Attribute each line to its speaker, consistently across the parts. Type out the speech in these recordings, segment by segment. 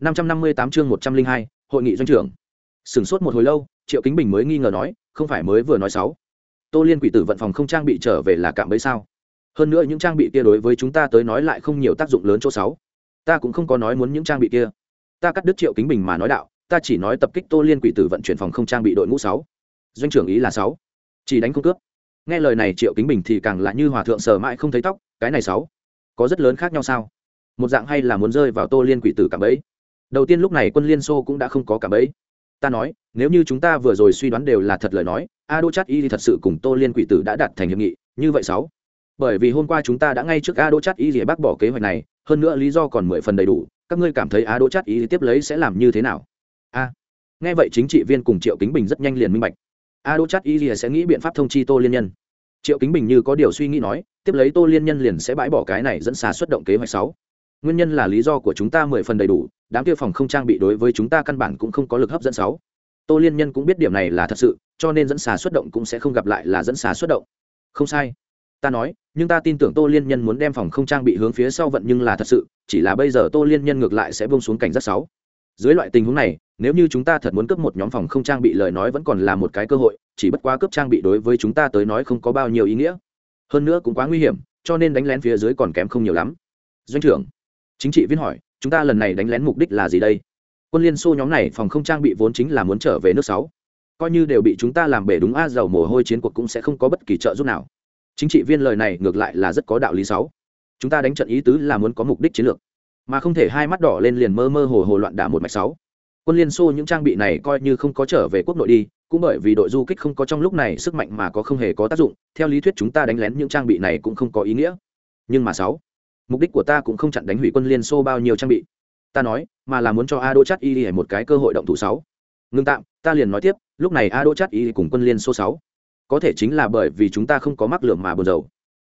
Speaker 1: năm trăm năm mươi tám chương một trăm linh hai, hội nghị doanh trưởng. Sửng sốt một hồi lâu, triệu kính bình mới nghi ngờ nói, không phải mới vừa nói sáu. Tô liên quỷ tử vận phòng không trang bị trở về là cạm bẫy sao? Hơn nữa những trang bị kia đối với chúng ta tới nói lại không nhiều tác dụng lớn chỗ sáu. Ta cũng không có nói muốn những trang bị kia. Ta cắt đứt triệu kính bình mà nói đạo, ta chỉ nói tập kích tô liên quỷ tử vận chuyển phòng không trang bị đội ngũ sáu. Doanh trưởng ý là sáu. Chỉ đánh không cướp. Nghe lời này triệu kính bình thì càng là như hòa thượng sờ mãi không thấy tóc, cái này sáu. Có rất lớn khác nhau sao? Một dạng hay là muốn rơi vào tô liên quỷ tử cảm ấy đầu tiên lúc này quân liên xô cũng đã không có cảm ấy ta nói, nếu như chúng ta vừa rồi suy đoán đều là thật lời nói a đô chát y thì thật sự cùng tô liên quỷ tử đã đạt thành hiệp nghị, như vậy sáu. Bởi vì hôm qua chúng ta đã ngay trước a đô chát y thì bác bỏ kế hoạch này, hơn nữa lý do còn mười phần đầy đủ, các ngươi cảm thấy a đô chát y tiếp lấy sẽ làm như thế nào? A. Nghe vậy chính trị viên cùng triệu kính bình rất nhanh liền minh bạch. A đô chát y sẽ nghĩ biện pháp thông chi tô liên nhân. Triệu kính bình như có điều suy nghĩ nói, tiếp lấy tô liên nhân liền sẽ bãi bỏ cái này dẫn xà xuất động kế hoạch sáu nguyên nhân là lý do của chúng ta mười phần đầy đủ, đám kia phòng không trang bị đối với chúng ta căn bản cũng không có lực hấp dẫn sáu. Tô liên nhân cũng biết điểm này là thật sự, cho nên dẫn xà xuất động cũng sẽ không gặp lại là dẫn xà xuất động. Không sai. Ta nói, nhưng ta tin tưởng tô liên nhân muốn đem phòng không trang bị hướng phía sau vận nhưng là thật sự, chỉ là bây giờ tô liên nhân ngược lại sẽ bông xuống cảnh giác sáu. Dưới loại tình huống này, nếu như chúng ta thật muốn cướp một nhóm phòng không trang bị lời nói vẫn còn là một cái cơ hội, chỉ bất quá cướp trang bị đối với chúng ta tới nói không có bao nhiêu ý nghĩa. Hơn nữa cũng quá nguy hiểm, cho nên đánh lén phía dưới còn kém không nhiều lắm. Doanh trưởng chính trị viên hỏi, chúng ta lần này đánh lén mục đích là gì đây? Quân liên xô nhóm này phòng không trang bị vốn chính là muốn trở về nước sáu. Coi như đều bị chúng ta làm bể đúng a, dầu mồ hôi chiến cuộc cũng sẽ không có bất kỳ trợ giúp nào. Chính trị viên lời này ngược lại là rất có đạo lý sáu. Chúng ta đánh trận ý tứ là muốn có mục đích chiến lược, mà không thể hai mắt đỏ lên liền mơ mơ hồ hồ loạn đả một mạch sáu. Quân liên xô những trang bị này coi như không có trở về quốc nội đi, cũng bởi vì đội du kích không có trong lúc này sức mạnh mà có không hề có tác dụng, theo lý thuyết chúng ta đánh lén những trang bị này cũng không có ý nghĩa. Nhưng mà sáu mục đích của ta cũng không chặn đánh hủy quân liên xô bao nhiêu trang bị. Ta nói, mà là muốn cho a đô chắt y một cái cơ hội động thủ sáu. Ngưng tạm, ta liền nói tiếp, lúc này a đô chắt y cùng quân liên xô sáu. Có thể chính là bởi vì chúng ta không có mắc lượng mà buồn dầu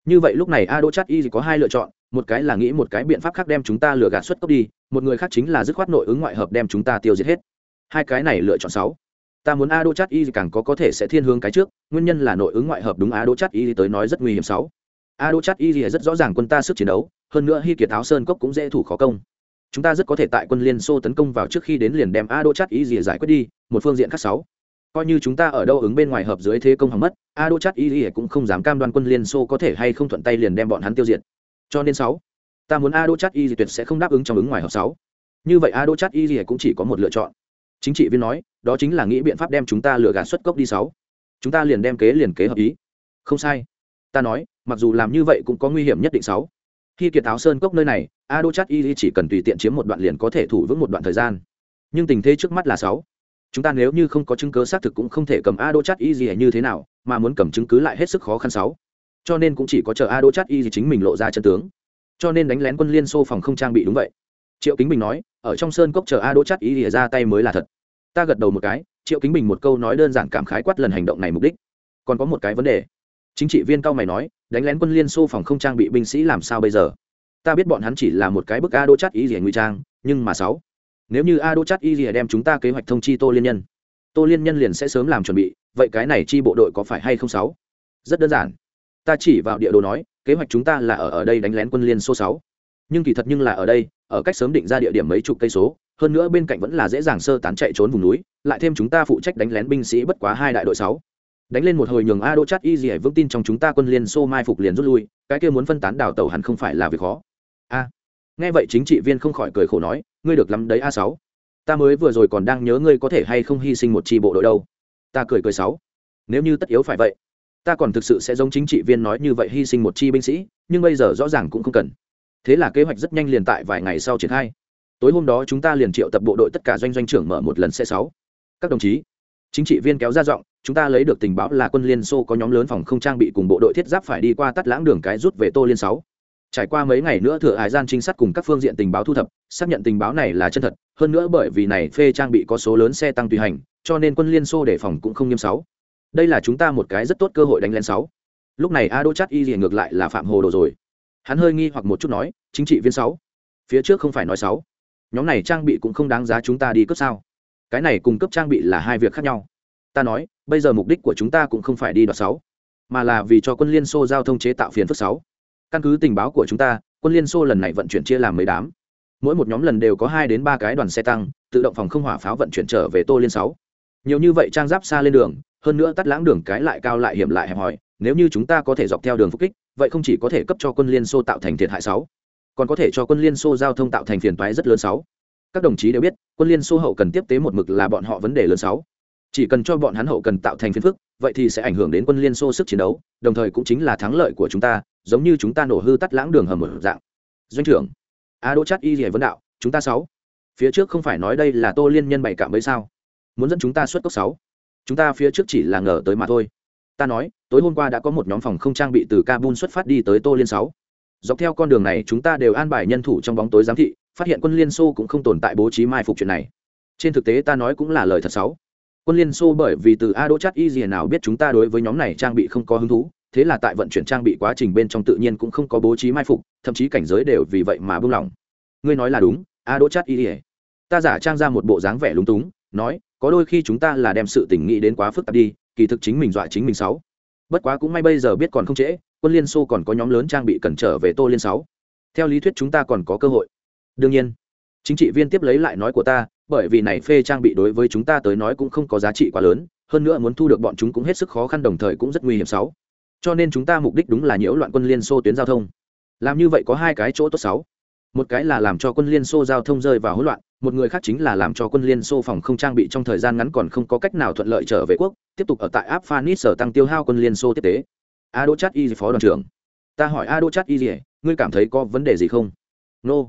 Speaker 1: như vậy lúc này a đô chắt y có hai lựa chọn, một cái là nghĩ một cái biện pháp khác đem chúng ta lừa gạt xuất cấp đi, một người khác chính là dứt khoát nội ứng ngoại hợp đem chúng ta tiêu diệt hết. Hai cái này lựa chọn sáu. Ta muốn a đô chắt y càng có có thể sẽ thiên hướng cái trước, nguyên nhân là nội ứng ngoại hợp đúng a đô chắt y tới nói rất nguy hiểm sáu. A đô chắt y rất rõ ràng quân ta sức chiến đấu hơn nữa hy kiệt áo sơn cốc cũng dễ thủ khó công. Chúng ta rất có thể tại quân liên xô tấn công vào trước khi đến liền đem a đô chát ý y giải quyết đi, một phương diện khác sáu. Coi như chúng ta ở đâu ứng bên ngoài hợp dưới thế công hỏng mất, a đô chát ý y cũng không dám cam đoan quân liên xô có thể hay không thuận tay liền đem bọn hắn tiêu diệt. Cho nên sáu, ta muốn a đô chát ý y tuyệt sẽ không đáp ứng trong ứng ngoài hợp sáu. Như vậy a đô chát ý y cũng chỉ có một lựa chọn. Chính trị viên nói, đó chính là nghĩ biện pháp đem chúng ta lừa gạt xuất cốc đi sáu. Chúng ta liền đem kế liền kế hợp ý. Không sai. Ta nói, mặc dù làm như vậy cũng có nguy hiểm nhất định sáu khi kiệt tháo sơn cốc nơi này a đô chát y chỉ cần tùy tiện chiếm một đoạn liền có thể thủ vững một đoạn thời gian. Nhưng tình thế trước mắt là sáu. Chúng ta nếu như không có chứng cứ xác thực cũng không thể cầm a đô chát y gì như thế nào, mà muốn cầm chứng cứ lại hết sức khó khăn sáu. Cho nên cũng chỉ có chờ a đô chát y gì chính mình lộ ra chân tướng. Cho nên đánh lén quân liên xô phòng không trang bị đúng vậy. Triệu kính bình nói, ở trong sơn cốc chờ a đô chát y gì ra tay mới là thật. Ta gật đầu một cái, triệu kính bình một câu nói đơn giản cảm khái quát lần hành động này mục đích. Còn có một cái vấn đề chính trị viên cao mày nói, đánh lén quân liên xô phòng không trang bị binh sĩ làm sao bây giờ? Ta biết bọn hắn chỉ là một cái bức a đô chắt y rỉa nguy trang, nhưng mà sáu. Nếu như a đô chắt y rỉa đem chúng ta kế hoạch thông chi tô liên nhân, tô liên nhân liền sẽ sớm làm chuẩn bị, vậy cái này chi bộ đội có phải hay không sáu? Rất đơn giản. Ta chỉ vào địa đồ nói, kế hoạch chúng ta là ở ở đây đánh lén quân liên số sáu. Nhưng kỳ thật nhưng là ở đây, ở cách sớm định ra địa điểm mấy chục cây số, hơn nữa bên cạnh vẫn là dễ dàng sơ tán chạy trốn vùng núi, lại thêm chúng ta phụ trách đánh lén binh sĩ bất quá hai đại đội sáu đánh lên một hồi nhường a đô chát y gì vững tin trong chúng ta quân liên xô mai phục liền rút lui, cái kia muốn phân tán đào tàu hẳn không phải là việc khó. A. Nghe vậy chính trị viên không khỏi cười khổ nói, ngươi được lắm đấy a sáu. Ta mới vừa rồi còn đang nhớ ngươi có thể hay không hy sinh một tri bộ đội đâu. Ta cười cười sáu. Nếu như tất yếu phải vậy, ta còn thực sự sẽ giống chính trị viên nói như vậy hy sinh một chi binh sĩ, nhưng bây giờ rõ ràng cũng không cần. Thế là kế hoạch rất nhanh liền tại vài ngày sau triển khai. Tối hôm đó chúng ta liền triệu tập bộ đội tất cả doanh doanh trưởng mở một lần xe sáu. Các đồng chí, chính trị viên kéo ra giọng chúng ta lấy được tình báo là quân liên xô có nhóm lớn phòng không trang bị cùng bộ đội thiết giáp phải đi qua tắt lãng đường cái rút về tô liên sáu. Trải qua mấy ngày nữa thừa hải gian trinh sát cùng các phương diện tình báo thu thập, xác nhận tình báo này là chân thật, hơn nữa bởi vì này phê trang bị có số lớn xe tăng tùy hành, cho nên quân liên xô đề phòng cũng không nghiêm sáu. Đây là chúng ta một cái rất tốt cơ hội đánh lên sáu. Lúc này ado chat y ngược lại là phạm hồ đồ rồi. Hắn hơi nghi hoặc một chút nói, chính trị viên sáu, phía trước không phải nói sáu. Nhóm này trang bị cũng không đáng giá chúng ta đi cướp sao? Cái này cùng cấp trang bị là hai việc khác nhau ta nói, bây giờ mục đích của chúng ta cũng không phải đi đoạt sáu, mà là vì cho quân liên xô giao thông chế tạo phiền phức sáu. Căn cứ tình báo của chúng ta, quân liên xô lần này vận chuyển chia làm mấy đám. Mỗi một nhóm lần đều có hai đến ba cái đoàn xe tăng, tự động phòng không hỏa pháo vận chuyển trở về tô liên sáu. Nhiều như vậy trang giáp xa lên đường, hơn nữa tắt lãng đường cái lại cao lại hiểm lại hẹp hòi, nếu như chúng ta có thể dọc theo đường phục kích, vậy không chỉ có thể cấp cho quân liên xô tạo thành thiệt hại sáu, còn có thể cho quân liên xô giao thông tạo thành phiền toái rất lớn sáu. Các đồng chí đều biết, quân liên xô hậu cần tiếp tế một mực là bọn họ vấn đề lớn sáu chỉ cần cho bọn hắn hậu cần tạo thành phiền phức, vậy thì sẽ ảnh hưởng đến quân liên xô sức chiến đấu, đồng thời cũng chính là thắng lợi của chúng ta, giống như chúng ta nổ hư tắt lãng đường hầm ở dạng. Doanh trưởng, a đỗ chát y rỉa vấn đạo, chúng ta sáu. Phía trước không phải nói đây là tô liên nhân bày cảm với sao? Muốn dẫn chúng ta xuất cốc sáu. Chúng ta phía trước chỉ là ngờ tới mà thôi. Ta nói, tối hôm qua đã có một nhóm phòng không trang bị từ kabul xuất phát đi tới tô liên sáu. Dọc theo con đường này, chúng ta đều an bài nhân thủ trong bóng tối giám thị, phát hiện quân liên xô cũng không tồn tại bố trí mai phục chuyện này. Trên thực tế ta nói cũng là lời thật sáu quân liên xô bởi vì từ a đỗ chát y gì nào biết chúng ta đối với nhóm này trang bị không có hứng thú, thế là tại vận chuyển trang bị quá trình bên trong tự nhiên cũng không có bố trí mai phục, thậm chí cảnh giới đều vì vậy mà buông lỏng. Ngươi nói là đúng, a đỗ chát y ỉa ta giả trang ra một bộ dáng vẻ lúng túng, nói, có đôi khi chúng ta là đem sự tình nghĩ đến quá phức tạp đi, kỳ thực chính mình dọa chính mình sáu bất quá cũng may bây giờ biết còn không trễ, quân liên xô còn có nhóm lớn trang bị cần trở về tô liên sáu. Theo lý thuyết chúng ta còn có cơ hội. Đương nhiên, chính trị viên tiếp lấy lại nói của ta bởi vì này phê trang bị đối với chúng ta tới nói cũng không có giá trị quá lớn, hơn nữa muốn thu được bọn chúng cũng hết sức khó khăn đồng thời cũng rất nguy hiểm sáu. Cho nên chúng ta mục đích đúng là nhiễu loạn quân liên xô tuyến giao thông. Làm như vậy có hai cái chỗ tốt sáu. Một cái là làm cho quân liên xô giao thông rơi vào hỗn loạn, một người khác chính là làm cho quân liên xô phòng không trang bị trong thời gian ngắn còn không có cách nào thuận lợi trở về quốc, tiếp tục ở tại áp phanis sở tăng tiêu hao quân liên xô tiếp tế. A đỗ chát y phó đoàn trưởng. Ta hỏi a đỗ chát y ngươi cảm thấy có vấn đề gì không? Nô、no.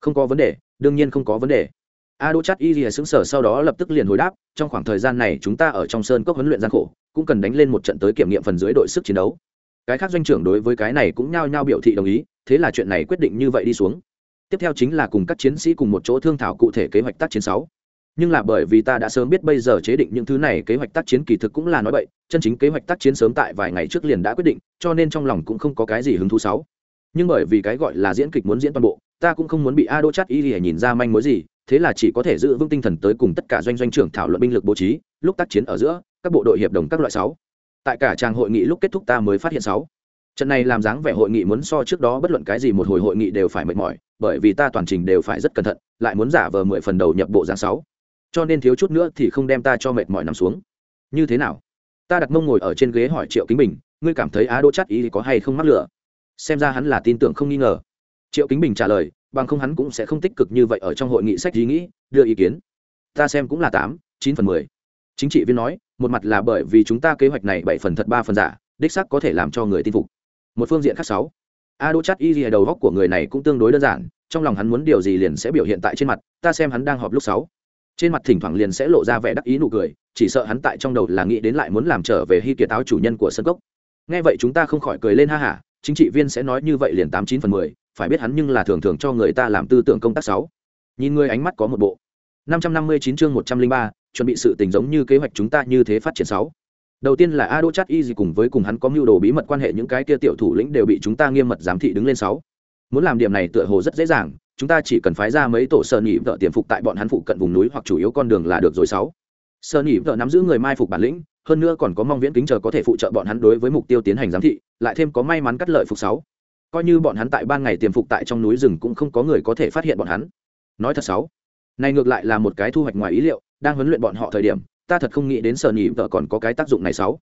Speaker 1: không có vấn đề, đương nhiên không có vấn đề a đỗ chát y rìa xứng sở sau đó lập tức liền hồi đáp, trong khoảng thời gian này chúng ta ở trong sơn cốc huấn luyện gian khổ, cũng cần đánh lên một trận tới kiểm nghiệm phần dưới đội sức chiến đấu. Cái khác doanh trưởng đối với cái này cũng nhao nhao biểu thị đồng ý, thế là chuyện này quyết định như vậy đi xuống. Tiếp theo chính là cùng các chiến sĩ cùng một chỗ thương thảo cụ thể kế hoạch tác chiến sáu. Nhưng là bởi vì ta đã sớm biết bây giờ chế định những thứ này, kế hoạch tác chiến kỳ thực cũng là nói vậy chân chính kế hoạch tác chiến sớm tại vài ngày trước liền đã quyết định, cho nên trong lòng cũng không có cái gì hứng thú sáu. Nhưng bởi vì cái gọi là diễn kịch muốn diễn toàn bộ, ta cũng không muốn bị a đô chát y lìa nhìn ra manh mối gì thế là chỉ có thể giữ vững tinh thần tới cùng tất cả doanh doanh trưởng thảo luận binh lực bố trí, lúc tác chiến ở giữa, các bộ đội hiệp đồng các loại sáu. Tại cả tràng hội nghị lúc kết thúc ta mới phát hiện sáu. Trận này làm dáng vẻ hội nghị muốn so trước đó bất luận cái gì một hồi hội nghị đều phải mệt mỏi, bởi vì ta toàn trình đều phải rất cẩn thận, lại muốn giả vờ mười phần đầu nhập bộ dáng sáu. Cho nên thiếu chút nữa thì không đem ta cho mệt mỏi nằm xuống. Như thế nào? Ta đặt mông ngồi ở trên ghế hỏi triệu kính bình, ngươi cảm thấy á đỗ chắc ý có hay không mắc lửa? Xem ra hắn là tin tưởng không nghi ngờ. Triệu kính bình trả lời bằng không hắn cũng sẽ không tích cực như vậy ở trong hội nghị sách ý nghĩ, đưa ý kiến. Ta xem cũng là tám, chín phần mười. Chính trị viên nói, một mặt là bởi vì chúng ta kế hoạch này bảy phần thật, ba phần giả, đích sắc có thể làm cho người tin phục. Một phương diện khác sáu. A đỗ chắt y gì đầu góc của người này cũng tương đối đơn giản, trong lòng hắn muốn điều gì liền sẽ biểu hiện tại trên mặt, ta xem hắn đang họp lúc sáu. Trên mặt thỉnh thoảng liền sẽ lộ ra vẻ đắc ý nụ cười, chỉ sợ hắn tại trong đầu là nghĩ đến lại muốn làm trở về hy kiệt áo chủ nhân của sân cốc. Nghe vậy chúng ta không khỏi cười lên ha hả, chính trị viên sẽ nói như vậy liền tám, chín phần mười phải biết hắn nhưng là thường thường cho người ta làm tư tưởng công tác sáu. Nhìn người ánh mắt có một bộ. năm trăm năm mươi chín chương một trăm linh ba, chuẩn bị sự tình giống như kế hoạch chúng ta như thế phát triển sáu. Đầu tiên là ado chat y gì cùng với cùng hắn có mưu đồ bí mật quan hệ những cái kia tiểu thủ lĩnh đều bị chúng ta nghiêm mật giám thị đứng lên sáu. Muốn làm điểm này tựa hồ rất dễ dàng, chúng ta chỉ cần phái ra mấy tổ sơ nhị vợ tiềm phục tại bọn hắn phụ cận vùng núi hoặc chủ yếu con đường là được rồi sáu. Sơ nhị vợ nắm giữ người mai phục bản lĩnh, hơn nữa còn có mong viễn kính chờ có thể phụ trợ bọn hắn đối với mục tiêu tiến hành giám thị, lại thêm có may mắn cắt lợi phục sáu coi như bọn hắn tại ban ngày tiềm phục tại trong núi rừng cũng không có người có thể phát hiện bọn hắn. Nói thật sáu, này ngược lại là một cái thu hoạch ngoài ý liệu, đang huấn luyện bọn họ thời điểm, ta thật không nghĩ đến sở nhị vợ còn có cái tác dụng này sáu.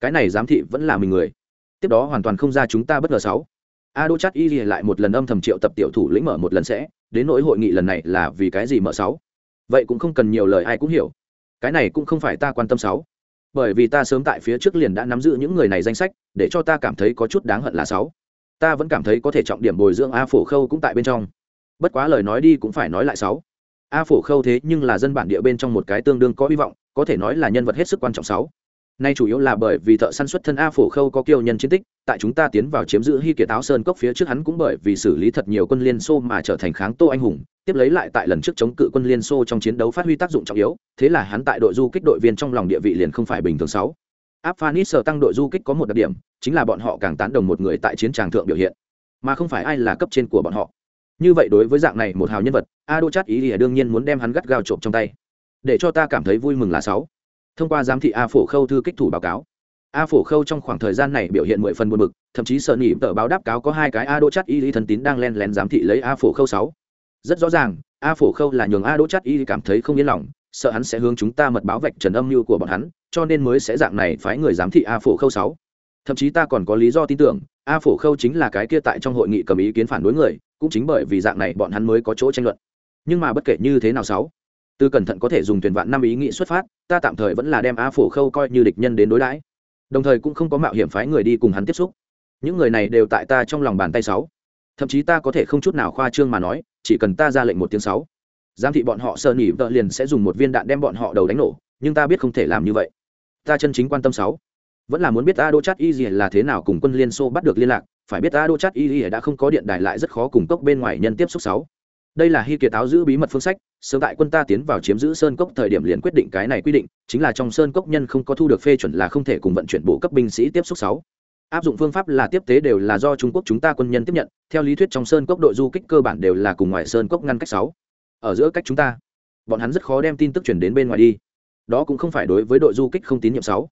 Speaker 1: Cái này giám thị vẫn là mình người. Tiếp đó hoàn toàn không ra chúng ta bất ngờ sáu. A đô chát y lại một lần âm thầm triệu tập tiểu thủ lĩnh mở một lần sẽ, đến nỗi hội nghị lần này là vì cái gì mở sáu? Vậy cũng không cần nhiều lời ai cũng hiểu. Cái này cũng không phải ta quan tâm sáu. Bởi vì ta sớm tại phía trước liền đã nắm giữ những người này danh sách, để cho ta cảm thấy có chút đáng hận là sáu ta vẫn cảm thấy có thể trọng điểm bồi dưỡng a phổ khâu cũng tại bên trong. Bất quá lời nói đi cũng phải nói lại sáu. A phổ khâu thế nhưng là dân bản địa bên trong một cái tương đương có hy vọng, có thể nói là nhân vật hết sức quan trọng sáu. Nay chủ yếu là bởi vì thợ săn xuất thân a phổ khâu có kiêu nhân chiến tích, tại chúng ta tiến vào chiếm giữ hy kiệt áo sơn cốc phía trước hắn cũng bởi vì xử lý thật nhiều quân liên xô mà trở thành kháng tô anh hùng, tiếp lấy lại tại lần trước chống cự quân liên xô trong chiến đấu phát huy tác dụng trọng yếu, thế là hắn tại đội du kích đội viên trong lòng địa vị liền không phải bình thường sáu áp phanis sở tăng đội du kích có một đặc điểm, chính là bọn họ càng tán đồng một người tại chiến tràng thượng biểu hiện, mà không phải ai là cấp trên của bọn họ. Như vậy đối với dạng này một hào nhân vật a đô chát ý ỉa đương nhiên muốn đem hắn gắt gao trộm trong tay. Để cho ta cảm thấy vui mừng là sáu. Thông qua giám thị a phổ khâu thư kích thủ báo cáo, a phổ khâu trong khoảng thời gian này biểu hiện mười phần buồn bực, thậm chí sợ nỉ tờ báo đáp cáo có hai cái a đô chắt y lý thần tín đang len lén giám thị lấy a phổ khâu sáu. Rất rõ ràng, a phổ khâu là nhường a Đô chắt y cảm thấy không yên lòng, sợ hắn sẽ hướng chúng ta mật báo vạch trần âm mưu của bọn hắn cho nên mới sẽ dạng này phái người giám thị a phổ khâu sáu. Thậm chí ta còn có lý do tin tưởng, a phổ khâu chính là cái kia tại trong hội nghị cầm ý kiến phản đối người, cũng chính bởi vì dạng này bọn hắn mới có chỗ tranh luận. Nhưng mà bất kể như thế nào sáu, từ cẩn thận có thể dùng tuyển vạn năm ý nghĩ xuất phát, ta tạm thời vẫn là đem a phổ khâu coi như địch nhân đến đối đãi. Đồng thời cũng không có mạo hiểm phái người đi cùng hắn tiếp xúc. Những người này đều tại ta trong lòng bàn tay sáu. Thậm chí ta có thể không chút nào khoa trương mà nói, chỉ cần ta ra lệnh một tiếng sáu. Giám thị bọn họ sơ nỉ vợ liền sẽ dùng một viên đạn đem bọn họ đầu đánh nổ, nhưng ta biết không thể làm như vậy ta chân chính quan tâm sáu. Vẫn là muốn biết a đô chát y là thế nào cùng quân liên xô bắt được liên lạc, phải biết a đô chát y đã không có điện đài lại rất khó cùng cốc bên ngoài nhân tiếp xúc sáu. Đây là hy kiệt áo giữ bí mật phương sách, sớm tại quân ta tiến vào chiếm giữ sơn cốc thời điểm liền quyết định cái này quy định, chính là trong sơn cốc nhân không có thu được phê chuẩn là không thể cùng vận chuyển bộ cấp binh sĩ tiếp xúc sáu. Áp dụng phương pháp là tiếp tế đều là do trung quốc chúng ta quân nhân tiếp nhận, theo lý thuyết trong sơn cốc đội du kích cơ bản đều là cùng ngoài sơn cốc ngăn cách sáu. Ở giữa cách chúng ta, bọn hắn rất khó đem tin tức chuyển đến bên ngoài đi đó cũng không phải đối với đội du kích không tín nhiệm sáu.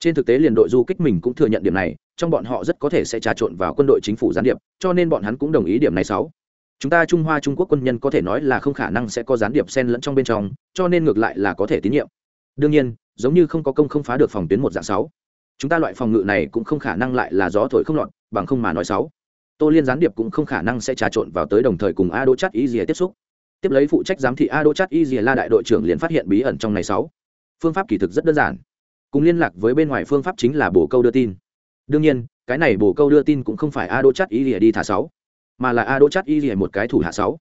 Speaker 1: Trên thực tế liền đội du kích mình cũng thừa nhận điểm này, trong bọn họ rất có thể sẽ trà trộn vào quân đội chính phủ gián điệp, cho nên bọn hắn cũng đồng ý điểm này sáu. Chúng ta trung hoa trung quốc quân nhân có thể nói là không khả năng sẽ có gián điệp xen lẫn trong bên trong, cho nên ngược lại là có thể tín nhiệm. Đương nhiên, giống như không có công không phá được phòng tuyến một dạng sáu. Chúng ta loại phòng ngự này cũng không khả năng lại là gió thổi không lọt, bằng không mà nói sáu. Tô liên gián điệp cũng không khả năng sẽ trà trộn vào tới đồng thời cùng a đỗ chắt y dìa tiếp xúc. Tiếp lấy phụ trách giám thị a đỗ chắt y dìa la đại đội trưởng liền phát hiện bí ẩn trong này sáu phương pháp kỳ thực rất đơn giản. Cùng liên lạc với bên ngoài phương pháp chính là bổ câu đưa tin. Đương nhiên, cái này bổ câu đưa tin cũng không phải a đỗ chắt y lìa đi thả sáu, mà là a đỗ chắt y lìa một cái thủ hạ sáu.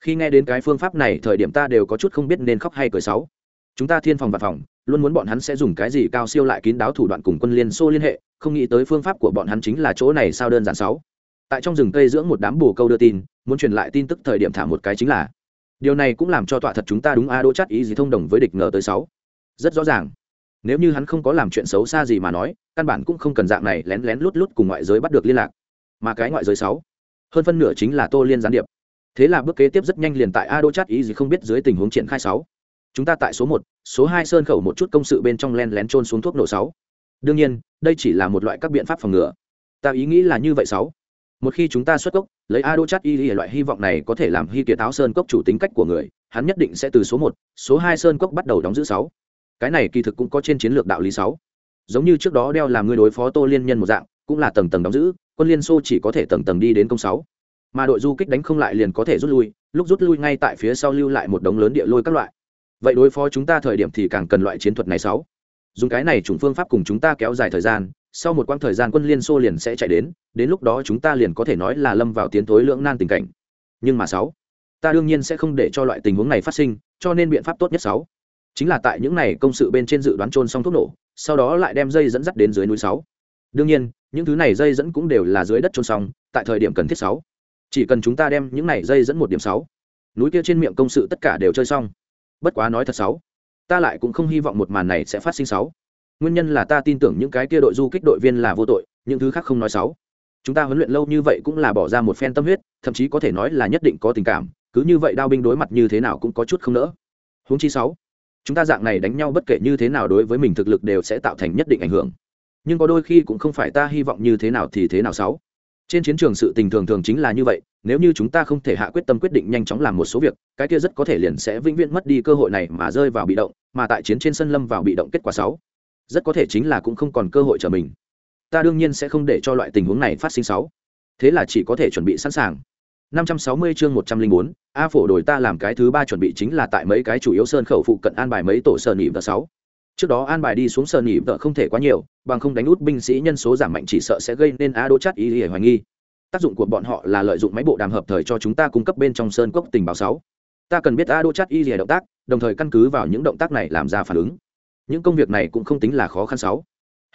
Speaker 1: Khi nghe đến cái phương pháp này, thời điểm ta đều có chút không biết nên khóc hay cười sáu. Chúng ta thiên phòng và phòng, luôn muốn bọn hắn sẽ dùng cái gì cao siêu lại kín đáo thủ đoạn cùng quân liên xô liên hệ, không nghĩ tới phương pháp của bọn hắn chính là chỗ này sao đơn giản sáu. Tại trong rừng cây dưỡng một đám bồ câu đưa tin, muốn truyền lại tin tức thời điểm thả một cái chính là, điều này cũng làm cho tọa thật chúng ta đúng a đỗ chắt ý gì thông đồng với địch ngờ tới sáu rất rõ ràng. Nếu như hắn không có làm chuyện xấu xa gì mà nói, căn bản cũng không cần dạng này lén lén lút lút cùng ngoại giới bắt được liên lạc. Mà cái ngoại giới sáu, hơn phân nửa chính là tô liên gián điệp. Thế là bước kế tiếp rất nhanh liền tại a đô chắt ý gì không biết dưới tình huống triển khai sáu. Chúng ta tại số một, số hai sơn khẩu một chút công sự bên trong len lén trôn xuống thuốc nổ sáu. Đương nhiên, đây chỉ là một loại các biện pháp phòng ngừa. Ta ý nghĩ là như vậy sáu. Một khi chúng ta xuất cốc, lấy a đô chắt y loại hy vọng này có thể làm hy kiệt áo sơn cốc chủ tính cách của người, hắn nhất định sẽ từ số một, số hai sơn cốc bắt đầu đóng giữ sáu cái này kỳ thực cũng có trên chiến lược đạo lý sáu. Giống như trước đó đeo làm người đối phó tô liên nhân một dạng, cũng là tầng tầng đóng giữ, quân liên xô chỉ có thể tầng tầng đi đến công sáu. Mà đội du kích đánh không lại liền có thể rút lui, lúc rút lui ngay tại phía sau lưu lại một đống lớn địa lôi các loại. Vậy đối phó chúng ta thời điểm thì càng cần loại chiến thuật này sáu. Dùng cái này chủng phương pháp cùng chúng ta kéo dài thời gian, sau một quãng thời gian quân liên xô liền sẽ chạy đến đến lúc đó chúng ta liền có thể nói là lâm vào tiến thối lưỡng nan tình cảnh. Nhưng mà sáu, ta đương nhiên sẽ không để cho loại tình huống này phát sinh, cho nên biện pháp tốt nhất sáu chính là tại những này công sự bên trên dự đoán trôn xong thuốc nổ, sau đó lại đem dây dẫn dắt đến dưới núi sáu. Đương nhiên, những thứ này dây dẫn cũng đều là dưới đất trôn xong, tại thời điểm cần thiết sáu. Chỉ cần chúng ta đem những này dây dẫn một điểm sáu. Núi kia trên miệng công sự tất cả đều chơi xong. Bất quá nói thật sáu, ta lại cũng không hy vọng một màn này sẽ phát sinh sáu. Nguyên nhân là ta tin tưởng những cái kia đội du kích đội viên là vô tội, những thứ khác không nói sáu. Chúng ta huấn luyện lâu như vậy cũng là bỏ ra một phen tâm huyết, thậm chí có thể nói là nhất định có tình cảm, cứ như vậy đao binh đối mặt như thế nào cũng có chút không nỡ. Huống chi sáu chúng ta dạng này đánh nhau bất kể như thế nào đối với mình thực lực đều sẽ tạo thành nhất định ảnh hưởng. Nhưng có đôi khi cũng không phải ta hy vọng như thế nào thì thế nào sáu. Trên chiến trường sự tình thường thường chính là như vậy, nếu như chúng ta không thể hạ quyết tâm quyết định nhanh chóng làm một số việc, cái kia rất có thể liền sẽ vĩnh viễn mất đi cơ hội này mà rơi vào bị động, mà tại chiến trên sân lâm vào bị động kết quả sáu. Rất có thể chính là cũng không còn cơ hội trở mình. Ta đương nhiên sẽ không để cho loại tình huống này phát sinh sáu. Thế là chỉ có thể chuẩn bị sẵn sàng. 560 chương 104, A phổ đổi ta làm cái thứ ba chuẩn bị chính là tại mấy cái chủ yếu sơn khẩu phụ cận an bài mấy tổ sơn nhị và sáu. Trước đó an bài đi xuống sơn nhị vợ không thể quá nhiều bằng không đánh út binh sĩ nhân số giảm mạnh chỉ sợ sẽ gây nên a đỗ chắt ý ý hoài nghi. Tác dụng của bọn họ là lợi dụng máy bộ đàm hợp thời cho chúng ta cung cấp bên trong sơn cốc tình báo sáu. Ta cần biết a đỗ chắt ý ý động tác đồng thời căn cứ vào những động tác này làm ra phản ứng. Những công việc này cũng không tính là khó khăn sáu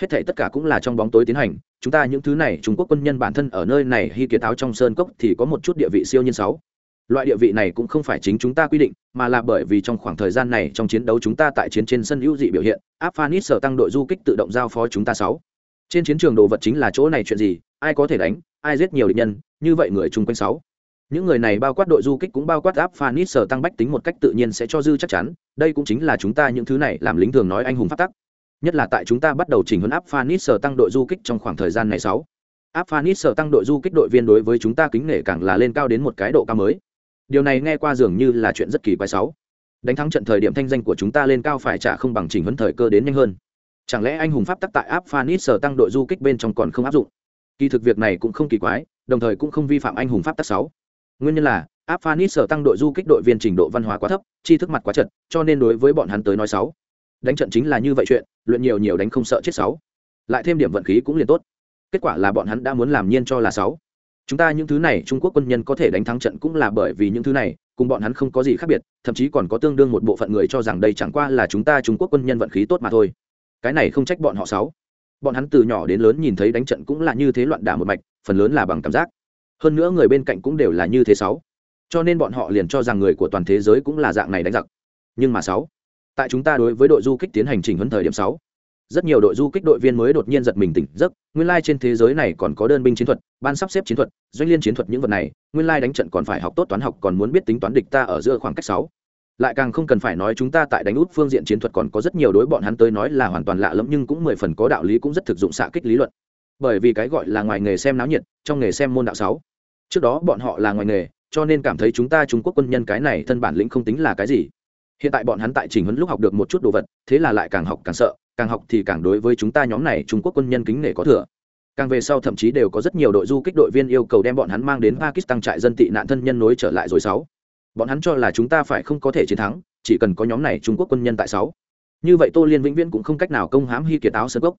Speaker 1: hết thảy tất cả cũng là trong bóng tối tiến hành, chúng ta những thứ này, trung quốc quân nhân bản thân ở nơi này hy kiệt áo trong sơn cốc thì có một chút địa vị siêu nhân sáu. Loại địa vị này cũng không phải chính chúng ta quy định, mà là bởi vì trong khoảng thời gian này trong chiến đấu chúng ta tại chiến trên sân hữu dị biểu hiện, áp phanis sở tăng đội du kích tự động giao phó chúng ta sáu. Trên chiến trường đồ vật chính là chỗ này chuyện gì, ai có thể đánh, ai giết nhiều địch nhân, như vậy người chung quanh sáu. Những người này bao quát đội du kích cũng bao quát áp phanis sở tăng bách tính một cách tự nhiên sẽ cho dư chắc chắn, đây cũng chính là chúng ta những thứ này làm lính thường nói anh hùng phát tắc nhất là tại chúng ta bắt đầu chỉnh huấn áp phanis sở tăng đội du kích trong khoảng thời gian này sáu. Áp phanis sở tăng đội du kích đội viên đối với chúng ta kính nể càng là lên cao đến một cái độ cao mới. Điều này nghe qua dường như là chuyện rất kỳ quái sáu. Đánh thắng trận thời điểm thanh danh của chúng ta lên cao phải trả không bằng chỉnh huấn thời cơ đến nhanh hơn. Chẳng lẽ anh hùng pháp tắc tại áp phanis sở tăng đội du kích bên trong còn không áp dụng? Kỳ thực việc này cũng không kỳ quái, đồng thời cũng không vi phạm anh hùng pháp tắc sáu. Nguyên nhân là, áp phanis sở tăng đội du kích đội viên trình độ văn hóa quá thấp, tri thức mặt quá chật, cho nên đối với bọn hắn tới nói sáu đánh trận chính là như vậy chuyện, luyện nhiều nhiều đánh không sợ chết sáu. Lại thêm điểm vận khí cũng liền tốt. Kết quả là bọn hắn đã muốn làm nhiên cho là sáu. Chúng ta những thứ này, trung quốc quân nhân có thể đánh thắng trận cũng là bởi vì những thứ này, cùng bọn hắn không có gì khác biệt, thậm chí còn có tương đương một bộ phận người cho rằng đây chẳng qua là chúng ta trung quốc quân nhân vận khí tốt mà thôi. Cái này không trách bọn họ sáu. Bọn hắn từ nhỏ đến lớn nhìn thấy đánh trận cũng là như thế loạn đả một mạch, phần lớn là bằng cảm giác. Hơn nữa người bên cạnh cũng đều là như thế sáu. Cho nên bọn họ liền cho rằng người của toàn thế giới cũng là dạng này đánh giặc. Nhưng mà sáu tại chúng ta đối với đội du kích tiến hành chỉnh huấn thời điểm sáu. Rất nhiều đội du kích đội viên mới đột nhiên giật mình tỉnh giấc, nguyên lai trên thế giới này còn có đơn binh chiến thuật, ban sắp xếp chiến thuật, doanh liên chiến thuật những vật này, nguyên lai đánh trận còn phải học tốt toán học còn muốn biết tính toán địch ta ở giữa khoảng cách sáu. Lại càng không cần phải nói chúng ta tại đánh út phương diện chiến thuật còn có rất nhiều đối bọn hắn tới nói là hoàn toàn lạ lẫm nhưng cũng mười phần có đạo lý cũng rất thực dụng xạ kích lý luận. Bởi vì cái gọi là ngoài nghề xem náo nhiệt, trong nghề xem môn đạo sáu. Trước đó bọn họ là ngoài nghề, cho nên cảm thấy chúng ta trung quốc quân nhân cái này thân bản lĩnh không tính là cái gì hiện tại bọn hắn tại trình huấn lúc học được một chút đồ vật, thế là lại càng học càng sợ, càng học thì càng đối với chúng ta nhóm này trung quốc quân nhân kính nể có thừa. Càng về sau thậm chí đều có rất nhiều đội du kích đội viên yêu cầu đem bọn hắn mang đến pakistan trại dân tị nạn thân nhân nối trở lại rồi sáu. Bọn hắn cho là chúng ta phải không có thể chiến thắng, chỉ cần có nhóm này trung quốc quân nhân tại sáu. Như vậy tô liên vĩnh viễn cũng không cách nào công hãm hy kiệt áo sơn cốc.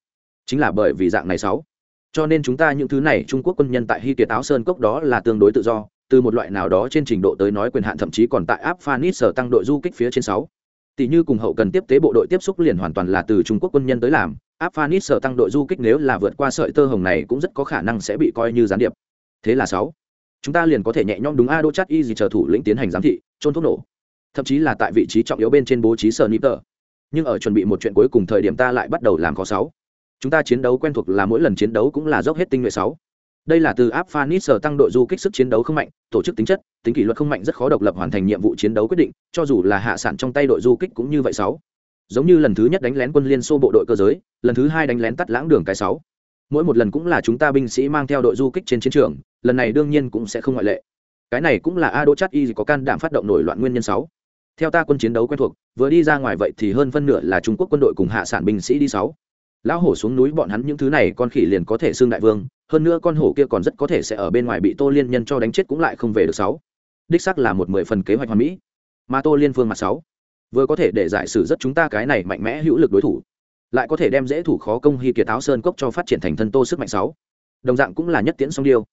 Speaker 1: Chính là bởi vì dạng này sáu. Cho nên chúng ta những thứ này trung quốc quân nhân tại hy kiệt áo sơn cốc đó là tương đối tự do từ một loại nào đó trên trình độ tới nói quyền hạn thậm chí còn tại áp phanis sở tăng đội du kích phía trên sáu. Tỷ như cùng hậu cần tiếp tế bộ đội tiếp xúc liền hoàn toàn là từ trung quốc quân nhân tới làm, áp phanis sở tăng đội du kích nếu là vượt qua sợi tơ hồng này cũng rất có khả năng sẽ bị coi như gián điệp. Thế là sáu. Chúng ta liền có thể nhẹ nhõm đúng a đô y gì chờ thủ lĩnh tiến hành giám thị trôn thuốc nổ. Thậm chí là tại vị trí trọng yếu bên trên bố trí sở nịp tờ. Nhưng ở chuẩn bị một chuyện cuối cùng thời điểm ta lại bắt đầu làm khó sáu. Chúng ta chiến đấu quen thuộc là mỗi lần chiến đấu cũng là dốc hết tinh nhuệ sáu đây là từ áp phanis sở tăng đội du kích sức chiến đấu không mạnh, tổ chức tính chất, tính kỷ luật không mạnh rất khó độc lập hoàn thành nhiệm vụ chiến đấu quyết định, cho dù là hạ sản trong tay đội du kích cũng như vậy sáu. Giống như lần thứ nhất đánh lén quân liên xô bộ đội cơ giới, lần thứ hai đánh lén tắt lãng đường cái sáu. Mỗi một lần cũng là chúng ta binh sĩ mang theo đội du kích trên chiến trường, lần này đương nhiên cũng sẽ không ngoại lệ. Cái này cũng là a đỗ chắt y có can đảm phát động nổi loạn nguyên nhân sáu. Theo ta quân chiến đấu quen thuộc, vừa đi ra ngoài vậy thì hơn phân nửa là trung quốc quân đội cùng hạ sản binh sĩ đi sáu. Lão hổ xuống núi bọn hắn những thứ này con khỉ liền có thể xương đại vương hơn nữa con hổ kia còn rất có thể sẽ ở bên ngoài bị tô liên nhân cho đánh chết cũng lại không về được sáu. Đích sắc là một mười phần kế hoạch hoàn mỹ. Mà tô liên phương mặt sáu, vừa có thể để giải sử rất chúng ta cái này mạnh mẽ hữu lực đối thủ, lại có thể đem dễ thủ khó công hy kiệt áo sơn cốc cho phát triển thành thân tô sức mạnh sáu. Đồng dạng cũng là nhất tiễn song điêu.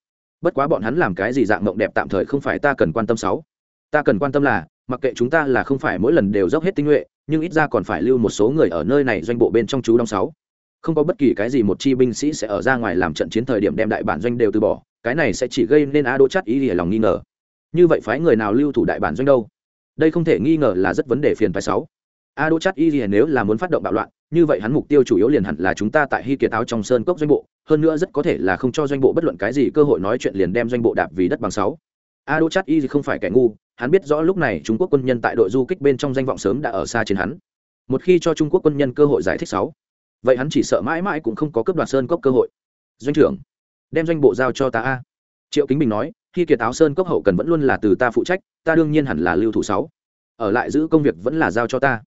Speaker 1: Bất quá bọn hắn làm cái gì dạng mộng đẹp tạm thời không phải ta cần quan tâm sáu. Ta cần quan tâm là, mặc kệ chúng ta là không phải mỗi lần đều dốc hết tinh nhuệ, nhưng ít ra còn phải lưu một số người ở nơi này doanh bộ bên trong chú đóng sáu không có bất kỳ cái gì một chi binh sĩ sẽ ở ra ngoài làm trận chiến thời điểm đem đại bản doanh đều từ bỏ, cái này sẽ chỉ gây nên a đỗ chắt ý hề lòng nghi ngờ. Như vậy phái người nào lưu thủ đại bản doanh đâu? Đây không thể nghi ngờ là rất vấn đề phiền phái sáu. A đỗ chắt y gì nếu là muốn phát động bạo loạn, như vậy hắn mục tiêu chủ yếu liền hẳn là chúng ta tại hy kiệt áo trong sơn cốc doanh bộ, hơn nữa rất có thể là không cho doanh bộ bất luận cái gì cơ hội nói chuyện liền đem doanh bộ đạp vì đất bằng sáu. A đỗ chắt y không phải kẻ ngu, hắn biết rõ lúc này trung quốc quân nhân tại đội du kích bên trong danh vọng sớm đã ở xa trên hắn. Một khi cho trung quốc quân nhân cơ hội giải thích sáu vậy hắn chỉ sợ mãi mãi cũng không có cướp đoạt sơn cốc cơ hội. Doanh trưởng, đem doanh bộ giao cho ta a. Triệu kính bình nói, khi kiệt áo sơn cốc hậu cần vẫn luôn là từ ta phụ trách, ta đương nhiên hẳn là lưu thủ sáu. Ở lại giữ công việc vẫn là giao cho ta.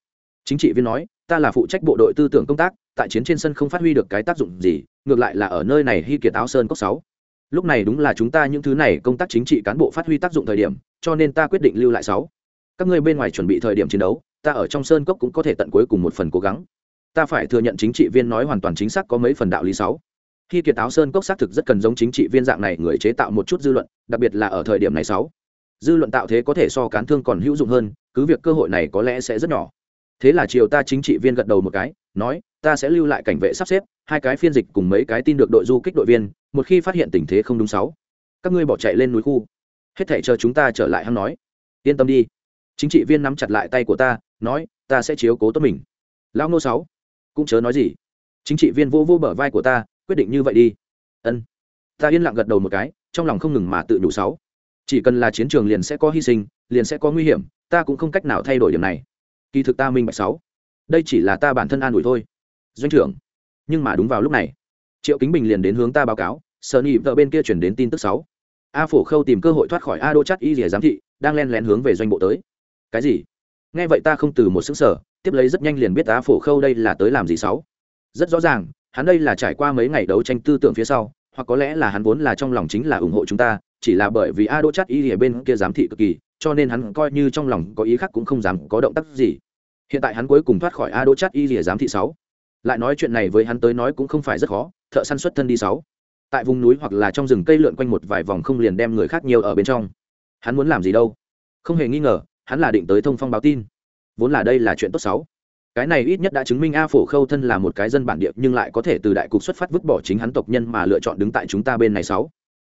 Speaker 1: Chính trị viên nói, ta là phụ trách bộ đội tư tưởng công tác, tại chiến trên sân không phát huy được cái tác dụng gì, ngược lại là ở nơi này hy kiệt áo sơn cốc sáu. Lúc này đúng là chúng ta những thứ này công tác chính trị cán bộ phát huy tác dụng thời điểm, cho nên ta quyết định lưu lại sáu. Các ngươi bên ngoài chuẩn bị thời điểm chiến đấu, ta ở trong sơn cốc cũng có thể tận cuối cùng một phần cố gắng ta phải thừa nhận chính trị viên nói hoàn toàn chính xác có mấy phần đạo lý sáu. Khi kiệt áo sơn cốc xác thực rất cần giống chính trị viên dạng này người chế tạo một chút dư luận, đặc biệt là ở thời điểm này sáu. Dư luận tạo thế có thể so cán thương còn hữu dụng hơn, cứ việc cơ hội này có lẽ sẽ rất nhỏ. Thế là chiều ta chính trị viên gật đầu một cái, nói, ta sẽ lưu lại cảnh vệ sắp xếp, hai cái phiên dịch cùng mấy cái tin được đội du kích đội viên, một khi phát hiện tình thế không đúng sáu. Các ngươi bỏ chạy lên núi khu. Hết thể chờ chúng ta trở lại hắn nói. Yên tâm đi. Chính trị viên nắm chặt lại tay của ta, nói, ta sẽ chiếu cố tốt mình. Lão nô sáu cũng chớ nói gì. Chính trị viên vô vô bờ vai của ta, quyết định như vậy đi. Ân. Ta yên lặng gật đầu một cái, trong lòng không ngừng mà tự đủ sáu. Chỉ cần là chiến trường liền sẽ có hy sinh, liền sẽ có nguy hiểm, ta cũng không cách nào thay đổi điểm này. Kỳ thực ta minh bạch sáu. Đây chỉ là ta bản thân an ủi thôi. Doanh trưởng. Nhưng mà đúng vào lúc này, triệu kính bình liền đến hướng ta báo cáo sợ nhị vợ bên kia chuyển đến tin tức sáu. A phổ khâu tìm cơ hội thoát khỏi a đô chắt y rỉa giám thị, đang len lén hướng về doanh bộ tới. Cái gì? Nghe vậy ta không từ một xứng sở tiếp lấy rất nhanh liền biết á phổ khâu đây là tới làm gì sáu. Rất rõ ràng, hắn đây là trải qua mấy ngày đấu tranh tư tưởng phía sau, hoặc có lẽ là hắn vốn là trong lòng chính là ủng hộ chúng ta, chỉ là bởi vì a đỗ chắc y ở bên kia giám thị cực kỳ, cho nên hắn coi như trong lòng có ý khác cũng không dám có động tác gì. Hiện tại hắn cuối cùng thoát khỏi a đỗ chắc y rìa giám thị sáu. Lại nói chuyện này với hắn tới nói cũng không phải rất khó, thợ săn xuất thân đi sáu. Tại vùng núi hoặc là trong rừng cây lượn quanh một vài vòng không liền đem người khác nhiều ở bên trong. Hắn muốn làm gì đâu? Không hề nghi ngờ, hắn là định tới thông phong báo tin vốn là đây là chuyện tốt sáu cái này ít nhất đã chứng minh a phổ khâu thân là một cái dân bản địa, nhưng lại có thể từ đại cục xuất phát vứt bỏ chính hắn tộc nhân mà lựa chọn đứng tại chúng ta bên này sáu.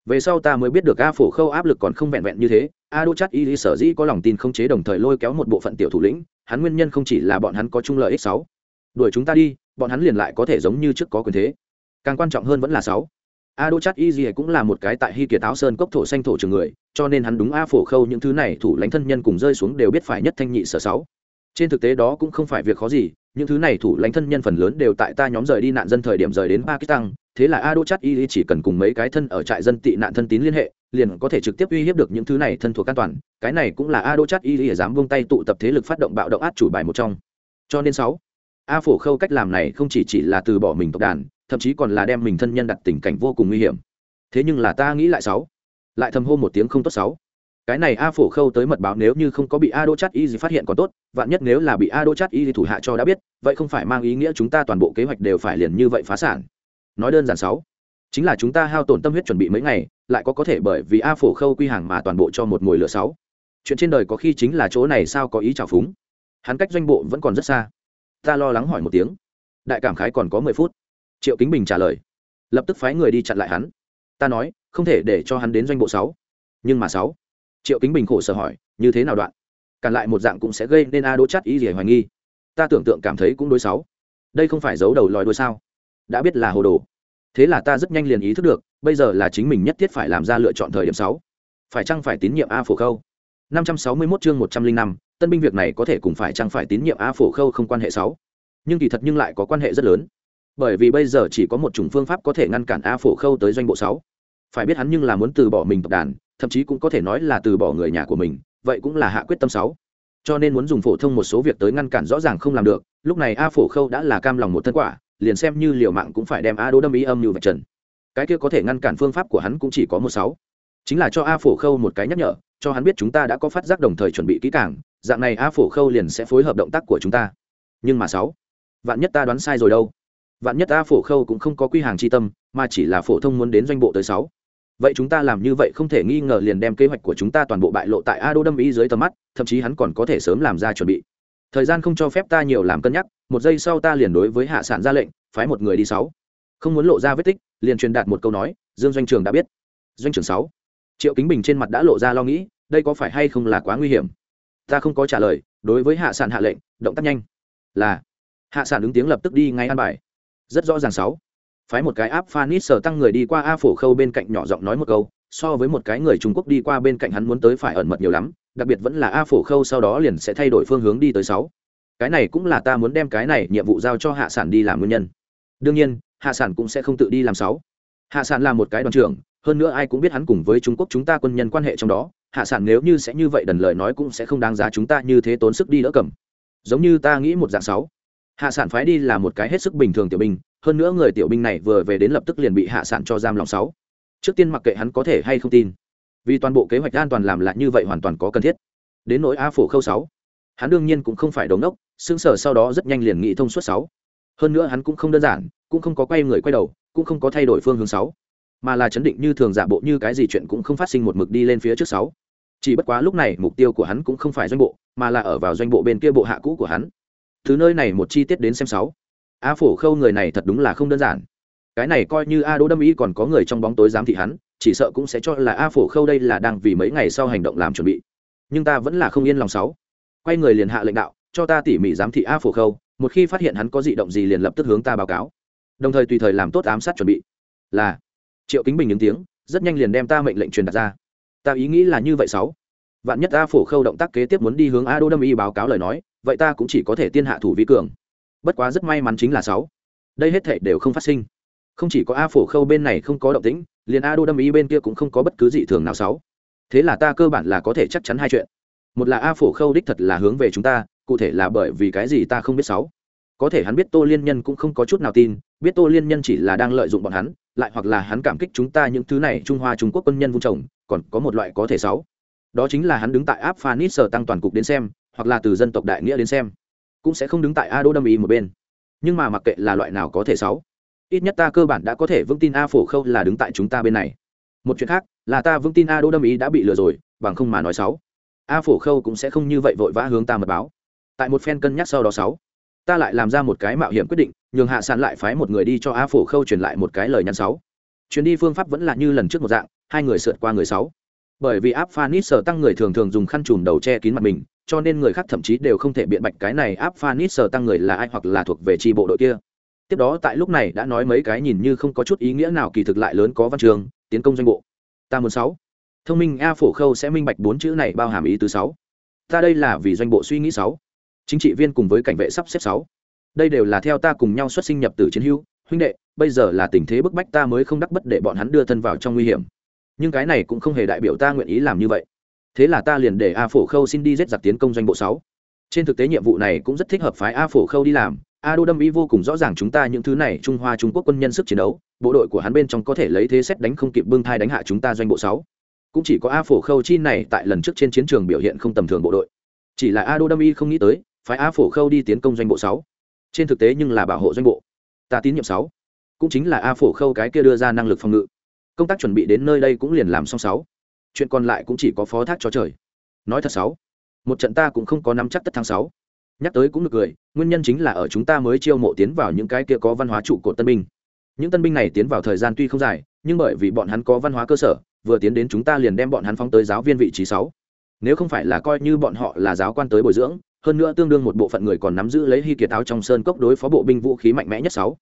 Speaker 1: Về sau ta mới biết được a phổ khâu áp lực còn không vẹn vẹn như thế, a đô chắt y sở dĩ có lòng tin không chế đồng thời lôi kéo một bộ phận tiểu thủ lĩnh, hắn nguyên nhân không chỉ là bọn hắn có chung lợi ích sáu. Đuổi chúng ta đi, bọn hắn liền lại có thể giống như trước có quyền thế. Càng quan trọng hơn vẫn là sáu. A đô chắt y gì cũng là một cái tại hy kiệt áo sơn cốc thổ xanh thổ trường người, cho nên hắn đúng a phổ khâu những thứ này thủ lãnh thân nhân cùng rơi xuống đều biết phải nhất thanh nhị sở sáu trên thực tế đó cũng không phải việc khó gì, những thứ này thủ lãnh thân nhân phần lớn đều tại ta nhóm rời đi nạn dân thời điểm rời đến pakistan, thế là a đô chát y chỉ cần cùng mấy cái thân ở trại dân tị nạn thân tín liên hệ, liền có thể trực tiếp uy hiếp được những thứ này thân thuộc an toàn, cái này cũng là a đô chát y dám vung tay tụ tập thế lực phát động bạo động át chủ bài một trong. Cho nên sáu, a phổ khâu cách làm này không chỉ chỉ là từ bỏ mình tộc đàn, thậm chí còn là đem mình thân nhân đặt tình cảnh vô cùng nguy hiểm. Thế nhưng là ta nghĩ lại sáu, lại thầm hô một tiếng không tốt sáu cái này a phổ khâu tới mật báo nếu như không có bị a đô chắt y gì phát hiện còn tốt, vạn nhất nếu là bị a đô chắt y thủ hạ cho đã biết, vậy không phải mang ý nghĩa chúng ta toàn bộ kế hoạch đều phải liền như vậy phá sản. Nói đơn giản sáu, chính là chúng ta hao tổn tâm huyết chuẩn bị mấy ngày, lại có có thể bởi vì a phổ khâu quy hàng mà toàn bộ cho một mồi lửa sáu. Chuyện trên đời có khi chính là chỗ này sao có ý trào phúng. Hắn cách doanh bộ vẫn còn rất xa. Ta lo lắng hỏi một tiếng. Đại cảm khái còn có mười phút. Triệu kính bình trả lời. Lập tức phái người đi chặn lại hắn. Ta nói, không thể để cho hắn đến doanh bộ sáu. Nhưng mà sáu triệu kính bình khổ sở hỏi như thế nào đoạn? Cản lại một dạng cũng sẽ gây nên a đỗ chắt ý gì hoài nghi. Ta tưởng tượng cảm thấy cũng đối sáu đây không phải giấu đầu lòi đuôi sao? Đã biết là hồ đồ. Thế là ta rất nhanh liền ý thức được bây giờ là chính mình nhất thiết phải làm ra lựa chọn thời điểm sáu phải chăng phải tín nhiệm a phổ khâu? 561 chương 105, tân binh việc này có thể cùng phải chăng phải tín nhiệm a phổ khâu không quan hệ sáu nhưng kỳ thật nhưng lại có quan hệ rất lớn. Bởi vì bây giờ chỉ có một chủng phương pháp có thể ngăn cản a phổ khâu tới doanh bộ sáu phải biết hắn nhưng là muốn từ bỏ mình tộc đàn thậm chí cũng có thể nói là từ bỏ người nhà của mình, vậy cũng là hạ quyết tâm sáu. Cho nên muốn dùng phổ thông một số việc tới ngăn cản rõ ràng không làm được, lúc này a phổ khâu đã là cam lòng một thân quả, liền xem như liều mạng cũng phải đem a đỗ đâm ý âm như vạch trần. Cái kia có thể ngăn cản phương pháp của hắn cũng chỉ có một sáu. Chính là cho a phổ khâu một cái nhắc nhở, cho hắn biết chúng ta đã có phát giác đồng thời chuẩn bị kỹ càng, dạng này a phổ khâu liền sẽ phối hợp động tác của chúng ta. Nhưng mà sáu, vạn nhất ta đoán sai rồi đâu? Vạn nhất a phổ khâu cũng không có quy hàng chi tâm, mà chỉ là phổ thông muốn đến doanh bộ tới sáu vậy chúng ta làm như vậy không thể nghi ngờ liền đem kế hoạch của chúng ta toàn bộ bại lộ tại a đô đâm ý dưới tầm mắt, thậm chí hắn còn có thể sớm làm ra chuẩn bị. Thời gian không cho phép ta nhiều làm cân nhắc, một giây sau ta liền đối với hạ sản ra lệnh, phái một người đi sáu. Không muốn lộ ra vết tích, liền truyền đạt một câu nói, dương doanh trường đã biết. Doanh trường sáu. Triệu kính bình trên mặt đã lộ ra lo nghĩ, đây có phải hay không là quá nguy hiểm? Ta không có trả lời, đối với hạ sản hạ lệnh, động tác nhanh. Là. Hạ sản ứng tiếng lập tức đi ngay an bài. Rất rõ ràng sáu phái một cái áp phanit sở tăng người đi qua a phổ khâu bên cạnh nhỏ giọng nói một câu, so với một cái người trung quốc đi qua bên cạnh hắn muốn tới phải ẩn mật nhiều lắm, đặc biệt vẫn là a phổ khâu sau đó liền sẽ thay đổi phương hướng đi tới sáu. Cái này cũng là ta muốn đem cái này nhiệm vụ giao cho hạ sản đi làm nguyên nhân. Đương nhiên, hạ sản cũng sẽ không tự đi làm sáu. Hạ sản là một cái đoàn trưởng, hơn nữa ai cũng biết hắn cùng với trung quốc chúng ta quân nhân quan hệ trong đó, hạ sản nếu như sẽ như vậy đần lời nói cũng sẽ không đáng giá chúng ta như thế tốn sức đi đỡ cầm. Giống như ta nghĩ một dạng sáu. Hạ sản phái đi là một cái hết sức bình thường tiểu binh hơn nữa người tiểu binh này vừa về đến lập tức liền bị hạ sản cho giam lòng sáu. Trước tiên mặc kệ hắn có thể hay không tin. Vì toàn bộ kế hoạch an toàn làm lại như vậy hoàn toàn có cần thiết. Đến nỗi a phổ khâu sáu, hắn đương nhiên cũng không phải đống đốc xương sở sau đó rất nhanh liền nghị thông suốt sáu. Hơn nữa hắn cũng không đơn giản, cũng không có quay người quay đầu, cũng không có thay đổi phương hướng sáu. Mà là chấn định như thường giả bộ như cái gì chuyện cũng không phát sinh một mực đi lên phía trước sáu. Chỉ bất quá lúc này mục tiêu của hắn cũng không phải doanh bộ, mà là ở vào doanh bộ bên kia bộ hạ cũ của hắn. Thứ nơi này một chi tiết đến xem sáu a phổ khâu người này thật đúng là không đơn giản. Cái này coi như a đỗ đâm ý còn có người trong bóng tối giám thị hắn, chỉ sợ cũng sẽ cho là a phổ khâu đây là đang vì mấy ngày sau hành động làm chuẩn bị. Nhưng ta vẫn là không yên lòng sáu. Quay người liền hạ lệnh đạo, cho ta tỉ mỉ giám thị a phổ khâu, một khi phát hiện hắn có dị động gì liền lập tức hướng ta báo cáo. Đồng thời tùy thời làm tốt ám sát chuẩn bị. Là. Triệu kính bình những tiếng, rất nhanh liền đem ta mệnh lệnh truyền đặt ra. Ta ý nghĩ là như vậy sáu. Vạn nhất a phổ khâu động tác kế tiếp muốn đi hướng a đô đâm y báo cáo lời nói, vậy ta cũng chỉ có thể tiên hạ thủ vi cường bất quá rất may mắn chính là sáu. Đây hết thể đều không phát sinh. Không chỉ có a phổ khâu bên này không có động tĩnh, liền a đô đâm ý bên kia cũng không có bất cứ gì thường nào sáu. Thế là ta cơ bản là có thể chắc chắn hai chuyện. Một là a phổ khâu đích thật là hướng về chúng ta, cụ thể là bởi vì cái gì ta không biết sáu. Có thể hắn biết tô liên nhân cũng không có chút nào tin, biết tô liên nhân chỉ là đang lợi dụng bọn hắn, lại hoặc là hắn cảm kích chúng ta những thứ này trung hoa trung quốc quân nhân vung trồng, còn có một loại có thể sáu. Đó chính là hắn đứng tại áp phanit sở tăng toàn cục đến xem, hoặc là từ dân tộc đại nghĩa đến xem cũng sẽ không đứng tại a đô đâm ý một bên. Nhưng mà mặc kệ là loại nào có thể sáu, ít nhất ta cơ bản đã có thể vững tin a phổ khâu là đứng tại chúng ta bên này. Một chuyện khác, là ta vững tin a đô đâm ý đã bị lừa rồi, bằng không mà nói sáu. A phổ khâu cũng sẽ không như vậy vội vã hướng ta mật báo. Tại một phen cân nhắc sau đó sáu, ta lại làm ra một cái mạo hiểm quyết định, nhường hạ sản lại phái một người đi cho a phổ khâu truyền lại một cái lời nhắn sáu. Chuyến đi phương pháp vẫn là như lần trước một dạng, hai người sượt qua người sáu. Bởi vì áp phanit sở tăng người thường thường dùng khăn chùm đầu che kín mặt mình cho nên người khác thậm chí đều không thể biện bạch cái này áp phanit sờ tăng người là ai hoặc là thuộc về tri bộ đội kia. Tiếp đó tại lúc này đã nói mấy cái nhìn như không có chút ý nghĩa nào kỳ thực lại lớn có văn trường, tiến công doanh bộ. Ta muốn sáu. Thông minh a phổ khâu sẽ minh bạch bốn chữ này bao hàm ý từ sáu. Ta đây là vì doanh bộ suy nghĩ sáu. Chính trị viên cùng với cảnh vệ sắp xếp sáu. Đây đều là theo ta cùng nhau xuất sinh nhập tử chiến hữu, huynh đệ, bây giờ là tình thế bức bách ta mới không đắc bất để bọn hắn đưa thân vào trong nguy hiểm. Nhưng cái này cũng không hề đại biểu ta nguyện ý làm như vậy thế là ta liền để a phổ khâu xin đi giết giặc tiến công doanh bộ sáu. Trên thực tế nhiệm vụ này cũng rất thích hợp phái a phổ khâu đi làm. A đô đâm ý vô cùng rõ ràng chúng ta những thứ này trung hoa trung quốc quân nhân sức chiến đấu. Bộ đội của hắn bên trong có thể lấy thế xét đánh không kịp bưng thai đánh hạ chúng ta doanh bộ sáu. Cũng chỉ có a phổ khâu chi này tại lần trước trên chiến trường biểu hiện không tầm thường bộ đội. Chỉ là a đô đâm y không nghĩ tới, phái a phổ khâu đi tiến công doanh bộ sáu. Trên thực tế nhưng là bảo hộ doanh bộ. Ta tín nhiệm sáu. Cũng chính là a phổ khâu cái kia đưa ra năng lực phòng ngự. Công tác chuẩn bị đến nơi đây cũng liền làm xong sáu chuyện còn lại cũng chỉ có phó thác cho trời. Nói thật sáu, một trận ta cũng không có nắm chắc tất thắng sáu. Nhắc tới cũng được cười, nguyên nhân chính là ở chúng ta mới chiêu mộ tiến vào những cái kia có văn hóa trụ cột tân binh. Những tân binh này tiến vào thời gian tuy không dài, nhưng bởi vì bọn hắn có văn hóa cơ sở, vừa tiến đến chúng ta liền đem bọn hắn phóng tới giáo viên vị trí sáu. Nếu không phải là coi như bọn họ là giáo quan tới bồi dưỡng, hơn nữa tương đương một bộ phận người còn nắm giữ lấy hy kiệt áo trong sơn cốc đối phó bộ binh vũ khí mạnh mẽ nhất sáu.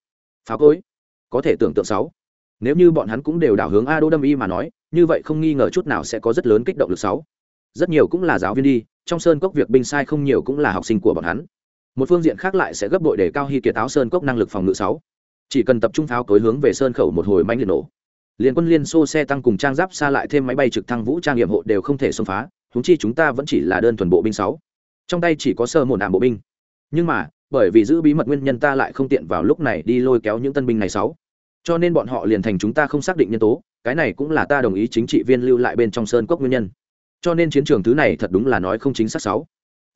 Speaker 1: Pháo cối. Có thể tưởng tượng sáu nếu như bọn hắn cũng đều đảo hướng a đô đâm y mà nói, như vậy không nghi ngờ chút nào sẽ có rất lớn kích động lực sáu. Rất nhiều cũng là giáo viên đi, trong sơn cốc việc binh sai không nhiều cũng là học sinh của bọn hắn. Một phương diện khác lại sẽ gấp bội để cao hy kiệt áo sơn cốc năng lực phòng ngự sáu. Chỉ cần tập trung pháo tối hướng về sơn khẩu một hồi manh liệt nổ. Liên quân liên xô xe tăng cùng trang giáp xa lại thêm máy bay trực thăng vũ trang nghiệm hộ đều không thể xông phá húng chi chúng ta vẫn chỉ là đơn thuần bộ binh sáu. Trong tay chỉ có sơ một đạm bộ binh. Nhưng mà, bởi vì giữ bí mật nguyên nhân ta lại không tiện vào lúc này đi lôi kéo những tân binh này sáu cho nên bọn họ liền thành chúng ta không xác định nhân tố, cái này cũng là ta đồng ý chính trị viên lưu lại bên trong sơn cốc nguyên nhân. Cho nên chiến trường thứ này thật đúng là nói không chính xác sáu.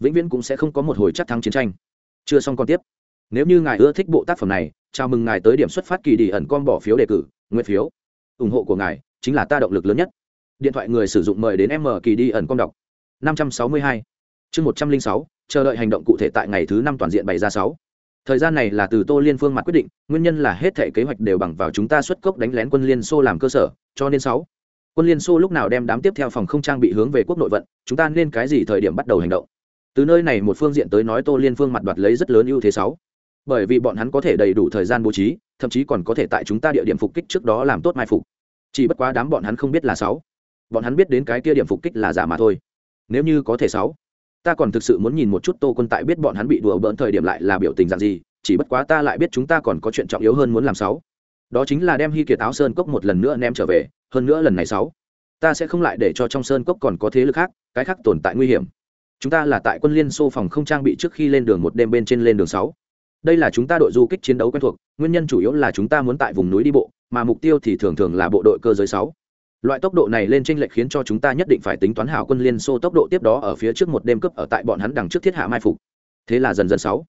Speaker 1: Vĩnh viễn cũng sẽ không có một hồi chắc thắng chiến tranh. Chưa xong còn tiếp. Nếu như ngài ưa thích bộ tác phẩm này, chào mừng ngài tới điểm xuất phát kỳ đi ẩn con bỏ phiếu đề cử nguyên phiếu. Ủng hộ của ngài chính là ta động lực lớn nhất. Điện thoại người sử dụng mời đến m kỳ đi ẩn con đọc. năm trăm sáu mươi hai. Chương một trăm linh sáu, chờ đợi hành động cụ thể tại ngày thứ năm toàn diện bày ra sáu thời gian này là từ tô liên phương mặt quyết định, nguyên nhân là hết thể kế hoạch đều bằng vào chúng ta xuất cốc đánh lén quân liên xô làm cơ sở, cho nên sáu. Quân liên xô lúc nào đem đám tiếp theo phòng không trang bị hướng về quốc nội vận, chúng ta nên cái gì thời điểm bắt đầu hành động? Từ nơi này một phương diện tới nói tô liên phương mặt đoạt lấy rất lớn ưu thế sáu. Bởi vì bọn hắn có thể đầy đủ thời gian bố trí, thậm chí còn có thể tại chúng ta địa điểm phục kích trước đó làm tốt mai phục. Chỉ bất quá đám bọn hắn không biết là sáu. Bọn hắn biết đến cái kia điểm phục kích là giả mà thôi. Nếu như có thể sáu ta còn thực sự muốn nhìn một chút tô quân tại biết bọn hắn bị đùa bỡn thời điểm lại là biểu tình dạng gì, chỉ bất quá ta lại biết chúng ta còn có chuyện trọng yếu hơn muốn làm sáu. Đó chính là đem hy kiệt áo sơn cốc một lần nữa ném trở về, hơn nữa lần này sáu, ta sẽ không lại để cho trong sơn cốc còn có thế lực khác, cái khác tồn tại nguy hiểm. Chúng ta là tại quân liên xô phòng không trang bị trước khi lên đường một đêm bên trên lên đường sáu. Đây là chúng ta đội du kích chiến đấu quen thuộc, nguyên nhân chủ yếu là chúng ta muốn tại vùng núi đi bộ, mà mục tiêu thì thường thường là bộ đội cơ giới sáu loại tốc độ này lên tranh lệch khiến cho chúng ta nhất định phải tính toán hảo quân liên xô tốc độ tiếp đó ở phía trước một đêm cướp ở tại bọn hắn đằng trước thiết hạ mai phục. Thế là dần dần sáu.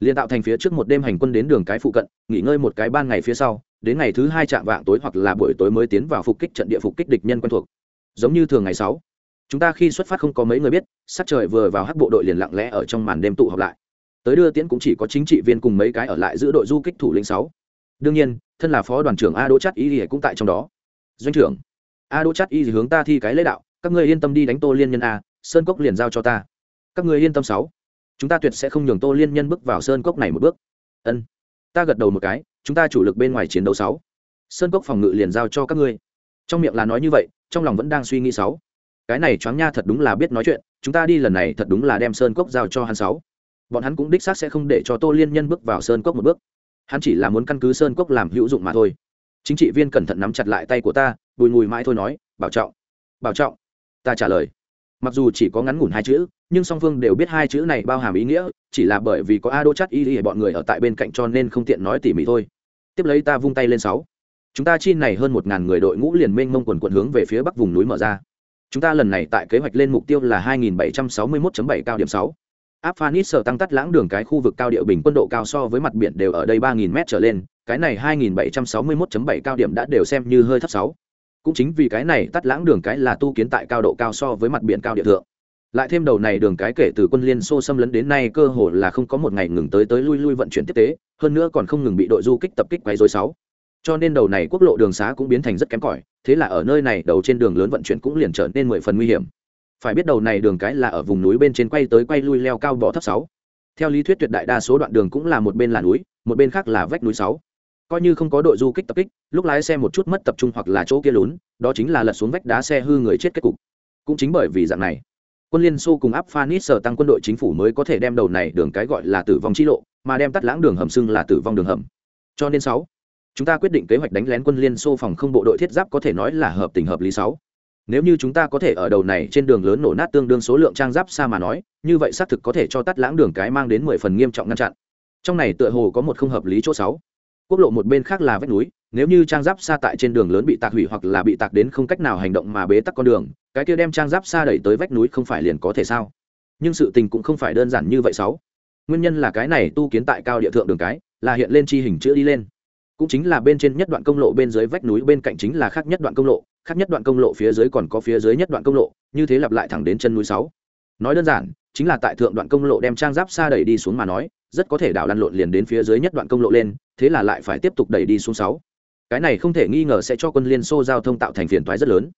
Speaker 1: Liên tạo thành phía trước một đêm hành quân đến đường cái phụ cận, nghỉ ngơi một cái ban ngày phía sau, đến ngày thứ hai chạm vạng tối hoặc là buổi tối mới tiến vào phục kích trận địa phục kích địch nhân quen thuộc. Giống như thường ngày sáu. Chúng ta khi xuất phát không có mấy người biết sát trời vừa vào hắc bộ đội liền lặng lẽ ở trong màn đêm tụ họp lại. Tới đưa tiễn cũng chỉ có chính trị viên cùng mấy cái ở lại giữ đội du kích thủ lĩnh sáu. Đương nhiên, thân là phó đoàn trưởng a đỗ chắc ý thì cũng tại trong đó. Doanh trưởng a đỗ chát y hướng ta thi cái lễ đạo, các ngươi yên tâm đi đánh tô liên nhân a, sơn cốc liền giao cho ta. Các ngươi yên tâm sáu. Chúng ta tuyệt sẽ không nhường tô liên nhân bước vào sơn cốc này một bước. Ân. Ta gật đầu một cái, chúng ta chủ lực bên ngoài chiến đấu sáu. Sơn cốc phòng ngự liền giao cho các ngươi. Trong miệng là nói như vậy, trong lòng vẫn đang suy nghĩ sáu. Cái này choáng nha thật đúng là biết nói chuyện, chúng ta đi lần này thật đúng là đem sơn cốc giao cho hắn sáu. Bọn hắn cũng đích xác sẽ không để cho tô liên nhân bước vào sơn cốc một bước. Hắn chỉ là muốn căn cứ sơn cốc làm hữu dụng mà thôi. Chính trị viên cẩn thận nắm chặt lại tay của ta bùi ngùi mãi thôi nói, bảo trọng bảo trọng ta trả lời, mặc dù chỉ có ngắn ngủn hai chữ, nhưng song phương đều biết hai chữ này bao hàm ý nghĩa, chỉ là bởi vì có a đô chắt y y bọn người ở tại bên cạnh cho nên không tiện nói tỉ mỉ thôi tiếp lấy ta vung tay lên sáu chúng ta chi này hơn một ngàn người đội ngũ liền mênh mông quần quận hướng về phía bắc vùng núi mở ra chúng ta lần này tại kế hoạch lên mục tiêu là 2761.7 cao điểm 6. áp phanis sở tăng tắt lãng đường cái khu vực cao địa bình quân độ cao so với mặt biển đều ở đây 3.000 m trở lên, cái này 2761.7 cao điểm đã đều xem như hơi thấp 6 cũng chính vì cái này tắt lãng đường cái là tu kiến tại cao độ cao so với mặt biển cao địa thượng. Lại thêm đầu này đường cái kể từ quân liên xô xâm lấn đến nay cơ hồ là không có một ngày ngừng tới tới lui lui vận chuyển tiếp tế, hơn nữa còn không ngừng bị đội du kích tập kích quấy rối sáu. Cho nên đầu này quốc lộ đường xá cũng biến thành rất kém cỏi, thế là ở nơi này đầu trên đường lớn vận chuyển cũng liền trở nên mười phần nguy hiểm. Phải biết đầu này đường cái là ở vùng núi bên trên quay tới quay lui leo cao bỏ thấp sáu. Theo lý thuyết tuyệt đại đa số đoạn đường cũng là một bên là núi, một bên khác là vách núi sáu coi như không có đội du kích tập kích, lúc lái xe một chút mất tập trung hoặc là chỗ kia lún, đó chính là lật xuống vách đá xe hư người chết kết cục. Cũng chính bởi vì dạng này, quân liên xô cùng áp phanis sở tăng quân đội chính phủ mới có thể đem đầu này đường cái gọi là tử vong chi lộ, mà đem tắt lãng đường hầm xưng là tử vong đường hầm. Cho nên sáu, chúng ta quyết định kế hoạch đánh lén quân liên xô phòng không bộ đội thiết giáp có thể nói là hợp tình hợp lý sáu. Nếu như chúng ta có thể ở đầu này trên đường lớn nổ nát tương đương số lượng trang giáp xa mà nói, như vậy xác thực có thể cho tắt lãng đường cái mang đến mười phần nghiêm trọng ngăn chặn. Trong này tựa hồ có một không hợp lý chỗ sáu quốc lộ một bên khác là vách núi, nếu như trang giáp xa tại trên đường lớn bị tạc hủy hoặc là bị tạc đến không cách nào hành động mà bế tắc con đường, cái kia đem trang giáp xa đẩy tới vách núi không phải liền có thể sao? Nhưng sự tình cũng không phải đơn giản như vậy sáu. Nguyên nhân là cái này tu kiến tại cao địa thượng đường cái, là hiện lên chi hình chữ đi lên. Cũng chính là bên trên nhất đoạn công lộ bên dưới vách núi, bên cạnh chính là khác nhất đoạn công lộ, khác nhất đoạn công lộ phía dưới còn có phía dưới nhất đoạn công lộ, như thế lặp lại thẳng đến chân núi sáu. Nói đơn giản, chính là tại thượng đoạn công lộ đem trang giáp xa đẩy đi xuống mà nói rất có thể đảo lăn lộn liền đến phía dưới nhất đoạn công lộ lên, thế là lại phải tiếp tục đẩy đi xuống sáu. Cái này không thể nghi ngờ sẽ cho quân liên xô giao thông tạo thành phiền toái rất lớn.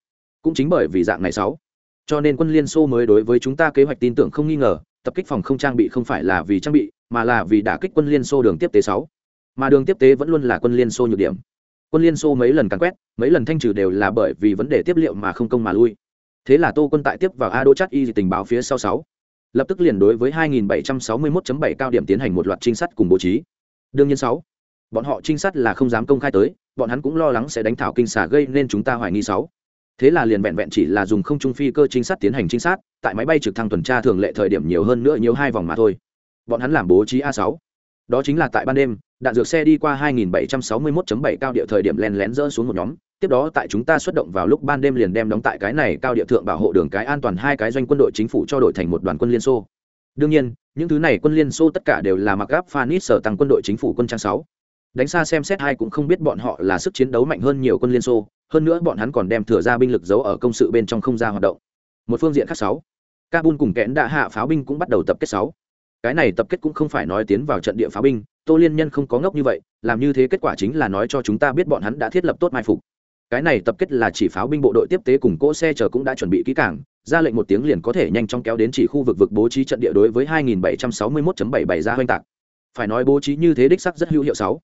Speaker 1: Cũng chính bởi vì dạng này sáu. Cho nên quân liên xô mới đối với chúng ta kế hoạch tin tưởng không nghi ngờ, tập kích phòng không trang bị không phải là vì trang bị, mà là vì đả kích quân liên xô đường tiếp tế sáu. Mà đường tiếp tế vẫn luôn là quân liên xô nhược điểm. Quân liên xô mấy lần càn quét, mấy lần thanh trừ đều là bởi vì vấn đề tiếp liệu mà không công mà lui. Thế là tô quân tại tiếp vào a đô chắt y tình báo phía sau sáu lập tức liền đối với 2761.7 cao điểm tiến hành một loạt trinh sát cùng bố trí. Đương nhiên sáu, bọn họ trinh sát là không dám công khai tới, bọn hắn cũng lo lắng sẽ đánh thảo kinh xà gây nên chúng ta hoài nghi sáu. Thế là liền vẹn vẹn chỉ là dùng không trung phi cơ trinh sát tiến hành trinh sát, tại máy bay trực thăng tuần tra thường lệ thời điểm nhiều hơn nữa nhiều hai vòng mà thôi. Bọn hắn làm bố trí a sáu. Đó chính là tại ban đêm đạn dược xe đi qua 2761.7 cao địa thời điểm len lén rỡ xuống một nhóm. Tiếp đó tại chúng ta xuất động vào lúc ban đêm liền đem đóng tại cái này cao địa thượng bảo hộ đường cái an toàn hai cái doanh quân đội chính phủ cho đổi thành một đoàn quân liên xô. Đương nhiên, những thứ này quân liên xô tất cả đều là mặc giáp Phanis sở tăng quân đội chính phủ quân trang sáu. Đánh xa xem xét hai cũng không biết bọn họ là sức chiến đấu mạnh hơn nhiều quân liên xô, hơn nữa bọn hắn còn đem thừa ra binh lực giấu ở công sự bên trong không ra hoạt động. Một phương diện khác sáu, kabul cùng kẽn đã hạ pháo binh cũng bắt đầu tập kết sáu. Cái này tập kết cũng không phải nói tiến vào trận địa pháo binh tô liên nhân không có ngốc như vậy, làm như thế kết quả chính là nói cho chúng ta biết bọn hắn đã thiết lập tốt mai phục. Cái này tập kết là chỉ pháo binh bộ đội tiếp tế cùng cỗ xe chờ cũng đã chuẩn bị kỹ cảng ra lệnh một tiếng liền có thể nhanh chóng kéo đến chỉ khu vực vực bố trí trận địa đối với 2761.77 ra hoành tạc. Phải nói bố trí như thế đích sắc rất hữu hiệu sáu.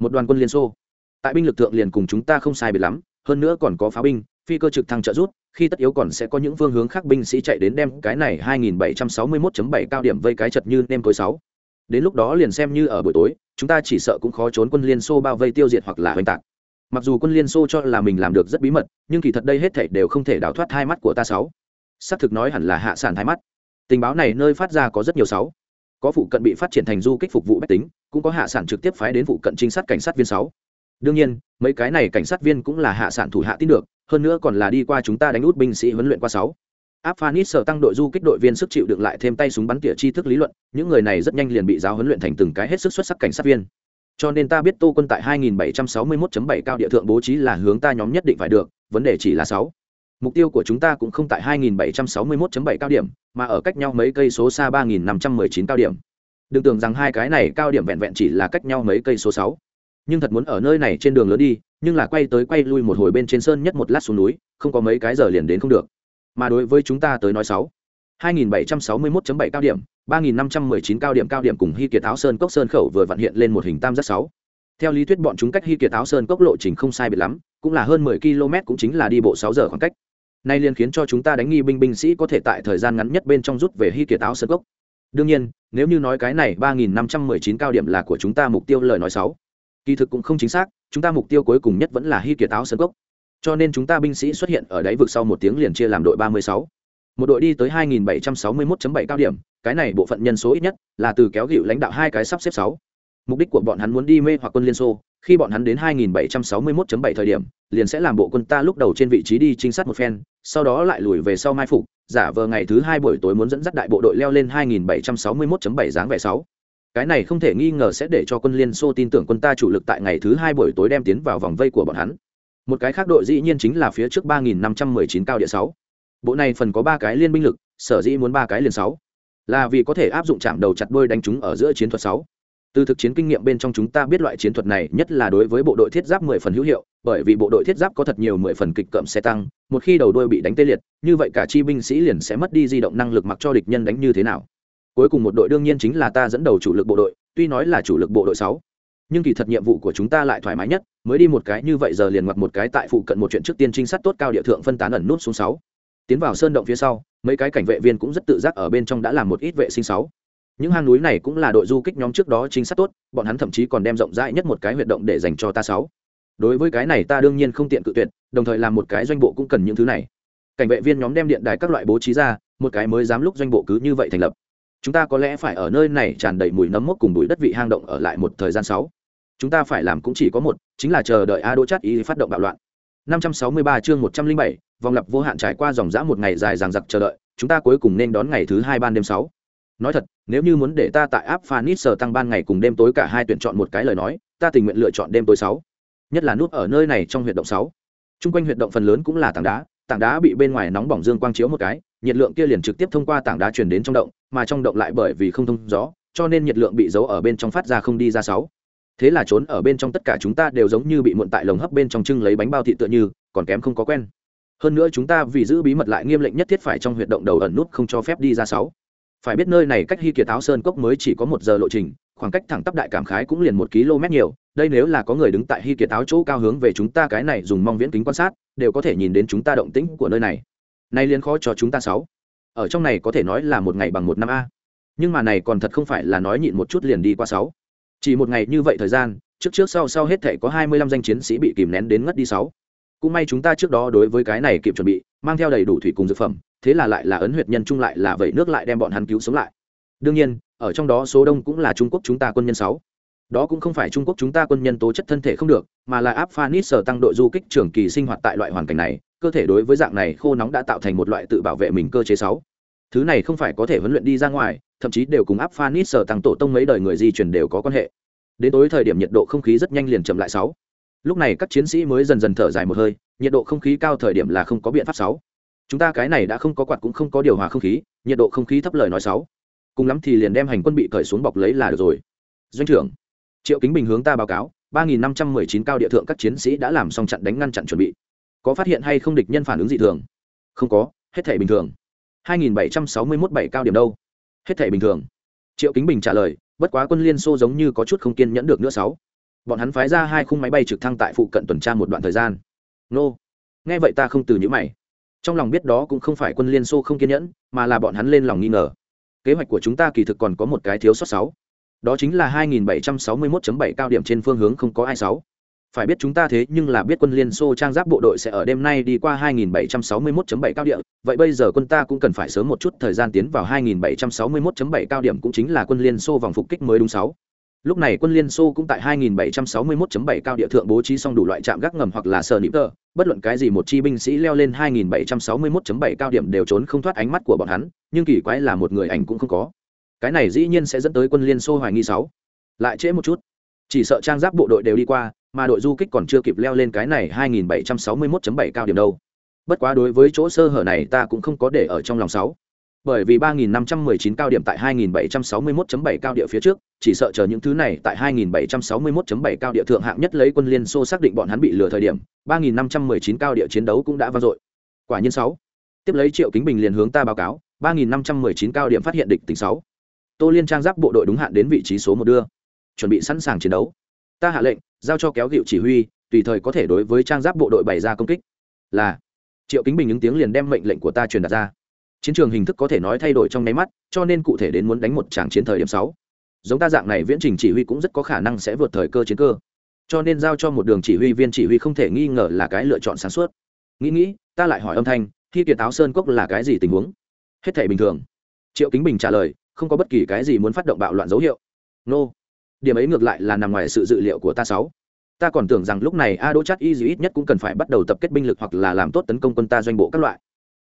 Speaker 1: Một đoàn quân liên xô. Tại binh lực thượng liền cùng chúng ta không sai biệt lắm, hơn nữa còn có pháo binh, phi cơ trực thăng trợ rút khi tất yếu còn sẽ có những phương hướng khác binh sĩ chạy đến đem cái này 2761.7 cao điểm vây cái chật như nem cối sáu đến lúc đó liền xem như ở buổi tối, chúng ta chỉ sợ cũng khó trốn quân liên xô bao vây tiêu diệt hoặc là oanh tạc. Mặc dù quân liên xô cho là mình làm được rất bí mật, nhưng kỳ thật đây hết thảy đều không thể đào thoát hai mắt của ta sáu. Xác thực nói hẳn là hạ sản hai mắt. Tình báo này nơi phát ra có rất nhiều sáu. Có phụ cận bị phát triển thành du kích phục vụ bách tính, cũng có hạ sản trực tiếp phái đến phụ cận trinh sát cảnh sát viên sáu. Đương nhiên, mấy cái này cảnh sát viên cũng là hạ sản thủ hạ tin được, hơn nữa còn là đi qua chúng ta đánh út binh sĩ huấn luyện qua sáu áp phanis sở tăng đội du kích đội viên sức chịu đựng lại thêm tay súng bắn tỉa tri thức lý luận, những người này rất nhanh liền bị giáo huấn luyện thành từng cái hết sức xuất sắc cảnh sát viên. Cho nên ta biết tô quân tại 2761.7 cao địa thượng bố trí là hướng ta nhóm nhất định phải được, vấn đề chỉ là sáu. Mục tiêu của chúng ta cũng không tại 2761.7 cao điểm, mà ở cách nhau mấy cây số xa 3519 cao điểm. Đừng tưởng rằng hai cái này cao điểm vẹn vẹn chỉ là cách nhau mấy cây số sáu. Nhưng thật muốn ở nơi này trên đường lớn đi, nhưng là quay tới quay lui một hồi bên trên sơn nhất một lát xuống núi, không có mấy cái giờ liền đến không được mà đối với chúng ta tới nói sáu 2761.7 cao điểm 3519 cao điểm cao điểm cùng Hy Kiệt Áo Sơn Cốc Sơn khẩu vừa vận hiện lên một hình tam giác sáu. Theo lý thuyết bọn chúng cách Hy Kiệt Áo Sơn Cốc lộ trình không sai biệt lắm, cũng là hơn 10 km cũng chính là đi bộ 6 giờ khoảng cách. Nay liền khiến cho chúng ta đánh nghi binh binh sĩ có thể tại thời gian ngắn nhất bên trong rút về Hy Kiệt Áo Sơn Cốc. Đương nhiên, nếu như nói cái này 3519 cao điểm là của chúng ta mục tiêu lời nói sáu, kỳ thực cũng không chính xác, chúng ta mục tiêu cuối cùng nhất vẫn là Hy Kiệt Áo Sơn Cốc cho nên chúng ta binh sĩ xuất hiện ở đáy vực sau một tiếng liền chia làm đội ba mươi sáu. Một đội đi tới 2761.7 cao điểm, cái này bộ phận nhân số ít nhất là từ kéo gịu lãnh đạo hai cái sắp xếp sáu. Mục đích của bọn hắn muốn đi mê hoặc quân liên xô, khi bọn hắn đến 2761.7 thời điểm, liền sẽ làm bộ quân ta lúc đầu trên vị trí đi trinh sát một phen, sau đó lại lùi về sau mai phục, giả vờ ngày thứ hai buổi tối muốn dẫn dắt đại bộ đội leo lên 2761.7 dáng vẻ sáu. Cái này không thể nghi ngờ sẽ để cho quân liên xô tin tưởng quân ta chủ lực tại ngày thứ hai buổi tối đem tiến vào vòng vây của bọn hắn một cái khác đội dĩ nhiên chính là phía trước 3.519 cao địa sáu. Bộ này phần có ba cái liên binh lực, sở dĩ muốn ba cái liền sáu. Là vì có thể áp dụng chạm đầu chặt đôi đánh chúng ở giữa chiến thuật sáu. Từ thực chiến kinh nghiệm bên trong chúng ta biết loại chiến thuật này nhất là đối với bộ đội thiết giáp mười phần hữu hiệu, bởi vì bộ đội thiết giáp có thật nhiều mười phần kịch cậm xe tăng, một khi đầu đôi bị đánh tê liệt, như vậy cả chi binh sĩ liền sẽ mất đi di động năng lực mặc cho địch nhân đánh như thế nào. Cuối cùng một đội đương nhiên chính là ta dẫn đầu chủ lực bộ đội, tuy nói là chủ lực bộ đội sáu nhưng kỳ thật nhiệm vụ của chúng ta lại thoải mái nhất, mới đi một cái như vậy giờ liền ngoặt một cái tại phụ cận một chuyện trước tiên trinh sát tốt cao địa thượng phân tán ẩn nút xuống sáu. Tiến vào sơn động phía sau, mấy cái cảnh vệ viên cũng rất tự giác ở bên trong đã làm một ít vệ sinh sáu. Những hang núi này cũng là đội du kích nhóm trước đó chính xác tốt, bọn hắn thậm chí còn đem rộng rãi nhất một cái huyệt động để dành cho ta sáu. Đối với cái này ta đương nhiên không tiện cự tuyệt, đồng thời làm một cái doanh bộ cũng cần những thứ này. Cảnh vệ viên nhóm đem điện đài các loại bố trí ra, một cái mới dám lúc doanh bộ cứ như vậy thành lập. Chúng ta có lẽ phải ở nơi này tràn đầy mùi nấm mốc cùng bụi đất vị hang động ở lại một thời gian sáu chúng ta phải làm cũng chỉ có một chính là chờ đợi a đỗ chát ý phát động bạo loạn 563 chương 107, vòng lặp vô hạn trải qua dòng dã một ngày dài dằng dặc chờ đợi, chúng ta cuối cùng nên đón ngày thứ hai ban đêm sáu. Nói thật, nếu như muốn để ta tại áp Phanis sở tăng ban ngày cùng đêm tối cả hai tuyển chọn một cái lời nói, ta tình nguyện lựa chọn đêm tối sáu. Nhất là nút ở nơi này trong huyệt động sáu. Trung quanh huyệt động phần lớn cũng là tảng đá, tảng đá bị bên ngoài nóng bỏng dương quang chiếu một cái, nhiệt lượng kia liền trực tiếp thông qua tảng đá truyền đến trong động, mà trong động lại bởi vì không thông gió, cho nên nhiệt lượng bị giấu ở bên trong phát ra không đi ra sáu thế là trốn ở bên trong tất cả chúng ta đều giống như bị muộn tại lồng hấp bên trong trưng lấy bánh bao thị tựa như, còn kém không có quen. Hơn nữa chúng ta vì giữ bí mật lại nghiêm lệnh nhất thiết phải trong huyệt động đầu ẩn nút không cho phép đi ra sáu. Phải biết nơi này cách hy kiệt áo sơn cốc mới chỉ có một giờ lộ trình, khoảng cách thẳng tắp đại cảm khái cũng liền một km nhiều. Đây nếu là có người đứng tại hy kiệt áo chỗ cao hướng về chúng ta cái này dùng mong viễn kính quan sát, đều có thể nhìn đến chúng ta động tĩnh của nơi này. Nay liên khó cho chúng ta sáu. Ở trong này có thể nói là một ngày bằng một năm a. Nhưng mà này còn thật không phải là nói nhịn một chút liền đi qua sáu chỉ một ngày như vậy thời gian, trước trước sau sau hết thể có hai mươi lăm danh chiến sĩ bị kìm nén đến ngất đi sáu. Cũng may chúng ta trước đó đối với cái này kịp chuẩn bị, mang theo đầy đủ thủy cùng dược phẩm, thế là lại là ấn huyệt nhân trung lại là vậy nước lại đem bọn hắn cứu sống lại. Đương nhiên, ở trong đó số đông cũng là trung quốc chúng ta quân nhân sáu. Đó cũng không phải trung quốc chúng ta quân nhân tố chất thân thể không được, mà là áp phanit sở tăng đội du kích trường kỳ sinh hoạt tại loại hoàn cảnh này, cơ thể đối với dạng này khô nóng đã tạo thành một loại tự bảo vệ mình cơ chế sáu thứ này không phải có thể huấn luyện đi ra ngoài, thậm chí đều cùng áp phanit sở tăng tổ tông mấy đời người di chuyển đều có quan hệ. Đến tối thời điểm nhiệt độ không khí rất nhanh liền chậm lại sáu. Lúc này các chiến sĩ mới dần dần thở dài một hơi, nhiệt độ không khí cao thời điểm là không có biện pháp sáu. Chúng ta cái này đã không có quạt cũng không có điều hòa không khí, nhiệt độ không khí thấp lời nói sáu. Cùng lắm thì liền đem hành quân bị cởi xuống bọc lấy là được rồi. Doanh trưởng, triệu kính bình hướng ta báo cáo, ba nghìn năm trăm mười chín cao địa thượng các chiến sĩ đã làm xong chặn đánh ngăn chặn chuẩn bị. Có phát hiện hay không địch nhân phản ứng dị thường? Không có, hết thể bình thường hai nghìn bảy trăm sáu mươi mốt bảy cao điểm đâu. Hết thể bình thường. Triệu kính bình trả lời, bất quá quân liên xô giống như có chút không kiên nhẫn được nữa sáu. Bọn hắn phái ra hai khung máy bay trực thăng tại phụ cận tuần tra một đoạn thời gian. Nô. Nghe vậy ta không từ những mày. Trong lòng biết đó cũng không phải quân liên xô không kiên nhẫn, mà là bọn hắn lên lòng nghi ngờ. Kế hoạch của chúng ta kỳ thực còn có một cái thiếu sót sáu. Đó chính là 2761.7 cao điểm trên phương hướng không có ai sáu phải biết chúng ta thế nhưng là biết quân liên xô trang giáp bộ đội sẽ ở đêm nay đi qua 2761.7 cao điểm. Vậy bây giờ quân ta cũng cần phải sớm một chút thời gian tiến vào 2761.7 cao điểm cũng chính là quân liên xô vòng phục kích mới đúng sáu. Lúc này quân liên xô cũng tại 2761.7 cao địa thượng bố trí xong đủ loại trạm gác ngầm hoặc là sờ nịp tờ. Bất luận cái gì một chi binh sĩ leo lên 2761.7 cao điểm đều trốn không thoát ánh mắt của bọn hắn, nhưng kỳ quái là một người ảnh cũng không có. Cái này dĩ nhiên sẽ dẫn tới quân liên xô hoài nghi sáu. Lại trễ một chút. Chỉ sợ trang giáp bộ đội đều đi qua mà đội du kích còn chưa kịp leo lên cái này 2761.7 cao điểm đâu bất quá đối với chỗ sơ hở này ta cũng không có để ở trong lòng sáu bởi vì 3.519 cao điểm tại 2.761.7 cao địa phía trước, chỉ sợ chờ những thứ này tại 2.761.7 cao địa thượng hạng nhất lấy quân Liên Xô xác định bọn hắn bị lừa thời điểm, 3.519 cao địa chiến đấu cũng đã vang dội. Quả nhiên 6. Tiếp lấy Triệu Kính Bình liền hướng ta báo cáo, 3.519 cao điểm phát hiện địch tỉnh 6. Tô Liên trang giáp bộ đội đúng hạn đến vị trí số một đưa, chuẩn bị sẵn sàng chiến đấu. Ta hạ lệnh, giao cho kéo gịu chỉ huy, tùy thời có thể đối với trang giáp bộ đội bày ra công kích. Là. Triệu Kính Bình ứng tiếng liền đem mệnh lệnh của ta truyền đạt ra. Chiến trường hình thức có thể nói thay đổi trong nháy mắt cho nên cụ thể đến muốn đánh một tràng chiến thời điểm sáu. Giống ta dạng này viễn trình chỉ huy cũng rất có khả năng sẽ vượt thời cơ chiến cơ. Cho nên giao cho một đường chỉ huy viên chỉ huy không thể nghi ngờ là cái lựa chọn sáng suốt. Nghĩ nghĩ ta lại hỏi âm thanh khi kiệt táo sơn cốc là cái gì tình huống? Hết thể bình thường. Triệu kính bình trả lời không có bất kỳ cái gì muốn phát động bạo loạn dấu hiệu. Nô điểm ấy ngược lại là nằm ngoài sự dự liệu của ta sáu. Ta còn tưởng rằng lúc này a đỗ chát y gì ít nhất cũng cần phải bắt đầu tập kết binh lực hoặc là làm tốt tấn công quân ta doanh bộ các loại.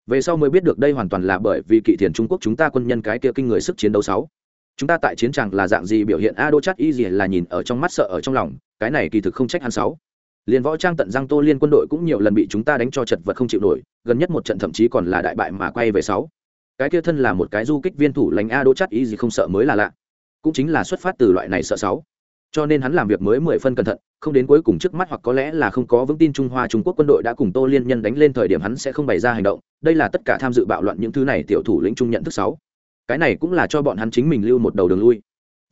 Speaker 1: Về sau mới biết được đây hoàn toàn là bởi vì kỵ thiền trung quốc chúng ta quân nhân cái kia kinh người sức chiến đấu sáu. Chúng ta tại chiến tràng là dạng gì biểu hiện a đỗ chát y gì là nhìn ở trong mắt sợ ở trong lòng, cái này kỳ thực không trách hắn sáu. Liền võ trang tận giang tô liên quân đội cũng nhiều lần bị chúng ta đánh cho chật vật không chịu nổi, gần nhất một trận thậm chí còn là đại bại mà quay về sáu. Cái kia thân là một cái du kích viên thủ lãnh a đỗ chát y gì không sợ mới là lạ cũng chính là xuất phát từ loại này sợ sáu. Cho nên hắn làm việc mới mười phân cẩn thận, không đến cuối cùng trước mắt hoặc có lẽ là không có vững tin trung hoa trung quốc quân đội đã cùng tô liên nhân đánh lên thời điểm hắn sẽ không bày ra hành động. Đây là tất cả tham dự bạo loạn những thứ này tiểu thủ lĩnh trung nhận thức sáu. Cái này cũng là cho bọn hắn chính mình lưu một đầu đường lui.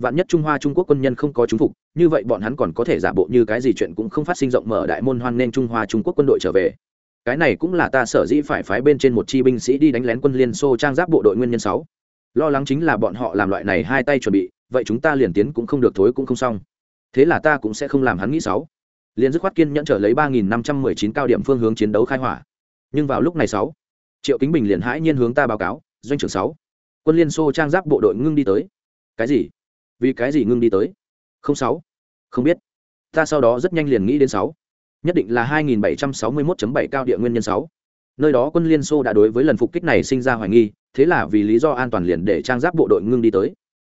Speaker 1: Vạn nhất trung hoa trung quốc quân nhân không có chúng phục, như vậy bọn hắn còn có thể giả bộ như cái gì chuyện cũng không phát sinh rộng mở đại môn hoan nên trung hoa trung quốc quân đội trở về. Cái này cũng là ta sở dĩ phải phái bên trên một chi binh sĩ đi đánh lén quân liên xô trang giáp bộ đội nguyên nhân sáu. Lo lắng chính là bọn họ làm loại này hai tay chuẩn bị vậy chúng ta liền tiến cũng không được thối cũng không xong. Thế là ta cũng sẽ không làm hắn nghĩ sáu liền dứt khoát kiên nhẫn trở lấy ba nghìn năm trăm mười chín cao điểm phương hướng chiến đấu khai hỏa. Nhưng vào lúc này sáu triệu kính bình liền hãi nhiên hướng ta báo cáo doanh trưởng sáu quân liên xô trang giáp bộ đội ngưng đi tới. Cái gì? Vì cái gì ngưng đi tới? Không sáu không biết. Ta sau đó rất nhanh liền nghĩ đến sáu nhất định là 2761.7 cao địa nguyên nhân 6. Nơi đó quân Liên Xô đã đối với lần phục kích này sinh ra hoài nghi, thế là vì lý do an toàn liền để trang giáp bộ đội ngưng đi tới.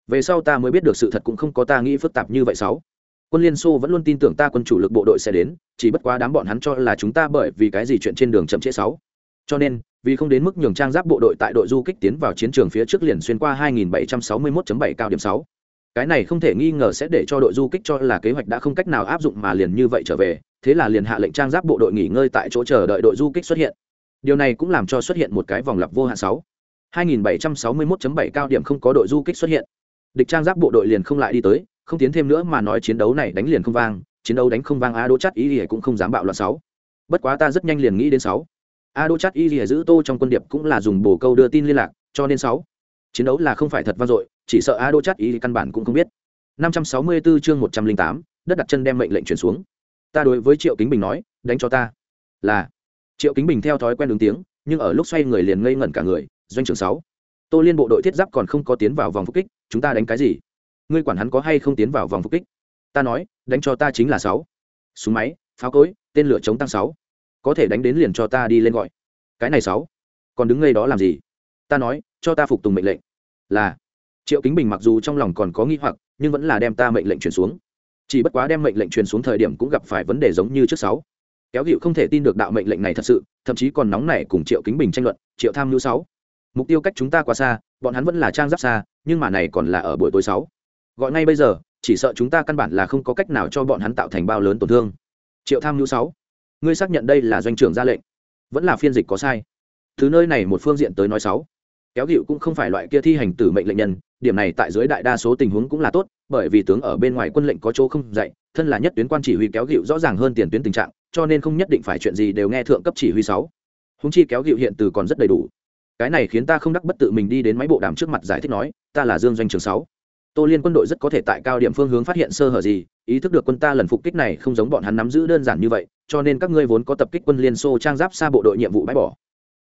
Speaker 1: Về sau ta mới biết được sự thật cũng không có ta nghĩ phức tạp như vậy sáu. Quân Liên Xô vẫn luôn tin tưởng ta quân chủ lực bộ đội sẽ đến, chỉ bất quá đám bọn hắn cho là chúng ta bởi vì cái gì chuyện trên đường chậm trễ sáu. Cho nên, vì không đến mức nhường trang giáp bộ đội tại đội du kích tiến vào chiến trường phía trước liền xuyên qua 2761.7 cao điểm 6 cái này không thể nghi ngờ sẽ để cho đội du kích cho là kế hoạch đã không cách nào áp dụng mà liền như vậy trở về thế là liền hạ lệnh trang giáp bộ đội nghỉ ngơi tại chỗ chờ đợi đội du kích xuất hiện điều này cũng làm cho xuất hiện một cái vòng lặp vô hạn sáu 2761.7 cao điểm không có đội du kích xuất hiện địch trang giáp bộ đội liền không lại đi tới không tiến thêm nữa mà nói chiến đấu này đánh liền không vang chiến đấu đánh không vang a đỗ chắt Y thì cũng không dám bạo loạn sáu. Bất quá ta rất nhanh liền nghĩ đến sáu. A đỗ chắt Y thì giữ tô trong quân điệp cũng là dùng bồ câu đưa tin liên lạc cho nên sáu. Chiến đấu là không phải thật vang dội chỉ sợ a đỗ chắt Y căn bản cũng không biết. 564 chương 108, đất đặt chân đem mệnh lệnh chuyển xuống. Ta đối với triệu kính bình nói đánh cho ta. Là. Triệu kính bình theo thói quen ứng tiếng nhưng ở lúc xoay người liền ngây ngẩn cả người doanh trưởng sáu tô liên bộ đội thiết giáp còn không có tiến vào vòng phục kích, chúng ta đánh cái gì? Ngươi quản hắn có hay không tiến vào vòng phục kích? Ta nói, đánh cho ta chính là sáu. Súng máy, pháo cối, tên lửa chống tăng sáu. Có thể đánh đến liền cho ta đi lên gọi. Cái này sáu. Còn đứng ngay đó làm gì? Ta nói, cho ta phục tùng mệnh lệnh. Là. Triệu kính bình mặc dù trong lòng còn có nghi hoặc, nhưng vẫn là đem ta mệnh lệnh truyền xuống. Chỉ bất quá đem mệnh lệnh truyền xuống thời điểm cũng gặp phải vấn đề giống như trước sáu. Kéo hiệu không thể tin được đạo mệnh lệnh này thật sự, thậm chí còn nóng nảy cùng triệu kính bình tranh luận, triệu tham nhu sáu mục tiêu cách chúng ta quá xa, bọn hắn vẫn là trang giáp xa, nhưng mà này còn là ở buổi tối sáu. Gọi ngay bây giờ, chỉ sợ chúng ta căn bản là không có cách nào cho bọn hắn tạo thành bao lớn tổn thương. Triệu tham mưu sáu. Ngươi xác nhận đây là doanh trưởng ra lệnh. Vẫn là phiên dịch có sai. Thứ nơi này một phương diện tới nói sáu. Kéo dịu cũng không phải loại kia thi hành tử mệnh lệnh nhân, điểm này tại dưới đại đa số tình huống cũng là tốt, bởi vì tướng ở bên ngoài quân lệnh có chỗ không dạy, thân là nhất tuyến quan chỉ huy kéo dịu rõ ràng hơn tiền tuyến tình trạng, cho nên không nhất định phải chuyện gì đều nghe thượng cấp chỉ huy sáu. Húng chi kéo dịu hiện từ còn rất đầy đủ cái này khiến ta không đắc bất tự mình đi đến máy bộ đàm trước mặt giải thích nói, ta là dương doanh trường sáu. Tô liên quân đội rất có thể tại cao điểm phương hướng phát hiện sơ hở gì, ý thức được quân ta lần phục kích này không giống bọn hắn nắm giữ đơn giản như vậy, cho nên các ngươi vốn có tập kích quân liên xô trang giáp xa bộ đội nhiệm vụ bãi bỏ.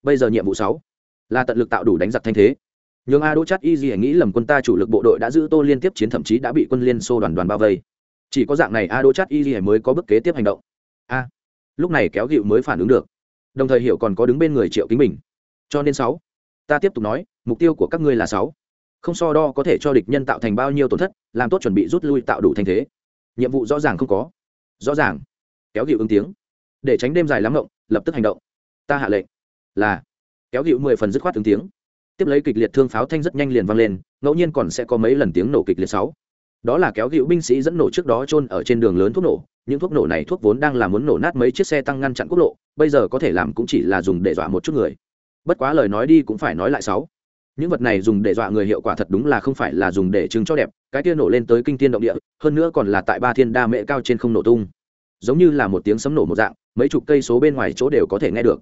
Speaker 1: Bây giờ nhiệm vụ sáu là tận lực tạo đủ đánh giặc thanh thế. Nhường a đỗ chát y gì nghĩ lầm quân ta chủ lực bộ đội đã giữ tô liên tiếp chiến thậm chí đã bị quân liên xô đoàn đoàn bao vây. Chỉ có dạng này a đỗ chát y gì mới có bước kế tiếp hành động. A, lúc này kéo gịu mới phản ứng được. Đồng thời hiểu còn có đứng bên người triệu kính mình cho nên sáu ta tiếp tục nói, mục tiêu của các ngươi là sáu. Không so đo có thể cho địch nhân tạo thành bao nhiêu tổn thất, làm tốt chuẩn bị rút lui tạo đủ thành thế. Nhiệm vụ rõ ràng không có. Rõ ràng. Kéo gịu ứng tiếng. Để tránh đêm dài lắm ngộng, lập tức hành động. Ta hạ lệnh. Là. Kéo gịu mười phần dứt khoát ứng tiếng. Tiếp lấy kịch liệt thương pháo thanh rất nhanh liền vang lên, ngẫu nhiên còn sẽ có mấy lần tiếng nổ kịch liệt sáu. Đó là kéo gịu binh sĩ dẫn nổ trước đó trôn ở trên đường lớn thuốc nổ. Những thuốc nổ này thuốc vốn đang làm muốn nổ nát mấy chiếc xe tăng ngăn chặn quốc lộ, bây giờ có thể làm cũng chỉ là dùng để dọa một chút người bất quá lời nói đi cũng phải nói lại sáu. Những vật này dùng để dọa người hiệu quả thật đúng là không phải là dùng để chứng cho đẹp, cái kia nổ lên tới kinh tiên động địa, hơn nữa còn là tại ba thiên đa mễ cao trên không nổ tung. Giống như là một tiếng sấm nổ một dạng, mấy chục cây số bên ngoài chỗ đều có thể nghe được.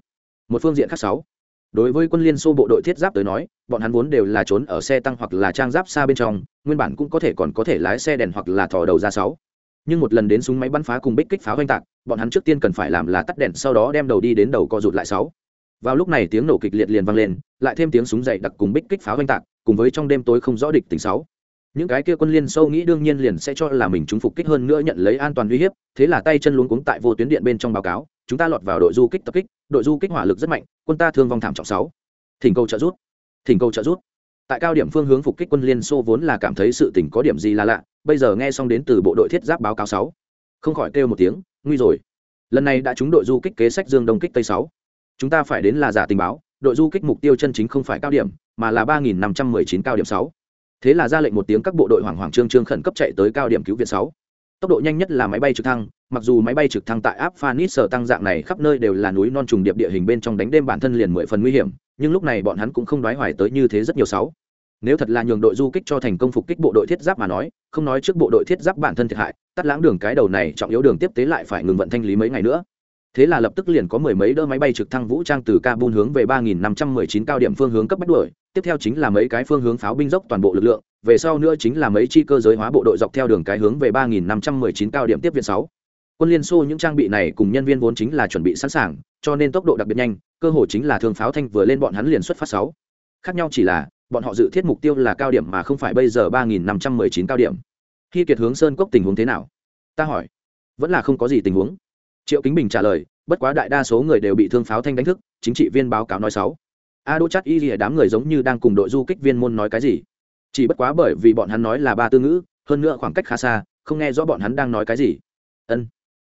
Speaker 1: Một phương diện khác sáu. Đối với quân liên xô bộ đội thiết giáp tới nói, bọn hắn vốn đều là trốn ở xe tăng hoặc là trang giáp xa bên trong, nguyên bản cũng có thể còn có thể lái xe đèn hoặc là thò đầu ra sáu. Nhưng một lần đến súng máy bắn phá cùng bích kích pháo oanh tạc, bọn hắn trước tiên cần phải làm là tắt đèn, sau đó đem đầu đi đến đầu co rụt lại sáu vào lúc này tiếng nổ kịch liệt liền vang lên, lại thêm tiếng súng dậy đặc cùng bích kích pháo oanh tạc, cùng với trong đêm tối không rõ địch tình sáu. Những cái kia quân liên sâu nghĩ đương nhiên liền sẽ cho là mình chúng phục kích hơn nữa nhận lấy an toàn uy hiếp, thế là tay chân luống cuống tại vô tuyến điện bên trong báo cáo, chúng ta lọt vào đội du kích tập kích, đội du kích hỏa lực rất mạnh, quân ta thương vong thảm trọng sáu. Thỉnh cầu trợ rút thỉnh cầu trợ rút tại cao điểm phương hướng phục kích quân liên xô vốn là cảm thấy sự tình có điểm gì là lạ, bây giờ nghe xong đến từ bộ đội thiết giáp báo cáo sáu. Không khỏi kêu một tiếng, nguy rồi. Lần này đã trúng đội du kích kế sách dương đông kích tây sáu chúng ta phải đến là giả tình báo, đội du kích mục tiêu chân chính không phải cao điểm, mà là ba nghìn năm trăm mười chín cao điểm sáu. Thế là ra lệnh một tiếng các bộ đội hoảng hoảng trương trương khẩn cấp chạy tới cao điểm cứu viện sáu. Tốc độ nhanh nhất là máy bay trực thăng, mặc dù máy bay trực thăng tại áp phanis sở tăng dạng này khắp nơi đều là núi non trùng điệp địa hình bên trong đánh đêm bản thân liền mười phần nguy hiểm, nhưng lúc này bọn hắn cũng không đoái hoài tới như thế rất nhiều sáu. Nếu thật là nhường đội du kích cho thành công phục kích bộ đội thiết giáp mà nói, không nói trước bộ đội thiết giáp bản thân thiệt hại, tắt lãng đường cái đầu này trọng yếu đường tiếp tế lại phải ngừng vận thanh lý mấy ngày nữa thế là lập tức liền có mười mấy đỡ máy bay trực thăng vũ trang từ kabul hướng về ba nghìn năm trăm mười chín cao điểm phương hướng cấp bách đuổi. Tiếp theo chính là mấy cái phương hướng pháo binh dốc toàn bộ lực lượng, về sau nữa chính là mấy chi cơ giới hóa bộ đội dọc theo đường cái hướng về ba nghìn năm trăm mười chín cao điểm tiếp viện sáu. Quân liên xô những trang bị này cùng nhân viên vốn chính là chuẩn bị sẵn sàng, cho nên tốc độ đặc biệt nhanh, cơ hội chính là thương pháo thanh vừa lên bọn hắn liền xuất phát sáu. Khác nhau chỉ là, bọn họ dự thiết mục tiêu là cao điểm mà không phải bây giờ ba nghìn năm trăm mười chín cao điểm. Khi kiệt hướng sơn cốc tình huống thế nào? Ta hỏi. Vẫn là không có gì tình huống triệu kính bình trả lời, bất quá đại đa số người đều bị thương pháo thanh đánh thức, chính trị viên báo cáo nói sáu a đô chắt y lìa đám người giống như đang cùng đội du kích viên môn nói cái gì. Chỉ bất quá bởi vì bọn hắn nói là ba tư ngữ, hơn nữa khoảng cách khá xa, không nghe rõ bọn hắn đang nói cái gì. Ân,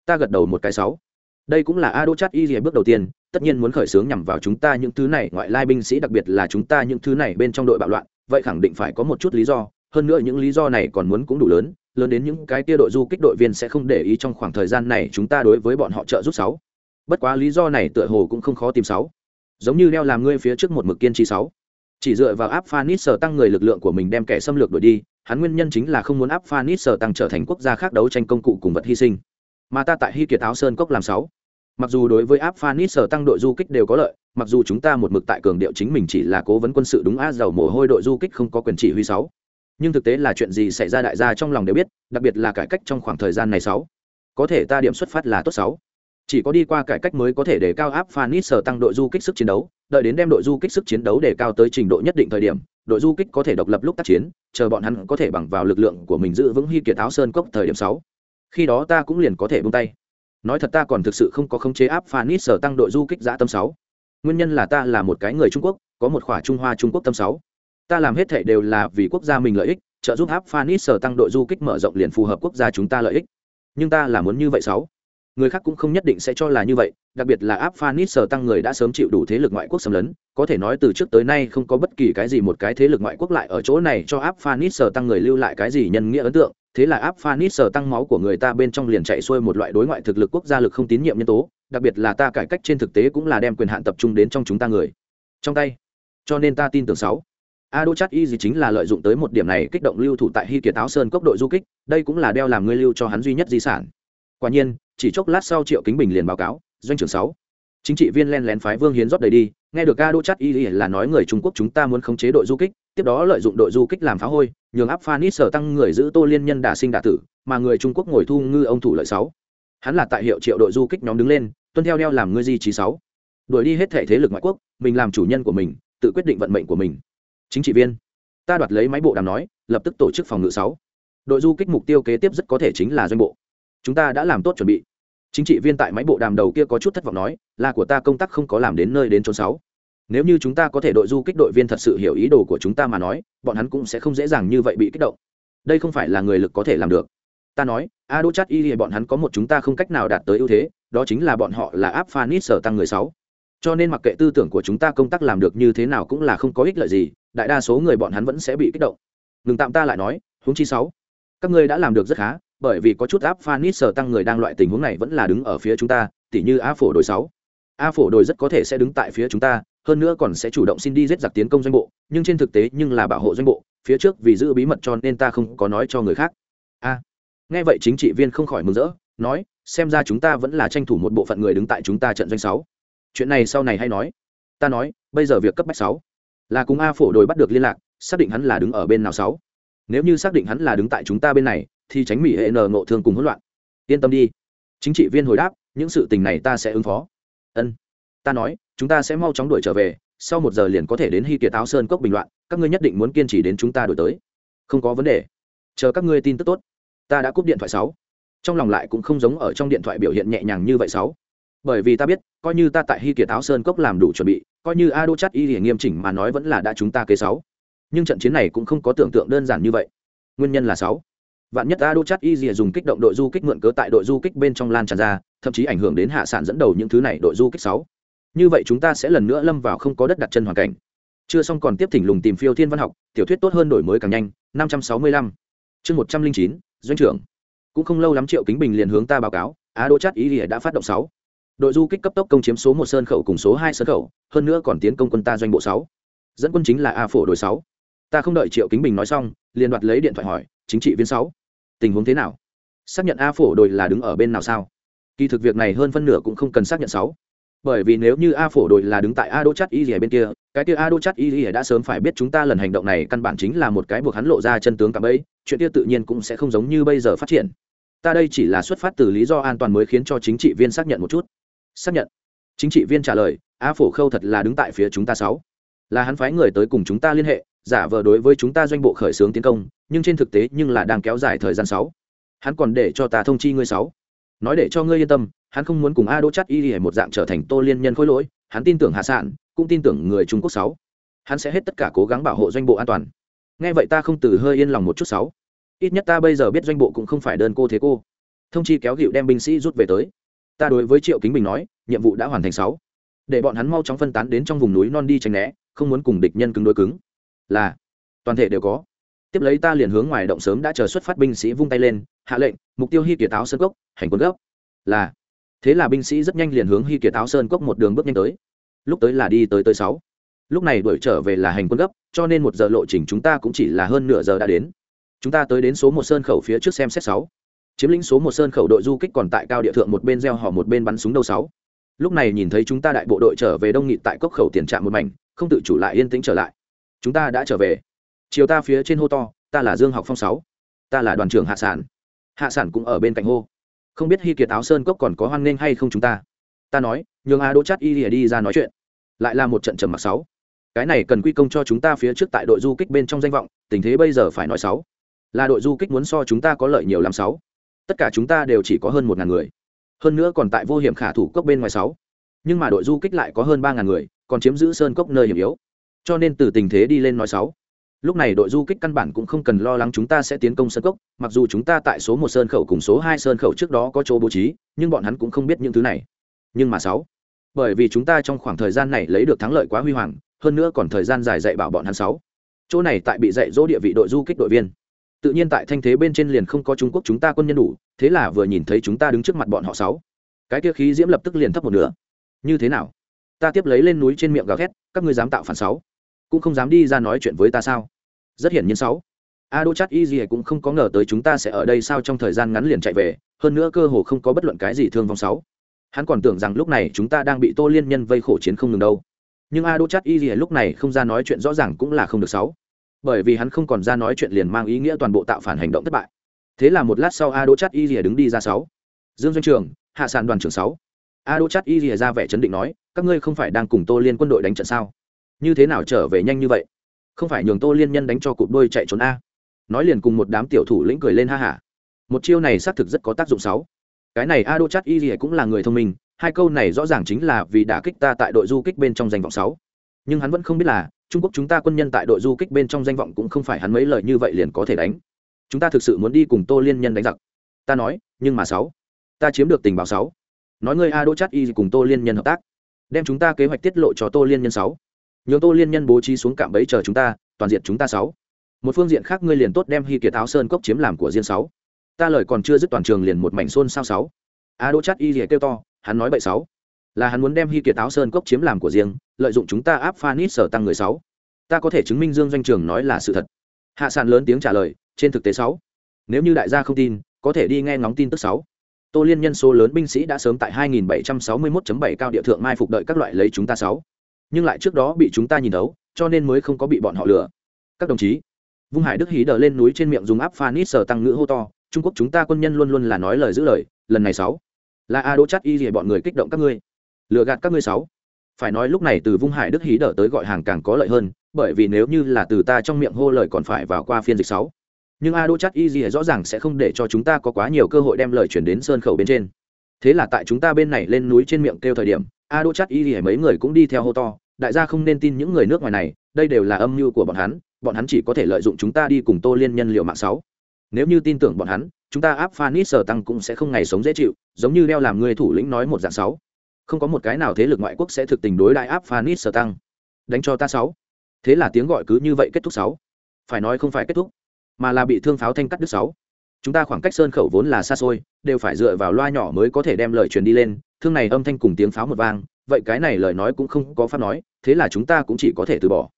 Speaker 1: ta gật đầu một cái sáu. Đây cũng là a đô chắt y lìa bước đầu tiên, tất nhiên muốn khởi xướng nhằm vào chúng ta những thứ này, ngoại lai binh sĩ đặc biệt là chúng ta những thứ này bên trong đội bạo loạn, vậy khẳng định phải có một chút lý do, hơn nữa những lý do này còn muốn cũng đủ lớn lớn đến những cái tia đội du kích đội viên sẽ không để ý trong khoảng thời gian này chúng ta đối với bọn họ trợ giúp sáu. Bất quá lý do này tựa hồ cũng không khó tìm sáu. Giống như đeo làm ngươi phía trước một mực kiên trì sáu. Chỉ dựa vào áp phanis sở tăng người lực lượng của mình đem kẻ xâm lược đuổi đi, hắn nguyên nhân chính là không muốn áp phanis sở tăng trở thành quốc gia khác đấu tranh công cụ cùng vật hy sinh. Mà ta tại hy kiệt áo sơn cốc làm sáu. Mặc dù đối với áp phanis sở tăng đội du kích đều có lợi, mặc dù chúng ta một mực tại cường điệu chính mình chỉ là cố vấn quân sự đúng á giàu mồ hôi đội du kích không có quyền chỉ huy sáu nhưng thực tế là chuyện gì xảy ra đại gia trong lòng đều biết, đặc biệt là cải cách trong khoảng thời gian này sáu. Có thể ta điểm xuất phát là tốt sáu. Chỉ có đi qua cải cách mới có thể để cao áp phanis sở tăng đội du kích sức chiến đấu, đợi đến đem đội du kích sức chiến đấu để cao tới trình độ nhất định thời điểm, đội du kích có thể độc lập lúc tác chiến, chờ bọn hắn có thể bằng vào lực lượng của mình giữ vững hy kiệt áo sơn cốc thời điểm sáu. Khi đó ta cũng liền có thể buông tay. Nói thật ta còn thực sự không có khống chế áp phanis sở tăng đội du kích giã tâm sáu. Nguyên nhân là ta là một cái người trung quốc, có một khỏa trung hoa trung quốc tâm sáu ta làm hết thể đều là vì quốc gia mình lợi ích, trợ giúp áp phanis sở tăng đội du kích mở rộng liền phù hợp quốc gia chúng ta lợi ích. Nhưng ta là muốn như vậy sáu. Người khác cũng không nhất định sẽ cho là như vậy, đặc biệt là áp phanis sở tăng người đã sớm chịu đủ thế lực ngoại quốc xâm lấn, có thể nói từ trước tới nay không có bất kỳ cái gì một cái thế lực ngoại quốc lại ở chỗ này cho áp phanis sở tăng người lưu lại cái gì nhân nghĩa ấn tượng. Thế là áp phanis sở tăng máu của người ta bên trong liền chạy xuôi một loại đối ngoại thực lực quốc gia lực không tín nhiệm nhân tố, đặc biệt là ta cải cách trên thực tế cũng là đem quyền hạn tập trung đến trong chúng ta người. Trong tay. Cho nên ta tin tưởng sáu a đô chát Y gì chính là lợi dụng tới một điểm này kích động lưu thủ tại Hy Kiệt Áo Sơn cốc đội du kích, đây cũng là đeo làm ngươi lưu cho hắn duy nhất di sản. Quả nhiên, chỉ chốc lát sau Triệu Kính Bình liền báo cáo, doanh trưởng sáu chính trị viên len lén phái Vương Hiến rót đầy đi, nghe được a đô chát Y là nói người Trung Quốc chúng ta muốn khống chế đội du kích, tiếp đó lợi dụng đội du kích làm phá hôi, nhường áp Phanis sở tăng người giữ Tô Liên nhân đả sinh đả tử, mà người Trung Quốc ngồi thu ngư ông thủ lợi sáu. Hắn là tại hiệu Triệu đội du kích nhóm đứng lên, tuân theo đeo làm ngươi di trí sáu. Đuổi đi hết thể thế lực ngoại quốc, mình làm chủ nhân của mình, tự quyết định vận mệnh của mình chính trị viên. Ta đoạt lấy máy bộ đàm nói, lập tức tổ chức phòng ngự sáu. Đội du kích mục tiêu kế tiếp rất có thể chính là doanh bộ. Chúng ta đã làm tốt chuẩn bị. Chính trị viên tại máy bộ đàm đầu kia có chút thất vọng nói, là của ta công tác không có làm đến nơi đến chốn sáu. Nếu như chúng ta có thể đội du kích đội viên thật sự hiểu ý đồ của chúng ta mà nói, bọn hắn cũng sẽ không dễ dàng như vậy bị kích động. Đây không phải là người lực có thể làm được. Ta nói, a, đỗ chát y thì bọn hắn có một chúng ta không cách nào đạt tới ưu thế, đó chính là bọn họ là áp phanit sở tăng người sáu. Cho nên mặc kệ tư tưởng của chúng ta công tác làm được như thế nào cũng là không có ích lợi gì đại đa số người bọn hắn vẫn sẽ bị kích động. Ngừng tạm ta lại nói, huống chi sáu. Các ngươi đã làm được rất khá, bởi vì có chút áp phanit sở tăng người đang loại tình huống này vẫn là đứng ở phía chúng ta, tỉ như a phổ đội sáu. A phổ đội rất có thể sẽ đứng tại phía chúng ta, hơn nữa còn sẽ chủ động xin đi giết giặc tiến công doanh bộ, nhưng trên thực tế nhưng là bảo hộ doanh bộ, phía trước vì giữ bí mật cho nên ta không có nói cho người khác. A. Nghe vậy chính trị viên không khỏi mừng rỡ, nói, xem ra chúng ta vẫn là tranh thủ một bộ phận người đứng tại chúng ta trận doanh sáu. Chuyện này sau này hay nói. Ta nói, bây giờ việc cấp bách sáu là cùng a phổ đồi bắt được liên lạc, xác định hắn là đứng ở bên nào sáu. Nếu như xác định hắn là đứng tại chúng ta bên này, thì tránh mỹ hệ nờ ngộ thương cùng hỗn loạn. Yên tâm đi. Chính trị viên hồi đáp, những sự tình này ta sẽ ứng phó. Ân. Ta nói, chúng ta sẽ mau chóng đuổi trở về, sau một giờ liền có thể đến hy kiệt áo sơn cốc bình loạn, các ngươi nhất định muốn kiên trì đến chúng ta đổi tới. Không có vấn đề. Chờ các ngươi tin tức tốt. Ta đã cúp điện thoại sáu. Trong lòng lại cũng không giống ở trong điện thoại biểu hiện nhẹ nhàng như vậy sáu bởi vì ta biết, coi như ta tại hy kiệt áo sơn cốc làm đủ chuẩn bị, coi như a đô chắt y thì nghiêm chỉnh mà nói vẫn là đã chúng ta kế sáu. Nhưng trận chiến này cũng không có tưởng tượng đơn giản như vậy. Nguyên nhân là sáu. Vạn nhất a đô chắt y dùng kích động đội du kích mượn cớ tại đội du kích bên trong lan tràn ra, thậm chí ảnh hưởng đến hạ sản dẫn đầu những thứ này đội du kích sáu. Như vậy chúng ta sẽ lần nữa lâm vào không có đất đặt chân hoàn cảnh. Chưa xong còn tiếp thỉnh lùng tìm phiêu thiên văn học, tiểu thuyết tốt hơn đổi mới càng nhanh, năm trăm sáu mươi lăm. Chương một trăm linh chín, doanh trưởng. Cũng không lâu lắm triệu kính bình liền hướng ta báo cáo a đô chắt y ỉa đã phát động sáu đội du kích cấp tốc công chiếm số một sơn khẩu cùng số hai sơn khẩu, hơn nữa còn tiến công quân ta doanh bộ sáu. Dẫn quân chính là a phổ đội sáu. Ta không đợi triệu kính bình nói xong, liền đoạt lấy điện thoại hỏi, chính trị viên sáu, tình huống thế nào? Xác nhận a phổ đội là đứng ở bên nào sao? Kỳ thực việc này hơn phân nửa cũng không cần xác nhận sáu. Bởi vì nếu như a phổ đội là đứng tại a đô chắt y rìa bên kia, cái kia a đô chắt y rìa đã sớm phải biết chúng ta lần hành động này căn bản chính là một cái buộc hắn lộ ra chân tướng cả bấy chuyện kia tự nhiên cũng sẽ không giống như bây giờ phát triển. Ta đây chỉ là xuất phát từ lý do an toàn mới khiến cho chính trị viên xác nhận một chút xác nhận. Chính trị viên trả lời, a phổ khâu thật là đứng tại phía chúng ta sáu. Là hắn phái người tới cùng chúng ta liên hệ, giả vờ đối với chúng ta doanh bộ khởi xướng tiến công, nhưng trên thực tế nhưng là đang kéo dài thời gian sáu. Hắn còn để cho ta thông chi ngươi sáu. Nói để cho ngươi yên tâm, hắn không muốn cùng a đỗ chắt y hề một dạng trở thành tô liên nhân khối lỗi, hắn tin tưởng hạ sản cũng tin tưởng người trung quốc sáu. Hắn sẽ hết tất cả cố gắng bảo hộ doanh bộ an toàn. Nghe vậy ta không từ hơi yên lòng một chút sáu. Ít nhất ta bây giờ biết doanh bộ cũng không phải đơn cô thế cô. Thông chi kéo gịu đem binh sĩ rút về tới ta đối với triệu kính bình nói, nhiệm vụ đã hoàn thành sáu. Để bọn hắn mau chóng phân tán đến trong vùng núi non đi tránh né, không muốn cùng địch nhân cứng đối cứng. Là, toàn thể đều có. Tiếp lấy ta liền hướng ngoài động sớm đã chờ xuất phát binh sĩ vung tay lên, hạ lệnh, mục tiêu hy kiệt táo sơn cốc, hành quân gấp. Là, thế là binh sĩ rất nhanh liền hướng hy kiệt táo sơn cốc một đường bước nhanh tới. Lúc tới là đi tới tới sáu. Lúc này đuổi trở về là hành quân gấp, cho nên một giờ lộ trình chúng ta cũng chỉ là hơn nửa giờ đã đến. Chúng ta tới đến số một sơn khẩu phía trước xem xét sáu chiếm lĩnh số một sơn khẩu đội du kích còn tại cao địa thượng một bên gieo họ một bên bắn súng đâu sáu. Lúc này nhìn thấy chúng ta đại bộ đội trở về đông nghị tại cốc khẩu tiền trạm một mảnh, không tự chủ lại yên tĩnh trở lại. Chúng ta đã trở về. Chiều ta phía trên hô to, ta là dương học phong sáu. Ta là đoàn trưởng hạ sản. Hạ sản cũng ở bên cạnh hô. Không biết hy kiệt áo sơn cốc còn có hoan nghênh hay không chúng ta? Ta nói, nhường a đỗ chát y lìa đi ra nói chuyện. Lại là một trận trầm mặc sáu. Cái này cần quy công cho chúng ta phía trước tại đội du kích bên trong danh vọng, tình thế bây giờ phải nói sáu. Là đội du kích muốn so chúng ta có lợi nhiều làm sáu tất cả chúng ta đều chỉ có hơn một ngàn người. Hơn nữa còn tại vô hiểm khả thủ cốc bên ngoài sáu. Nhưng mà đội du kích lại có hơn ba ngàn người, còn chiếm giữ sơn cốc nơi hiểm yếu. Cho nên từ tình thế đi lên nói sáu. Lúc này đội du kích căn bản cũng không cần lo lắng chúng ta sẽ tiến công sơn cốc, mặc dù chúng ta tại số một sơn khẩu cùng số hai sơn khẩu trước đó có chỗ bố trí, nhưng bọn hắn cũng không biết những thứ này. Nhưng mà sáu. Bởi vì chúng ta trong khoảng thời gian này lấy được thắng lợi quá huy hoàng, hơn nữa còn thời gian dài dạy bảo bọn hắn sáu. Chỗ này tại bị dạy dỗ địa vị đội du kích đội viên tự nhiên tại thanh thế bên trên liền không có trung quốc chúng ta quân nhân đủ, thế là vừa nhìn thấy chúng ta đứng trước mặt bọn họ sáu. Cái kia khí diễm lập tức liền thấp một nửa. Như thế nào? Ta tiếp lấy lên núi trên miệng gào thét, các ngươi dám tạo phản sáu? Cũng không dám đi ra nói chuyện với ta sao? Rất hiển nhiên sáu. A đô Chát y gì cũng không có ngờ tới chúng ta sẽ ở đây sao trong thời gian ngắn liền chạy về, hơn nữa cơ hồ không có bất luận cái gì thương vong sáu. Hắn còn tưởng rằng lúc này chúng ta đang bị tô liên nhân vây khổ chiến không ngừng đâu. Nhưng a đô Chát y gì lúc này không ra nói chuyện rõ ràng cũng là không được sáu bởi vì hắn không còn ra nói chuyện liền mang ý nghĩa toàn bộ tạo phản hành động thất bại. Thế là một lát sau a đỗ chắt y rìa đứng đi ra sáu. Dương doanh trường, hạ sàn đoàn trưởng sáu. A đỗ chắt y rìa ra vẻ chấn định nói, các ngươi không phải đang cùng tô liên quân đội đánh trận sao? Như thế nào trở về nhanh như vậy? Không phải nhường tô liên nhân đánh cho cụp đôi chạy trốn a. Nói liền cùng một đám tiểu thủ lĩnh cười lên ha hả một chiêu này xác thực rất có tác dụng sáu. Cái này a đô chắt y gì cũng là người thông minh, hai câu này rõ ràng chính là vì đã kích ta tại đội du kích bên trong danh vọng sáu. Nhưng hắn vẫn không biết là trung quốc chúng ta quân nhân tại đội du kích bên trong danh vọng cũng không phải hắn mấy lời như vậy liền có thể đánh. Chúng ta thực sự muốn đi cùng tô liên nhân đánh giặc. Ta nói, nhưng mà sáu, ta chiếm được tình báo sáu. Nói ngươi a đỗ chát y cùng tô liên nhân hợp tác. Đem chúng ta kế hoạch tiết lộ cho tô liên nhân sáu. Nhường tô liên nhân bố trí xuống cạm bẫy chờ chúng ta, toàn diện chúng ta sáu. Một phương diện khác ngươi liền tốt đem hy kiệt áo sơn cốc chiếm làm của riêng sáu. Ta lời còn chưa dứt toàn trường liền một mảnh xôn sao sáu. A đỗ chát y thì kêu to, hắn nói bậy sáu là hắn muốn đem hy kiệt áo sơn cốc chiếm làm của riêng, lợi dụng chúng ta áp phanit sở tăng người sáu. Ta có thể chứng minh dương doanh trường nói là sự thật. Hạ sản lớn tiếng trả lời, trên thực tế sáu. Nếu như đại gia không tin, có thể đi nghe ngóng tin tức sáu. Tô liên nhân số lớn binh sĩ đã sớm tại 2761.7 cao địa thượng mai phục đợi các loại lấy chúng ta sáu. Nhưng lại trước đó bị chúng ta nhìn đấu cho nên mới không có bị bọn họ lừa. Các đồng chí, vung hải đức hí đờ lên núi trên miệng dùng áp phanit sở tăng ngữ hô to, trung quốc chúng ta quân nhân luôn luôn là nói lời giữ lời, lần này sáu. Là a đỗ chắc y gì bọn người kích động các ngươi lừa gạt các ngươi sáu. Phải nói lúc này từ vung hải đức hí đỡ tới gọi hàng càng có lợi hơn, bởi vì nếu như là từ ta trong miệng hô lời còn phải vào qua phiên dịch sáu. Nhưng a Đô chắc y gì rõ ràng sẽ không để cho chúng ta có quá nhiều cơ hội đem lời chuyển đến sơn khẩu bên trên. Thế là tại chúng ta bên này lên núi trên miệng kêu thời điểm a Đô chắc y gì mấy người cũng đi theo hô to, đại gia không nên tin những người nước ngoài này, đây đều là âm mưu của bọn hắn bọn hắn chỉ có thể lợi dụng chúng ta đi cùng tô liên nhân liệu mạng sáu. Nếu như tin tưởng bọn hắn, chúng ta áp phanit sở tăng cũng sẽ không ngày sống dễ chịu, giống như đeo làm người thủ lĩnh nói một dạng sáu không có một cái nào thế lực ngoại quốc sẽ thực tình đối đại áp phanis sở tăng. Đánh cho ta sáu. Thế là tiếng gọi cứ như vậy kết thúc sáu. Phải nói không phải kết thúc, mà là bị thương pháo thanh cắt đứt sáu. Chúng ta khoảng cách sơn khẩu vốn là xa xôi, đều phải dựa vào loa nhỏ mới có thể đem lời truyền đi lên, thương này âm thanh cùng tiếng pháo một vang, vậy cái này lời nói cũng không có pháp nói, thế là chúng ta cũng chỉ có thể từ bỏ.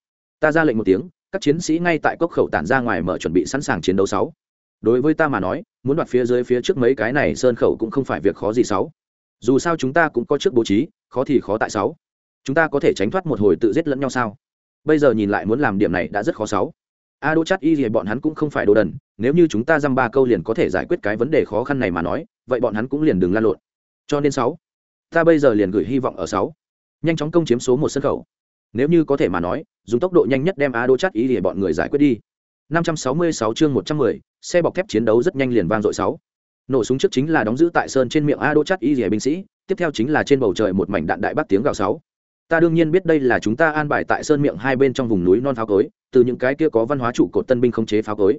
Speaker 1: Ta ra lệnh một tiếng, các chiến sĩ ngay tại cốc khẩu tản ra ngoài mở chuẩn bị sẵn sàng chiến đấu sáu. Đối với ta mà nói, muốn đoạt phía dưới phía trước mấy cái này sơn khẩu cũng không phải việc khó gì sáu dù sao chúng ta cũng có trước bố trí khó thì khó tại sáu. Chúng ta có thể tránh thoát một hồi tự giết lẫn nhau sao? Bây giờ nhìn lại muốn làm điểm này đã rất khó sáu. A đỗ chát y thì bọn hắn cũng không phải đồ đần nếu như chúng ta dăm ba câu liền có thể giải quyết cái vấn đề khó khăn này mà nói vậy bọn hắn cũng liền đừng lan lộn. Cho nên sáu ta bây giờ liền gửi hy vọng ở sáu. Nhanh chóng công chiếm số một sân khẩu nếu như có thể mà nói dùng tốc độ nhanh nhất đem a đỗ chát y thì bọn người giải quyết đi. 566 chương 110, xe bọc thép chiến đấu rất nhanh liền vang dội sáu nổ súng trước chính là đóng giữ tại sơn trên miệng a đỗ chắt y rỉa binh sĩ, tiếp theo chính là trên bầu trời một mảnh đạn đại bắc tiếng gào sáu. Ta đương nhiên biết đây là chúng ta an bài tại sơn miệng hai bên trong vùng núi non pháo cối, từ những cái kia có văn hóa trụ cột tân binh không chế pháo cối.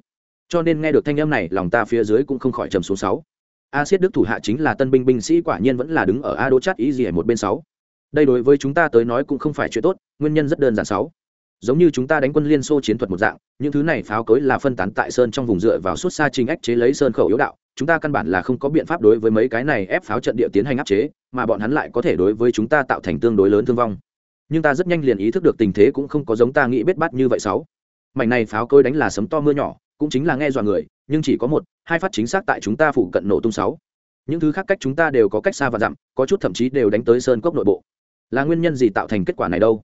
Speaker 1: Cho nên nghe được thanh âm này, lòng ta phía dưới cũng không khỏi trầm xuống sáu. A siết đức thủ hạ chính là tân binh binh sĩ quả nhiên vẫn là đứng ở a đỗ chắt y rỉa một bên sáu. Đây đối với chúng ta tới nói cũng không phải chuyện tốt, nguyên nhân rất đơn giản sáu. Giống như chúng ta đánh quân liên xô chiến thuật một dạng, những thứ này pháo cối là phân tán tại sơn trong vùng dựa vào suốt xa trình ách chế lấy sơn khẩu yếu đạo chúng ta căn bản là không có biện pháp đối với mấy cái này ép pháo trận địa tiến hành áp chế, mà bọn hắn lại có thể đối với chúng ta tạo thành tương đối lớn thương vong. Nhưng ta rất nhanh liền ý thức được tình thế cũng không có giống ta nghĩ biết bắt như vậy sáu. Mảnh này pháo cối đánh là sấm to mưa nhỏ, cũng chính là nghe dọa người, nhưng chỉ có một, hai phát chính xác tại chúng ta phụ cận nổ tung sáu. Những thứ khác cách chúng ta đều có cách xa và dặm, có chút thậm chí đều đánh tới sơn cốc nội bộ. Là nguyên nhân gì tạo thành kết quả này đâu?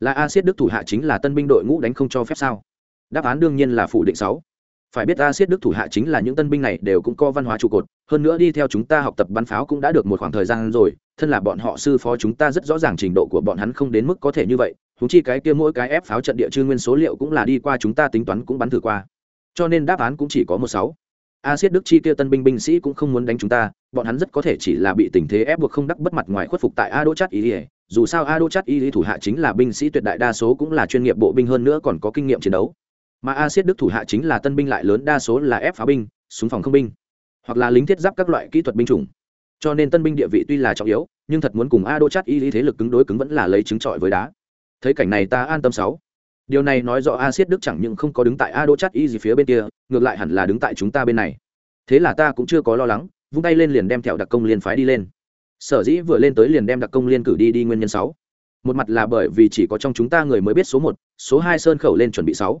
Speaker 1: Là a siết đức thủ hạ chính là tân binh đội ngũ đánh không cho phép sao? Đáp án đương nhiên là phủ định sáu phải biết a siết đức thủ hạ chính là những tân binh này đều cũng có văn hóa trụ cột, hơn nữa đi theo chúng ta học tập bắn pháo cũng đã được một khoảng thời gian rồi, thân là bọn họ sư phó chúng ta rất rõ ràng trình độ của bọn hắn không đến mức có thể như vậy húng chi cái kia mỗi cái ép pháo trận địa chư nguyên số liệu cũng là đi qua chúng ta tính toán cũng bắn thử qua. Cho nên đáp án cũng chỉ có một sáu. A siết đức chi kia tân binh binh sĩ cũng không muốn đánh chúng ta, bọn hắn rất có thể chỉ là bị tình thế ép buộc không đắc bất mặt ngoài khuất phục tại a đỗ chát ý ỉa dù sao a đỗ chát ý thủ hạ chính là binh sĩ tuyệt đại đa số cũng là chuyên nghiệp bộ binh hơn nữa còn có kinh nghiệm chiến đấu mà a siết đức thủ hạ chính là tân binh lại lớn đa số là ép pháo binh, súng phòng không binh, hoặc là lính thiết giáp các loại kỹ thuật binh chủng. Cho nên tân binh địa vị tuy là trọng yếu, nhưng thật muốn cùng a Đô chát y lý thế lực cứng đối cứng vẫn là lấy trứng trọi với đá. Thấy cảnh này ta an tâm sáu. Điều này nói rõ a siết đức chẳng những không có đứng tại a Đô chát y gì phía bên kia, ngược lại hẳn là đứng tại chúng ta bên này. Thế là ta cũng chưa có lo lắng, vung tay lên liền đem thẹo đặc công liên phái đi lên. Sở dĩ vừa lên tới liền đem đặc công liên cử đi đi nguyên nhân sáu. Một mặt là bởi vì chỉ có trong chúng ta người mới biết số một, số hai sơn khẩu lên chuẩn bị sáu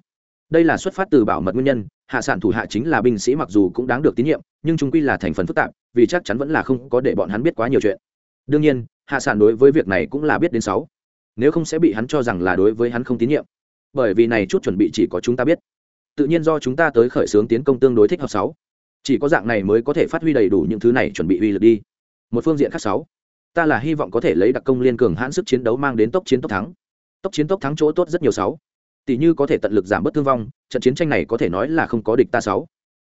Speaker 1: đây là xuất phát từ bảo mật nguyên nhân, hạ sản thủ hạ chính là binh sĩ mặc dù cũng đáng được tín nhiệm, nhưng chúng quy là thành phần phức tạp, vì chắc chắn vẫn là không có để bọn hắn biết quá nhiều chuyện. Đương nhiên, hạ sản đối với việc này cũng là biết đến sáu. Nếu không sẽ bị hắn cho rằng là đối với hắn không tín nhiệm. Bởi vì này chút chuẩn bị chỉ có chúng ta biết. Tự nhiên do chúng ta tới khởi xướng tiến công tương đối thích hợp sáu. Chỉ có dạng này mới có thể phát huy đầy đủ những thứ này chuẩn bị uy lực đi. Một phương diện khác sáu. Ta là hy vọng có thể lấy đặc công liên cường hãn sức chiến đấu mang đến tốc chiến tốc thắng. Tốc chiến tốc thắng chỗ tốt rất nhiều sáu tỷ như có thể tận lực giảm bớt thương vong, trận chiến tranh này có thể nói là không có địch ta sáu.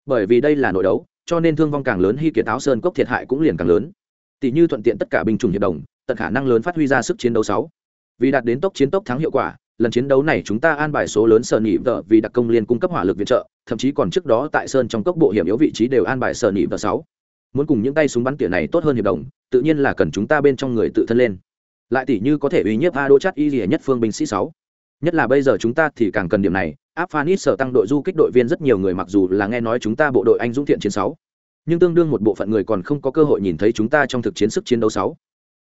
Speaker 1: Bởi vì đây là nội đấu, cho nên thương vong càng lớn hy kiệt áo sơn cốc thiệt hại cũng liền càng lớn. Tỷ như thuận tiện tất cả binh chủng hiệp đồng, tận khả năng lớn phát huy ra sức chiến đấu sáu. Vì đạt đến tốc chiến tốc thắng hiệu quả, lần chiến đấu này chúng ta an bài số lớn sở nỉ vợ vì đặc công liên cung cấp hỏa lực viện trợ, thậm chí còn trước đó tại sơn trong cốc bộ hiểm yếu vị trí đều an bài sở nỉ vợ sáu. Muốn cùng những tay súng bắn tỉa này tốt hơn hiệp đồng, tự nhiên là cần chúng ta bên trong người tự thân lên. Lại tỷ như có thể uy nhiếp a đỗ chát y gì nhất phương binh sĩ sáu nhất là bây giờ chúng ta thì càng cần điểm này, áp phanit sở tăng đội du kích đội viên rất nhiều người mặc dù là nghe nói chúng ta bộ đội anh dũng thiện chiến sáu. Nhưng tương đương một bộ phận người còn không có cơ hội nhìn thấy chúng ta trong thực chiến sức chiến đấu sáu.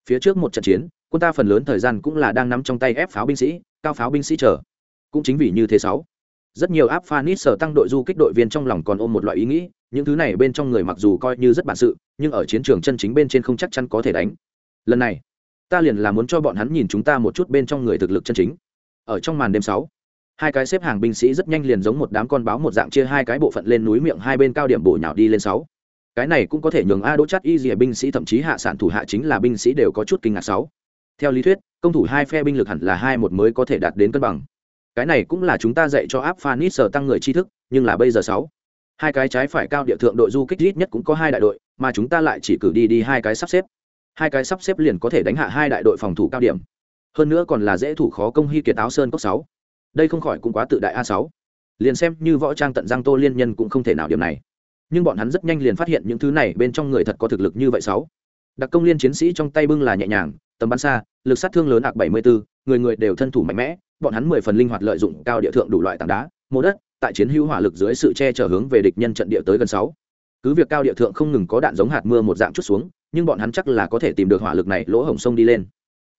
Speaker 1: Phía trước một trận chiến, quân ta phần lớn thời gian cũng là đang nắm trong tay ép pháo binh sĩ, cao pháo binh sĩ chờ. Cũng chính vì như thế sáu. Rất nhiều áp phanit sở tăng đội du kích đội viên trong lòng còn ôm một loại ý nghĩ, những thứ này bên trong người mặc dù coi như rất bản sự, nhưng ở chiến trường chân chính bên trên không chắc chắn có thể đánh. Lần này, ta liền là muốn cho bọn hắn nhìn chúng ta một chút bên trong người thực lực chân chính ở trong màn đêm sáu. Hai cái xếp hàng binh sĩ rất nhanh liền giống một đám con báo một dạng chia hai cái bộ phận lên núi miệng hai bên cao điểm bổ nhào đi lên sáu. Cái này cũng có thể nhường a đỗ chắt y dìa binh sĩ thậm chí hạ sản thủ hạ chính là binh sĩ đều có chút kinh ngạc sáu. Theo lý thuyết, công thủ hai phe binh lực hẳn là hai một mới có thể đạt đến cân bằng. Cái này cũng là chúng ta dạy cho áp phanit sở tăng người tri thức, nhưng là bây giờ sáu. Hai cái trái phải cao địa thượng đội du kích ít nhất cũng có hai đại đội, mà chúng ta lại chỉ cử đi đi hai cái sắp xếp. Hai cái sắp xếp liền có thể đánh hạ hai đại đội phòng thủ cao điểm hơn nữa còn là dễ thủ khó công hy kiệt áo sơn cốc sáu. Đây không khỏi cũng quá tự đại a sáu. Liền xem như võ trang tận giang tô liên nhân cũng không thể nào điểm này. Nhưng bọn hắn rất nhanh liền phát hiện những thứ này bên trong người thật có thực lực như vậy sáu. Đặc công liên chiến sĩ trong tay bưng là nhẹ nhàng tầm bắn xa lực sát thương lớn ạc 74, người người đều thân thủ mạnh mẽ bọn hắn mười phần linh hoạt lợi dụng cao địa thượng đủ loại tảng đá mô đất tại chiến hữu hỏa lực dưới sự che chở hướng về địch nhân trận địa tới gần sáu. Cứ việc cao địa thượng không ngừng có đạn giống hạt mưa một dạng chút xuống nhưng bọn hắn chắc là có thể tìm được hỏa lực này lỗ hổng sông đi lên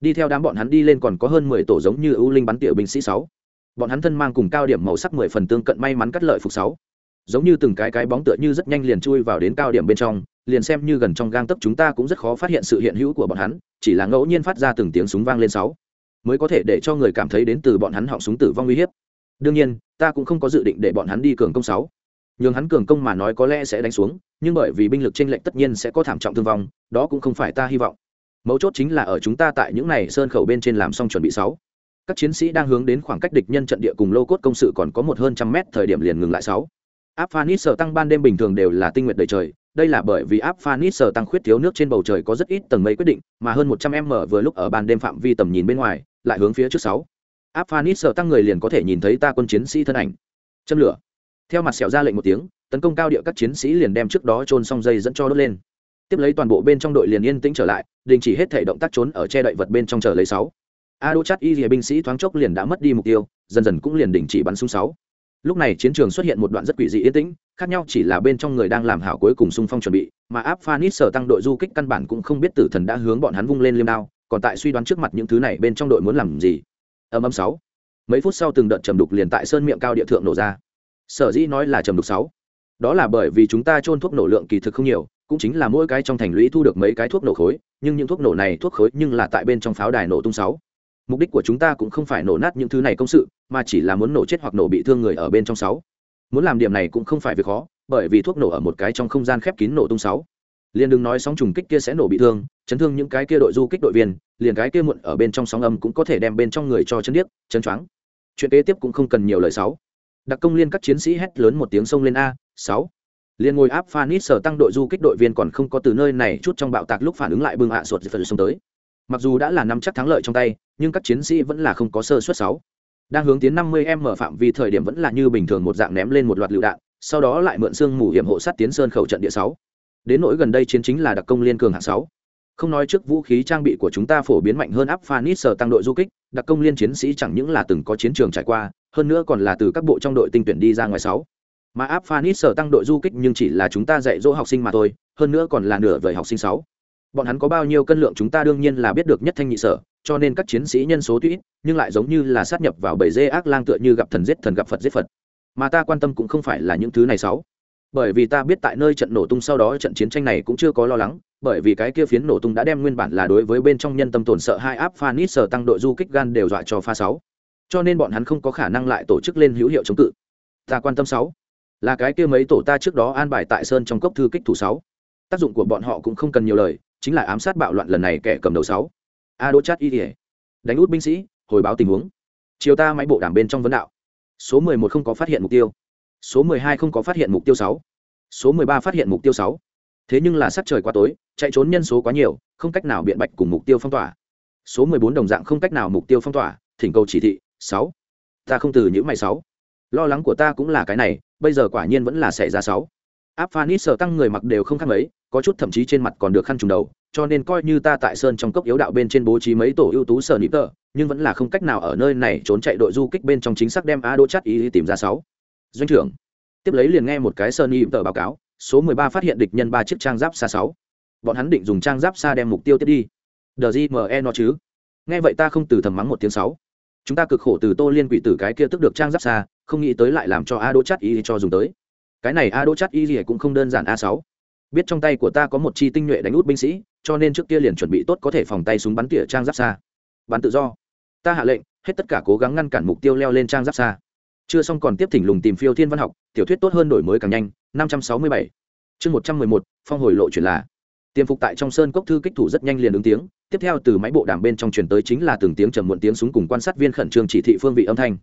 Speaker 1: đi theo đám bọn hắn đi lên còn có hơn mười tổ giống như ưu linh bắn tỉa binh sĩ sáu. Bọn hắn thân mang cùng cao điểm màu sắc mười phần tương cận may mắn cắt lợi phục sáu. Giống như từng cái cái bóng tựa như rất nhanh liền chui vào đến cao điểm bên trong, liền xem như gần trong gang tấc chúng ta cũng rất khó phát hiện sự hiện hữu của bọn hắn, chỉ là ngẫu nhiên phát ra từng tiếng súng vang lên sáu. Mới có thể để cho người cảm thấy đến từ bọn hắn họng súng tử vong uy hiếp. Đương nhiên, ta cũng không có dự định để bọn hắn đi cường công sáu. Nhường hắn cường công mà nói có lẽ sẽ đánh xuống, nhưng bởi vì binh lực trên lệch tất nhiên sẽ có thảm trọng thương vong, đó cũng không phải ta hy vọng mấu chốt chính là ở chúng ta tại những này sơn khẩu bên trên làm xong chuẩn bị sáu. Các chiến sĩ đang hướng đến khoảng cách địch nhân trận địa cùng lô cốt công sự còn có một hơn trăm mét thời điểm liền ngừng lại sáu. Áp phanis sở tăng ban đêm bình thường đều là tinh nguyện đầy trời, đây là bởi vì áp phanis sở tăng khuyết thiếu nước trên bầu trời có rất ít tầng mây quyết định, mà hơn một trăm m vừa lúc ở ban đêm phạm vi tầm nhìn bên ngoài, lại hướng phía trước sáu. Áp phanis sở tăng người liền có thể nhìn thấy ta quân chiến sĩ thân ảnh. Châm lửa. Theo mặt sẹo ra lệnh một tiếng, tấn công cao địa các chiến sĩ liền đem trước đó trôn xong dây dẫn cho đốt lên tiếp lấy toàn bộ bên trong đội liền yên tĩnh trở lại, đình chỉ hết thể động tác trốn ở che đậy vật bên trong chờ lấy sáu. A đô chát y rìa binh sĩ thoáng chốc liền đã mất đi mục tiêu, dần dần cũng liền đình chỉ bắn súng sáu. Lúc này chiến trường xuất hiện một đoạn rất quỷ dị yên tĩnh, khác nhau chỉ là bên trong người đang làm hảo cuối cùng xung phong chuẩn bị, mà áp phanit sở tăng đội du kích căn bản cũng không biết tử thần đã hướng bọn hắn vung lên liêm đao, còn tại suy đoán trước mặt những thứ này bên trong đội muốn làm gì. Âm âm sáu. Mấy phút sau từng đợt trầm đục liền tại sơn miệng cao địa thượng nổ ra. Sở dĩ nói là trầm đục sáu, đó là bởi vì chúng ta trôn thuốc nổ lượng kỳ thực không nhiều cũng chính là mỗi cái trong thành lũy thu được mấy cái thuốc nổ khối, nhưng những thuốc nổ này thuốc khối nhưng là tại bên trong pháo đài nổ tung sáu. Mục đích của chúng ta cũng không phải nổ nát những thứ này công sự, mà chỉ là muốn nổ chết hoặc nổ bị thương người ở bên trong sáu. Muốn làm điểm này cũng không phải việc khó, bởi vì thuốc nổ ở một cái trong không gian khép kín nổ tung sáu. Liền đừng nói sóng trùng kích kia sẽ nổ bị thương, chấn thương những cái kia đội du kích đội viên, liền cái kia muộn ở bên trong sóng âm cũng có thể đem bên trong người cho chân điếc chân choáng. Chuyện kế tiếp cũng không cần nhiều lời sáu. Đặc công liên các chiến sĩ hét lớn một tiếng sông lên a, sáu liên ngồi áp phanit sở tăng đội du kích đội viên còn không có từ nơi này chút trong bạo tạc lúc phản ứng lại bưng hạ à sột phần xuống tới. Mặc dù đã là nắm chắc thắng lợi trong tay, nhưng các chiến sĩ vẫn là không có sơ suất sáu. Đang hướng tiến 50 m phạm vi thời điểm vẫn là như bình thường một dạng ném lên một loạt lựu đạn, sau đó lại mượn xương mù hiểm hộ sát tiến sơn khẩu trận địa sáu. Đến nỗi gần đây chiến chính là đặc công liên cường hạng sáu. Không nói trước vũ khí trang bị của chúng ta phổ biến mạnh hơn áp phanit sở tăng đội du kích, đặc công liên chiến sĩ chẳng những là từng có chiến trường trải qua, hơn nữa còn là từ các bộ trong đội tinh tuyển đi ra ngoài sáu mà áp phanit sở tăng đội du kích nhưng chỉ là chúng ta dạy dỗ học sinh mà thôi, hơn nữa còn là nửa vời học sinh sáu. Bọn hắn có bao nhiêu cân lượng chúng ta đương nhiên là biết được nhất thanh nhị sở, cho nên các chiến sĩ nhân số tuy ít, nhưng lại giống như là sát nhập vào bầy dê ác lang tựa như gặp thần giết thần gặp phật giết phật. Mà ta quan tâm cũng không phải là những thứ này sáu. Bởi vì ta biết tại nơi trận nổ tung sau đó trận chiến tranh này cũng chưa có lo lắng, bởi vì cái kia phiến nổ tung đã đem nguyên bản là đối với bên trong nhân tâm tổn sợ hai áp phanit sở tăng đội du kích gan đều dọa cho pha sáu. Cho nên bọn hắn không có khả năng lại tổ chức lên hữu hiệu chống cự. Ta quan tâm sáu là cái kia mấy tổ ta trước đó an bài tại sơn trong cốc thư kích thủ sáu. Tác dụng của bọn họ cũng không cần nhiều lời, chính là ám sát bạo loạn lần này kẻ cầm đầu sáu. A đỗ chát y thể đánh út binh sĩ, hồi báo tình huống. Chiều ta máy bộ đàm bên trong vấn đạo. Số mười một không có phát hiện mục tiêu. Số mười hai không có phát hiện mục tiêu sáu. Số mười ba phát hiện mục tiêu sáu. Thế nhưng là sắc trời quá tối, chạy trốn nhân số quá nhiều, không cách nào biện bạch cùng mục tiêu phong tỏa. Số mười bốn đồng dạng không cách nào mục tiêu phong tỏa, thỉnh cầu chỉ thị, sáu. Ta không từ những mày sáu. Lo lắng của ta cũng là cái này bây giờ quả nhiên vẫn là xảy ra sáu. Áp phanit sở tăng người mặc đều không khác mấy, có chút thậm chí trên mặt còn được khăn trùng đầu, cho nên coi như ta tại sơn trong cốc yếu đạo bên trên bố trí mấy tổ ưu tú sở nịp tờ, nhưng vẫn là không cách nào ở nơi này trốn chạy đội du kích bên trong chính xác đem a đỗ chắt ý tìm ra sáu. Doanh trưởng, tiếp lấy liền nghe một cái sơn nịp tờ báo cáo, số mười ba phát hiện địch nhân ba chiếc trang giáp xa sáu. Bọn hắn định dùng trang giáp xa đem mục tiêu tiếp đi. Đờ gì mẹ e nó chứ? Nghe vậy ta không từ thầm mắng một tiếng sáu chúng ta cực khổ từ tô liên quỷ tử cái kia tức được trang giáp xa, không nghĩ tới lại làm cho a đỗ chắt y cho dùng tới. Cái này a đỗ chắt y gì cũng không đơn giản a sáu. Biết trong tay của ta có một chi tinh nhuệ đánh út binh sĩ, cho nên trước kia liền chuẩn bị tốt có thể phòng tay súng bắn tỉa trang giáp xa. Bắn tự do. Ta hạ lệnh, hết tất cả cố gắng ngăn cản mục tiêu leo lên trang giáp xa. Chưa xong còn tiếp thỉnh lùng tìm phiêu thiên văn học, tiểu thuyết tốt hơn đổi mới càng nhanh 567 chương 111 phong hồi lộ chuyển là tiềm phục tại trong sơn cốc thư kích thủ rất nhanh liền ứng tiếng, tiếp theo từ máy bộ đàm bên trong truyền tới chính là từng tiếng trầm muộn tiếng súng cùng quan sát viên khẩn trương chỉ thị phương vị âm thanh.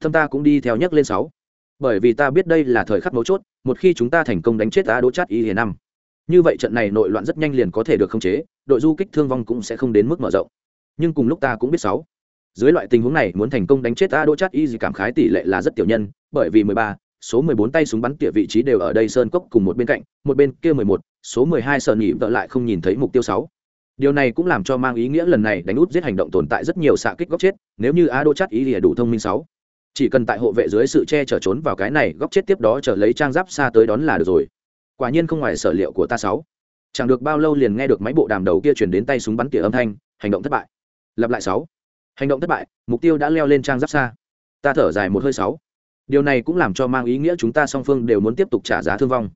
Speaker 1: Thâm ta cũng đi theo nhấc lên sáu. Bởi vì ta biết đây là thời khắc mấu chốt, một khi chúng ta thành công đánh chết ta đỗ chát y hiền năm. Như vậy trận này nội loạn rất nhanh liền có thể được khống chế, đội du kích thương vong cũng sẽ không đến mức mở rộng. Nhưng cùng lúc ta cũng biết sáu. Dưới loại tình huống này, muốn thành công đánh chết ta đỗ chát y gì cảm khái tỷ lệ là rất tiểu nhân, bởi vì mười ba số mười bốn tay súng bắn tỉa vị trí đều ở đây sơn cốc cùng một bên cạnh, một bên kia mười một, số mười hai sợ nhị vợ lại không nhìn thấy mục tiêu sáu. Điều này cũng làm cho mang ý nghĩa lần này đánh út giết hành động tồn tại rất nhiều xạ kích góc chết, nếu như Ado chắc chát lìa đủ thông minh sáu. Chỉ cần tại hộ vệ dưới sự che chở trốn vào cái này, góc chết tiếp đó trở lấy trang giáp xa tới đón là được rồi. Quả nhiên không ngoài sở liệu của ta sáu. Chẳng được bao lâu liền nghe được máy bộ đàm đầu kia truyền đến tay súng bắn tỉa âm thanh, hành động thất bại. Lặp lại sáu. Hành động thất bại, mục tiêu đã leo lên trang giáp xa. Ta thở dài một hơi sáu điều này cũng làm cho mang ý nghĩa chúng ta song phương đều muốn tiếp tục trả giá thương vong.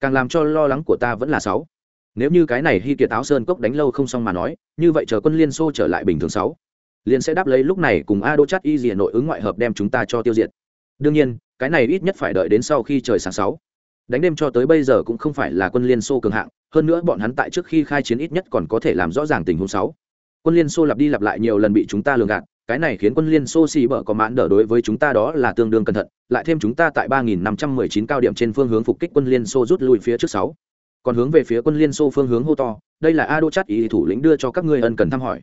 Speaker 1: Càng làm cho lo lắng của ta vẫn là sáu. Nếu như cái này hy kiệt áo sơn cốc đánh lâu không xong mà nói, như vậy chờ quân liên xô trở lại bình thường sáu. Liền sẽ đáp lấy lúc này cùng a đô chắt y dìa nội ứng ngoại hợp đem chúng ta cho tiêu diệt. Đương nhiên, cái này ít nhất phải đợi đến sau khi trời sáng sáu. Đánh đêm cho tới bây giờ cũng không phải là quân liên xô cường hạng, hơn nữa bọn hắn tại trước khi khai chiến ít nhất còn có thể làm rõ ràng tình huống sáu. Quân liên xô lặp đi lặp lại nhiều lần bị chúng ta lường gạt cái này khiến quân liên xô xì bở có mãn đỡ đối với chúng ta đó là tương đương cẩn thận, lại thêm chúng ta tại 3.519 cao điểm trên phương hướng phục kích quân liên xô rút lui phía trước sáu. Còn hướng về phía quân liên xô phương hướng hô to, đây là ado chắt ý thủ lĩnh đưa cho các ngươi ân cần thăm hỏi.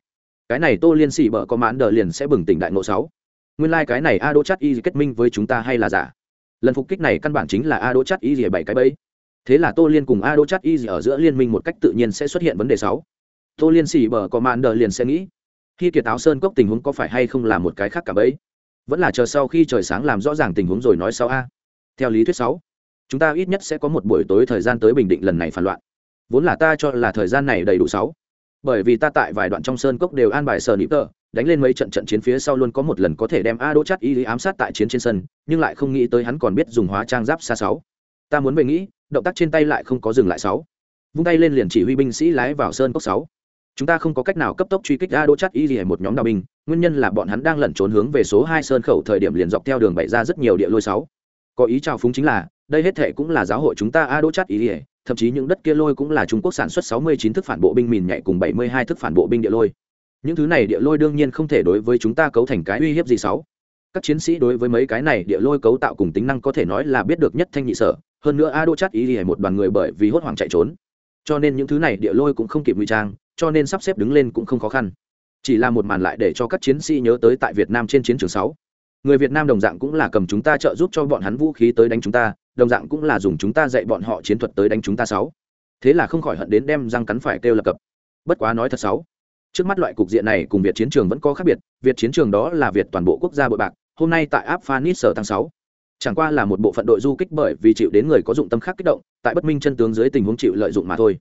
Speaker 1: Cái này tô liên xì bở có mãn đỡ liền sẽ bừng tỉnh đại ngộ sáu. Nguyên lai like cái này ado chắt y kết minh với chúng ta hay là giả? Lần phục kích này căn bản chính là ado chắt y bảy cái bẫy. Thế là tô liên cùng ado chắt y ở giữa liên minh một cách tự nhiên sẽ xuất hiện vấn đề sáu. Tô liên xì bở có mạn đờ liền sẽ nghĩ khi kiệt áo sơn cốc tình huống có phải hay không là một cái khác cả bấy? Vẫn là chờ sau khi trời sáng làm rõ ràng tình huống rồi nói sau a. Theo lý thuyết sáu, chúng ta ít nhất sẽ có một buổi tối thời gian tới bình định lần này phản loạn. Vốn là ta cho là thời gian này đầy đủ sáu. Bởi vì ta tại vài đoạn trong sơn cốc đều an bài sờ nịp tờ, đánh lên mấy trận trận chiến phía sau luôn có một lần có thể đem a đỗ chắt y ám sát tại chiến trên sân, nhưng lại không nghĩ tới hắn còn biết dùng hóa trang giáp xa sáu. Ta muốn về nghĩ, động tác trên tay lại không có dừng lại sáu. Vung tay lên liền chỉ huy binh sĩ lái vào sơn cốc sáu chúng ta không có cách nào cấp tốc truy kích a đỗ chắc y gì một nhóm đào binh, nguyên nhân là bọn hắn đang lẩn trốn hướng về số hai sơn khẩu thời điểm liền dọc theo đường bày ra rất nhiều địa lôi sáu. Có ý chào phúng chính là, đây hết thệ cũng là giáo hội chúng ta a đỗ chắc y gì thậm chí những đất kia lôi cũng là trung quốc sản xuất 69 thức phản bộ binh mìn nhạy cùng 72 thức phản bộ binh địa lôi. Những thứ này địa lôi đương nhiên không thể đối với chúng ta cấu thành cái uy hiếp gì sáu. Các chiến sĩ đối với mấy cái này địa lôi cấu tạo cùng tính năng có thể nói là biết được nhất thanh nhị sở, hơn nữa a đỗ chắc y một đoàn người bởi vì hốt hoảng chạy trốn. Cho nên những thứ này địa lôi cũng không kịp ngụy trang cho nên sắp xếp đứng lên cũng không khó khăn. Chỉ là một màn lại để cho các chiến sĩ nhớ tới tại việt nam trên chiến trường sáu. Người việt nam đồng dạng cũng là cầm chúng ta trợ giúp cho bọn hắn vũ khí tới đánh chúng ta, đồng dạng cũng là dùng chúng ta dạy bọn họ chiến thuật tới đánh chúng ta sáu. Thế là không khỏi hận đến đem răng cắn phải kêu lập cập. Bất quá nói thật sáu, trước mắt loại cục diện này cùng việt chiến trường vẫn có khác biệt, việt chiến trường đó là việt toàn bộ quốc gia bội bạc, hôm nay tại áp phanis sở tháng sáu. Chẳng qua là một bộ phận đội du kích bởi vì chịu đến người có dụng tâm khác kích động, tại bất minh chân tướng dưới tình huống chịu lợi dụng mà thôi.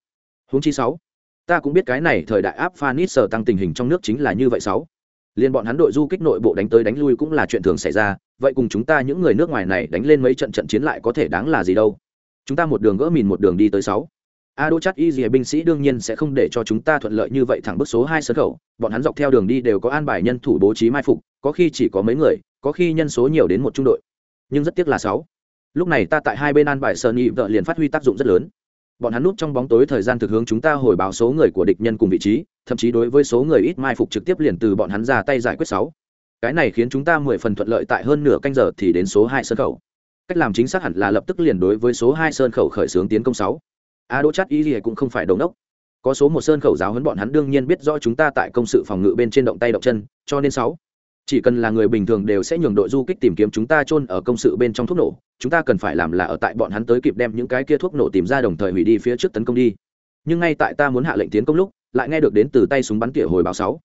Speaker 1: Huống chi sáu ta cũng biết cái này thời đại áp phanit sở tăng tình hình trong nước chính là như vậy sáu. Liên bọn hắn đội du kích nội bộ đánh tới đánh lui cũng là chuyện thường xảy ra, vậy cùng chúng ta những người nước ngoài này đánh lên mấy trận trận chiến lại có thể đáng là gì đâu? Chúng ta một đường gỡ mìn một đường đi tới sáu. A đô chắt y dìa binh sĩ đương nhiên sẽ không để cho chúng ta thuận lợi như vậy thẳng bước số hai sân khẩu, bọn hắn dọc theo đường đi đều có an bài nhân thủ bố trí mai phục, có khi chỉ có mấy người, có khi nhân số nhiều đến một trung đội. Nhưng rất tiếc là sáu. Lúc này ta tại hai bên an bài sơn y, vợ liền phát huy tác dụng rất lớn bọn hắn núp trong bóng tối thời gian thực hướng chúng ta hồi báo số người của địch nhân cùng vị trí, thậm chí đối với số người ít mai phục trực tiếp liền từ bọn hắn ra tay giải quyết sáu. Cái này khiến chúng ta mười phần thuận lợi tại hơn nửa canh giờ thì đến số hai sơn khẩu. Cách làm chính xác hẳn là lập tức liền đối với số hai sơn khẩu khởi xướng tiến công sáu. A đỗ chát ý gì cũng không phải đầu đốc có số một sơn khẩu giáo huấn bọn hắn đương nhiên biết rõ chúng ta tại công sự phòng ngự bên trên động tay động chân, cho nên sáu chỉ cần là người bình thường đều sẽ nhường đội du kích tìm kiếm chúng ta chôn ở công sự bên trong thuốc nổ, chúng ta cần phải làm là ở tại bọn hắn tới kịp đem những cái kia thuốc nổ tìm ra đồng thời hủy đi phía trước tấn công đi. Nhưng ngay tại ta muốn hạ lệnh tiến công lúc, lại nghe được đến từ tay súng bắn tỉa hồi báo sáu.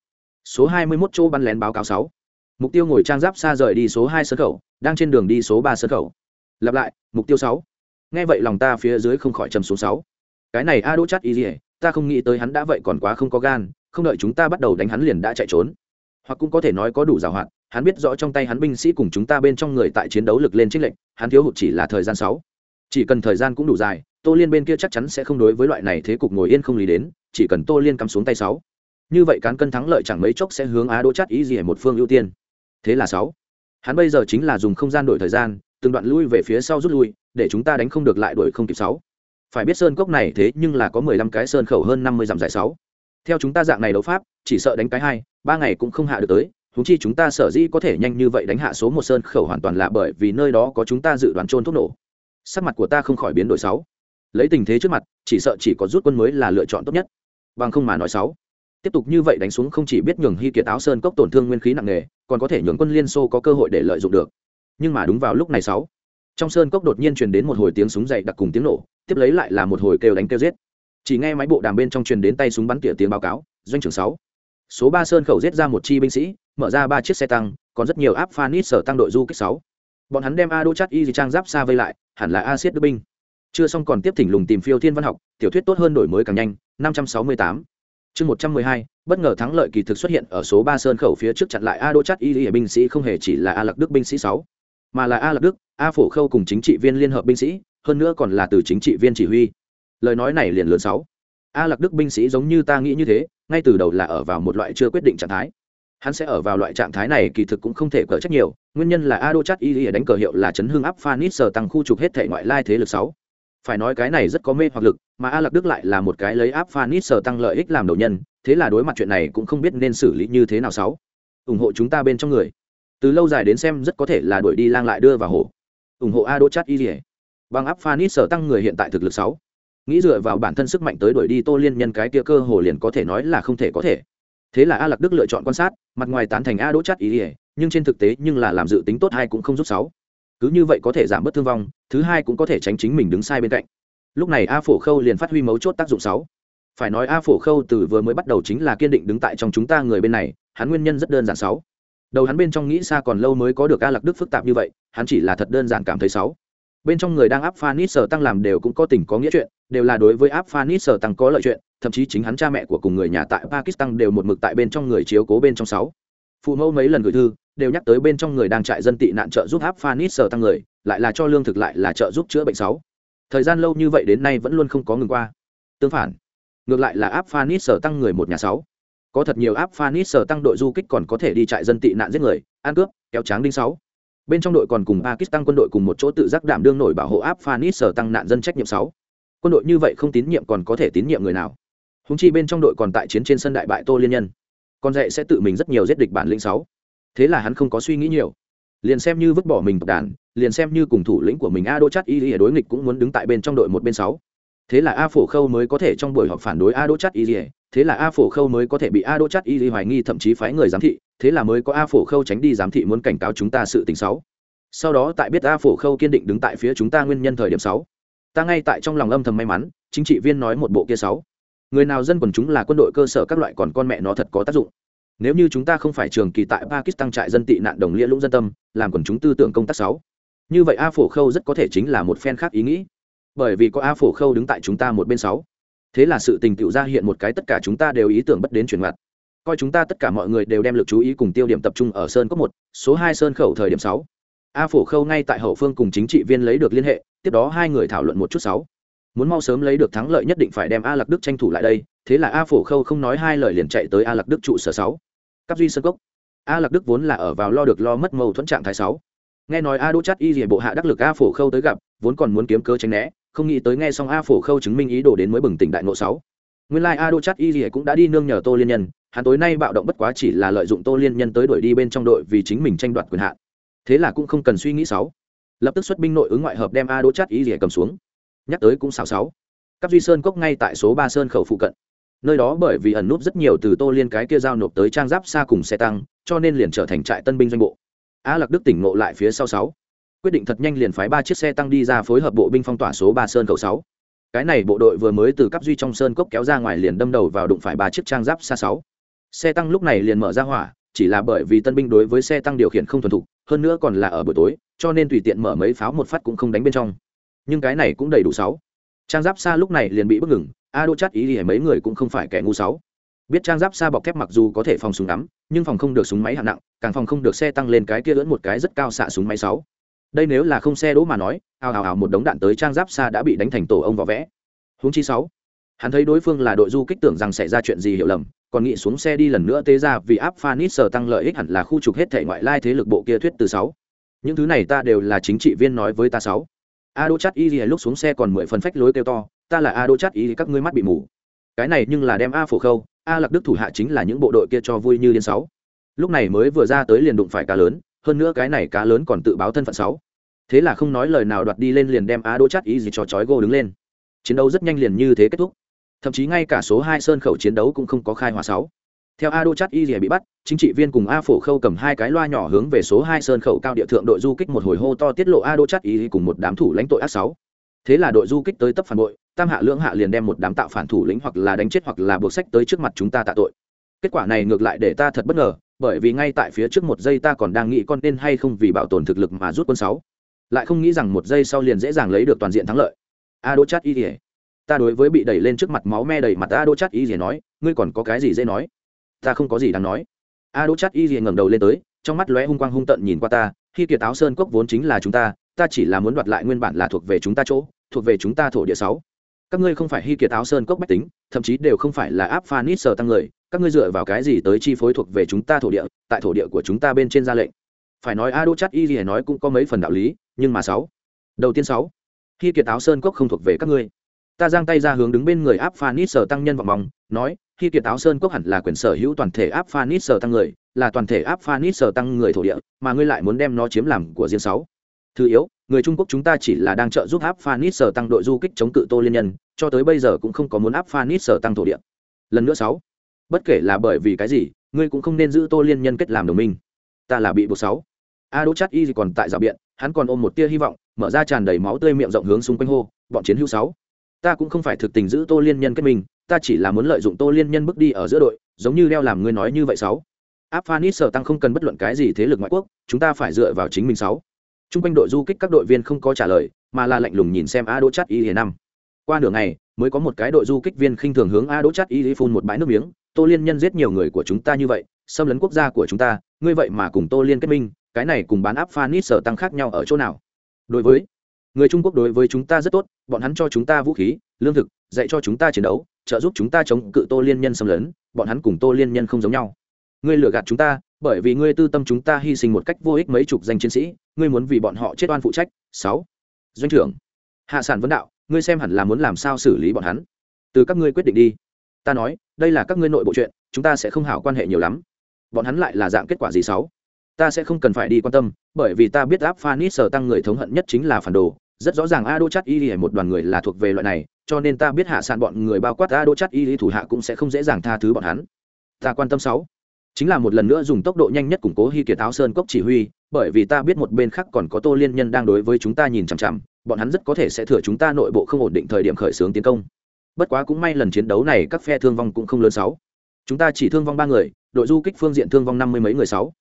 Speaker 1: Số hai mươi 21 chỗ bắn lén báo cáo sáu. Mục tiêu ngồi trang giáp xa rời đi số hai sân khẩu, đang trên đường đi số ba sân khẩu. Lặp lại, mục tiêu sáu. Nghe vậy lòng ta phía dưới không khỏi trầm số sáu. Cái này a đỗ chắt y gì ta không nghĩ tới hắn đã vậy còn quá không có gan, không đợi chúng ta bắt đầu đánh hắn liền đã chạy trốn hoặc cũng có thể nói có đủ giàu hạn hắn biết rõ trong tay hắn binh sĩ cùng chúng ta bên trong người tại chiến đấu lực lên trích lệnh hắn thiếu hụt chỉ là thời gian sáu. Chỉ cần thời gian cũng đủ dài, tô liên bên kia chắc chắn sẽ không đối với loại này thế cục ngồi yên không lý đến, chỉ cần tô liên cắm xuống tay sáu. Như vậy cán cân thắng lợi chẳng mấy chốc sẽ hướng á đỗ chắt ý gì một phương ưu tiên. Thế là sáu. Hắn bây giờ chính là dùng không gian đổi thời gian, từng đoạn lui về phía sau rút lui, để chúng ta đánh không được lại đuổi không kịp sáu. Phải biết sơn cốc này thế nhưng là có mười lăm cái sơn khẩu hơn năm mươi dặm dài sáu theo chúng ta dạng này đấu pháp, chỉ sợ đánh cái hai, ba ngày cũng không hạ được tới húng chi chúng ta sở dĩ có thể nhanh như vậy đánh hạ số một sơn khẩu hoàn toàn là bởi vì nơi đó có chúng ta dự đoán trôn thuốc nổ. Sắc mặt của ta không khỏi biến đổi sáu. Lấy tình thế trước mặt, chỉ sợ chỉ có rút quân mới là lựa chọn tốt nhất. Bằng không mà nói sáu. Tiếp tục như vậy đánh xuống không chỉ biết nhường hy kiệt áo sơn cốc tổn thương nguyên khí nặng nề, còn có thể nhường quân liên xô có cơ hội để lợi dụng được. Nhưng mà đúng vào lúc này sáu. Trong sơn cốc đột nhiên truyền đến một hồi tiếng súng dậy đặc cùng tiếng nổ, tiếp lấy lại là một hồi kêu đánh kêu giết chỉ nghe máy bộ đàm bên trong truyền đến tay súng bắn tỉa tiếng báo cáo, doanh trưởng sáu. Số ba sơn khẩu giết ra một chi binh sĩ, mở ra ba chiếc xe tăng, còn rất nhiều áp phanit sở tăng đội du kích sáu. Bọn hắn đem a đô chắt y trang giáp xa vây lại, hẳn là a siết đức binh. Chưa xong còn tiếp thỉnh lùng tìm phiêu thiên văn học, tiểu thuyết tốt hơn đổi mới càng nhanh, năm trăm sáu mươi tám. Chương một trăm mười hai, bất ngờ thắng lợi kỳ thực xuất hiện ở số ba sơn khẩu phía trước chặn lại a đô chắt y binh sĩ không hề chỉ là a lạc đức binh sĩ sáu, mà là a lạc đức, a phổ khâu cùng chính trị viên liên hợp binh sĩ, hơn nữa còn là từ chính trị viên chỉ huy lời nói này liền lớn sáu. A lạc đức binh sĩ giống như ta nghĩ như thế, ngay từ đầu là ở vào một loại chưa quyết định trạng thái. Hắn sẽ ở vào loại trạng thái này kỳ thực cũng không thể cỡ trách nhiều, nguyên nhân là ado chat y đánh cờ hiệu là chấn hương áp phanit sờ tăng khu trục hết thể ngoại lai thế lực sáu. Phải nói cái này rất có mê hoặc lực, mà a lạc đức lại là một cái lấy áp phanit sờ tăng lợi ích làm đầu nhân, thế là đối mặt chuyện này cũng không biết nên xử lý như thế nào sáu. Ủng hộ chúng ta bên trong người. Từ lâu dài đến xem rất có thể là đuổi đi lang lại đưa vào hồ. Ủng hộ ado chat y bằng áp phanit sờ tăng người hiện tại thực lực sáu nghĩ dựa vào bản thân sức mạnh tới đuổi đi tô liên nhân cái kia cơ hồ liền có thể nói là không thể có thể. Thế là a lạc đức lựa chọn quan sát, mặt ngoài tán thành a đỗ chắt ý ỉa nhưng trên thực tế nhưng là làm dự tính tốt hai cũng không giúp sáu. Cứ như vậy có thể giảm bớt thương vong, thứ hai cũng có thể tránh chính mình đứng sai bên cạnh. Lúc này a phổ khâu liền phát huy mấu chốt tác dụng sáu. Phải nói a phổ khâu từ vừa mới bắt đầu chính là kiên định đứng tại trong chúng ta người bên này, hắn nguyên nhân rất đơn giản sáu. Đầu hắn bên trong nghĩ xa còn lâu mới có được a lạc đức phức tạp như vậy, hắn chỉ là thật đơn giản cảm thấy sáu bên trong người đang áp phanis sở tăng làm đều cũng có tình có nghĩa chuyện, đều là đối với áp phanis sở tăng có lợi chuyện, thậm chí chính hắn cha mẹ của cùng người nhà tại pakistan đều một mực tại bên trong người chiếu cố bên trong sáu. Phụ mẫu mấy lần gửi thư, đều nhắc tới bên trong người đang trại dân tị nạn trợ giúp áp phanis sở tăng người, lại là cho lương thực lại là trợ giúp chữa bệnh sáu. Thời gian lâu như vậy đến nay vẫn luôn không có ngừng qua. Tương phản, ngược lại là áp phanis sở tăng người một nhà sáu. Có thật nhiều áp phanis sở tăng đội du kích còn có thể đi trại dân tị nạn giết người, ăn cướp, kéo tráng đinh sáu bên trong đội còn cùng pakistan quân đội cùng một chỗ tự giác đảm đương nổi bảo hộ áp phanis sở tăng nạn dân trách nhiệm sáu. Quân đội như vậy không tín nhiệm còn có thể tín nhiệm người nào? Húng chi bên trong đội còn tại chiến trên sân đại bại tô liên nhân. Còn dạy sẽ tự mình rất nhiều giết địch bản lĩnh sáu. Thế là hắn không có suy nghĩ nhiều. Liền xem như vứt bỏ mình tập đàn, liền xem như cùng thủ lĩnh của mình a đô chát y ở đối nghịch cũng muốn đứng tại bên trong đội một bên sáu. Thế là a phổ khâu mới có thể trong buổi họp phản đối a đô chát y thế là a phổ khâu mới có thể bị a đô chát y hoài nghi thậm chí phái người giám thị thế là mới có a phổ khâu tránh đi giám thị muốn cảnh cáo chúng ta sự tình sáu. Sau đó tại biết a phổ khâu kiên định đứng tại phía chúng ta nguyên nhân thời điểm sáu. Ta ngay tại trong lòng âm thầm may mắn, chính trị viên nói một bộ kia sáu. Người nào dân quần chúng là quân đội cơ sở các loại còn con mẹ nó thật có tác dụng. Nếu như chúng ta không phải trường kỳ tại pakistan trại dân tị nạn đồng nghĩa lũng dân tâm, làm quần chúng tư tưởng công tác sáu. Như vậy a phổ khâu rất có thể chính là một phen khác ý nghĩ. Bởi vì có a phổ khâu đứng tại chúng ta một bên sáu. Thế là sự tình tựu ra hiện một cái tất cả chúng ta đều ý tưởng bất đến chuyển mặt coi chúng ta tất cả mọi người đều đem lực chú ý cùng tiêu điểm tập trung ở sơn cốc một, số hai sơn khẩu thời điểm sáu. A phổ khâu ngay tại hậu phương cùng chính trị viên lấy được liên hệ, tiếp đó hai người thảo luận một chút sáu. Muốn mau sớm lấy được thắng lợi nhất định phải đem a lạc đức tranh thủ lại đây, thế là a phổ khâu không nói hai lời liền chạy tới a lạc đức trụ sở sáu. Cấp duy sơn cốc. A lạc đức vốn là ở vào lo được lo mất mâu thuẫn trạng thái sáu. Nghe nói a đỗ chắt y dỉa bộ hạ đắc lực a phổ khâu tới gặp, vốn còn muốn kiếm cơ tránh né, không nghĩ tới nghe xong a phổ khâu chứng minh ý đồ đến mới bừng tỉnh đại nộ sáu nguyên lai like a đỗ y dỉa cũng đã đi nương nhờ tô liên nhân, hắn tối nay bạo động bất quá chỉ là lợi dụng tô liên nhân tới đuổi đi bên trong đội vì chính mình tranh đoạt quyền hạn. Thế là cũng không cần suy nghĩ sáu. Lập tức xuất binh nội ứng ngoại hợp đem a đỗ chắt y dỉa cầm xuống. Nhắc tới cũng xào sáu. Các duy sơn cốc ngay tại số ba sơn khẩu phụ cận. Nơi đó bởi vì ẩn núp rất nhiều từ tô liên cái kia giao nộp tới trang giáp xa cùng xe tăng, cho nên liền trở thành trại tân binh doanh bộ. A lạc đức tỉnh ngộ lại phía sau sáu. Quyết định thật nhanh liền phái ba chiếc xe tăng đi ra phối hợp bộ binh phong tỏa số ba sơn khẩu sáu cái này bộ đội vừa mới từ cấp duy trong sơn cốc kéo ra ngoài liền đâm đầu vào đụng phải ba chiếc trang giáp xa sáu. Xe tăng lúc này liền mở ra hỏa, chỉ là bởi vì tân binh đối với xe tăng điều khiển không thuần thục, hơn nữa còn là ở buổi tối, cho nên tùy tiện mở mấy pháo một phát cũng không đánh bên trong. Nhưng cái này cũng đầy đủ sáu. Trang giáp xa lúc này liền bị bức ngừng, a đô chát ý thì mấy người cũng không phải kẻ ngu sáu. Biết trang giáp xa bọc thép mặc dù có thể phòng súng đắm nhưng phòng không được súng máy hạng nặng, càng phòng không được xe tăng lên cái kia lẫn một cái rất cao xạ súng máy sáu đây nếu là không xe đỗ mà nói, ào ào ào một đống đạn tới trang giáp xa đã bị đánh thành tổ ông vỏ vẽ. Huống chi sáu, hắn thấy đối phương là đội du kích tưởng rằng xảy ra chuyện gì hiểu lầm, còn nghĩ xuống xe đi lần nữa tế ra vì áp phanis sờ tăng lợi ích hẳn là khu trục hết thể ngoại lai thế lực bộ kia thuyết từ sáu. Những thứ này ta đều là chính trị viên nói với ta sáu. A đỗ chắt y lúc xuống xe còn mười phần phách lối kêu to, ta là a đỗ chắt ý các ngươi mắt bị mù. Cái này nhưng là đem a phổ khâu, a lạc đức thủ hạ chính là những bộ đội kia cho vui như liên sáu. Lúc này mới vừa ra tới liền đụng phải cá lớn hơn nữa cái này cá lớn còn tự báo thân phận sáu. Thế là không nói lời nào đoạt đi lên liền đem a đỗ chát ý gì cho chói gô đứng lên. Chiến đấu rất nhanh liền như thế kết thúc. Thậm chí ngay cả số hai sơn khẩu chiến đấu cũng không có khai hỏa sáu. Theo a đô chát y rìa bị bắt, chính trị viên cùng a phổ khâu cầm hai cái loa nhỏ hướng về số hai sơn khẩu cao địa thượng đội du kích một hồi hô to tiết lộ a đô chát y cùng một đám thủ lãnh tội ác sáu. Thế là đội du kích tới tấp phản bội, tam hạ lưỡng hạ liền đem một đám tạo phản thủ lĩnh hoặc là đánh chết hoặc là buộc sách tới trước mặt chúng ta tạ tội. Kết quả này ngược lại để ta thật bất ngờ bởi vì ngay tại phía trước một giây ta còn đang nghĩ con nên hay không vì bảo tồn thực lực mà rút quân sáu. Lại không nghĩ rằng một giây sau liền dễ dàng lấy được toàn diện thắng lợi. A đô chát y rìa ta đối với bị đẩy lên trước mặt máu me đầy mặt a đô chát y rìa nói, ngươi còn có cái gì dễ nói? Ta không có gì đáng nói. A đỗ chát y rìa ngẩng đầu lên tới, trong mắt lóe hung quang hung tận nhìn qua ta, khi kiệt áo sơn cốc vốn chính là chúng ta ta chỉ là muốn đoạt lại nguyên bản là thuộc về chúng ta chỗ, thuộc về chúng ta thổ địa sáu. Các ngươi không phải hy kiệt áo sơn cốc bách tính, thậm chí đều không phải là áp phanit sờ tăng người các ngươi dựa vào cái gì tới chi phối thuộc về chúng ta thổ địa, tại thổ địa của chúng ta bên trên ra lệnh? Phải nói a đô chát y rìa nói cũng có mấy phần đạo lý, nhưng mà sáu. Đầu tiên sáu. Khi kiệt áo sơn cốc không thuộc về các ngươi. Ta giang tay ra hướng đứng bên người áp phanit sở tăng nhân vọng mong, nói, khi kiệt áo sơn quốc hẳn là quyền sở hữu toàn thể áp phanit sở tăng người, là toàn thể áp phanit sở tăng người thổ địa, mà ngươi lại muốn đem nó chiếm làm của riêng sáu. Thứ yếu, người trung quốc chúng ta chỉ là đang trợ giúp áp phanit sở tăng đội du kích chống cự tô liên nhân, cho tới bây giờ cũng không có muốn áp phanit sở tăng thổ địa. Lần nữa sáu bất kể là bởi vì cái gì ngươi cũng không nên giữ tô liên nhân kết làm đồng minh. Ta là bị buộc sáu. A đỗ chát y còn tại rào biện hắn còn ôm một tia hy vọng mở ra tràn đầy máu tươi miệng rộng hướng xung quanh hô bọn chiến hữu sáu ta cũng không phải thực tình giữ tô liên nhân kết mình, ta chỉ là muốn lợi dụng tô liên nhân bước đi ở giữa đội giống như đeo làm ngươi nói như vậy sáu. Áp phanis sở tăng không cần bất luận cái gì thế lực ngoại quốc chúng ta phải dựa vào chính mình sáu. Trung quanh đội du kích các đội viên không có trả lời mà là lạnh lùng nhìn xem a đỗ chát y hiền năm. Qua nửa ngày mới có một cái đội du kích viên khinh thường hướng a đỗ chát y phun một bãi nước miếng tô liên nhân giết nhiều người của chúng ta như vậy, xâm lấn quốc gia của chúng ta, ngươi vậy mà cùng tô liên kết minh, cái này cùng bán áp phanis sở tăng khác nhau ở chỗ nào? Đối với, người trung quốc đối với chúng ta rất tốt, bọn hắn cho chúng ta vũ khí, lương thực, dạy cho chúng ta chiến đấu, trợ giúp chúng ta chống cự tô liên nhân xâm lấn, bọn hắn cùng tô liên nhân không giống nhau. Ngươi lừa gạt chúng ta, bởi vì ngươi tư tâm chúng ta hy sinh một cách vô ích mấy chục danh chiến sĩ, ngươi muốn vì bọn họ chết oan phụ trách. Sáu, doanh trưởng, hạ sản vấn đạo, ngươi xem hẳn là muốn làm sao xử lý bọn hắn? Từ các ngươi quyết định đi. Ta nói đây là các ngươi nội bộ chuyện, chúng ta sẽ không hảo quan hệ nhiều lắm. Bọn hắn lại là dạng kết quả gì sáu? Ta sẽ không cần phải đi quan tâm, bởi vì ta biết áp phanit sở tăng người thống hận nhất chính là phản đồ. Rất rõ ràng a đô chắt y một đoàn người là thuộc về loại này, cho nên ta biết hạ sản bọn người bao quát a đô chắt y thủ hạ cũng sẽ không dễ dàng tha thứ bọn hắn. Ta quan tâm sáu. Chính là một lần nữa dùng tốc độ nhanh nhất củng cố hy kiệt áo sơn cốc chỉ huy, bởi vì ta biết một bên khác còn có tô liên nhân đang đối với chúng ta nhìn chằm chằm, bọn hắn rất có thể sẽ thừa chúng ta nội bộ không ổn định thời điểm khởi xướng tiến công bất quá cũng may lần chiến đấu này các phe thương vong cũng không lớn sáu. Chúng ta chỉ thương vong ba người, đội du kích phương diện thương vong năm mươi mấy người sáu.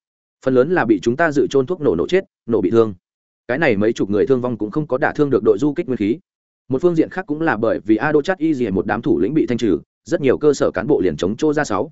Speaker 1: Phần lớn là bị chúng ta dự trôn thuốc nổ nổ chết, nổ bị thương. Cái này mấy chục người thương vong cũng không có đả thương được đội du kích nguyên khí. Một phương diện khác cũng là bởi vì ado chat y gì một đám thủ lĩnh bị thanh trừ, rất nhiều cơ sở cán bộ liền chống chỗ ra sáu.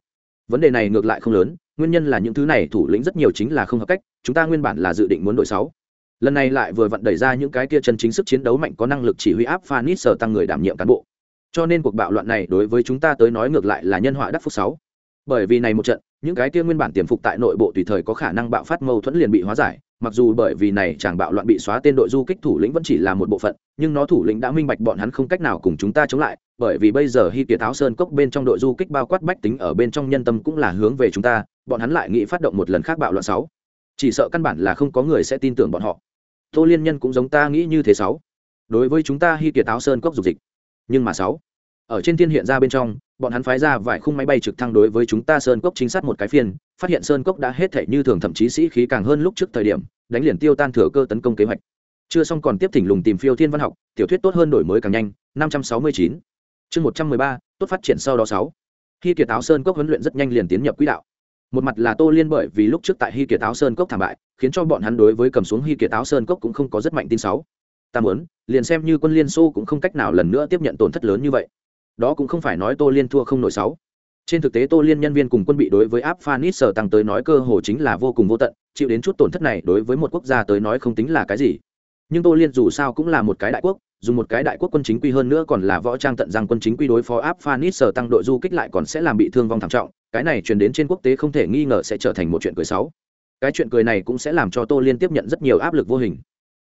Speaker 1: Vấn đề này ngược lại không lớn, nguyên nhân là những thứ này thủ lĩnh rất nhiều chính là không hợp cách, chúng ta nguyên bản là dự định muốn đội sáu. Lần này lại vừa vặn đẩy ra những cái kia chân chính sức chiến đấu mạnh có năng lực chỉ huy áp phanit sở tăng người đảm nhiệm cán bộ cho nên cuộc bạo loạn này đối với chúng ta tới nói ngược lại là nhân họa đắc phúc sáu. Bởi vì này một trận, những cái kia nguyên bản tiềm phục tại nội bộ tùy thời có khả năng bạo phát mâu thuẫn liền bị hóa giải, mặc dù bởi vì này chàng bạo loạn bị xóa tên đội du kích thủ lĩnh vẫn chỉ là một bộ phận, nhưng nó thủ lĩnh đã minh bạch bọn hắn không cách nào cùng chúng ta chống lại, bởi vì bây giờ hy kiệt tháo sơn cốc bên trong đội du kích bao quát bách tính ở bên trong nhân tâm cũng là hướng về chúng ta, bọn hắn lại nghĩ phát động một lần khác bạo loạn sáu. Chỉ sợ căn bản là không có người sẽ tin tưởng bọn họ. Tô liên nhân cũng giống ta nghĩ như thế sáu. Đối với chúng ta hy kiệt tháo sơn cốc dục dịch nhưng mà sáu. Ở trên thiên hiện ra bên trong, bọn hắn phái ra vài khung máy bay trực thăng đối với chúng ta sơn cốc chính sát một cái phiên, phát hiện sơn cốc đã hết thể như thường thậm chí sĩ khí càng hơn lúc trước thời điểm, đánh liền tiêu tan thừa cơ tấn công kế hoạch. Chưa xong còn tiếp thỉnh lùng tìm phiêu thiên văn học, tiểu thuyết tốt hơn đổi mới càng nhanh, năm trăm sáu mươi chín. Chương một trăm mười ba, tốt phát triển sau đó sáu. Khi kiệt áo sơn cốc huấn luyện rất nhanh liền tiến nhập quỹ đạo. Một mặt là tô liên bởi vì lúc trước tại hy kiệt áo sơn cốc thảm bại, khiến cho bọn hắn đối với cầm xuống hy kiệt áo sơn cốc cũng không có rất mạnh tin sáu. Ta muốn liền xem như quân liên xô cũng không cách nào lần nữa tiếp nhận tổn thất lớn như vậy. Đó cũng không phải nói tô liên thua không nổi sáu. Trên thực tế tô liên nhân viên cùng quân bị đối với áp phanit sở tăng tới nói cơ hồ chính là vô cùng vô tận, chịu đến chút tổn thất này đối với một quốc gia tới nói không tính là cái gì. Nhưng tô liên dù sao cũng là một cái đại quốc dùng một cái đại quốc quân chính quy hơn nữa còn là võ trang tận rằng quân chính quy đối phó áp phanit sở tăng đội du kích lại còn sẽ làm bị thương vong thảm trọng, cái này truyền đến trên quốc tế không thể nghi ngờ sẽ trở thành một chuyện cười xấu cái chuyện cười này cũng sẽ làm cho tô liên tiếp nhận rất nhiều áp lực vô hình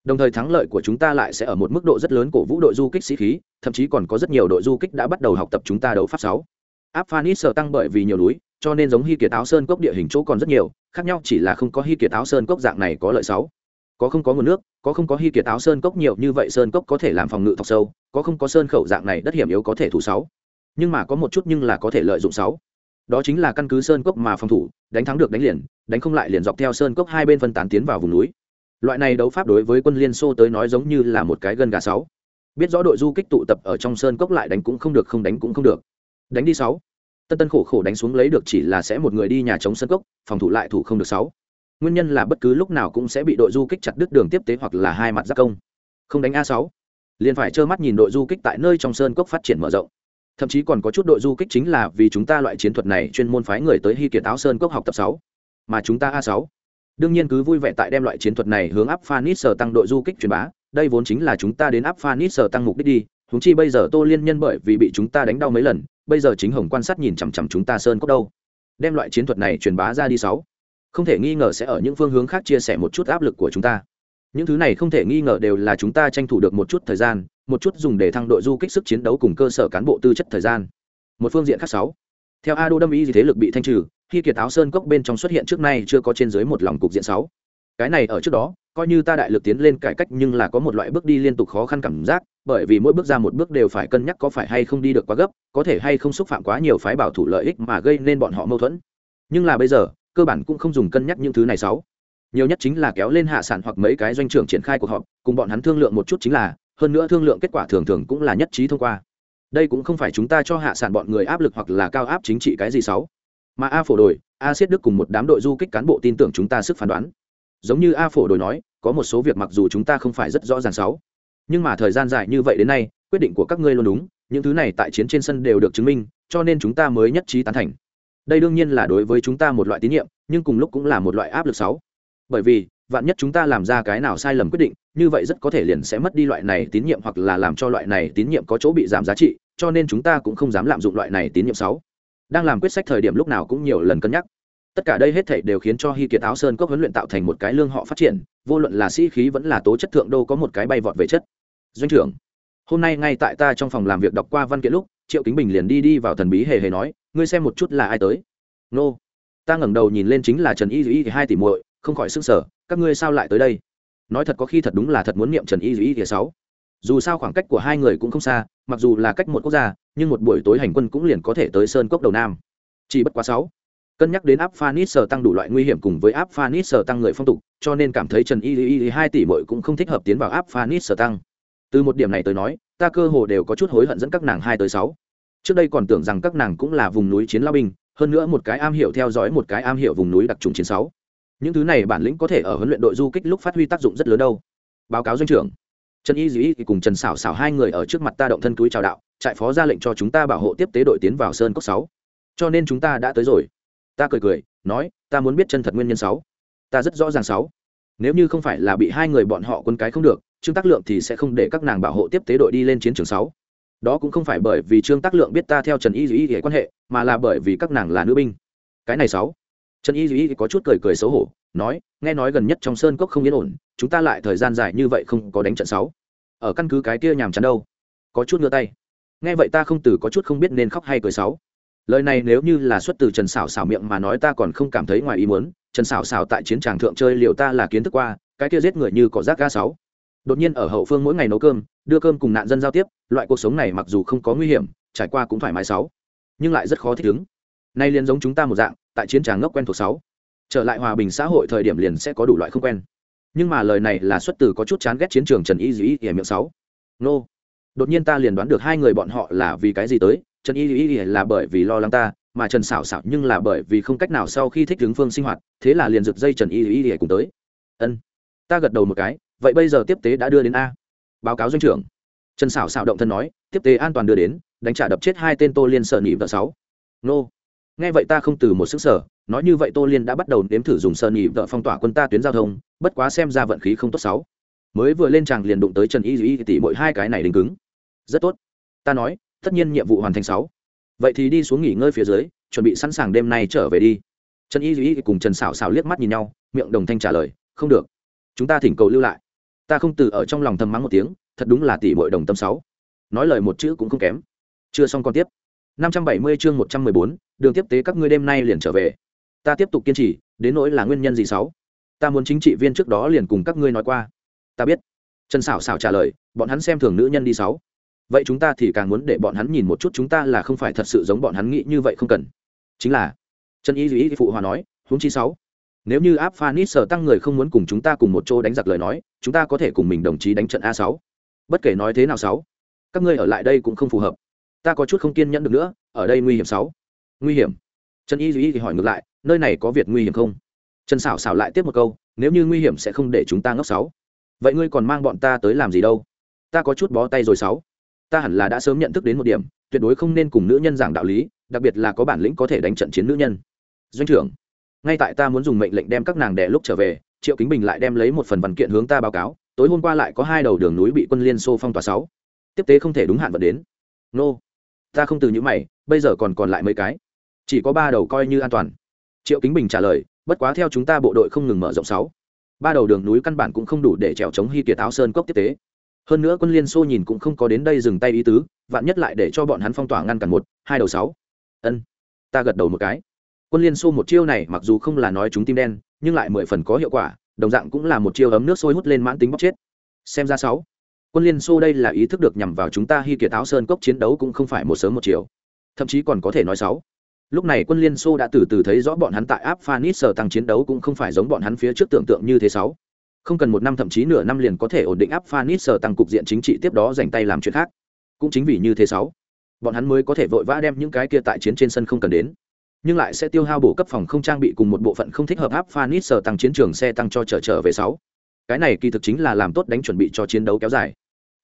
Speaker 1: đồng thời thắng lợi của chúng ta lại sẽ ở một mức độ rất lớn cổ vũ đội du kích sĩ khí, thậm chí còn có rất nhiều đội du kích đã bắt đầu học tập chúng ta đấu pháp sáu. Áp phanis sở tăng bởi vì nhiều núi, cho nên giống hy kiệt áo sơn cốc địa hình chỗ còn rất nhiều, khác nhau chỉ là không có hy kiệt áo sơn cốc dạng này có lợi sáu. Có không có nguồn nước, có không có hy kiệt áo sơn cốc nhiều như vậy sơn cốc có thể làm phòng ngự thọc sâu, có không có sơn khẩu dạng này đất hiểm yếu có thể thủ sáu. Nhưng mà có một chút nhưng là có thể lợi dụng sáu. Đó chính là căn cứ sơn cốc mà phòng thủ, đánh thắng được đánh liền, đánh không lại liền dọc theo sơn cốc hai bên phân tán tiến vào vùng núi loại này đấu pháp đối với quân liên xô tới nói giống như là một cái gân gà sáu. Biết rõ đội du kích tụ tập ở trong sơn cốc lại đánh cũng không được, không đánh cũng không được. Đánh đi sáu. Tân tân khổ khổ đánh xuống lấy được chỉ là sẽ một người đi nhà chống sơn cốc, phòng thủ lại thủ không được sáu. Nguyên nhân là bất cứ lúc nào cũng sẽ bị đội du kích chặt đứt đường tiếp tế hoặc là hai mặt giác công. Không đánh a sáu. Liền phải trơ mắt nhìn đội du kích tại nơi trong sơn cốc phát triển mở rộng. Thậm chí còn có chút đội du kích chính là vì chúng ta loại chiến thuật này chuyên môn phái người tới hy kiệt áo sơn cốc học tập sáu. Mà chúng ta a sáu đương nhiên cứ vui vẻ tại đem loại chiến thuật này hướng áp phanit sở tăng đội du kích truyền bá, đây vốn chính là chúng ta đến áp phanit sở tăng mục đích đi húng chi bây giờ tô liên nhân bởi vì bị chúng ta đánh đau mấy lần, bây giờ chính hồng quan sát nhìn chằm chằm chúng ta sơn cốc đâu. Đem loại chiến thuật này truyền bá ra đi sáu. Không thể nghi ngờ sẽ ở những phương hướng khác chia sẻ một chút áp lực của chúng ta. Những thứ này không thể nghi ngờ đều là chúng ta tranh thủ được một chút thời gian, một chút dùng để thăng đội du kích sức chiến đấu cùng cơ sở cán bộ tư chất thời gian. Một phương diện khác sáu. Theo a đô đâm ý gì thế lực bị thanh trừ khi kiệt áo sơn cốc bên trong xuất hiện trước nay chưa có trên dưới một lòng cục diện sáu. Cái này ở trước đó, coi như ta đại lực tiến lên cải cách nhưng là có một loại bước đi liên tục khó khăn cảm giác, bởi vì mỗi bước ra một bước đều phải cân nhắc có phải hay không đi được quá gấp, có thể hay không xúc phạm quá nhiều phái bảo thủ lợi ích mà gây nên bọn họ mâu thuẫn. Nhưng là bây giờ, cơ bản cũng không dùng cân nhắc những thứ này sáu. Nhiều nhất chính là kéo lên hạ sản hoặc mấy cái doanh trưởng triển khai cuộc họp, cùng bọn hắn thương lượng một chút chính là, hơn nữa thương lượng kết quả thường thường cũng là nhất trí thông qua. Đây cũng không phải chúng ta cho hạ sản bọn người áp lực hoặc là cao áp chính trị cái gì sáu mà a phổ đồi, a siết đức cùng một đám đội du kích cán bộ tin tưởng chúng ta sức phán đoán. Giống như a phổ đồi nói, có một số việc mặc dù chúng ta không phải rất rõ ràng sáu. Nhưng mà thời gian dài như vậy đến nay, quyết định của các ngươi luôn đúng, những thứ này tại chiến trên sân đều được chứng minh, cho nên chúng ta mới nhất trí tán thành. Đây đương nhiên là đối với chúng ta một loại tín nhiệm, nhưng cùng lúc cũng là một loại áp lực sáu. Bởi vì, vạn nhất chúng ta làm ra cái nào sai lầm quyết định, như vậy rất có thể liền sẽ mất đi loại này tín nhiệm hoặc là làm cho loại này tín nhiệm có chỗ bị giảm giá trị, cho nên chúng ta cũng không dám lạm dụng loại này tín nhiệm sáu đang làm quyết sách thời điểm lúc nào cũng nhiều lần cân nhắc. Tất cả đây hết thảy đều khiến cho hy kiệt áo sơn cốc huấn luyện tạo thành một cái lương họ phát triển, vô luận là sĩ khí vẫn là tố chất thượng đô có một cái bay vọt về chất. Doanh trưởng, hôm nay ngay tại ta trong phòng làm việc đọc qua văn kiện lúc, triệu kính bình liền đi đi vào thần bí hề hề nói, ngươi xem một chút là ai tới? Nô. Ta ngẩng đầu nhìn lên chính là trần y dĩ hai tỷ muội, không khỏi sức sở các ngươi sao lại tới đây? Nói thật có khi thật đúng là thật muốn niệm trần y y sáu. Dù sao khoảng cách của hai người cũng không xa, mặc dù là cách một quốc gia nhưng một buổi tối hành quân cũng liền có thể tới sơn cốc đầu nam. Chỉ bất quá sáu, cân nhắc đến áp phanis sở tăng đủ loại nguy hiểm cùng với áp phanis sở tăng người phong tục, cho nên cảm thấy trần y y hai tỷ bội cũng không thích hợp tiến vào áp phanis sở tăng. Từ một điểm này tới nói, ta cơ hồ đều có chút hối hận dẫn các nàng hai tới sáu. Trước đây còn tưởng rằng các nàng cũng là vùng núi chiến lao binh, hơn nữa một cái am hiểu theo dõi một cái am hiểu vùng núi đặc trùng chiến sáu. Những thứ này bản lĩnh có thể ở huấn luyện đội du kích lúc phát huy tác dụng rất lớn đâu. Báo cáo doanh trưởng. Trần y dĩ cùng trần xảo xảo hai người ở trước mặt ta động thân túi chào đạo trại phó ra lệnh cho chúng ta bảo hộ tiếp tế đội tiến vào sơn cốc sáu. Cho nên chúng ta đã tới rồi. Ta cười cười, nói, ta muốn biết chân thật nguyên nhân sáu. Ta rất rõ ràng sáu. Nếu như không phải là bị hai người bọn họ quân cái không được, trương tác lượng thì sẽ không để các nàng bảo hộ tiếp tế đội đi lên chiến trường sáu. Đó cũng không phải bởi vì trương tác lượng biết ta theo trần y dĩ hệ quan hệ, mà là bởi vì các nàng là nữ binh. Cái này sáu. Trần y dĩ có chút cười cười xấu hổ, nói, nghe nói gần nhất trong sơn cốc không yên ổn, chúng ta lại thời gian dài như vậy không có đánh trận sáu. Ở căn cứ cái kia nhàm chán đâu. Có chút ngửa tay nghe vậy ta không từ có chút không biết nên khóc hay cười sáu lời này nếu như là xuất từ trần xảo xảo miệng mà nói ta còn không cảm thấy ngoài ý muốn. Trần xảo xảo tại chiến tràng thượng chơi liệu ta là kiến thức qua, cái kia giết người như cỏ rác ga sáu. Đột nhiên ở hậu phương mỗi ngày nấu cơm, đưa cơm cùng nạn dân giao tiếp, loại cuộc sống này mặc dù không có nguy hiểm, trải qua cũng thoải mái sáu. Nhưng lại rất khó thích ứng. Nay liền giống chúng ta một dạng, tại chiến tràng ngốc quen thuộc sáu. Trở lại hòa bình xã hội thời điểm liền sẽ có đủ loại không quen. Nhưng mà lời này là xuất từ có chút chán ghét chiến trường trần y dĩ ỉa miệng sáu. Nô đột nhiên ta liền đoán được hai người bọn họ là vì cái gì tới, trần y Y là bởi vì lo lắng ta, mà trần xảo xảo nhưng là bởi vì không cách nào sau khi thích hướng phương sinh hoạt, thế là liền rực dây trần y y y cùng tới. Ân, ta gật đầu một cái, vậy bây giờ tiếp tế đã đưa đến a. Báo cáo doanh trưởng. Trần xảo xảo động thân nói, tiếp tế an toàn đưa đến, đánh trả đập chết hai tên tô liên sợ nỉ vợ sáu. Nô. Nghe vậy ta không từ một sức sở, nói như vậy tô liên đã bắt đầu nếm thử dùng sơn nhị vợ phong tỏa quân ta tuyến giao thông, bất quá xem ra vận khí không tốt sáu mới vừa lên tràng liền đụng tới trần y y tỷ mỗi hai cái này đính cứng. Rất tốt. Ta nói tất nhiên nhiệm vụ hoàn thành sáu. Vậy thì đi xuống nghỉ ngơi phía dưới chuẩn bị sẵn sàng đêm nay trở về đi. Trần y y cùng trần xảo xảo liếc mắt nhìn nhau miệng đồng thanh trả lời không được. Chúng ta thỉnh cầu lưu lại. Ta không từ ở trong lòng thầm mắng một tiếng thật đúng là tỷ bội đồng tâm sáu. Nói lời một chữ cũng không kém. Chưa xong còn tiếp. 570 chương 114, đường tiếp tế các ngươi đêm nay liền trở về. Ta tiếp tục kiên trì đến nỗi là nguyên nhân gì sáu? Ta muốn chính trị viên trước đó liền cùng các ngươi nói qua ta biết. Trần xảo xảo trả lời, bọn hắn xem thường nữ nhân đi sáu. Vậy chúng ta thì càng muốn để bọn hắn nhìn một chút chúng ta là không phải thật sự giống bọn hắn nghĩ như vậy không cần. Chính là, trần y duy phụ hòa nói, huống chi sáu. Nếu như áp phanit sở tăng người không muốn cùng chúng ta cùng một chỗ đánh giặc lời nói, chúng ta có thể cùng mình đồng chí đánh trận a sáu. Bất kể nói thế nào sáu, các ngươi ở lại đây cũng không phù hợp. Ta có chút không kiên nhẫn được nữa, ở đây nguy hiểm sáu. Nguy hiểm? Trần y duy thì hỏi ngược lại, nơi này có việc nguy hiểm không? Trần xảo xảo lại tiếp một câu, nếu như nguy hiểm sẽ không để chúng ta ngốc sáu vậy ngươi còn mang bọn ta tới làm gì đâu? Ta có chút bó tay rồi sáu. Ta hẳn là đã sớm nhận thức đến một điểm, tuyệt đối không nên cùng nữ nhân giảng đạo lý, đặc biệt là có bản lĩnh có thể đánh trận chiến nữ nhân. Doanh trưởng, ngay tại ta muốn dùng mệnh lệnh đem các nàng đẻ lúc trở về, triệu kính bình lại đem lấy một phần văn kiện hướng ta báo cáo, tối hôm qua lại có hai đầu đường núi bị quân liên xô phong tỏa sáu. Tiếp tế không thể đúng hạn vận đến. Nô, ta không từ những mày, bây giờ còn còn lại mấy cái. Chỉ có ba đầu coi như an toàn. Triệu kính bình trả lời, bất quá theo chúng ta bộ đội không ngừng mở rộng sáu ba đầu đường núi căn bản cũng không đủ để trèo chống hy kiệt áo sơn cốc tiếp tế. Hơn nữa quân liên xô nhìn cũng không có đến đây dừng tay ý tứ, vạn nhất lại để cho bọn hắn phong tỏa ngăn cản một, hai đầu sáu. Ân, ta gật đầu một cái. Quân liên xô một chiêu này mặc dù không là nói chúng tim đen, nhưng lại mười phần có hiệu quả, đồng dạng cũng là một chiêu ấm nước sôi hút lên mãn tính bóc chết. Xem ra sáu. Quân liên xô đây là ý thức được nhằm vào chúng ta hy kiệt áo sơn cốc chiến đấu cũng không phải một sớm một chiều. Thậm chí còn có thể nói sáu lúc này quân liên xô đã từ từ thấy rõ bọn hắn tại áp phanis sở tăng chiến đấu cũng không phải giống bọn hắn phía trước tưởng tượng như thế sáu. Không cần một năm thậm chí nửa năm liền có thể ổn định áp phanis sở tăng cục diện chính trị tiếp đó dành tay làm chuyện khác. Cũng chính vì như thế sáu, bọn hắn mới có thể vội vã đem những cái kia tại chiến trên sân không cần đến. Nhưng lại sẽ tiêu hao bổ cấp phòng không trang bị cùng một bộ phận không thích hợp áp phanis sở tăng chiến trường xe tăng cho trở trở về sáu. Cái này kỳ thực chính là làm tốt đánh chuẩn bị cho chiến đấu kéo dài.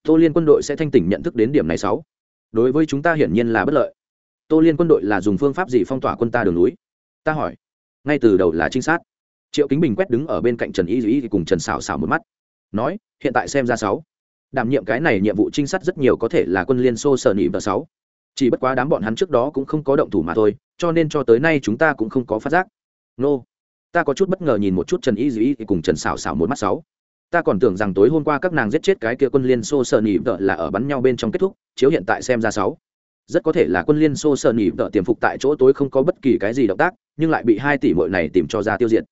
Speaker 1: Tô liên quân đội sẽ thanh tỉnh nhận thức đến điểm này sáu. Đối với chúng ta hiển nhiên là bất lợi tô liên quân đội là dùng phương pháp gì phong tỏa quân ta đường núi? Ta hỏi. Ngay từ đầu là trinh sát. Triệu kính bình quét đứng ở bên cạnh trần y Dĩ cùng trần xảo xảo một mắt. Nói, hiện tại xem ra sáu. Đảm nhiệm cái này nhiệm vụ trinh sát rất nhiều có thể là quân liên xô sở nị và sáu. Chỉ bất quá đám bọn hắn trước đó cũng không có động thủ mà thôi, cho nên cho tới nay chúng ta cũng không có phát giác. Nô, ta có chút bất ngờ nhìn một chút trần y Dĩ cùng trần xảo xảo một mắt sáu. Ta còn tưởng rằng tối hôm qua các nàng giết chết cái kia quân liên xô sở nị vợ là ở bắn nhau bên trong kết thúc, chiếu hiện tại xem ra sáu rất có thể là quân liên xô sợ nỉ vợ tiềm phục tại chỗ tối không có bất kỳ cái gì động tác, nhưng lại bị hai tỷ mội này tìm cho ra tiêu diệt.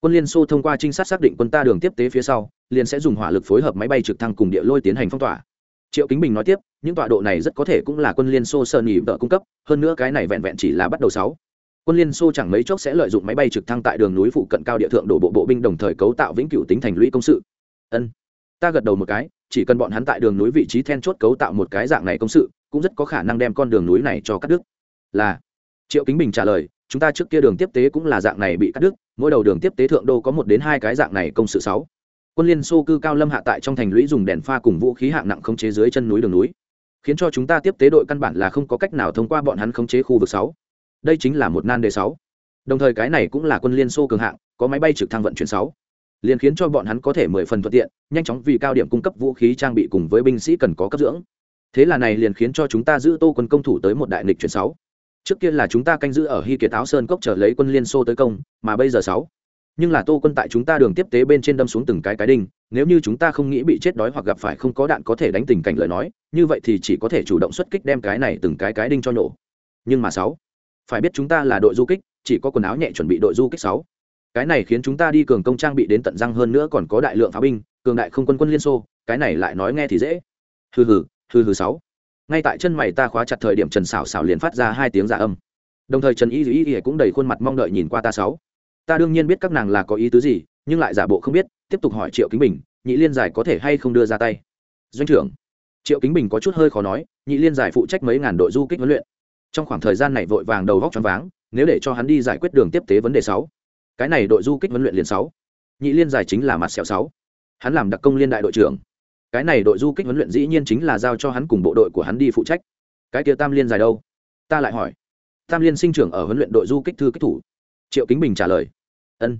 Speaker 1: Quân liên xô thông qua trinh sát xác định quân ta đường tiếp tế phía sau, liền sẽ dùng hỏa lực phối hợp máy bay trực thăng cùng địa lôi tiến hành phong tỏa. Triệu kính bình nói tiếp, những tọa độ này rất có thể cũng là quân liên xô sợ nỉ vợ cung cấp, hơn nữa cái này vẹn vẹn chỉ là bắt đầu sáu. Quân liên xô chẳng mấy chốc sẽ lợi dụng máy bay trực thăng tại đường núi phụ cận cao địa thượng đổ bộ bộ binh đồng thời cấu tạo vĩnh cửu tính thành lũy công sự. Ân, ta gật đầu một cái, chỉ cần bọn hắn tại đường núi vị trí then chốt cấu tạo một cái dạng này công sự cũng rất có khả năng đem con đường núi này cho cắt đứt. Là, triệu kính bình trả lời, chúng ta trước kia đường tiếp tế cũng là dạng này bị cắt đứt, mỗi đầu đường tiếp tế thượng đô có một đến hai cái dạng này công sự sáu. Quân liên xô cư cao lâm hạ tại trong thành lũy dùng đèn pha cùng vũ khí hạng nặng khống chế dưới chân núi đường núi. Khiến cho chúng ta tiếp tế đội căn bản là không có cách nào thông qua bọn hắn khống chế khu vực sáu. Đây chính là một nan đề sáu. Đồng thời cái này cũng là quân liên xô cường hạng, có máy bay trực thăng vận chuyển sáu. Liền khiến cho bọn hắn có thể mười phần thuận tiện, nhanh chóng vì cao điểm cung cấp vũ khí trang bị cùng với binh sĩ cần có cấp dưỡng thế là này liền khiến cho chúng ta giữ tô quân công thủ tới một đại nghịch chuyển sáu. Trước kia là chúng ta canh giữ ở hy kiệt áo sơn cốc trở lấy quân liên xô tới công, mà bây giờ sáu. Nhưng là tô quân tại chúng ta đường tiếp tế bên trên đâm xuống từng cái cái đinh, nếu như chúng ta không nghĩ bị chết đói hoặc gặp phải không có đạn có thể đánh tình cảnh lời nói, như vậy thì chỉ có thể chủ động xuất kích đem cái này từng cái cái đinh cho nổ. Nhưng mà sáu, phải biết chúng ta là đội du kích, chỉ có quần áo nhẹ chuẩn bị đội du kích sáu. Cái này khiến chúng ta đi cường công trang bị đến tận răng hơn nữa còn có đại lượng pháo binh, cường đại không quân quân liên xô, cái này lại nói nghe thì dễ. Hừ hừ hừ hừ sáu. Ngay tại chân mày ta khóa chặt thời điểm trần xảo xảo liền phát ra hai tiếng giả âm. Đồng thời trần y y y cũng đầy khuôn mặt mong đợi nhìn qua ta sáu. Ta đương nhiên biết các nàng là có ý tứ gì, nhưng lại giả bộ không biết, tiếp tục hỏi triệu kính bình, nhị liên giải có thể hay không đưa ra tay? Doanh trưởng. Triệu kính bình có chút hơi khó nói, nhị liên giải phụ trách mấy ngàn đội du kích huấn luyện. Trong khoảng thời gian này vội vàng đầu góc choáng váng, nếu để cho hắn đi giải quyết đường tiếp tế vấn đề sáu. Cái này đội du kích huấn luyện liền sáu. Nhị liên giải chính là mặt sẹo sáu. Hắn làm đặc công liên đại đội trưởng cái này đội du kích huấn luyện dĩ nhiên chính là giao cho hắn cùng bộ đội của hắn đi phụ trách. Cái kia tam liên dài đâu? Ta lại hỏi. Tam liên sinh trưởng ở huấn luyện đội du kích thư kích thủ. Triệu kính bình trả lời. Ân.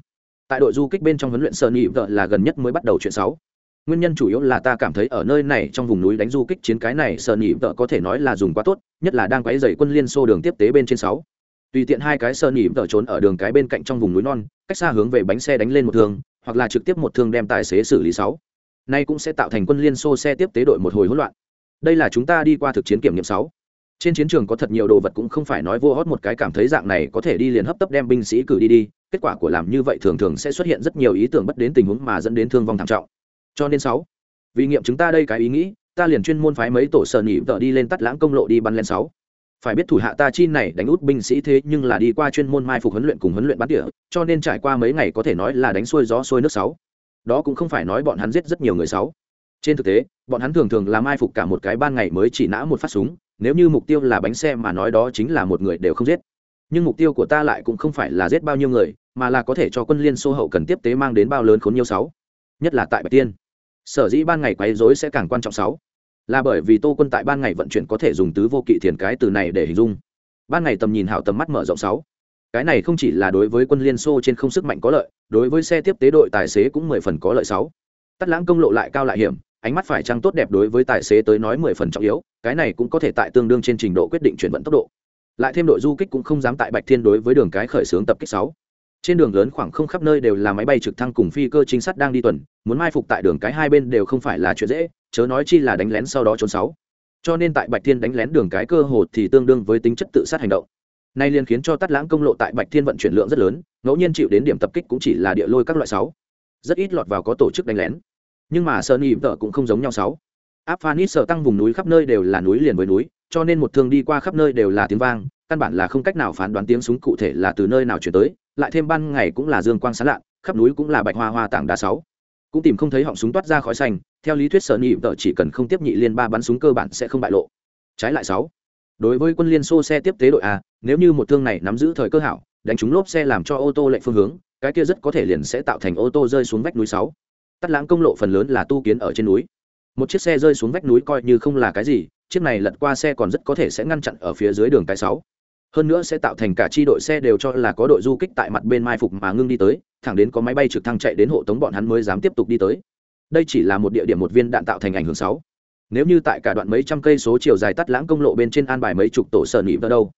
Speaker 1: Tại đội du kích bên trong huấn luyện sơ nhị vợ là gần nhất mới bắt đầu chuyện sáu nguyên nhân chủ yếu là ta cảm thấy ở nơi này trong vùng núi đánh du kích chiến cái này sơ nhị vợ có thể nói là dùng quá tốt, nhất là đang quấy dày quân liên xô đường tiếp tế bên trên sáu. Tùy tiện hai cái sơ nhị vợ trốn ở đường cái bên cạnh trong vùng núi non, cách xa hướng về bánh xe đánh lên một thương, hoặc là trực tiếp một thương đem tài xế xử lý sáu nay cũng sẽ tạo thành quân liên xô xe tiếp tế đội một hồi hỗn loạn. Đây là chúng ta đi qua thực chiến kiểm nghiệm sáu. Trên chiến trường có thật nhiều đồ vật cũng không phải nói vô hót một cái cảm thấy dạng này có thể đi liền hấp tấp đem binh sĩ cử đi đi, kết quả của làm như vậy thường thường sẽ xuất hiện rất nhiều ý tưởng bất đến tình huống mà dẫn đến thương vong thảm trọng. Cho nên sáu, vì nghiệm chúng ta đây cái ý nghĩ, ta liền chuyên môn phái mấy tổ sở nhị vợ đi lên tắt lãng công lộ đi bắn lên sáu. Phải biết thủ hạ ta chi này đánh út binh sĩ thế nhưng là đi qua chuyên môn mai phục huấn luyện cùng huấn luyện bắn tỉa, cho nên trải qua mấy ngày có thể nói là đánh xuôi gió xuôi nước sáu đó cũng không phải nói bọn hắn giết rất nhiều người sáu trên thực tế, bọn hắn thường thường làm mai phục cả một cái ban ngày mới chỉ nã một phát súng, nếu như mục tiêu là bánh xe mà nói đó chính là một người đều không giết. Nhưng mục tiêu của ta lại cũng không phải là giết bao nhiêu người, mà là có thể cho quân liên xô hậu cần tiếp tế mang đến bao lớn khốn nhiều sáu nhất là tại bạch tiên. Sở dĩ ban ngày quấy rối sẽ càng quan trọng sáu là bởi vì tô quân tại ban ngày vận chuyển có thể dùng tứ vô kỵ thiền cái từ này để hình dung. Ban ngày tầm nhìn hảo tầm mắt mở rộng sáu cái này không chỉ là đối với quân liên xô trên không sức mạnh có lợi, đối với xe tiếp tế đội tài xế cũng mười phần có lợi sáu. Tắt lãng công lộ lại cao lại hiểm, ánh mắt phải trăng tốt đẹp đối với tài xế tới nói mười phần trọng yếu, cái này cũng có thể tại tương đương trên trình độ quyết định chuyển vận tốc độ. Lại thêm đội du kích cũng không dám tại bạch thiên đối với đường cái khởi xướng tập kích sáu. Trên đường lớn khoảng không khắp nơi đều là máy bay trực thăng cùng phi cơ chính sát đang đi tuần, muốn mai phục tại đường cái hai bên đều không phải là chuyện dễ, chớ nói chi là đánh lén sau đó trốn sáu. Cho nên tại bạch thiên đánh lén đường cái cơ hồ thì tương đương với tính chất tự sát hành động nay liền khiến cho tắt lãng công lộ tại bạch thiên vận chuyển lượng rất lớn, ngẫu nhiên chịu đến điểm tập kích cũng chỉ là địa lôi các loại sáu. Rất ít lọt vào có tổ chức đánh lén. Nhưng mà sơn y tợ cũng không giống nhau sáu. Áp phanis sợ tăng vùng núi khắp nơi đều là núi liền với núi, cho nên một thương đi qua khắp nơi đều là tiếng vang, căn bản là không cách nào phán đoán tiếng súng cụ thể là từ nơi nào chuyển tới, lại thêm ban ngày cũng là dương quang sáng lạ khắp núi cũng là bạch hoa hoa tảng đá sáu. Cũng tìm không thấy họng súng toát ra khói xanh, theo lý thuyết sở nhị vợ chỉ cần không tiếp nhị liên ba bắn súng cơ bản sẽ không bại lộ. Trái lại sáu đối với quân liên xô xe tiếp tế đội a, nếu như một thương này nắm giữ thời cơ hảo, đánh trúng lốp xe làm cho ô tô lệnh phương hướng, cái kia rất có thể liền sẽ tạo thành ô tô rơi xuống vách núi sáu. Tắt lãng công lộ phần lớn là tu kiến ở trên núi. Một chiếc xe rơi xuống vách núi coi như không là cái gì, chiếc này lật qua xe còn rất có thể sẽ ngăn chặn ở phía dưới đường cái sáu. Hơn nữa sẽ tạo thành cả chi đội xe đều cho là có đội du kích tại mặt bên mai phục mà ngưng đi tới, thẳng đến có máy bay trực thăng chạy đến hộ tống bọn hắn mới dám tiếp tục đi tới. Đây chỉ là một địa điểm một viên đạn tạo thành ảnh hưởng sáu nếu như tại cả đoạn mấy trăm cây số chiều dài tắt lãng công lộ bên trên an bài mấy chục tổ sở nỉ vào đâu,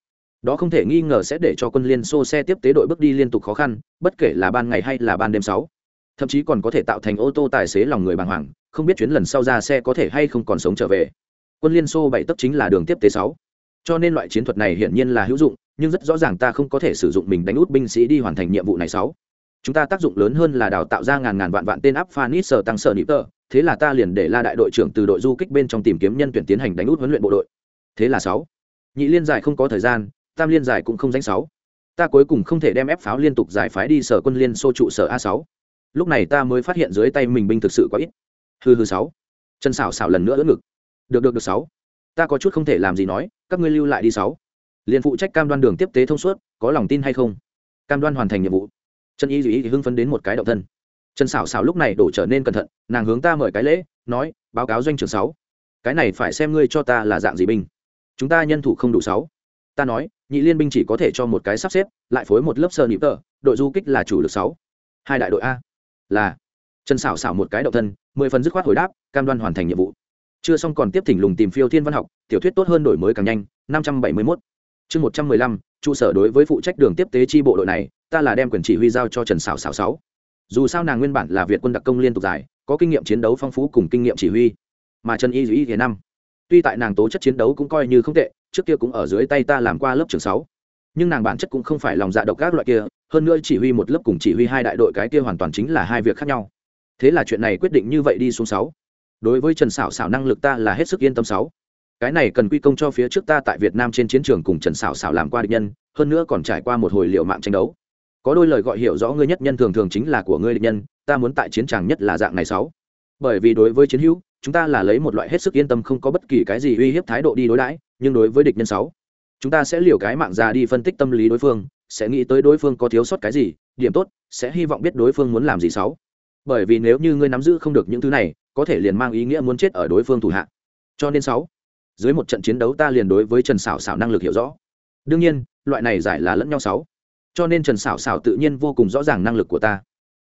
Speaker 1: đó không thể nghi ngờ sẽ để cho quân liên xô xe tiếp tế đội bước đi liên tục khó khăn, bất kể là ban ngày hay là ban đêm sáu. Thậm chí còn có thể tạo thành ô tô tài xế lòng người bàng hoàng, không biết chuyến lần sau ra xe có thể hay không còn sống trở về. Quân liên xô bảy tấp chính là đường tiếp tế sáu. Cho nên loại chiến thuật này hiển nhiên là hữu dụng, nhưng rất rõ ràng ta không có thể sử dụng mình đánh út binh sĩ đi hoàn thành nhiệm vụ này sáu. Chúng ta tác dụng lớn hơn là đào tạo ra ngàn ngàn vạn vạn tên áp phanis sở tăng sở nịp tờ thế là ta liền để la đại đội trưởng từ đội du kích bên trong tìm kiếm nhân tuyển tiến hành đánh út huấn luyện bộ đội. Thế là sáu. Nhị liên giải không có thời gian, tam liên giải cũng không danh sáu. Ta cuối cùng không thể đem ép pháo liên tục giải phái đi sở quân liên xô trụ sở a sáu. Lúc này ta mới phát hiện dưới tay mình binh thực sự quá ít. Hư hư sáu. Chân xảo xảo lần nữa ưỡn ngực. Được được được, sáu. Ta có chút không thể làm gì nói, các ngươi lưu lại đi sáu. Liền phụ trách cam đoan đường tiếp tế thông suốt, có lòng tin hay không? Cam đoan hoàn thành nhiệm vụ. Chân y dù thì hưng phấn đến một cái động thân trần xảo xảo lúc này đổ trở nên cẩn thận, nàng hướng ta mời cái lễ, nói, báo cáo doanh trưởng sáu, cái này phải xem ngươi cho ta là dạng gì binh. Chúng ta nhân thủ không đủ sáu. Ta nói, nhị liên binh chỉ có thể cho một cái sắp xếp, lại phối một lớp sơ nhị tờ, đội du kích là chủ lực sáu. Hai đại đội a. Là, trần xảo xảo một cái động thân, mười phần dứt khoát hồi đáp, cam đoan hoàn thành nhiệm vụ. Chưa xong còn tiếp thỉnh lùng tìm phiêu thiên văn học, tiểu thuyết tốt hơn đổi mới càng nhanh, năm trăm bảy mươi mốt. Chương một trăm mười lăm, trụ sở đối với phụ trách đường tiếp tế chi bộ đội này, ta là đem quyền chỉ huy giao cho trần xảo xảo sáu dù sao nàng nguyên bản là việt quân đặc công liên tục dài, có kinh nghiệm chiến đấu phong phú cùng kinh nghiệm chỉ huy. Mà trần y Dĩ y thế năm. Tuy tại nàng tố chất chiến đấu cũng coi như không tệ, trước kia cũng ở dưới tay ta làm qua lớp trường sáu. Nhưng nàng bản chất cũng không phải lòng dạ độc các loại kia, hơn nữa chỉ huy một lớp cùng chỉ huy hai đại đội cái kia hoàn toàn chính là hai việc khác nhau. Thế là chuyện này quyết định như vậy đi xuống sáu. Đối với trần xảo xảo năng lực ta là hết sức yên tâm sáu. Cái này cần quy công cho phía trước ta tại việt nam trên chiến trường cùng trần xảo xảo làm qua địch nhân, hơn nữa còn trải qua một hồi liệu mạng tranh đấu có đôi lời gọi hiểu rõ ngươi nhất nhân thường thường chính là của ngươi địch nhân, ta muốn tại chiến tràng nhất là dạng này sáu. Bởi vì đối với chiến hữu, chúng ta là lấy một loại hết sức yên tâm không có bất kỳ cái gì uy hiếp thái độ đi đối đãi, nhưng đối với địch nhân sáu, chúng ta sẽ liều cái mạng ra đi phân tích tâm lý đối phương, sẽ nghĩ tới đối phương có thiếu sót cái gì, điểm tốt, sẽ hy vọng biết đối phương muốn làm gì sáu. Bởi vì nếu như ngươi nắm giữ không được những thứ này, có thể liền mang ý nghĩa muốn chết ở đối phương thủ hạ. Cho nên sáu, dưới một trận chiến đấu ta liền đối với trần xảo xảo năng lực hiểu rõ. Đương nhiên, loại này giải là lẫn nhau sáu cho nên trần xảo xảo tự nhiên vô cùng rõ ràng năng lực của ta.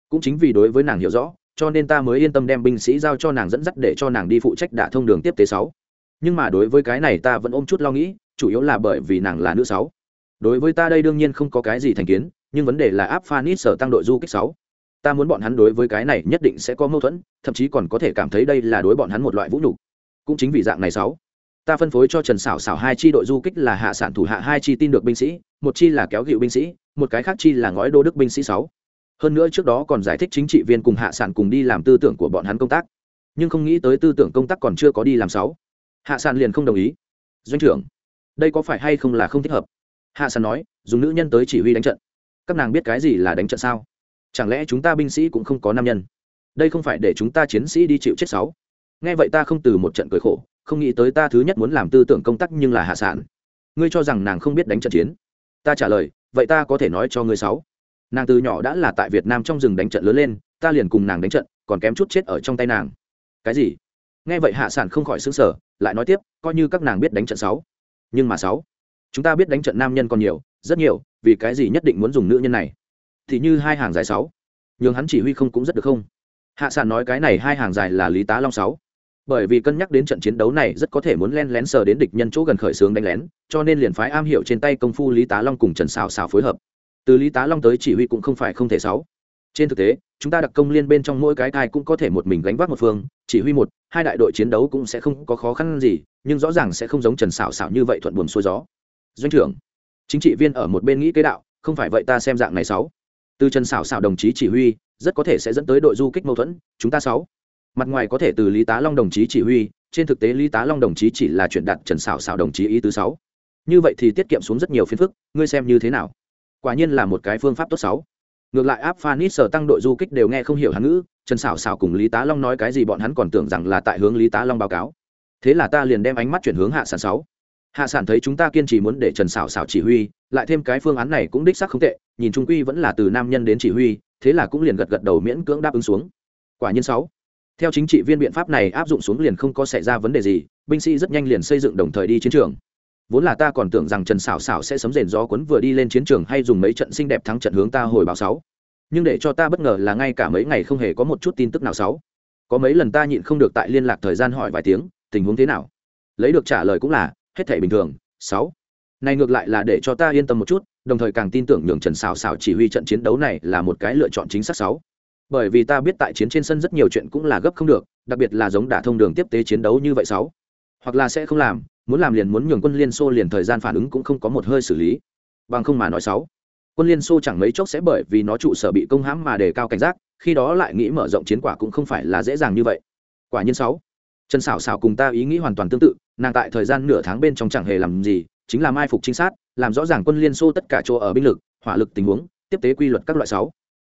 Speaker 1: Cũng chính vì đối với nàng hiểu rõ, cho nên ta mới yên tâm đem binh sĩ giao cho nàng dẫn dắt để cho nàng đi phụ trách đả thông đường tiếp tế sáu. Nhưng mà đối với cái này ta vẫn ôm chút lo nghĩ, chủ yếu là bởi vì nàng là nữ sáu. Đối với ta đây đương nhiên không có cái gì thành kiến, nhưng vấn đề là áp phanit sở tăng đội du kích sáu. Ta muốn bọn hắn đối với cái này nhất định sẽ có mâu thuẫn, thậm chí còn có thể cảm thấy đây là đối bọn hắn một loại vũ nhục. Cũng chính vì dạng này sáu ta phân phối cho trần xảo xảo hai chi đội du kích là hạ sản thủ hạ hai chi tin được binh sĩ, một chi là kéo gịu binh sĩ, một cái khác chi là ngói đô đức binh sĩ sáu. Hơn nữa trước đó còn giải thích chính trị viên cùng hạ sản cùng đi làm tư tưởng của bọn hắn công tác, nhưng không nghĩ tới tư tưởng công tác còn chưa có đi làm sáu. Hạ sản liền không đồng ý. Doanh trưởng, đây có phải hay không là không thích hợp? Hạ sản nói, dùng nữ nhân tới chỉ huy đánh trận. Các nàng biết cái gì là đánh trận sao? Chẳng lẽ chúng ta binh sĩ cũng không có nam nhân? Đây không phải để chúng ta chiến sĩ đi chịu chết sáu. Nghe vậy ta không từ một trận cười khổ không nghĩ tới ta thứ nhất muốn làm tư tưởng công tác nhưng là hạ sản. Ngươi cho rằng nàng không biết đánh trận chiến. Ta trả lời, vậy ta có thể nói cho ngươi sáu. Nàng từ nhỏ đã là tại việt nam trong rừng đánh trận lớn lên, ta liền cùng nàng đánh trận, còn kém chút chết ở trong tay nàng. Cái gì? Nghe vậy hạ sản không khỏi xứng sở lại nói tiếp, coi như các nàng biết đánh trận sáu. Nhưng mà sáu, chúng ta biết đánh trận nam nhân còn nhiều, rất nhiều, vì cái gì nhất định muốn dùng nữ nhân này? Thì như hai hàng dài sáu. Nhường hắn chỉ huy không cũng rất được không? Hạ sản nói cái này hai hàng dài là lý tá long sáu bởi vì cân nhắc đến trận chiến đấu này rất có thể muốn len lén sờ đến địch nhân chỗ gần khởi xướng đánh lén, cho nên liền phái am hiểu trên tay công phu lý tá long cùng trần xào xào phối hợp. Từ lý tá long tới chỉ huy cũng không phải không thể sáu. Trên thực tế, chúng ta đặc công liên bên trong mỗi cái thai cũng có thể một mình gánh vác một phương, chỉ huy một, hai đại đội chiến đấu cũng sẽ không có khó khăn gì, nhưng rõ ràng sẽ không giống trần xảo xảo như vậy thuận buồm xuôi gió. Doanh trưởng, chính trị viên ở một bên nghĩ kế đạo, không phải vậy ta xem dạng này sáu. Từ trần xảo xảo đồng chí chỉ huy, rất có thể sẽ dẫn tới đội du kích mâu thuẫn, chúng ta sáu mặt ngoài có thể từ lý tá long đồng chí chỉ huy, trên thực tế lý tá long đồng chí chỉ là chuyển đạt trần xảo xảo đồng chí ý thứ sáu. Như vậy thì tiết kiệm xuống rất nhiều phiền phức, ngươi xem như thế nào? Quả nhiên là một cái phương pháp tốt sáu. Ngược lại áp phanit sở tăng đội du kích đều nghe không hiểu hán ngữ, trần xảo xảo cùng lý tá long nói cái gì bọn hắn còn tưởng rằng là tại hướng lý tá long báo cáo. Thế là ta liền đem ánh mắt chuyển hướng hạ sản sáu. Hạ sản thấy chúng ta kiên trì muốn để trần xảo xảo chỉ huy, lại thêm cái phương án này cũng đích xác không tệ, nhìn trung quy vẫn là từ nam nhân đến chỉ huy, thế là cũng liền gật gật đầu miễn cưỡng đáp ứng xuống. Quả nhiên sáu theo chính trị viên biện pháp này áp dụng xuống liền không có xảy ra vấn đề gì, binh sĩ rất nhanh liền xây dựng đồng thời đi chiến trường. Vốn là ta còn tưởng rằng trần xảo xảo sẽ sấm rền gió cuốn vừa đi lên chiến trường hay dùng mấy trận xinh đẹp thắng trận hướng ta hồi báo sáu. Nhưng để cho ta bất ngờ là ngay cả mấy ngày không hề có một chút tin tức nào sáu. Có mấy lần ta nhịn không được tại liên lạc thời gian hỏi vài tiếng, tình huống thế nào? Lấy được trả lời cũng là, hết thể bình thường, sáu. Này ngược lại là để cho ta yên tâm một chút, đồng thời càng tin tưởng nhường trần xảo xảo chỉ huy trận chiến đấu này là một cái lựa chọn chính xác sáu bởi vì ta biết tại chiến trên sân rất nhiều chuyện cũng là gấp không được, đặc biệt là giống đả thông đường tiếp tế chiến đấu như vậy sáu. Hoặc là sẽ không làm, muốn làm liền muốn nhường quân liên xô liền thời gian phản ứng cũng không có một hơi xử lý. Bằng không mà nói sáu, quân liên xô chẳng mấy chốc sẽ bởi vì nó trụ sở bị công hãm mà đề cao cảnh giác, khi đó lại nghĩ mở rộng chiến quả cũng không phải là dễ dàng như vậy. Quả nhiên sáu, trần xảo xảo cùng ta ý nghĩ hoàn toàn tương tự, nàng tại thời gian nửa tháng bên trong chẳng hề làm gì, chính là mai phục trinh sát, làm rõ ràng quân liên xô tất cả chỗ ở binh lực, hỏa lực tình huống, tiếp tế quy luật các loại sáu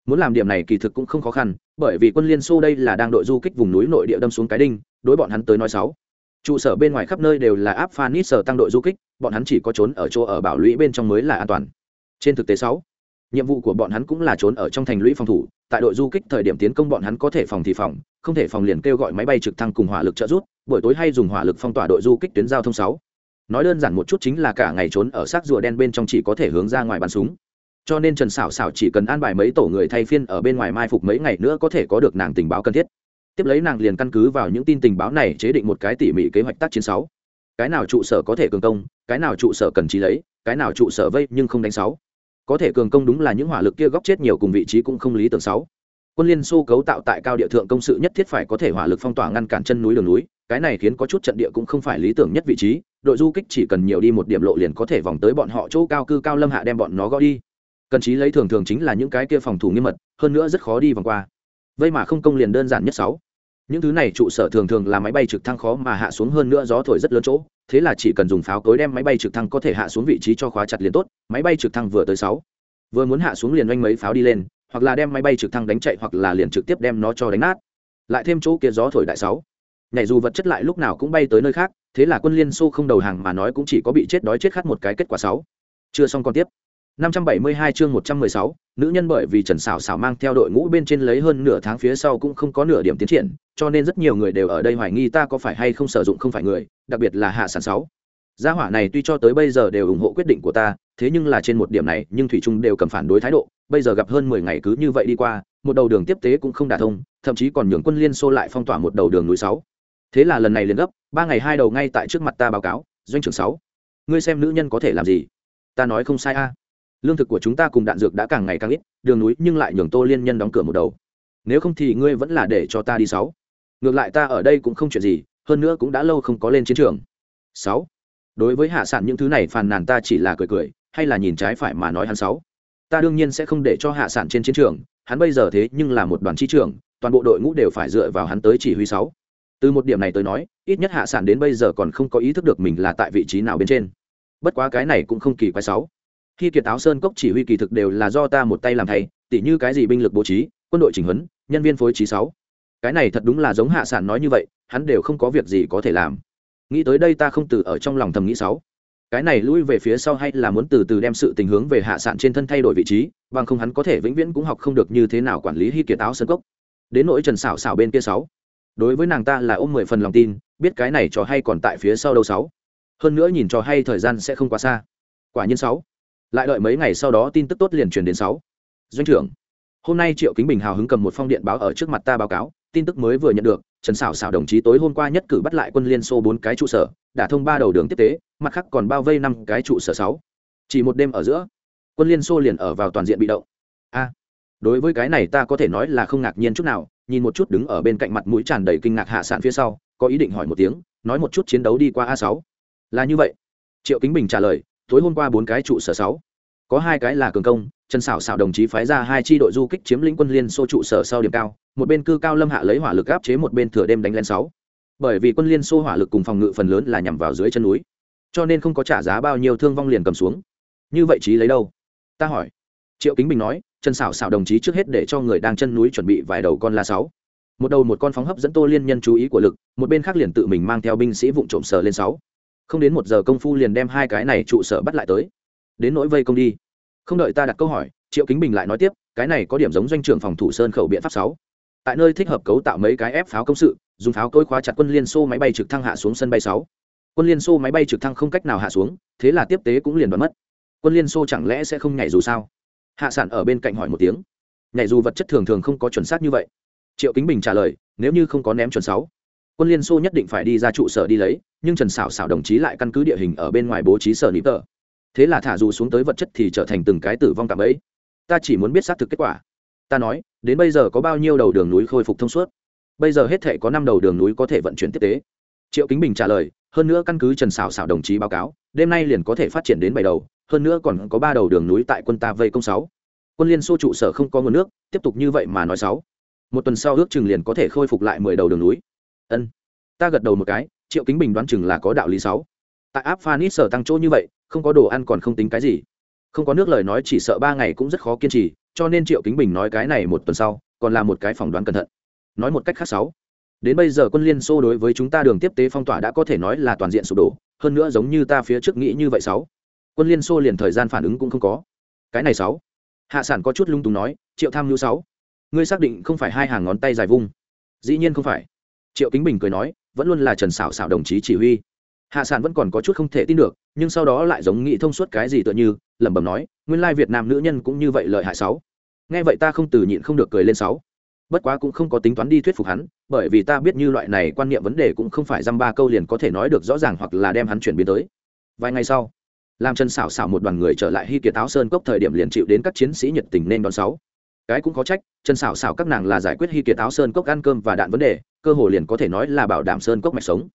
Speaker 1: muốn làm điểm này kỳ thực cũng không khó khăn, bởi vì quân liên xô đây là đang đội du kích vùng núi nội địa đâm xuống cái đinh, đối bọn hắn tới nói sáu. Trụ sở bên ngoài khắp nơi đều là áp phanit sở tăng đội du kích, bọn hắn chỉ có trốn ở chỗ ở bảo lũy bên trong mới là an toàn. Trên thực tế sáu, nhiệm vụ của bọn hắn cũng là trốn ở trong thành lũy phòng thủ, tại đội du kích thời điểm tiến công bọn hắn có thể phòng thì phòng, không thể phòng liền kêu gọi máy bay trực thăng cùng hỏa lực trợ rút buổi tối hay dùng hỏa lực phong tỏa đội du kích tuyến giao thông sáu. Nói đơn giản một chút chính là cả ngày trốn ở xác rùa đen bên trong chỉ có thể hướng ra ngoài bắn súng cho nên trần xảo xảo chỉ cần an bài mấy tổ người thay phiên ở bên ngoài mai phục mấy ngày nữa có thể có được nàng tình báo cần thiết. Tiếp lấy nàng liền căn cứ vào những tin tình báo này chế định một cái tỉ mỉ kế hoạch tác chiến sáu. Cái nào trụ sở có thể cường công, cái nào trụ sở cần trí lấy, cái nào trụ sở vây nhưng không đánh sáu. Có thể cường công đúng là những hỏa lực kia góc chết nhiều cùng vị trí cũng không lý tưởng sáu. Quân liên xô cấu tạo tại cao địa thượng công sự nhất thiết phải có thể hỏa lực phong tỏa ngăn cản chân núi đường núi, cái này khiến có chút trận địa cũng không phải lý tưởng nhất vị trí, đội du kích chỉ cần nhiều đi một điểm lộ liền có thể vòng tới bọn họ chỗ cao cư cao lâm hạ đem bọn nó gõ đi cần trí lấy thường thường chính là những cái kia phòng thủ nghiêm mật, hơn nữa rất khó đi vòng qua. Vây mà không công liền đơn giản nhất sáu. Những thứ này trụ sở thường thường là máy bay trực thăng khó mà hạ xuống hơn nữa gió thổi rất lớn chỗ, thế là chỉ cần dùng pháo cối đem máy bay trực thăng có thể hạ xuống vị trí cho khóa chặt liền tốt, máy bay trực thăng vừa tới sáu. Vừa muốn hạ xuống liền oanh mấy pháo đi lên, hoặc là đem máy bay trực thăng đánh chạy hoặc là liền trực tiếp đem nó cho đánh nát. Lại thêm chỗ kia gió thổi đại sáu. Nhảy dù vật chất lại lúc nào cũng bay tới nơi khác, thế là quân liên xô không đầu hàng mà nói cũng chỉ có bị chết đói chết khát một cái kết quả sáu. Chưa xong còn tiếp. 572 chương 116, nữ nhân bởi vì Trần Sảo Sảo mang theo đội ngũ bên trên lấy hơn nửa tháng phía sau cũng không có nửa điểm tiến triển, cho nên rất nhiều người đều ở đây hoài nghi ta có phải hay không sử dụng không phải người, đặc biệt là Hạ Sản Sáu. Gia hỏa này tuy cho tới bây giờ đều ủng hộ quyết định của ta, thế nhưng là trên một điểm này, nhưng thủy chung đều cầm phản đối thái độ, bây giờ gặp hơn 10 ngày cứ như vậy đi qua, một đầu đường tiếp tế cũng không đả thông, thậm chí còn nhường quân liên xô lại phong tỏa một đầu đường núi 6. Thế là lần này liền gấp, ba ngày hai đầu ngay tại trước mặt ta báo cáo, doanh trưởng 6. Ngươi xem nữ nhân có thể làm gì? Ta nói không sai a lương thực của chúng ta cùng đạn dược đã càng ngày càng ít, đường núi nhưng lại nhường tô liên nhân đóng cửa một đầu. Nếu không thì ngươi vẫn là để cho ta đi sáu. Ngược lại ta ở đây cũng không chuyện gì, hơn nữa cũng đã lâu không có lên chiến trường. Sáu. Đối với hạ sản những thứ này phàn nàn ta chỉ là cười cười, hay là nhìn trái phải mà nói hắn sáu. Ta đương nhiên sẽ không để cho hạ sản trên chiến trường, hắn bây giờ thế nhưng là một đoàn chi trưởng, toàn bộ đội ngũ đều phải dựa vào hắn tới chỉ huy sáu. Từ một điểm này tới nói, ít nhất hạ sản đến bây giờ còn không có ý thức được mình là tại vị trí nào bên trên. Bất quá cái này cũng không kỳ quái sáu khi kiệt áo sơn cốc chỉ huy kỳ thực đều là do ta một tay làm thay, tỉ như cái gì binh lực bố trí, quân đội chỉnh huấn, nhân viên phối trí sáu. Cái này thật đúng là giống hạ sản nói như vậy, hắn đều không có việc gì có thể làm. Nghĩ tới đây ta không từ ở trong lòng thầm nghĩ sáu. Cái này lui về phía sau hay là muốn từ từ đem sự tình hướng về hạ sản trên thân thay đổi vị trí, bằng không hắn có thể vĩnh viễn cũng học không được như thế nào quản lý hy kiệt áo sơn cốc. Đến nỗi trần xảo xảo bên kia sáu. Đối với nàng ta là ôm mười phần lòng tin, biết cái này trò hay còn tại phía sau đâu sáu. Hơn nữa nhìn trò hay thời gian sẽ không quá xa. Quả nhiên sáu lại đợi mấy ngày sau đó tin tức tốt liền truyền đến sáu. Doanh trưởng, hôm nay triệu kính bình hào hứng cầm một phong điện báo ở trước mặt ta báo cáo, tin tức mới vừa nhận được, trần xảo xảo đồng chí tối hôm qua nhất cử bắt lại quân liên xô bốn cái trụ sở, đã thông ba đầu đường tiếp tế, mặt khác còn bao vây năm cái trụ sở sáu. Chỉ một đêm ở giữa, quân liên xô liền ở vào toàn diện bị động. A, đối với cái này ta có thể nói là không ngạc nhiên chút nào, nhìn một chút đứng ở bên cạnh mặt mũi tràn đầy kinh ngạc hạ sản phía sau, có ý định hỏi một tiếng, nói một chút chiến đấu đi qua a sáu. Là như vậy. Triệu kính bình trả lời tối hôm qua bốn cái trụ sở sáu. Có hai cái là cường công, trần xảo xảo đồng chí phái ra hai chi đội du kích chiếm lĩnh quân liên xô trụ sở sau điểm cao, một bên cư cao lâm hạ lấy hỏa lực áp chế một bên thừa đêm đánh lên sáu. Bởi vì quân liên xô hỏa lực cùng phòng ngự phần lớn là nhằm vào dưới chân núi, cho nên không có trả giá bao nhiêu thương vong liền cầm xuống. Như vậy chí lấy đâu? Ta hỏi. Triệu kính bình nói, trần xảo xảo đồng chí trước hết để cho người đang chân núi chuẩn bị vài đầu con la sáu. Một đầu một con phóng hấp dẫn tô liên nhân chú ý của lực, một bên khác liền tự mình mang theo binh sĩ vụn trộm sở lên sáu không đến một giờ công phu liền đem hai cái này trụ sở bắt lại tới. Đến nỗi vây công đi. Không đợi ta đặt câu hỏi, triệu kính bình lại nói tiếp, cái này có điểm giống doanh trưởng phòng thủ sơn khẩu biện pháp sáu. Tại nơi thích hợp cấu tạo mấy cái ép pháo công sự, dùng pháo cối khóa chặt quân liên xô máy bay trực thăng hạ xuống sân bay sáu. Quân liên xô máy bay trực thăng không cách nào hạ xuống, thế là tiếp tế cũng liền đoán mất. Quân liên xô chẳng lẽ sẽ không nhảy dù sao? Hạ sản ở bên cạnh hỏi một tiếng. Nhảy dù vật chất thường thường không có chuẩn xác như vậy. Triệu kính bình trả lời, nếu như không có ném chuẩn sáu quân liên xô nhất định phải đi ra trụ sở đi lấy, nhưng trần xảo xảo đồng chí lại căn cứ địa hình ở bên ngoài bố trí sở nịp tờ. Thế là thả dù xuống tới vật chất thì trở thành từng cái tử vong cảm ấy ta chỉ muốn biết xác thực kết quả. Ta nói, đến bây giờ có bao nhiêu đầu đường núi khôi phục thông suốt? Bây giờ hết thể có năm đầu đường núi có thể vận chuyển tiếp tế. Triệu kính bình trả lời, hơn nữa căn cứ trần xảo xảo đồng chí báo cáo, đêm nay liền có thể phát triển đến bảy đầu, hơn nữa còn có ba đầu đường núi tại quân ta vây công sáu. Quân liên xô trụ sở không có nguồn nước, tiếp tục như vậy mà nói sáu. Một tuần sau ước chừng liền có thể khôi phục lại mười đầu đường núi ân. Ta gật đầu một cái, triệu kính bình đoán chừng là có đạo lý sáu. Tại áp phanit sở tăng chỗ như vậy, không có đồ ăn còn không tính cái gì. Không có nước lời nói chỉ sợ ba ngày cũng rất khó kiên trì, cho nên triệu kính bình nói cái này một tuần sau, còn là một cái phỏng đoán cẩn thận. Nói một cách khác sáu. Đến bây giờ quân liên xô đối với chúng ta đường tiếp tế phong tỏa đã có thể nói là toàn diện sụp đổ, hơn nữa giống như ta phía trước nghĩ như vậy sáu. Quân liên xô liền thời gian phản ứng cũng không có. Cái này sáu. Hạ sản có chút lung túng nói, triệu tham nhu sáu, ngươi xác định không phải hai hàng ngón tay dài vung? Dĩ nhiên không phải triệu kính bình cười nói, vẫn luôn là trần xảo xảo đồng chí chỉ huy. Hạ sản vẫn còn có chút không thể tin được, nhưng sau đó lại giống nghĩ thông suốt cái gì tựa như, lẩm bẩm nói, nguyên lai việt nam nữ nhân cũng như vậy lợi hại sáu. Nghe vậy ta không từ nhịn không được cười lên sáu. Bất quá cũng không có tính toán đi thuyết phục hắn, bởi vì ta biết như loại này quan niệm vấn đề cũng không phải dăm ba câu liền có thể nói được rõ ràng hoặc là đem hắn chuyển biến tới. Vài ngày sau, làm chân xảo xảo một đoàn người trở lại hy kiệt áo sơn cốc thời điểm liền chịu đến các chiến sĩ nhiệt tình nên đón sáu. Cái cũng có trách chân xảo xảo các nàng là giải quyết hy kiệt áo sơn cốc ăn cơm và đạn vấn đề cơ hồ liền có thể nói là bảo đảm sơn cốc mạch sống.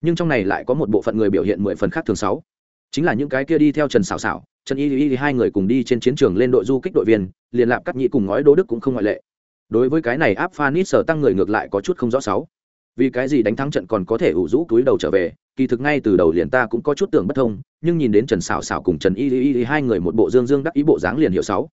Speaker 1: Nhưng trong này lại có một bộ phận người biểu hiện mười phần khác thường sáu. Chính là những cái kia đi theo trần xảo xảo trần y y hai người cùng đi trên chiến trường lên đội du kích đội viên, liền lạp cắt nhị cùng ngói đô đức cũng không ngoại lệ. Đối với cái này áp phanit sở tăng người ngược lại có chút không rõ sáu. Vì cái gì đánh thắng trận còn có thể ủ rũ túi đầu trở về, kỳ thực ngay từ đầu liền ta cũng có chút tưởng bất thông, nhưng nhìn đến trần xảo xảo cùng trần y y y hai người một bộ dương dương đắc ý bộ dáng liền hiểu sáu.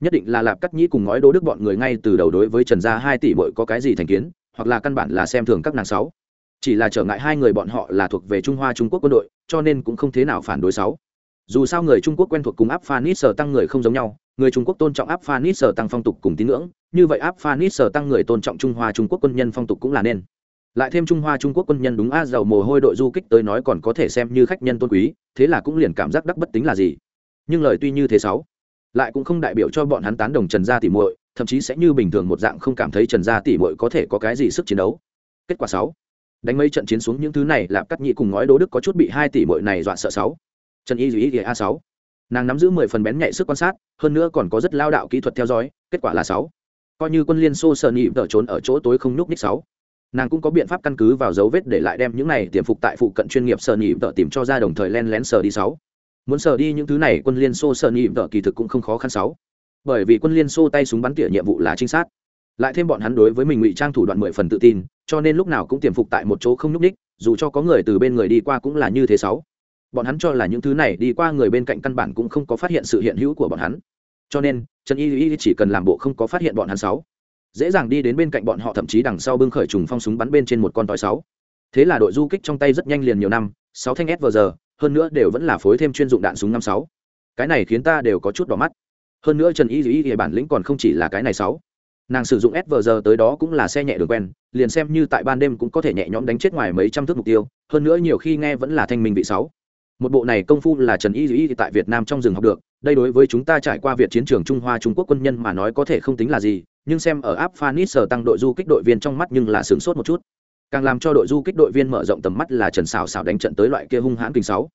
Speaker 1: Nhất định là lạp cắt nhĩ cùng ngói đô đức bọn người ngay từ đầu đối với trần gia hai tỷ bội có cái gì thành kiến hoặc là căn bản là xem thường các nàng sáu. Chỉ là trở ngại hai người bọn họ là thuộc về trung hoa trung quốc quân đội, cho nên cũng không thế nào phản đối sáu. Dù sao người trung quốc quen thuộc cùng áp phanit sở tăng người không giống nhau, người trung quốc tôn trọng áp phanit sở tăng phong tục cùng tín ngưỡng, như vậy áp phanit sở tăng người tôn trọng trung hoa trung quốc quân nhân phong tục cũng là nên. Lại thêm trung hoa trung quốc quân nhân đúng a, giàu mồ hôi đội du kích tới nói còn có thể xem như khách nhân tôn quý, thế là cũng liền cảm giác đắc bất tính là gì. Nhưng lời tuy như thế sáu lại cũng không đại biểu cho bọn hắn tán đồng trần gia tỷ muội, thậm chí sẽ như bình thường một dạng không cảm thấy trần gia tỷ muội có thể có cái gì sức chiến đấu. Kết quả sáu, đánh mấy trận chiến xuống những thứ này, lạp cắt nhị cùng ngói đố đức có chút bị hai tỷ muội này dọa sợ sáu. Trần y duy a sáu, nàng nắm giữ mười phần bén nhạy sức quan sát, hơn nữa còn có rất lao đạo kỹ thuật theo dõi, kết quả là sáu. Coi như quân liên xô sợ nhị vợ trốn ở chỗ tối không nhúc ních sáu. Nàng cũng có biện pháp căn cứ vào dấu vết để lại đem những này tiềm phục tại phụ cận chuyên nghiệp sợ nhị vợ tìm cho ra đồng thời len lén sờ đi sáu muốn sờ đi những thứ này, quân liên xô sợ nhị tờ kỳ thực cũng không khó khăn sáu. Bởi vì quân liên xô tay súng bắn tỉa nhiệm vụ là trinh sát. Lại thêm bọn hắn đối với mình ngụy trang thủ đoạn mười phần tự tin, cho nên lúc nào cũng tiềm phục tại một chỗ không nhúc ních dù cho có người từ bên người đi qua cũng là như thế sáu. Bọn hắn cho là những thứ này đi qua người bên cạnh căn bản cũng không có phát hiện sự hiện hữu của bọn hắn. Cho nên, trần y y chỉ cần làm bộ không có phát hiện bọn hắn sáu. Dễ dàng đi đến bên cạnh bọn họ, thậm chí đằng sau bưng khởi trùng phong súng bắn bên trên một con tỏi sáu. Thế là đội du kích trong tay rất nhanh liền nhiều năm, sáu thanh s vừa giờ hơn nữa đều vẫn là phối thêm chuyên dụng đạn súng năm sáu. Cái này khiến ta đều có chút đỏ mắt. Hơn nữa trần y y thì bản lĩnh còn không chỉ là cái này sáu. Nàng sử dụng s vờ giờ tới đó cũng là xe nhẹ đường quen, liền xem như tại ban đêm cũng có thể nhẹ nhõm đánh chết ngoài mấy trăm thước mục tiêu, hơn nữa nhiều khi nghe vẫn là thanh minh vị sáu. Một bộ này công phu là trần y y tại việt nam trong rừng học được, đây đối với chúng ta trải qua việc chiến trường trung hoa trung quốc quân nhân mà nói có thể không tính là gì, nhưng xem ở áp phanis sở tăng đội du kích đội viên trong mắt nhưng là sướng sốt một chút càng làm cho đội du kích đội viên mở rộng tầm mắt là trần xảo xảo đánh trận tới loại kia hung hãn kinh sáu.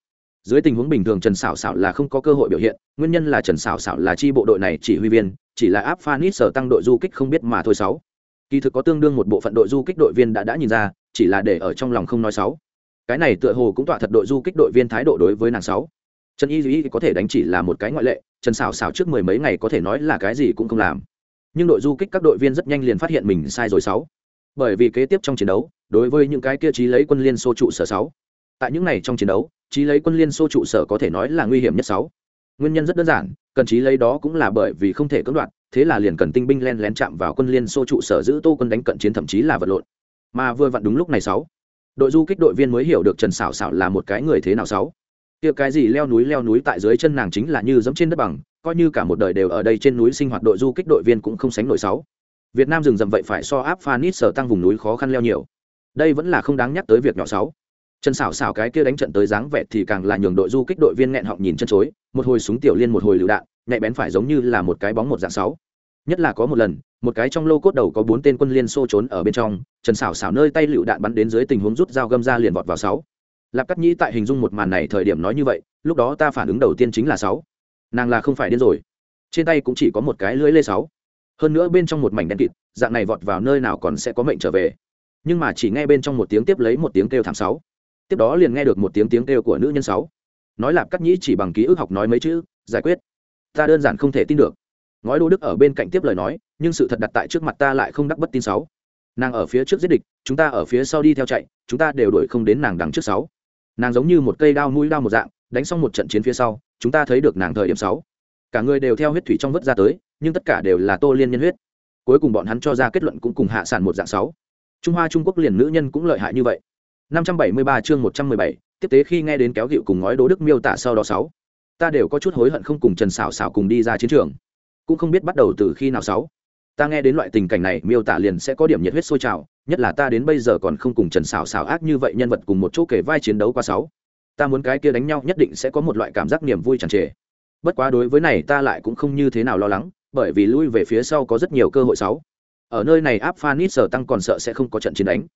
Speaker 1: Dưới tình huống bình thường trần xảo xảo là không có cơ hội biểu hiện, nguyên nhân là trần xảo xảo là chi bộ đội này chỉ huy viên, chỉ là áp phanis sở tăng đội du kích không biết mà thôi sáu. Kỳ thực có tương đương một bộ phận đội du kích đội viên đã đã nhìn ra, chỉ là để ở trong lòng không nói sáu. Cái này tựa hồ cũng tọa thật đội du kích đội viên thái độ đối với nàng sáu. Trần y duy có thể đánh chỉ là một cái ngoại lệ, trần xảo xảo trước mười mấy ngày có thể nói là cái gì cũng không làm. Nhưng đội du kích các đội viên rất nhanh liền phát hiện mình sai rồi sáu. Bởi vì kế tiếp trong chiến đấu đối với những cái kia trí lấy quân liên xô trụ sở sáu. Tại những này trong chiến đấu, trí lấy quân liên xô trụ sở có thể nói là nguy hiểm nhất sáu. Nguyên nhân rất đơn giản, cần trí lấy đó cũng là bởi vì không thể cưỡng đoạt, thế là liền cần tinh binh len lén chạm vào quân liên xô trụ sở giữ tô quân đánh cận chiến thậm chí là vật lộn. Mà vừa vặn đúng lúc này sáu, đội du kích đội viên mới hiểu được trần xảo xảo là một cái người thế nào sáu. Kia cái gì leo núi leo núi tại dưới chân nàng chính là như giống trên đất bằng, coi như cả một đời đều ở đây trên núi sinh hoạt đội du kích đội viên cũng không sánh nổi sáu. Việt nam rừng rậm vậy phải so áp phanit sở tăng vùng núi khó khăn leo nhiều đây vẫn là không đáng nhắc tới việc nhỏ sáu. Trần xảo xảo cái kia đánh trận tới dáng vẻ thì càng là nhường đội du kích đội viên nghẹn họng nhìn chân chối, một hồi súng tiểu liên một hồi lựu đạn, nhạy bén phải giống như là một cái bóng một dạng sáu. Nhất là có một lần, một cái trong lô cốt đầu có bốn tên quân liên xô trốn ở bên trong, trần xảo xảo nơi tay lựu đạn bắn đến dưới tình huống rút dao găm ra liền vọt vào sáu. Lạp cắt nhĩ tại hình dung một màn này thời điểm nói như vậy, lúc đó ta phản ứng đầu tiên chính là sáu. Nàng là không phải điên rồi. Trên tay cũng chỉ có một cái lưỡi lê sáu. Hơn nữa bên trong một mảnh đen kịt, dạng này vọt vào nơi nào còn sẽ có mệnh trở về nhưng mà chỉ nghe bên trong một tiếng tiếp lấy một tiếng kêu thảm sáu. Tiếp đó liền nghe được một tiếng tiếng kêu của nữ nhân sáu. Nói lạp cắt nhĩ chỉ bằng ký ức học nói mấy chữ, giải quyết. Ta đơn giản không thể tin được. Ngói đô đức ở bên cạnh tiếp lời nói, nhưng sự thật đặt tại trước mặt ta lại không đắc bất tin sáu. Nàng ở phía trước giết địch, chúng ta ở phía sau đi theo chạy, chúng ta đều đuổi không đến nàng đằng trước sáu. Nàng giống như một cây đao mũi đao một dạng, đánh xong một trận chiến phía sau, chúng ta thấy được nàng thời điểm sáu. Cả người đều theo huyết thủy trong vớt ra tới, nhưng tất cả đều là tô liên nhân huyết. Cuối cùng bọn hắn cho ra kết luận cũng cùng hạ sản một dạng sáu trung hoa trung quốc liền nữ nhân cũng lợi hại như vậy. 573 chương 117, tiếp tế khi nghe đến kéo gịu cùng ngói đố đức miêu tả sau đó sáu. Ta đều có chút hối hận không cùng trần xảo xảo cùng đi ra chiến trường. Cũng không biết bắt đầu từ khi nào sáu. Ta nghe đến loại tình cảnh này miêu tả liền sẽ có điểm nhiệt huyết sôi trào nhất là ta đến bây giờ còn không cùng trần xảo xảo ác như vậy nhân vật cùng một chỗ kể vai chiến đấu qua sáu. Ta muốn cái kia đánh nhau nhất định sẽ có một loại cảm giác niềm vui tràn trề. Bất quá đối với này ta lại cũng không như thế nào lo lắng bởi vì lui về phía sau có rất nhiều cơ hội sáu ở nơi này áp phanit sở tăng còn sợ sẽ không có trận chiến đánh.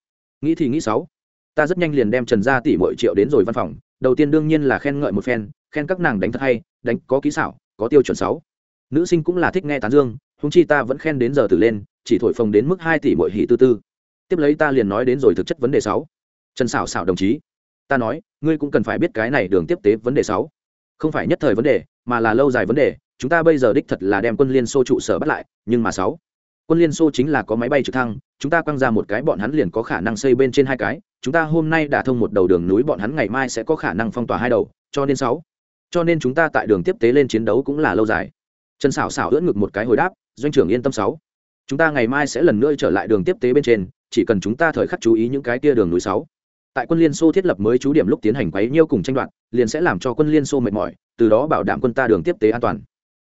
Speaker 1: Nghĩ thì nghĩ sáu ta rất nhanh liền đem trần gia tỷ mỗi triệu đến rồi văn phòng, đầu tiên đương nhiên là khen ngợi một phen, khen các nàng đánh thật hay, đánh có kỹ xảo, có tiêu chuẩn sáu nữ sinh cũng là thích nghe tán dương húng chi ta vẫn khen đến giờ tử lên, chỉ thổi phồng đến mức hai tỷ mỗi hỷ tư tư. Tiếp lấy ta liền nói đến rồi thực chất vấn đề sáu trần xảo xảo đồng chí, ta nói, ngươi cũng cần phải biết cái này đường tiếp tế vấn đề sáu không phải nhất thời vấn đề, mà là lâu dài vấn đề, chúng ta bây giờ đích thật là đem quân liên xô trụ sở bắt lại, nhưng mà sáu quân liên xô chính là có máy bay trực thăng, chúng ta quăng ra một cái, bọn hắn liền có khả năng xây bên trên hai cái. Chúng ta hôm nay đã thông một đầu đường núi, bọn hắn ngày mai sẽ có khả năng phong tỏa hai đầu, cho nên sáu. Cho nên chúng ta tại đường tiếp tế lên chiến đấu cũng là lâu dài. Trần xảo xảo ưỡn ngực một cái hồi đáp, doanh trưởng yên tâm sáu. Chúng ta ngày mai sẽ lần nữa trở lại đường tiếp tế bên trên, chỉ cần chúng ta thời khắc chú ý những cái kia đường núi sáu. Tại quân liên xô thiết lập mới chú điểm lúc tiến hành quấy nhiêu cùng tranh đoạt, liền sẽ làm cho quân liên xô mệt mỏi, từ đó bảo đảm quân ta đường tiếp tế an toàn.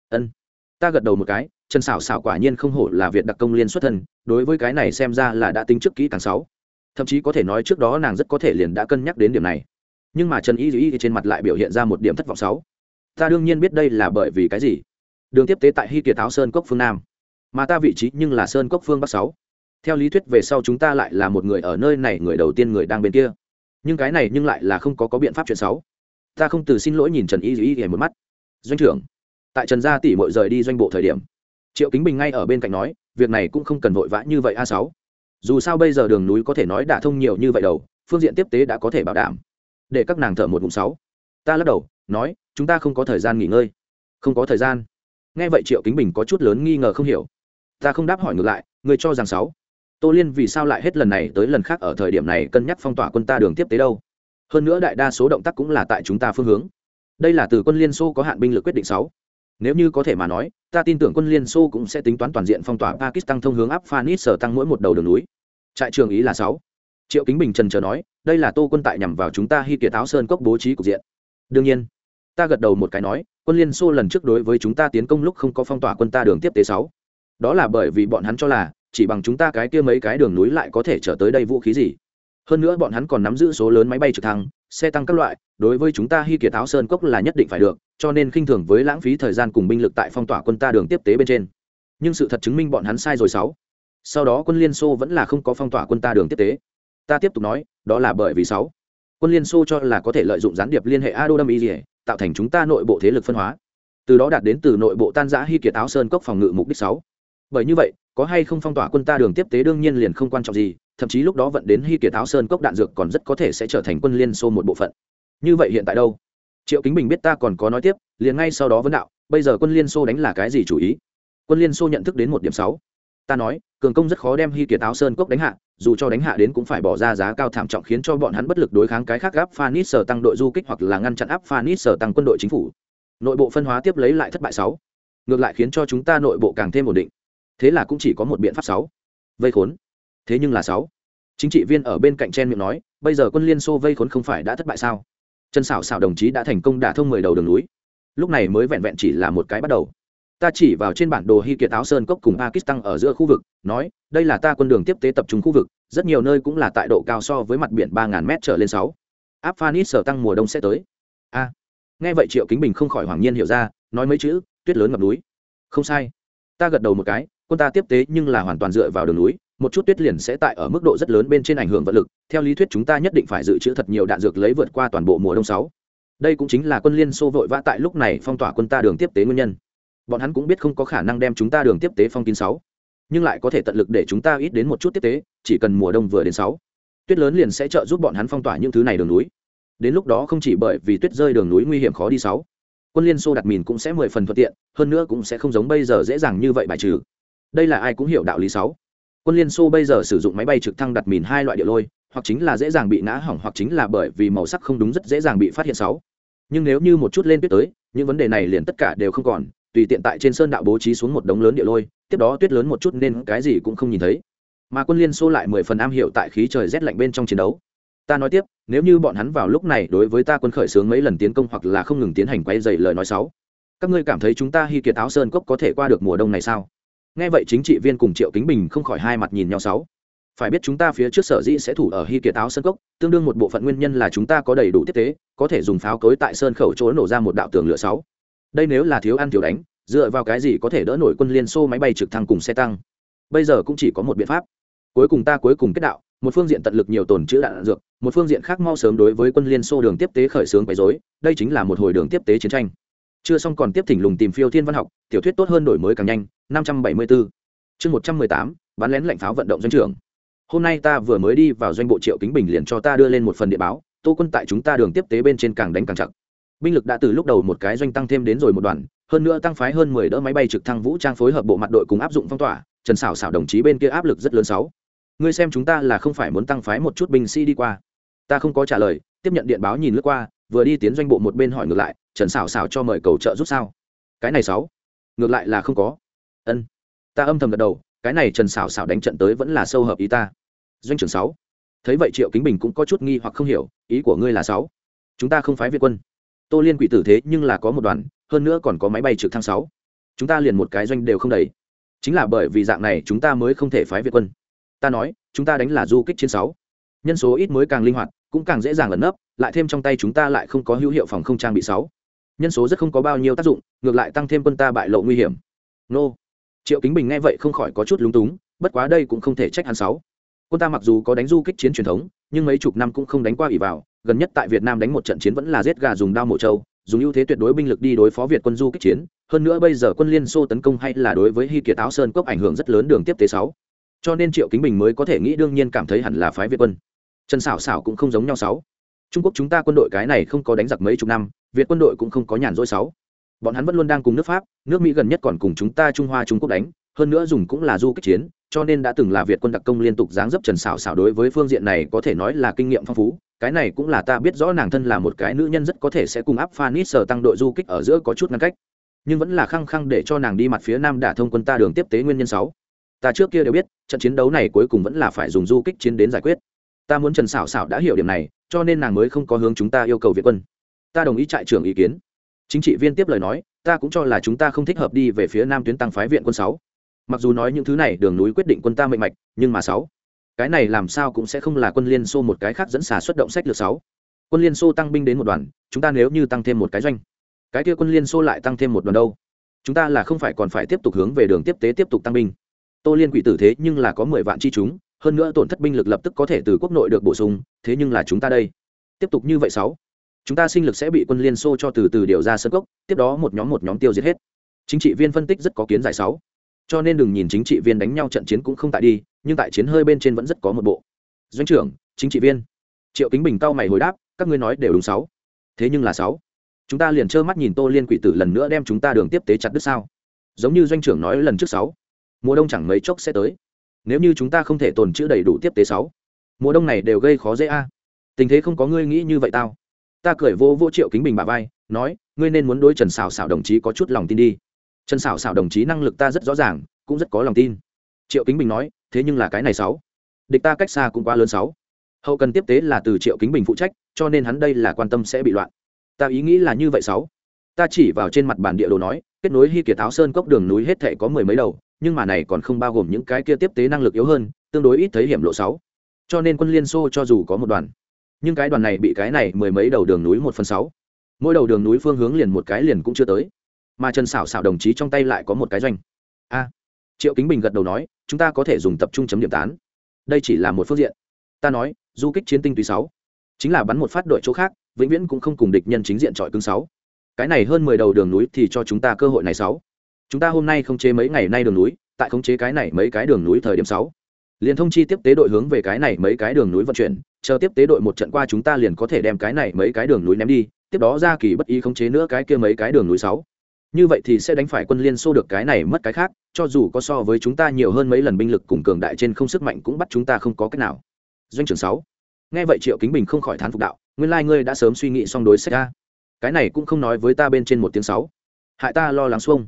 Speaker 1: Ân. Ta gật đầu một cái trần xảo xảo quả nhiên không hổ là việt đặc công liên xuất thân, đối với cái này xem ra là đã tính trước kỹ càng sáu. Thậm chí có thể nói trước đó nàng rất có thể liền đã cân nhắc đến điểm này. Nhưng mà trần y y trên mặt lại biểu hiện ra một điểm thất vọng sáu. Ta đương nhiên biết đây là bởi vì cái gì? Đường tiếp tế tại hy kiệt táo sơn cốc phương nam. Mà ta vị trí nhưng là sơn cốc phương bắc sáu. Theo lý thuyết về sau chúng ta lại là một người ở nơi này, người đầu tiên người đang bên kia. Nhưng cái này nhưng lại là không có có biện pháp chuyện sáu. Ta không từ xin lỗi nhìn trần y y một mắt. Doanh trưởng, tại trần gia tỷ mội rời đi doanh bộ thời điểm triệu kính bình ngay ở bên cạnh nói việc này cũng không cần vội vã như vậy a sáu dù sao bây giờ đường núi có thể nói đã thông nhiều như vậy đầu phương diện tiếp tế đã có thể bảo đảm để các nàng thở một vùng sáu ta lắc đầu nói chúng ta không có thời gian nghỉ ngơi không có thời gian nghe vậy triệu kính bình có chút lớn nghi ngờ không hiểu ta không đáp hỏi ngược lại người cho rằng sáu tô liên vì sao lại hết lần này tới lần khác ở thời điểm này cân nhắc phong tỏa quân ta đường tiếp tế đâu hơn nữa đại đa số động tác cũng là tại chúng ta phương hướng đây là từ quân liên xô có hạn binh lực quyết định sáu nếu như có thể mà nói, ta tin tưởng quân liên xô cũng sẽ tính toán toàn diện phong tỏa pakistan thông hướng áp phanis sở tăng mỗi một đầu đường núi. Trại trường ý là sáu. Triệu kính bình trần chờ nói, đây là tô quân tại nhằm vào chúng ta hy kiệt áo sơn cốc bố trí cục diện. Đương nhiên, ta gật đầu một cái nói, quân liên xô lần trước đối với chúng ta tiến công lúc không có phong tỏa quân ta đường tiếp tế sáu. Đó là bởi vì bọn hắn cho là, chỉ bằng chúng ta cái kia mấy cái đường núi lại có thể trở tới đây vũ khí gì. Hơn nữa bọn hắn còn nắm giữ số lớn máy bay trực thăng xe tăng các loại, đối với chúng ta hy kiệt áo sơn cốc là nhất định phải được, cho nên khinh thường với lãng phí thời gian cùng binh lực tại phong tỏa quân ta đường tiếp tế bên trên. Nhưng sự thật chứng minh bọn hắn sai rồi sáu. Sau đó quân liên xô vẫn là không có phong tỏa quân ta đường tiếp tế. Ta tiếp tục nói, đó là bởi vì sáu. Quân liên xô cho là có thể lợi dụng gián điệp liên hệ ado đâm y tạo thành chúng ta nội bộ thế lực phân hóa. Từ đó đạt đến từ nội bộ tan giã hy kiệt áo sơn cốc phòng ngự mục đích sáu. Bởi như vậy, có hay không phong tỏa quân ta đường tiếp tế đương nhiên liền không quan trọng gì thậm chí lúc đó vận đến hy kiệt áo sơn cốc đạn dược còn rất có thể sẽ trở thành quân liên xô một bộ phận. Như vậy hiện tại đâu? Triệu kính bình biết ta còn có nói tiếp, liền ngay sau đó vấn đạo, bây giờ quân liên xô đánh là cái gì chủ ý? Quân liên xô nhận thức đến một điểm sáu. Ta nói, cường công rất khó đem hy kiệt áo sơn cốc đánh hạ, dù cho đánh hạ đến cũng phải bỏ ra giá cao thảm trọng khiến cho bọn hắn bất lực đối kháng cái khác gáp phanis sở tăng đội du kích hoặc là ngăn chặn áp phanis sở tăng quân đội chính phủ. Nội bộ phân hóa tiếp lấy lại thất bại sáu. Ngược lại khiến cho chúng ta nội bộ càng thêm ổn định. Thế là cũng chỉ có một biện pháp sáu. Vây khốn thế nhưng là sáu. Chính trị viên ở bên cạnh chen miệng nói, bây giờ quân liên xô vây khốn không phải đã thất bại sao? Trần xảo xảo đồng chí đã thành công đả thông mười đầu đường núi. Lúc này mới vẹn vẹn chỉ là một cái bắt đầu. Ta chỉ vào trên bản đồ hy kiệt áo sơn cốc cùng pakistan ở giữa khu vực, nói, đây là ta quân đường tiếp tế tập trung khu vực, rất nhiều nơi cũng là tại độ cao so với mặt biển ba ngàn m trở lên sáu. Áp phanit sở tăng mùa đông sẽ tới. A. Nghe vậy triệu kính bình không khỏi hoàng nhiên hiểu ra, nói mấy chữ, tuyết lớn ngập núi. Không sai. Ta gật đầu một cái, quân ta tiếp tế nhưng là hoàn toàn dựa vào đường núi một chút tuyết liền sẽ tại ở mức độ rất lớn bên trên ảnh hưởng vật lực, theo lý thuyết chúng ta nhất định phải dự trữ thật nhiều đạn dược lấy vượt qua toàn bộ mùa đông sáu. Đây cũng chính là quân liên xô vội vã tại lúc này phong tỏa quân ta đường tiếp tế nguyên nhân. Bọn hắn cũng biết không có khả năng đem chúng ta đường tiếp tế phong kín sáu. Nhưng lại có thể tận lực để chúng ta ít đến một chút tiếp tế, chỉ cần mùa đông vừa đến sáu. Tuyết lớn liền sẽ trợ giúp bọn hắn phong tỏa những thứ này đường núi. Đến lúc đó không chỉ bởi vì tuyết rơi đường núi nguy hiểm khó đi sáu, quân liên xô đặt mìn cũng sẽ mười phần thuận tiện, hơn nữa cũng sẽ không giống bây giờ dễ dàng như vậy bài trừ. Đây là ai cũng hiểu đạo lý sáu quân liên xô bây giờ sử dụng máy bay trực thăng đặt mìn hai loại địa lôi, hoặc chính là dễ dàng bị nã hỏng, hoặc chính là bởi vì màu sắc không đúng rất dễ dàng bị phát hiện sáu. Nhưng nếu như một chút lên tuyết tới, những vấn đề này liền tất cả đều không còn, tùy tiện tại trên sơn đạo bố trí xuống một đống lớn địa lôi, tiếp đó tuyết lớn một chút nên cái gì cũng không nhìn thấy. Mà quân liên xô lại mười phần am hiểu tại khí trời rét lạnh bên trong chiến đấu. Ta nói tiếp, nếu như bọn hắn vào lúc này đối với ta quân khởi xướng mấy lần tiến công hoặc là không ngừng tiến hành quay dày lời nói sáu. Các ngươi cảm thấy chúng ta hy kiệt áo sơn cốc có thể qua được mùa đông này sao? Nghe vậy chính trị viên cùng triệu kính bình không khỏi hai mặt nhìn nhau sáu. Phải biết chúng ta phía trước sở dĩ sẽ thủ ở hy kiệt áo sân cốc, tương đương một bộ phận nguyên nhân là chúng ta có đầy đủ tiếp tế, có thể dùng pháo cối tại sơn khẩu chỗ nổ ra một đạo tường lửa sáu. Đây nếu là thiếu ăn thiếu đánh, dựa vào cái gì có thể đỡ nổi quân liên xô máy bay trực thăng cùng xe tăng? Bây giờ cũng chỉ có một biện pháp. Cuối cùng ta cuối cùng kết đạo, một phương diện tận lực nhiều tồn chữ đạn dược, một phương diện khác mau sớm đối với quân liên xô đường tiếp tế khởi xướng quấy dối đây chính là một hồi đường tiếp tế chiến tranh chưa xong còn tiếp thỉnh lùng tìm phiêu thiên văn học, tiểu thuyết tốt hơn đổi mới càng nhanh, năm trăm bảy mươi bốn chương một trăm mười tám, bán lén lệnh pháo vận động doanh trưởng. Hôm nay ta vừa mới đi vào doanh bộ triệu kính bình liền cho ta đưa lên một phần địa báo, tô quân tại chúng ta đường tiếp tế bên trên càng đánh càng chặt. Binh lực đã từ lúc đầu một cái doanh tăng thêm đến rồi một đoàn, hơn nữa tăng phái hơn mười đỡ máy bay trực thăng vũ trang phối hợp bộ mặt đội cùng áp dụng phong tỏa, trần xảo xảo đồng chí bên kia áp lực rất lớn sáu. Ngươi xem chúng ta là không phải muốn tăng phái một chút binh sĩ đi qua. Ta không có trả lời, tiếp nhận điện báo nhìn lướt qua vừa đi tiến doanh bộ một bên hỏi ngược lại, trần xảo xảo cho mời cầu trợ giúp sao? Cái này sáu. Ngược lại là không có. Ân. Ta âm thầm gật đầu, cái này trần xảo xảo đánh trận tới vẫn là sâu hợp ý ta. Doanh trưởng sáu. Thấy vậy triệu kính bình cũng có chút nghi hoặc không hiểu, ý của ngươi là sáu? Chúng ta không phái việt quân. Tô liên quỷ tử thế nhưng là có một đoàn, hơn nữa còn có máy bay trực thăng sáu. Chúng ta liền một cái doanh đều không đầy. Chính là bởi vì dạng này chúng ta mới không thể phái việt quân. Ta nói, chúng ta đánh là du kích chiến sáu. Nhân số ít mới càng linh hoạt cũng càng dễ dàng lẩn nấp, lại thêm trong tay chúng ta lại không có hữu hiệu phòng không trang bị sáu. Nhân số rất không có bao nhiêu tác dụng, ngược lại tăng thêm quân ta bại lộ nguy hiểm. Nô. Triệu kính bình nghe vậy không khỏi có chút lúng túng, bất quá đây cũng không thể trách hắn sáu. Quân ta mặc dù có đánh du kích chiến truyền thống, nhưng mấy chục năm cũng không đánh qua ỉ vào, gần nhất tại việt nam đánh một trận chiến vẫn là giết gà dùng đao mổ trâu, dùng ưu thế tuyệt đối binh lực đi đối phó việt quân du kích chiến, hơn nữa bây giờ quân liên xô tấn công hay là đối với hy kiệt áo sơn cốc ảnh hưởng rất lớn đường tiếp tế sáu. Cho nên triệu kính bình mới có thể nghĩ đương nhiên cảm thấy hẳn là phái việt quân trần xảo xảo cũng không giống nhau sáu. Trung quốc chúng ta quân đội cái này không có đánh giặc mấy chục năm, việt quân đội cũng không có nhàn rỗi sáu. Bọn hắn vẫn luôn đang cùng nước pháp, nước mỹ gần nhất còn cùng chúng ta trung hoa trung quốc đánh, hơn nữa dùng cũng là du kích chiến, cho nên đã từng là việt quân đặc công liên tục giáng dấp trần xảo xảo đối với phương diện này có thể nói là kinh nghiệm phong phú, cái này cũng là ta biết rõ nàng thân là một cái nữ nhân rất có thể sẽ cùng áp phanit sở tăng đội du kích ở giữa có chút ngăn cách. Nhưng vẫn là khăng khăng để cho nàng đi mặt phía nam đả thông quân ta đường tiếp tế nguyên nhân sáu. Ta trước kia đều biết, trận chiến đấu này cuối cùng vẫn là phải dùng du kích chiến đến giải quyết ta muốn trần xảo xảo đã hiểu điểm này, cho nên nàng mới không có hướng chúng ta yêu cầu viện quân. Ta đồng ý trại trưởng ý kiến. Chính trị viên tiếp lời nói, ta cũng cho là chúng ta không thích hợp đi về phía nam tuyến tăng phái viện quân sáu. Mặc dù nói những thứ này đường núi quyết định quân ta mệnh mạch, nhưng mà sáu. Cái này làm sao cũng sẽ không là quân liên xô một cái khác dẫn xả xuất động sách lược sáu. Quân liên xô tăng binh đến một đoàn, chúng ta nếu như tăng thêm một cái doanh, cái kia quân liên xô lại tăng thêm một đoàn đâu? Chúng ta là không phải còn phải tiếp tục hướng về đường tiếp tế tiếp tục tăng binh. Tô liên quỷ tử thế nhưng là có mười vạn chi chúng hơn nữa tổn thất binh lực lập tức có thể từ quốc nội được bổ sung, thế nhưng là chúng ta đây. Tiếp tục như vậy sáu, chúng ta sinh lực sẽ bị quân liên xô cho từ từ điều ra sân cốc, tiếp đó một nhóm một nhóm tiêu diệt hết. Chính trị viên phân tích rất có kiến giải sáu. Cho nên đừng nhìn chính trị viên đánh nhau trận chiến cũng không tại đi, nhưng tại chiến hơi bên trên vẫn rất có một bộ. Doanh trưởng, chính trị viên. Triệu kính bình cao mày hồi đáp, các ngươi nói đều đúng sáu. Thế nhưng là sáu, chúng ta liền trơ mắt nhìn tô liên quỷ tử lần nữa đem chúng ta đường tiếp tế chặt đứt sao? Giống như doanh trưởng nói lần trước sáu, mùa đông chẳng mấy chốc sẽ tới nếu như chúng ta không thể tồn chữ đầy đủ tiếp tế sáu, mùa đông này đều gây khó dễ a. Tình thế không có ngươi nghĩ như vậy tao. Ta cười vô vô triệu kính bình bà vai, nói, ngươi nên muốn đối trần xảo xảo đồng chí có chút lòng tin đi. Trần xảo xảo đồng chí năng lực ta rất rõ ràng, cũng rất có lòng tin. Triệu kính bình nói, thế nhưng là cái này sáu, địch ta cách xa cũng quá lớn sáu. Hậu cần tiếp tế là từ triệu kính bình phụ trách, cho nên hắn đây là quan tâm sẽ bị loạn. Ta ý nghĩ là như vậy sáu. Ta chỉ vào trên mặt bản địa đồ nói, kết nối hy kiệt tháo sơn cốc đường núi hết thể có mười mấy đầu nhưng mà này còn không bao gồm những cái kia tiếp tế năng lực yếu hơn, tương đối ít thấy hiểm lộ sáu. Cho nên quân liên xô cho dù có một đoàn, nhưng cái đoàn này bị cái này mười mấy đầu đường núi một phần sáu. Mỗi đầu đường núi phương hướng liền một cái liền cũng chưa tới. Mà trần xảo xảo đồng chí trong tay lại có một cái doanh. A. Triệu kính bình gật đầu nói, chúng ta có thể dùng tập trung chấm điểm tán. Đây chỉ là một phương diện. Ta nói, du kích chiến tinh tùy sáu. Chính là bắn một phát đội chỗ khác, vĩnh viễn cũng không cùng địch nhân chính diện trọi cứng sáu. Cái này hơn mười đầu đường núi thì cho chúng ta cơ hội này sáu chúng ta hôm nay không chế mấy ngày nay đường núi, tại không chế cái này mấy cái đường núi thời điểm sáu. Liền thông chi tiếp tế đội hướng về cái này mấy cái đường núi vận chuyển, chờ tiếp tế đội một trận qua chúng ta liền có thể đem cái này mấy cái đường núi ném đi, tiếp đó ra kỳ bất ý khống chế nữa cái kia mấy cái đường núi sáu. Như vậy thì sẽ đánh phải quân liên xô được cái này mất cái khác, cho dù có so với chúng ta nhiều hơn mấy lần binh lực cùng cường đại trên không sức mạnh cũng bắt chúng ta không có cách nào. Doanh trưởng sáu. Nghe vậy triệu kính bình không khỏi thán phục đạo, nguyên lai ngươi đã sớm suy nghĩ xong đối sách ra cái này cũng không nói với ta bên trên một tiếng sáu. Hại ta lo lắng xuông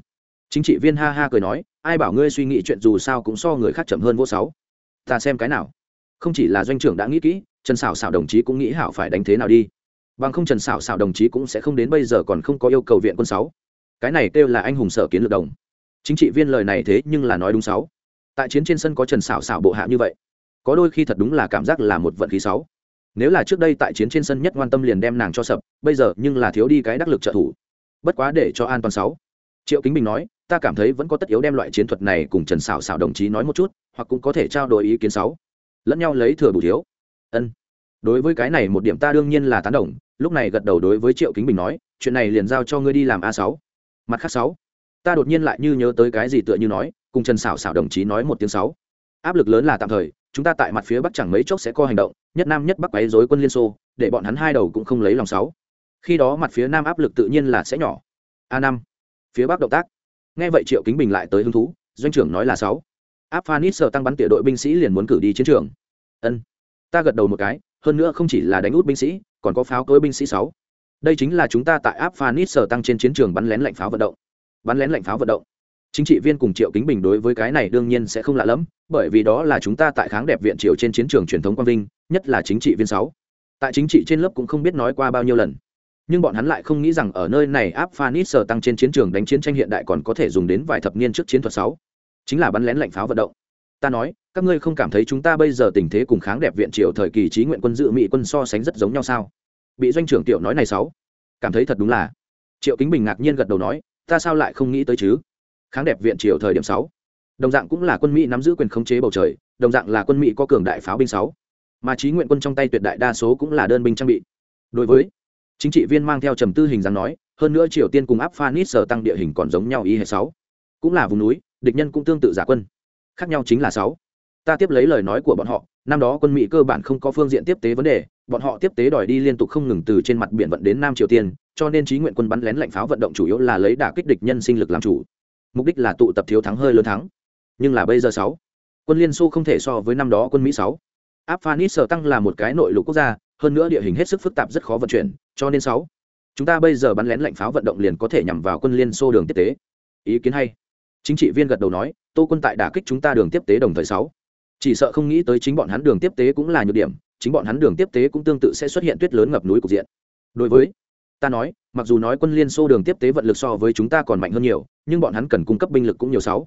Speaker 1: chính trị viên ha ha cười nói, ai bảo ngươi suy nghĩ chuyện dù sao cũng so người khác chậm hơn vô sáu. Ta xem cái nào. Không chỉ là doanh trưởng đã nghĩ kỹ, trần xảo xảo đồng chí cũng nghĩ hảo phải đánh thế nào đi. Bằng không trần xảo xảo đồng chí cũng sẽ không đến bây giờ còn không có yêu cầu viện quân sáu. Cái này kêu là anh hùng sở kiến lược đồng. Chính trị viên lời này thế nhưng là nói đúng sáu. Tại chiến trên sân có trần xảo xảo bộ hạ như vậy, có đôi khi thật đúng là cảm giác là một vận khí sáu. Nếu là trước đây tại chiến trên sân nhất quan tâm liền đem nàng cho sập, bây giờ nhưng là thiếu đi cái đắc lực trợ thủ. Bất quá để cho an toàn sáu. Triệu kính bình nói ta cảm thấy vẫn có tất yếu đem loại chiến thuật này cùng trần xảo xảo đồng chí nói một chút, hoặc cũng có thể trao đổi ý kiến sáu. Lẫn nhau lấy thừa bù thiếu. Ân. Đối với cái này một điểm ta đương nhiên là tán đồng, lúc này gật đầu đối với triệu kính bình nói, chuyện này liền giao cho ngươi đi làm a sáu. Mặt khác sáu. Ta đột nhiên lại như nhớ tới cái gì tựa như nói, cùng trần xảo xảo đồng chí nói một tiếng sáu. Áp lực lớn là tạm thời, chúng ta tại mặt phía bắc chẳng mấy chốc sẽ có hành động, nhất nam nhất bắc quấy dối quân liên xô, để bọn hắn hai đầu cũng không lấy lòng sáu. Khi đó mặt phía nam áp lực tự nhiên là sẽ nhỏ. A năm. Phía bắc động tác nghe vậy triệu kính bình lại tới hứng thú, doanh trưởng nói là sáu. Áp phanit sợ tăng bắn tỉa đội binh sĩ liền muốn cử đi chiến trường. Ân. Ta gật đầu một cái, hơn nữa không chỉ là đánh út binh sĩ, còn có pháo cối binh sĩ sáu. Đây chính là chúng ta tại áp phanit sở tăng trên chiến trường bắn lén lạnh pháo vận động. Bắn lén lạnh pháo vận động. Chính trị viên cùng triệu kính bình đối với cái này đương nhiên sẽ không lạ lẫm, bởi vì đó là chúng ta tại kháng đẹp viện triều trên chiến trường truyền thống quang vinh, nhất là chính trị viên sáu. Tại chính trị trên lớp cũng không biết nói qua bao nhiêu lần nhưng bọn hắn lại không nghĩ rằng ở nơi này áp phanit sờ tăng trên chiến trường đánh chiến tranh hiện đại còn có thể dùng đến vài thập niên trước chiến thuật sáu. Chính là bắn lén lạnh pháo vận động. Ta nói, các ngươi không cảm thấy chúng ta bây giờ tình thế cùng kháng đẹp viện triều thời kỳ trí nguyện quân dự mỹ quân so sánh rất giống nhau sao? Bị doanh trưởng tiểu nói này sáu. Cảm thấy thật đúng là. Triệu kính bình ngạc nhiên gật đầu nói, ta sao lại không nghĩ tới chứ? Kháng đẹp viện triều thời điểm sáu. Đồng dạng cũng là quân mỹ nắm giữ quyền khống chế bầu trời, đồng dạng là quân mỹ có cường đại pháo binh sáu. Mà trí nguyện quân trong tay tuyệt đại đa số cũng là đơn binh trang bị. Đối với chính trị viên mang theo trầm tư hình dáng nói, hơn nữa triều tiên cùng áp phanit sở tăng địa hình còn giống nhau ý hệ sáu. Cũng là vùng núi, địch nhân cũng tương tự giả quân. Khác nhau chính là sáu. Ta tiếp lấy lời nói của bọn họ, năm đó quân mỹ cơ bản không có phương diện tiếp tế vấn đề, bọn họ tiếp tế đòi đi liên tục không ngừng từ trên mặt biển vận đến nam triều tiên, cho nên trí nguyện quân bắn lén lạnh pháo vận động chủ yếu là lấy đả kích địch nhân sinh lực làm chủ. Mục đích là tụ tập thiếu thắng hơi lớn thắng. Nhưng là bây giờ sáu, quân liên xô không thể so với năm đó quân mỹ sáu. Áp phanis sở tăng là một cái nội lục quốc gia hơn nữa địa hình hết sức phức tạp rất khó vận chuyển, cho nên sáu, chúng ta bây giờ bắn lén lạnh pháo vận động liền có thể nhằm vào quân liên xô đường tiếp tế. Ý kiến hay. Chính trị viên gật đầu nói, tô quân tại đả kích chúng ta đường tiếp tế đồng thời sáu, chỉ sợ không nghĩ tới chính bọn hắn đường tiếp tế cũng là nhược điểm, chính bọn hắn đường tiếp tế cũng tương tự sẽ xuất hiện tuyết lớn ngập núi cục diện. Đối với, ta nói, mặc dù nói quân liên xô đường tiếp tế vận lực so với chúng ta còn mạnh hơn nhiều, nhưng bọn hắn cần cung cấp binh lực cũng nhiều sáu,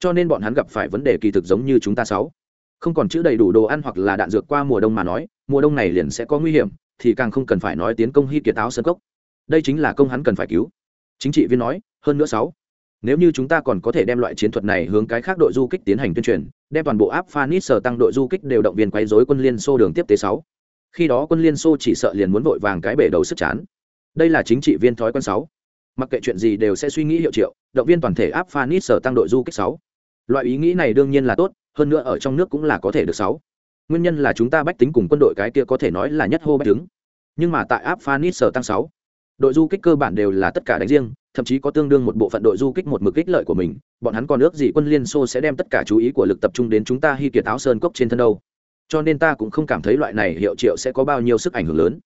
Speaker 1: cho nên bọn hắn gặp phải vấn đề kỳ thực giống như chúng ta sáu. Không còn chữ đầy đủ đồ ăn hoặc là đạn dược qua mùa đông mà nói mùa đông này liền sẽ có nguy hiểm, thì càng không cần phải nói tiến công hy kiệt áo sân cốc. Đây chính là công hắn cần phải cứu. Chính trị viên nói, hơn nữa sáu. Nếu như chúng ta còn có thể đem loại chiến thuật này hướng cái khác đội du kích tiến hành tuyên truyền, đem toàn bộ áp phanis sở tăng đội du kích đều động viên quấy dối quân liên xô đường tiếp tế sáu. Khi đó quân liên xô chỉ sợ liền muốn vội vàng cái bể đầu sức chán. Đây là chính trị viên thói quen sáu. Mặc kệ chuyện gì đều sẽ suy nghĩ hiệu triệu, động viên toàn thể áp phanis sở tăng đội du kích sáu. Loại ý nghĩ này đương nhiên là tốt, hơn nữa ở trong nước cũng là có thể được sáu nguyên nhân là chúng ta bách tính cùng quân đội cái kia có thể nói là nhất hô bách đứng nhưng mà tại áp phanis sở tăng sáu, đội du kích cơ bản đều là tất cả đánh riêng, thậm chí có tương đương một bộ phận đội du kích một mực ích lợi của mình, bọn hắn còn ước gì quân liên xô sẽ đem tất cả chú ý của lực tập trung đến chúng ta hy kiệt áo sơn cốc trên thân đâu. Cho nên ta cũng không cảm thấy loại này hiệu triệu sẽ có bao nhiêu sức ảnh hưởng lớn.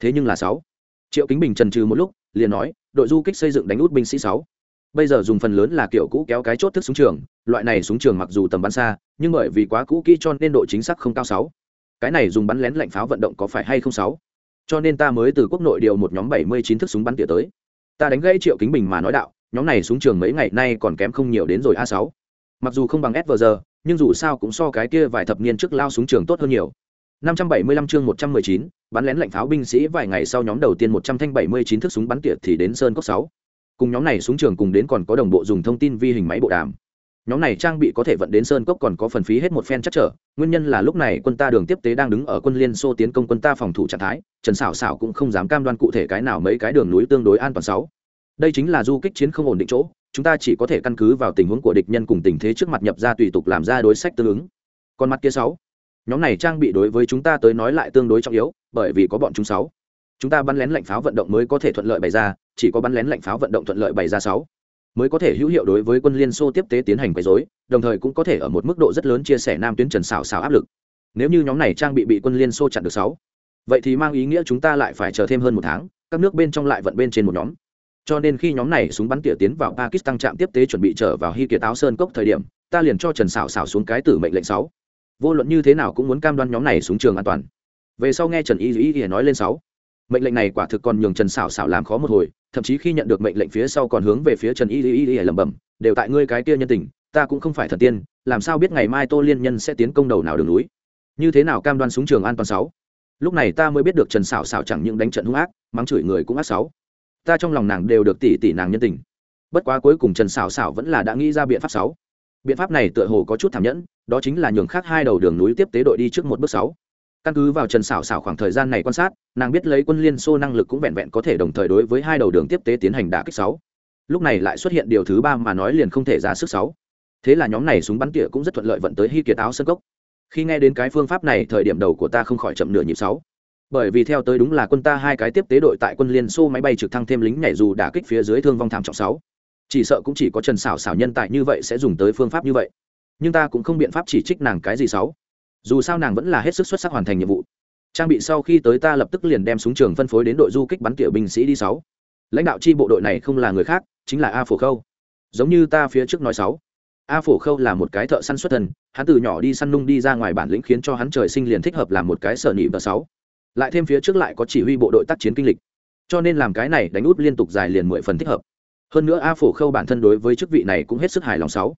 Speaker 1: Thế nhưng là sáu. Triệu kính bình trần trừ một lúc, liền nói, đội du kích xây dựng đánh út binh sĩ sáu. Bây giờ dùng phần lớn là kiểu cũ kéo cái chốt thức súng trường, loại này súng trường mặc dù tầm bắn xa nhưng bởi vì quá cũ kỹ cho nên độ chính xác không cao sáu. Cái này dùng bắn lén lạnh pháo vận động có phải hay không sáu? Cho nên ta mới từ quốc nội điều một nhóm bảy mươi chín thức súng bắn tỉa tới. Ta đánh gãy triệu kính bình mà nói đạo nhóm này súng trường mấy ngày nay còn kém không nhiều đến rồi a sáu. Mặc dù không bằng s giờ nhưng dù sao cũng so cái kia vài thập niên trước lao súng trường tốt hơn nhiều. 575 chương 119, bắn lén lạnh pháo binh sĩ vài ngày sau nhóm đầu tiên 100 thanh 79 thức súng bắn tỉa thì đến Sơn Cốc 6. Cùng nhóm này súng trường cùng đến còn có đồng bộ dùng thông tin vi hình máy bộ đàm. Nhóm này trang bị có thể vận đến Sơn Cốc còn có phần phí hết một phen chắc trở, nguyên nhân là lúc này quân ta đường tiếp tế đang đứng ở quân Liên Xô tiến công quân ta phòng thủ trạng thái, Trần Sảo Sảo cũng không dám cam đoan cụ thể cái nào mấy cái đường núi tương đối an toàn sáu. Đây chính là du kích chiến không ổn định chỗ, chúng ta chỉ có thể căn cứ vào tình huống của địch nhân cùng tình thế trước mặt nhập ra tùy tục làm ra đối sách tương ứng. Còn mặt kia sáu nhóm này trang bị đối với chúng ta tới nói lại tương đối trọng yếu bởi vì có bọn chúng sáu chúng ta bắn lén lạnh pháo vận động mới có thể thuận lợi bày ra chỉ có bắn lén lạnh pháo vận động thuận lợi bày ra sáu mới có thể hữu hiệu đối với quân liên xô tiếp tế tiến hành quấy dối đồng thời cũng có thể ở một mức độ rất lớn chia sẻ nam tuyến trần Sảo Sảo áp lực. Nếu như nhóm này trang bị bị quân liên xô chặn được sáu, vậy thì mang ý nghĩa chúng ta lại phải chờ thêm hơn một tháng, các nước bên trong lại vận bên trên một nhóm. Cho nên khi nhóm này súng bắn tỉa tiến vào pakistan trạm tiếp tế chuẩn bị trở vào hy kiệt áo sơn cốc thời điểm, ta liền cho trần xảo xảo xuống cái tử mệnh lệnh sáu. Vô luận như thế nào cũng muốn cam đoan nhóm này xuống trường an toàn. Về sau nghe trần y y nói lên sáu mệnh lệnh này quả thực còn nhường trần xảo xảo làm khó một hồi, thậm chí khi nhận được mệnh lệnh phía sau còn hướng về phía trần y y y lẩm bẩm, đều tại ngươi cái kia nhân tình, ta cũng không phải thần tiên, làm sao biết ngày mai tô liên nhân sẽ tiến công đầu nào đường núi? Như thế nào cam đoan súng trường an toàn sáu? Lúc này ta mới biết được trần xảo xảo chẳng những đánh trận hung ác, mắng chửi người cũng ác sáu. Ta trong lòng nàng đều được tỷ tỷ nàng nhân tình. Bất quá cuối cùng trần xảo xảo vẫn là đã nghĩ ra biện pháp sáu. Biện pháp này tựa hồ có chút thảm nhẫn, đó chính là nhường khác hai đầu đường núi tiếp tế đội đi trước một bước sáu căn cứ vào trần xảo xảo khoảng thời gian này quan sát, nàng biết lấy quân liên xô năng lực cũng vẹn vẹn có thể đồng thời đối với hai đầu đường tiếp tế tiến hành đả kích sáu. Lúc này lại xuất hiện điều thứ ba mà nói liền không thể ra sức sáu. Thế là nhóm này súng bắn tỉa cũng rất thuận lợi vận tới hy kiệt áo sân cốc. Khi nghe đến cái phương pháp này, thời điểm đầu của ta không khỏi chậm nửa nhịp sáu. Bởi vì theo tới đúng là quân ta hai cái tiếp tế đội tại quân liên xô máy bay trực thăng thêm lính nhảy dù đả kích phía dưới thương vong thảm trọng sáu. Chỉ sợ cũng chỉ có trần xảo xảo nhân tài như vậy sẽ dùng tới phương pháp như vậy. Nhưng ta cũng không biện pháp chỉ trích nàng cái gì sáu dù sao nàng vẫn là hết sức xuất sắc hoàn thành nhiệm vụ. Trang bị sau khi tới ta lập tức liền đem súng trường phân phối đến đội du kích bắn tiểu binh sĩ đi sáu. Lãnh đạo chi bộ đội này không là người khác, chính là a phổ khâu. Giống như ta phía trước nói sáu. A phổ khâu là một cái thợ săn xuất thần, hắn từ nhỏ đi săn nung đi ra ngoài bản lĩnh khiến cho hắn trời sinh liền thích hợp làm một cái sở nhị và sáu. Lại thêm phía trước lại có chỉ huy bộ đội tác chiến kinh lịch. Cho nên làm cái này đánh út liên tục dài liền mười phần thích hợp. Hơn nữa a phổ khâu bản thân đối với chức vị này cũng hết sức hài lòng sáu.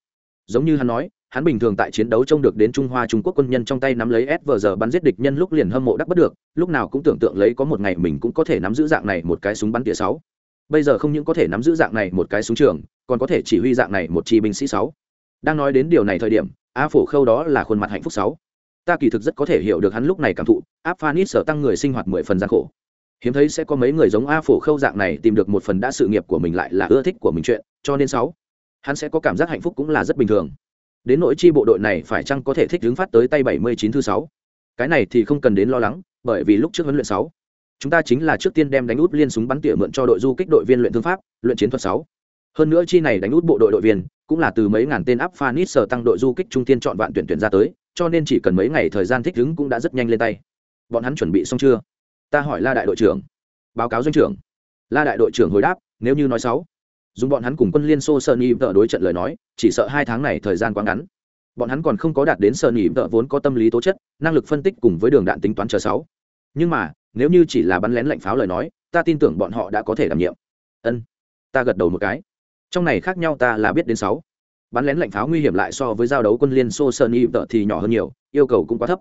Speaker 1: Giống như hắn nói hắn bình thường tại chiến đấu trông được đến trung hoa trung quốc quân nhân trong tay nắm lấy s vờ giờ bắn giết địch nhân lúc liền hâm mộ đắc bất được, lúc nào cũng tưởng tượng lấy có một ngày mình cũng có thể nắm giữ dạng này một cái súng bắn tỉa sáu. Bây giờ không những có thể nắm giữ dạng này một cái súng trường, còn có thể chỉ huy dạng này một chi binh sĩ sáu. Đang nói đến điều này thời điểm a phổ khâu đó là khuôn mặt hạnh phúc sáu. Ta kỳ thực rất có thể hiểu được hắn lúc này cảm thụ áp phanis sở tăng người sinh hoạt mười phần gian khổ. Hiếm thấy sẽ có mấy người giống a phổ khâu dạng này tìm được một phần đã sự nghiệp của mình lại là ưa thích của mình chuyện, cho nên sáu, hắn sẽ có cảm giác hạnh phúc cũng là rất bình thường đến nỗi chi bộ đội này phải chăng có thể thích hướng phát tới tay 79 thứ sáu? Cái này thì không cần đến lo lắng, bởi vì lúc trước huấn luyện sáu, chúng ta chính là trước tiên đem đánh út liên súng bắn tỉa mượn cho đội du kích đội viên luyện thương pháp, luyện chiến thuật sáu. Hơn nữa chi này đánh út bộ đội đội viên cũng là từ mấy ngàn tên áp phanis sở tăng đội du kích trung tiên chọn vạn tuyển tuyển ra tới, cho nên chỉ cần mấy ngày thời gian thích ứng cũng đã rất nhanh lên tay. Bọn hắn chuẩn bị xong chưa? Ta hỏi la đại đội trưởng. Báo cáo doanh trưởng. La đại đội trưởng hồi đáp, nếu như nói sáu dùng bọn hắn cùng quân liên xô sơn nhị vợ đối trận lời nói, chỉ sợ hai tháng này thời gian quá ngắn. Bọn hắn còn không có đạt đến sơn nhị vợ vốn có tâm lý tố chất, năng lực phân tích cùng với đường đạn tính toán chờ sáu. Nhưng mà, nếu như chỉ là bắn lén lệnh pháo lời nói, ta tin tưởng bọn họ đã có thể đảm nhiệm. Ân, ta gật đầu một cái. Trong này khác nhau ta là biết đến sáu. Bắn lén lệnh pháo nguy hiểm lại so với giao đấu quân liên xô sơn y vợ thì nhỏ hơn nhiều, yêu cầu cũng quá thấp.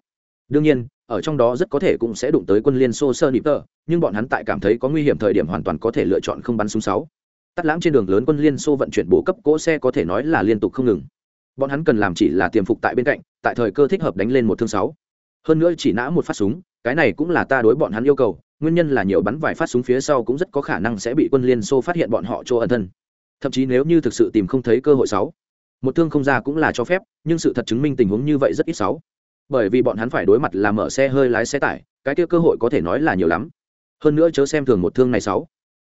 Speaker 1: Đương nhiên, ở trong đó rất có thể cũng sẽ đụng tới quân liên xô sơn y vợ, nhưng bọn hắn tại cảm thấy có nguy hiểm thời điểm hoàn toàn có thể lựa chọn không bắn súng sáu tắt lãng trên đường lớn quân liên xô vận chuyển bổ cấp cỗ xe có thể nói là liên tục không ngừng. Bọn hắn cần làm chỉ là tiềm phục tại bên cạnh, tại thời cơ thích hợp đánh lên một thương sáu. Hơn nữa chỉ nã một phát súng, cái này cũng là ta đối bọn hắn yêu cầu, nguyên nhân là nhiều bắn vài phát súng phía sau cũng rất có khả năng sẽ bị quân liên xô phát hiện bọn họ chỗ ẩn thân. Thậm chí nếu như thực sự tìm không thấy cơ hội sáu, một thương không ra cũng là cho phép, nhưng sự thật chứng minh tình huống như vậy rất ít sáu. Bởi vì bọn hắn phải đối mặt là mở xe hơi lái xe tải, cái kia cơ hội có thể nói là nhiều lắm. Hơn nữa chớ xem thường một thương này sáu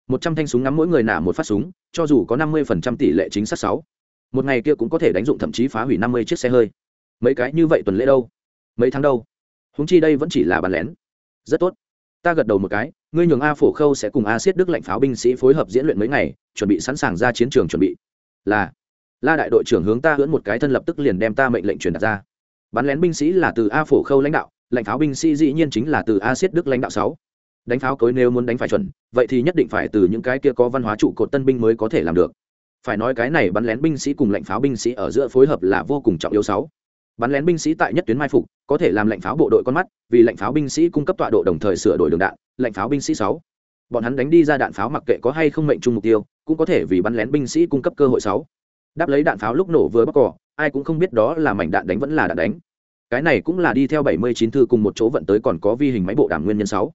Speaker 1: một trăm thanh súng ngắm mỗi người nả một phát súng, cho dù có năm mươi phần trăm tỷ lệ chính xác sáu. Một ngày kia cũng có thể đánh dụng thậm chí phá hủy năm mươi chiếc xe hơi. Mấy cái như vậy tuần lễ đâu? Mấy tháng đâu? Húng chi đây vẫn chỉ là bàn lén. Rất tốt. Ta gật đầu một cái, ngươi nhường a phổ khâu sẽ cùng a siết đức lệnh pháo binh sĩ phối hợp diễn luyện mấy ngày, chuẩn bị sẵn sàng ra chiến trường chuẩn bị. Là. La đại đội trưởng hướng ta hưỡn một cái thân lập tức liền đem ta mệnh lệnh truyền đặt ra. Bắn lén binh sĩ là từ a phổ khâu lãnh đạo lệnh pháo binh sĩ dĩ nhiên chính là từ a siết đức lãnh đạo sáu đánh pháo cối nếu muốn đánh phải chuẩn, vậy thì nhất định phải từ những cái kia có văn hóa trụ cột tân binh mới có thể làm được. Phải nói cái này bắn lén binh sĩ cùng lệnh pháo binh sĩ ở giữa phối hợp là vô cùng trọng yếu sáu. Bắn lén binh sĩ tại nhất tuyến mai phục, có thể làm lệnh pháo bộ đội con mắt, vì lệnh pháo binh sĩ cung cấp tọa độ đồng thời sửa đổi đường đạn, lệnh pháo binh sĩ sáu. Bọn hắn đánh đi ra đạn pháo mặc kệ có hay không mệnh chung mục tiêu, cũng có thể vì bắn lén binh sĩ cung cấp cơ hội sáu. Đáp lấy đạn pháo lúc nổ vừa bóc cỏ, ai cũng không biết đó là mảnh đạn đánh vẫn là đạn đánh. Cái này cũng là đi theo 79 thư cùng một chỗ vận tới còn có vi hình máy bộ đàm nguyên nhân sáu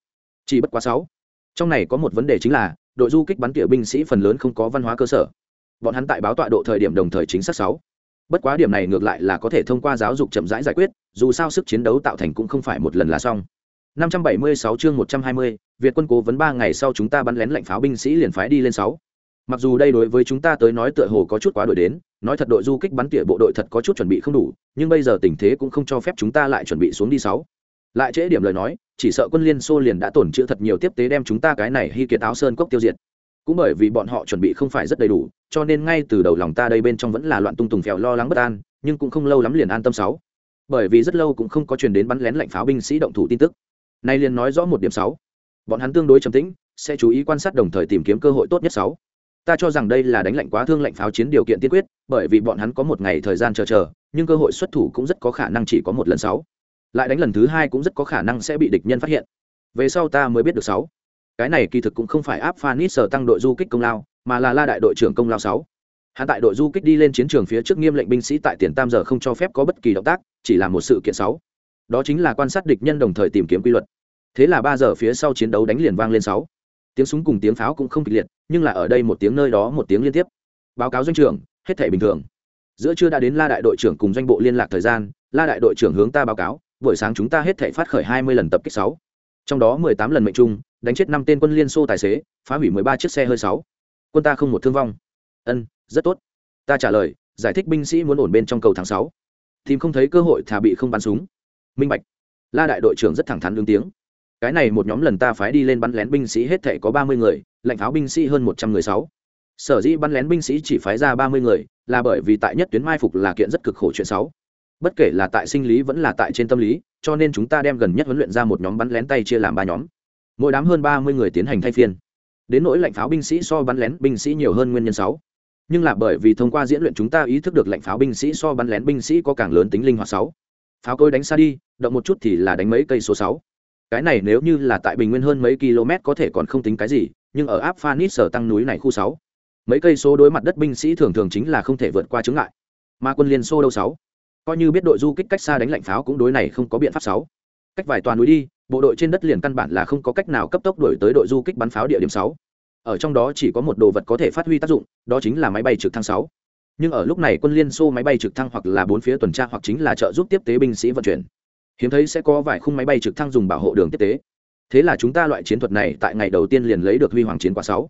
Speaker 1: chỉ bất quá sáu trong này có một vấn đề chính là đội du kích bắn tỉa binh sĩ phần lớn không có văn hóa cơ sở bọn hắn tại báo tọa độ thời điểm đồng thời chính xác sáu bất quá điểm này ngược lại là có thể thông qua giáo dục chậm rãi giải quyết dù sao sức chiến đấu tạo thành cũng không phải một lần là xong 576 chương 120, Việt quân cố vấn 3 ngày sau chúng ta bắn lén lệnh pháo binh sĩ liền phái đi lên 6. Mặc dù đây đối với chúng ta tới nói tựa hồ có chút quá đổi đến, nói thật đội du kích bắn tỉa bộ đội thật có chút chuẩn bị không đủ, nhưng bây giờ tình thế cũng không cho phép chúng ta lại chuẩn bị xuống đi 6. Lại trễ điểm lời nói, chỉ sợ quân Liên Xô liền đã tổn chữ thật nhiều tiếp tế đem chúng ta cái này hy kiệt áo sơn cốc tiêu diệt. Cũng bởi vì bọn họ chuẩn bị không phải rất đầy đủ, cho nên ngay từ đầu lòng ta đây bên trong vẫn là loạn tung tùng phèo lo lắng bất an, nhưng cũng không lâu lắm liền an tâm sáu. Bởi vì rất lâu cũng không có truyền đến bắn lén lệnh pháo binh sĩ động thủ tin tức. Nay liền nói rõ một điểm sáu. Bọn hắn tương đối trầm tĩnh sẽ chú ý quan sát đồng thời tìm kiếm cơ hội tốt nhất sáu. Ta cho rằng đây là đánh lạnh quá thương lệnh pháo chiến điều kiện tiên quyết bởi vì bọn hắn có một ngày thời gian chờ chờ nhưng cơ hội xuất thủ cũng rất có khả năng chỉ có một lần sáu lại đánh lần thứ hai cũng rất có khả năng sẽ bị địch nhân phát hiện. Về sau ta mới biết được sáu. Cái này kỳ thực cũng không phải áp phanit sở tăng đội du kích công lao, mà là la đại đội trưởng công lao sáu. Hắn tại đội du kích đi lên chiến trường phía trước nghiêm lệnh binh sĩ tại tiền tam giờ không cho phép có bất kỳ động tác, chỉ là một sự kiện sáu. Đó chính là quan sát địch nhân đồng thời tìm kiếm quy luật. Thế là ba giờ phía sau chiến đấu đánh liền vang lên sáu. Tiếng súng cùng tiếng pháo cũng không kịch liệt, nhưng là ở đây một tiếng nơi đó một tiếng liên tiếp. Báo cáo doanh trưởng, hết thể bình thường. Giữa trưa đã đến la đại đội trưởng cùng doanh bộ liên lạc thời gian, la đại đội trưởng hướng ta báo cáo buổi sáng chúng ta hết thể phát khởi hai mươi lần tập kích sáu. Trong đó mười tám lần mệnh trung, đánh chết năm tên quân liên xô tài xế, phá hủy mười ba chiếc xe hơi sáu. Quân ta không một thương vong. Ân, rất tốt. Ta trả lời, giải thích binh sĩ muốn ổn bên trong cầu tháng sáu. Tìm không thấy cơ hội thả bị không bắn súng. Minh bạch. La đại đội trưởng rất thẳng thắn ứng tiếng. Cái này một nhóm lần ta phái đi lên bắn lén binh sĩ hết thể có ba mươi người lệnh pháo binh sĩ hơn một trăm người sáu. Sở dĩ bắn lén binh sĩ chỉ phái ra ba mươi người, là bởi vì tại nhất tuyến mai phục là kiện rất cực khổ chuyện sáu bất kể là tại sinh lý vẫn là tại trên tâm lý, cho nên chúng ta đem gần nhất huấn luyện ra một nhóm bắn lén tay chia làm ba nhóm. Mỗi đám hơn ba mươi người tiến hành thay phiên. Đến nỗi lệnh pháo binh sĩ so bắn lén binh sĩ nhiều hơn nguyên nhân sáu. Nhưng là bởi vì thông qua diễn luyện chúng ta ý thức được lệnh pháo binh sĩ so bắn lén binh sĩ có càng lớn tính linh hoạt sáu. Pháo cối đánh xa đi, động một chút thì là đánh mấy cây số sáu. Cái này nếu như là tại bình nguyên hơn mấy km có thể còn không tính cái gì, nhưng ở áp phanit sở tăng núi này khu sáu. Mấy cây số đối mặt đất binh sĩ thường thường chính là không thể vượt qua chướng ngại. Mà quân liên xô đâu sáu? Coi như biết đội du kích cách xa đánh lạnh pháo cũng đối này không có biện pháp sáu. Cách vài toàn núi đi, bộ đội trên đất liền căn bản là không có cách nào cấp tốc đổi tới đội du kích bắn pháo địa điểm sáu. Ở trong đó chỉ có một đồ vật có thể phát huy tác dụng, đó chính là máy bay trực thăng sáu. Nhưng ở lúc này quân liên xô máy bay trực thăng hoặc là bốn phía tuần tra hoặc chính là trợ giúp tiếp tế binh sĩ vận chuyển. Hiếm thấy sẽ có vài khung máy bay trực thăng dùng bảo hộ đường tiếp tế. Thế là chúng ta loại chiến thuật này tại ngày đầu tiên liền lấy được huy hoàng chiến quả sáu.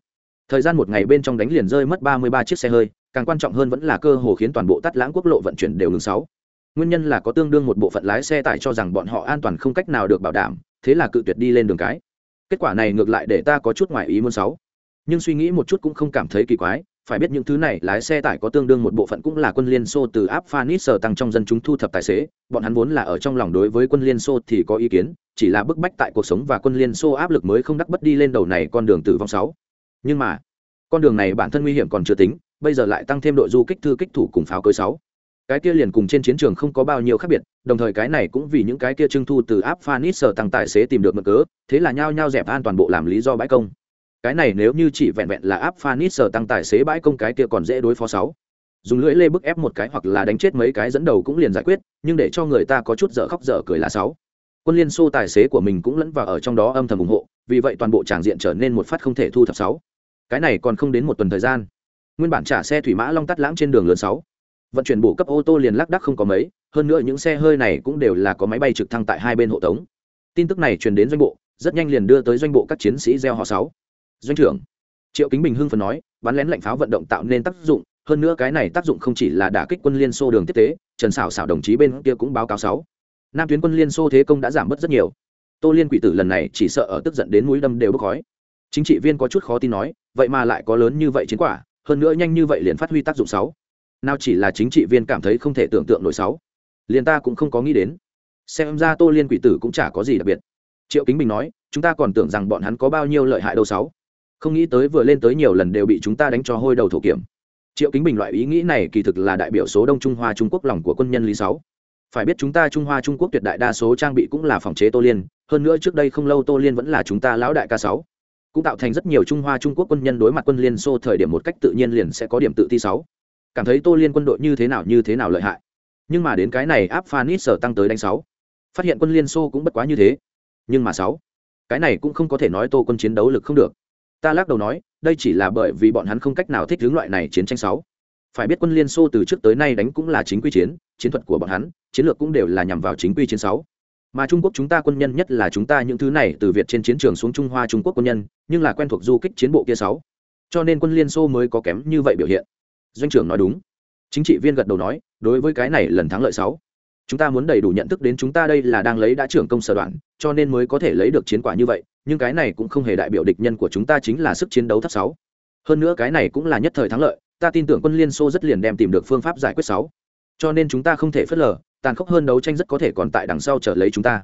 Speaker 1: Thời gian một ngày bên trong đánh liền rơi mất ba mươi ba chiếc xe hơi, càng quan trọng hơn vẫn là cơ hồ khiến toàn bộ tắt lãng quốc lộ vận chuyển đều ngừng sáu nguyên nhân là có tương đương một bộ phận lái xe tải cho rằng bọn họ an toàn không cách nào được bảo đảm, thế là cự tuyệt đi lên đường cái. Kết quả này ngược lại để ta có chút ngoài ý muốn sáu nhưng suy nghĩ một chút cũng không cảm thấy kỳ quái, phải biết những thứ này lái xe tải có tương đương một bộ phận cũng là quân liên xô từ áp phanis sở tăng trong dân chúng thu thập tài xế, bọn hắn vốn là ở trong lòng đối với quân liên xô thì có ý kiến, chỉ là bức bách tại cuộc sống và quân liên xô áp lực mới không đắc bất đi lên đầu này con đường tử vong sáu nhưng mà, con đường này bản thân nguy hiểm còn chưa tính, bây giờ lại tăng thêm đội du kích thư kích thủ cùng pháo cối sáu cái kia liền cùng trên chiến trường không có bao nhiêu khác biệt, đồng thời cái này cũng vì những cái kia trưng thu từ áp phanit sở tăng tài xế tìm được mực cớ, thế là nhao nhao dẹp an toàn bộ làm lý do bãi công. Cái này nếu như chỉ vẹn vẹn là áp phanit sở tăng tài xế bãi công cái kia còn dễ đối phó sáu. Dùng lưỡi lê bức ép một cái hoặc là đánh chết mấy cái dẫn đầu cũng liền giải quyết, nhưng để cho người ta có chút dở khóc dở cười là sáu. Quân liên xô tài xế của mình cũng lẫn vào ở trong đó âm thầm ủng hộ, vì vậy toàn bộ tràng diện trở nên một phát không thể thu thập sáu. Cái này còn không đến một tuần thời gian. Nguyên bản trả xe thủy mã long tắt lãng trên đường lớn sáu vận chuyển bổ cấp ô tô liền lác đắc không có mấy, hơn nữa những xe hơi này cũng đều là có máy bay trực thăng tại hai bên hộ tống. Tin tức này truyền đến doanh bộ, rất nhanh liền đưa tới doanh bộ các chiến sĩ gieo họ sáu. Doanh trưởng, triệu kính bình hưng phần nói, bắn lén lạnh pháo vận động tạo nên tác dụng, hơn nữa cái này tác dụng không chỉ là đả kích quân liên xô đường tiếp tế, trần xảo xảo đồng chí bên kia cũng báo cáo sáu. Nam tuyến quân liên xô thế công đã giảm bớt rất nhiều. Tô liên quỷ tử lần này chỉ sợ ở tức giận đến mũi đâm đều bốc khói. Chính trị viên có chút khó tin nói, vậy mà lại có lớn như vậy chiến quả, hơn nữa nhanh như vậy liền phát huy tác dụng sáu nào chỉ là chính trị viên cảm thấy không thể tưởng tượng nổi sáu. Liền ta cũng không có nghĩ đến. Xem ra tô liên quỷ tử cũng chả có gì đặc biệt. Triệu kính bình nói, chúng ta còn tưởng rằng bọn hắn có bao nhiêu lợi hại đâu sáu. Không nghĩ tới vừa lên tới nhiều lần đều bị chúng ta đánh cho hôi đầu thổ kiểm. Triệu kính bình loại ý nghĩ này kỳ thực là đại biểu số đông trung hoa trung quốc lòng của quân nhân lý sáu. Phải biết chúng ta trung hoa trung quốc tuyệt đại đa số trang bị cũng là phòng chế tô liên, hơn nữa trước đây không lâu tô liên vẫn là chúng ta lão đại ca sáu. Cũng tạo thành rất nhiều trung hoa trung quốc quân nhân đối mặt quân liên xô thời điểm một cách tự nhiên liền sẽ có điểm tự thi sáu cảm thấy tô liên quân đội như thế nào như thế nào lợi hại. Nhưng mà đến cái này áp phanit sở tăng tới đánh sáu. Phát hiện quân liên xô cũng bất quá như thế. Nhưng mà sáu, cái này cũng không có thể nói tô quân chiến đấu lực không được. Ta lắc đầu nói, đây chỉ là bởi vì bọn hắn không cách nào thích hướng loại này chiến tranh sáu. Phải biết quân liên xô từ trước tới nay đánh cũng là chính quy chiến chiến thuật của bọn hắn, chiến lược cũng đều là nhằm vào chính quy chiến sáu. Mà trung quốc chúng ta quân nhân nhất là chúng ta những thứ này từ việt trên chiến trường xuống trung hoa trung quốc quân nhân, nhưng là quen thuộc du kích chiến bộ kia sáu. Cho nên quân liên xô mới có kém như vậy biểu hiện doanh trưởng nói đúng. Chính trị viên gật đầu nói, đối với cái này lần thắng lợi sáu. Chúng ta muốn đầy đủ nhận thức đến chúng ta đây là đang lấy đã trưởng công sở đoạn, cho nên mới có thể lấy được chiến quả như vậy, nhưng cái này cũng không hề đại biểu địch nhân của chúng ta chính là sức chiến đấu thấp sáu. Hơn nữa cái này cũng là nhất thời thắng lợi, ta tin tưởng quân liên xô rất liền đem tìm được phương pháp giải quyết sáu. Cho nên chúng ta không thể phớt lờ, tàn khốc hơn đấu tranh rất có thể còn tại đằng sau trở lấy chúng ta.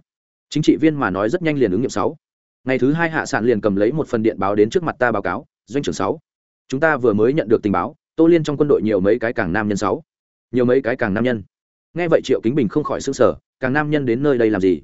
Speaker 1: Chính trị viên mà nói rất nhanh liền ứng nghiệm sáu. Ngày thứ hai hạ sản liền cầm lấy một phần điện báo đến trước mặt ta báo cáo, doanh trưởng sáu. Chúng ta vừa mới nhận được tình báo tô liên trong quân đội nhiều mấy cái càng nam nhân sáu nhiều mấy cái càng nam nhân nghe vậy triệu kính bình không khỏi s ư n g sở càng nam nhân đến nơi đây làm gì?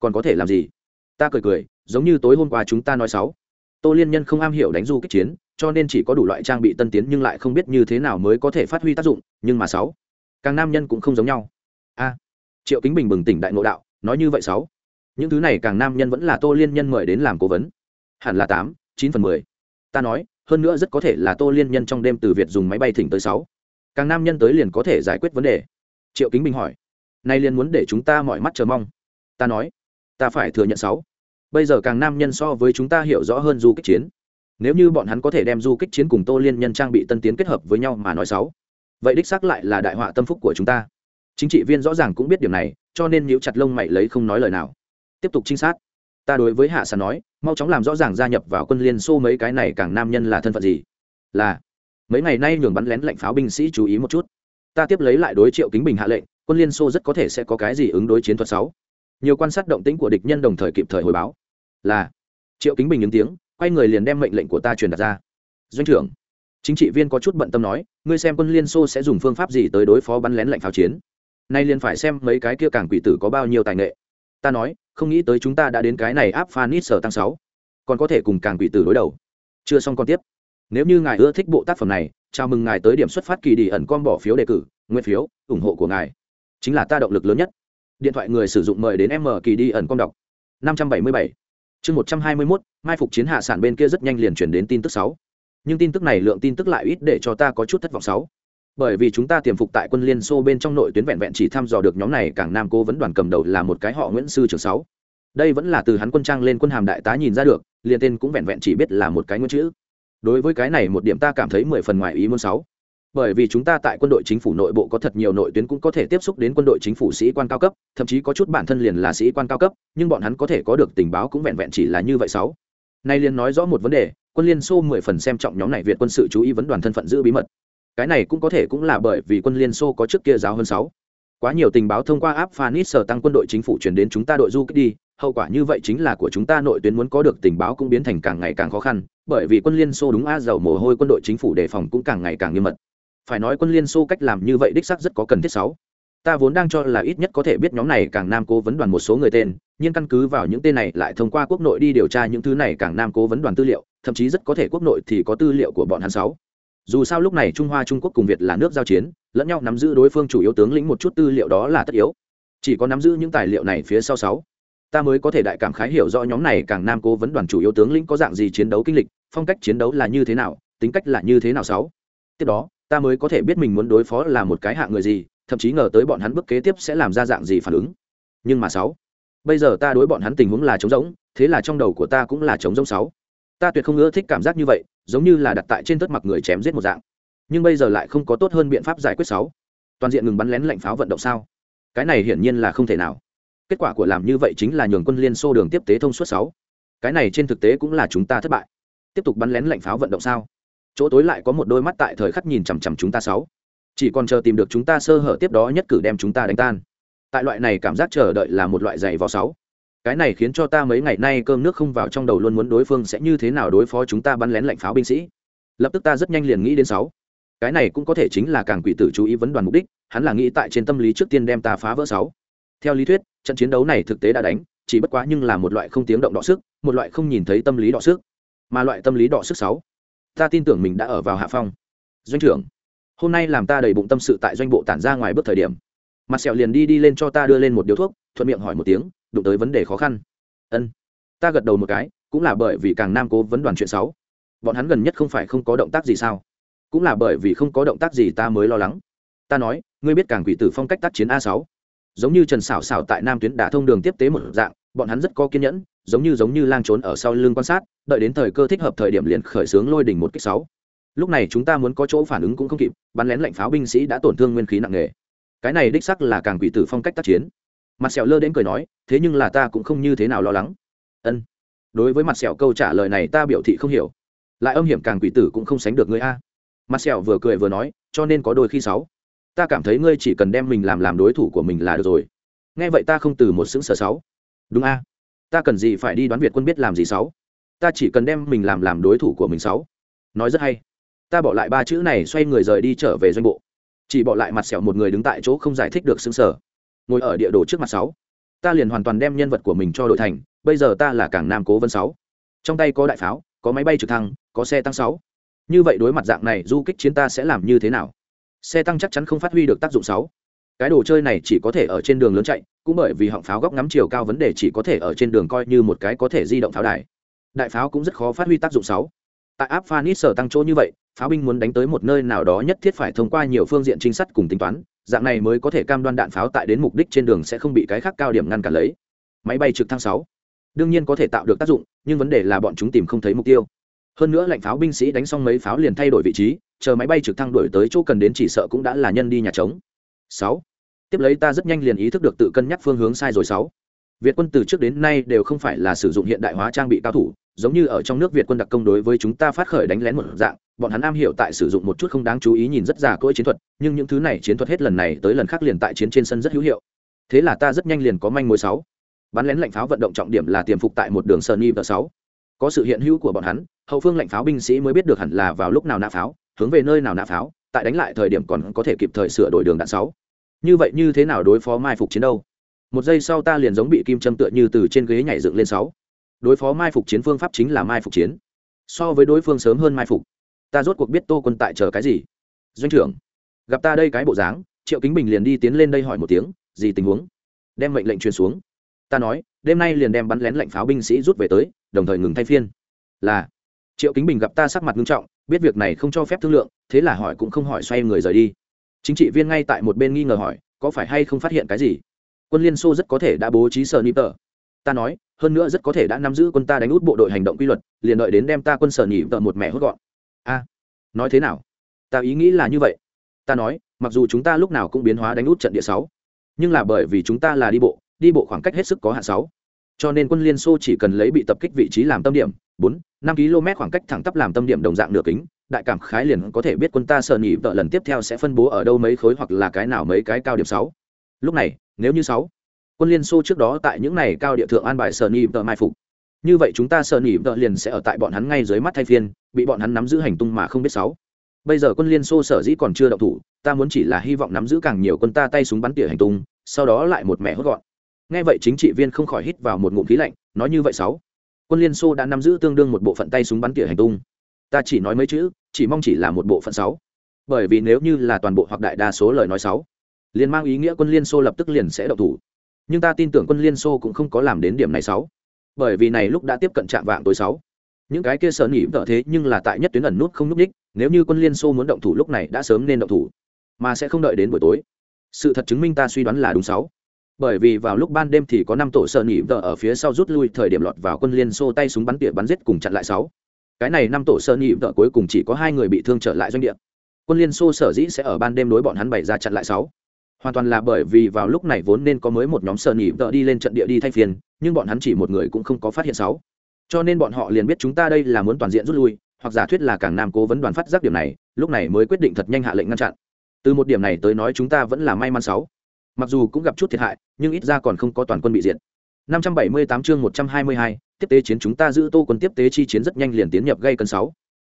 Speaker 1: còn có thể làm gì? ta cười cười, giống như tối hôm qua chúng ta nói sáu tô liên nhân không am hiểu đánh du kích chiến, cho nên chỉ có đủ loại trang bị tân tiến nhưng lại không biết như thế nào mới có thể phát huy tác dụng, nhưng mà sáu càng nam nhân cũng không giống nhau. a, triệu kính bình bừng tỉnh đại ngộ đạo, nói như vậy sáu những thứ này càng nam nhân vẫn là tô liên nhân mời đến làm cố vấn. hẳn là tám, chín phần mười. ta nói hơn nữa rất có thể là tô liên nhân trong đêm từ việt dùng máy bay thỉnh tới sáu. Càng nam nhân tới liền có thể giải quyết vấn đề. Triệu kính bình hỏi, nay liền muốn để chúng ta mọi mắt chờ mong. Ta nói, ta phải thừa nhận sáu. Bây giờ càng nam nhân so với chúng ta hiểu rõ hơn du kích chiến. Nếu như bọn hắn có thể đem du kích chiến cùng tô liên nhân trang bị tân tiến kết hợp với nhau mà nói sáu, vậy đích xác lại là đại họa tâm phúc của chúng ta. Chính trị viên rõ ràng cũng biết điều này, cho nên nhíu chặt lông mày lấy không nói lời nào. Tiếp tục trinh sát ta đối với hạ sàn nói, mau chóng làm rõ ràng gia nhập vào quân liên xô mấy cái này càng nam nhân là thân phận gì. Là, mấy ngày nay nhường bắn lén lệnh pháo binh sĩ chú ý một chút. Ta tiếp lấy lại đối triệu kính bình hạ lệnh, quân liên xô rất có thể sẽ có cái gì ứng đối chiến thuật sáu. Nhiều quan sát động tĩnh của địch nhân đồng thời kịp thời hồi báo. Là, triệu kính bình ứng tiếng, quay người liền đem mệnh lệnh của ta truyền đặt ra. Doanh trưởng, chính trị viên có chút bận tâm nói, ngươi xem quân liên xô sẽ dùng phương pháp gì tới đối phó bắn lén lệnh pháo chiến? Nay liền phải xem mấy cái kia càng quỷ tử có bao nhiêu tài nghệ ta nói, không nghĩ tới chúng ta đã đến cái này áp phanit sở tăng sáu. Còn có thể cùng càng quỷ tử đối đầu. Chưa xong còn tiếp. Nếu như ngài ưa thích bộ tác phẩm này, chào mừng ngài tới điểm xuất phát kỳ đi ẩn com bỏ phiếu đề cử, nguyên phiếu, ủng hộ của ngài. Chính là ta động lực lớn nhất. Điện thoại người sử dụng mời đến m kỳ đi ẩn com đọc. năm trăm bảy mươi bảy. Chương một trăm hai mươi mốt, mai phục chiến hạ sản bên kia rất nhanh liền chuyển đến tin tức sáu. Nhưng tin tức này lượng tin tức lại ít để cho ta có chút thất vọng sáu bởi vì chúng ta tiềm phục tại quân liên xô bên trong nội tuyến vẹn vẹn chỉ thăm dò được nhóm này càng nam cố vấn đoàn cầm đầu là một cái họ nguyễn sư trưởng sáu. Đây vẫn là từ hắn quân trang lên quân hàm đại tá nhìn ra được, liền tên cũng vẹn vẹn chỉ biết là một cái nguyên chữ. Đối với cái này một điểm ta cảm thấy mười phần ngoài ý muốn sáu. Bởi vì chúng ta tại quân đội chính phủ nội bộ có thật nhiều nội tuyến cũng có thể tiếp xúc đến quân đội chính phủ sĩ quan cao cấp, thậm chí có chút bản thân liền là sĩ quan cao cấp, nhưng bọn hắn có thể có được tình báo cũng vẹn vẹn chỉ là như vậy sáu. Nay liền nói rõ một vấn đề, quân liên xô mười phần xem trọng nhóm này việt quân sự chú ý vấn đoàn thân phận giữ bí mật cái này cũng có thể cũng là bởi vì quân liên xô có trước kia giáo hơn sáu. Quá nhiều tình báo thông qua áp phanis sở tăng quân đội chính phủ chuyển đến chúng ta đội du kích đi, hậu quả như vậy chính là của chúng ta nội tuyến muốn có được tình báo cũng biến thành càng ngày càng khó khăn, bởi vì quân liên xô đúng a dầu mồ hôi quân đội chính phủ đề phòng cũng càng ngày càng nghiêm mật. Phải nói quân liên xô cách làm như vậy đích xác rất có cần thiết sáu. Ta vốn đang cho là ít nhất có thể biết nhóm này càng nam cố vấn đoàn một số người tên, nhưng căn cứ vào những tên này lại thông qua quốc nội đi điều tra những thứ này càng nam cố vấn đoàn tư liệu, thậm chí rất có thể quốc nội thì có tư liệu của bọn hắn sáu dù sao lúc này trung hoa trung quốc cùng việt là nước giao chiến lẫn nhau nắm giữ đối phương chủ yếu tướng lĩnh một chút tư liệu đó là tất yếu chỉ có nắm giữ những tài liệu này phía sau sáu ta mới có thể đại cảm khái hiểu rõ nhóm này càng nam cố vấn đoàn chủ yếu tướng lĩnh có dạng gì chiến đấu kinh lịch phong cách chiến đấu là như thế nào tính cách là như thế nào sáu tiếp đó ta mới có thể biết mình muốn đối phó là một cái hạng người gì thậm chí ngờ tới bọn hắn bước kế tiếp sẽ làm ra dạng gì phản ứng nhưng mà sáu bây giờ ta đối bọn hắn tình huống là trống rỗng thế là trong đầu của ta cũng là trống rỗng sáu ta tuyệt không ưa thích cảm giác như vậy, giống như là đặt tại trên tất mặt người chém giết một dạng. Nhưng bây giờ lại không có tốt hơn biện pháp giải quyết sáu. Toàn diện ngừng bắn lén lạnh pháo vận động sao? Cái này hiển nhiên là không thể nào. Kết quả của làm như vậy chính là nhường quân liên xô đường tiếp tế thông suốt sáu. Cái này trên thực tế cũng là chúng ta thất bại. Tiếp tục bắn lén lạnh pháo vận động sao? Chỗ tối lại có một đôi mắt tại thời khắc nhìn chằm chằm chúng ta sáu. Chỉ còn chờ tìm được chúng ta sơ hở tiếp đó nhất cử đem chúng ta đánh tan. Tại loại này cảm giác chờ đợi là một loại dày vò sáu cái này khiến cho ta mấy ngày nay cơm nước không vào trong đầu luôn muốn đối phương sẽ như thế nào đối phó chúng ta bắn lén lạnh pháo binh sĩ. Lập tức ta rất nhanh liền nghĩ đến sáu. Cái này cũng có thể chính là càng quỷ tử chú ý vấn đoàn mục đích, hắn là nghĩ tại trên tâm lý trước tiên đem ta phá vỡ sáu. Theo lý thuyết, trận chiến đấu này thực tế đã đánh, chỉ bất quá nhưng là một loại không tiếng động đọ sức, một loại không nhìn thấy tâm lý đọ sức. Mà loại tâm lý đọ sức sáu, ta tin tưởng mình đã ở vào hạ phong. Doanh trưởng, hôm nay làm ta đầy bụng tâm sự tại doanh bộ tản ra ngoài bước thời điểm. Mặt sẹo liền đi đi lên cho ta đưa lên một điếu thuốc, thuận miệng hỏi một tiếng đụng tới vấn đề khó khăn. Ân, ta gật đầu một cái, cũng là bởi vì càng nam cố vấn đoàn chuyện sáu bọn hắn gần nhất không phải không có động tác gì sao? Cũng là bởi vì không có động tác gì ta mới lo lắng. Ta nói, ngươi biết càng quỷ tử phong cách tác chiến a sáu, giống như trần xảo xảo tại nam tuyến đả thông đường tiếp tế một dạng, bọn hắn rất có kiên nhẫn, giống như giống như lang trốn ở sau lưng quan sát, đợi đến thời cơ thích hợp thời điểm liền khởi xướng lôi đỉnh một kích sáu. Lúc này chúng ta muốn có chỗ phản ứng cũng không kịp, bắn lén lệnh pháo binh sĩ đã tổn thương nguyên khí nặng nề. Cái này đích sắc là càng quỷ tử phong cách tác chiến mặt sẹo lơ đến cười nói, thế nhưng là ta cũng không như thế nào lo lắng. Ân, đối với mặt sẹo câu trả lời này ta biểu thị không hiểu. Lại âm hiểm càng quỷ tử cũng không sánh được ngươi a. Mặt sẹo vừa cười vừa nói, cho nên có đôi khi sáu. Ta cảm thấy ngươi chỉ cần đem mình làm làm đối thủ của mình là được rồi. Nghe vậy ta không từ một xứng sở sáu. Đúng a. Ta cần gì phải đi đoán việt quân biết làm gì sáu? Ta chỉ cần đem mình làm làm đối thủ của mình sáu. Nói rất hay. Ta bỏ lại ba chữ này xoay người rời đi trở về doanh bộ. Chỉ bỏ lại mặt sẹo một người đứng tại chỗ không giải thích được xứng sở ngồi ở địa đồ trước mặt sáu. Ta liền hoàn toàn đem nhân vật của mình cho đội thành, bây giờ ta là cảng nam cố vân sáu. Trong tay có đại pháo, có máy bay trực thăng, có xe tăng sáu. Như vậy đối mặt dạng này, du kích chiến ta sẽ làm như thế nào? Xe tăng chắc chắn không phát huy được tác dụng sáu. Cái đồ chơi này chỉ có thể ở trên đường lớn chạy, cũng bởi vì họng pháo góc ngắm chiều cao vấn đề chỉ có thể ở trên đường coi như một cái có thể di động pháo đài. Đại pháo cũng rất khó phát huy tác dụng sáu. Tại áp phanis sở tăng chỗ như vậy, pháo binh muốn đánh tới một nơi nào đó nhất thiết phải thông qua nhiều phương diện trinh sát cùng tính toán dạng này mới có thể cam đoan đạn pháo tại đến mục đích trên đường sẽ không bị cái khác cao điểm ngăn cản lấy. Máy bay trực thăng sáu. Đương nhiên có thể tạo được tác dụng, nhưng vấn đề là bọn chúng tìm không thấy mục tiêu. Hơn nữa lệnh pháo binh sĩ đánh xong mấy pháo liền thay đổi vị trí, chờ máy bay trực thăng đổi tới chỗ cần đến chỉ sợ cũng đã là nhân đi nhà trống. Sáu. Tiếp lấy ta rất nhanh liền ý thức được tự cân nhắc phương hướng sai rồi sáu. Việt quân từ trước đến nay đều không phải là sử dụng hiện đại hóa trang bị cao thủ, giống như ở trong nước việt quân đặc công đối với chúng ta phát khởi đánh lén một dạng bọn hắn am hiểu tại sử dụng một chút không đáng chú ý nhìn rất già cỗi chiến thuật, nhưng những thứ này chiến thuật hết lần này tới lần khác liền tại chiến trên sân rất hữu hiệu. Thế là ta rất nhanh liền có manh mối sáu. Bắn lén lạnh pháo vận động trọng điểm là tiềm phục tại một đường sơn y sáu. Có sự hiện hữu của bọn hắn, hậu phương lạnh pháo binh sĩ mới biết được hẳn là vào lúc nào nã pháo, hướng về nơi nào nã pháo, tại đánh lại thời điểm còn có thể kịp thời sửa đổi đường đạn sáu. Như vậy như thế nào đối phó mai phục chiến đâu? Một giây sau ta liền giống bị kim châm tựa như từ trên ghế nhảy dựng lên sáu. Đối phó mai phục chiến phương pháp chính là mai phục chiến. So với đối phương sớm hơn mai phục ta rốt cuộc biết tô quân tại chờ cái gì? Doanh trưởng, gặp ta đây cái bộ dáng, triệu kính bình liền đi tiến lên đây hỏi một tiếng, gì tình huống? Đem mệnh lệnh truyền xuống. Ta nói, đêm nay liền đem bắn lén lệnh pháo binh sĩ rút về tới, đồng thời ngừng thay phiên. Là, triệu kính bình gặp ta sắc mặt nghiêm trọng, biết việc này không cho phép thương lượng, thế là hỏi cũng không hỏi xoay người rời đi. Chính trị viên ngay tại một bên nghi ngờ hỏi, có phải hay không phát hiện cái gì? Quân liên xô rất có thể đã bố trí sở nịp tờ. Ta nói, hơn nữa rất có thể đã nắm giữ quân ta đánh út bộ đội hành động quy luật, liền đợi đến đem ta quân sở nhị tờ một mẹ hốt gọn a, nói thế nào? Ta ý nghĩ là như vậy. Ta nói, mặc dù chúng ta lúc nào cũng biến hóa đánh út trận địa sáu, nhưng là bởi vì chúng ta là đi bộ đi bộ khoảng cách hết sức có hạn sáu. Cho nên quân liên xô chỉ cần lấy bị tập kích vị trí làm tâm điểm, bốn, năm km khoảng cách thẳng tắp làm tâm điểm đồng dạng nửa kính, đại cảm khái liền có thể biết quân ta sợ nghỉ vợ lần tiếp theo sẽ phân bố ở đâu mấy khối hoặc là cái nào mấy cái cao điểm sáu. Lúc này, nếu như sáu, quân liên xô trước đó tại những này cao địa thượng an bài sợ nghỉ vợ mai phục như vậy chúng ta sợ nỉ vợ liền sẽ ở tại bọn hắn ngay dưới mắt thay phiên, bị bọn hắn nắm giữ hành tung mà không biết sáu. Bây giờ quân liên xô sở dĩ còn chưa động thủ, ta muốn chỉ là hy vọng nắm giữ càng nhiều quân ta tay súng bắn tỉa hành tung, sau đó lại một mẹ hốt gọn. Nghe vậy chính trị viên không khỏi hít vào một ngụm khí lạnh, nói như vậy sáu. Quân liên xô đã nắm giữ tương đương một bộ phận tay súng bắn tỉa hành tung. Ta chỉ nói mấy chữ, chỉ mong chỉ là một bộ phận sáu. Bởi vì nếu như là toàn bộ hoặc đại đa số lời nói sáu, liền mang ý nghĩa quân liên xô lập tức liền sẽ động thủ. Nhưng ta tin tưởng quân liên xô cũng không có làm đến điểm này sáu bởi vì này lúc đã tiếp cận trạm vạng tối sáu. Những cái kia sợ nỉ vợ thế nhưng là tại nhất tuyến ẩn nút không núp ních nếu như quân liên xô muốn động thủ lúc này đã sớm nên động thủ, mà sẽ không đợi đến buổi tối. Sự thật chứng minh ta suy đoán là đúng sáu. Bởi vì vào lúc ban đêm thì có năm tổ sợ nỉ vợ ở phía sau rút lui, thời điểm lọt vào quân liên xô tay súng bắn tỉa bắn giết cùng chặn lại sáu. Cái này năm tổ sợ nỉ vợ cuối cùng chỉ có hai người bị thương trở lại doanh địa. Quân liên xô sở dĩ sẽ ở ban đêm đối bọn hắn bày ra chặn lại sáu hoàn toàn là bởi vì vào lúc này vốn nên có mới một nhóm sợ nỉ tợ đi lên trận địa đi thay phiên nhưng bọn hắn chỉ một người cũng không có phát hiện sáu cho nên bọn họ liền biết chúng ta đây là muốn toàn diện rút lui hoặc giả thuyết là cảng nam cố vấn đoàn phát giác điểm này lúc này mới quyết định thật nhanh hạ lệnh ngăn chặn từ một điểm này tới nói chúng ta vẫn là may mắn sáu mặc dù cũng gặp chút thiệt hại nhưng ít ra còn không có toàn quân bị diệt 578 chương 122, tiếp tế chiến chúng ta giữ tô quân tiếp tế chi chiến rất nhanh liền tiến nhập gây cấn 6.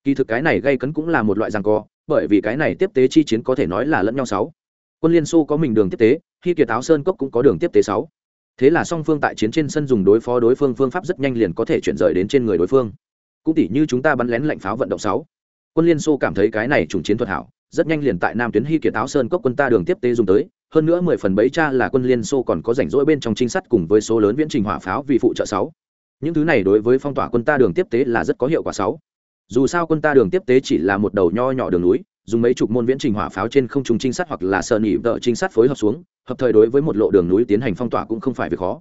Speaker 1: Kỳ thực cái này gây cấn cũng là một loại giằng co, bởi vì cái này tiếp tế chi chiến có thể nói là lẫn nhau 6. Quân Liên Xô có mình đường tiếp tế, khi Kiệt Áo Sơn Cốc cũng có đường tiếp tế sáu. Thế là song phương tại chiến trên sân dùng đối phó đối phương phương pháp rất nhanh liền có thể chuyển rời đến trên người đối phương. Cũng tỉ như chúng ta bắn lén lạnh pháo vận động sáu. Quân Liên Xô cảm thấy cái này trùng chiến thuật hảo, rất nhanh liền tại Nam tuyến Hy Kiệt Áo Sơn Cốc quân ta đường tiếp tế dùng tới, hơn nữa mười phần bấy cha là quân liên xô còn có rảnh rỗi bên trong trinh sát cùng với số lớn viễn trình hỏa pháo vì phụ trợ sáu những thứ này đối với phong tỏa quân ta đường tiếp tế là rất có hiệu quả sáu dù sao quân ta đường tiếp tế chỉ là một đầu nho nhỏ đường núi dùng mấy chục môn viễn trình hỏa pháo trên không trung trinh sát hoặc là sơ nỉ vợ trinh sát phối hợp xuống, hợp thời đối với một lộ đường núi tiến hành phong tỏa cũng không phải việc khó.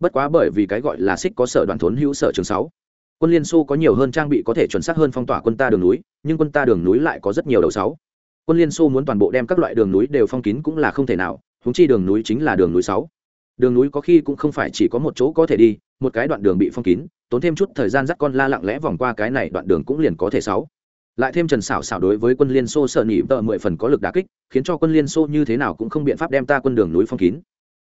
Speaker 1: Bất quá bởi vì cái gọi là xích có sở đoàn thốn hữu sở trường sáu, quân liên xô có nhiều hơn trang bị có thể chuẩn xác hơn phong tỏa quân ta đường núi, nhưng quân ta đường núi lại có rất nhiều đầu sáu. Quân liên xô muốn toàn bộ đem các loại đường núi đều phong kín cũng là không thể nào húng chi đường núi chính là đường núi sáu. Đường núi có khi cũng không phải chỉ có một chỗ có thể đi, một cái đoạn đường bị phong kín, tốn thêm chút thời gian dắt con la lặng lẽ vòng qua cái này đoạn đường cũng liền có thể sáu lại thêm trần xảo xảo đối với quân liên xô sợ nỉ tợ mười phần có lực đà kích, khiến cho quân liên xô như thế nào cũng không biện pháp đem ta quân đường núi phong kín.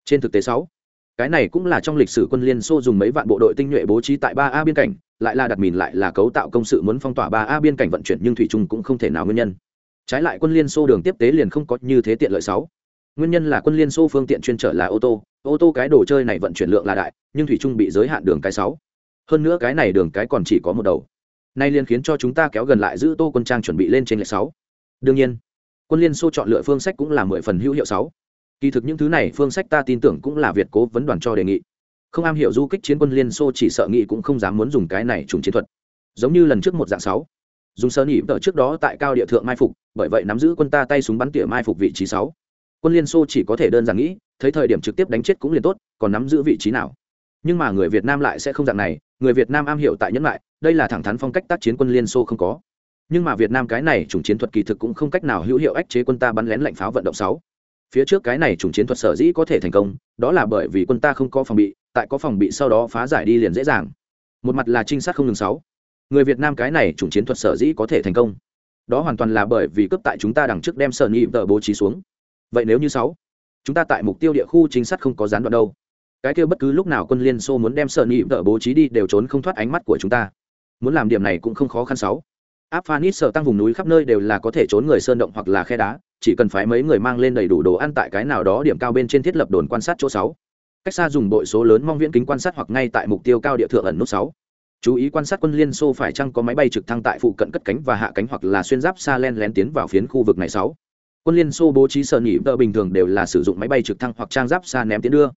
Speaker 1: Trên thực tế sáu, cái này cũng là trong lịch sử quân liên xô dùng mấy vạn bộ đội tinh nhuệ bố trí tại ba a biên cảnh, lại là đặt mìn lại là cấu tạo công sự muốn phong tỏa ba a biên cảnh vận chuyển nhưng thủy trung cũng không thể nào nguyên nhân. Trái lại quân liên xô đường tiếp tế liền không có như thế tiện lợi sáu. Nguyên nhân là quân liên xô phương tiện chuyên trở là ô tô ô tô cái đồ chơi này vận chuyển lượng là đại, nhưng thủy trung bị giới hạn đường cái sáu. Hơn nữa cái này đường cái còn chỉ có một đầu nay liên khiến cho chúng ta kéo gần lại giữ tô quân trang chuẩn bị lên trên lệ sáu. Đương nhiên, quân liên xô chọn lựa phương sách cũng là mười phần hữu hiệu sáu. Kỳ thực những thứ này phương sách ta tin tưởng cũng là việt cố vấn đoàn cho đề nghị. Không am hiểu du kích chiến quân liên xô chỉ sợ nghị cũng không dám muốn dùng cái này trùng chiến thuật. Giống như lần trước một dạng sáu. Dùng sơ nhị tờ trước đó tại cao địa thượng mai phục, bởi vậy nắm giữ quân ta tay súng bắn tỉa mai phục vị trí sáu. Quân liên xô chỉ có thể đơn giản nghĩ, thấy thời điểm trực tiếp đánh chết cũng liền tốt, còn nắm giữ vị trí nào? Nhưng mà người việt nam lại sẽ không dạng này người việt nam am hiểu tại nhẫn lại, đây là thẳng thắn phong cách tác chiến quân liên xô không có. Nhưng mà việt nam cái này chủng chiến thuật kỳ thực cũng không cách nào hữu hiệu ách chế quân ta bắn lén lạnh pháo vận động sáu. Phía trước cái này chủng chiến thuật sở dĩ có thể thành công, đó là bởi vì quân ta không có phòng bị, tại có phòng bị sau đó phá giải đi liền dễ dàng. Một mặt là trinh sát không ngừng sáu. Người việt nam cái này chủng chiến thuật sở dĩ có thể thành công, đó hoàn toàn là bởi vì cướp tại chúng ta đằng trước đem sở nhị tờ bố trí xuống. Vậy nếu như sáu, chúng ta tại mục tiêu địa khu chính sát không có gián đoạn đâu cái kia bất cứ lúc nào quân liên xô muốn đem sợ nị vợ bố trí đi đều trốn không thoát ánh mắt của chúng ta. Muốn làm điểm này cũng không khó khăn sáu. Áp phanit sợ tăng vùng núi khắp nơi đều là có thể trốn người sơn động hoặc là khe đá, chỉ cần phải mấy người mang lên đầy đủ đồ ăn tại cái nào đó điểm cao bên trên thiết lập đồn quan sát chỗ sáu. Cách xa dùng bội số lớn mong viễn kính quan sát hoặc ngay tại mục tiêu cao địa thượng ẩn nút sáu. Chú ý quan sát quân liên xô phải chăng có máy bay trực thăng tại phụ cận cất cánh và hạ cánh hoặc là xuyên giáp xa len lén tiến vào phiến khu vực này sáu. Quân liên xô bố trí sợ nhị tờ bình thường đều là sử dụng máy bay trực thăng hoặc trang giáp xa ném tiến đưa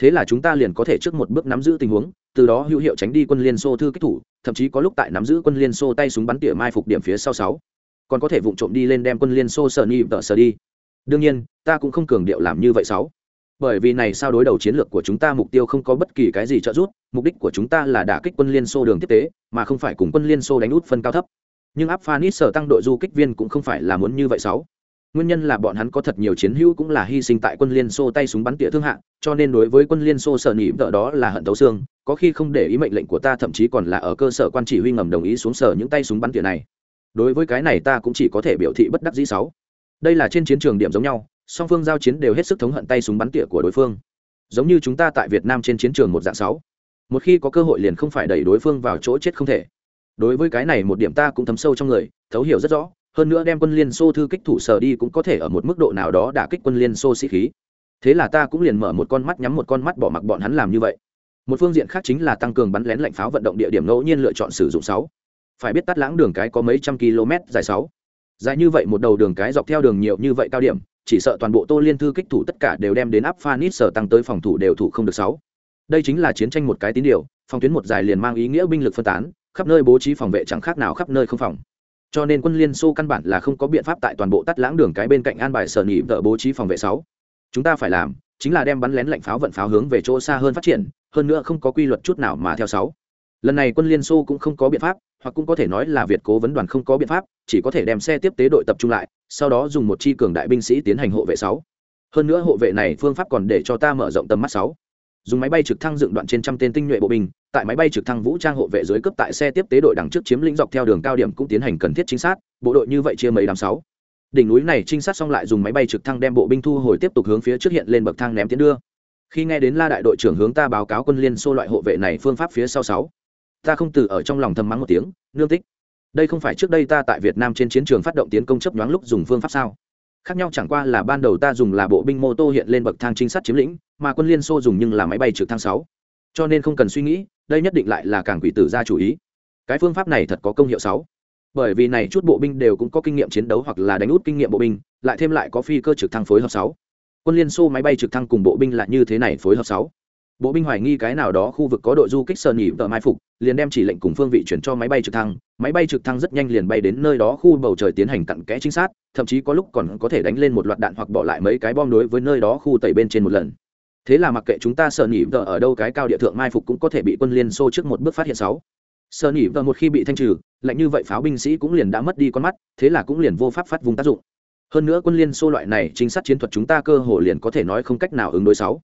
Speaker 1: thế là chúng ta liền có thể trước một bước nắm giữ tình huống, từ đó hữu hiệu tránh đi quân liên xô thư kích thủ, thậm chí có lúc tại nắm giữ quân liên xô tay súng bắn tỉa mai phục điểm phía sau sáu. Còn có thể vụng trộm đi lên đem quân liên xô sợ ni tờ sờ đi. Đương nhiên, ta cũng không cường điệu làm như vậy sáu. Bởi vì này sao đối đầu chiến lược của chúng ta mục tiêu không có bất kỳ cái gì trợ giúp, mục đích của chúng ta là đả kích quân liên xô đường tiếp tế, mà không phải cùng quân liên xô đánh út phân cao thấp. Nhưng áp phanis sở tăng đội du kích viên cũng không phải là muốn như vậy sáu nguyên nhân là bọn hắn có thật nhiều chiến hữu cũng là hy sinh tại quân liên xô tay súng bắn tỉa thương hạ, cho nên đối với quân liên xô sở nỉ vợ đó là hận tấu xương, có khi không để ý mệnh lệnh của ta, thậm chí còn là ở cơ sở quan chỉ huy ngầm đồng ý xuống sở những tay súng bắn tỉa này. Đối với cái này ta cũng chỉ có thể biểu thị bất đắc dĩ sáu. Đây là trên chiến trường điểm giống nhau, song phương giao chiến đều hết sức thống hận tay súng bắn tỉa của đối phương. Giống như chúng ta tại việt nam trên chiến trường một dạng sáu. Một khi có cơ hội liền không phải đẩy đối phương vào chỗ chết không thể. Đối với cái này một điểm ta cũng thấm sâu trong người, thấu hiểu rất rõ hơn nữa đem quân liên xô thư kích thủ sở đi cũng có thể ở một mức độ nào đó đả kích quân liên xô sĩ khí. Thế là ta cũng liền mở một con mắt nhắm một con mắt bỏ mặc bọn hắn làm như vậy. Một phương diện khác chính là tăng cường bắn lén lạnh pháo vận động địa điểm ngẫu nhiên lựa chọn sử dụng sáu. Phải biết tắt lãng đường cái có mấy trăm km dài sáu. Dài như vậy một đầu đường cái dọc theo đường nhiều như vậy cao điểm, chỉ sợ toàn bộ tô liên thư kích thủ tất cả đều đem đến áp phanit sở tăng tới phòng thủ đều thủ không được sáu. Đây chính là chiến tranh một cái tín điều, phòng tuyến một dài liền mang ý nghĩa binh lực phân tán, khắp nơi bố trí phòng vệ chẳng khác nào khắp nơi không phòng cho nên quân liên xô căn bản là không có biện pháp tại toàn bộ tắt lãng đường cái bên cạnh an bài sở nhị vợ bố trí phòng vệ sáu. Chúng ta phải làm chính là đem bắn lén lạnh pháo vận pháo hướng về chỗ xa hơn phát triển, hơn nữa không có quy luật chút nào mà theo sáu. Lần này quân liên xô cũng không có biện pháp, hoặc cũng có thể nói là việt cố vấn đoàn không có biện pháp, chỉ có thể đem xe tiếp tế đội tập trung lại, sau đó dùng một chi cường đại binh sĩ tiến hành hộ vệ sáu. Hơn nữa hộ vệ này phương pháp còn để cho ta mở rộng tầm mắt sáu dùng máy bay trực thăng dựng đoạn trên trăm tên tinh nhuệ bộ binh, tại máy bay trực thăng vũ trang hộ vệ dưới cấp tại xe tiếp tế đội đằng trước chiếm lĩnh dọc theo đường cao điểm cũng tiến hành cần thiết chính xác bộ đội như vậy chia mấy đám sáu. Đỉnh núi này trinh sát xong lại dùng máy bay trực thăng đem bộ binh thu hồi tiếp tục hướng phía trước hiện lên bậc thang ném tiến đưa. Khi nghe đến la đại đội trưởng hướng ta báo cáo quân liên xô loại hộ vệ này phương pháp phía sau sáu, ta không từ ở trong lòng thầm mắng một tiếng, nương tích, đây không phải trước đây ta tại việt nam trên chiến trường phát động tiến công chấp nhoáng lúc dùng phương pháp sao? Khác nhau chẳng qua là ban đầu ta dùng là bộ binh mô tô hiện lên bậc thang trinh sát chiếm lĩnh, mà quân liên xô dùng nhưng là máy bay trực thăng sáu. Cho nên không cần suy nghĩ, đây nhất định lại là càng quỷ tử ra chủ ý. Cái phương pháp này thật có công hiệu sáu. Bởi vì này chút bộ binh đều cũng có kinh nghiệm chiến đấu hoặc là đánh út kinh nghiệm bộ binh, lại thêm lại có phi cơ trực thăng phối hợp sáu. Quân liên xô máy bay trực thăng cùng bộ binh là như thế này phối hợp sáu bộ binh hoài nghi cái nào đó khu vực có đội du kích sơn nhị tờ mai phục, liền đem chỉ lệnh cùng phương vị chuyển cho máy bay trực thăng. Máy bay trực thăng rất nhanh liền bay đến nơi đó khu bầu trời tiến hành cặn kẽ trinh sát, thậm chí có lúc còn có thể đánh lên một loạt đạn hoặc bỏ lại mấy cái bom đối với nơi đó khu tẩy bên trên một lần. Thế là mặc kệ chúng ta sơn nhị tờ ở đâu cái cao địa thượng mai phục cũng có thể bị quân liên xô trước một bước phát hiện sáu. Sơn nhị tờ một khi bị thanh trừ, lạnh như vậy pháo binh sĩ cũng liền đã mất đi con mắt, thế là cũng liền vô pháp phát vùng tác dụng. Hơn nữa quân liên xô loại này chính sát chiến thuật chúng ta cơ hồ liền có thể nói không cách nào ứng đối sáu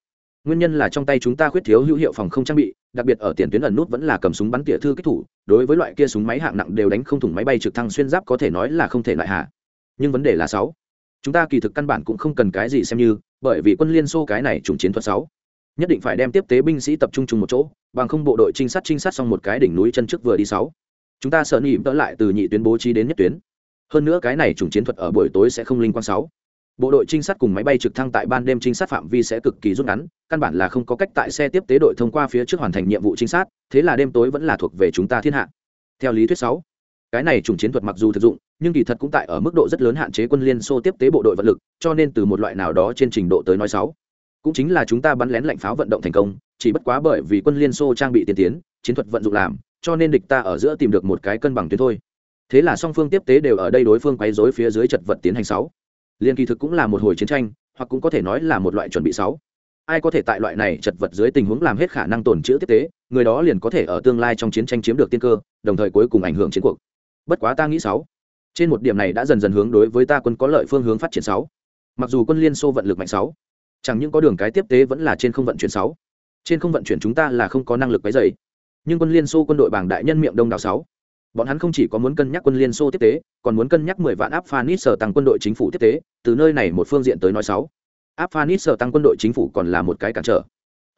Speaker 1: nguyên nhân là trong tay chúng ta khuyết thiếu hữu hiệu phòng không trang bị, đặc biệt ở tiền tuyến ẩn nút vẫn là cầm súng bắn tỉa thư kích thủ, đối với loại kia súng máy hạng nặng đều đánh không thủng máy bay trực thăng xuyên giáp có thể nói là không thể lại hạ. Nhưng vấn đề là sáu. Chúng ta kỳ thực căn bản cũng không cần cái gì xem như, bởi vì quân liên xô cái này trùng chiến thuật sáu. Nhất định phải đem tiếp tế binh sĩ tập trung chung một chỗ, bằng không bộ đội trinh sát trinh sát xong một cái đỉnh núi chân trước vừa đi sáu. Chúng ta sợ nỉ đỡ lại từ nhị tuyến bố trí đến nhất tuyến. Hơn nữa cái này trùng chiến thuật ở buổi tối sẽ không linh quan sáu bộ đội trinh sát cùng máy bay trực thăng tại ban đêm trinh sát phạm vi sẽ cực kỳ rút ngắn, căn bản là không có cách tại xe tiếp tế đội thông qua phía trước hoàn thành nhiệm vụ trinh sát, thế là đêm tối vẫn là thuộc về chúng ta thiên hạ. Theo lý thuyết sáu, cái này chủng chiến thuật mặc dù thực dụng, nhưng kỳ thật cũng tại ở mức độ rất lớn hạn chế quân liên xô tiếp tế bộ đội vận lực, cho nên từ một loại nào đó trên trình độ tới nói sáu, cũng chính là chúng ta bắn lén lạnh pháo vận động thành công, chỉ bất quá bởi vì quân liên xô trang bị tiên tiến, chiến thuật vận dụng làm, cho nên địch ta ở giữa tìm được một cái cân bằng tuyến thôi. Thế là song phương tiếp tế đều ở đây đối phương quấy rối phía dưới chật vật tiến hành sáu liên kỳ thực cũng là một hồi chiến tranh, hoặc cũng có thể nói là một loại chuẩn bị sáu. Ai có thể tại loại này chật vật dưới tình huống làm hết khả năng tồn chữ tiếp tế, người đó liền có thể ở tương lai trong chiến tranh chiếm được tiên cơ, đồng thời cuối cùng ảnh hưởng chiến cuộc. Bất quá ta nghĩ sáu. Trên một điểm này đã dần dần hướng đối với ta quân có lợi phương hướng phát triển sáu. Mặc dù quân liên xô vận lực mạnh sáu, chẳng những có đường cái tiếp tế vẫn là trên không vận chuyển sáu. Trên không vận chuyển chúng ta là không có năng lực cái dày nhưng quân liên xô quân đội bảng đại nhân miệng đông đảo sáu bọn hắn không chỉ có muốn cân nhắc quân liên xô tiếp tế, còn muốn cân nhắc mười vạn áp phanit sở tăng quân đội chính phủ tiếp tế, từ nơi này một phương diện tới nói sáu. Áp phanit sở tăng quân đội chính phủ còn là một cái cản trở.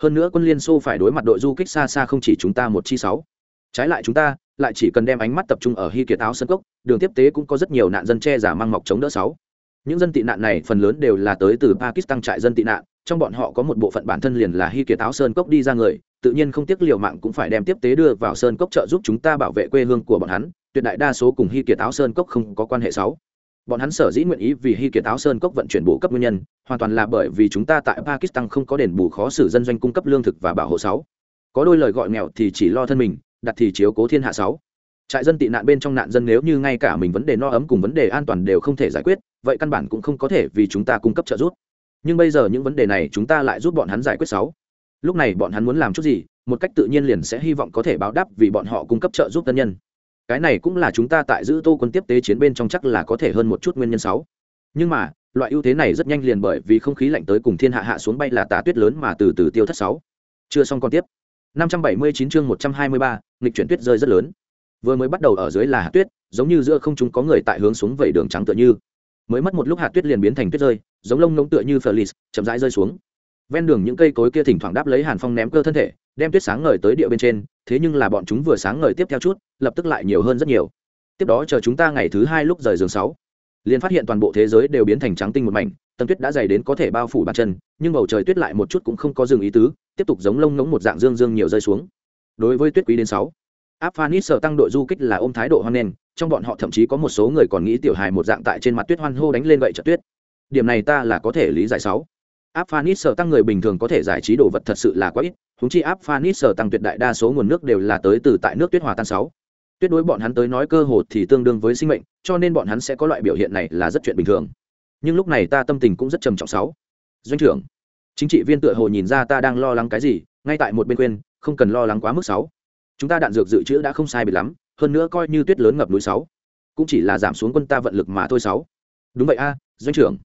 Speaker 1: Hơn nữa quân liên xô phải đối mặt đội du kích xa xa không chỉ chúng ta một chi sáu. Trái lại chúng ta, lại chỉ cần đem ánh mắt tập trung ở hy kiệt áo sân cốc, đường tiếp tế cũng có rất nhiều nạn dân che giả mang mọc chống đỡ sáu. Những dân tị nạn này phần lớn đều là tới từ pakistan trại dân tị nạn, trong bọn họ có một bộ phận bản thân liền là hy kiệt áo sơn cốc đi ra người tự nhiên không tiếc liều mạng cũng phải đem tiếp tế đưa vào sơn cốc trợ giúp chúng ta bảo vệ quê hương của bọn hắn, tuyệt đại đa số cùng hy kiệt áo sơn cốc không có quan hệ sáu bọn hắn sở dĩ nguyện ý vì hy kiệt áo sơn cốc vận chuyển bổ cấp nguyên nhân, hoàn toàn là bởi vì chúng ta tại pakistan không có đền bù khó xử dân doanh cung cấp lương thực và bảo hộ sáu có đôi lời gọi nghèo thì chỉ lo thân mình, đặt thì chiếu cố thiên hạ sáu trại dân tị nạn bên trong nạn dân nếu như ngay cả mình vấn đề no ấm cùng vấn đề an toàn đều không thể giải quyết, vậy căn bản cũng không có thể vì chúng ta cung cấp trợ giúp. Nhưng bây giờ những vấn đề này chúng ta lại giúp bọn hắn giải quyết sáu lúc này bọn hắn muốn làm chút gì một cách tự nhiên liền sẽ hy vọng có thể báo đáp vì bọn họ cung cấp trợ giúp tân nhân. Cái này cũng là chúng ta tại giữ tô quân tiếp tế chiến bên trong chắc là có thể hơn một chút nguyên nhân sáu. Nhưng mà loại ưu thế này rất nhanh liền bởi vì không khí lạnh tới cùng thiên hạ hạ xuống bay là tà tuyết lớn mà từ từ tiêu thất sáu. Chưa xong còn tiếp. 579 chương 123, nghịch chuyển tuyết rơi rất lớn. Vừa mới bắt đầu ở dưới là hạt tuyết giống như giữa không chúng có người tại hướng xuống vẩy đường trắng tựa như. Mới mất một lúc hạt tuyết liền biến thành tuyết rơi giống lông nông tựa như Felice, chậm rãi rơi xuống ven đường những cây cối kia thỉnh thoảng đáp lấy hàn phong ném cơ thân thể, đem tuyết sáng ngời tới địa bên trên, thế nhưng là bọn chúng vừa sáng ngời tiếp theo chút, lập tức lại nhiều hơn rất nhiều. Tiếp đó chờ chúng ta ngày thứ hai lúc rời giường sáu, liền phát hiện toàn bộ thế giới đều biến thành trắng tinh một mảnh, tầng tuyết đã dày đến có thể bao phủ bàn chân, nhưng bầu trời tuyết lại một chút cũng không có dừng ý tứ, tiếp tục giống lông ngống một dạng dương dương nhiều rơi xuống. Đối với tuyết quý đến sáu, áp phanis sợ tăng đội du kích là ôm thái độ hoan nghênh, trong bọn họ thậm chí có một số người còn nghĩ tiểu hài một dạng tại trên mặt tuyết hoan hô đánh lên gậy trận tuyết. Điểm này ta là có thể lý giải sáu áp phanis sở tăng người bình thường có thể giải trí đồ vật thật sự là quá ít húng chi áp phanis sở tăng tuyệt đại đa số nguồn nước đều là tới từ tại nước tuyết hòa tan sáu. Tuyết đối bọn hắn tới nói cơ hồ thì tương đương với sinh mệnh, cho nên bọn hắn sẽ có loại biểu hiện này là rất chuyện bình thường. Nhưng lúc này ta tâm tình cũng rất trầm trọng sáu. Doanh trưởng, chính trị viên tựa hồ nhìn ra ta đang lo lắng cái gì, ngay tại một bên quên, không cần lo lắng quá mức sáu. Chúng ta đạn dược dự trữ đã không sai biệt lắm, hơn nữa coi như tuyết lớn ngập núi sáu, cũng chỉ là giảm xuống quân ta vận lực mà thôi sáu. Đúng vậy a, doanh trưởng.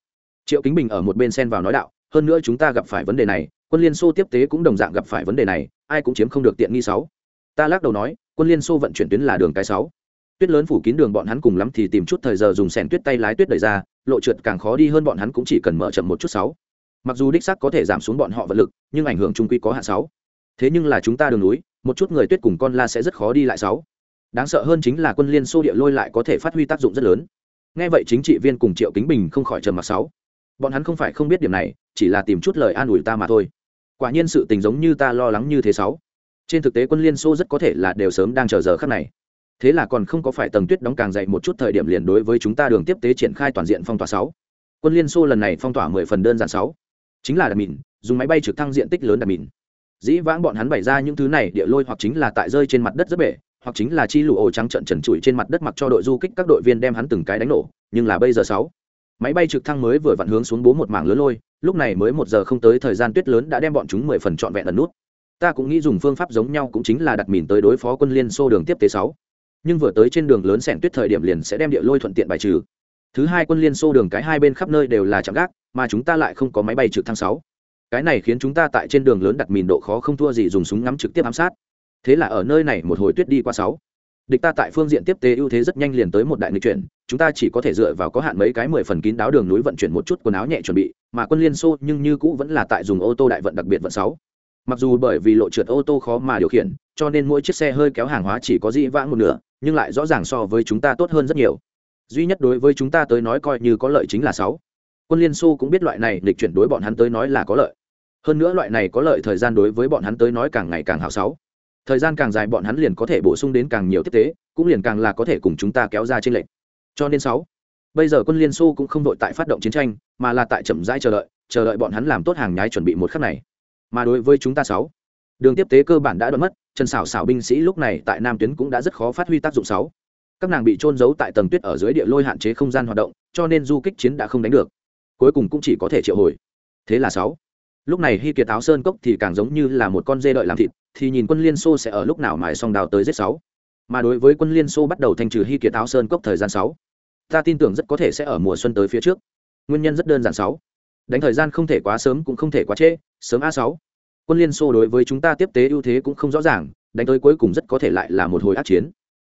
Speaker 1: Triệu kính bình ở một bên xen vào nói đạo hơn nữa chúng ta gặp phải vấn đề này, quân liên xô tiếp tế cũng đồng dạng gặp phải vấn đề này, ai cũng chiếm không được tiện nghi sáu. Ta lắc đầu nói, quân liên xô vận chuyển tuyến là đường cái sáu. Tuyết lớn phủ kín đường bọn hắn cùng lắm thì tìm chút thời giờ dùng sèn tuyết tay lái tuyết đẩy ra, lộ trượt càng khó đi hơn bọn hắn cũng chỉ cần mở chậm một chút sáu. Mặc dù đích sắc có thể giảm xuống bọn họ vật lực, nhưng ảnh hưởng trung quy có hạn sáu. Thế nhưng là chúng ta đường núi, một chút người tuyết cùng con la sẽ rất khó đi lại sáu. Đáng sợ hơn chính là quân liên xô địa lôi lại có thể phát huy tác dụng rất lớn. Nghe vậy chính trị viên cùng triệu kính bình không khỏi trầm mặc sáu bọn hắn không phải không biết điểm này, chỉ là tìm chút lời an ủi ta mà thôi. Quả nhiên sự tình giống như ta lo lắng như thế sáu. Trên thực tế quân liên xô rất có thể là đều sớm đang chờ giờ khắc này. Thế là còn không có phải tầng tuyết đóng càng dậy một chút thời điểm liền đối với chúng ta đường tiếp tế triển khai toàn diện phong tỏa sáu. Quân liên xô lần này phong tỏa mười phần đơn giản sáu. Chính là đặt mìn, dùng máy bay trực thăng diện tích lớn đặt mìn. Dĩ vãng bọn hắn bày ra những thứ này địa lôi hoặc chính là tại rơi trên mặt đất rất bể, hoặc chính là chi lụ ổ trắng trận trần trụi trên mặt đất mặc cho đội du kích các đội viên đem hắn từng cái đánh nổ, nhưng là bây giờ sáu máy bay trực thăng mới vừa vặn hướng xuống bố một mảng lớn lôi, lúc này mới một giờ không tới thời gian tuyết lớn đã đem bọn chúng mười phần trọn vẹn ẩn nút. Ta cũng nghĩ dùng phương pháp giống nhau cũng chính là đặt mìn tới đối phó quân liên xô đường tiếp tế sáu. Nhưng vừa tới trên đường lớn sẻn tuyết thời điểm liền sẽ đem địa lôi thuận tiện bài trừ. Thứ hai quân liên xô đường cái hai bên khắp nơi đều là chạm gác, mà chúng ta lại không có máy bay trực thăng sáu. Cái này khiến chúng ta tại trên đường lớn đặt mìn độ khó không thua gì dùng súng ngắm trực tiếp ám sát. Thế là ở nơi này một hồi tuyết đi qua sáu địch ta tại phương diện tiếp tế ưu thế rất nhanh liền tới một đại nghịch chuyển, chúng ta chỉ có thể dựa vào có hạn mấy cái mười phần kín đáo đường núi vận chuyển một chút quần áo nhẹ chuẩn bị, mà quân liên xô nhưng như cũ vẫn là tại dùng ô tô đại vận đặc biệt vận sáu. Mặc dù bởi vì lộ trượt ô tô khó mà điều khiển, cho nên mỗi chiếc xe hơi kéo hàng hóa chỉ có dĩ vãng một nửa, nhưng lại rõ ràng so với chúng ta tốt hơn rất nhiều. Duy nhất đối với chúng ta tới nói coi như có lợi chính là sáu. Quân liên xô cũng biết loại này lịch chuyển đối bọn hắn tới nói là có lợi. Hơn nữa loại này có lợi thời gian đối với bọn hắn tới nói càng ngày càng hào sáu thời gian càng dài bọn hắn liền có thể bổ sung đến càng nhiều tiếp tế, cũng liền càng là có thể cùng chúng ta kéo ra trên lệnh cho nên sáu, bây giờ quân liên xô cũng không đội tại phát động chiến tranh, mà là tại chậm rãi chờ đợi chờ đợi bọn hắn làm tốt hàng nhái chuẩn bị một khắc này. Mà đối với chúng ta sáu, đường tiếp tế cơ bản đã đoạn mất, trần xảo xảo binh sĩ lúc này tại nam tuyến cũng đã rất khó phát huy tác dụng sáu. Các nàng bị trôn giấu tại tầng tuyết ở dưới địa lôi hạn chế không gian hoạt động, cho nên du kích chiến đã không đánh được. Cuối cùng cũng chỉ có thể triệu hồi. Thế là sáu lúc này hy kiệt áo sơn cốc thì càng giống như là một con dê đợi làm thịt, thì nhìn quân liên xô sẽ ở lúc nào mài xong đào tới giết sáu. Mà đối với quân liên xô bắt đầu thanh trừ hy kiệt áo sơn cốc thời gian sáu. Ta tin tưởng rất có thể sẽ ở mùa xuân tới phía trước. Nguyên nhân rất đơn giản sáu. Đánh thời gian không thể quá sớm cũng không thể quá trễ, sớm a sáu. Quân liên xô đối với chúng ta tiếp tế ưu thế cũng không rõ ràng, đánh tới cuối cùng rất có thể lại là một hồi ác chiến.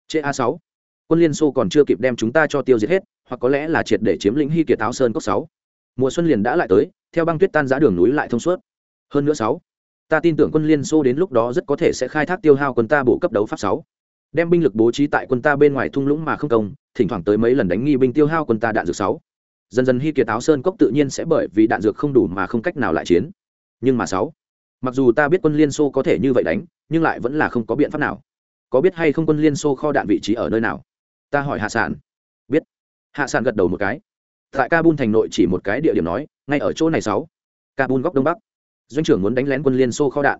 Speaker 1: Trễ a sáu. Quân liên xô còn chưa kịp đem chúng ta cho tiêu diệt hết, hoặc có lẽ là triệt để chiếm lĩnh hy kiệt áo sơn cốc sáu. Mùa xuân liền đã lại tới theo băng tuyết tan giá đường núi lại thông suốt. Hơn nữa sáu, ta tin tưởng quân liên xô đến lúc đó rất có thể sẽ khai thác tiêu hao quân ta bổ cấp đấu pháp sáu. Đem binh lực bố trí tại quân ta bên ngoài thung lũng mà không công, thỉnh thoảng tới mấy lần đánh nghi binh tiêu hao quân ta đạn dược sáu. Dần dần hy kiệt áo sơn cốc tự nhiên sẽ bởi vì đạn dược không đủ mà không cách nào lại chiến. Nhưng mà sáu, mặc dù ta biết quân liên xô có thể như vậy đánh, nhưng lại vẫn là không có biện pháp nào. Có biết hay không quân liên xô kho đạn vị trí ở nơi nào? Ta hỏi hạ sản biết. Hạ sản gật đầu một cái. Tại kabul thành nội chỉ một cái địa điểm nói ngay ở chỗ này sáu. Kabul góc đông bắc. Doanh trưởng muốn đánh lén quân liên xô kho đạn.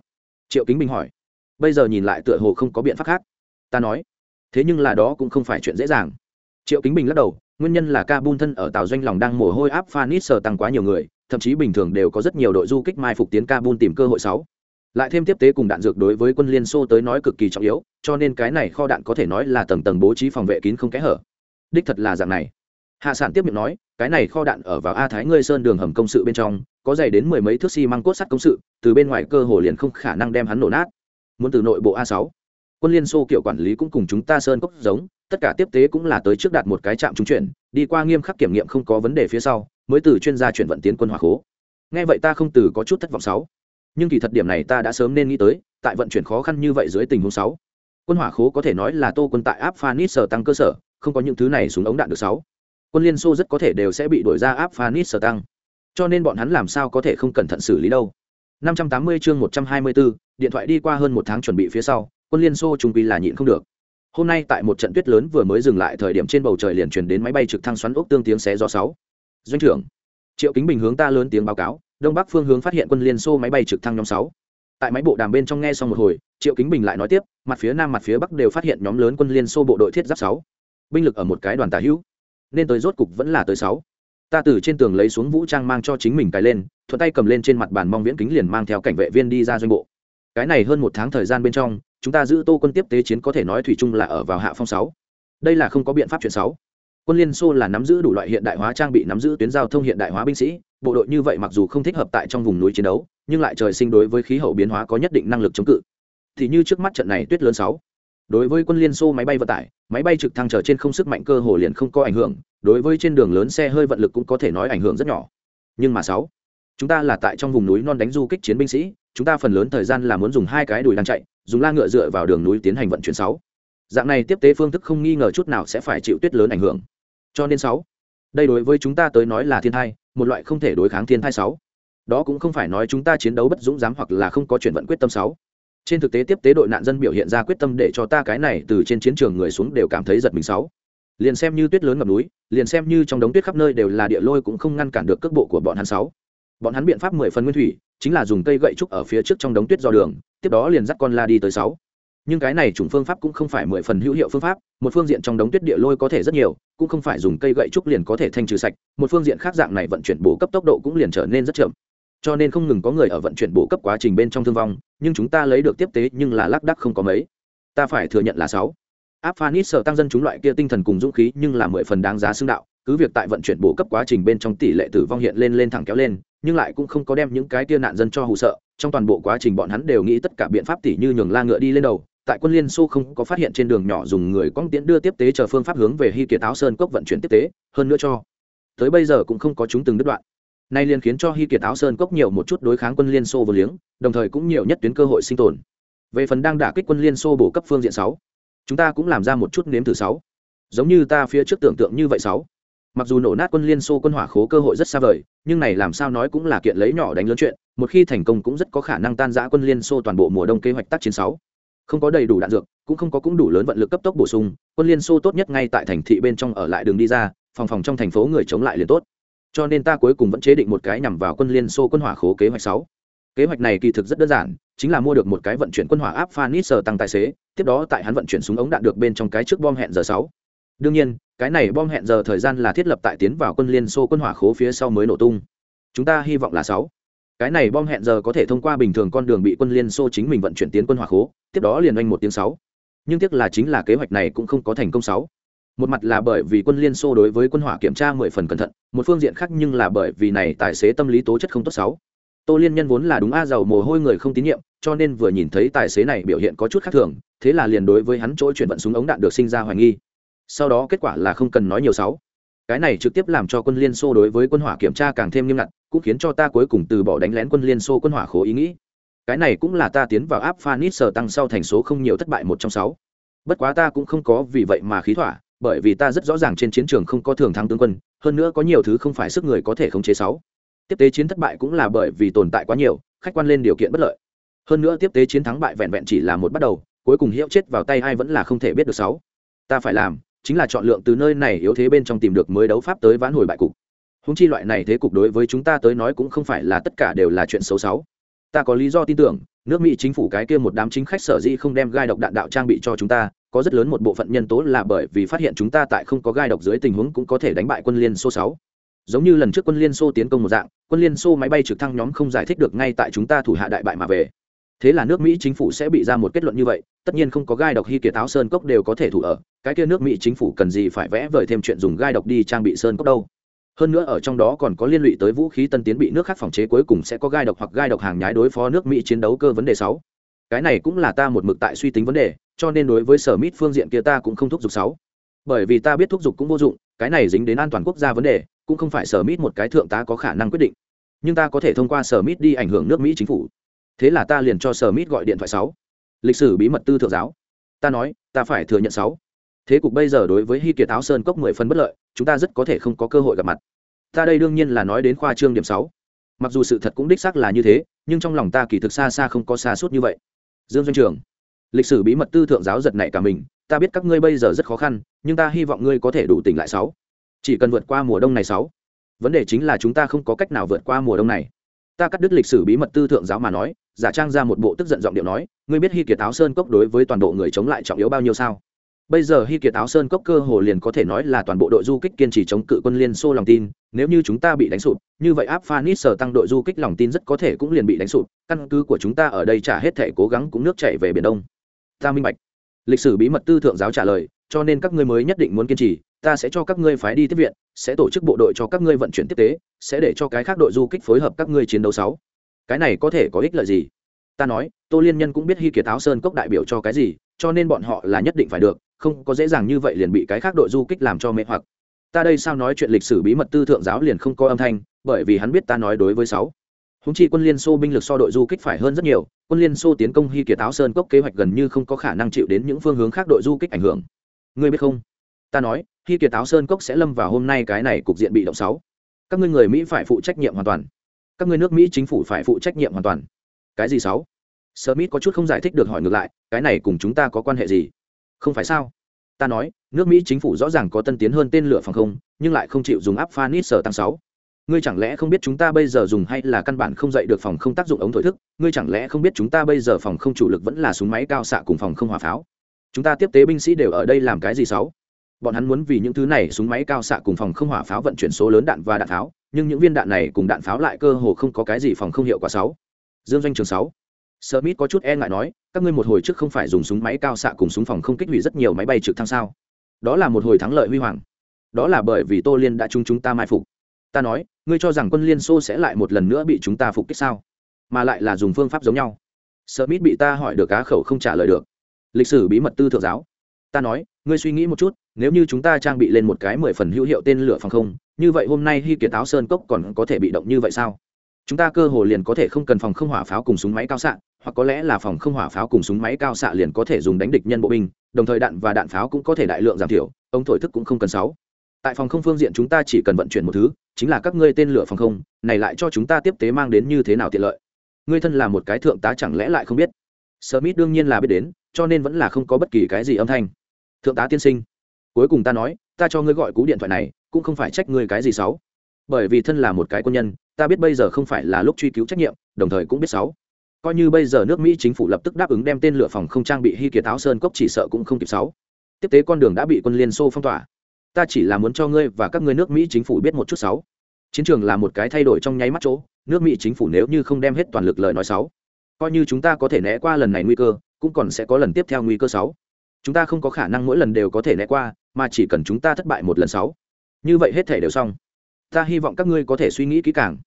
Speaker 1: Triệu kính bình hỏi. Bây giờ nhìn lại tựa hồ không có biện pháp khác. Ta nói. Thế nhưng là đó cũng không phải chuyện dễ dàng. Triệu kính bình lắc đầu, nguyên nhân là kabul thân ở tàu doanh lòng đang mồ hôi áp phanit sờ tăng quá nhiều người, thậm chí bình thường đều có rất nhiều đội du kích mai phục tiến kabul tìm cơ hội sáu. Lại thêm tiếp tế cùng đạn dược đối với quân liên xô tới nói cực kỳ trọng yếu, cho nên cái này kho đạn có thể nói là tầng tầng bố trí phòng vệ kín không kẽ hở. Đích thật là dạng này. Hạ sản tiếp miệng nói cái này kho đạn ở vào a thái ngươi sơn đường hầm công sự bên trong, có dày đến mười mấy thước xi măng cốt sắt công sự, từ bên ngoài cơ hồ liền không khả năng đem hắn nổ nát. Muốn từ nội bộ a sáu, quân liên xô kiểu quản lý cũng cùng chúng ta sơn cốc giống, tất cả tiếp tế cũng là tới trước đạt một cái trạm trung chuyển, đi qua nghiêm khắc kiểm nghiệm không có vấn đề phía sau, mới từ chuyên gia chuyển vận tiến quân hỏa khố. Nghe vậy ta không từ có chút thất vọng sáu. Nhưng kỳ thật điểm này ta đã sớm nên nghĩ tới, tại vận chuyển khó khăn như vậy dưới tình huống sáu, quân hỏa khố có thể nói là tô quân tại áp phanis sở tăng cơ sở, không có những thứ này xuống ống đạn được sáu quân liên xô rất có thể đều sẽ bị đổi ra áp phanis sở tăng cho nên bọn hắn làm sao có thể không cẩn thận xử lý đâu. 580 chương 124, điện thoại đi qua hơn một tháng chuẩn bị phía sau quân liên xô trung quy là nhịn không được. Hôm nay tại một trận tuyết lớn vừa mới dừng lại thời điểm trên bầu trời liền truyền đến máy bay trực thăng xoắn ốc tương tiếng xé gió sáu. Doanh trưởng triệu kính bình hướng ta lớn tiếng báo cáo đông bắc phương hướng phát hiện quân liên xô máy bay trực thăng nhóm sáu. Tại máy bộ đàm bên trong nghe xong một hồi triệu kính bình lại nói tiếp mặt phía nam mặt phía bắc đều phát hiện nhóm lớn quân liên xô bộ đội thiết giáp sáu. Binh lực ở một cái đoàn tà hữu nên tới rốt cục vẫn là tới sáu. Ta từ trên tường lấy xuống vũ trang mang cho chính mình cài lên, thuận tay cầm lên trên mặt bàn mong viễn kính liền mang theo cảnh vệ viên đi ra doanh bộ. Cái này hơn một tháng thời gian bên trong, chúng ta giữ tô quân tiếp tế chiến có thể nói thủy chung là ở vào hạ phong sáu. Đây là không có biện pháp chuyện sáu. Quân liên xô là nắm giữ đủ loại hiện đại hóa trang bị, nắm giữ tuyến giao thông hiện đại hóa binh sĩ, bộ đội như vậy mặc dù không thích hợp tại trong vùng núi chiến đấu, nhưng lại trời sinh đối với khí hậu biến hóa có nhất định năng lực chống cự. Thì như trước mắt trận này tuyết lớn sáu đối với quân liên xô máy bay vận tải, máy bay trực thăng chở trên không sức mạnh cơ hồ liền không có ảnh hưởng, đối với trên đường lớn xe hơi vận lực cũng có thể nói ảnh hưởng rất nhỏ. Nhưng mà sáu, chúng ta là tại trong vùng núi non đánh du kích chiến binh sĩ, chúng ta phần lớn thời gian là muốn dùng hai cái đùi đang chạy, dùng la ngựa dựa vào đường núi tiến hành vận chuyển sáu. Dạng này tiếp tế phương thức không nghi ngờ chút nào sẽ phải chịu tuyết lớn ảnh hưởng. Cho nên sáu, đây đối với chúng ta tới nói là thiên thai, một loại không thể đối kháng thiên thai sáu. Đó cũng không phải nói chúng ta chiến đấu bất dũng dám hoặc là không có chuyển vận quyết tâm sáu trên thực tế tiếp tế đội nạn dân biểu hiện ra quyết tâm để cho ta cái này từ trên chiến trường người xuống đều cảm thấy giật mình sáu. Liền xem như tuyết lớn ngập núi, liền xem như trong đống tuyết khắp nơi đều là địa lôi cũng không ngăn cản được cước bộ của bọn hắn sáu. Bọn hắn biện pháp mười phần nguyên thủy, chính là dùng cây gậy trúc ở phía trước trong đống tuyết do đường, tiếp đó liền dắt con la đi tới sáu. Nhưng cái này chủng phương pháp cũng không phải mười phần hữu hiệu phương pháp, một phương diện trong đống tuyết địa lôi có thể rất nhiều, cũng không phải dùng cây gậy trúc liền có thể thanh trừ sạch, một phương diện khác dạng này vận chuyển bổ cấp tốc độ cũng liền trở nên rất chậm cho nên không ngừng có người ở vận chuyển bổ cấp quá trình bên trong thương vong, nhưng chúng ta lấy được tiếp tế nhưng là lác đắc không có mấy. Ta phải thừa nhận là sáu. Áp phanit sợ tăng dân chúng loại kia tinh thần cùng dũng khí nhưng là mười phần đáng giá xương đạo. Cứ việc tại vận chuyển bổ cấp quá trình bên trong tỷ lệ tử vong hiện lên lên thẳng kéo lên, nhưng lại cũng không có đem những cái kia nạn dân cho hù sợ. Trong toàn bộ quá trình bọn hắn đều nghĩ tất cả biện pháp tỷ như nhường la ngựa đi lên đầu. Tại quân liên xô không có phát hiện trên đường nhỏ dùng người quăng tiễn đưa tiếp tế chờ phương pháp hướng về hy kiệt áo sơn cốc vận chuyển tiếp tế. Hơn nữa cho, tới bây giờ cũng không có chúng từng đứt đoạn nay liền khiến cho hy kiệt áo sơn cốc nhiều một chút đối kháng quân liên xô vô liếng, đồng thời cũng nhiều nhất tuyến cơ hội sinh tồn. Về phần đang đả kích quân liên xô bổ cấp phương diện sáu, chúng ta cũng làm ra một chút nếm thử sáu. Giống như ta phía trước tưởng tượng như vậy sáu. Mặc dù nổ nát quân liên xô quân hỏa khố cơ hội rất xa vời, nhưng này làm sao nói cũng là kiện lấy nhỏ đánh lớn chuyện, một khi thành công cũng rất có khả năng tan giã quân liên xô toàn bộ mùa đông kế hoạch tác chiến sáu. Không có đầy đủ đạn dược, cũng không có cũng đủ lớn vận lực cấp tốc bổ sung, quân liên xô tốt nhất ngay tại thành thị bên trong ở lại đường đi ra, phòng phòng trong thành phố người chống lại liền tốt cho nên ta cuối cùng vẫn chế định một cái nhằm vào quân liên xô quân hỏa khố kế hoạch sáu. Kế hoạch này kỳ thực rất đơn giản, chính là mua được một cái vận chuyển quân hỏa áp phanis tăng tài xế, tiếp đó tại hắn vận chuyển súng ống đạn được bên trong cái trước bom hẹn giờ sáu. Đương nhiên, cái này bom hẹn giờ thời gian là thiết lập tại tiến vào quân liên xô quân hỏa khố phía sau mới nổ tung. Chúng ta hy vọng là sáu. Cái này bom hẹn giờ có thể thông qua bình thường con đường bị quân liên xô chính mình vận chuyển tiến quân hỏa khố, tiếp đó liền oanh một tiếng sáu. Nhưng tiếc là chính là kế hoạch này cũng không có thành công sáu một mặt là bởi vì quân liên xô đối với quân hỏa kiểm tra mười phần cẩn thận, một phương diện khác nhưng là bởi vì này tài xế tâm lý tố chất không tốt sáu. Tô liên nhân vốn là đúng a à, giàu mồ hôi người không tín nhiệm, cho nên vừa nhìn thấy tài xế này biểu hiện có chút khác thường, thế là liền đối với hắn chỗ chuyển vận súng ống đạn được sinh ra hoài nghi. Sau đó kết quả là không cần nói nhiều sáu. Cái này trực tiếp làm cho quân liên xô đối với quân hỏa kiểm tra càng thêm nghiêm ngặt, cũng khiến cho ta cuối cùng từ bỏ đánh lén quân liên xô quân hỏa khố ý nghĩ. Cái này cũng là ta tiến vào áp phanit sở tăng sau thành số không nhiều thất bại một trong sáu. Bất quá ta cũng không có vì vậy mà khí thỏa bởi vì ta rất rõ ràng trên chiến trường không có thường thắng tướng quân, hơn nữa có nhiều thứ không phải sức người có thể khống chế sáu. Tiếp tế chiến thất bại cũng là bởi vì tồn tại quá nhiều, khách quan lên điều kiện bất lợi. Hơn nữa tiếp tế chiến thắng bại vẹn vẹn chỉ là một bắt đầu, cuối cùng hiệu chết vào tay ai vẫn là không thể biết được sáu. Ta phải làm, chính là chọn lượng từ nơi này yếu thế bên trong tìm được mới đấu pháp tới vãn hồi bại cục. Húng chi loại này thế cục đối với chúng ta tới nói cũng không phải là tất cả đều là chuyện xấu xấu ta có lý do tin tưởng, nước mỹ chính phủ cái kia một đám chính khách sở dĩ không đem gai độc đạn đạo trang bị cho chúng ta, có rất lớn một bộ phận nhân tố là bởi vì phát hiện chúng ta tại không có gai độc dưới tình huống cũng có thể đánh bại quân liên xô sáu. Giống như lần trước quân liên xô tiến công một dạng, quân liên xô máy bay trực thăng nhóm không giải thích được ngay tại chúng ta thủ hạ đại bại mà về. Thế là nước mỹ chính phủ sẽ bị ra một kết luận như vậy, tất nhiên không có gai độc hy kiệt áo sơn cốc đều có thể thủ ở, cái kia nước mỹ chính phủ cần gì phải vẽ vời thêm chuyện dùng gai độc đi trang bị sơn cốc đâu? Hơn nữa ở trong đó còn có liên lụy tới vũ khí tân tiến bị nước khác phòng chế cuối cùng sẽ có gai độc hoặc gai độc hàng nhái đối phó nước mỹ chiến đấu cơ vấn đề sáu. Cái này cũng là ta một mực tại suy tính vấn đề, cho nên đối với sở mít phương diện kia ta cũng không thúc giục sáu. Bởi vì ta biết thúc giục cũng vô dụng, cái này dính đến an toàn quốc gia vấn đề, cũng không phải sở mít một cái thượng tá có khả năng quyết định. Nhưng ta có thể thông qua sở mít đi ảnh hưởng nước mỹ chính phủ. Thế là ta liền cho sở mít gọi điện thoại sáu. Lịch sử bí mật tư thượng giáo. Ta nói, ta phải thừa nhận sáu thế cục bây giờ đối với hy kiệt áo sơn cốc mười phần bất lợi, chúng ta rất có thể không có cơ hội gặp mặt. Ta đây đương nhiên là nói đến khoa trương điểm sáu. Mặc dù sự thật cũng đích xác là như thế, nhưng trong lòng ta kỳ thực xa xa không có xa suốt như vậy. Dương doanh trường, lịch sử bí mật tư thượng giáo giật này cả mình, ta biết các ngươi bây giờ rất khó khăn, nhưng ta hy vọng ngươi có thể đủ tỉnh lại sáu. Chỉ cần vượt qua mùa đông này sáu. Vấn đề chính là chúng ta không có cách nào vượt qua mùa đông này. Ta cắt đứt lịch sử bí mật tư thượng giáo mà nói, giả trang ra một bộ tức giận giọng điệu nói, ngươi biết hy kiệt áo sơn cốc đối với toàn bộ người chống lại trọng yếu bao nhiêu sao? Bây giờ hy kiệt áo sơn cốc cơ hồ liền có thể nói là toàn bộ đội du kích kiên trì chống cự quân liên xô lòng tin, nếu như chúng ta bị đánh sụp, như vậy áp phanis sở tăng đội du kích lòng tin rất có thể cũng liền bị đánh sụp, căn cứ của chúng ta ở đây trả hết thể cố gắng cũng nước chạy về biển đông. Ta minh bạch. Lịch sử bí mật tư thượng giáo trả lời, cho nên các ngươi mới nhất định muốn kiên trì, ta sẽ cho các ngươi phái đi tiếp viện, sẽ tổ chức bộ đội cho các ngươi vận chuyển tiếp tế, sẽ để cho cái khác đội du kích phối hợp các ngươi chiến đấu sáu. Cái này có thể có ích lợi gì? Ta nói, tô liên nhân cũng biết hy kiệt áo sơn cốc đại biểu cho cái gì cho nên bọn họ là nhất định phải được, không có dễ dàng như vậy liền bị cái khác đội du kích làm cho mê hoặc. Ta đây sao nói chuyện lịch sử bí mật tư thượng giáo liền không có âm thanh, bởi vì hắn biết ta nói đối với sáu. Húng chi quân liên xô binh lực so đội du kích phải hơn rất nhiều, quân liên xô tiến công hy kiệt áo sơn cốc kế hoạch gần như không có khả năng chịu đến những phương hướng khác đội du kích ảnh hưởng. Ngươi biết không? Ta nói, hy kiệt áo sơn cốc sẽ lâm vào hôm nay cái này cục diện bị động sáu. Các ngươi người mỹ phải phụ trách nhiệm hoàn toàn. Các ngươi nước mỹ chính phủ phải phụ trách nhiệm hoàn toàn. Cái gì sáu? Smith có chút không giải thích được hỏi ngược lại, cái này cùng chúng ta có quan hệ gì? Không phải sao? Ta nói, nước mỹ chính phủ rõ ràng có tân tiến hơn tên lửa phòng không, nhưng lại không chịu dùng áp phanit sở tăng sáu. Ngươi chẳng lẽ không biết chúng ta bây giờ dùng hay là căn bản không dạy được phòng không tác dụng ống thổi thức? Ngươi chẳng lẽ không biết chúng ta bây giờ phòng không chủ lực vẫn là súng máy cao xạ cùng phòng không hỏa pháo? Chúng ta tiếp tế binh sĩ đều ở đây làm cái gì sáu? Bọn hắn muốn vì những thứ này súng máy cao xạ cùng phòng không hỏa pháo vận chuyển số lớn đạn và đạn pháo, nhưng những viên đạn này cùng đạn pháo lại cơ hồ không có cái gì phòng không hiệu quả sáu. Dương doanh trường sáu. Smith có chút e ngại nói, các ngươi một hồi trước không phải dùng súng máy cao xạ cùng súng phòng không kích hủy rất nhiều máy bay trực thăng sao? Đó là một hồi thắng lợi huy hoàng. Đó là bởi vì Tô Liên đã chung chúng ta mai phục. Ta nói, ngươi cho rằng quân Liên Xô sẽ lại một lần nữa bị chúng ta phục kích sao? Mà lại là dùng phương pháp giống nhau. Smith bị ta hỏi được cá khẩu không trả lời được. Lịch sử bí mật tư thượng giáo. Ta nói, ngươi suy nghĩ một chút, nếu như chúng ta trang bị lên một cái mười phần hữu hiệu tên lửa phòng không, như vậy hôm nay Hy Kiệt Táo Sơn Cốc còn có thể bị động như vậy sao? chúng ta cơ hồ liền có thể không cần phòng không hỏa pháo cùng súng máy cao xạ hoặc có lẽ là phòng không hỏa pháo cùng súng máy cao xạ liền có thể dùng đánh địch nhân bộ binh, đồng thời đạn và đạn pháo cũng có thể đại lượng giảm thiểu ống thổi thức cũng không cần sáu. Tại phòng không phương diện chúng ta chỉ cần vận chuyển một thứ, chính là các ngươi tên lửa phòng không, này lại cho chúng ta tiếp tế mang đến như thế nào tiện lợi? Ngươi thân là một cái thượng tá chẳng lẽ lại không biết? Smith đương nhiên là biết đến, cho nên vẫn là không có bất kỳ cái gì âm thanh. Thượng tá tiên sinh, cuối cùng ta nói, ta cho ngươi gọi cú điện thoại này, cũng không phải trách ngươi cái gì xấu bởi vì thân là một cái quân nhân, ta biết bây giờ không phải là lúc truy cứu trách nhiệm, đồng thời cũng biết sáu coi như bây giờ nước mỹ chính phủ lập tức đáp ứng đem tên lửa phòng không trang bị hy kiệt áo sơn cốc chỉ sợ cũng không kịp sáu. Tiếp tế con đường đã bị quân liên xô phong tỏa. Ta chỉ là muốn cho ngươi và các ngươi nước mỹ chính phủ biết một chút sáu. Chiến trường là một cái thay đổi trong nháy mắt chỗ, nước mỹ chính phủ nếu như không đem hết toàn lực lời nói sáu, coi như chúng ta có thể né qua lần này nguy cơ, cũng còn sẽ có lần tiếp theo nguy cơ sáu. Chúng ta không có khả năng mỗi lần đều có thể né qua, mà chỉ cần chúng ta thất bại một lần sáu. Như vậy hết thể đều xong. Ta hy vọng các ngươi có thể suy nghĩ kỹ càng.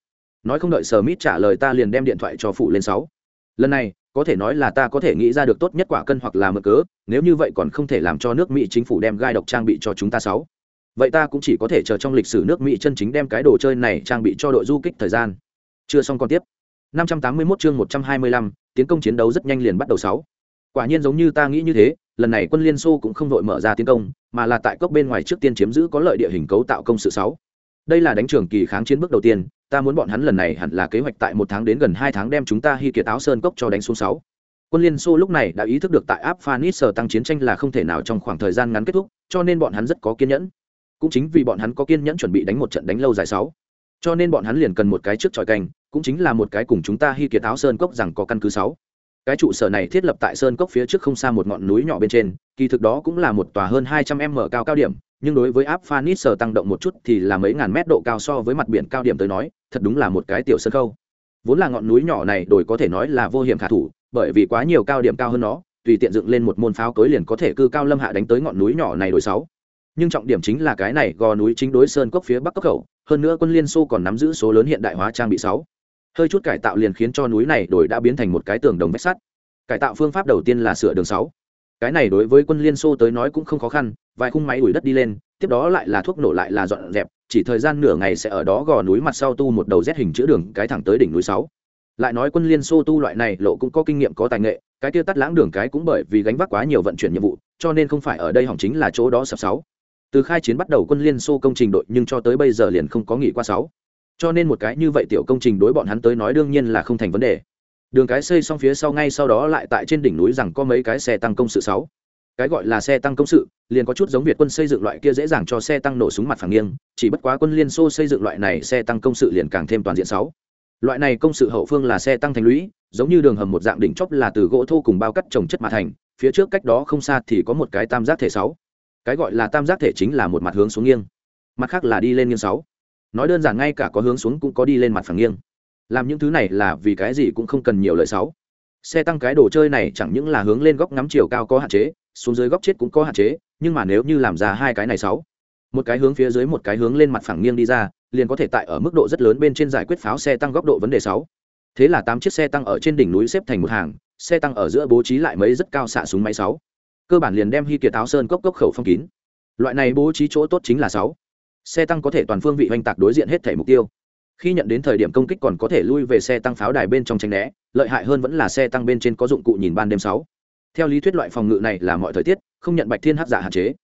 Speaker 1: Nói không đợi sở mít trả lời ta liền đem điện thoại cho phụ lên sáu lần này có thể nói là ta có thể nghĩ ra được tốt nhất quả cân hoặc là mở cớ nếu như vậy còn không thể làm cho nước mỹ chính phủ đem gai độc trang bị cho chúng ta sáu. Vậy ta cũng chỉ có thể chờ trong lịch sử nước mỹ chân chính đem cái đồ chơi này trang bị cho đội du kích thời gian. Chưa xong còn tiếp. 581 chương 125, tiến công chiến đấu rất nhanh liền bắt đầu sáu. Quả nhiên giống như ta nghĩ như thế lần này quân liên xô cũng không vội mở ra tiến công mà là tại cốc bên ngoài trước tiên chiếm giữ có lợi địa hình cấu tạo công sự sáu. Đây là đánh trường kỳ kháng chiến bước đầu tiên ta muốn bọn hắn lần này hẳn là kế hoạch tại một tháng đến gần hai tháng đem chúng ta hy kiệt áo sơn cốc cho đánh xuống sáu. Quân liên xô lúc này đã ý thức được tại áp phanis sở tăng chiến tranh là không thể nào trong khoảng thời gian ngắn kết thúc, cho nên bọn hắn rất có kiên nhẫn. Cũng chính vì bọn hắn có kiên nhẫn chuẩn bị đánh một trận đánh lâu dài sáu. Cho nên bọn hắn liền cần một cái trước tròi canh cũng chính là một cái cùng chúng ta hy kiệt áo sơn cốc rằng có căn cứ sáu. Cái trụ sở này thiết lập tại sơn cốc phía trước không xa một ngọn núi nhỏ bên trên, kỳ thực đó cũng là một tòa hơn hai trăm m cao cao điểm nhưng đối với áp phanit sở tăng động một chút thì là mấy ngàn mét độ cao so với mặt biển cao điểm tới nói, thật đúng là một cái tiểu sân khâu vốn là ngọn núi nhỏ này đổi có thể nói là vô hiểm khả thủ, bởi vì quá nhiều cao điểm cao hơn nó, tùy tiện dựng lên một môn pháo cối liền có thể cư cao lâm hạ đánh tới ngọn núi nhỏ này đổi sáu. Nhưng trọng điểm chính là cái này, gò núi chính đối sơn cốc phía bắc cốc khẩu hơn nữa quân liên xô còn nắm giữ số lớn hiện đại hóa trang bị sáu. Hơi chút cải tạo liền khiến cho núi này đổi đã biến thành một cái tường đồng vách sắt. Cải tạo phương pháp đầu tiên là sửa đường sáu cái này đối với quân liên xô tới nói cũng không khó khăn, vài khung máy đuổi đất đi lên, tiếp đó lại là thuốc nổ lại là dọn dẹp, chỉ thời gian nửa ngày sẽ ở đó gò núi mặt sau tu một đầu rét hình chữ đường cái thẳng tới đỉnh núi sáu. Lại nói quân liên xô tu loại này, lộ cũng có kinh nghiệm, có tài nghệ, cái kia tắt lãng đường cái cũng bởi vì gánh vác quá nhiều vận chuyển nhiệm vụ, cho nên không phải ở đây hỏng chính là chỗ đó sập sáu. Từ khai chiến bắt đầu quân liên xô công trình đội nhưng cho tới bây giờ liền không có nghỉ qua sáu. Cho nên một cái như vậy tiểu công trình đối bọn hắn tới nói đương nhiên là không thành vấn đề đường cái xây xong phía sau ngay sau đó lại tại trên đỉnh núi rằng có mấy cái xe tăng công sự sáu. Cái gọi là xe tăng công sự, liền có chút giống việt quân xây dựng loại kia dễ dàng cho xe tăng nổ súng mặt phẳng nghiêng, chỉ bất quá quân liên xô xây dựng loại này xe tăng công sự liền càng thêm toàn diện sáu. Loại này công sự hậu phương là xe tăng thành lũy, giống như đường hầm một dạng đỉnh chóp là từ gỗ thô cùng bao cắt trồng chất mà thành, phía trước cách đó không xa thì có một cái tam giác thể sáu. Cái gọi là tam giác thể chính là một mặt hướng xuống nghiêng, mặt khác là đi lên nghiêng sáu. Nói đơn giản ngay cả có hướng xuống cũng có đi lên mặt phẳng nghiêng làm những thứ này là vì cái gì cũng không cần nhiều lời sáu xe tăng cái đồ chơi này chẳng những là hướng lên góc ngắm chiều cao có hạn chế, xuống dưới góc chết cũng có hạn chế, nhưng mà nếu như làm ra hai cái này sáu một cái hướng phía dưới một cái hướng lên mặt phẳng nghiêng đi ra, liền có thể tại ở mức độ rất lớn bên trên giải quyết pháo xe tăng góc độ vấn đề sáu thế là tám chiếc xe tăng ở trên đỉnh núi xếp thành một hàng, xe tăng ở giữa bố trí lại mấy rất cao xạ súng máy sáu cơ bản liền đem hy kiệt áo sơn cốc cốc khẩu phong kín. Loại này bố trí chỗ tốt chính là sáu xe tăng có thể toàn phương vị oanh tạc đối diện hết thể mục tiêu khi nhận đến thời điểm công kích còn có thể lui về xe tăng pháo đài bên trong tranh né, lợi hại hơn vẫn là xe tăng bên trên có dụng cụ nhìn ban đêm sáu. Theo lý thuyết loại phòng ngự này là mọi thời tiết, không nhận bạch thiên hắc giả hạn chế.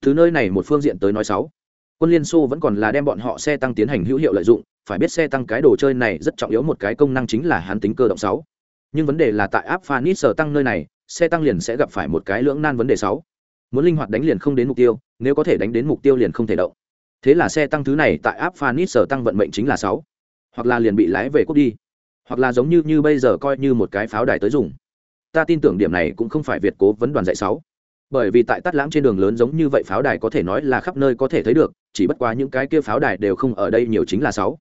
Speaker 1: Từ nơi này một phương diện tới nói sáu. Quân liên xô vẫn còn là đem bọn họ xe tăng tiến hành hữu hiệu lợi dụng, phải biết xe tăng cái đồ chơi này rất trọng yếu một cái công năng chính là hán tính cơ động sáu. Nhưng vấn đề là tại áp phanit sở tăng nơi này, xe tăng liền sẽ gặp phải một cái lưỡng nan vấn đề sáu. Muốn linh hoạt đánh liền không đến mục tiêu, nếu có thể đánh đến mục tiêu liền không thể động thế là xe tăng thứ này tại áp phanis sở tăng vận mệnh chính là sáu. Hoặc là liền bị lái về quốc đi. Hoặc là giống như như bây giờ coi như một cái pháo đài tới dùng. Ta tin tưởng điểm này cũng không phải việt cố vấn đoàn dạy sáu. Bởi vì tại tắt lãng trên đường lớn giống như vậy pháo đài có thể nói là khắp nơi có thể thấy được, chỉ bất quá những cái kia pháo đài đều không ở đây nhiều chính là sáu.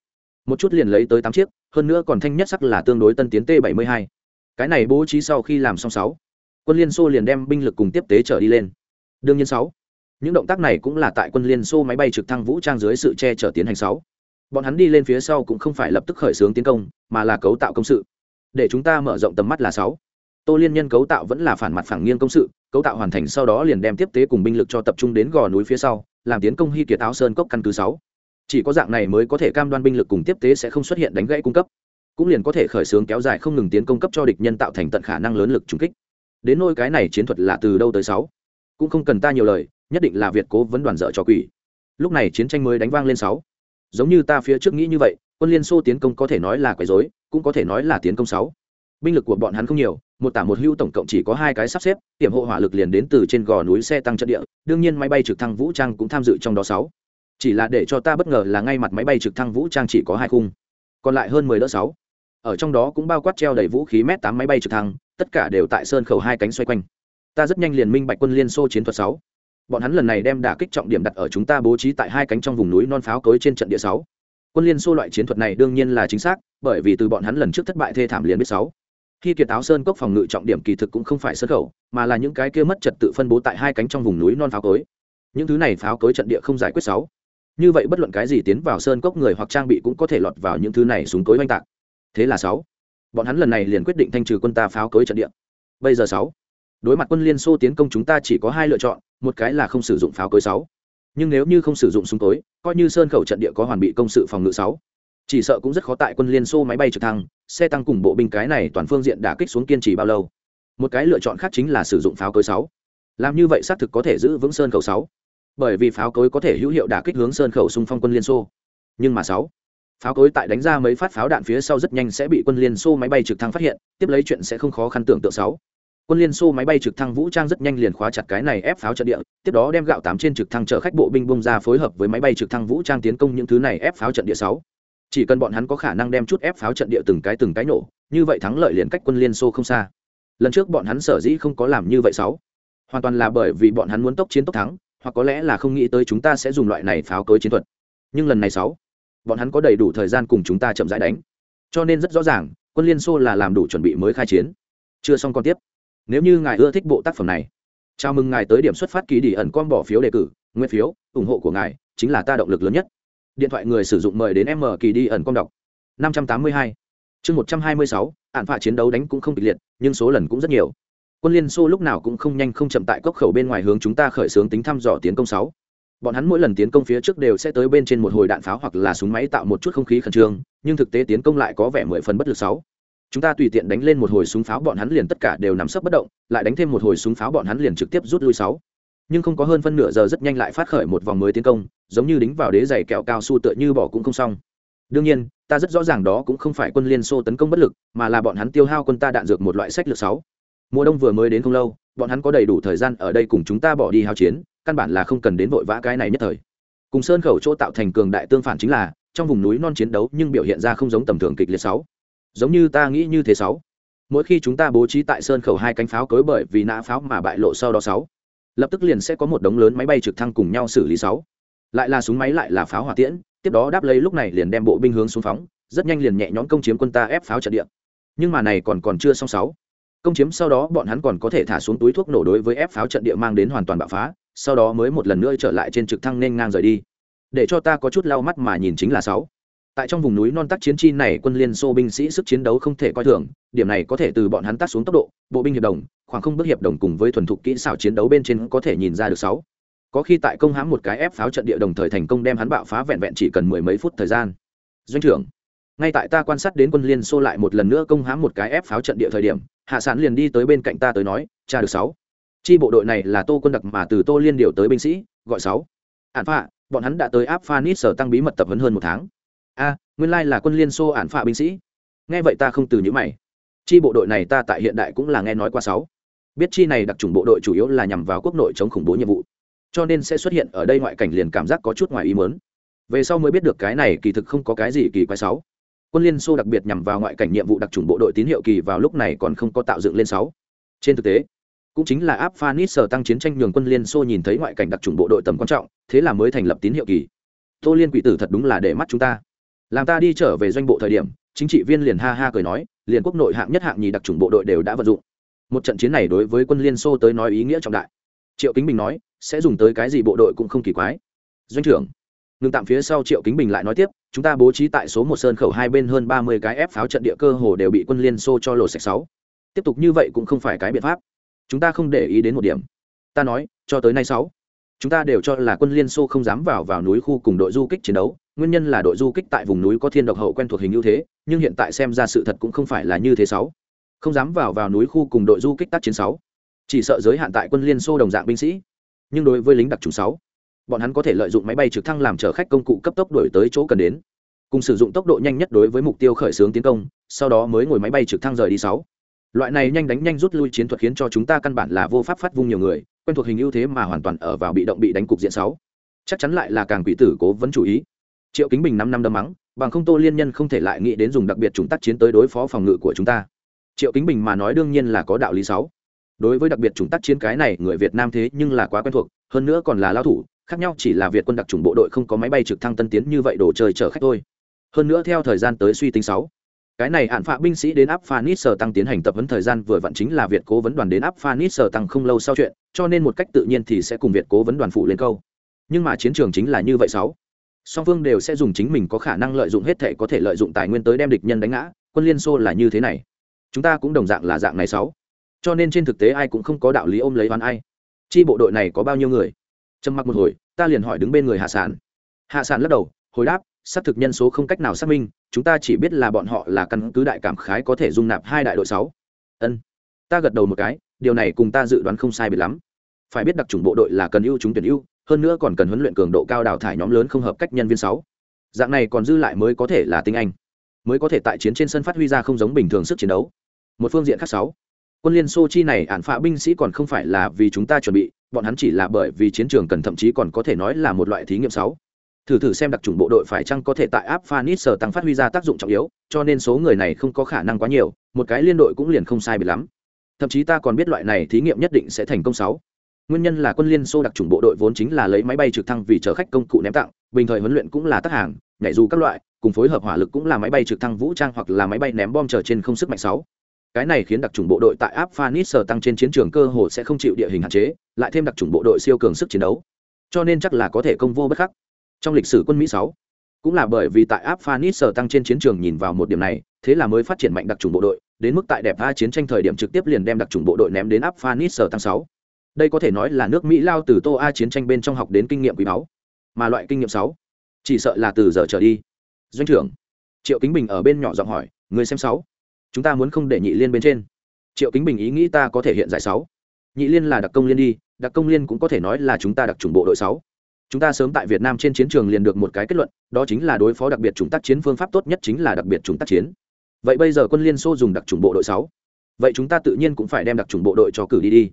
Speaker 1: Một chút liền lấy tới tám chiếc, hơn nữa còn thanh nhất sắc là tương đối tân tiến t 72 cái này bố trí sau khi làm xong sáu, quân liên xô liền đem binh lực cùng tiếp tế trở đi lên. Đương nhiên sáu những động tác này cũng là tại quân liên xô máy bay trực thăng vũ trang dưới sự che chở tiến hành sáu. Bọn hắn đi lên phía sau cũng không phải lập tức khởi xướng tiến công, mà là cấu tạo công sự. Để chúng ta mở rộng tầm mắt là sáu. Tô liên nhân cấu tạo vẫn là phản mặt phẳng nghiêng công sự, cấu tạo hoàn thành sau đó liền đem tiếp tế cùng binh lực cho tập trung đến gò núi phía sau, làm tiến công hy kiệt áo sơn cốc căn cứ sáu. Chỉ có dạng này mới có thể cam đoan binh lực cùng tiếp tế sẽ không xuất hiện đánh gãy cung cấp. Cũng liền có thể khởi xướng kéo dài không ngừng tiến công cấp cho địch nhân tạo thành tận khả năng lớn lực trùng kích. Đến nôi cái này chiến thuật là từ đâu tới sáu? Cũng không cần ta nhiều lời nhất định là việt cố vấn đoàn dở cho quỷ. Lúc này chiến tranh mới đánh vang lên sáu. Giống như ta phía trước nghĩ như vậy, quân liên xô tiến công có thể nói là quấy rối, cũng có thể nói là tiến công sáu. Binh lực của bọn hắn không nhiều, một tả một hưu tổng cộng chỉ có hai cái sắp xếp, tiềm hộ hỏa lực liền đến từ trên gò núi xe tăng trận địa, đương nhiên máy bay trực thăng vũ trang cũng tham dự trong đó sáu. Chỉ là để cho ta bất ngờ là ngay mặt máy bay trực thăng vũ trang chỉ có hai khung, còn lại hơn mười đỡ sáu. Ở trong đó cũng bao quát treo đầy vũ khí m tám máy bay trực thăng, tất cả đều tại sơn khẩu hai cánh xoay quanh. Ta rất nhanh liền minh bạch quân liên xô chiến thuật sáu bọn hắn lần này đem đả kích trọng điểm đặt ở chúng ta bố trí tại hai cánh trong vùng núi non pháo cối trên trận địa sáu. Quân liên xô loại chiến thuật này đương nhiên là chính xác, bởi vì từ bọn hắn lần trước thất bại thê thảm liền biết sáu. Khi kiệt áo sơn cốc phòng ngự trọng điểm kỳ thực cũng không phải sân khẩu mà là những cái kia mất trật tự phân bố tại hai cánh trong vùng núi non pháo cối. Những thứ này pháo cối trận địa không giải quyết sáu. Như vậy bất luận cái gì tiến vào sơn cốc người hoặc trang bị cũng có thể lọt vào những thứ này súng cối oanh tạc. Thế là sáu. Bọn hắn lần này liền quyết định thanh trừ quân ta pháo cối trận địa. Bây giờ sáu đối mặt quân liên xô tiến công chúng ta chỉ có hai lựa chọn một cái là không sử dụng pháo cối sáu. Nhưng nếu như không sử dụng súng tối, coi như sơn khẩu trận địa có hoàn bị công sự phòng ngự sáu. Chỉ sợ cũng rất khó tại quân liên xô máy bay trực thăng xe tăng cùng bộ binh cái này toàn phương diện đã kích xuống kiên trì bao lâu. Một cái lựa chọn khác chính là sử dụng pháo cối sáu. Làm như vậy xác thực có thể giữ vững sơn khẩu sáu. Bởi vì pháo cối có thể hữu hiệu đả kích hướng sơn khẩu xung phong quân liên xô. Nhưng mà sáu pháo cối tại đánh ra mấy phát pháo đạn phía sau rất nhanh sẽ bị quân liên xô máy bay trực thăng phát hiện tiếp lấy chuyện sẽ không khó khăn tưởng tượng sáu quân liên xô máy bay trực thăng vũ trang rất nhanh liền khóa chặt cái này ép pháo trận địa, tiếp đó đem gạo tám trên trực thăng chở khách bộ binh bông ra phối hợp với máy bay trực thăng vũ trang tiến công những thứ này ép pháo trận địa sáu. Chỉ cần bọn hắn có khả năng đem chút ép pháo trận địa từng cái từng cái nổ, như vậy thắng lợi liền cách quân liên xô không xa. Lần trước bọn hắn sở dĩ không có làm như vậy sáu. Hoàn toàn là bởi vì bọn hắn muốn tốc chiến tốc thắng, hoặc có lẽ là không nghĩ tới chúng ta sẽ dùng loại này pháo cối chiến thuật. Nhưng lần này sáu, bọn hắn có đầy đủ thời gian cùng chúng ta chậm rãi đánh. Cho nên rất rõ ràng, quân liên xô là làm đủ chuẩn bị mới khai chiến. Chưa xong còn tiếp nếu như ngài ưa thích bộ tác phẩm này, chào mừng ngài tới điểm xuất phát kỳ đi ẩn com bỏ phiếu đề cử nguyên phiếu, ủng hộ của ngài chính là ta động lực lớn nhất. Điện thoại người sử dụng mời đến m kỳ đi ẩn com đọc. 582 chương 126 ạn phạ chiến đấu đánh cũng không kịch liệt, nhưng số lần cũng rất nhiều. Quân liên xô lúc nào cũng không nhanh không chậm tại cốc khẩu bên ngoài hướng chúng ta khởi xướng tính thăm dò tiến công sáu. Bọn hắn mỗi lần tiến công phía trước đều sẽ tới bên trên một hồi đạn pháo hoặc là súng máy tạo một chút không khí khẩn trương, nhưng thực tế tiến công lại có vẻ mười phần bất lực sáu chúng ta tùy tiện đánh lên một hồi súng pháo, bọn hắn liền tất cả đều nằm sấp bất động, lại đánh thêm một hồi súng pháo, bọn hắn liền trực tiếp rút lui sáu. Nhưng không có hơn phân nửa giờ rất nhanh lại phát khởi một vòng mới tiến công, giống như đính vào đế giày kẹo cao su tựa như bỏ cũng không xong. Đương nhiên, ta rất rõ ràng đó cũng không phải quân liên xô tấn công bất lực, mà là bọn hắn tiêu hao quân ta đạn dược một loại sách lược sáu. Mùa đông vừa mới đến không lâu, bọn hắn có đầy đủ thời gian ở đây cùng chúng ta bỏ đi hao chiến, căn bản là không cần đến vội vã cái này nhất thời. Cùng sơn khẩu chỗ tạo thành cường đại tương phản chính là, trong vùng núi non chiến đấu nhưng biểu hiện ra không giống tầm thường kịch liệt sáu giống như ta nghĩ như thế sáu. Mỗi khi chúng ta bố trí tại sơn khẩu hai cánh pháo cối bởi vì nã pháo mà bại lộ sau đó sáu. Lập tức liền sẽ có một đống lớn máy bay trực thăng cùng nhau xử lý sáu. Lại là súng máy lại là pháo hỏa tiễn, tiếp đó đáp lấy lúc này liền đem bộ binh hướng xuống phóng, rất nhanh liền nhẹ nhõm công chiếm quân ta ép pháo trận địa. Nhưng mà này còn còn chưa xong sáu. Công chiếm sau đó bọn hắn còn có thể thả xuống túi thuốc nổ đối với ép pháo trận địa mang đến hoàn toàn bạo phá, sau đó mới một lần nữa trở lại trên trực thăng nên ngang rời đi. Để cho ta có chút lau mắt mà nhìn chính là sáu tại trong vùng núi non tác chiến chi này, quân liên xô binh sĩ sức chiến đấu không thể coi thường, điểm này có thể từ bọn hắn tác xuống tốc độ, bộ binh hiệp đồng, khoảng không bước hiệp đồng cùng với thuần thục kỹ xảo chiến đấu bên trên có thể nhìn ra được sáu. Có khi tại công hãm một cái ép pháo trận địa đồng thời thành công đem hắn bạo phá vẹn vẹn chỉ cần mười mấy phút thời gian. Doanh trưởng, ngay tại ta quan sát đến quân liên xô lại một lần nữa công hãm một cái ép pháo trận địa thời điểm, hạ sản liền đi tới bên cạnh ta tới nói, cha được sáu. Chi bộ đội này là tô quân đặc mà từ tô liên điều tới binh sĩ, gọi sáu. Ản phạ, bọn hắn đã tới áp phanit sở tăng bí mật tập huấn hơn một tháng a nguyên lai là quân liên xô ản phạ binh sĩ. Nghe vậy ta không từ nhữ mày. Chi bộ đội này ta tại hiện đại cũng là nghe nói qua sáu. Biết chi này đặc trùng bộ đội chủ yếu là nhằm vào quốc nội chống khủng bố nhiệm vụ. Cho nên sẽ xuất hiện ở đây ngoại cảnh liền cảm giác có chút ngoài ý mớn về sau mới biết được cái này kỳ thực không có cái gì kỳ quái sáu. Quân liên xô đặc biệt nhằm vào ngoại cảnh nhiệm vụ đặc trùng bộ đội tín hiệu kỳ vào lúc này còn không có tạo dựng lên sáu. Trên thực tế, cũng chính là áp phanis sở tăng chiến tranh nhường quân liên xô nhìn thấy ngoại cảnh đặc trùng bộ đội tầm quan trọng, thế là mới thành lập tín hiệu kỳ. Tô liên quỷ tử thật đúng là để mắt chúng ta làm ta đi trở về doanh bộ thời điểm, chính trị viên liền ha ha cười nói, liền quốc nội hạng nhất hạng nhì đặc trùng bộ đội đều đã vận dụng. Một trận chiến này đối với quân liên xô tới nói ý nghĩa trọng đại. Triệu kính bình nói, sẽ dùng tới cái gì bộ đội cũng không kỳ quái. Doanh trưởng, ngừng tạm phía sau triệu kính bình lại nói tiếp, chúng ta bố trí tại số một sơn khẩu hai bên hơn ba mươi cái ép pháo trận địa cơ hồ đều bị quân liên xô cho lột sạch sáu. Tiếp tục như vậy cũng không phải cái biện pháp. Chúng ta không để ý đến một điểm. Ta nói, cho tới nay sáu. Chúng ta đều cho là quân liên xô không dám vào vào núi khu cùng đội du kích chiến đấu nguyên nhân là đội du kích tại vùng núi có thiên độc hậu quen thuộc hình ưu thế, nhưng hiện tại xem ra sự thật cũng không phải là như thế sáu. Không dám vào vào núi khu cùng đội du kích tác chiến sáu. Chỉ sợ giới hạn tại quân liên xô đồng dạng binh sĩ. Nhưng đối với lính đặc trùng sáu, bọn hắn có thể lợi dụng máy bay trực thăng làm chở khách công cụ cấp tốc đổi tới chỗ cần đến. Cùng sử dụng tốc độ nhanh nhất đối với mục tiêu khởi xướng tiến công, sau đó mới ngồi máy bay trực thăng rời đi sáu. Loại này nhanh đánh nhanh rút lui chiến thuật khiến cho chúng ta căn bản là vô pháp phát vung nhiều người, quen thuộc hình ưu thế mà hoàn toàn ở vào bị động bị đánh cục diện sáu. Chắc chắn lại là càng quỷ tử cố vấn chủ ý triệu kính bình năm năm đâm mắng, bằng không tô liên nhân không thể lại nghĩ đến dùng đặc biệt chúng tác chiến tới đối phó phòng ngự của chúng ta. Triệu kính bình mà nói đương nhiên là có đạo lý sáu. Đối với đặc biệt chủng tác chiến cái này, người việt nam thế nhưng là quá quen thuộc, hơn nữa còn là lao thủ, khác nhau chỉ là việt quân đặc chủng bộ đội không có máy bay trực thăng tân tiến như vậy đồ chơi chở khách thôi. Hơn nữa theo thời gian tới suy tính sáu. Cái này hạn phạ binh sĩ đến áp phanis sở tăng tiến hành tập huấn thời gian vừa vặn chính là việt cố vấn đoàn đến áp phanis sở tăng không lâu sau chuyện, cho nên một cách tự nhiên thì sẽ cùng việt cố vấn đoàn phụ lên câu. Nhưng mà chiến trường chính là như vậy sáu song phương đều sẽ dùng chính mình có khả năng lợi dụng hết thể có thể lợi dụng tài nguyên tới đem địch nhân đánh ngã, quân liên xô là như thế này. Chúng ta cũng đồng dạng là dạng này sáu. Cho nên trên thực tế ai cũng không có đạo lý ôm lấy oán ai. Chi bộ đội này có bao nhiêu người? Trầm mặc một hồi, ta liền hỏi đứng bên người hạ sản hạ sản lắc đầu, hồi đáp, xác thực nhân số không cách nào xác minh, chúng ta chỉ biết là bọn họ là căn cứ đại cảm khái có thể dung nạp hai đại đội sáu. Ân. Ta gật đầu một cái, điều này cùng ta dự đoán không sai biệt lắm. Phải biết đặc trùng bộ đội là cần ưu chúng tuyển ưu hơn nữa còn cần huấn luyện cường độ cao đào thải nhóm lớn không hợp cách nhân viên sáu. Dạng này còn dư lại mới có thể là tinh anh. Mới có thể tại chiến trên sân phát huy ra không giống bình thường sức chiến đấu. Một phương diện khác sáu. Quân liên xô chi này ạn phạ binh sĩ còn không phải là vì chúng ta chuẩn bị, bọn hắn chỉ là bởi vì chiến trường cần thậm chí còn có thể nói là một loại thí nghiệm sáu. Thử thử xem đặc trùng bộ đội phải chăng có thể tại áp phanis sở tăng phát huy ra tác dụng trọng yếu, cho nên số người này không có khả năng quá nhiều, một cái liên đội cũng liền không sai bị lắm. Thậm chí ta còn biết loại này thí nghiệm nhất định sẽ thành công sáu nguyên nhân là quân liên xô đặc trùng bộ đội vốn chính là lấy máy bay trực thăng vì chở khách công cụ ném tặng, bình thời huấn luyện cũng là tác hàng, nhảy dù các loại, cùng phối hợp hỏa lực cũng là máy bay trực thăng vũ trang hoặc là máy bay ném bom chờ trên không sức mạnh sáu. Cái này khiến đặc trùng bộ đội tại áp phanis tăng trên chiến trường cơ hồ sẽ không chịu địa hình hạn chế, lại thêm đặc trùng bộ đội siêu cường sức chiến đấu. Cho nên chắc là có thể công vô bất khắc. Trong lịch sử quân mỹ sáu, cũng là bởi vì tại áp phanis tăng trên chiến trường nhìn vào một điểm này, thế là mới phát triển mạnh đặc trùng bộ đội, đến mức tại đẹp a chiến tranh thời điểm trực tiếp liền đem đặc trùng bộ đội ném đến áp phanis tăng sáu đây có thể nói là nước mỹ lao từ tô a chiến tranh bên trong học đến kinh nghiệm quý báu. Mà loại kinh nghiệm sáu, chỉ sợ là từ giờ trở đi. Doanh trưởng, triệu kính bình ở bên nhỏ giọng hỏi người xem sáu, chúng ta muốn không để nhị liên bên trên? Triệu kính bình ý nghĩ ta có thể hiện giải sáu. Nhị liên là đặc công liên đi, đặc công liên cũng có thể nói là chúng ta đặc chủng bộ đội sáu. Chúng ta sớm tại việt nam trên chiến trường liền được một cái kết luận, đó chính là đối phó đặc biệt chủng tác chiến phương pháp tốt nhất chính là đặc biệt chủng tác chiến. Vậy bây giờ quân liên xô dùng đặc chủng bộ đội sáu. Vậy chúng ta tự nhiên cũng phải đem đặc chủng bộ đội cho cử đi đi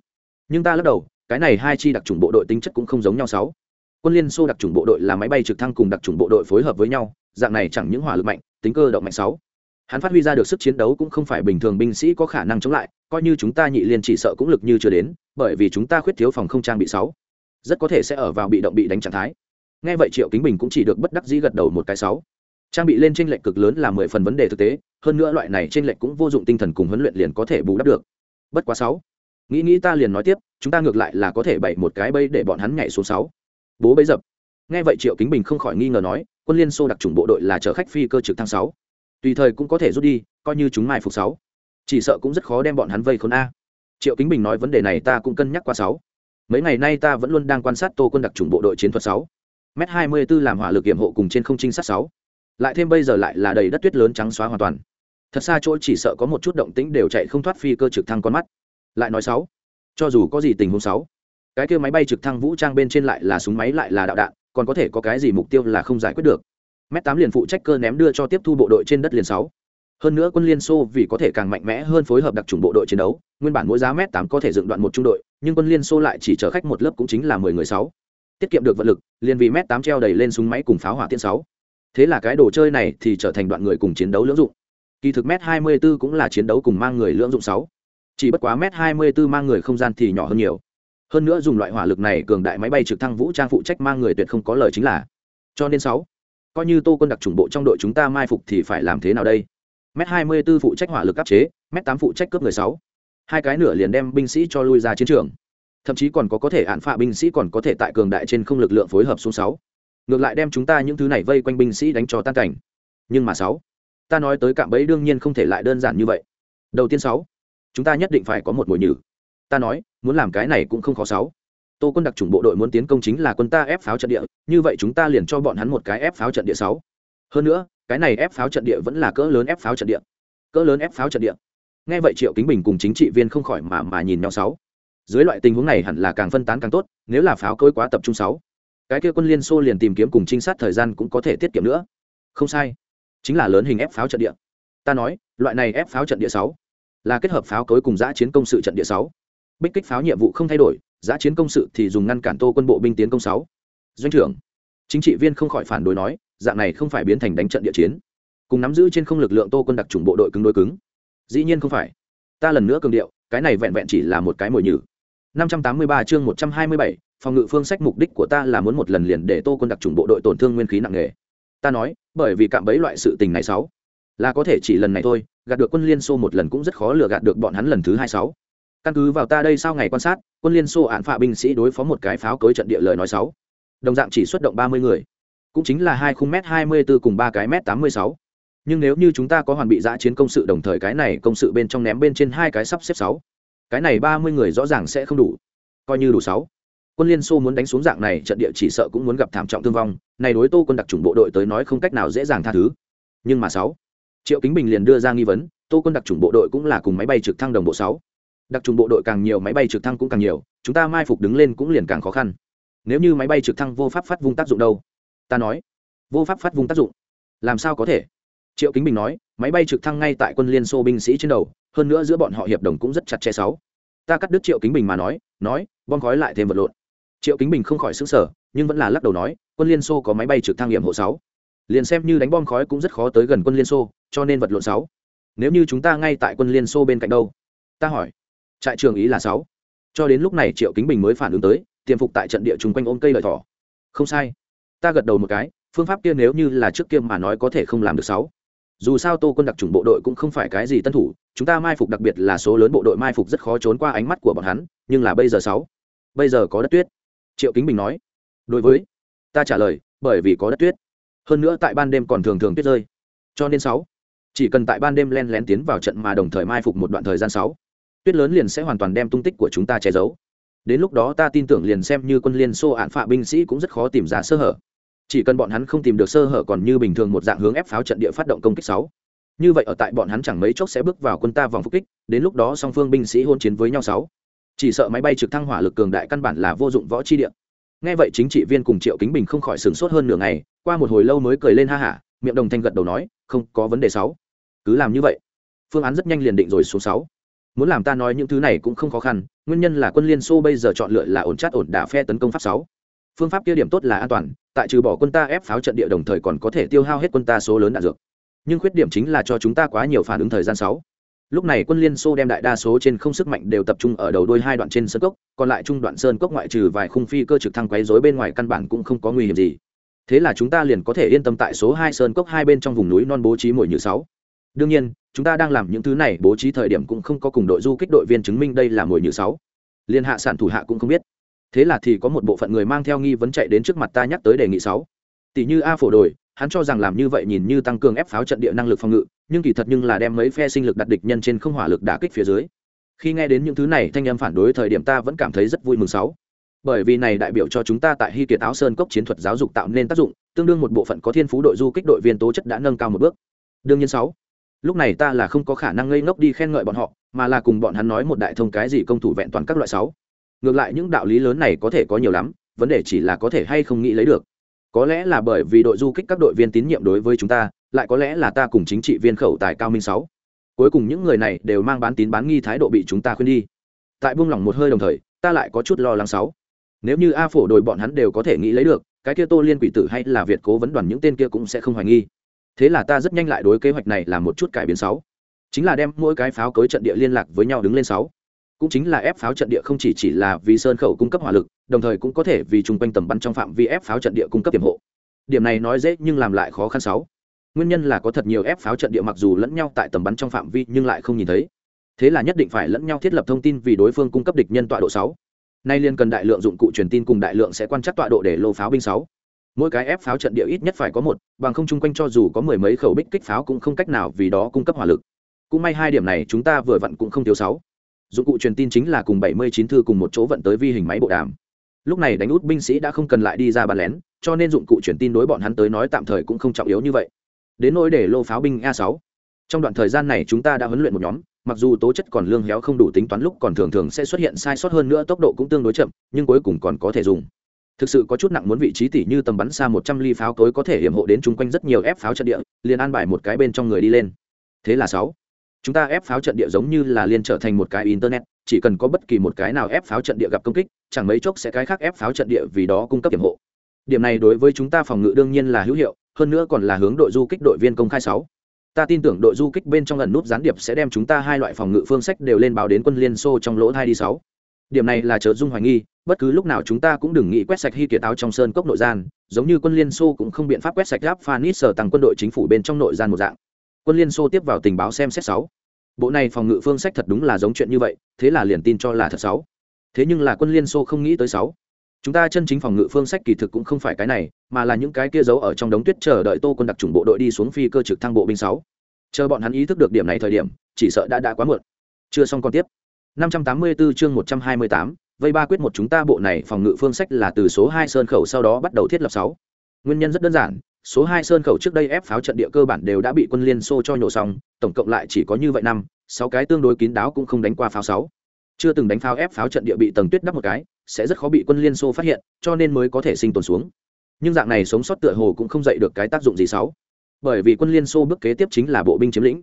Speaker 1: nhưng ta lắc đầu, cái này hai chi đặc trùng bộ đội tính chất cũng không giống nhau sáu. Quân liên xô đặc trùng bộ đội là máy bay trực thăng cùng đặc trùng bộ đội phối hợp với nhau, dạng này chẳng những hỏa lực mạnh, tính cơ động mạnh sáu. Hắn phát huy ra được sức chiến đấu cũng không phải bình thường binh sĩ có khả năng chống lại, coi như chúng ta nhị liên chỉ sợ cũng lực như chưa đến, bởi vì chúng ta khuyết thiếu phòng không trang bị sáu. Rất có thể sẽ ở vào bị động bị đánh trạng thái. Nghe vậy triệu kính bình cũng chỉ được bất đắc dĩ gật đầu một cái sáu. Trang bị lên trên lệnh cực lớn là mười phần vấn đề thực tế, hơn nữa loại này trên lệnh cũng vô dụng tinh thần cùng huấn luyện liền có thể bù đắp được. Bất quá sáu nghĩ nghĩ ta liền nói tiếp, chúng ta ngược lại là có thể bày một cái bẫy để bọn hắn nhảy xuống sáu. Bố bấy dập. Nghe vậy triệu kính bình không khỏi nghi ngờ nói, quân liên xô đặc trùng bộ đội là chở khách phi cơ trực thăng sáu. Tùy thời cũng có thể rút đi, coi như chúng mai phục sáu. Chỉ sợ cũng rất khó đem bọn hắn vây khốn a. Triệu kính bình nói vấn đề này ta cũng cân nhắc qua sáu. Mấy ngày nay ta vẫn luôn đang quan sát tô quân đặc trùng bộ đội chiến thuật sáu. M hai mươi 24 làm hỏa lực hiểm hộ cùng trên không trinh sát sáu. Lại thêm bây giờ lại là đầy đất tuyết lớn trắng xóa hoàn toàn. Thật xa chỗ chỉ sợ có một chút động tĩnh đều chạy không thoát phi cơ trực thăng con mắt lại nói sáu. Cho dù có gì tình huống sáu, cái kia máy bay trực thăng vũ trang bên trên lại là súng máy lại là đạo đạn, còn có thể có cái gì mục tiêu là không giải quyết được. M tám liền phụ trách cơ ném đưa cho tiếp thu bộ đội trên đất liền sáu. Hơn nữa quân liên xô vì có thể càng mạnh mẽ hơn phối hợp đặc trùng bộ đội chiến đấu, nguyên bản mỗi giá m tám có thể dựng đoạn một trung đội, nhưng quân liên xô lại chỉ chở khách một lớp cũng chính là mười người sáu. Tiết kiệm được vật lực, liền vì m tám treo đầy lên súng máy cùng pháo hỏa tiên sáu. Thế là cái đồ chơi này thì trở thành đoạn người cùng chiến đấu lưỡng dụng. Kỳ thực m hai mươi 24 cũng là chiến đấu cùng mang người lưỡng dụng sáu chỉ bất quá m hai mươi 24 mang người không gian thì nhỏ hơn nhiều. Hơn nữa dùng loại hỏa lực này cường đại máy bay trực thăng vũ trang phụ trách mang người tuyệt không có lời chính là. Cho nên sáu, coi như tô quân đặc trùng bộ trong đội chúng ta mai phục thì phải làm thế nào đây? m hai mươi b ố phụ trách hỏa lực áp chế m tám phụ trách cướp người sáu. Hai cái nửa liền đem binh sĩ cho lui ra chiến trường. Thậm chí còn có có thể hạn phạ binh sĩ còn có thể tại cường đại trên không lực lượng phối hợp xuống sáu. Ngược lại đem chúng ta những thứ này vây quanh binh sĩ đánh cho tan cảnh. Nhưng mà sáu, ta nói tới cạm bẫy đương nhiên không thể lại đơn giản như vậy. Đầu tiên sáu chúng ta nhất định phải có một mùi nhử. Ta nói, muốn làm cái này cũng không khó sáu. Tô quân đặc chủng bộ đội muốn tiến công chính là quân ta ép pháo trận địa, như vậy chúng ta liền cho bọn hắn một cái ép pháo trận địa sáu. Hơn nữa, cái này ép pháo trận địa vẫn là cỡ lớn ép pháo trận địa. Cỡ lớn ép pháo trận địa. Nghe vậy triệu kính bình cùng chính trị viên không khỏi mà mà nhìn nhau sáu. Dưới loại tình huống này hẳn là càng phân tán càng tốt, nếu là pháo cối quá tập trung sáu. Cái kia quân liên xô liền tìm kiếm cùng trinh sát thời gian cũng có thể tiết kiệm nữa. Không sai. Chính là lớn hình ép pháo trận địa. Ta nói, loại này ép pháo trận địa sáu là kết hợp pháo cối cùng giã chiến công sự trận địa sáu. Bích kích pháo nhiệm vụ không thay đổi giã chiến công sự thì dùng ngăn cản tô quân bộ binh tiến công sáu. Doanh trưởng chính trị viên không khỏi phản đối nói dạng này không phải biến thành đánh trận địa chiến. Cùng nắm giữ trên không lực lượng tô quân đặc trùng bộ đội cứng đối cứng. Dĩ nhiên không phải. Ta lần nữa cường điệu cái này vẹn vẹn chỉ là một cái mồi nhử. 583 chương 127, phòng ngự phương sách mục đích của ta là muốn một lần liền để tô quân đặc trùng bộ đội tổn thương nguyên khí nặng nề. Ta nói bởi vì cạm bẫy loại sự tình này sáu là có thể chỉ lần này thôi gạt được quân liên xô một lần cũng rất khó lừa gạt được bọn hắn lần thứ hai sáu. Căn cứ vào ta đây sau ngày quan sát, quân liên xô án phạ binh sĩ đối phó một cái pháo cối trận địa lời nói sáu. Đồng dạng chỉ xuất động ba mươi người, cũng chính là hai khung m hai mươi b ố cùng ba cái m tám mươi sáu. Nhưng nếu như chúng ta có hoàn bị giã chiến công sự đồng thời cái này công sự bên trong ném bên trên hai cái sắp xếp sáu, cái này ba mươi người rõ ràng sẽ không đủ. Coi như đủ sáu. Quân liên xô muốn đánh xuống dạng này trận địa chỉ sợ cũng muốn gặp thảm trọng thương vong, này đối tô quân đặc chủng bộ đội tới nói không cách nào dễ dàng tha thứ. Nhưng mà sáu triệu kính bình liền đưa ra nghi vấn, tô quân đặc trùng bộ đội cũng là cùng máy bay trực thăng đồng bộ sáu. Đặc trùng bộ đội càng nhiều, máy bay trực thăng cũng càng nhiều, chúng ta mai phục đứng lên cũng liền càng khó khăn. Nếu như máy bay trực thăng vô pháp phát vung tác dụng đâu? Ta nói. Vô pháp phát vung tác dụng? Làm sao có thể? Triệu kính bình nói, máy bay trực thăng ngay tại quân liên xô binh sĩ trên đầu, hơn nữa giữa bọn họ hiệp đồng cũng rất chặt chẽ sáu. Ta cắt đứt triệu kính bình mà nói nói, bom khói lại thêm vật lộn. Triệu kính bình không khỏi xứng sở nhưng vẫn là lắc đầu nói, quân liên xô có máy bay trực thăng nghiệm hộ sáu. Liền xem như đánh bom khói cũng rất khó tới gần quân liên xô cho nên vật lộn sáu. Nếu như chúng ta ngay tại quân liên xô bên cạnh đâu? Ta hỏi. Trại trường ý là sáu. Cho đến lúc này triệu kính bình mới phản ứng tới, tiềm phục tại trận địa chung quanh ôm cây lợi thỏ. Không sai. Ta gật đầu một cái, phương pháp kia nếu như là trước kia mà nói có thể không làm được sáu. Dù sao tô quân đặc trùng bộ đội cũng không phải cái gì tân thủ, chúng ta mai phục đặc biệt là số lớn bộ đội mai phục rất khó trốn qua ánh mắt của bọn hắn, nhưng là bây giờ sáu. Bây giờ có đất tuyết. Triệu kính bình nói. Đối với. Ta trả lời, bởi vì có đất tuyết. Hơn nữa tại ban đêm còn thường thường tuyết rơi. Cho nên sáu chỉ cần tại ban đêm len lén tiến vào trận mà đồng thời mai phục một đoạn thời gian sáu, tuyết lớn liền sẽ hoàn toàn đem tung tích của chúng ta che giấu. Đến lúc đó ta tin tưởng liền xem như quân liên xô án phạ binh sĩ cũng rất khó tìm ra sơ hở. Chỉ cần bọn hắn không tìm được sơ hở còn như bình thường một dạng hướng ép pháo trận địa phát động công kích sáu. Như vậy ở tại bọn hắn chẳng mấy chốc sẽ bước vào quân ta vòng phục kích, đến lúc đó song phương binh sĩ hôn chiến với nhau sáu. Chỉ sợ máy bay trực thăng hỏa lực cường đại căn bản là vô dụng võ chi địa. Nghe vậy chính trị viên cùng triệu kính bình không khỏi sửng sốt hơn nửa ngày, qua một hồi lâu mới cười lên ha hả, miệng đồng thanh gật đầu nói, không có vấn đề sáu cứ làm như vậy. Phương án rất nhanh liền định rồi số sáu. Muốn làm ta nói những thứ này cũng không khó khăn, nguyên nhân là quân liên xô bây giờ chọn lựa là ổn chát ổn đả phe tấn công pháp sáu. Phương pháp kia điểm tốt là an toàn, tại trừ bỏ quân ta ép pháo trận địa đồng thời còn có thể tiêu hao hết quân ta số lớn đạn dược. Nhưng khuyết điểm chính là cho chúng ta quá nhiều phản ứng thời gian sáu. Lúc này quân liên xô đem đại đa số trên không sức mạnh đều tập trung ở đầu đuôi hai đoạn trên sơn cốc, còn lại trung đoạn sơn cốc ngoại trừ vài khung phi cơ trực thăng quấy rối bên ngoài căn bản cũng không có nguy hiểm gì. Thế là chúng ta liền có thể yên tâm tại số hai sơn cốc hai bên trong vùng núi non bố trí mồi như sáu đương nhiên, chúng ta đang làm những thứ này bố trí thời điểm cũng không có cùng đội du kích đội viên chứng minh đây là mồi nhử sáu. Liên hạ sản thủ hạ cũng không biết. Thế là thì có một bộ phận người mang theo nghi vấn chạy đến trước mặt ta nhắc tới đề nghị sáu. Tỷ như a phổ đồi, hắn cho rằng làm như vậy nhìn như tăng cường ép pháo trận địa năng lực phòng ngự, nhưng kỳ thật nhưng là đem mấy phe sinh lực đặt địch nhân trên không hỏa lực đả kích phía dưới. Khi nghe đến những thứ này, thanh em phản đối thời điểm ta vẫn cảm thấy rất vui mừng sáu. Bởi vì này đại biểu cho chúng ta tại hy kiệt áo sơn cốc chiến thuật giáo dục tạo nên tác dụng, tương đương một bộ phận có thiên phú đội du kích đội viên tố chất đã nâng cao một bước. Đương nhiên sáu lúc này ta là không có khả năng ngây ngốc đi khen ngợi bọn họ, mà là cùng bọn hắn nói một đại thông cái gì công thủ vẹn toàn các loại sáu. Ngược lại những đạo lý lớn này có thể có nhiều lắm, vấn đề chỉ là có thể hay không nghĩ lấy được. Có lẽ là bởi vì đội du kích các đội viên tín nhiệm đối với chúng ta, lại có lẽ là ta cùng chính trị viên khẩu tài cao minh sáu. Cuối cùng những người này đều mang bán tín bán nghi thái độ bị chúng ta khuyên đi. Tại buông lỏng một hơi đồng thời, ta lại có chút lo lắng sáu. Nếu như a phổ đội bọn hắn đều có thể nghĩ lấy được, cái kia tô liên quỷ tử hay là việt cố vấn đoàn những tên kia cũng sẽ không hoài nghi thế là ta rất nhanh lại đối kế hoạch này là một chút cải biến sáu. Chính là đem mỗi cái pháo cối trận địa liên lạc với nhau đứng lên sáu. Cũng chính là ép pháo trận địa không chỉ chỉ là vì sơn khẩu cung cấp hỏa lực, đồng thời cũng có thể vì chung quanh tầm bắn trong phạm vi ép pháo trận địa cung cấp tiềm hộ. Điểm này nói dễ nhưng làm lại khó khăn sáu. Nguyên nhân là có thật nhiều ép pháo trận địa mặc dù lẫn nhau tại tầm bắn trong phạm vi nhưng lại không nhìn thấy. Thế là nhất định phải lẫn nhau thiết lập thông tin vì đối phương cung cấp địch nhân tọa độ sáu. Nay liên cần đại lượng dụng cụ truyền tin cùng đại lượng sẽ quan trắc tọa độ để lô pháo binh sáu mỗi cái ép pháo trận địa ít nhất phải có một, bằng không chung quanh cho dù có mười mấy khẩu bích kích pháo cũng không cách nào vì đó cung cấp hỏa lực. Cũng may hai điểm này chúng ta vừa vặn cũng không thiếu sáu. Dụng cụ truyền tin chính là cùng bảy mươi chín thư cùng một chỗ vận tới vi hình máy bộ đàm. Lúc này đánh út binh sĩ đã không cần lại đi ra bàn lén, cho nên dụng cụ truyền tin đối bọn hắn tới nói tạm thời cũng không trọng yếu như vậy. Đến nỗi để lô pháo binh a sáu. Trong đoạn thời gian này chúng ta đã huấn luyện một nhóm, mặc dù tố chất còn lương héo không đủ tính toán lúc còn thường thường sẽ xuất hiện sai sót hơn nữa tốc độ cũng tương đối chậm, nhưng cuối cùng còn có thể dùng thực sự có chút nặng muốn vị trí tỉ như tầm bắn xa một trăm ly pháo tối có thể hiểm hộ đến chung quanh rất nhiều ép pháo trận địa, liền an bài một cái bên trong người đi lên. Thế là sáu. Chúng ta ép pháo trận địa giống như là liên trở thành một cái internet, chỉ cần có bất kỳ một cái nào ép pháo trận địa gặp công kích, chẳng mấy chốc sẽ cái khác ép pháo trận địa vì đó cung cấp hiểm hộ. Điểm này đối với chúng ta phòng ngự đương nhiên là hữu hiệu, hơn nữa còn là hướng đội du kích đội viên công khai sáu. Ta tin tưởng đội du kích bên trong lần nút gián điệp sẽ đem chúng ta hai loại phòng ngự phương sách đều lên báo đến quân liên xô trong lỗ hai đi sáu điểm này là chớ dung hoài nghi, bất cứ lúc nào chúng ta cũng đừng nghĩ quét sạch hy kiệt áo trong sơn cốc nội gian, giống như quân liên xô cũng không biện pháp quét sạch gáp phanit sở tăng quân đội chính phủ bên trong nội gian một dạng. Quân liên xô tiếp vào tình báo xem xét sáu. Bộ này phòng ngự phương sách thật đúng là giống chuyện như vậy, thế là liền tin cho là thật sáu. Thế nhưng là quân liên xô không nghĩ tới sáu. Chúng ta chân chính phòng ngự phương sách kỳ thực cũng không phải cái này, mà là những cái kia giấu ở trong đống tuyết chờ đợi tô quân đặc trùng bộ đội đi xuống phi cơ trực thăng bộ binh sáu. Chờ bọn hắn ý thức được điểm này thời điểm, chỉ sợ đã đã quá muộn. Chưa xong còn tiếp. 584 chương 128, vây ba quyết một chúng ta bộ này phòng ngự phương sách là từ số 2 sơn khẩu sau đó bắt đầu thiết lập 6. Nguyên nhân rất đơn giản, số 2 sơn khẩu trước đây ép pháo trận địa cơ bản đều đã bị quân Liên Xô cho nhổ xong, tổng cộng lại chỉ có như vậy năm, sáu cái tương đối kín đáo cũng không đánh qua pháo 6. Chưa từng đánh pháo ép pháo trận địa bị tầng tuyết đắp một cái, sẽ rất khó bị quân Liên Xô phát hiện, cho nên mới có thể sinh tồn xuống. Nhưng dạng này sống sót tựa hồ cũng không dậy được cái tác dụng gì sáu Bởi vì quân Liên Xô bước kế tiếp chính là bộ binh chiếm lĩnh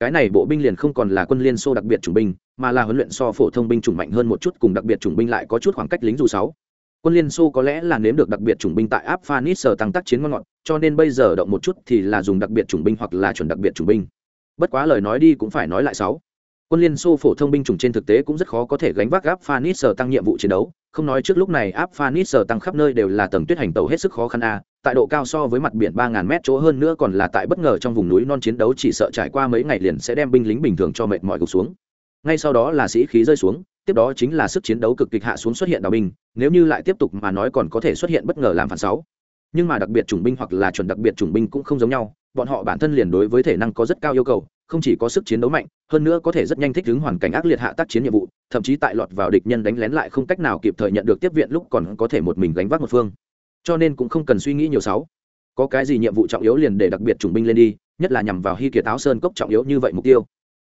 Speaker 1: cái này bộ binh liền không còn là quân liên xô đặc biệt chủng binh mà là huấn luyện so phổ thông binh chủng mạnh hơn một chút cùng đặc biệt chủng binh lại có chút khoảng cách lính dù sáu. Quân liên xô có lẽ là nếm được đặc biệt chủng binh tại áp phanis sở tăng tác chiến ngon ngọt, cho nên bây giờ động một chút thì là dùng đặc biệt chủng binh hoặc là chuẩn đặc biệt chủng binh. Bất quá lời nói đi cũng phải nói lại sáu. Quân liên xô phổ thông binh chủng trên thực tế cũng rất khó có thể gánh vác áp phanis sở tăng nhiệm vụ chiến đấu. Không nói trước lúc này áp phanis sở tăng khắp nơi đều là tầng tuyết hành tàu hết sức khó khăn a tại độ cao so với mặt biển ba ngàn mét chỗ hơn nữa còn là tại bất ngờ trong vùng núi non chiến đấu chỉ sợ trải qua mấy ngày liền sẽ đem binh lính bình thường cho mệt mỏi gục xuống ngay sau đó là sĩ khí rơi xuống, tiếp đó chính là sức chiến đấu cực kịch hạ xuống xuất hiện đào binh, nếu như lại tiếp tục mà nói còn có thể xuất hiện bất ngờ làm phản sáu. Nhưng mà đặc biệt chủng binh hoặc là chuẩn đặc biệt chủng binh cũng không giống nhau, bọn họ bản thân liền đối với thể năng có rất cao yêu cầu, không chỉ có sức chiến đấu mạnh, hơn nữa có thể rất nhanh thích ứng hoàn cảnh ác liệt hạ tác chiến nhiệm vụ, thậm chí tại lọt vào địch nhân đánh lén lại không cách nào kịp thời nhận được tiếp viện lúc còn có thể một mình gánh vác một phương. Cho nên cũng không cần suy nghĩ nhiều sáu. Có cái gì nhiệm vụ trọng yếu liền để đặc biệt chủng binh lên đi, nhất là nhằm vào hy kiệt áo sơn cốc trọng yếu như vậy mục tiêu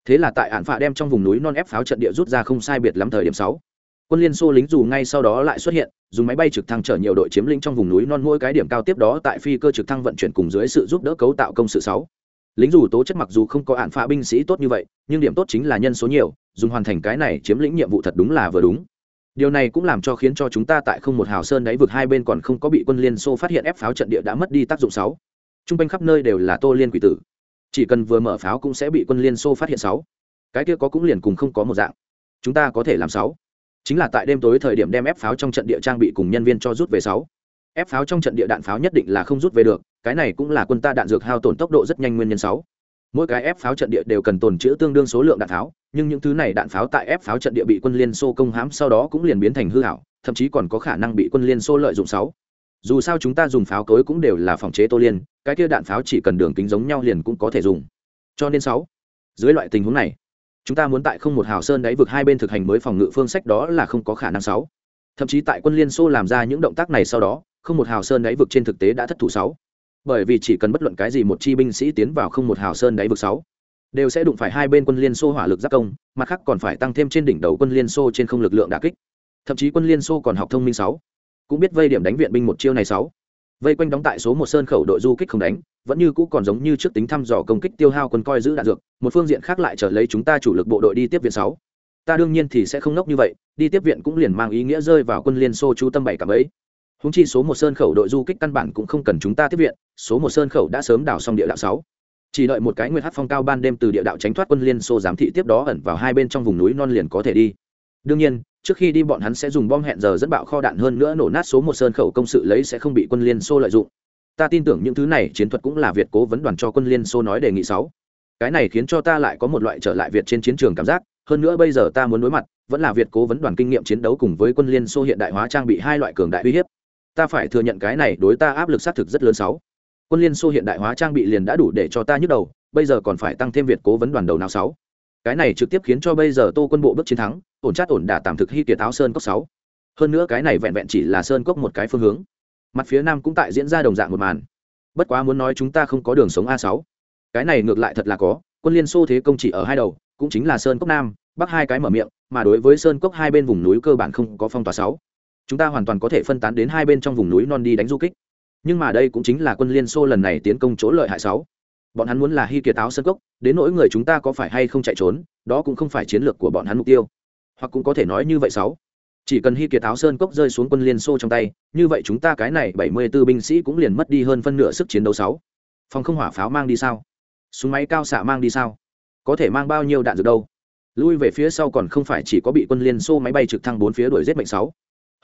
Speaker 1: thế là tại ạn phạ đem trong vùng núi non ép pháo trận địa rút ra không sai biệt lắm thời điểm sáu. Quân liên xô lính dù ngay sau đó lại xuất hiện, dùng máy bay trực thăng chở nhiều đội chiếm lĩnh trong vùng núi non mỗi cái điểm cao tiếp đó tại phi cơ trực thăng vận chuyển cùng dưới sự giúp đỡ cấu tạo công sự sáu. Lính dù tố chất mặc dù không có ạn phạ binh sĩ tốt như vậy, nhưng điểm tốt chính là nhân số nhiều, dùng hoàn thành cái này chiếm lĩnh nhiệm vụ thật đúng là vừa đúng. Điều này cũng làm cho khiến cho chúng ta tại không một hào sơn đáy vực hai bên còn không có bị quân liên xô phát hiện ép pháo trận địa đã mất đi tác dụng sáu. Trung quanh khắp nơi đều là tô liên quỷ tử chỉ cần vừa mở pháo cũng sẽ bị quân liên xô phát hiện sáu. Cái kia có cũng liền cùng không có một dạng. Chúng ta có thể làm sáu. Chính là tại đêm tối thời điểm đem ép pháo trong trận địa trang bị cùng nhân viên cho rút về sáu. Ép pháo trong trận địa đạn pháo nhất định là không rút về được, cái này cũng là quân ta đạn dược hao tổn tốc độ rất nhanh nguyên nhân sáu. Mỗi cái ép pháo trận địa đều cần tồn trữ tương đương số lượng đạn pháo, nhưng những thứ này đạn pháo tại ép pháo trận địa bị quân liên xô công hãm sau đó cũng liền biến thành hư hảo, thậm chí còn có khả năng bị quân liên xô lợi dụng sáu dù sao chúng ta dùng pháo cối cũng đều là phòng chế tô liên, cái kia đạn pháo chỉ cần đường kính giống nhau liền cũng có thể dùng. Cho nên sáu, dưới loại tình huống này, chúng ta muốn tại không một hào sơn đáy vực hai bên thực hành mới phòng ngự phương sách đó là không có khả năng sáu. Thậm chí tại quân liên xô làm ra những động tác này sau đó, không một hào sơn đáy vực trên thực tế đã thất thủ sáu. Bởi vì chỉ cần bất luận cái gì một chi binh sĩ tiến vào không một hào sơn đáy vực sáu, đều sẽ đụng phải hai bên quân liên xô hỏa lực giáp công, mặt khác còn phải tăng thêm trên đỉnh đầu quân liên xô trên không lực lượng đà kích. Thậm chí quân liên xô còn học thông minh sáu cũng biết vây điểm đánh viện binh một chiêu này sáu. Vây quanh đóng tại số một sơn khẩu đội du kích không đánh, vẫn như cũ còn giống như trước tính thăm dò công kích tiêu hao quân coi giữ đạn dược, một phương diện khác lại trở lấy chúng ta chủ lực bộ đội đi tiếp viện sáu. Ta đương nhiên thì sẽ không nốc như vậy, đi tiếp viện cũng liền mang ý nghĩa rơi vào quân liên xô chú tâm bảy cảm ấy. Húng chi số một sơn khẩu đội du kích căn bản cũng không cần chúng ta tiếp viện, số một sơn khẩu đã sớm đào xong địa đạo sáu. Chỉ đợi một cái nguyệt hát phong cao ban đêm từ địa đạo tránh thoát quân liên xô giám thị tiếp đó ẩn vào hai bên trong vùng núi non liền có thể đi. Đương nhiên trước khi đi bọn hắn sẽ dùng bom hẹn giờ dẫn bạo kho đạn hơn nữa nổ nát số một sơn khẩu công sự lấy sẽ không bị quân liên xô lợi dụng. Ta tin tưởng những thứ này chiến thuật cũng là việt cố vấn đoàn cho quân liên xô nói đề nghị sáu. Cái này khiến cho ta lại có một loại trở lại việt trên chiến trường cảm giác, hơn nữa bây giờ ta muốn đối mặt, vẫn là việt cố vấn đoàn kinh nghiệm chiến đấu cùng với quân liên xô hiện đại hóa trang bị hai loại cường đại uy hiếp. Ta phải thừa nhận cái này đối ta áp lực xác thực rất lớn sáu. Quân liên xô hiện đại hóa trang bị liền đã đủ để cho ta nhức đầu, bây giờ còn phải tăng thêm việt cố vấn đoàn đầu nào sáu cái này trực tiếp khiến cho bây giờ tô quân bộ bước chiến thắng, ổn chát ổn đả tạm thực hy kiệt áo sơn cốc sáu. Hơn nữa cái này vẹn vẹn chỉ là sơn cốc một cái phương hướng. Mặt phía nam cũng tại diễn ra đồng dạng một màn. Bất quá muốn nói chúng ta không có đường sống a sáu. Cái này ngược lại thật là có, quân liên xô thế công chỉ ở hai đầu, cũng chính là sơn cốc nam, bắc hai cái mở miệng, mà đối với sơn cốc hai bên vùng núi cơ bản không có phong tỏa sáu. Chúng ta hoàn toàn có thể phân tán đến hai bên trong vùng núi non đi đánh du kích. Nhưng mà đây cũng chính là quân liên xô lần này tiến công chỗ lợi hại sáu bọn hắn muốn là hy kiệt áo sơn cốc, đến nỗi người chúng ta có phải hay không chạy trốn, đó cũng không phải chiến lược của bọn hắn mục tiêu. Hoặc cũng có thể nói như vậy sáu. Chỉ cần hy kiệt áo sơn cốc rơi xuống quân liên xô trong tay, như vậy chúng ta cái này bảy mươi 74 binh sĩ cũng liền mất đi hơn phân nửa sức chiến đấu sáu. Phòng không hỏa pháo mang đi sao? Súng máy cao xạ mang đi sao? Có thể mang bao nhiêu đạn dược đâu? Lui về phía sau còn không phải chỉ có bị quân liên xô máy bay trực thăng bốn phía đuổi giết mệnh sáu.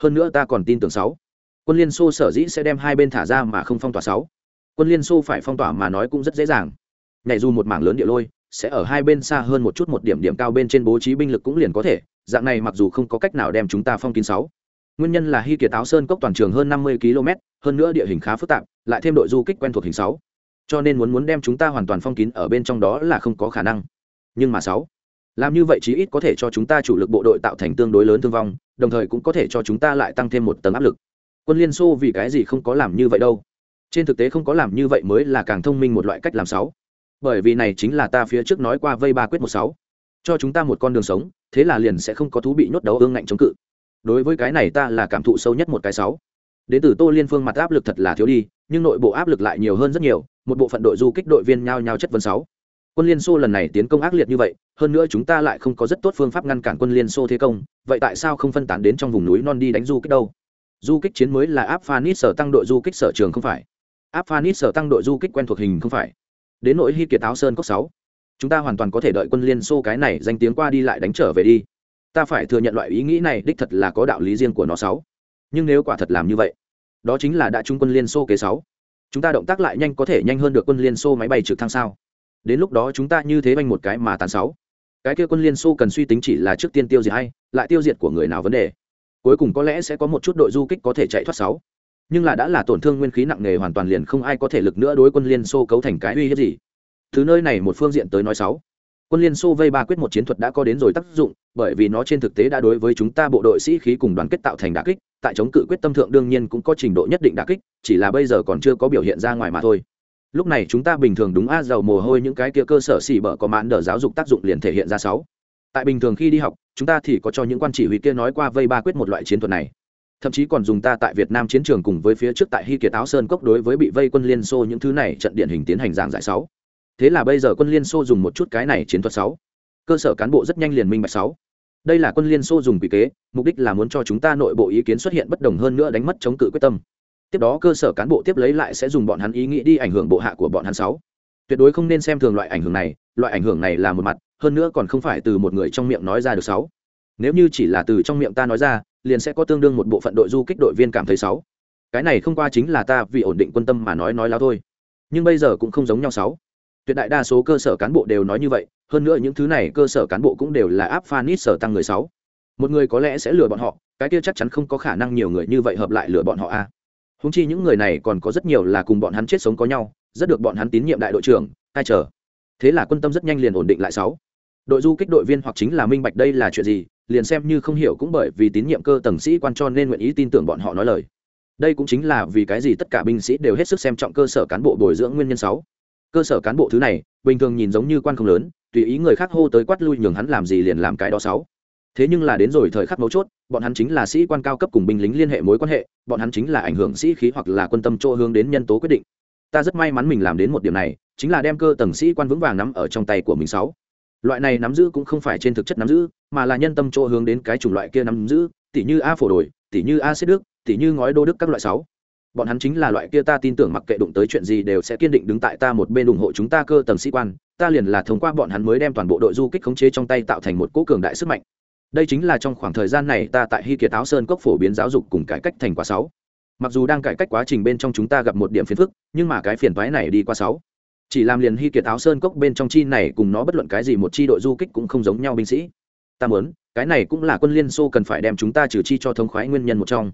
Speaker 1: Hơn nữa ta còn tin tưởng sáu. Quân liên xô sở dĩ sẽ đem hai bên thả ra mà không phong tỏa sáu quân liên xô phải phong tỏa mà nói cũng rất dễ dàng. Nhảy dù một mảng lớn địa lôi, sẽ ở hai bên xa hơn một chút một điểm điểm cao bên trên bố trí binh lực cũng liền có thể. Dạng này mặc dù không có cách nào đem chúng ta phong kín sáu. Nguyên nhân là hy kiệt áo sơn cốc toàn trường hơn năm mươi km, hơn nữa địa hình khá phức tạp, lại thêm đội du kích quen thuộc hình sáu. Cho nên muốn muốn đem chúng ta hoàn toàn phong kín ở bên trong đó là không có khả năng. Nhưng mà sáu, làm như vậy chí ít có thể cho chúng ta chủ lực bộ đội tạo thành tương đối lớn thương vong, đồng thời cũng có thể cho chúng ta lại tăng thêm một tầng áp lực. Quân liên xô vì cái gì không có làm như vậy đâu? Trên thực tế không có làm như vậy mới là càng thông minh một loại cách làm sáu. Bởi vì này chính là ta phía trước nói qua vây ba quyết một sáu. Cho chúng ta một con đường sống, thế là liền sẽ không có thú bị nhốt đấu ương ngạnh chống cự. Đối với cái này ta là cảm thụ sâu nhất một cái sáu. Đến từ tô liên phương mặt áp lực thật là thiếu đi, nhưng nội bộ áp lực lại nhiều hơn rất nhiều, một bộ phận đội du kích đội viên nhao nhao chất vấn sáu. Quân liên xô lần này tiến công ác liệt như vậy, hơn nữa chúng ta lại không có rất tốt phương pháp ngăn cản quân liên xô thế công, vậy tại sao không phân tán đến trong vùng núi non đi đánh du kích đâu? Du kích chiến mới là áp phanit sở tăng đội du kích sở trường không phải áp phanit sở tăng đội du kích quen thuộc hình không phải. Đến nỗi hy kiệt áo sơn cốc sáu, chúng ta hoàn toàn có thể đợi quân liên xô cái này danh tiếng qua đi lại đánh trở về đi. Ta phải thừa nhận loại ý nghĩ này đích thật là có đạo lý riêng của nó sáu. Nhưng nếu quả thật làm như vậy, đó chính là đã trung quân liên xô kế sáu. Chúng ta động tác lại nhanh có thể nhanh hơn được quân liên xô máy bay trực thăng sao? Đến lúc đó chúng ta như thế banh một cái mà tàn sáu. Cái kia quân liên xô cần suy tính chỉ là trước tiên tiêu diệt hay, lại tiêu diệt của người nào vấn đề? Cuối cùng có lẽ sẽ có một chút đội du kích có thể chạy thoát sáu nhưng là đã là tổn thương nguyên khí nặng nề hoàn toàn liền không ai có thể lực nữa đối quân liên xô cấu thành cái uy hiếp gì. Thứ nơi này một phương diện tới nói sáu, quân liên xô vây ba quyết một chiến thuật đã có đến rồi tác dụng, bởi vì nó trên thực tế đã đối với chúng ta bộ đội sĩ khí cùng đoàn kết tạo thành đà kích, tại chống cự quyết tâm thượng đương nhiên cũng có trình độ nhất định đà kích, chỉ là bây giờ còn chưa có biểu hiện ra ngoài mà thôi. Lúc này chúng ta bình thường đúng a, dầu mồ hôi những cái kia cơ sở xỉ bở có mãn đờ giáo dục tác dụng liền thể hiện ra sáu. Tại bình thường khi đi học, chúng ta thì có cho những quan chỉ huy kia nói qua vây ba quyết một loại chiến thuật này thậm chí còn dùng ta tại việt nam chiến trường cùng với phía trước tại hy kiệt áo sơn cốc đối với bị vây quân liên xô những thứ này trận điển hình tiến hành giảng giải sáu. Thế là bây giờ quân liên xô dùng một chút cái này chiến thuật sáu. Cơ sở cán bộ rất nhanh liền minh bạch sáu. Đây là quân liên xô dùng quỷ kế, mục đích là muốn cho chúng ta nội bộ ý kiến xuất hiện bất đồng hơn nữa đánh mất chống cự quyết tâm. Tiếp đó cơ sở cán bộ tiếp lấy lại sẽ dùng bọn hắn ý nghĩ đi ảnh hưởng bộ hạ của bọn hắn sáu. Tuyệt đối không nên xem thường loại ảnh hưởng này, loại ảnh hưởng này là một mặt, hơn nữa còn không phải từ một người trong miệng nói ra được sáu. Nếu như chỉ là từ trong miệng ta nói ra liền sẽ có tương đương một bộ phận đội du kích đội viên cảm thấy sáu. Cái này không qua chính là ta vì ổn định quân tâm mà nói nói láo thôi. Nhưng bây giờ cũng không giống nhau sáu. Tuyệt đại đa số cơ sở cán bộ đều nói như vậy, hơn nữa những thứ này cơ sở cán bộ cũng đều là áp phanit sở tăng người sáu. Một người có lẽ sẽ lừa bọn họ, cái kia chắc chắn không có khả năng nhiều người như vậy hợp lại lừa bọn họ a. Húng chi những người này còn có rất nhiều là cùng bọn hắn chết sống có nhau, rất được bọn hắn tín nhiệm đại đội trưởng, ai chờ. Thế là quân tâm rất nhanh liền ổn định lại sáu. Đội du kích đội viên hoặc chính là minh bạch đây là chuyện gì liền xem như không hiểu cũng bởi vì tín nhiệm cơ tầng sĩ quan cho nên nguyện ý tin tưởng bọn họ nói lời. Đây cũng chính là vì cái gì tất cả binh sĩ đều hết sức xem trọng cơ sở cán bộ bồi dưỡng nguyên nhân sáu. Cơ sở cán bộ thứ này, bình thường nhìn giống như quan không lớn, tùy ý người khác hô tới quát lui nhường hắn làm gì liền làm cái đó sáu. Thế nhưng là đến rồi thời khắc mấu chốt, bọn hắn chính là sĩ quan cao cấp cùng binh lính liên hệ mối quan hệ, bọn hắn chính là ảnh hưởng sĩ khí hoặc là quân tâm chỗ hướng đến nhân tố quyết định. Ta rất may mắn mình làm đến một điểm này, chính là đem cơ tầng sĩ quan vững vàng nắm ở trong tay của mình sáu loại này nắm giữ cũng không phải trên thực chất nắm giữ, mà là nhân tâm chỗ hướng đến cái chủng loại kia nắm giữ tỷ như a phổ đổi tỷ như a xếp đức tỷ như ngói đô đức các loại sáu. Bọn hắn chính là loại kia ta tin tưởng mặc kệ đụng tới chuyện gì đều sẽ kiên định đứng tại ta một bên ủng hộ chúng ta cơ tầng sĩ quan, ta liền là thông qua bọn hắn mới đem toàn bộ đội du kích khống chế trong tay tạo thành một cỗ cường đại sức mạnh. Đây chính là trong khoảng thời gian này ta tại hy kiệt áo sơn cốc phổ biến giáo dục cùng cải cách thành quả sáu. Mặc dù đang cải cách quá trình bên trong chúng ta gặp một điểm phiền phức, nhưng mà cái phiền toái này đi qua sáu chỉ làm liền hy kiệt áo sơn cốc bên trong chi này cùng nó bất luận cái gì một chi đội du kích cũng không giống nhau binh sĩ ta muốn cái này cũng là quân liên xô cần phải đem chúng ta trừ chi cho thống khoái nguyên nhân một trong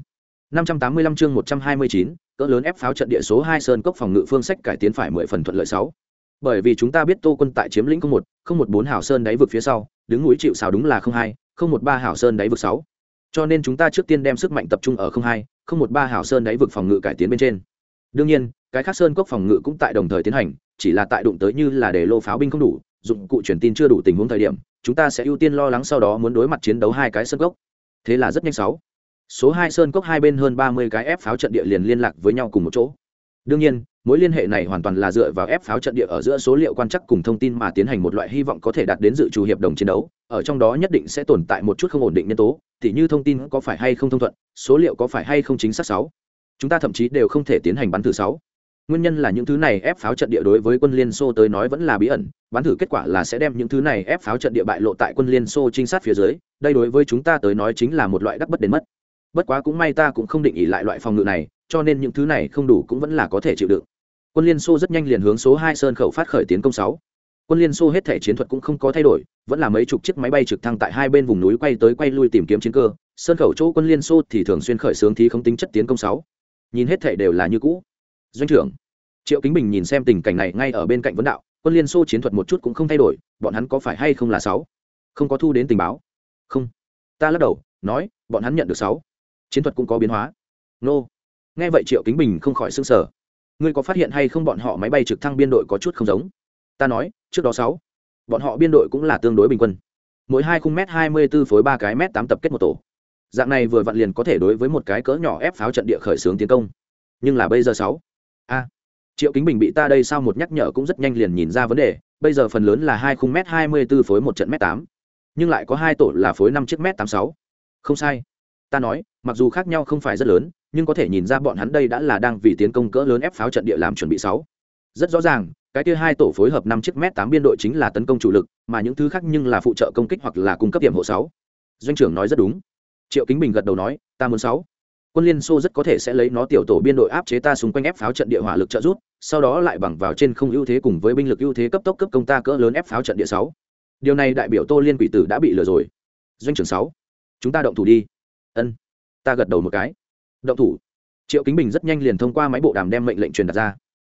Speaker 1: 585 chương 129, cỡ lớn ép pháo trận địa số 2 sơn cốc phòng ngự phương sách cải tiến phải 10 phần thuận lợi 6. Bởi vì chúng ta biết Tô quân tại chiếm lĩnh 01, 014 hảo sơn đáy vực phía sau, đứng núi chịu sào đúng là 02, 013 hảo sơn đáy vực 6. Cho nên chúng ta trước tiên đem sức mạnh tập trung ở 02, 013 hảo sơn đáy vực phòng ngự cải tiến bên trên. Đương nhiên, cái khác sơn cốc phòng ngự cũng tại đồng thời tiến hành, chỉ là tại đụng tới như là để lô pháo binh không đủ, dụng cụ truyền tin chưa đủ tình huống thời điểm, chúng ta sẽ ưu tiên lo lắng sau đó muốn đối mặt chiến đấu hai cái sơn cốc. Thế là rất nhanh sáu. Số hai sơn cốc hai bên hơn ba mươi cái ép pháo trận địa liền liên lạc với nhau cùng một chỗ. Đương nhiên mối liên hệ này hoàn toàn là dựa vào ép pháo trận địa ở giữa số liệu quan chắc cùng thông tin mà tiến hành một loại hy vọng có thể đạt đến dự trù hiệp đồng chiến đấu ở trong đó nhất định sẽ tồn tại một chút không ổn định nhân tố thì như thông tin có phải hay không thông thuận số liệu có phải hay không chính xác sáu. Chúng ta thậm chí đều không thể tiến hành bắn thử sáu nguyên nhân là những thứ này ép pháo trận địa đối với quân liên xô tới nói vẫn là bí ẩn bắn thử kết quả là sẽ đem những thứ này ép pháo trận địa bại lộ tại quân liên xô trinh sát phía dưới, đây đối với chúng ta tới nói chính là một loại đắc bất đến mất. Bất quá cũng may ta cũng không định ỉ lại loại phòng ngự này, cho nên những thứ này không đủ cũng vẫn là có thể chịu đựng. Quân liên xô rất nhanh liền hướng số hai sơn khẩu phát khởi tiến công sáu. Quân liên xô hết thể chiến thuật cũng không có thay đổi, vẫn là mấy chục chiếc máy bay trực thăng tại hai bên vùng núi quay tới quay lui tìm kiếm chiến cơ, sơn khẩu chỗ quân liên xô thì thường xuyên khởi xướng thí không tính chất tiến công sáu. Nhìn hết thể đều là như cũ doanh trưởng. Triệu kính bình nhìn xem tình cảnh này ngay ở bên cạnh vấn đạo, quân liên xô chiến thuật một chút cũng không thay đổi, bọn hắn có phải hay không là sáu? Không có thu đến tình báo. Không. Ta lắc đầu, nói, bọn hắn nhận được sáu. Chiến thuật cũng có biến hóa. Nô. Nghe vậy triệu kính bình không khỏi s ư n g sở ngươi có phát hiện hay không bọn họ máy bay trực thăng biên đội có chút không giống? Ta nói, trước đó sáu. Bọn họ biên đội cũng là tương đối bình quân. Mỗi hai khung m hai mươi b ố phối ba cái m tám tập kết một tổ. Dạng này vừa vặn liền có thể đối với một cái cỡ nhỏ ép pháo trận địa khởi xướng tiến công. Nhưng là bây giờ sáu a. Triệu kính bình bị ta đây sao một nhắc nhở cũng rất nhanh liền nhìn ra vấn đề, bây giờ phần lớn là hai khung m hai mươi b ố phối một trận m tám. Nhưng lại có hai tổ là phối năm chiếc m tám sáu. Không sai. Ta nói, mặc dù khác nhau không phải rất lớn, nhưng có thể nhìn ra bọn hắn đây đã là đang vì tiến công cỡ lớn ép pháo trận địa làm chuẩn bị sáu. Rất rõ ràng, cái kia hai tổ phối hợp năm chiếc m tám biên đội chính là tấn công chủ lực, mà những thứ khác nhưng là phụ trợ công kích hoặc là cung cấp điểm hộ sáu. Doanh trưởng nói rất đúng. Triệu kính bình gật đầu nói, ta muốn sáu quân liên xô rất có thể sẽ lấy nó tiểu tổ biên đội áp chế ta xung quanh ép pháo trận địa hỏa lực trợ rút sau đó lại bằng vào trên không ưu thế cùng với binh lực ưu thế cấp tốc cấp công ta cỡ lớn ép pháo trận địa sáu. Điều này đại biểu tô liên quỷ tử đã bị lừa rồi. Doanh trưởng sáu, chúng ta động thủ đi. Ân, ta gật đầu một cái. Động thủ. Triệu kính bình rất nhanh liền thông qua máy bộ đàm đem mệnh lệnh truyền đặt ra.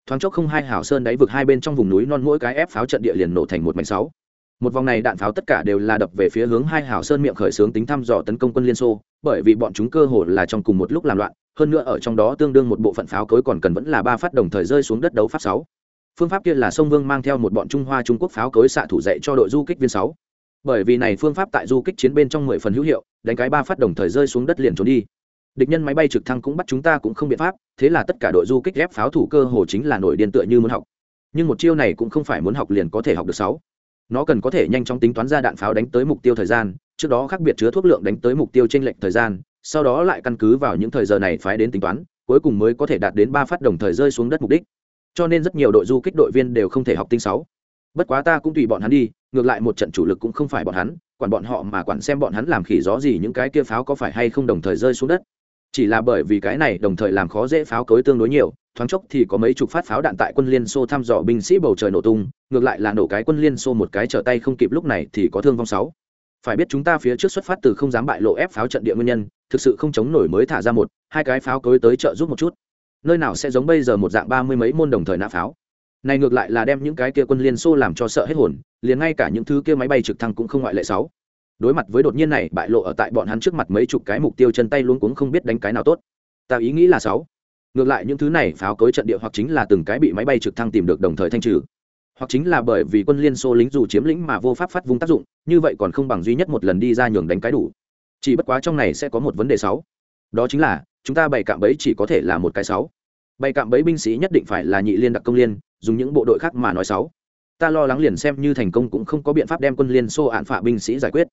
Speaker 1: Thoáng chốc không hai hảo sơn đáy vực hai bên trong vùng núi non mỗi cái ép pháo trận địa liền nổ thành một mảnh sáu một vòng này đạn pháo tất cả đều là đập về phía hướng hai hảo sơn miệng khởi xướng tính thăm dò tấn công quân liên xô, bởi vì bọn chúng cơ hồ là trong cùng một lúc làm loạn, hơn nữa ở trong đó tương đương một bộ phận pháo cối còn cần vẫn là ba phát đồng thời rơi xuống đất đấu pháp sáu. Phương pháp kia là sông vương mang theo một bọn trung hoa trung quốc pháo cối xạ thủ dạy cho đội du kích viên sáu. Bởi vì này phương pháp tại du kích chiến bên trong mười phần hữu hiệu, đánh cái ba phát đồng thời rơi xuống đất liền trốn đi. Địch nhân máy bay trực thăng cũng bắt chúng ta cũng không biện pháp, thế là tất cả đội du kích ghép pháo thủ cơ hồ chính là nổi điên tựa như muốn học. Nhưng một chiêu này cũng không phải muốn học liền có thể học được sáu nó cần có thể nhanh chóng tính toán ra đạn pháo đánh tới mục tiêu thời gian, trước đó khác biệt chứa thuốc lượng đánh tới mục tiêu t r ê n lệch thời gian, sau đó lại căn cứ vào những thời giờ này phái đến tính toán, cuối cùng mới có thể đạt đến ba phát đồng thời rơi xuống đất mục đích. Cho nên rất nhiều đội du kích đội viên đều không thể học tinh sáu. Bất quá ta cũng tùy bọn hắn đi, ngược lại một trận chủ lực cũng không phải bọn hắn, quản bọn họ mà quản xem bọn hắn làm khỉ gió gì những cái kia pháo có phải hay không đồng thời rơi xuống đất. Chỉ là bởi vì cái này đồng thời làm khó dễ pháo cối tương đối nhiều thoáng chốc thì có mấy chục phát pháo đạn tại quân liên xô thăm dò binh sĩ bầu trời nổ tung, ngược lại là nổ cái quân liên xô một cái trở tay không kịp lúc này thì có thương vong sáu. Phải biết chúng ta phía trước xuất phát từ không dám bại lộ ép pháo trận địa nguyên nhân, thực sự không chống nổi mới thả ra một, hai cái pháo cối tới trợ giúp một chút. Nơi nào sẽ giống bây giờ một dạng ba mươi mấy môn đồng thời nã pháo. Này ngược lại là đem những cái kia quân liên xô làm cho sợ hết hồn, liền ngay cả những thứ kia máy bay trực thăng cũng không ngoại lệ sáu. Đối mặt với đột nhiên này, bại lộ ở tại bọn hắn trước mặt mấy chục cái mục tiêu chân tay luôn cuống không biết đánh cái nào tốt. Ta ý nghĩ là sáu ngược lại những thứ này pháo cối trận địa hoặc chính là từng cái bị máy bay trực thăng tìm được đồng thời thanh trừ. Hoặc chính là bởi vì quân liên xô lính dù chiếm lĩnh mà vô pháp phát vung tác dụng, như vậy còn không bằng duy nhất một lần đi ra nhường đánh cái đủ. Chỉ bất quá trong này sẽ có một vấn đề sáu. Đó chính là, chúng ta bày cạm bẫy chỉ có thể là một cái sáu. Bày cạm bẫy binh sĩ nhất định phải là nhị liên đặc công liên, dùng những bộ đội khác mà nói sáu. Ta lo lắng liền xem như thành công cũng không có biện pháp đem quân liên xô án phạ binh sĩ giải quyết.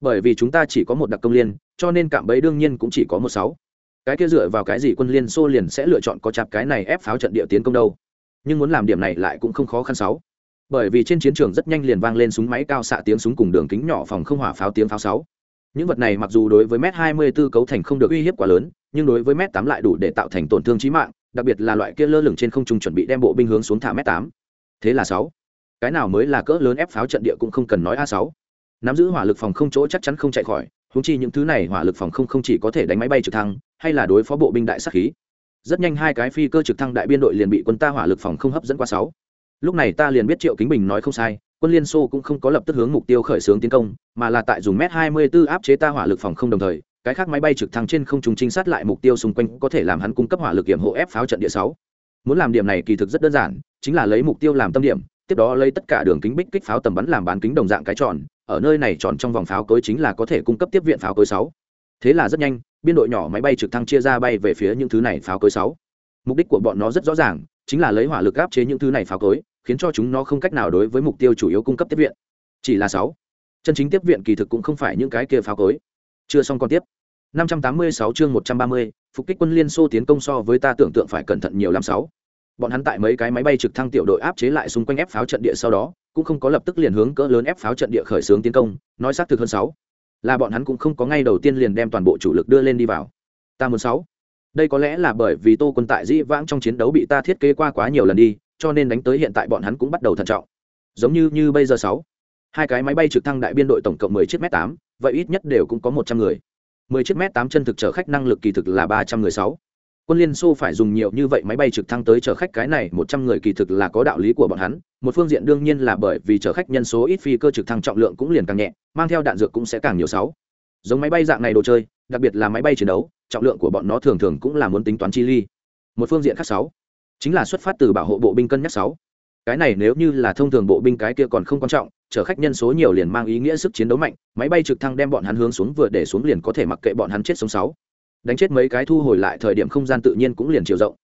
Speaker 1: Bởi vì chúng ta chỉ có một đặc công liên, cho nên cạm bẫy đương nhiên cũng chỉ có một sáu cái kia dựa vào cái gì quân liên xô liền sẽ lựa chọn có chạp cái này ép pháo trận địa tiến công đâu? Nhưng muốn làm điểm này lại cũng không khó khăn sáu. Bởi vì trên chiến trường rất nhanh liền vang lên súng máy cao xạ tiếng súng cùng đường kính nhỏ phòng không hỏa pháo tiếng pháo sáu. Những vật này mặc dù đối với m 24 cấu thành không được uy hiếp quá lớn, nhưng đối với m 8 lại đủ để tạo thành tổn thương chí mạng, đặc biệt là loại kia lơ lửng trên không trung chuẩn bị đem bộ binh hướng xuống thả m 8 thế là sáu. Cái nào mới là cỡ lớn ép pháo trận địa cũng không cần nói a sáu. Nắm giữ hỏa lực phòng không chỗ chắc chắn không chạy khỏi húng chi những thứ này hỏa lực phòng không không chỉ có thể đánh máy bay trực thăng hay là đối phó bộ binh đại sát khí? Rất nhanh hai cái phi cơ trực thăng đại biên đội liền bị quân ta hỏa lực phòng không hấp dẫn qua sáu. Lúc này ta liền biết triệu kính bình nói không sai, quân liên xô cũng không có lập tức hướng mục tiêu khởi xướng tiến công, mà là tại dùng m 24 áp chế ta hỏa lực phòng không đồng thời, cái khác máy bay trực thăng trên không trung trinh sát lại mục tiêu xung quanh có thể làm hắn cung cấp hỏa lực kiểm hộ ép pháo trận địa sáu. Muốn làm điểm này kỳ thực rất đơn giản, chính là lấy mục tiêu làm tâm điểm, tiếp đó lấy tất cả đường kính bích kích pháo tầm bắn làm bán kính đồng dạng cái tròn, ở nơi này tròn trong vòng pháo cối chính là có thể cung cấp tiếp viện pháo cối sáu. Thế là rất nhanh biên đội nhỏ máy bay trực thăng chia ra bay về phía những thứ này pháo cối sáu. Mục đích của bọn nó rất rõ ràng chính là lấy hỏa lực áp chế những thứ này pháo cối khiến cho chúng nó không cách nào đối với mục tiêu chủ yếu cung cấp tiếp viện. Chỉ là sáu. Chân chính tiếp viện kỳ thực cũng không phải những cái kia pháo cối. Chưa xong còn tiếp. 586 chương 130, phục kích quân liên xô tiến công so với ta tưởng tượng phải cẩn thận nhiều lắm sáu. Bọn hắn tại mấy cái máy bay trực thăng tiểu đội áp chế lại xung quanh ép pháo trận địa sau đó cũng không có lập tức liền hướng cỡ lớn ép pháo trận địa khởi xướng tiến công nói xác thực hơn sáu là bọn hắn cũng không có ngay đầu tiên liền đem toàn bộ chủ lực đưa lên đi vào. Ta muốn sáu. Đây có lẽ là bởi vì tô quân tại dĩ vãng trong chiến đấu bị ta thiết kế qua quá nhiều lần đi, cho nên đánh tới hiện tại bọn hắn cũng bắt đầu thận trọng. Giống như như bây giờ sáu. Hai cái máy bay trực thăng đại biên đội tổng cộng mười chiếc m tám, vậy ít nhất đều cũng có một trăm người. Mười chiếc m tám chân thực chở khách năng lực kỳ thực là ba trăm người sáu. Quân liên xô phải dùng nhiều như vậy máy bay trực thăng tới chở khách cái này một trăm người kỳ thực là có đạo lý của bọn hắn một phương diện đương nhiên là bởi vì chở khách nhân số ít phi cơ trực thăng trọng lượng cũng liền càng nhẹ, mang theo đạn dược cũng sẽ càng nhiều sáu. Giống máy bay dạng này đồ chơi, đặc biệt là máy bay chiến đấu, trọng lượng của bọn nó thường thường cũng là muốn tính toán chi ly. Một phương diện khác sáu, chính là xuất phát từ bảo hộ bộ binh cân nhắc sáu. Cái này nếu như là thông thường bộ binh cái kia còn không quan trọng, chở khách nhân số nhiều liền mang ý nghĩa sức chiến đấu mạnh, máy bay trực thăng đem bọn hắn hướng xuống vừa để xuống liền có thể mặc kệ bọn hắn chết sống sáu. Đánh chết mấy cái thu hồi lại thời điểm không gian tự nhiên cũng liền chiều rộng.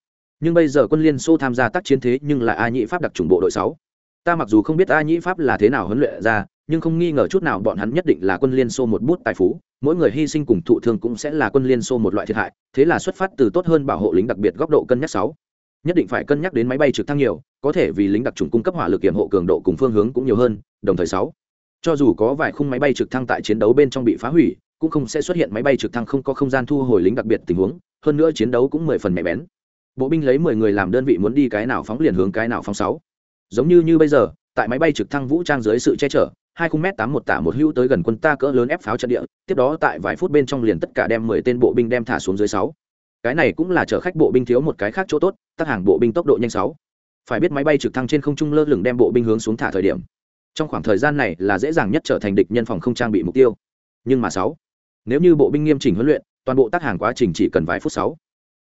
Speaker 1: Nhưng bây giờ quân liên xô tham gia tác chiến thế nhưng là a nhị pháp đặc trùng bộ đội sáu ta mặc dù không biết a nhĩ pháp là thế nào huấn luyện ra, nhưng không nghi ngờ chút nào bọn hắn nhất định là quân liên xô một bút tài phú. Mỗi người hy sinh cùng thụ thương cũng sẽ là quân liên xô một loại thiệt hại, thế là xuất phát từ tốt hơn bảo hộ lính đặc biệt góc độ cân nhắc sáu. Nhất định phải cân nhắc đến máy bay trực thăng nhiều, có thể vì lính đặc trùng cung cấp hỏa lực kiểm hộ cường độ cùng phương hướng cũng nhiều hơn, đồng thời sáu. Cho dù có vài khung máy bay trực thăng tại chiến đấu bên trong bị phá hủy, cũng không sẽ xuất hiện máy bay trực thăng không có không gian thu hồi lính đặc biệt tình huống, hơn nữa chiến đấu cũng mười phần mẹ bén. Bộ binh lấy mười người làm đơn vị muốn đi cái nào phóng liền hướng cái nào phóng sáu giống như như bây giờ, tại máy bay trực thăng vũ trang dưới sự che chở, hai khung m tám một tả một hữu tới gần quân ta cỡ lớn ép pháo trận địa, tiếp đó tại vài phút bên trong liền tất cả đem mười tên bộ binh đem thả xuống dưới sáu. Cái này cũng là chở khách bộ binh thiếu một cái khác chỗ tốt tác hàng bộ binh tốc độ nhanh sáu. Phải biết máy bay trực thăng trên không trung lơ lửng đem bộ binh hướng xuống thả thời điểm. Trong khoảng thời gian này là dễ dàng nhất trở thành địch nhân phòng không trang bị mục tiêu. Nhưng mà sáu, nếu như bộ binh nghiêm chỉnh huấn luyện, toàn bộ tác hàng quá trình chỉ cần vài phút sáu.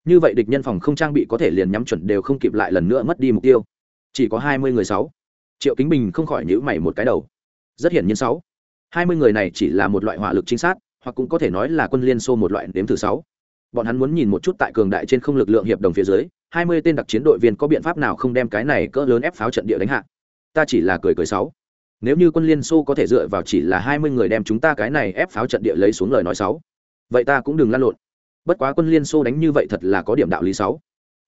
Speaker 1: Như vậy địch nhân phòng không trang bị có thể liền nhắm chuẩn đều không kịp lại lần nữa mất đi mục tiêu chỉ có hai mươi người sáu. Triệu kính bình không khỏi nhữ mày một cái đầu. Rất hiển nhiên sáu. Hai mươi người này chỉ là một loại hỏa lực chính xác hoặc cũng có thể nói là quân liên xô một loại đếm thứ sáu. Bọn hắn muốn nhìn một chút tại cường đại trên không lực lượng hiệp đồng phía dưới, hai mươi tên đặc chiến đội viên có biện pháp nào không đem cái này cỡ lớn ép pháo trận địa đánh hạ. Ta chỉ là cười cười sáu. Nếu như quân liên xô có thể dựa vào chỉ là hai mươi người đem chúng ta cái này ép pháo trận địa lấy xuống lời nói sáu. Vậy ta cũng đừng lăn lộn. Bất quá quân liên xô đánh như vậy thật là có điểm đạo lý sáu.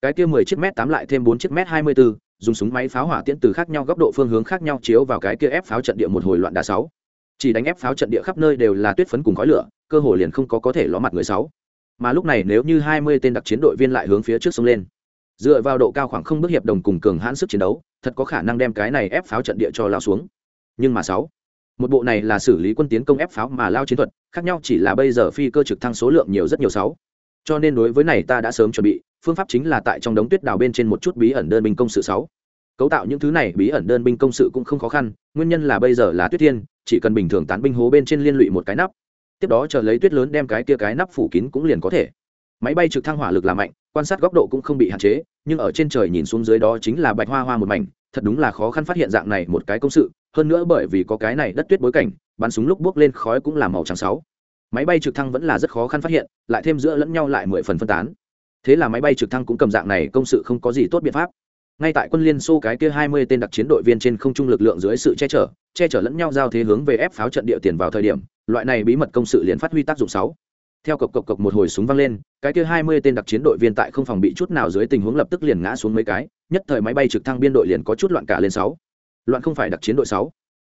Speaker 1: Cái kia mười chiếc m tám lại thêm bốn chiếc m hai mươi bốn dùng súng máy pháo hỏa tiễn từ khác nhau góc độ phương hướng khác nhau chiếu vào cái kia ép pháo trận địa một hồi loạn đá sáu. Chỉ đánh ép pháo trận địa khắp nơi đều là tuyết phấn cùng khói lửa, cơ hồ liền không có có thể ló mặt người sáu. Mà lúc này nếu như hai mươi tên đặc chiến đội viên lại hướng phía trước sông lên, dựa vào độ cao khoảng không bước hiệp đồng cùng cường hãn sức chiến đấu, thật có khả năng đem cái này ép pháo trận địa cho lao xuống. Nhưng mà sáu, một bộ này là xử lý quân tiến công ép pháo mà lao chiến thuật, khác nhau chỉ là bây giờ phi cơ trực thăng số lượng nhiều rất nhiều sáu. Cho nên đối với này ta đã sớm chuẩn bị phương pháp chính là tại trong đống tuyết đào bên trên một chút bí ẩn đơn binh công sự sáu. Cấu tạo những thứ này bí ẩn đơn binh công sự cũng không khó khăn, nguyên nhân là bây giờ là tuyết thiên, chỉ cần bình thường tán binh hố bên trên liên lụy một cái nắp. Tiếp đó chờ lấy tuyết lớn đem cái kia cái nắp phủ kín cũng liền có thể. Máy bay trực thăng hỏa lực là mạnh, quan sát góc độ cũng không bị hạn chế, nhưng ở trên trời nhìn xuống dưới đó chính là bạch hoa hoa một mảnh, thật đúng là khó khăn phát hiện dạng này một cái công sự, hơn nữa bởi vì có cái này đất tuyết bối cảnh, bắn súng lúc bước lên khói cũng là màu trắng sáu. Máy bay trực thăng vẫn là rất khó khăn phát hiện, lại thêm giữa lẫn nhau lại mười phần phân tán thế là máy bay trực thăng cũng cầm dạng này công sự không có gì tốt biện pháp. Ngay tại quân liên xô cái kia hai mươi tên đặc chiến đội viên trên không trung lực lượng dưới sự che chở che chở lẫn nhau giao thế hướng về ép pháo trận địa tiền vào thời điểm, loại này bí mật công sự liền phát huy tác dụng sáu theo cộc cộc cộc một hồi súng vang lên, cái kia hai mươi tên đặc chiến đội viên tại không phòng bị chút nào dưới tình huống lập tức liền ngã xuống mấy cái, nhất thời máy bay trực thăng biên đội liền có chút loạn cả lên sáu. Loạn không phải đặc chiến đội sáu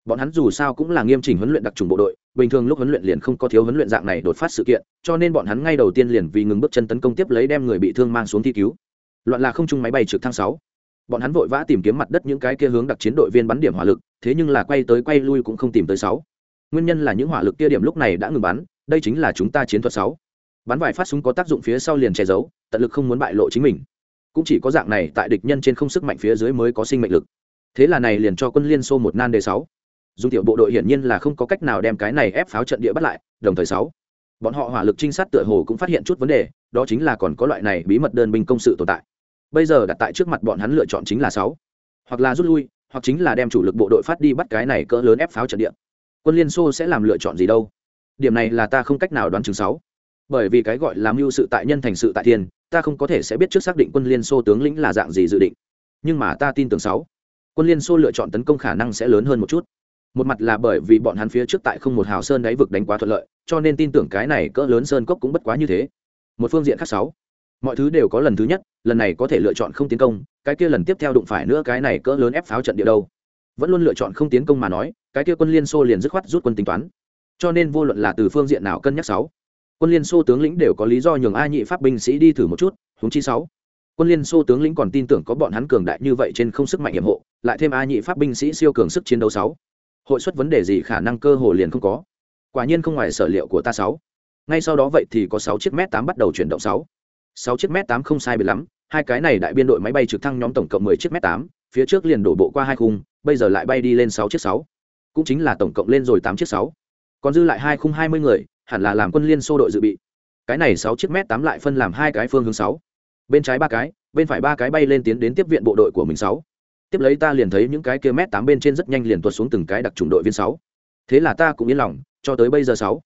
Speaker 1: bọn hắn dù sao cũng là nghiêm chỉnh huấn luyện đặc trùng bộ đội, bình thường lúc huấn luyện liền không có thiếu huấn luyện dạng này đột phát sự kiện, cho nên bọn hắn ngay đầu tiên liền vì ngừng bước chân tấn công tiếp lấy đem người bị thương mang xuống thi cứu. Loạn là không chung máy bay trực thăng sáu. Bọn hắn vội vã tìm kiếm mặt đất những cái kia hướng đặc chiến đội viên bắn điểm hỏa lực, thế nhưng là quay tới quay lui cũng không tìm tới sáu. Nguyên nhân là những hỏa lực kia điểm lúc này đã ngừng bắn, đây chính là chúng ta chiến thuật sáu. Bắn vài phát súng có tác dụng phía sau liền che giấu, tận lực không muốn bại lộ chính mình. Cũng chỉ có dạng này tại địch nhân trên không sức mạnh phía dưới mới có sinh mệnh lực. Thế là này liền cho quân liên xô một nan đề sáu dùng tiểu bộ đội hiển nhiên là không có cách nào đem cái này ép pháo trận địa bắt lại, đồng thời sáu. Bọn họ hỏa lực trinh sát tựa hồ cũng phát hiện chút vấn đề, đó chính là còn có loại này bí mật đơn binh công sự tồn tại. Bây giờ đặt tại trước mặt bọn hắn lựa chọn chính là sáu. Hoặc là rút lui, hoặc chính là đem chủ lực bộ đội phát đi bắt cái này cỡ lớn ép pháo trận địa. Quân liên xô sẽ làm lựa chọn gì đâu? Điểm này là ta không cách nào đoán chừng sáu. Bởi vì cái gọi là mưu sự tại nhân thành sự tại thiên, ta không có thể sẽ biết trước xác định quân liên xô tướng lĩnh là dạng gì dự định. Nhưng mà ta tin tưởng sáu. Quân liên xô lựa chọn tấn công khả năng sẽ lớn hơn một chút một mặt là bởi vì bọn hắn phía trước tại không một hào sơn đáy vực đánh quá thuận lợi, cho nên tin tưởng cái này cỡ lớn sơn cốc cũng bất quá như thế. Một phương diện khác sáu. Mọi thứ đều có lần thứ nhất, lần này có thể lựa chọn không tiến công, cái kia lần tiếp theo đụng phải nữa cái này cỡ lớn ép pháo trận địa đâu. Vẫn luôn lựa chọn không tiến công mà nói, cái kia quân liên xô liền dứt khoát rút quân tính toán. Cho nên vô luận là từ phương diện nào cân nhắc sáu. Quân liên xô tướng lĩnh đều có lý do nhường a nhị pháp binh sĩ đi thử một chút húng chi sáu. Quân liên xô tướng lĩnh còn tin tưởng có bọn hắn cường đại như vậy trên không sức mạnh hiểm hộ, lại thêm a nhị pháp binh sĩ siêu cường sức chiến đấu sáu hội xuất vấn đề gì khả năng cơ hồ liền không có. Quả nhiên không ngoài sở liệu của ta sáu. Ngay sau đó vậy thì có sáu chiếc m tám bắt đầu chuyển động sáu. Sáu chiếc m tám không sai biệt lắm, hai cái này đại biên đội máy bay trực thăng nhóm tổng cộng mười chiếc m tám, phía trước liền đổ bộ qua hai khung, bây giờ lại bay đi lên sáu chiếc sáu. Cũng chính là tổng cộng lên rồi tám chiếc sáu. Còn dư lại hai khung hai mươi người, hẳn là làm quân liên xô đội dự bị. Cái này sáu chiếc m tám lại phân làm hai cái phương hướng sáu. Bên trái ba cái, bên phải ba cái bay lên tiến đến tiếp viện bộ đội của mình sáu tiếp lấy ta liền thấy những cái kia mét tám bên trên rất nhanh liền tuột xuống từng cái đặc trùng đội viên sáu. Thế là ta cũng yên lòng, cho tới bây giờ sáu.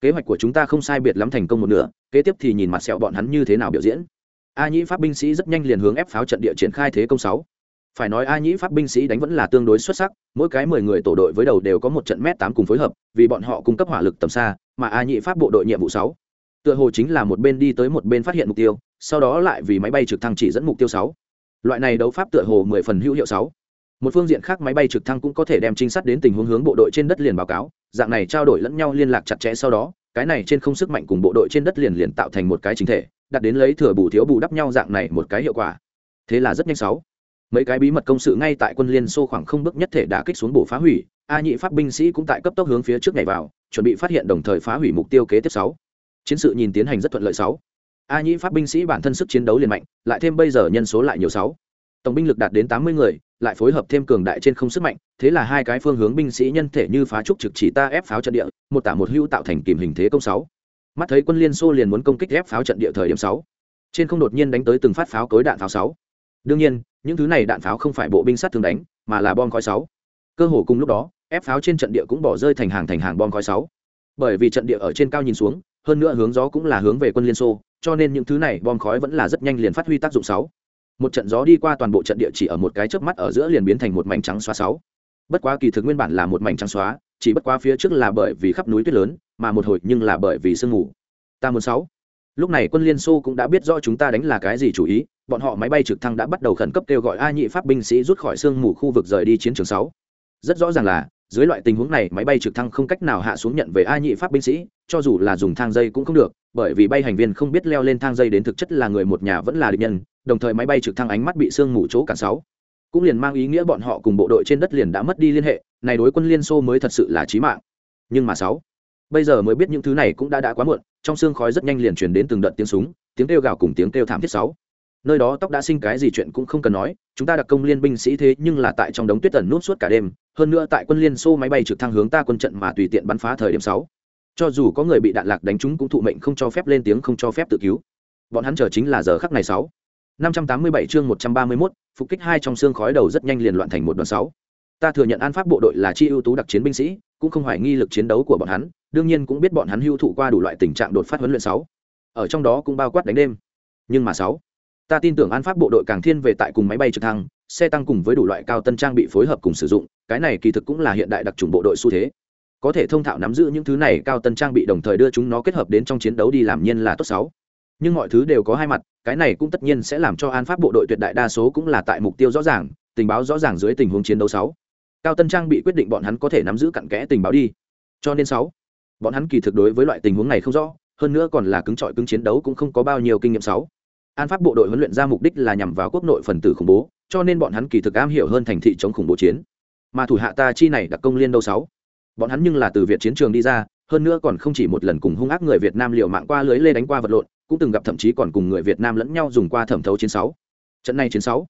Speaker 1: Kế hoạch của chúng ta không sai biệt lắm thành công một nửa, kế tiếp thì nhìn mặt sẹo bọn hắn như thế nào biểu diễn. A nhĩ pháp binh sĩ rất nhanh liền hướng ép pháo trận địa triển khai thế công sáu. Phải nói a nhĩ pháp binh sĩ đánh vẫn là tương đối xuất sắc, mỗi cái mười người tổ đội với đầu đều có một trận mét tám cùng phối hợp, vì bọn họ cung cấp hỏa lực tầm xa, mà a nhĩ pháp bộ đội nhiệm vụ sáu. Tựa hồ chính là một bên đi tới một bên phát hiện mục tiêu, sau đó lại vì máy bay trực thăng chỉ dẫn mục tiêu sáu loại này đấu pháp tựa hồ mười phần hữu hiệu sáu. Một phương diện khác máy bay trực thăng cũng có thể đem trinh sát đến tình huống hướng bộ đội trên đất liền báo cáo, dạng này trao đổi lẫn nhau liên lạc chặt chẽ sau đó, cái này trên không sức mạnh cùng bộ đội trên đất liền liền tạo thành một cái chính thể, đặt đến lấy thừa bù thiếu bù đắp nhau dạng này một cái hiệu quả. Thế là rất nhanh sáu. Mấy cái bí mật công sự ngay tại quân liên xô khoảng không bước nhất thể đã kích xuống bổ phá hủy, a nhị pháp binh sĩ cũng tại cấp tốc hướng phía trước ngày vào, chuẩn bị phát hiện đồng thời phá hủy mục tiêu kế tiếp sáu. Chiến sự nhìn tiến hành rất thuận lợi sáu a nhĩ pháp binh sĩ bản thân sức chiến đấu liền mạnh, lại thêm bây giờ nhân số lại nhiều sáu. Tổng binh lực đạt đến tám mươi người, lại phối hợp thêm cường đại trên không sức mạnh, thế là hai cái phương hướng binh sĩ nhân thể như phá trúc trực chỉ ta ép pháo trận địa, một tả một hưu tạo thành kìm hình thế công sáu. Mắt thấy quân liên xô liền muốn công kích ép pháo trận địa thời điểm sáu. Trên không đột nhiên đánh tới từng phát pháo cối đạn pháo sáu. Đương nhiên, những thứ này đạn pháo không phải bộ binh sát thường đánh, mà là bom khói sáu. Cơ hồ cùng lúc đó, ép pháo trên trận địa cũng bỏ rơi thành hàng thành hàng bom khói sáu. Bởi vì trận địa ở trên cao nhìn xuống, hơn nữa hướng gió cũng là hướng về quân liên xô cho nên những thứ này bom khói vẫn là rất nhanh liền phát huy tác dụng sáu. Một trận gió đi qua toàn bộ trận địa chỉ ở một cái chớp mắt ở giữa liền biến thành một mảnh trắng xóa sáu. Bất quá kỳ thực nguyên bản là một mảnh trắng xóa, chỉ bất quá phía trước là bởi vì khắp núi tuyết lớn, mà một hồi nhưng là bởi vì sương mù. Ta muốn sáu. Lúc này quân liên xô cũng đã biết rõ chúng ta đánh là cái gì chủ ý, bọn họ máy bay trực thăng đã bắt đầu khẩn cấp kêu gọi a nhị pháp binh sĩ rút khỏi sương mù khu vực rời đi chiến trường sáu. Rất rõ ràng là dưới loại tình huống này, máy bay trực thăng không cách nào hạ xuống nhận về a nhị pháp binh sĩ, cho dù là dùng thang dây cũng không được, bởi vì bay hành viên không biết leo lên thang dây đến thực chất là người một nhà vẫn là địch nhân, đồng thời máy bay trực thăng ánh mắt bị sương mù chỗ cả sáu. Cũng liền mang ý nghĩa bọn họ cùng bộ đội trên đất liền đã mất đi liên hệ, này đối quân liên xô mới thật sự là chí mạng. Nhưng mà sáu, bây giờ mới biết những thứ này cũng đã đã quá muộn, trong xương khói rất nhanh liền truyền đến từng đợt tiếng súng, tiếng kêu gào cùng tiếng kêu thảm thiết sáu nơi đó tóc đã sinh cái gì chuyện cũng không cần nói chúng ta đặc công liên binh sĩ thế nhưng là tại trong đống tuyết tẩn nút suốt cả đêm hơn nữa tại quân liên xô máy bay trực thăng hướng ta quân trận mà tùy tiện bắn phá thời điểm sáu cho dù có người bị đạn lạc đánh trúng cũng thụ mệnh không cho phép lên tiếng không cho phép tự cứu bọn hắn chờ chính là giờ khắc này sáu 587 chương 131, phục kích hai trong xương khói đầu rất nhanh liền loạn thành một đoàn sáu. Ta thừa nhận An Pháp bộ đội là chi ưu tú đặc chiến binh sĩ, cũng không hoài nghi lực chiến đấu của bọn hắn, đương nhiên cũng biết bọn hắn hưu thụ qua đủ loại tình trạng đột phát huấn luyện sáu. Ở trong đó cũng bao quát đánh đêm. Nhưng mà sáu, ta tin tưởng An Pháp bộ đội càng thiên về tại cùng máy bay trực thăng, xe tăng cùng với đủ loại cao tân trang bị phối hợp cùng sử dụng, cái này kỳ thực cũng là hiện đại đặc trùng bộ đội xu thế. Có thể thông thạo nắm giữ những thứ này cao tân trang bị đồng thời đưa chúng nó kết hợp đến trong chiến đấu đi làm nhiên là tốt sáu. Nhưng mọi thứ đều có hai mặt cái này cũng tất nhiên sẽ làm cho an pháp bộ đội tuyệt đại đa số cũng là tại mục tiêu rõ ràng tình báo rõ ràng dưới tình huống chiến đấu sáu. Cao tân trang bị quyết định bọn hắn có thể nắm giữ cặn kẽ tình báo đi. Cho nên sáu bọn hắn kỳ thực đối với loại tình huống này không rõ hơn nữa còn là cứng trọi cứng chiến đấu cũng không có bao nhiêu kinh nghiệm sáu an pháp bộ đội huấn luyện ra mục đích là nhằm vào quốc nội phần tử khủng bố, cho nên bọn hắn kỳ thực am hiểu hơn thành thị chống khủng bố chiến. Mà thủ hạ ta chi này đặc công liên đâu sáu? Bọn hắn nhưng là từ việt chiến trường đi ra, hơn nữa còn không chỉ một lần cùng hung ác người việt nam liều mạng qua lưới lê đánh qua vật lộn, cũng từng gặp thậm chí còn cùng người việt nam lẫn nhau dùng qua thẩm thấu chiến sáu. Trận này chiến sáu,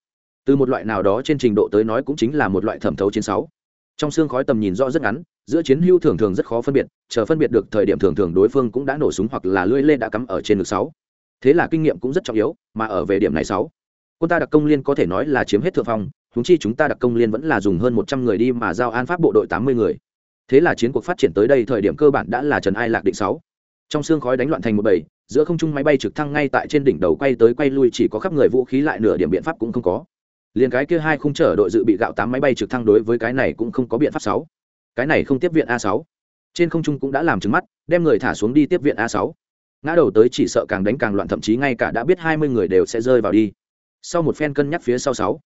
Speaker 1: từ một loại nào đó trên trình độ tới nói cũng chính là một loại thẩm thấu chiến sáu. Trong xương khói tầm nhìn rõ rất ngắn, giữa chiến hưu thường thường rất khó phân biệt, chờ phân biệt được thời điểm thường thường đối phương cũng đã nổ súng hoặc là lưỡi lê đã cắm ở trên ngực sáu thế là kinh nghiệm cũng rất trọng yếu, mà ở về điểm này sáu, quân ta đặc công liên có thể nói là chiếm hết thượng phong húng chi chúng ta đặc công liên vẫn là dùng hơn một trăm người đi mà giao an pháp bộ đội tám mươi người. Thế là chiến cuộc phát triển tới đây thời điểm cơ bản đã là trần ai lạc định sáu. Trong xương khói đánh loạn thành một bầy, giữa không trung máy bay trực thăng ngay tại trên đỉnh đầu quay tới quay lui chỉ có khắp người vũ khí lại nửa điểm biện pháp cũng không có. Liền cái kia hai khung chở đội dự bị gạo tám máy bay trực thăng đối với cái này cũng không có biện pháp sáu. Cái này không tiếp viện a sáu. Trên không trung cũng đã làm trứng mắt, đem người thả xuống đi tiếp viện a sáu ngã đầu tới chỉ sợ càng đánh càng loạn thậm chí ngay cả đã biết hai mươi người đều sẽ rơi vào đi. Sau một phen cân nhắc phía sau sáu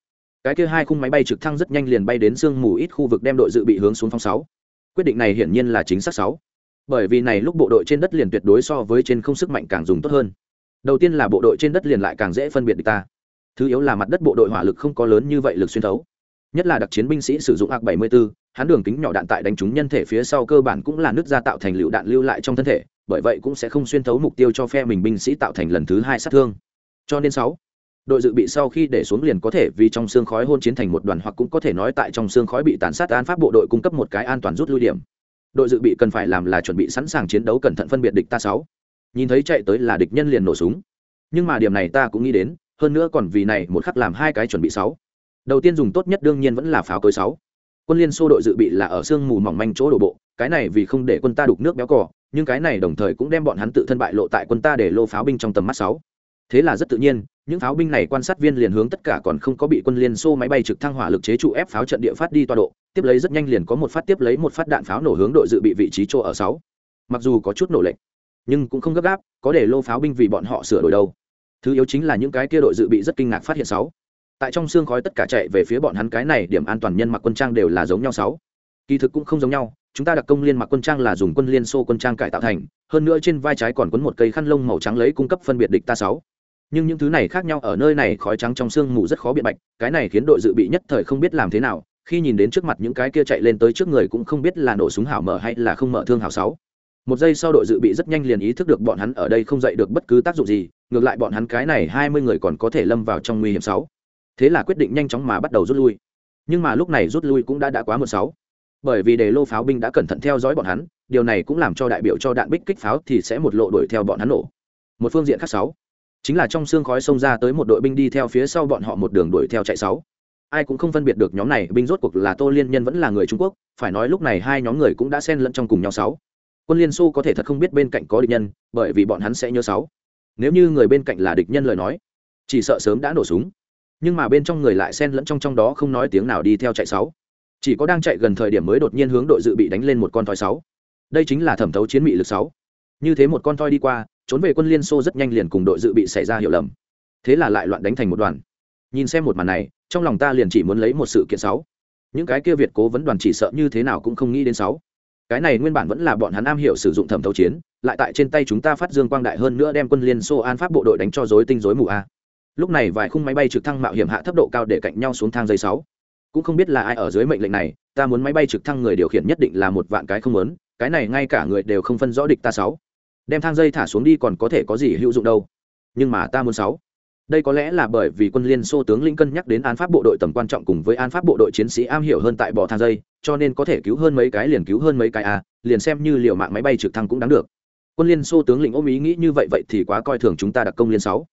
Speaker 1: cái kia hai khung máy bay trực thăng rất nhanh liền bay đến sương mù ít khu vực đem đội dự bị hướng xuống phong sáu. Quyết định này hiển nhiên là chính xác sáu. Bởi vì này lúc bộ đội trên đất liền tuyệt đối so với trên không sức mạnh càng dùng tốt hơn. Đầu tiên là bộ đội trên đất liền lại càng dễ phân biệt được ta. Thứ yếu là mặt đất bộ đội hỏa lực không có lớn như vậy lực xuyên thấu. Nhất là đặc chiến binh sĩ sử dụng AK74, hắn đường kính nhỏ đạn tại đánh trúng nhân thể phía sau cơ bản cũng là nước ra tạo thành lựu đạn lưu lại trong thân thể bởi vậy cũng sẽ không xuyên thấu mục tiêu cho phe mình binh sĩ tạo thành lần thứ hai sát thương. Cho nên sáu, đội dự bị sau khi để xuống liền có thể vì trong xương khói hôn chiến thành một đoàn hoặc cũng có thể nói tại trong xương khói bị tàn sát an pháp bộ đội cung cấp một cái an toàn rút lui điểm. Đội dự bị cần phải làm là chuẩn bị sẵn sàng chiến đấu cẩn thận phân biệt địch ta sáu. Nhìn thấy chạy tới là địch nhân liền nổ súng. Nhưng mà điểm này ta cũng nghĩ đến, hơn nữa còn vì này một khắc làm hai cái chuẩn bị sáu. Đầu tiên dùng tốt nhất đương nhiên vẫn là pháo cối sáu quân liên xô đội dự bị là ở sương mù mỏng manh chỗ đổ bộ, cái này vì không để quân ta đục nước béo cỏ nhưng cái này đồng thời cũng đem bọn hắn tự thân bại lộ tại quân ta để lô pháo binh trong tầm mắt sáu. Thế là rất tự nhiên, những pháo binh này quan sát viên liền hướng tất cả còn không có bị quân liên xô máy bay trực thăng hỏa lực chế trụ ép pháo trận địa phát đi toa độ, tiếp lấy rất nhanh liền có một phát tiếp lấy một phát đạn pháo nổ hướng đội dự bị vị trí chỗ ở sáu. Mặc dù có chút nổ lệnh nhưng cũng không gấp gáp, có để lô pháo binh vì bọn họ sửa đổi đâu. Thứ yếu chính là những cái kia đội dự bị rất kinh ngạc phát hiện sáu tại trong xương khói tất cả chạy về phía bọn hắn cái này điểm an toàn nhân mặc quân trang đều là giống nhau sáu. Kỳ thực cũng không giống nhau, chúng ta đặc công liên mặc quân trang là dùng quân liên xô quân trang cải tạo thành, hơn nữa trên vai trái còn quấn một cây khăn lông màu trắng lấy cung cấp phân biệt địch ta sáu. Nhưng những thứ này khác nhau, ở nơi này khói trắng trong sương mù rất khó biện bạch, cái này khiến đội dự bị nhất thời không biết làm thế nào, khi nhìn đến trước mặt những cái kia chạy lên tới trước người cũng không biết là nổ súng hảo mở hay là không mở thương hảo sáu. Một giây sau đội dự bị rất nhanh liền ý thức được bọn hắn ở đây không dậy được bất cứ tác dụng gì, ngược lại bọn hắn cái này hai mươi người còn có thể lâm vào trong nguy hiểm sáu thế là quyết định nhanh chóng mà bắt đầu rút lui. Nhưng mà lúc này rút lui cũng đã đã quá mười sáu. Bởi vì đề lô pháo binh đã cẩn thận theo dõi bọn hắn, điều này cũng làm cho đại biểu cho đạn bích kích pháo thì sẽ một lộ đuổi theo bọn hắn nổ. Một phương diện khác sáu. Chính là trong xương khói xông ra tới một đội binh đi theo phía sau bọn họ một đường đuổi theo chạy sáu. Ai cũng không phân biệt được nhóm này binh rốt cuộc là tô liên nhân vẫn là người trung quốc, phải nói lúc này hai nhóm người cũng đã xen lẫn trong cùng nhau sáu. Quân liên xô có thể thật không biết bên cạnh có địch nhân, bởi vì bọn hắn sẽ nhớ sáu. Nếu như người bên cạnh là địch nhân lời nói, chỉ sợ sớm đã nổ súng nhưng mà bên trong người lại xen lẫn trong trong đó không nói tiếng nào đi theo chạy sáu. Chỉ có đang chạy gần thời điểm mới đột nhiên hướng đội dự bị đánh lên một con thoi sáu. Đây chính là thẩm thấu chiến mị lực sáu. Như thế một con thoi đi qua, trốn về quân liên xô rất nhanh liền cùng đội dự bị xảy ra hiểu lầm. Thế là lại loạn đánh thành một đoàn. Nhìn xem một màn này, trong lòng ta liền chỉ muốn lấy một sự kiện sáu. Những cái kia việt cố vấn đoàn chỉ sợ như thế nào cũng không nghĩ đến sáu. Cái này nguyên bản vẫn là bọn hắn am hiểu sử dụng thẩm thấu chiến, lại tại trên tay chúng ta phát dương quang đại hơn nữa đem quân liên xô an pháp bộ đội đánh cho rối tinh rối mù a lúc này vài khung máy bay trực thăng mạo hiểm hạ thấp độ cao để cạnh nhau xuống thang dây sáu. Cũng không biết là ai ở dưới mệnh lệnh này, ta muốn máy bay trực thăng người điều khiển nhất định là một vạn cái không muốn cái này ngay cả người đều không phân rõ địch ta sáu. Đem thang dây thả xuống đi còn có thể có gì hữu dụng đâu. Nhưng mà ta muốn sáu. Đây có lẽ là bởi vì quân liên xô tướng linh cân nhắc đến an pháp bộ đội tầm quan trọng cùng với an pháp bộ đội chiến sĩ am hiểu hơn tại bỏ thang dây, cho nên có thể cứu hơn mấy cái liền cứu hơn mấy cái à liền xem như liệu mạng máy bay trực thăng cũng đáng được. Quân liên xô tướng lĩnh ôm ý nghĩ như vậy vậy thì quá coi thường chúng ta đặc công liên sáu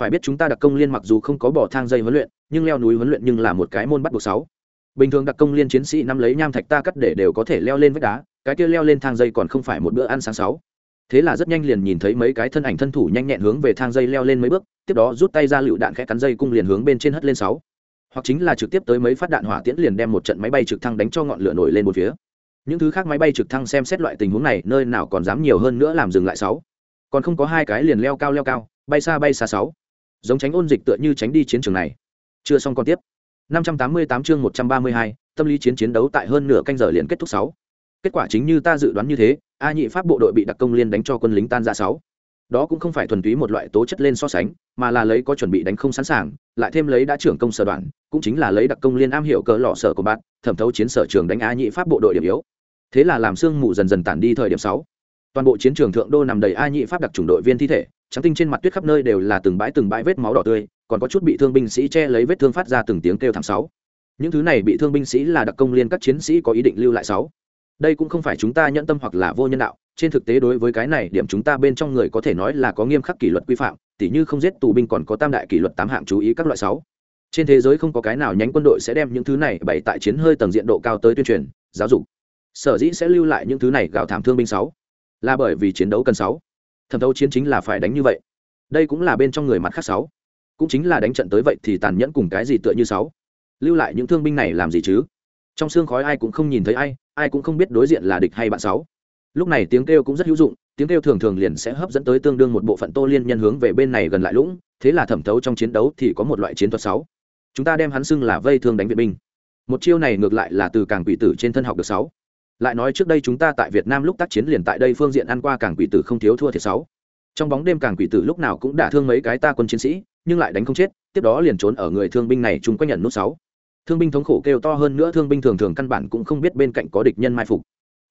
Speaker 1: phải biết chúng ta đặc công liên mặc dù không có bỏ thang dây huấn luyện, nhưng leo núi huấn luyện nhưng là một cái môn bắt buộc sáu. Bình thường đặc công liên chiến sĩ nắm lấy nham thạch ta cắt để đều có thể leo lên vách đá, cái kia leo lên thang dây còn không phải một bữa ăn sáng sáu. Thế là rất nhanh liền nhìn thấy mấy cái thân ảnh thân thủ nhanh nhẹn hướng về thang dây leo lên mấy bước, tiếp đó rút tay ra lựu đạn khẽ cắn dây cung liền hướng bên trên hất lên sáu. Hoặc chính là trực tiếp tới mấy phát đạn hỏa tiễn liền đem một trận máy bay trực thăng đánh cho ngọn lửa nổi lên một phía. Những thứ khác máy bay trực thăng xem xét loại tình huống này, nơi nào còn dám nhiều hơn nữa làm dừng lại sáu. Còn không có hai cái liền leo cao leo cao, bay xa bay xa sáu giống tránh ôn dịch tựa như tránh đi chiến trường này chưa xong còn tiếp 588 chương 132, tâm lý chiến chiến đấu tại hơn nửa canh giờ liền kết thúc 6. Kết quả chính như ta dự đoán như thế, A nhị pháp bộ đội bị đặc công liên đánh cho quân lính tan ra 6. Đó cũng không phải thuần túy một loại tố chất lên so sánh, mà là lấy có chuẩn bị đánh không sẵn sàng, lại thêm lấy đã trưởng công sở đoạn, cũng chính là lấy đặc công liên am hiểu cỡ lọ sở của bạn, thẩm thấu chiến sở trường đánh A nhị pháp bộ đội điểm yếu. Thế là làm xương mù dần dần tản đi thời điểm 6. Toàn bộ chiến trường thượng đô nằm đầy A nhị pháp đặc chủng đội viên thi thể, trắng tinh trên mặt tuyết khắp nơi đều là từng bãi từng bãi vết máu đỏ tươi, còn có chút bị thương binh sĩ che lấy vết thương phát ra từng tiếng kêu thảm sáu. Những thứ này bị thương binh sĩ là đặc công liên các chiến sĩ có ý định lưu lại sáu. Đây cũng không phải chúng ta nhẫn tâm hoặc là vô nhân đạo, trên thực tế đối với cái này điểm chúng ta bên trong người có thể nói là có nghiêm khắc kỷ luật quy phạm, tỉ như không giết tù binh còn có tam đại kỷ luật tám hạng chú ý các loại sáu. Trên thế giới không có cái nào nhánh quân đội sẽ đem những thứ này bày tại chiến hơi tầng diện độ cao tới tuyên truyền, giáo dục. Sở dĩ sẽ lưu lại những thứ này gạo thảm thương binh sáu. Là bởi vì chiến đấu cần sáu thẩm thấu chiến chính là phải đánh như vậy. Đây cũng là bên trong người mặt khác sáu. Cũng chính là đánh trận tới vậy thì tàn nhẫn cùng cái gì tựa như sáu. Lưu lại những thương binh này làm gì chứ? Trong xương khói ai cũng không nhìn thấy ai ai cũng không biết đối diện là địch hay bạn sáu. Lúc này tiếng kêu cũng rất hữu dụng, tiếng kêu thường thường liền sẽ hấp dẫn tới tương đương một bộ phận tô liên nhân hướng về bên này gần lại lũng, thế là thẩm thấu trong chiến đấu thì có một loại chiến thuật sáu. Chúng ta đem hắn xưng là vây thương đánh viện binh. Một chiêu này ngược lại là từ càng quỷ tử trên thân học được sáu lại nói trước đây chúng ta tại việt nam lúc tác chiến liền tại đây phương diện ăn qua càng quỷ tử không thiếu thua thiệt sáu. Trong bóng đêm càng quỷ tử lúc nào cũng đả thương mấy cái ta quân chiến sĩ, nhưng lại đánh không chết, tiếp đó liền trốn ở người thương binh này chung quanh nhận nút sáu. Thương binh thống khổ kêu to hơn nữa thương binh thường thường căn bản cũng không biết bên cạnh có địch nhân mai phục.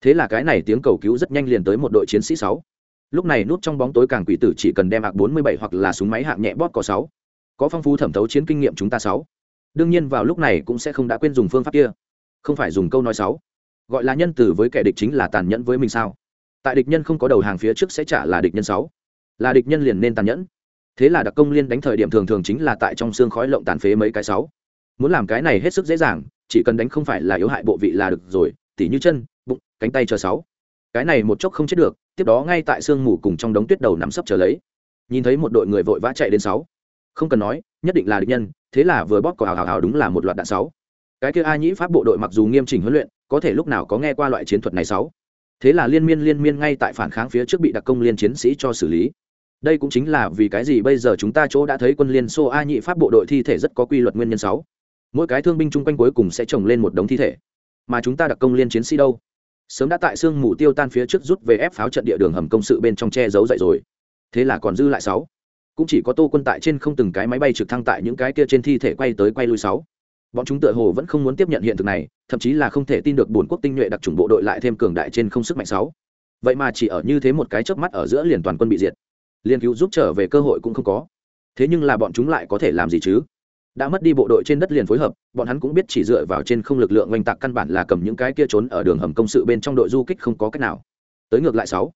Speaker 1: Thế là cái này tiếng cầu cứu rất nhanh liền tới một đội chiến sĩ sáu. Lúc này nút trong bóng tối càng quỷ tử chỉ cần đem ạc bốn mươi bảy hoặc là súng máy hạng nhẹ bót có sáu. Có phong phú thẩm thấu chiến kinh nghiệm chúng ta sáu. Đương nhiên vào lúc này cũng sẽ không đã quên dùng phương pháp kia. Không phải dùng câu nói sáu gọi là nhân từ với kẻ địch chính là tàn nhẫn với mình sao? Tại địch nhân không có đầu hàng phía trước sẽ trả là địch nhân sáu. Là địch nhân liền nên tàn nhẫn. Thế là đặc công liên đánh thời điểm thường thường chính là tại trong xương khói lộng tàn phế mấy cái sáu. Muốn làm cái này hết sức dễ dàng, chỉ cần đánh không phải là yếu hại bộ vị là được rồi, tỉ như chân, bụng, cánh tay chờ sáu. Cái này một chốc không chết được, tiếp đó ngay tại sương mù cùng trong đống tuyết đầu nắm sấp chờ lấy. Nhìn thấy một đội người vội vã chạy đến sáu. Không cần nói, nhất định là địch nhân, thế là vừa bóp cò hào hào hào đúng là một loạt đạn sáu. Cái kia a nhĩ pháp bộ đội mặc dù nghiêm chỉnh huấn luyện có thể lúc nào có nghe qua loại chiến thuật này sáu? Thế là liên miên liên miên ngay tại phản kháng phía trước bị đặc công liên chiến sĩ cho xử lý. Đây cũng chính là vì cái gì bây giờ chúng ta chỗ đã thấy quân liên xô a nhị pháp bộ đội thi thể rất có quy luật nguyên nhân sáu. Mỗi cái thương binh chung quanh cuối cùng sẽ trồng lên một đống thi thể. Mà chúng ta đặc công liên chiến sĩ đâu? Sớm đã tại sương mù tiêu tan phía trước rút về ép pháo trận địa đường hầm công sự bên trong che giấu dậy rồi. Thế là còn dư lại sáu. Cũng chỉ có tô quân tại trên không từng cái máy bay trực thăng tại những cái kia trên thi thể quay tới quay lui sáu bọn chúng tựa hồ vẫn không muốn tiếp nhận hiện thực này, thậm chí là không thể tin được bổn quốc tinh nhuệ đặc trùng bộ đội lại thêm cường đại trên không sức mạnh sáu. Vậy mà chỉ ở như thế một cái chớp mắt ở giữa liền toàn quân bị diệt. Liên cứu giúp trở về cơ hội cũng không có. Thế nhưng là bọn chúng lại có thể làm gì chứ? Đã mất đi bộ đội trên đất liền phối hợp, bọn hắn cũng biết chỉ dựa vào trên không lực lượng oanh tạc căn bản là cầm những cái kia trốn ở đường hầm công sự bên trong đội du kích không có cách nào. Tới ngược lại sáu.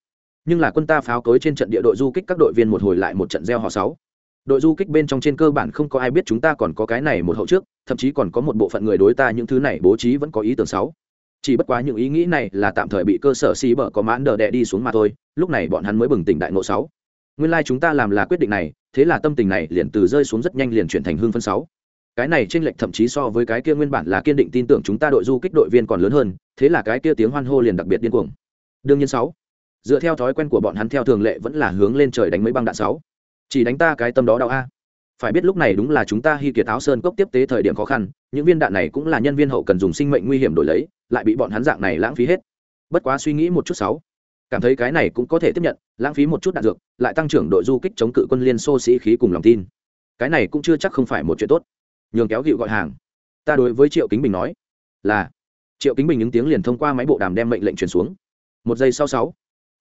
Speaker 1: Nhưng là quân ta pháo cối trên trận địa đội du kích các đội viên một hồi lại một trận gieo họ sáu. Đội du kích bên trong trên cơ bản không có ai biết chúng ta còn có cái này một hậu trước thậm chí còn có một bộ phận người đối ta những thứ này bố trí vẫn có ý tưởng sáu chỉ bất quá những ý nghĩ này là tạm thời bị cơ sở xì bở có mãn đờ đẻ đi xuống mà thôi, lúc này bọn hắn mới bừng tỉnh đại ngộ sáu nguyên lai chúng ta làm là quyết định này, thế là tâm tình này liền từ rơi xuống rất nhanh liền chuyển thành hương phân sáu cái này trên lệch thậm chí so với cái kia nguyên bản là kiên định tin tưởng chúng ta đội du kích đội viên còn lớn hơn, thế là cái kia tiếng hoan hô liền đặc biệt điên cuồng. Đương nhiên sáu dựa theo thói quen của bọn hắn theo thường lệ vẫn là hướng lên trời đánh mấy băng đạn sáu chỉ đánh ta cái tâm đó đau a phải biết lúc này đúng là chúng ta hy kiệt áo sơn cốc tiếp tế thời điểm khó khăn, những viên đạn này cũng là nhân viên hậu cần dùng sinh mệnh nguy hiểm đổi lấy, lại bị bọn hắn dạng này lãng phí hết. Bất quá suy nghĩ một chút sáu. Cảm thấy cái này cũng có thể tiếp nhận, lãng phí một chút đạn dược, lại tăng trưởng đội du kích chống cự quân liên xô sĩ khí cùng lòng tin. Cái này cũng chưa chắc không phải một chuyện tốt. Nhường kéo gịu gọi hàng. Ta đối với triệu kính bình nói là, triệu kính bình những tiếng liền thông qua máy bộ đàm đem mệnh lệnh truyền xuống. Một giây sau sáu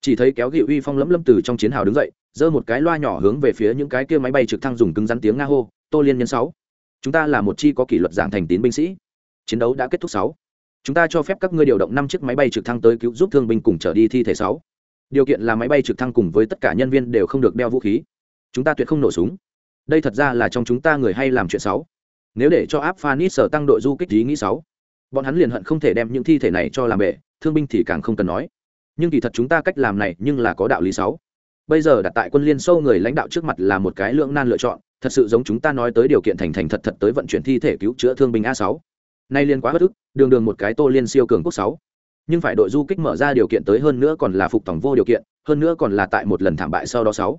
Speaker 1: chỉ thấy kéo gịu uy phong lẫm lâm từ trong chiến hào đứng dậy, giơ một cái loa nhỏ hướng về phía những cái kia máy bay trực thăng dùng cứng rắn tiếng nga hô, tô liên nhân sáu, chúng ta là một chi có kỷ luật giảng thành tín binh sĩ. Chiến đấu đã kết thúc sáu. Chúng ta cho phép các ngươi điều động năm chiếc máy bay trực thăng tới cứu giúp thương binh cùng trở đi thi thể sáu. Điều kiện là máy bay trực thăng cùng với tất cả nhân viên đều không được đeo vũ khí. Chúng ta tuyệt không nổ súng. Đây thật ra là trong chúng ta người hay làm chuyện sáu nếu để cho áp phanis sở tăng đội du kích ý nghĩ sáu bọn hắn liền hận không thể đem những thi thể này cho làm bể, thương binh thì càng không cần nói nhưng kỳ thật chúng ta cách làm này nhưng là có đạo lý sáu. Bây giờ đặt tại quân liên sâu người lãnh đạo trước mặt là một cái lưỡng nan lựa chọn, thật sự giống chúng ta nói tới điều kiện thành thành thật thật tới vận chuyển thi thể cứu chữa thương binh a sáu. Nay liên quá bất ức, đường đường một cái tô liên siêu cường quốc sáu. Nhưng phải đội du kích mở ra điều kiện tới hơn nữa còn là phục tổng vô điều kiện, hơn nữa còn là tại một lần thảm bại sau đó sáu.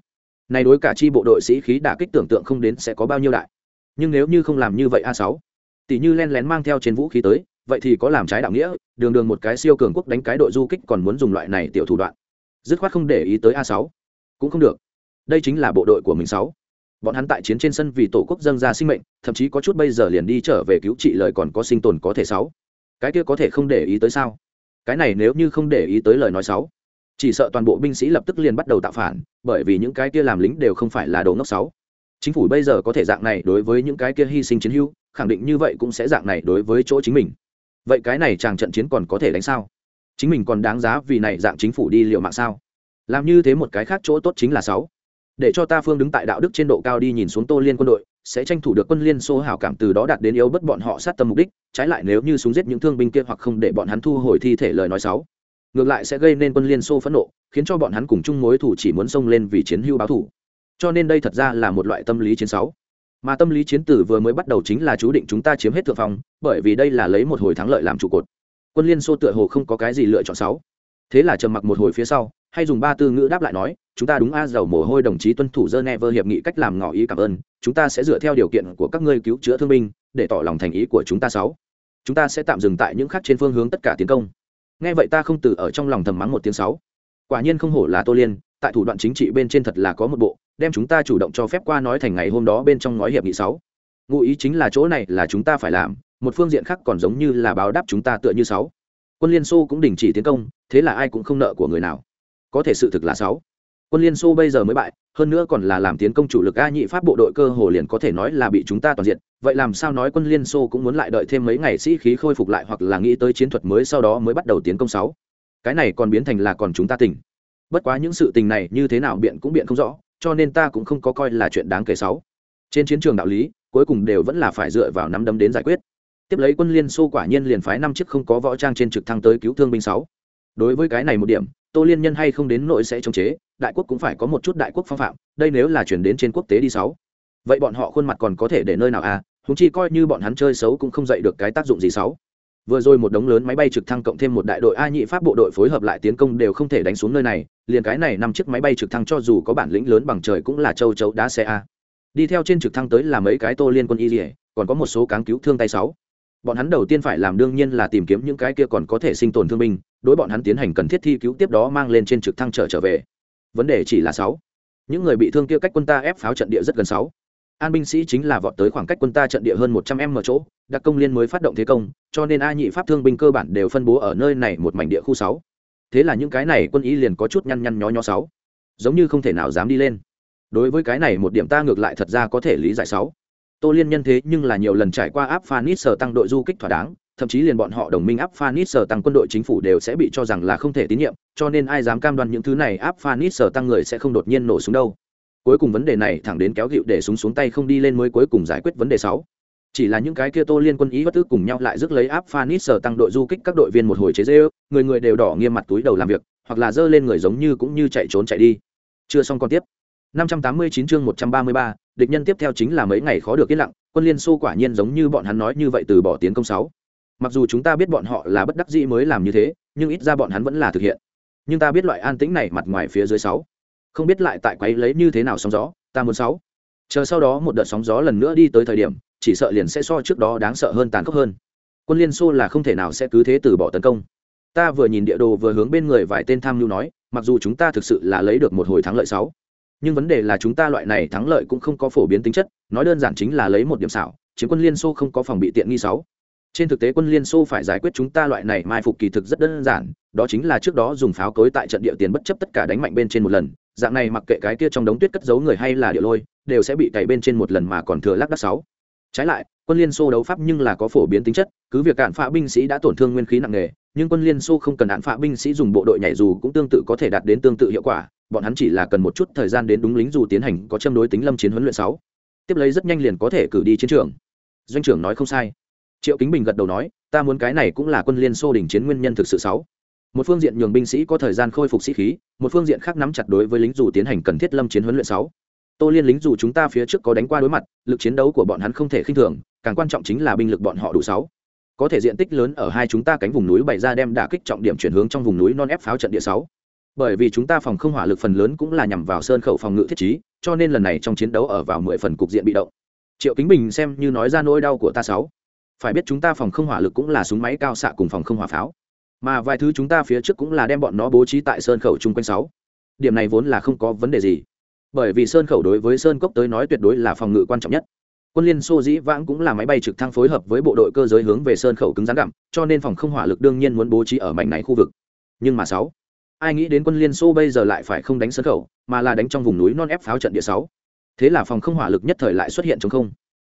Speaker 1: Này đối cả chi bộ đội sĩ khí đả kích tưởng tượng không đến sẽ có bao nhiêu đại. Nhưng nếu như không làm như vậy a sáu tỷ như len lén mang theo trên vũ khí tới vậy thì có làm trái đạo nghĩa, đường đường một cái siêu cường quốc đánh cái đội du kích còn muốn dùng loại này tiểu thủ đoạn. Dứt khoát không để ý tới a sáu. Cũng không được. Đây chính là bộ đội của mình sáu. Bọn hắn tại chiến trên sân vì tổ quốc dâng ra sinh mệnh, thậm chí có chút bây giờ liền đi trở về cứu trị lời còn có sinh tồn có thể sáu. Cái kia có thể không để ý tới sao? Cái này nếu như không để ý tới lời nói sáu, chỉ sợ toàn bộ binh sĩ lập tức liền bắt đầu tạo phản, bởi vì những cái kia làm lính đều không phải là đồ ngốc sáu. Chính phủ bây giờ có thể dạng này đối với những cái kia hy sinh chiến hữu, khẳng định như vậy cũng sẽ dạng này đối với chỗ chính mình vậy cái này chàng trận chiến còn có thể đánh sao? Chính mình còn đáng giá vì này dạng chính phủ đi liệu mạng sao? Làm như thế một cái khác chỗ tốt chính là sáu. Để cho ta phương đứng tại đạo đức trên độ cao đi nhìn xuống tô liên quân đội, sẽ tranh thủ được quân liên xô hào cảm từ đó đạt đến yếu bất bọn họ sát tâm mục đích, trái lại nếu như súng giết những thương binh kia hoặc không để bọn hắn thu hồi thi thể lời nói sáu. Ngược lại sẽ gây nên quân liên xô phẫn nộ, khiến cho bọn hắn cùng chung mối thủ chỉ muốn xông lên vì chiến hưu báo thủ. Cho nên đây thật ra là một loại tâm lý chiến sáu mà tâm lý chiến tử vừa mới bắt đầu chính là chú định chúng ta chiếm hết thượng phong, bởi vì đây là lấy một hồi thắng lợi làm trụ cột. Quân liên xô tựa hồ không có cái gì lựa chọn sáu thế là trầm mặc một hồi phía sau, hay dùng ba tư ngữ đáp lại nói, chúng ta đúng a, giàu mồ hôi đồng chí tuân thủ Geneva hiệp nghị cách làm ngỏ ý cảm ơn, chúng ta sẽ dựa theo điều kiện của các ngươi cứu chữa thương binh, để tỏ lòng thành ý của chúng ta sáu chúng ta sẽ tạm dừng tại những khác trên phương hướng tất cả tiến công. Nghe vậy ta không từ ở trong lòng thầm mắng một tiếng sáu quả nhiên không hổ là tô liên, tại thủ đoạn chính trị bên trên thật là có một bộ, đem chúng ta chủ động cho phép qua nói thành ngày hôm đó bên trong nói hiệp nghị sáu. Ngụ ý chính là chỗ này là chúng ta phải làm, một phương diện khác còn giống như là báo đáp chúng ta tựa như sáu. Quân liên xô cũng đình chỉ tiến công, thế là ai cũng không nợ của người nào. Có thể sự thực là sáu. Quân liên xô bây giờ mới bại, hơn nữa còn là làm tiến công chủ lực a nhị pháp bộ đội cơ hồ liền có thể nói là bị chúng ta toàn diện. Vậy làm sao nói quân liên xô cũng muốn lại đợi thêm mấy ngày sĩ khí khôi phục lại hoặc là nghĩ tới chiến thuật mới sau đó mới bắt đầu tiến công sáu? Cái này còn biến thành là còn chúng ta tỉnh bất quá những sự tình này như thế nào biện cũng biện không rõ, cho nên ta cũng không có coi là chuyện đáng kể sáu trên chiến trường đạo lý, cuối cùng đều vẫn là phải dựa vào nắm đấm đến giải quyết. Tiếp lấy quân liên xô quả nhiên liền phái năm chiếc không có võ trang trên trực thăng tới cứu thương binh sáu. Đối với cái này một điểm, tô liên nhân hay không đến nội sẽ chống chế, đại quốc cũng phải có một chút đại quốc phong phạm, đây nếu là chuyển đến trên quốc tế đi sáu. Vậy bọn họ khuôn mặt còn có thể để nơi nào à? Húng chi coi như bọn hắn chơi xấu cũng không dậy được cái tác dụng gì sáu vừa rồi một đống lớn máy bay trực thăng cộng thêm một đại đội a nhị pháp bộ đội phối hợp lại tiến công đều không thể đánh xuống nơi này, liền cái này năm chiếc máy bay trực thăng cho dù có bản lĩnh lớn bằng trời cũng là châu chấu đá xe a. Đi theo trên trực thăng tới là mấy cái tô liên quân y dỉa còn có một số cáng cứu thương tay sáu. Bọn hắn đầu tiên phải làm đương nhiên là tìm kiếm những cái kia còn có thể sinh tồn thương binh, đối bọn hắn tiến hành cần thiết thi cứu tiếp đó mang lên trên trực thăng trở trở về. Vấn đề chỉ là sáu. Những người bị thương kia cách quân ta ép pháo trận địa rất gần sáu an binh sĩ chính là vọt tới khoảng cách quân ta trận địa hơn một trăm m chỗ, đặc công liên mới phát động thế công, cho nên a nhị pháp thương binh cơ bản đều phân bố ở nơi này một mảnh địa khu sáu. Thế là những cái này quân ý liền có chút nhăn nhăn nhó nhó sáu. Giống như không thể nào dám đi lên. Đối với cái này một điểm ta ngược lại thật ra có thể lý giải sáu. Tô liên nhân thế nhưng là nhiều lần trải qua áp phanit sở tăng đội du kích thỏa đáng, thậm chí liền bọn họ đồng minh áp phanit sở tăng quân đội chính phủ đều sẽ bị cho rằng là không thể tín nhiệm, cho nên ai dám cam đoan những thứ này áp phanit sở tăng người sẽ không đột nhiên nổ súng đâu cuối cùng vấn đề này thẳng đến kéo gịu để súng xuống tay không đi lên mới cuối cùng giải quyết vấn đề sáu. Chỉ là những cái kia tô liên quân ý bất tức cùng nhau lại rước lấy áp phanis sở tăng đội du kích các đội viên một hồi chế dễ người người đều đỏ nghiêm mặt túi đầu làm việc hoặc là dơ lên người giống như cũng như chạy trốn chạy đi. Chưa xong còn tiếp. 589 chương 133, địch nhân tiếp theo chính là mấy ngày khó được yên lặng quân liên xô quả nhiên giống như bọn hắn nói như vậy từ bỏ tiến công sáu. Mặc dù chúng ta biết bọn họ là bất đắc dĩ mới làm như thế nhưng ít ra bọn hắn vẫn là thực hiện. Nhưng ta biết loại an tĩnh này mặt ngoài phía dưới sáu không biết lại tại quấy lấy như thế nào sóng gió, ta muốn sáu. Chờ sau đó một đợt sóng gió lần nữa đi tới thời điểm, chỉ sợ liền sẽ so trước đó đáng sợ hơn tàn khốc hơn. Quân liên xô là không thể nào sẽ cứ thế từ bỏ tấn công. Ta vừa nhìn địa đồ vừa hướng bên người vài tên tham mưu nói, mặc dù chúng ta thực sự là lấy được một hồi thắng lợi sáu, nhưng vấn đề là chúng ta loại này thắng lợi cũng không có phổ biến tính chất, nói đơn giản chính là lấy một điểm xảo, chiến quân liên xô không có phòng bị tiện nghi sáu. Trên thực tế quân liên xô phải giải quyết chúng ta loại này mai phục kỳ thực rất đơn giản, đó chính là trước đó dùng pháo cối tại trận địa tiền bất chấp tất cả đánh mạnh bên trên một lần dạng này mặc kệ cái kia trong đống tuyết cất giấu người hay là địa lôi, đều sẽ bị cày bên trên một lần mà còn thừa lác đắc sáu. Trái lại, quân liên xô đấu pháp nhưng là có phổ biến tính chất, cứ việc cản phạ binh sĩ đã tổn thương nguyên khí nặng nề, nhưng quân liên xô không cần hạn phạ binh sĩ dùng bộ đội nhảy dù cũng tương tự có thể đạt đến tương tự hiệu quả, bọn hắn chỉ là cần một chút thời gian đến đúng lính dù tiến hành có châm đối tính lâm chiến huấn luyện sáu. Tiếp lấy rất nhanh liền có thể cử đi chiến trường. Doanh trưởng nói không sai. Triệu kính bình gật đầu nói, ta muốn cái này cũng là quân liên xô đỉnh chiến nguyên nhân thực sự sáu một phương diện nhường binh sĩ có thời gian khôi phục sĩ khí, một phương diện khác nắm chặt đối với lính dù tiến hành cần thiết lâm chiến huấn luyện sáu. Tô liên lính dù chúng ta phía trước có đánh qua đối mặt, lực chiến đấu của bọn hắn không thể khinh thường, càng quan trọng chính là binh lực bọn họ đủ sáu. Có thể diện tích lớn ở hai chúng ta cánh vùng núi bày ra đem đả kích trọng điểm chuyển hướng trong vùng núi non ép pháo trận địa sáu. Bởi vì chúng ta phòng không hỏa lực phần lớn cũng là nhằm vào sơn khẩu phòng ngự thiết trí, cho nên lần này trong chiến đấu ở vào mười phần cục diện bị động. Triệu kính bình xem như nói ra nỗi đau của ta sáu. Phải biết chúng ta phòng không hỏa lực cũng là súng máy cao xạ cùng phòng không hỏa pháo mà vài thứ chúng ta phía trước cũng là đem bọn nó bố trí tại sơn khẩu chung quanh sáu. Điểm này vốn là không có vấn đề gì. Bởi vì sơn khẩu đối với sơn cốc tới nói tuyệt đối là phòng ngự quan trọng nhất. Quân liên xô dĩ vãng cũng là máy bay trực thăng phối hợp với bộ đội cơ giới hướng về sơn khẩu cứng rắn gặm, cho nên phòng không hỏa lực đương nhiên muốn bố trí ở mảnh này khu vực. Nhưng mà sáu, ai nghĩ đến quân liên xô bây giờ lại phải không đánh sơn khẩu, mà là đánh trong vùng núi non ép pháo trận địa sáu. Thế là phòng không hỏa lực nhất thời lại xuất hiện trong không.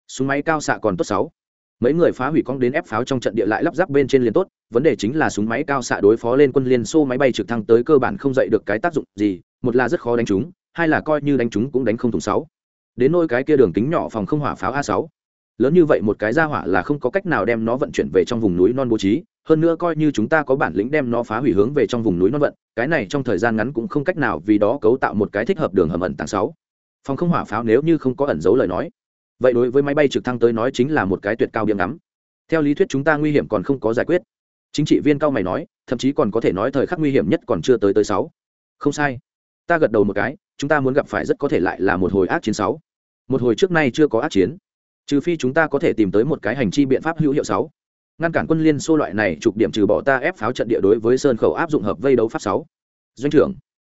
Speaker 1: Súng máy cao xạ còn tốt sáu mấy người phá hủy cong đến ép pháo trong trận địa lại lắp ráp bên trên liền tốt, vấn đề chính là súng máy cao xạ đối phó lên quân liên xô máy bay trực thăng tới cơ bản không dậy được cái tác dụng gì, một là rất khó đánh chúng hai là coi như đánh chúng cũng đánh không thủng sáu. Đến nôi cái kia đường kính nhỏ phòng không hỏa pháo a sáu. Lớn như vậy một cái ra hỏa là không có cách nào đem nó vận chuyển về trong vùng núi non bố trí, hơn nữa coi như chúng ta có bản lĩnh đem nó phá hủy hướng về trong vùng núi non vận, cái này trong thời gian ngắn cũng không cách nào vì đó cấu tạo một cái thích hợp đường hầm ẩn tàng sáu. Phòng không hỏa pháo nếu như không có ẩn dấu lời nói vậy đối với máy bay trực thăng tới nói chính là một cái tuyệt cao điểm ngắm. Theo lý thuyết chúng ta nguy hiểm còn không có giải quyết. Chính trị viên cao mày nói, thậm chí còn có thể nói thời khắc nguy hiểm nhất còn chưa tới tới sáu. Không sai. Ta gật đầu một cái, chúng ta muốn gặp phải rất có thể lại là một hồi ác chiến sáu. Một hồi trước nay chưa có ác chiến. Trừ phi chúng ta có thể tìm tới một cái hành chi biện pháp hữu hiệu sáu. Ngăn cản quân liên xô loại này trục điểm trừ bỏ ta ép pháo trận địa đối với sơn khẩu áp dụng hợp vây đấu pháp sáu. Doanh trưởng,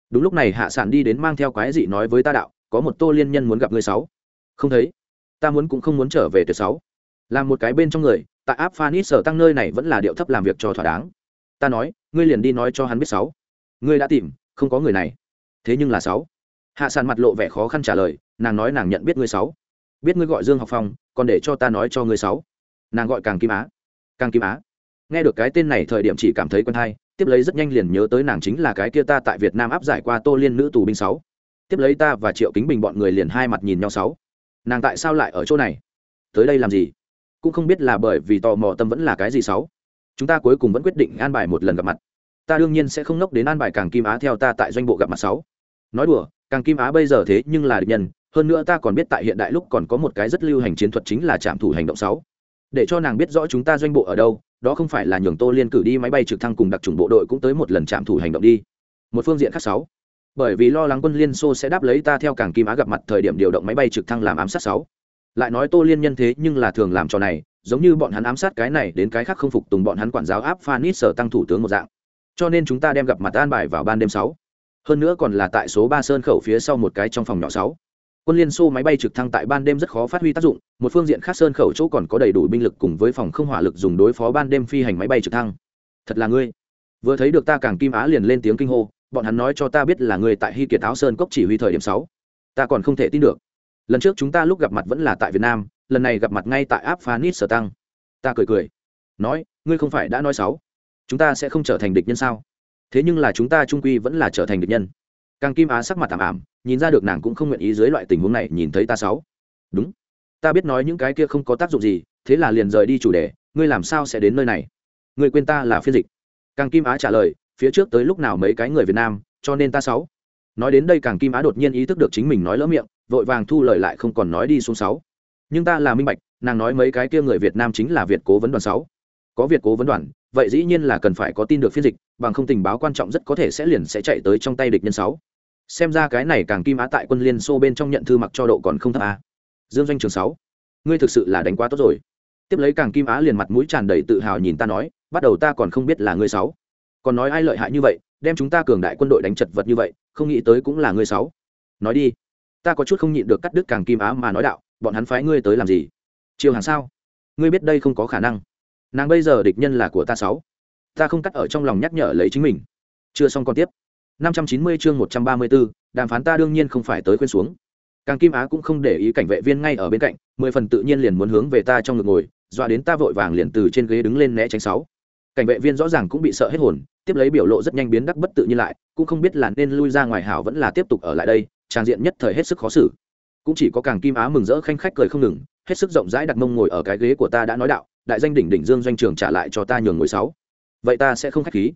Speaker 1: đúng lúc này hạ sản đi đến mang theo quái dị nói với ta đạo, có một tô liên nhân muốn gặp người sáu. Không thấy ta muốn cũng không muốn trở về tuyệt sáu. Làm một cái bên trong người, tại áp phanit sở tăng nơi này vẫn là điệu thấp làm việc cho thỏa đáng. Ta nói, ngươi liền đi nói cho hắn biết sáu. Ngươi đã tìm, không có người này. Thế nhưng là sáu. Hạ sàn mặt lộ vẻ khó khăn trả lời, nàng nói nàng nhận biết ngươi sáu. Biết ngươi gọi dương học phong, còn để cho ta nói cho ngươi sáu. Nàng gọi càng kim á. Càng kim á. Nghe được cái tên này thời điểm chỉ cảm thấy quen hay, tiếp lấy rất nhanh liền nhớ tới nàng chính là cái kia ta tại việt nam áp giải qua tô liên nữ tù binh sáu. Tiếp lấy ta và triệu kính bình bọn người liền hai mặt nhìn nhau sáu nàng tại sao lại ở chỗ này? Tới đây làm gì? Cũng không biết là bởi vì tò mò tâm vẫn là cái gì sáu. Chúng ta cuối cùng vẫn quyết định an bài một lần gặp mặt. Ta đương nhiên sẽ không nốc đến an bài càng kim á theo ta tại doanh bộ gặp mặt sáu. Nói đùa, càng kim á bây giờ thế nhưng là địch nhân, hơn nữa ta còn biết tại hiện đại lúc còn có một cái rất lưu hành chiến thuật chính là trạm thủ hành động sáu. Để cho nàng biết rõ chúng ta doanh bộ ở đâu, đó không phải là nhường tô liên cử đi máy bay trực thăng cùng đặc trùng bộ đội cũng tới một lần trạm thủ hành động đi. Một phương diện khác sáu bởi vì lo lắng quân liên xô sẽ đáp lấy ta theo cảng kim á gặp mặt thời điểm điều động máy bay trực thăng làm ám sát sáu. Lại nói tô liên nhân thế nhưng là thường làm trò này, giống như bọn hắn ám sát cái này đến cái khác không phục tùng bọn hắn quản giáo áp phanit sở tăng thủ tướng một dạng. Cho nên chúng ta đem gặp mặt an bài vào ban đêm sáu. Hơn nữa còn là tại số ba sơn khẩu phía sau một cái trong phòng nhỏ sáu. Quân liên xô máy bay trực thăng tại ban đêm rất khó phát huy tác dụng, một phương diện khác sơn khẩu chỗ còn có đầy đủ binh lực cùng với phòng không hỏa lực dùng đối phó ban đêm phi hành máy bay trực thăng. Thật là ngươi. Vừa thấy được ta càng kim á liền lên tiếng kinh hô bọn hắn nói cho ta biết là người tại hy kiệt áo sơn cốc chỉ huy thời điểm sáu. Ta còn không thể tin được. Lần trước chúng ta lúc gặp mặt vẫn là tại việt nam, lần này gặp mặt ngay tại áp phanit sở tăng. Ta cười cười. Nói, ngươi không phải đã nói sáu. Chúng ta sẽ không trở thành địch nhân sao? Thế nhưng là chúng ta trung quy vẫn là trở thành địch nhân. Càng kim á sắc mặt tạm ảm, nhìn ra được nàng cũng không nguyện ý dưới loại tình huống này nhìn thấy ta sáu. Đúng. Ta biết nói những cái kia không có tác dụng gì, thế là liền rời đi chủ đề. Ngươi làm sao sẽ đến nơi này? Ngươi quên ta là phiên dịch. Càng kim á trả lời phía trước tới lúc nào mấy cái người việt nam, cho nên ta sáu. Nói đến đây càng kim á đột nhiên ý thức được chính mình nói lỡ miệng, vội vàng thu lời lại không còn nói đi xuống sáu. Nhưng ta là minh bạch, nàng nói mấy cái kia người việt nam chính là việt cố vấn đoàn sáu. Có việt cố vấn đoàn, vậy dĩ nhiên là cần phải có tin được phiên dịch, bằng không tình báo quan trọng rất có thể sẽ liền sẽ chạy tới trong tay địch nhân sáu. Xem ra cái này càng kim á tại quân liên xô bên trong nhận thư mặc cho độ còn không thấp a. Dương doanh trường sáu, ngươi thực sự là đánh quá tốt rồi. Tiếp lấy càng kim á liền mặt mũi tràn đầy tự hào nhìn ta nói, bắt đầu ta còn không biết là ngươi sáu còn nói ai lợi hại như vậy đem chúng ta cường đại quân đội đánh chật vật như vậy không nghĩ tới cũng là ngươi sáu. Nói đi ta có chút không nhịn được cắt đứt càng kim á mà nói đạo bọn hắn phái ngươi tới làm gì? Chiều hàng sao? Ngươi biết đây không có khả năng. Nàng bây giờ địch nhân là của ta sáu. Ta không cắt ở trong lòng nhắc nhở lấy chính mình. Chưa xong còn tiếp. 590 chương 134, đàm phán ta đương nhiên không phải tới khuyên xuống. Càng kim á cũng không để ý cảnh vệ viên ngay ở bên cạnh mười phần tự nhiên liền muốn hướng về ta trong ngực ngồi dọa đến ta vội vàng liền từ trên ghế đứng lên né tránh sáu cảnh vệ viên rõ ràng cũng bị sợ hết hồn, tiếp lấy biểu lộ rất nhanh biến đắc bất tự nhiên lại, cũng không biết là nên lui ra ngoài hảo vẫn là tiếp tục ở lại đây, trang diện nhất thời hết sức khó xử. Cũng chỉ có càng kim á mừng rỡ khanh khách cười không ngừng, hết sức rộng rãi đặt mông ngồi ở cái ghế của ta đã nói đạo, đại danh đỉnh đỉnh dương doanh trường trả lại cho ta nhường ngồi sáu. Vậy ta sẽ không khách khí.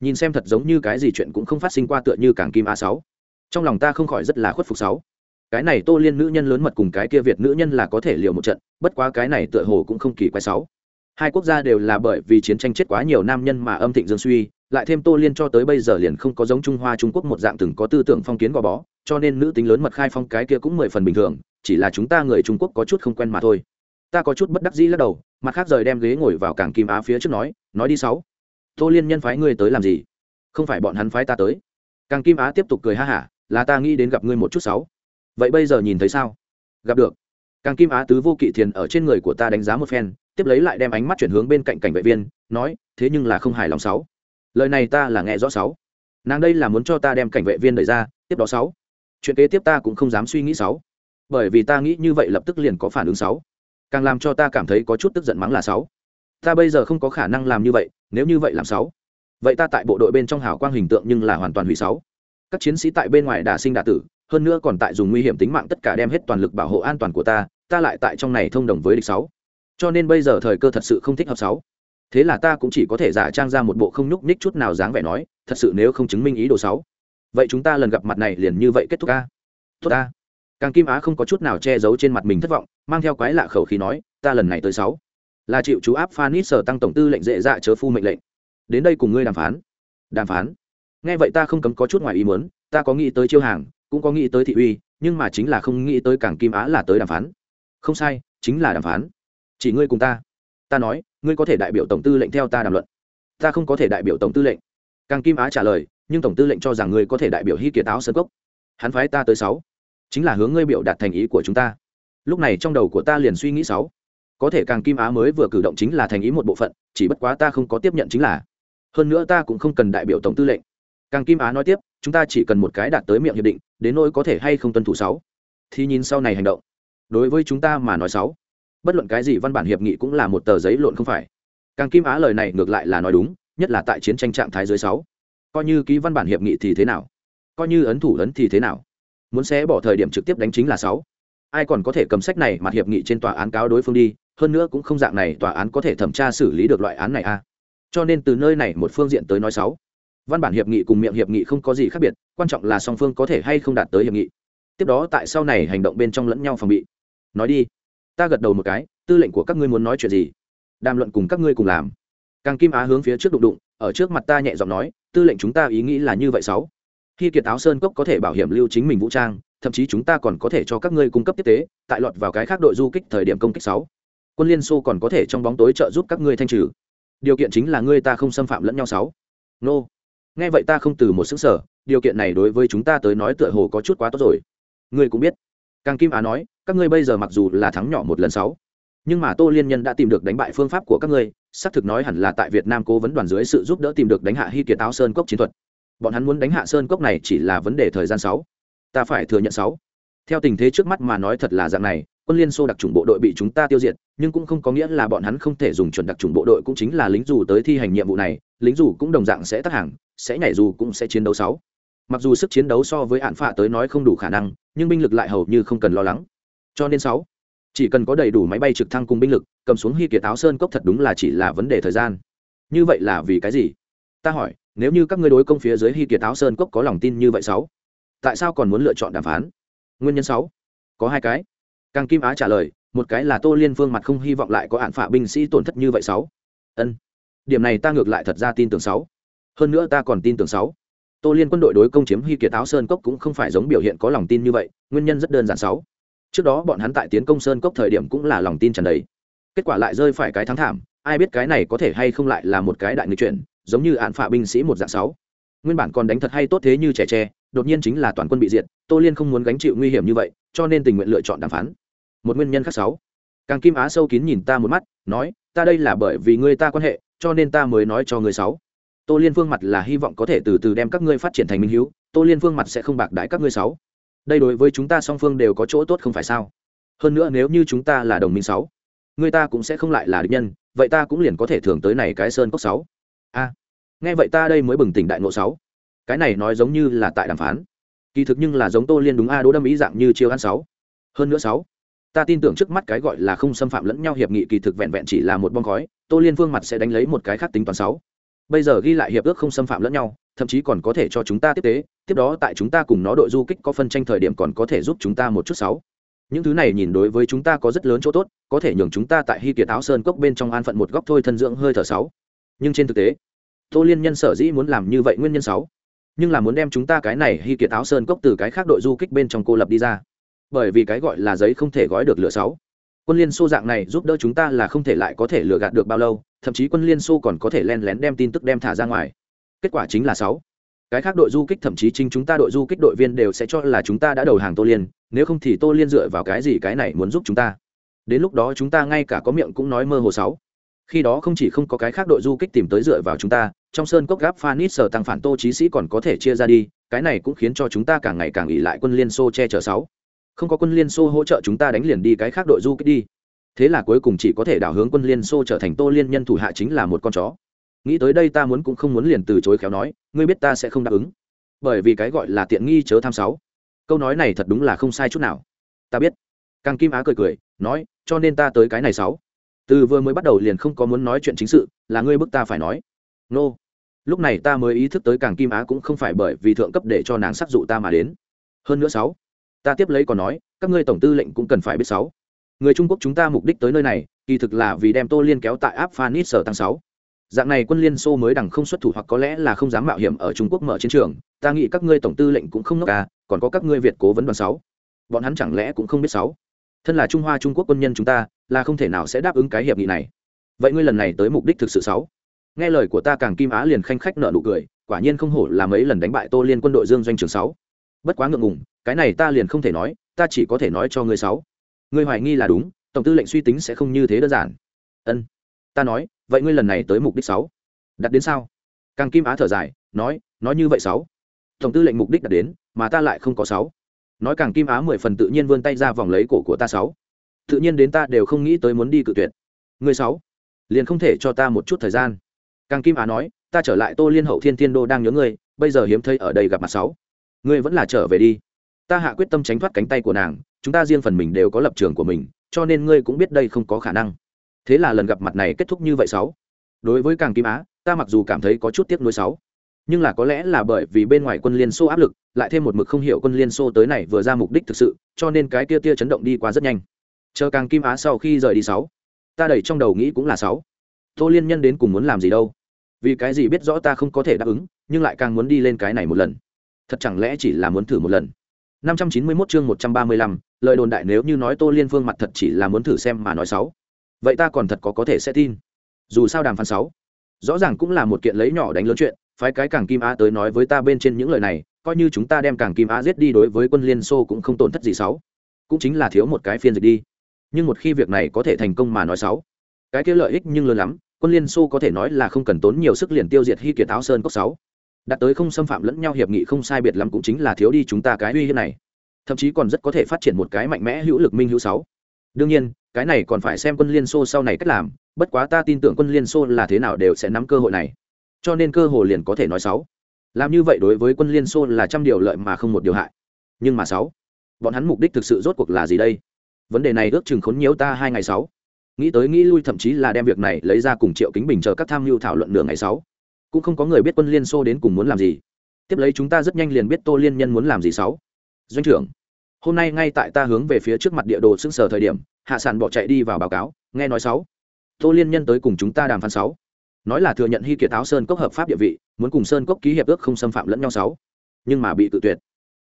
Speaker 1: Nhìn xem thật giống như cái gì chuyện cũng không phát sinh qua tựa như càng kim a sáu. Trong lòng ta không khỏi rất là khuất phục sáu. Cái này tô liên nữ nhân lớn mật cùng cái kia việt nữ nhân là có thể liều một trận, bất quá cái này tựa hồ cũng không kỳ quái sáu hai quốc gia đều là bởi vì chiến tranh chết quá nhiều nam nhân mà âm thịnh dương suy, lại thêm tô liên cho tới bây giờ liền không có giống trung hoa, trung quốc một dạng từng có tư tưởng phong kiến gò bó, cho nên nữ tính lớn mật khai phong cái kia cũng mười phần bình thường, chỉ là chúng ta người trung quốc có chút không quen mà thôi. Ta có chút bất đắc dĩ lắc đầu, mặt khác rời đem ghế ngồi vào cảng kim á phía trước nói nói đi sáu, tô liên nhân phái ngươi tới làm gì? Không phải bọn hắn phái ta tới. Càng kim á tiếp tục cười ha hả, là ta nghĩ đến gặp ngươi một chút sáu. Vậy bây giờ nhìn thấy sao? Gặp được càng kim á tứ vô kỵ thiền ở trên người của ta đánh giá một phen, tiếp lấy lại đem ánh mắt chuyển hướng bên cạnh cảnh vệ viên, nói, thế nhưng là không hài lòng sáu. Lời này ta là nghe rõ sáu. Nàng đây là muốn cho ta đem cảnh vệ viên đẩy ra, tiếp đó sáu. Chuyện kế tiếp ta cũng không dám suy nghĩ sáu. Bởi vì ta nghĩ như vậy lập tức liền có phản ứng sáu. Càng làm cho ta cảm thấy có chút tức giận mắng là sáu. Ta bây giờ không có khả năng làm như vậy, nếu như vậy làm sáu. Vậy ta tại bộ đội bên trong hào quang hình tượng nhưng là hoàn toàn hủy sáu. Các chiến sĩ tại bên ngoài đả sinh đả tử, hơn nữa còn tại dùng nguy hiểm tính mạng tất cả đem hết toàn lực bảo hộ an toàn của ta ta lại tại trong này thông đồng với địch sáu. Cho nên bây giờ thời cơ thật sự không thích hợp sáu. Thế là ta cũng chỉ có thể giả trang ra một bộ không nhúc nhích chút nào dáng vẻ nói, thật sự nếu không chứng minh ý đồ sáu. Vậy chúng ta lần gặp mặt này liền như vậy kết thúc a. Tốt a. Càng kim á không có chút nào che giấu trên mặt mình thất vọng, mang theo quái lạ khẩu khí nói, ta lần này tới sáu. Là chịu chú áp phanit sở tăng tổng tư lệnh dễ dạ chớ phu mệnh lệnh. Đến đây cùng ngươi đàm phán. Đàm phán. Nghe vậy ta không cấm có chút ngoài ý muốn, ta có nghĩ tới chiêu hàng, cũng có nghĩ tới thị uy, nhưng mà chính là không nghĩ tới cảng kim á là tới đàm phán không sai, chính là đàm phán. Chỉ ngươi cùng ta. Ta nói, ngươi có thể đại biểu tổng tư lệnh theo ta đàm luận. Ta không có thể đại biểu tổng tư lệnh. Càng kim á trả lời, nhưng tổng tư lệnh cho rằng ngươi có thể đại biểu hy kiệt áo sơ cốc. Hắn phái ta tới sáu. Chính là hướng ngươi biểu đạt thành ý của chúng ta. Lúc này trong đầu của ta liền suy nghĩ sáu. Có thể càng kim á mới vừa cử động chính là thành ý một bộ phận, chỉ bất quá ta không có tiếp nhận chính là. Hơn nữa ta cũng không cần đại biểu tổng tư lệnh. Càng kim á nói tiếp, chúng ta chỉ cần một cái đạt tới miệng hiệp định, đến nỗi có thể hay không tuân thủ sáu. Thì nhìn sau này hành động đối với chúng ta mà nói sáu, bất luận cái gì văn bản hiệp nghị cũng là một tờ giấy lộn không phải. Càng kim á lời này ngược lại là nói đúng, nhất là tại chiến tranh trạng thái dưới sáu. Coi như ký văn bản hiệp nghị thì thế nào? Coi như ấn thủ ấn thì thế nào? Muốn xé bỏ thời điểm trực tiếp đánh chính là sáu. Ai còn có thể cầm sách này mà hiệp nghị trên tòa án cáo đối phương đi, hơn nữa cũng không dạng này tòa án có thể thẩm tra xử lý được loại án này a cho nên từ nơi này một phương diện tới nói sáu, văn bản hiệp nghị cùng miệng hiệp nghị không có gì khác biệt, quan trọng là song phương có thể hay không đạt tới hiệp nghị. Tiếp đó tại sau này hành động bên trong lẫn nhau phòng bị nói đi. Ta gật đầu một cái, tư lệnh của các ngươi muốn nói chuyện gì? Đàm luận cùng các ngươi cùng làm. Càng kim á hướng phía trước đụng đụng, ở trước mặt ta nhẹ giọng nói, tư lệnh chúng ta ý nghĩ là như vậy sáu. Khi kiệt áo sơn cốc có thể bảo hiểm lưu chính mình vũ trang, thậm chí chúng ta còn có thể cho các ngươi cung cấp tiếp tế, tại lọt vào cái khác đội du kích thời điểm công kích sáu. Quân liên xô còn có thể trong bóng tối trợ giúp các ngươi thanh trừ. Điều kiện chính là ngươi ta không xâm phạm lẫn nhau sáu. Nô. Nghe vậy ta không từ một xứng sở điều kiện này đối với chúng ta tới nói tựa hồ có chút quá tốt rồi. Ngươi cũng biết càng kim á nói, các ngươi bây giờ mặc dù là thắng nhỏ một lần sáu, nhưng mà tô liên nhân đã tìm được đánh bại phương pháp của các ngươi, xác thực nói hẳn là tại việt nam cố vấn đoàn dưới sự giúp đỡ tìm được đánh hạ hy kiệt áo sơn cốc chiến thuật. Bọn hắn muốn đánh hạ sơn cốc này chỉ là vấn đề thời gian sáu. Ta phải thừa nhận sáu. Theo tình thế trước mắt mà nói thật là dạng này, quân liên xô đặc trùng bộ đội bị chúng ta tiêu diệt, nhưng cũng không có nghĩa là bọn hắn không thể dùng chuẩn đặc trùng bộ đội cũng chính là lính dù tới thi hành nhiệm vụ này, lính dù cũng đồng dạng sẽ tác hàng, sẽ nhảy dù cũng sẽ chiến đấu sáu mặc dù sức chiến đấu so với hạn phạ tới nói không đủ khả năng, nhưng binh lực lại hầu như không cần lo lắng. Cho nên sáu, chỉ cần có đầy đủ máy bay trực thăng cùng binh lực, cầm xuống hy kiệt áo sơn cốc thật đúng là chỉ là vấn đề thời gian. Như vậy là vì cái gì? Ta hỏi, nếu như các ngươi đối công phía dưới hy kiệt áo sơn cốc có lòng tin như vậy sáu, tại sao còn muốn lựa chọn đàm phán? Nguyên nhân sáu, có hai cái. Càng kim á trả lời, một cái là tô liên phương mặt không hy vọng lại có hạn phạ binh sĩ tổn thất như vậy sáu. Ân, điểm này ta ngược lại thật ra tin tưởng sáu. Hơn nữa ta còn tin tưởng sáu tô liên quân đội đối công chiếm hy kiệt áo sơn cốc cũng không phải giống biểu hiện có lòng tin như vậy, nguyên nhân rất đơn giản sáu. Trước đó bọn hắn tại tiến công sơn cốc thời điểm cũng là lòng tin tràn đầy. Kết quả lại rơi phải cái thắng thảm, ai biết cái này có thể hay không lại là một cái đại người chuyển, giống như án phạ binh sĩ một dạng sáu. Nguyên bản còn đánh thật hay tốt thế như trẻ tre, đột nhiên chính là toàn quân bị diệt, tô liên không muốn gánh chịu nguy hiểm như vậy, cho nên tình nguyện lựa chọn đàm phán. Một nguyên nhân khác sáu. Càng kim á sâu kín nhìn ta một mắt, nói, ta đây là bởi vì ngươi ta quan hệ, cho nên ta mới nói cho ngươi sáu tô liên phương mặt là hy vọng có thể từ từ đem các ngươi phát triển thành minh hiếu, tô liên phương mặt sẽ không bạc đãi các ngươi sáu. Đây đối với chúng ta song phương đều có chỗ tốt không phải sao? Hơn nữa nếu như chúng ta là đồng minh sáu, người ta cũng sẽ không lại là địch nhân, vậy ta cũng liền có thể thường tới này cái sơn cốc sáu. A, nghe vậy ta đây mới bừng tỉnh đại ngộ sáu. Cái này nói giống như là tại đàm phán. Kỳ thực nhưng là giống tô liên đúng a đỗ đâm ý dạng như chiêu ăn sáu. Hơn nữa sáu, ta tin tưởng trước mắt cái gọi là không xâm phạm lẫn nhau hiệp nghị kỳ thực vẹn vẹn chỉ là một bong khói, tô liên phương mặt sẽ đánh lấy một cái khác tính toán sáu bây giờ ghi lại hiệp ước không xâm phạm lẫn nhau, thậm chí còn có thể cho chúng ta tiếp tế, tiếp đó tại chúng ta cùng nó đội du kích có phân tranh thời điểm còn có thể giúp chúng ta một chút sáu. Những thứ này nhìn đối với chúng ta có rất lớn chỗ tốt, có thể nhường chúng ta tại hy kiệt áo sơn cốc bên trong an phận một góc thôi thân dưỡng hơi thở sáu. Nhưng trên thực tế, tô liên nhân sở dĩ muốn làm như vậy nguyên nhân sáu. Nhưng là muốn đem chúng ta cái này hy kiệt áo sơn cốc từ cái khác đội du kích bên trong cô lập đi ra. Bởi vì cái gọi là giấy không thể gói được lửa sáu. Quân liên xô dạng này giúp đỡ chúng ta là không thể lại có thể lừa gạt được bao lâu thậm chí quân liên xô còn có thể len lén đem tin tức đem thả ra ngoài. Kết quả chính là sáu. Cái khác đội du kích thậm chí chính chúng ta đội du kích đội viên đều sẽ cho là chúng ta đã đầu hàng tô liên, nếu không thì tô liên dựa vào cái gì cái này muốn giúp chúng ta? Đến lúc đó chúng ta ngay cả có miệng cũng nói mơ hồ sáu. Khi đó không chỉ không có cái khác đội du kích tìm tới dựa vào chúng ta, trong sơn cốc gáp phanit sở tăng phản tô chí sĩ còn có thể chia ra đi, cái này cũng khiến cho chúng ta càng ngày càng ỉ lại quân liên xô che chở sáu. Không có quân liên xô hỗ trợ chúng ta đánh liền đi cái khác đội du kích đi thế là cuối cùng chỉ có thể đảo hướng quân liên xô trở thành tô liên nhân thủ hạ chính là một con chó. Nghĩ tới đây ta muốn cũng không muốn liền từ chối khéo nói, ngươi biết ta sẽ không đáp ứng. Bởi vì cái gọi là tiện nghi chớ tham sáu. Câu nói này thật đúng là không sai chút nào. Ta biết. Càng kim á cười cười, nói, cho nên ta tới cái này sáu. Từ vừa mới bắt đầu liền không có muốn nói chuyện chính sự, là ngươi bức ta phải nói. Nô、no. lúc này ta mới ý thức tới càng kim á cũng không phải bởi vì thượng cấp để cho nàng sắc dụ ta mà đến. Hơn nữa sáu, ta tiếp lấy còn nói, các ngươi tổng tư lệnh cũng cần phải biết sáu người trung quốc chúng ta mục đích tới nơi này, kỳ thực là vì đem tô liên kéo tại áp phanit sở tăng sáu. Dạng này quân liên xô mới đằng không xuất thủ hoặc có lẽ là không dám mạo hiểm ở trung quốc mở chiến trường, ta nghĩ các ngươi tổng tư lệnh cũng không ngốc à còn có các ngươi việt cố vấn đoàn sáu. Bọn hắn chẳng lẽ cũng không biết sáu? Thân là trung hoa trung quốc quân nhân chúng ta, là không thể nào sẽ đáp ứng cái hiệp nghị này. Vậy ngươi lần này tới mục đích thực sự sáu? Nghe lời của ta càng kim á liền khanh khách nợ nụ cười, quả nhiên không hổ là mấy lần đánh bại tô liên quân đội dương doanh trường sáu. Bất quá ngượng ngùng, cái này ta liền không thể nói, ta chỉ có thể nói cho ngươi sáu ngươi hoài nghi là đúng, tổng tư lệnh suy tính sẽ không như thế đơn giản. Ân, ta nói, vậy ngươi lần này tới mục đích sáu. Đặt đến sao? Càng kim á thở dài, nói nói như vậy sáu. Tổng tư lệnh mục đích đặt đến, mà ta lại không có sáu. Nói càng kim á mười phần tự nhiên vươn tay ra vòng lấy cổ của ta sáu. Tự nhiên đến ta đều không nghĩ tới muốn đi cự tuyệt. Người sáu, liền không thể cho ta một chút thời gian. Càng kim á nói, ta trở lại tô liên hậu thiên thiên đô đang nhớ ngươi, bây giờ hiếm thấy ở đây gặp mặt sáu. Ngươi vẫn là trở về đi. Ta hạ quyết tâm tránh thoát cánh tay của nàng chúng ta riêng phần mình đều có lập trường của mình cho nên ngươi cũng biết đây không có khả năng. Thế là lần gặp mặt này kết thúc như vậy sáu. Đối với càng kim á ta mặc dù cảm thấy có chút tiếc nuối sáu. Nhưng là có lẽ là bởi vì bên ngoài quân liên xô áp lực lại thêm một mực không hiểu quân liên xô tới này vừa ra mục đích thực sự cho nên cái tia tia chấn động đi qua rất nhanh. Chờ càng kim á sau khi rời đi sáu ta đẩy trong đầu nghĩ cũng là sáu. Tô liên nhân đến cùng muốn làm gì đâu? Vì cái gì biết rõ ta không có thể đáp ứng nhưng lại càng muốn đi lên cái này một lần. Thật chẳng lẽ chỉ là muốn thử một lần? 591 chương 135, lời đồn đại nếu như nói tô liên phương mặt thật chỉ là muốn thử xem mà nói sáu vậy ta còn thật có có thể sẽ tin. Dù sao đàm phán sáu rõ ràng cũng là một kiện lấy nhỏ đánh lớn chuyện, phái cái càng kim á tới nói với ta bên trên những lời này, coi như chúng ta đem càng kim á giết đi đối với quân liên xô cũng không tổn thất gì sáu cũng chính là thiếu một cái phiên dịch đi. Nhưng một khi việc này có thể thành công mà nói sáu cái kia lợi ích nhưng lớn lắm, quân liên xô có thể nói là không cần tốn nhiều sức liền tiêu diệt hy kiệt áo sơn cốc sáu đạt tới không xâm phạm lẫn nhau hiệp nghị không sai biệt lắm cũng chính là thiếu đi chúng ta cái uy hiếp này thậm chí còn rất có thể phát triển một cái mạnh mẽ hữu lực minh hữu sáu. Đương nhiên, cái này còn phải xem quân liên xô sau này cách làm, bất quá ta tin tưởng quân liên xô là thế nào đều sẽ nắm cơ hội này. Cho nên cơ hội liền có thể nói sáu. Làm như vậy đối với quân liên xô là trăm điều lợi mà không một điều hại. Nhưng mà sáu, bọn hắn mục đích thực sự rốt cuộc là gì đây? Vấn đề này ước chừng khốn nhiễu ta hai ngày sáu. Nghĩ tới nghĩ lui thậm chí là đem việc này lấy ra cùng triệu kính bình chờ các tham mưu thảo luận nửa ngày sáu. Cũng không có người biết quân liên xô đến cùng muốn làm gì. Tiếp lấy chúng ta rất nhanh liền biết tô liên nhân muốn làm gì sáu doanh trưởng, hôm nay ngay tại ta hướng về phía trước mặt địa đồ xưng sở thời điểm, hạ sản bỏ chạy đi vào báo cáo, nghe nói sáu. Tô liên nhân tới cùng chúng ta đàm phán sáu. Nói là thừa nhận hy kiệt áo sơn cốc hợp pháp địa vị, muốn cùng sơn cốc ký hiệp ước không xâm phạm lẫn nhau sáu. Nhưng mà bị tự tuyệt.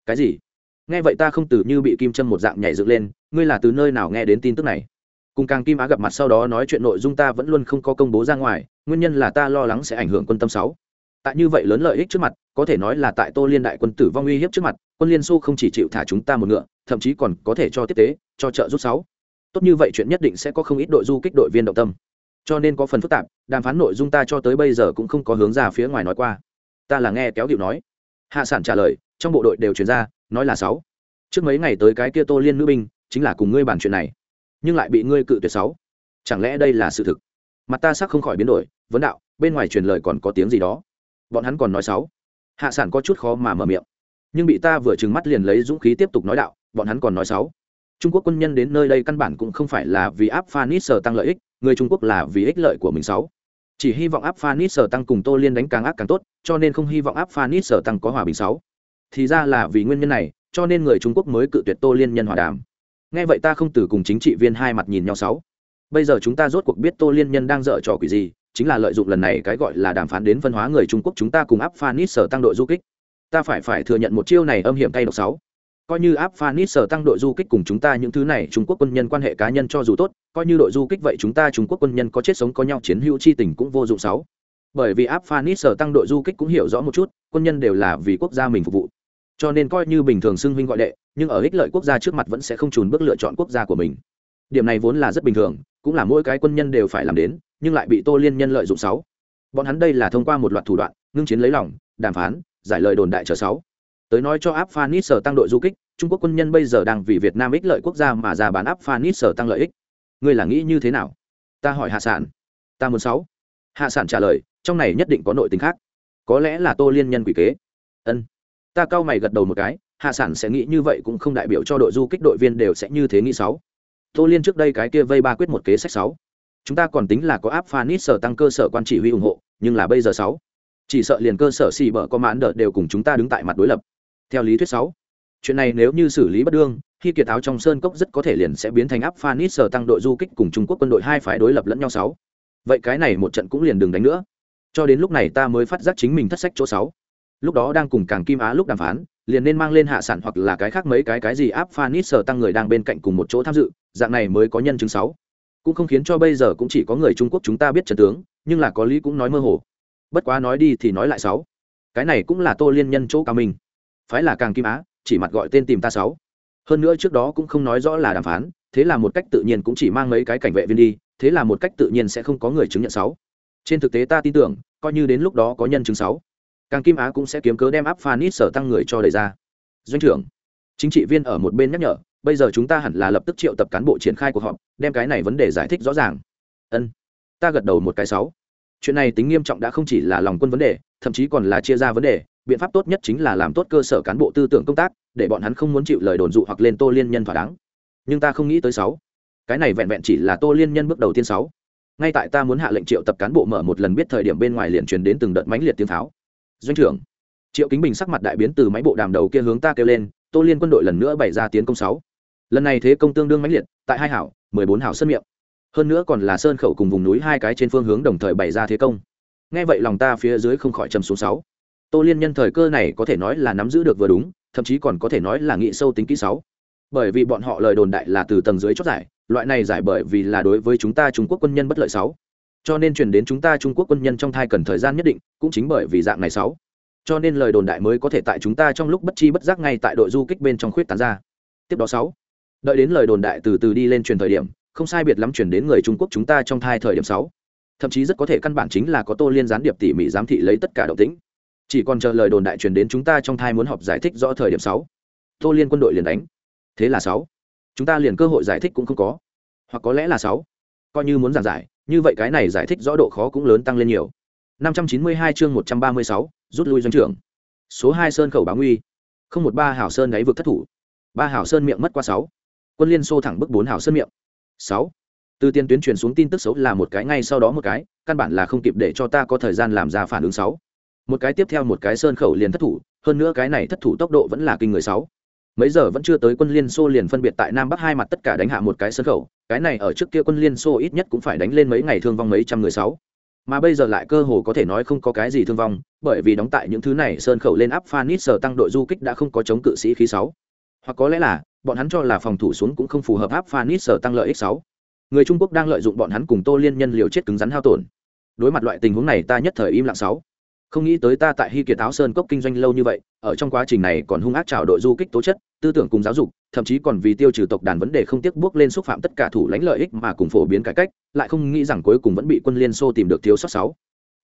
Speaker 1: Cái gì? Nghe vậy ta không từ như bị kim châm một dạng nhảy dựng lên, ngươi là từ nơi nào nghe đến tin tức này? Cùng càng kim á gặp mặt sau đó nói chuyện nội dung ta vẫn luôn không có công bố ra ngoài, nguyên nhân là ta lo lắng sẽ ảnh hưởng quân tâm sáu. Tại như vậy lớn lợi ích trước mặt, có thể nói là tại tô liên đại quân tử vong uy hiếp trước mặt quân liên xô không chỉ chịu thả chúng ta một ngựa, thậm chí còn có thể cho tiếp tế, cho trợ giúp sáu. Tốt như vậy chuyện nhất định sẽ có không ít đội du kích đội viên động tâm. Cho nên có phần phức tạp, đàm phán nội dung ta cho tới bây giờ cũng không có hướng ra phía ngoài nói qua. Ta là nghe kéo điệu nói. Hạ sản trả lời, trong bộ đội đều chuyển ra, nói là sáu. Trước mấy ngày tới cái kia tô liên nữ binh, chính là cùng ngươi bàn chuyện này. Nhưng lại bị ngươi cự tuyệt sáu. Chẳng lẽ đây là sự thực? Mặt ta sắc không khỏi biến đổi, vấn đạo, bên ngoài truyền lời còn có tiếng gì đó? Bọn hắn còn nói sáu. Hạ sản có chút khó mà mở miệng nhưng bị ta vừa trừng mắt liền lấy dũng khí tiếp tục nói đạo, bọn hắn còn nói sáu trung quốc quân nhân đến nơi đây căn bản cũng không phải là vì áp phanis sở tăng lợi ích, người trung quốc là vì ích lợi của mình sáu chỉ hy vọng áp phanis sở tăng cùng tô liên đánh càng ác càng tốt, cho nên không hy vọng áp phanis sở tăng có hòa bình sáu thì ra là vì nguyên nhân này, cho nên người trung quốc mới cự tuyệt tô liên nhân hòa đàm. Nghe vậy ta không từ cùng chính trị viên hai mặt nhìn nhau sáu bây giờ chúng ta rốt cuộc biết tô liên nhân đang dở trò quỷ gì, chính là lợi dụng lần này cái gọi là đàm phán đến phân hóa người trung quốc chúng ta cùng áp phanis sở tăng đội du kích ta phải phải thừa nhận một chiêu này âm hiểm tay độc sáu. Coi như áp phanis sở tăng đội du kích cùng chúng ta những thứ này, trung quốc quân nhân quan hệ cá nhân cho dù tốt, coi như đội du kích vậy chúng ta trung quốc quân nhân có chết sống có nhau chiến hữu chi tình cũng vô dụng sáu. Bởi vì áp phanis sở tăng đội du kích cũng hiểu rõ một chút, quân nhân đều là vì quốc gia mình phục vụ. Cho nên coi như bình thường xưng huynh gọi đệ, nhưng ở ích lợi quốc gia trước mặt vẫn sẽ không trùn bước lựa chọn quốc gia của mình. Điểm này vốn là rất bình thường, cũng là mỗi cái quân nhân đều phải làm đến, nhưng lại bị tô liên nhân lợi dụng sáu. Bọn hắn đây là thông qua một loạt thủ đoạn, ngưng chiến lấy lòng, đàm phán giải lời đồn đại chờ sáu. Tới nói cho áp phanis sở tăng đội du kích, trung quốc quân nhân bây giờ đang vì việt nam ích lợi quốc gia mà ra bán áp phanis sở tăng lợi ích. Ngươi là nghĩ như thế nào? Ta hỏi hạ sản. Ta muốn sáu. Hạ sản trả lời, trong này nhất định có nội tình khác. Có lẽ là tô liên nhân quỷ kế. Ân. Ta cao mày gật đầu một cái, hạ sản sẽ nghĩ như vậy cũng không đại biểu cho đội du kích đội viên đều sẽ như thế nghĩ sáu. Tô liên trước đây cái kia vây ba quyết một kế sách sáu. Chúng ta còn tính là có áp sở tăng cơ sở quan chỉ huy ủng hộ, nhưng là bây giờ sáu chỉ sợ liền cơ sở xì bở có mãn đợt đều cùng chúng ta đứng tại mặt đối lập. Theo lý thuyết sáu, chuyện này nếu như xử lý bất đương, khi kiệt áo trong sơn cốc rất có thể liền sẽ biến thành áp phanit sở tăng đội du kích cùng trung quốc quân đội hai phái đối lập lẫn nhau sáu. Vậy cái này một trận cũng liền đừng đánh nữa. Cho đến lúc này ta mới phát giác chính mình thất sách chỗ sáu. Lúc đó đang cùng càng kim á lúc đàm phán, liền nên mang lên hạ sản hoặc là cái khác mấy cái cái gì áp phanit sở tăng người đang bên cạnh cùng một chỗ tham dự, dạng này mới có nhân chứng sáu. Cũng không khiến cho bây giờ cũng chỉ có người trung quốc chúng ta biết trận tướng, nhưng là có lý cũng nói mơ hồ bất quá nói đi thì nói lại sáu. Cái này cũng là tô liên nhân chỗ cao mình phái là càng kim á, chỉ mặt gọi tên tìm ta sáu. Hơn nữa trước đó cũng không nói rõ là đàm phán, thế là một cách tự nhiên cũng chỉ mang mấy cái cảnh vệ viên đi, thế là một cách tự nhiên sẽ không có người chứng nhận sáu. Trên thực tế ta tin tưởng, coi như đến lúc đó có nhân chứng sáu. Càng kim á cũng sẽ kiếm cớ đem áp phanit sở tăng người cho đầy ra. Doanh trưởng, chính trị viên ở một bên nhắc nhở, bây giờ chúng ta hẳn là lập tức triệu tập cán bộ triển khai cuộc họp, đem cái này vấn đề giải thích rõ ràng. Ân, ta gật đầu một cái sáu chuyện này tính nghiêm trọng đã không chỉ là lòng quân vấn đề, thậm chí còn là chia ra vấn đề. Biện pháp tốt nhất chính là làm tốt cơ sở cán bộ tư tưởng công tác, để bọn hắn không muốn chịu lời đồn dụ hoặc lên tô liên nhân thỏa đáng. Nhưng ta không nghĩ tới sáu. Cái này vẹn vẹn chỉ là tô liên nhân bước đầu tiên sáu. Ngay tại ta muốn hạ lệnh triệu tập cán bộ mở một lần biết thời điểm bên ngoài liền truyền đến từng đợt mãnh liệt tiếng pháo. Doanh trưởng, triệu kính bình sắc mặt đại biến từ máy bộ đàm đầu kia hướng ta kêu lên, tô liên quân đội lần nữa bày ra tiến công sáu. Lần này thế công tương đương mãnh liệt, tại hai hảo, mười bốn hảo sân miệng hơn nữa còn là sơn khẩu cùng vùng núi hai cái trên phương hướng đồng thời bày ra thế công. Nghe vậy lòng ta phía dưới không khỏi châm xuống sáu. Tô liên nhân thời cơ này có thể nói là nắm giữ được vừa đúng, thậm chí còn có thể nói là nghị sâu tính kỹ sáu. Bởi vì bọn họ lời đồn đại là từ tầng dưới chót giải, loại này giải bởi vì là đối với chúng ta trung quốc quân nhân bất lợi sáu. Cho nên truyền đến chúng ta trung quốc quân nhân trong thai cần thời gian nhất định, cũng chính bởi vì dạng này sáu. Cho nên lời đồn đại mới có thể tại chúng ta trong lúc bất chi bất giác ngay tại đội du kích bên trong khuyết tán ra. Tiếp đó sáu. Đợi đến lời đồn đại từ từ đi lên truyền thời điểm không sai biệt lắm truyền đến người trung quốc chúng ta trong thai thời điểm sáu. Thậm chí rất có thể căn bản chính là có tô liên gián điệp tỉ mỉ giám thị lấy tất cả động tĩnh. Chỉ còn chờ lời đồn đại truyền đến chúng ta trong thai muốn họp giải thích rõ thời điểm sáu. Tô liên quân đội liền đánh. Thế là sáu. Chúng ta liền cơ hội giải thích cũng không có. Hoặc có lẽ là sáu. Coi như muốn giảng giải như vậy cái này giải thích rõ độ khó cũng lớn tăng lên nhiều. 592 chương 136, rút lui doanh trưởng. Số hai sơn khẩu báo nguy. Không một ba hảo sơn đáy vực thất thủ. Ba hảo sơn miệng mất qua sáu. Quân liên xô thẳng bức bốn hảo sơn miệng sáu. Từ tiên tuyến truyền xuống tin tức xấu là một cái ngay sau đó một cái, căn bản là không kịp để cho ta có thời gian làm ra phản ứng sáu. Một cái tiếp theo một cái sơn khẩu liền thất thủ, hơn nữa cái này thất thủ tốc độ vẫn là kinh người sáu. Mấy giờ vẫn chưa tới quân liên xô liền phân biệt tại nam bắc hai mặt tất cả đánh hạ một cái sơn khẩu, cái này ở trước kia quân liên xô ít nhất cũng phải đánh lên mấy ngày thương vong mấy trăm người sáu. Mà bây giờ lại cơ hồ có thể nói không có cái gì thương vong, bởi vì đóng tại những thứ này sơn khẩu lên áp phanit sở tăng đội du kích đã không có chống cự sĩ khí sáu hoặc có lẽ là, bọn hắn cho là phòng thủ xuống cũng không phù hợp áp phanit sở tăng lợi ích sáu. Người trung quốc đang lợi dụng bọn hắn cùng tô liên nhân liều chết cứng rắn hao tổn. Đối mặt loại tình huống này ta nhất thời im lặng sáu. Không nghĩ tới ta tại hy kiệt áo sơn cốc kinh doanh lâu như vậy, ở trong quá trình này còn hung ác trào đội du kích tố chất, tư tưởng cùng giáo dục, thậm chí còn vì tiêu trừ tộc đàn vấn đề không tiếc bước lên xúc phạm tất cả thủ lãnh lợi ích mà cùng phổ biến cải cách, lại không nghĩ rằng cuối cùng vẫn bị quân liên xô tìm được thiếu sót sáu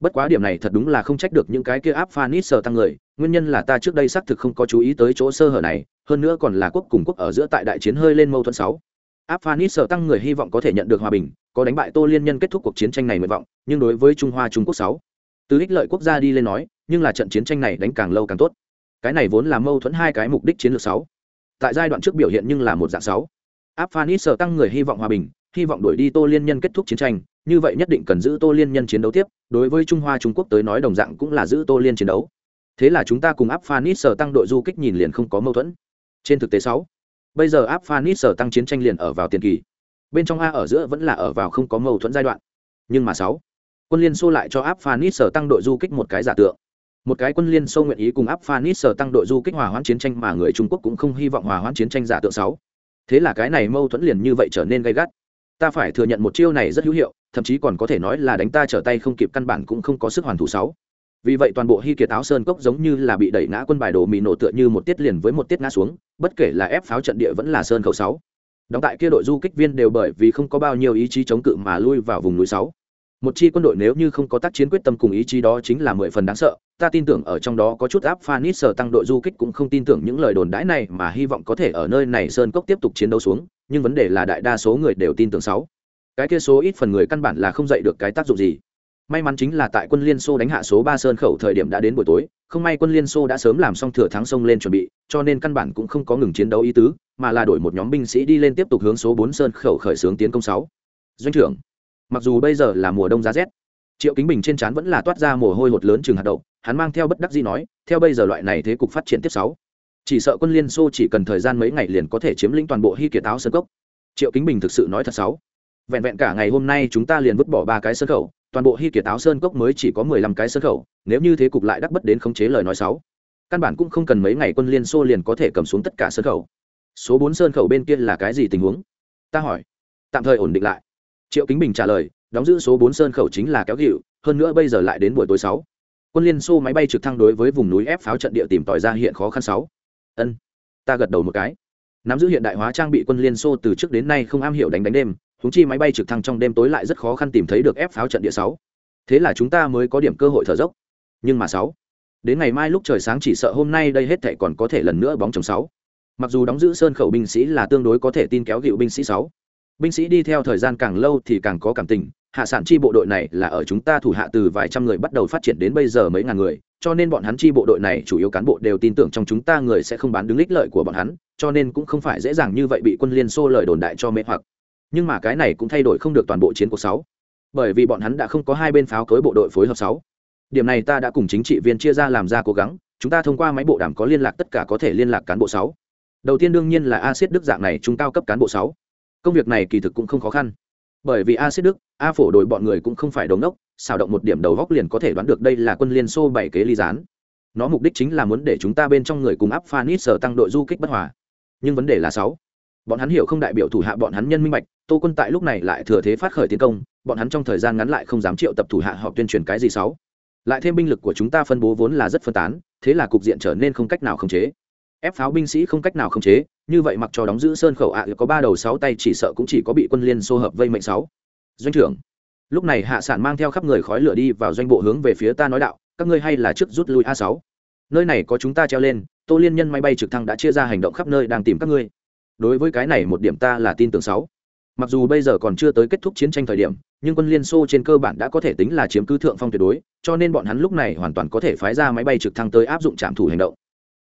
Speaker 1: bất quá điểm này thật đúng là không trách được những cái kia áp phanit sờ tăng người, nguyên nhân là ta trước đây xác thực không có chú ý tới chỗ sơ hở này, hơn nữa còn là quốc cùng quốc ở giữa tại đại chiến hơi lên mâu thuẫn sáu. Áp phanit sờ tăng người hy vọng có thể nhận được hòa bình, có đánh bại tô liên nhân kết thúc cuộc chiến tranh này nguyện vọng, nhưng đối với trung hoa trung quốc sáu, từ ích lợi quốc gia đi lên nói, nhưng là trận chiến tranh này đánh càng lâu càng tốt. Cái này vốn là mâu thuẫn hai cái mục đích chiến lược sáu. Tại giai đoạn trước biểu hiện nhưng là một dạng sáu. Áp phanit sờ tăng người hy vọng hòa bình, hy vọng đuổi đi tô liên nhân kết thúc chiến tranh như vậy nhất định cần giữ tô liên nhân chiến đấu tiếp, đối với trung hoa trung quốc tới nói đồng dạng cũng là giữ tô liên chiến đấu. Thế là chúng ta cùng áp phanit sở tăng đội du kích nhìn liền không có mâu thuẫn. Trên thực tế sáu, bây giờ áp phanit sở tăng chiến tranh liền ở vào tiền kỳ. Bên trong a ở giữa vẫn là ở vào không có mâu thuẫn giai đoạn. Nhưng mà sáu, quân liên xô lại cho áp phanit sở tăng đội du kích một cái giả tượng. Một cái quân liên xô nguyện ý cùng áp phanit sở tăng đội du kích hòa hoãn chiến tranh mà người trung quốc cũng không hy vọng hòa hoãn chiến tranh giả tượng sáu. Thế là cái này mâu thuẫn liền như vậy trở nên gay gắt ta phải thừa nhận một chiêu này rất hữu hiệu, thậm chí còn có thể nói là đánh ta trở tay không kịp căn bản cũng không có sức hoàn thủ sáu. Vì vậy toàn bộ hy kiệt áo sơn cốc giống như là bị đẩy ngã quân bài đồ mì nổ tựa như một tiết liền với một tiết ngã xuống, bất kể là ép pháo trận địa vẫn là sơn khẩu sáu. Đóng tại kia đội du kích viên đều bởi vì không có bao nhiêu ý chí chống cự mà lui vào vùng núi sáu một chi quân đội nếu như không có tác chiến quyết tâm cùng ý chí đó chính là mười phần đáng sợ. Ta tin tưởng ở trong đó có chút áp phanit sở tăng đội du kích cũng không tin tưởng những lời đồn đãi này mà hy vọng có thể ở nơi này sơn cốc tiếp tục chiến đấu xuống, nhưng vấn đề là đại đa số người đều tin tưởng sáu. Cái kia số ít phần người căn bản là không dạy được cái tác dụng gì. May mắn chính là tại quân liên xô đánh hạ số ba sơn khẩu thời điểm đã đến buổi tối, không may quân liên xô đã sớm làm xong thừa thắng sông lên chuẩn bị, cho nên căn bản cũng không có ngừng chiến đấu ý tứ, mà là đổi một nhóm binh sĩ đi lên tiếp tục hướng số bốn sơn khẩu khởi xướng tiến công sáu. Doanh trưởng mặc dù bây giờ là mùa đông giá rét, triệu kính bình trên trán vẫn là toát ra mồ hôi hột lớn chừng hạt đậu, hắn mang theo bất đắc gì nói, theo bây giờ loại này thế cục phát triển tiếp sáu, chỉ sợ quân liên xô chỉ cần thời gian mấy ngày liền có thể chiếm lĩnh toàn bộ hy kiệt áo sơn cốc. Triệu kính bình thực sự nói thật sáu, vẹn vẹn cả ngày hôm nay chúng ta liền vứt bỏ ba cái sơn khẩu, toàn bộ hy kiệt áo sơn cốc mới chỉ có mười lăm cái sơn khẩu, nếu như thế cục lại đắc bất đến khống chế lời nói sáu, căn bản cũng không cần mấy ngày quân liên xô liền có thể cầm xuống tất cả sơn khẩu. Số bốn sơn khẩu bên kia là cái gì tình huống? Ta hỏi. Tạm thời ổn định lại triệu kính bình trả lời, đóng giữ số bốn sơn khẩu chính là kéo hiệu, hơn nữa bây giờ lại đến buổi tối sáu. Quân liên xô máy bay trực thăng đối với vùng núi ép pháo trận địa tìm tòi ra hiện khó khăn sáu. Ân, ta gật đầu một cái. Nắm giữ hiện đại hóa trang bị quân liên xô từ trước đến nay không am hiểu đánh đánh đêm húng chi máy bay trực thăng trong đêm tối lại rất khó khăn tìm thấy được ép pháo trận địa sáu. Thế là chúng ta mới có điểm cơ hội thở dốc. Nhưng mà sáu, đến ngày mai lúc trời sáng chỉ sợ hôm nay đây hết thảy còn có thể lần nữa bóng chồng sáu. Mặc dù đóng giữ sơn khẩu binh sĩ là tương đối có thể tin kéo gịu binh sĩ sáu binh sĩ đi theo thời gian càng lâu thì càng có cảm tình, hạ sản chi bộ đội này là ở chúng ta thủ hạ từ vài trăm người bắt đầu phát triển đến bây giờ mấy ngàn người, cho nên bọn hắn chi bộ đội này chủ yếu cán bộ đều tin tưởng trong chúng ta người sẽ không bán đứng lích lợi của bọn hắn, cho nên cũng không phải dễ dàng như vậy bị quân liên xô lời đồn đại cho mê hoặc. Nhưng mà cái này cũng thay đổi không được toàn bộ chiến cuộc sáu. Bởi vì bọn hắn đã không có hai bên pháo cối bộ đội phối hợp sáu. Điểm này ta đã cùng chính trị viên chia ra làm ra cố gắng, chúng ta thông qua máy bộ đàm có liên lạc tất cả có thể liên lạc cán bộ sáu. Đầu tiên đương nhiên là acid đức dạng này chúng cao cấp cán bộ sáu công việc này kỳ thực cũng không khó khăn. Bởi vì acid đức, a phổ đội bọn người cũng không phải đống đốc xào động một điểm đầu góc liền có thể đoán được đây là quân liên xô bảy kế ly gián. Nó mục đích chính là muốn để chúng ta bên trong người cùng áp phanit sở tăng đội du kích bất hòa. Nhưng vấn đề là sáu. Bọn hắn hiểu không đại biểu thủ hạ bọn hắn nhân minh bạch, tô quân tại lúc này lại thừa thế phát khởi tiến công, bọn hắn trong thời gian ngắn lại không dám triệu tập thủ hạ họp tuyên truyền cái gì sáu. Lại thêm binh lực của chúng ta phân bố vốn là rất phân tán, thế là cục diện trở nên không cách nào khống chế. Ép pháo binh sĩ không cách nào khống chế như vậy mặc cho đóng giữ sơn khẩu ạ, có ba đầu sáu tay chỉ sợ cũng chỉ có bị quân liên xô hợp vây mệnh sáu. Doanh trưởng, lúc này hạ sản mang theo khắp người khói lửa đi vào doanh bộ hướng về phía ta nói đạo, các ngươi hay là trước rút lui a sáu. Nơi này có chúng ta treo lên, tô liên nhân máy bay trực thăng đã chia ra hành động khắp nơi đang tìm các ngươi. Đối với cái này một điểm ta là tin tưởng sáu. Mặc dù bây giờ còn chưa tới kết thúc chiến tranh thời điểm, nhưng quân liên xô trên cơ bản đã có thể tính là chiếm cứ thượng phong tuyệt đối, cho nên bọn hắn lúc này hoàn toàn có thể phái ra máy bay trực thăng tới áp dụng trạm thủ hành động.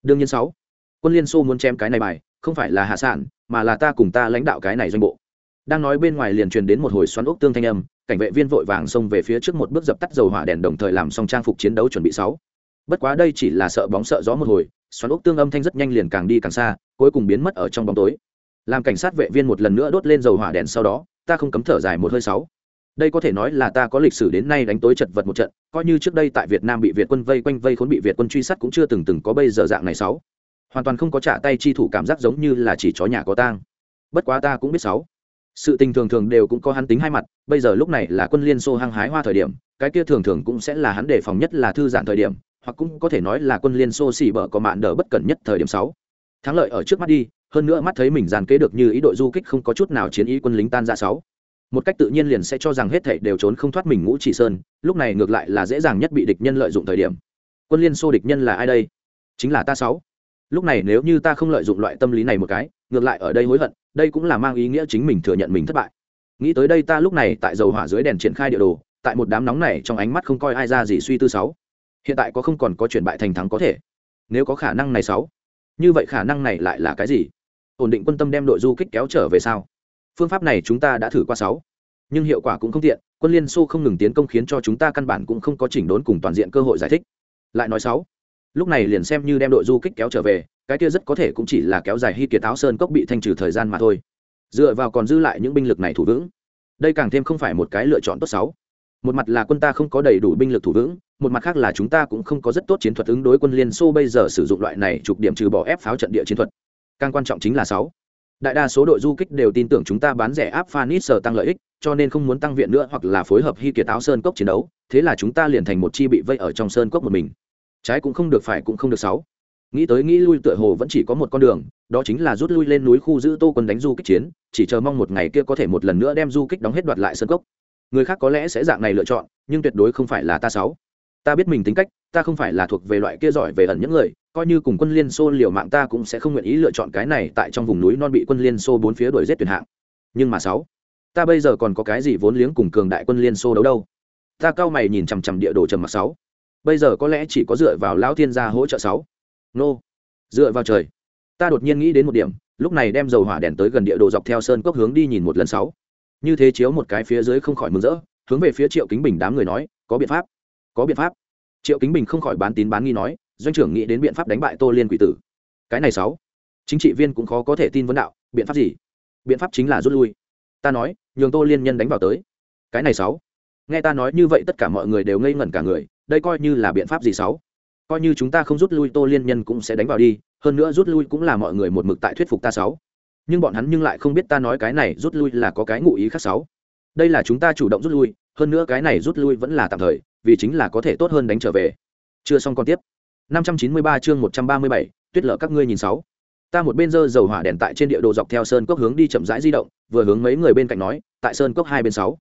Speaker 1: Đương nhiên sáu, quân liên xô muốn chém cái này bài không phải là hạ sản, mà là ta cùng ta lãnh đạo cái này doanh bộ. Đang nói bên ngoài liền truyền đến một hồi xoắn ốc tương thanh âm, cảnh vệ viên vội vàng xông về phía trước một bước dập tắt dầu hỏa đèn đồng thời làm xong trang phục chiến đấu chuẩn bị sáu. Bất quá đây chỉ là sợ bóng sợ gió một hồi, xoắn ốc tương âm thanh rất nhanh liền càng đi càng xa, cuối cùng biến mất ở trong bóng tối. Làm cảnh sát vệ viên một lần nữa đốt lên dầu hỏa đèn sau đó, ta không cấm thở dài một hơi sáu. Đây có thể nói là ta có lịch sử đến nay đánh tối chật vật một trận, coi như trước đây tại việt nam bị việt quân vây quanh vây khốn bị việt quân truy sát cũng chưa từng từng có bây giờ dạng này sáu hoàn toàn không có trả tay chi thủ cảm giác giống như là chỉ chó nhà có tang. Bất quá ta cũng biết sáu. Sự tình thường thường đều cũng có hắn tính hai mặt, bây giờ lúc này là quân liên xô hăng hái hoa thời điểm, cái kia thường thường cũng sẽ là hắn đề phòng nhất là thư giãn thời điểm, hoặc cũng có thể nói là quân liên xô xỉ bở có mạn đỡ bất cẩn nhất thời điểm sáu. Thắng lợi ở trước mắt đi, hơn nữa mắt thấy mình dàn kế được như ý đội du kích không có chút nào chiến ý quân lính tan ra sáu. Một cách tự nhiên liền sẽ cho rằng hết thảy đều trốn không thoát mình ngũ chỉ sơn, lúc này ngược lại là dễ dàng nhất bị địch nhân lợi dụng thời điểm. Quân liên xô địch nhân là ai đây? Chính là ta sáu lúc này nếu như ta không lợi dụng loại tâm lý này một cái, ngược lại ở đây hối hận, đây cũng là mang ý nghĩa chính mình thừa nhận mình thất bại. Nghĩ tới đây ta lúc này tại dầu hỏa dưới đèn triển khai địa đồ, tại một đám nóng này trong ánh mắt không coi ai ra gì suy tư sáu. Hiện tại có không còn có chuyển bại thành thắng có thể. Nếu có khả năng này sáu, như vậy khả năng này lại là cái gì? Ổn định quân tâm đem đội du kích kéo trở về sao? Phương pháp này chúng ta đã thử qua sáu, nhưng hiệu quả cũng không tiện, quân liên xô không ngừng tiến công khiến cho chúng ta căn bản cũng không có chỉnh đốn cùng toàn diện cơ hội giải thích. Lại nói sáu lúc này liền xem như đem đội du kích kéo trở về, cái kia rất có thể cũng chỉ là kéo dài hy kiệt áo sơn cốc bị thanh trừ thời gian mà thôi. Dựa vào còn dư lại những binh lực này thủ vững. Đây càng thêm không phải một cái lựa chọn tốt sáu một mặt là quân ta không có đầy đủ binh lực thủ vững, một mặt khác là chúng ta cũng không có rất tốt chiến thuật ứng đối quân liên xô bây giờ sử dụng loại này trục điểm trừ bỏ ép pháo trận địa chiến thuật. Càng quan trọng chính là sáu. Đại đa số đội du kích đều tin tưởng chúng ta bán rẻ áp phanit sở tăng lợi ích, cho nên không muốn tăng viện nữa hoặc là phối hợp hy kiệt áo sơn cốc chiến đấu, thế là chúng ta liền thành một chi bị vây ở trong sơn cốc một mình trái cũng không được phải cũng không được sáu. Nghĩ tới nghĩ lui tựa hồ vẫn chỉ có một con đường, đó chính là rút lui lên núi khu giữ tô quân đánh du kích chiến, chỉ chờ mong một ngày kia có thể một lần nữa đem du kích đóng hết đoạt lại sân cốc. Người khác có lẽ sẽ dạng này lựa chọn, nhưng tuyệt đối không phải là ta sáu. Ta biết mình tính cách, ta không phải là thuộc về loại kia giỏi về ẩn những người, coi như cùng quân liên xô liều mạng ta cũng sẽ không nguyện ý lựa chọn cái này tại trong vùng núi non bị quân liên xô bốn phía đuổi giết tuyệt hạng. Nhưng mà sáu, ta bây giờ còn có cái gì vốn liếng cùng cường đại quân liên xô đấu đâu? Ta cao mày nhìn chằm chằm địa đồ trầm mặc sáu bây giờ có lẽ chỉ có dựa vào lão thiên gia hỗ trợ sáu. Nô. Dựa vào trời. Ta đột nhiên nghĩ đến một điểm, lúc này đem dầu hỏa đèn tới gần địa đồ dọc theo sơn cốc hướng đi nhìn một lần sáu. Như thế chiếu một cái phía dưới không khỏi mừng rỡ, hướng về phía triệu kính bình đám người nói, có biện pháp, có biện pháp. Triệu kính bình không khỏi bán tín bán nghi nói, doanh trưởng nghĩ đến biện pháp đánh bại tô liên quỷ tử. Cái này sáu. Chính trị viên cũng khó có thể tin vấn đạo, biện pháp gì? Biện pháp chính là rút lui. Ta nói, nhường tô liên nhân đánh vào tới. Cái này sáu nghe ta nói như vậy tất cả mọi người đều ngây ngẩn cả người đây coi như là biện pháp gì sáu? Coi như chúng ta không rút lui tô liên nhân cũng sẽ đánh vào đi hơn nữa rút lui cũng là mọi người một mực tại thuyết phục ta sáu. Nhưng bọn hắn nhưng lại không biết ta nói cái này rút lui là có cái ngụ ý khác sáu. Đây là chúng ta chủ động rút lui hơn nữa cái này rút lui vẫn là tạm thời vì chính là có thể tốt hơn đánh trở về. Chưa xong còn tiếp. 593 chương 137, tuyết lở các ngươi nhìn sáu. Ta một bên dơ dầu hỏa đèn tại trên địa đồ dọc theo sơn cốc hướng đi chậm rãi di động vừa hướng mấy người bên cạnh nói tại sơn cốc hai bên sáu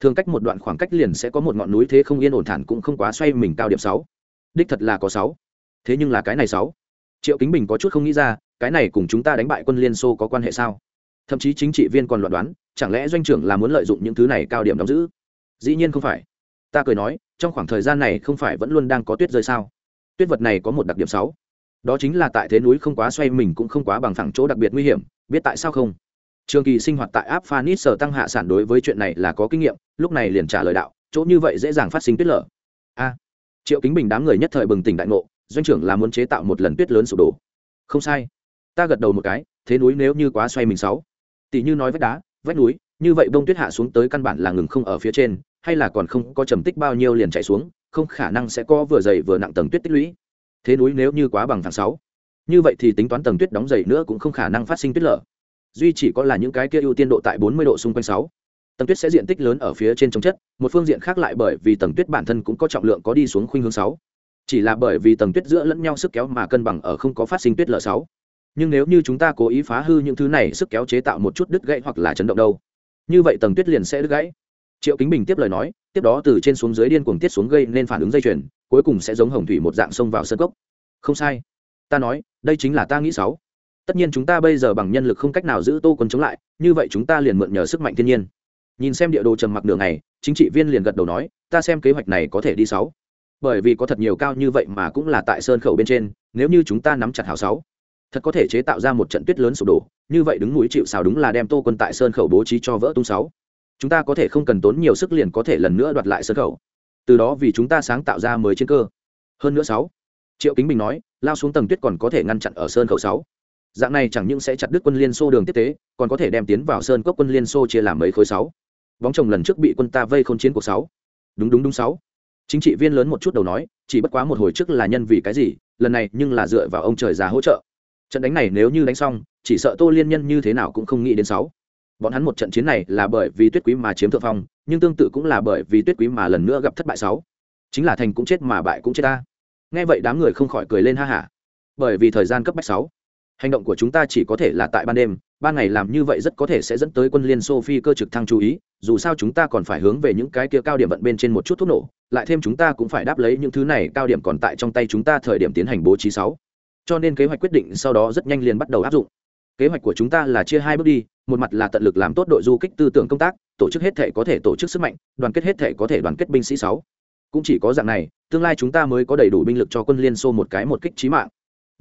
Speaker 1: thường cách một đoạn khoảng cách liền sẽ có một ngọn núi thế không yên ổn thản cũng không quá xoay mình cao điểm sáu. Đích thật là có sáu. Thế nhưng là cái này sáu. Triệu kính bình có chút không nghĩ ra, cái này cùng chúng ta đánh bại quân liên xô có quan hệ sao? Thậm chí chính trị viên còn loạn đoán, chẳng lẽ doanh trưởng là muốn lợi dụng những thứ này cao điểm đóng giữ? Dĩ nhiên không phải. Ta cười nói, trong khoảng thời gian này không phải vẫn luôn đang có tuyết rơi sao? Tuyết vật này có một đặc điểm sáu. Đó chính là tại thế núi không quá xoay mình cũng không quá bằng phẳng chỗ đặc biệt nguy hiểm, biết tại sao không? Trường kỳ sinh hoạt tại áp phanit sở tăng hạ sản đối với chuyện này là có kinh nghiệm, lúc này liền trả lời đạo, chỗ như vậy dễ dàng phát sinh tuyết lở. A. Triệu kính bình đám người nhất thời bừng tỉnh đại ngộ, doanh trưởng là muốn chế tạo một lần tuyết lớn sụp đổ. Không sai. Ta gật đầu một cái, thế núi nếu như quá xoay mình sáu. Tỷ như nói vách đá, vách núi, như vậy bông tuyết hạ xuống tới căn bản là ngừng không ở phía trên, hay là còn không có trầm tích bao nhiêu liền chạy xuống, không khả năng sẽ có vừa dày vừa nặng tầng tuyết tích lũy. Thế núi nếu như quá bằng tháng sáu, như vậy thì tính toán tầng tuyết đóng dày nữa cũng không khả năng phát sinh tuyết lở duy chỉ có là những cái kia ưu tiên độ tại bốn mươi độ xung quanh sáu. Tầng tuyết sẽ diện tích lớn ở phía trên chống chất, một phương diện khác lại bởi vì tầng tuyết bản thân cũng có trọng lượng có đi xuống khuynh hướng sáu. Chỉ là bởi vì tầng tuyết giữa lẫn nhau sức kéo mà cân bằng ở không có phát sinh tuyết lở sáu. Nhưng nếu như chúng ta cố ý phá hư những thứ này, sức kéo chế tạo một chút đứt gãy hoặc là chấn động đâu. Như vậy tầng tuyết liền sẽ đứt gãy. Triệu kính bình tiếp lời nói, tiếp đó từ trên xuống dưới điên cuồng tiết xuống gây nên phản ứng dây chuyền, cuối cùng sẽ giống hồng thủy một dạng sông vào sân cốc. Không sai. Ta nói, đây chính là ta nghĩ sáu tất nhiên chúng ta bây giờ bằng nhân lực không cách nào giữ tô quân chống lại, như vậy chúng ta liền mượn nhờ sức mạnh thiên nhiên. Nhìn xem địa đồ trầm mặc đường này chính trị viên liền gật đầu nói, ta xem kế hoạch này có thể đi sáu. Bởi vì có thật nhiều cao như vậy mà cũng là tại sơn khẩu bên trên, nếu như chúng ta nắm chặt hào sáu, thật có thể chế tạo ra một trận tuyết lớn sụp đổ, như vậy đứng núi chịu xào đúng là đem tô quân tại sơn khẩu bố trí cho vỡ tung sáu. Chúng ta có thể không cần tốn nhiều sức liền có thể lần nữa đoạt lại sơn khẩu. Từ đó vì chúng ta sáng tạo ra mới chiến cơ. Hơn nữa sáu, triệu kính bình nói, lao xuống tầng tuyết còn có thể ngăn chặn ở sơn khẩu sáu dạng này chẳng những sẽ chặt đứt quân liên xô đường tiếp tế, còn có thể đem tiến vào sơn cốc quân liên xô chia làm mấy khối sáu. Bóng chồng lần trước bị quân ta vây không chiến cuộc sáu. Đúng đúng đúng sáu. Chính trị viên lớn một chút đầu nói, chỉ bất quá một hồi trước là nhân vì cái gì, lần này nhưng là dựa vào ông trời già hỗ trợ. Trận đánh này nếu như đánh xong, chỉ sợ tô liên nhân như thế nào cũng không nghĩ đến sáu. Bọn hắn một trận chiến này là bởi vì tuyết quý mà chiếm thượng phong, nhưng tương tự cũng là bởi vì tuyết quý mà lần nữa gặp thất bại sáu. Chính là thành cũng chết mà bại cũng chết ta. Nghe vậy đám người không khỏi cười lên ha hả. Bởi vì thời gian cấp bách sáu hành động của chúng ta chỉ có thể là tại ban đêm, ban ngày làm như vậy rất có thể sẽ dẫn tới quân liên Xô phi cơ trực thăng chú ý, dù sao chúng ta còn phải hướng về những cái kia cao điểm vận bên trên một chút thuốc nổ, lại thêm chúng ta cũng phải đáp lấy những thứ này cao điểm còn tại trong tay chúng ta thời điểm tiến hành bố trí sáu. Cho nên kế hoạch quyết định sau đó rất nhanh liền bắt đầu áp dụng. Kế hoạch của chúng ta là chia hai bước đi, một mặt là tận lực làm tốt đội du kích tư tưởng công tác, tổ chức hết thể có thể tổ chức sức mạnh, đoàn kết hết thể có thể đoàn kết binh sĩ sáu. Cũng chỉ có dạng này, tương lai chúng ta mới có đầy đủ binh lực cho quân liên xô một cái một kích trí mạng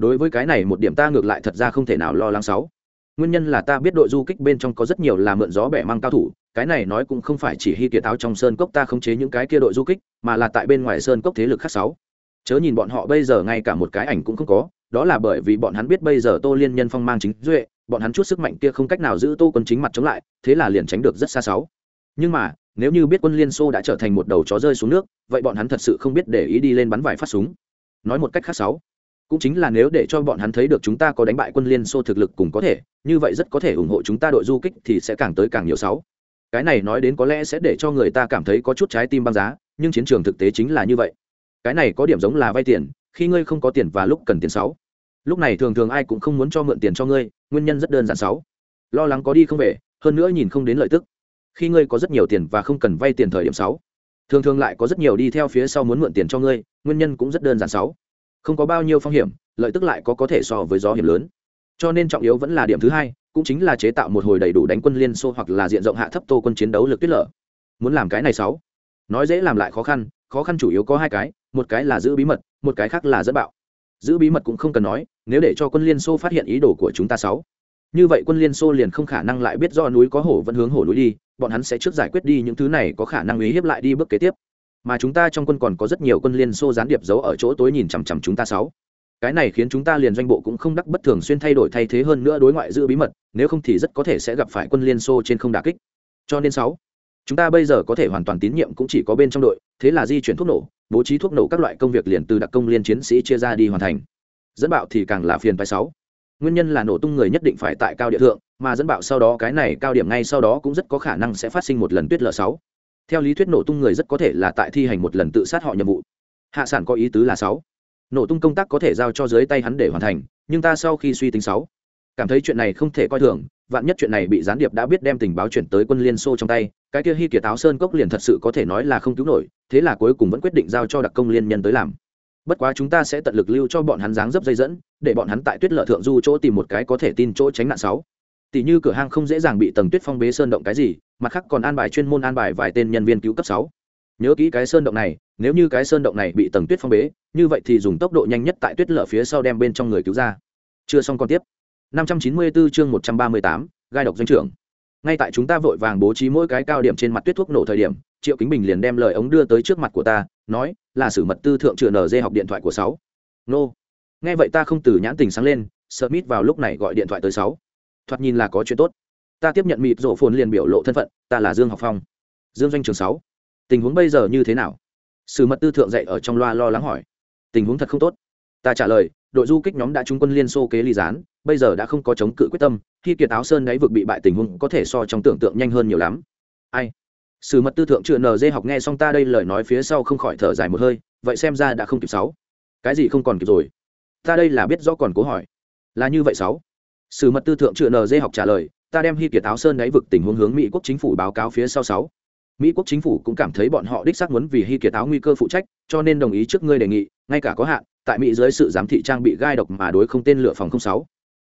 Speaker 1: đối với cái này một điểm ta ngược lại thật ra không thể nào lo lắng sáu. Nguyên nhân là ta biết đội du kích bên trong có rất nhiều là mượn gió bẻ mang cao thủ, cái này nói cũng không phải chỉ hy kiệt áo trong sơn cốc ta khống chế những cái kia đội du kích, mà là tại bên ngoài sơn cốc thế lực khác sáu. Chớ nhìn bọn họ bây giờ ngay cả một cái ảnh cũng không có, đó là bởi vì bọn hắn biết bây giờ tô liên nhân phong mang chính duệ, bọn hắn chút sức mạnh kia không cách nào giữ tô quân chính mặt chống lại, thế là liền tránh được rất xa sáu. Nhưng mà, nếu như biết quân liên xô đã trở thành một đầu chó rơi xuống nước, vậy bọn hắn thật sự không biết để ý đi lên bắn vài phát súng. Nói một cách khác sáu cũng chính là nếu để cho bọn hắn thấy được chúng ta có đánh bại quân liên xô thực lực cùng có thể, như vậy rất có thể ủng hộ chúng ta đội du kích thì sẽ càng tới càng nhiều sáu. Cái này nói đến có lẽ sẽ để cho người ta cảm thấy có chút trái tim băng giá, nhưng chiến trường thực tế chính là như vậy. Cái này có điểm giống là vay tiền, khi ngươi không có tiền và lúc cần tiền sáu. Lúc này thường thường ai cũng không muốn cho mượn tiền cho ngươi, nguyên nhân rất đơn giản sáu. Lo lắng có đi không về, hơn nữa nhìn không đến lợi tức. Khi ngươi có rất nhiều tiền và không cần vay tiền thời điểm sáu. Thường thường lại có rất nhiều đi theo phía sau muốn mượn tiền cho ngươi, nguyên nhân cũng rất đơn giản sáu không có bao nhiêu phong hiểm, lợi tức lại có có thể so với gió hiểm lớn. Cho nên trọng yếu vẫn là điểm thứ hai, cũng chính là chế tạo một hồi đầy đủ đánh quân liên xô hoặc là diện rộng hạ thấp tô quân chiến đấu lực tuyết lở. Muốn làm cái này sáu. Nói dễ làm lại khó khăn khó khăn chủ yếu có hai cái, một cái là giữ bí mật, một cái khác là dẫn bạo. Giữ bí mật cũng không cần nói, nếu để cho quân liên xô phát hiện ý đồ của chúng ta sáu. Như vậy quân liên xô liền không khả năng lại biết do núi có hổ vẫn hướng hổ núi đi, bọn hắn sẽ trước giải quyết đi những thứ này có khả năng uy hiếp lại đi bước kế tiếp mà chúng ta trong quân còn có rất nhiều quân liên xô gián điệp giấu ở chỗ tối nhìn chằm chằm chúng ta sáu. Cái này khiến chúng ta liền doanh bộ cũng không đắc bất thường xuyên thay đổi thay thế hơn nữa đối ngoại giữ bí mật, nếu không thì rất có thể sẽ gặp phải quân liên xô trên không đà kích. Cho nên sáu, chúng ta bây giờ có thể hoàn toàn tín nhiệm cũng chỉ có bên trong đội, thế là di chuyển thuốc nổ, bố trí thuốc nổ các loại công việc liền từ đặc công liên chiến sĩ chia ra đi hoàn thành. Dẫn bạo thì càng là phiền phái sáu. Nguyên nhân là nổ tung người nhất định phải tại cao địa thượng, mà dẫn bạo sau đó cái này cao điểm ngay sau đó cũng rất có khả năng sẽ phát sinh một lần tuyết lở sáu theo lý thuyết nổ tung người rất có thể là tại thi hành một lần tự sát họ nhiệm vụ. Hạ sản có ý tứ là sáu. Nổ tung công tác có thể giao cho dưới tay hắn để hoàn thành, nhưng ta sau khi suy tính sáu. Cảm thấy chuyện này không thể coi thường, vạn nhất chuyện này bị gián điệp đã biết đem tình báo chuyển tới quân liên xô trong tay, cái kia hy kiệt áo sơn cốc liền thật sự có thể nói là không cứu nổi, thế là cuối cùng vẫn quyết định giao cho đặc công liên nhân tới làm. Bất quá chúng ta sẽ tận lực lưu cho bọn hắn dáng dấp dây dẫn, để bọn hắn tại tuyết lợi thượng du chỗ tìm một cái có thể tin chỗ tránh nạn sáu. Tỷ như cửa hàng không dễ dàng bị tầng tuyết phong bế sơn động cái gì mặt khác còn an bài chuyên môn an bài vài tên nhân viên cứu cấp sáu. Nhớ kỹ cái sơn động này nếu như cái sơn động này bị tầng tuyết phong bế như vậy thì dùng tốc độ nhanh nhất tại tuyết lở phía sau đem bên trong người cứu ra. Chưa xong còn tiếp. 594 chương 138, gai độc doanh trưởng. Ngay tại chúng ta vội vàng bố trí mỗi cái cao điểm trên mặt tuyết thuốc nổ thời điểm triệu kính bình liền đem lời ống đưa tới trước mặt của ta nói là sử mật tư thượng trựa dê học điện thoại của sáu. Nô. Nghe vậy ta không từ nhãn tình sáng lên smith vào lúc này gọi điện thoại tới sáu. Thoạt nhìn là có chuyện tốt ta tiếp nhận mịt rộ phồn liền biểu lộ thân phận, ta là dương học phong. Dương doanh trường sáu. Tình huống bây giờ như thế nào? Sử mật tư thượng dậy ở trong loa lo lắng hỏi. Tình huống thật không tốt. Ta trả lời, đội du kích nhóm đã trúng quân liên xô kế ly gián, bây giờ đã không có chống cự quyết tâm, khi kiệt áo sơn đáy vực bị bại tình huống có thể so trong tưởng tượng nhanh hơn nhiều lắm. Ai? Sử mật tư thượng chưa nd học nghe xong ta đây lời nói phía sau không khỏi thở dài một hơi, vậy xem ra đã không kịp sáu. Cái gì không còn kịp rồi? Ta đây là biết rõ còn cố hỏi. Là như vậy sáu. Sử mật tư thượng chưa nd học trả lời ta đem hy kiệt áo sơn đáy vực tình huống hướng mỹ quốc chính phủ báo cáo phía sau sáu. Mỹ quốc chính phủ cũng cảm thấy bọn họ đích xác muốn vì hy kiệt áo nguy cơ phụ trách, cho nên đồng ý trước ngươi đề nghị, ngay cả có hạn, tại mỹ dưới sự giám thị trang bị gai độc mà đối không tên lửa phòng sáu.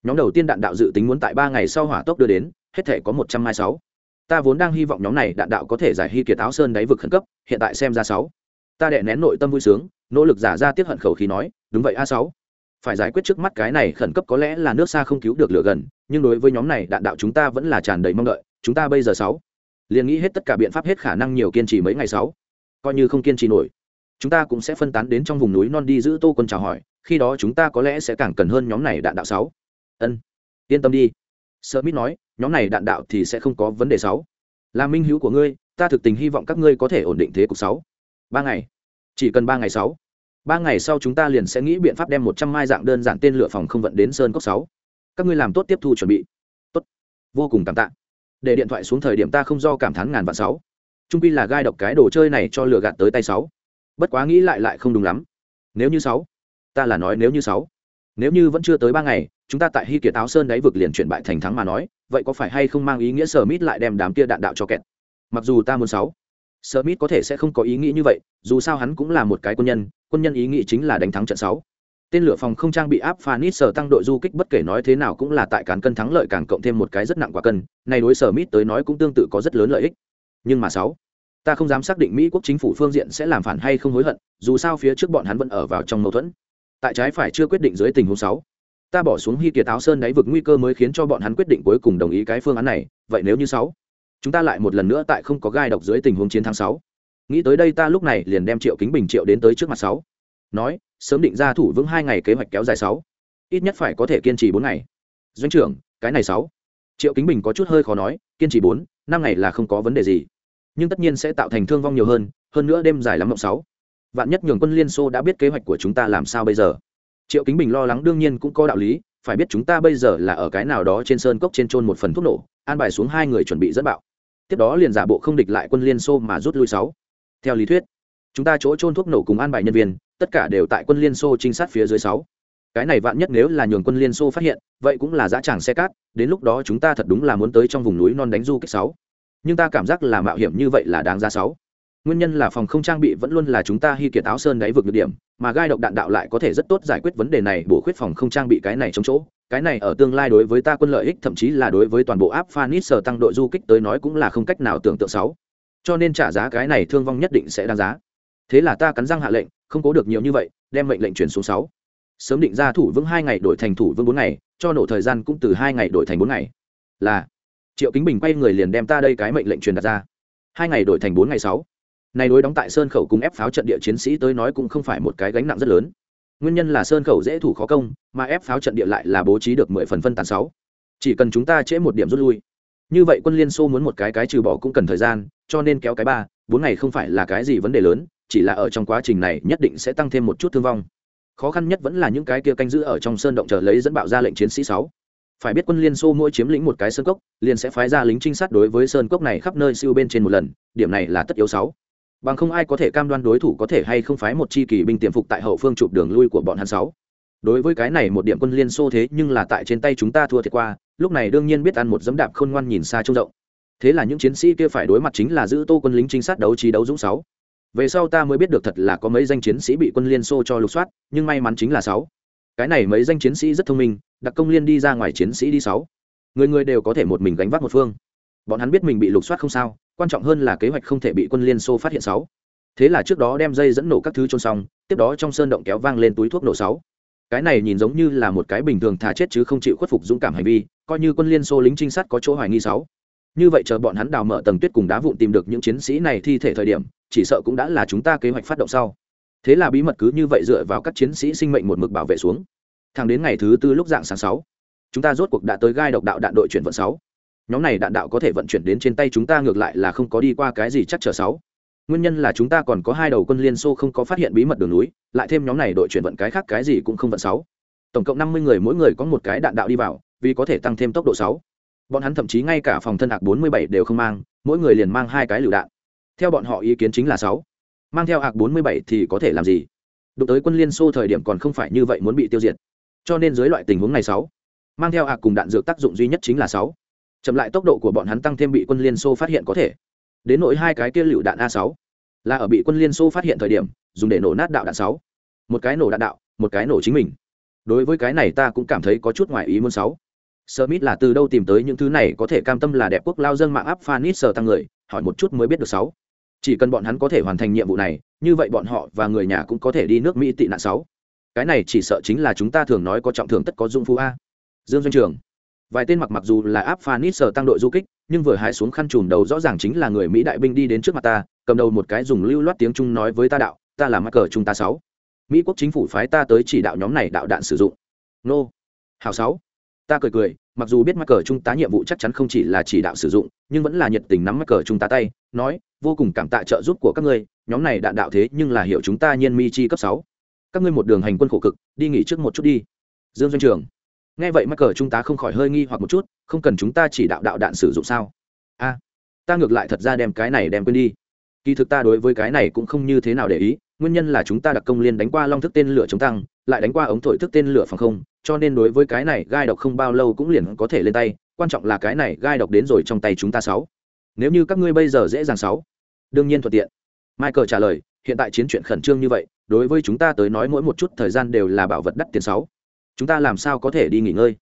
Speaker 1: Nhóm đầu tiên đạn đạo dự tính muốn tại ba ngày sau hỏa tốc đưa đến, hết thể có một trăm hai sáu. Ta vốn đang hy vọng nhóm này đạn đạo có thể giải hy kiệt áo sơn đáy vực khẩn cấp, hiện tại xem ra sáu. Ta đệ nén nội tâm vui sướng, nỗ lực giả ra tiếp hận khẩu khí nói, đúng vậy a sáu phải giải quyết trước mắt cái này khẩn cấp có lẽ là nước xa không cứu được lửa gần, nhưng đối với nhóm này đạn đạo chúng ta vẫn là tràn đầy mong đợi. Chúng ta bây giờ sáu. Liền nghĩ hết tất cả biện pháp hết khả năng nhiều kiên trì mấy ngày sáu. Coi như không kiên trì nổi. Chúng ta cũng sẽ phân tán đến trong vùng núi non đi giữ tô quân chào hỏi, khi đó chúng ta có lẽ sẽ càng cần hơn nhóm này đạn đạo sáu. Ân. Yên tâm đi. Smith nói, nhóm này đạn đạo thì sẽ không có vấn đề sáu. Là minh hữu của ngươi, ta thực tình hy vọng các ngươi có thể ổn định thế cục sáu. Ba ngày. Chỉ cần ba ngày sáu ba ngày sau chúng ta liền sẽ nghĩ biện pháp đem một trăm mai dạng đơn giản tên lửa phòng không vận đến sơn cốc sáu. Các ngươi làm tốt tiếp thu chuẩn bị. Tốt. Vô cùng cảm tạ. Để điện thoại xuống thời điểm ta không do cảm thán ngàn vạn sáu. Trung quy là gai độc cái đồ chơi này cho lừa gạt tới tay sáu. Bất quá nghĩ lại lại không đúng lắm. Nếu như sáu, ta là nói nếu như sáu. Nếu như vẫn chưa tới ba ngày, chúng ta tại hy kiệt áo sơn đáy vực liền chuyển bại thành thắng mà nói, vậy có phải hay không mang ý nghĩa sở mít lại đem đám kia đạn đạo cho kẹt? Mặc dù ta muốn sáu sở mít có thể sẽ không có ý nghĩ như vậy, dù sao hắn cũng là một cái quân nhân quân nhân ý nghĩ chính là đánh thắng trận sáu. Tên lửa phòng không trang bị áp phanit sở tăng đội du kích bất kể nói thế nào cũng là tại cán cân thắng lợi càng cộng thêm một cái rất nặng quả cân, này đối sở mít tới nói cũng tương tự có rất lớn lợi ích. Nhưng mà sáu, ta không dám xác định mỹ quốc chính phủ phương diện sẽ làm phản hay không hối hận, dù sao phía trước bọn hắn vẫn ở vào trong mâu thuẫn. Tại trái phải chưa quyết định dưới tình huống sáu, ta bỏ xuống hy kiệt áo sơn đáy vực nguy cơ mới khiến cho bọn hắn quyết định cuối cùng đồng ý cái phương án này, vậy nếu như sáu chúng ta lại một lần nữa tại không có gai độc dưới tình huống chiến thắng sáu. Nghĩ tới đây ta lúc này liền đem triệu kính bình triệu đến tới trước mặt sáu. Nói, sớm định ra thủ vững hai ngày kế hoạch kéo dài sáu. Ít nhất phải có thể kiên trì bốn ngày. Doanh trưởng, cái này sáu. Triệu kính bình có chút hơi khó nói, kiên trì bốn, năm ngày là không có vấn đề gì. Nhưng tất nhiên sẽ tạo thành thương vong nhiều hơn hơn nữa đêm dài lắm mộng sáu. Vạn nhất nhường quân liên xô đã biết kế hoạch của chúng ta làm sao bây giờ. Triệu kính bình lo lắng đương nhiên cũng có đạo lý, phải biết chúng ta bây giờ là ở cái nào đó trên sơn cốc trên trôn một phần thuốc nổ, an bài xuống hai người chuẩn bị dẫn bạo tiếp đó liền giả bộ không địch lại quân liên xô mà rút lui sáu. Theo lý thuyết, chúng ta chỗ trôn thuốc nổ cùng an bài nhân viên, tất cả đều tại quân liên xô trinh sát phía dưới sáu. Cái này vạn nhất nếu là nhường quân liên xô phát hiện, vậy cũng là dã tràng xe cát, đến lúc đó chúng ta thật đúng là muốn tới trong vùng núi non đánh du kích sáu. Nhưng ta cảm giác là mạo hiểm như vậy là đáng ra sáu nguyên nhân là phòng không trang bị vẫn luôn là chúng ta hy kiệt áo sơn đáy vực được điểm, mà gai độc đạn đạo lại có thể rất tốt giải quyết vấn đề này, bổ khuyết phòng không trang bị cái này trong chỗ. Cái này ở tương lai đối với ta quân lợi ích, thậm chí là đối với toàn bộ áp phanis sở tăng đội du kích tới nói cũng là không cách nào tưởng tượng sáu cho nên trả giá cái này thương vong nhất định sẽ đáng giá. Thế là ta cắn răng hạ lệnh, không cố được nhiều như vậy, đem mệnh lệnh chuyển xuống sáu. Sớm định ra thủ vững hai ngày đổi thành thủ vững bốn ngày, cho nổ thời gian cũng từ hai ngày đổi thành bốn ngày. Là, triệu kính bình quay người liền đem ta đây cái mệnh lệnh truyền đặt ra. Hai ngày đổi thành bốn ngày sáu này đối đóng tại sơn khẩu cùng ép pháo trận địa chiến sĩ tới nói cũng không phải một cái gánh nặng rất lớn. Nguyên nhân là sơn khẩu dễ thủ khó công, mà ép pháo trận địa lại là bố trí được mười phần phân tán sáu. Chỉ cần chúng ta trễ một điểm rút lui. Như vậy quân liên xô muốn một cái cái trừ bỏ cũng cần thời gian, cho nên kéo cái ba, bốn ngày không phải là cái gì vấn đề lớn, chỉ là ở trong quá trình này nhất định sẽ tăng thêm một chút thương vong. Khó khăn nhất vẫn là những cái kia canh giữ ở trong sơn động chờ lấy dẫn bạo ra lệnh chiến sĩ sáu. Phải biết quân liên xô mỗi chiếm lĩnh một cái sơn cốc, liền sẽ phái ra lính trinh sát đối với sơn cốc này khắp nơi siêu bên trên một lần, điểm này là tất yếu sáu bằng không ai có thể cam đoan đối thủ có thể hay không phái một chi kỳ binh tiềm phục tại hậu phương chụp đường lui của bọn hắn sáu. Đối với cái này một điểm quân liên xô thế nhưng là tại trên tay chúng ta thua thiệt qua, lúc này đương nhiên biết ăn một dấm đạp khôn ngoan nhìn xa trông rộng. Thế là những chiến sĩ kia phải đối mặt chính là giữ tô quân lính trinh sát đấu trí đấu dũng sáu. Về sau ta mới biết được thật là có mấy danh chiến sĩ bị quân liên xô cho lục soát, nhưng may mắn chính là sáu. Cái này mấy danh chiến sĩ rất thông minh, đặc công liên đi ra ngoài chiến sĩ đi sáu. Người người đều có thể một mình gánh vác một phương. Bọn hắn biết mình bị lục soát không sao quan trọng hơn là kế hoạch không thể bị quân liên xô phát hiện sáu. Thế là trước đó đem dây dẫn nổ các thứ trôn xong, tiếp đó trong sơn động kéo vang lên túi thuốc nổ sáu. Cái này nhìn giống như là một cái bình thường thà chết chứ không chịu khuất phục dũng cảm hành vi, coi như quân liên xô lính trinh sát có chỗ hoài nghi sáu. Như vậy chờ bọn hắn đào mở tầng tuyết cùng đá vụn tìm được những chiến sĩ này thi thể thời điểm, chỉ sợ cũng đã là chúng ta kế hoạch phát động sau. Thế là bí mật cứ như vậy dựa vào các chiến sĩ sinh mệnh một mực bảo vệ xuống. Thẳng đến ngày thứ tư lúc dạng sáng sáu, chúng ta rốt cuộc đã tới gai độc đạo đạn đội chuyển vận sáu nhóm này đạn đạo có thể vận chuyển đến trên tay chúng ta ngược lại là không có đi qua cái gì chắc chờ sáu. Nguyên nhân là chúng ta còn có hai đầu quân liên xô không có phát hiện bí mật đường núi, lại thêm nhóm này đội chuyển vận cái khác cái gì cũng không vận sáu. Tổng cộng năm mươi người, mỗi người có một cái đạn đạo đi vào, vì có thể tăng thêm tốc độ sáu. Bọn hắn thậm chí ngay cả phòng thân hạc bốn mươi bảy đều không mang, mỗi người liền mang hai cái lựu đạn. Theo bọn họ ý kiến chính là sáu. Mang theo hạc bốn mươi bảy thì có thể làm gì? Đụng tới quân liên xô thời điểm còn không phải như vậy muốn bị tiêu diệt. Cho nên dưới loại tình huống này sáu. Mang theo hạc cùng đạn dược tác dụng duy nhất chính là sáu chậm lại tốc độ của bọn hắn tăng thêm bị quân liên xô phát hiện có thể đến nỗi hai cái kia lựu đạn a sáu là ở bị quân liên xô phát hiện thời điểm dùng để nổ nát đạo đạn sáu một cái nổ đạn đạo một cái nổ chính mình đối với cái này ta cũng cảm thấy có chút ngoài ý muốn sáu Smith là từ đâu tìm tới những thứ này có thể cam tâm là đẹp quốc lao dân mạng áp Phanis sờ tăng người, hỏi một chút mới biết được sáu. Chỉ cần bọn hắn có thể hoàn thành nhiệm vụ này, như vậy bọn họ và người nhà cũng có thể đi nước Mỹ tị nạn sáu. Cái này chỉ sợ chính là chúng ta thường nói có trọng thưởng tất có dung phu a. Dương doanh trường. Vài tên mặc mặc dù là áp Phanis sở tăng đội du kích, nhưng vừa hái xuống khăn trùm đầu rõ ràng chính là người Mỹ đại binh đi đến trước mặt ta, cầm đầu một cái dùng lưu loát tiếng Trung nói với ta đạo, ta là mắc cờ chúng ta sáu. Mỹ quốc chính phủ phái ta tới chỉ đạo nhóm này đạo đạn sử dụng. Nô. Hào sáu ta cười cười mặc dù biết mắc cờ trung tá nhiệm vụ chắc chắn không chỉ là chỉ đạo sử dụng nhưng vẫn là nhiệt tình nắm mắc cờ trung tá tay nói vô cùng cảm tạ trợ giúp của các ngươi nhóm này đạn đạo thế nhưng là hiểu chúng ta nhiên mi chi cấp sáu các ngươi một đường hành quân khổ cực đi nghỉ trước một chút đi dương doanh trường nghe vậy mắc cờ chúng ta không khỏi hơi nghi hoặc một chút, không cần chúng ta chỉ đạo đạo đạn sử dụng sao? A, ta ngược lại thật ra đem cái này đem quên đi. Kỳ thực ta đối với cái này cũng không như thế nào để ý, nguyên nhân là chúng ta đặc công liên đánh qua long thức tên lửa chống tăng, lại đánh qua ống thổi thức tên lửa phòng không, cho nên đối với cái này gai độc không bao lâu cũng liền có thể lên tay, quan trọng là cái này gai độc đến rồi trong tay chúng ta sáu. Nếu như các ngươi bây giờ dễ dàng sáu, đương nhiên thuận tiện. Michael trả lời, hiện tại chiến chuyện khẩn trương như vậy, đối với chúng ta tới nói mỗi một chút thời gian đều là bảo vật đắt tiền sáu chúng ta làm sao có thể đi nghỉ ngơi?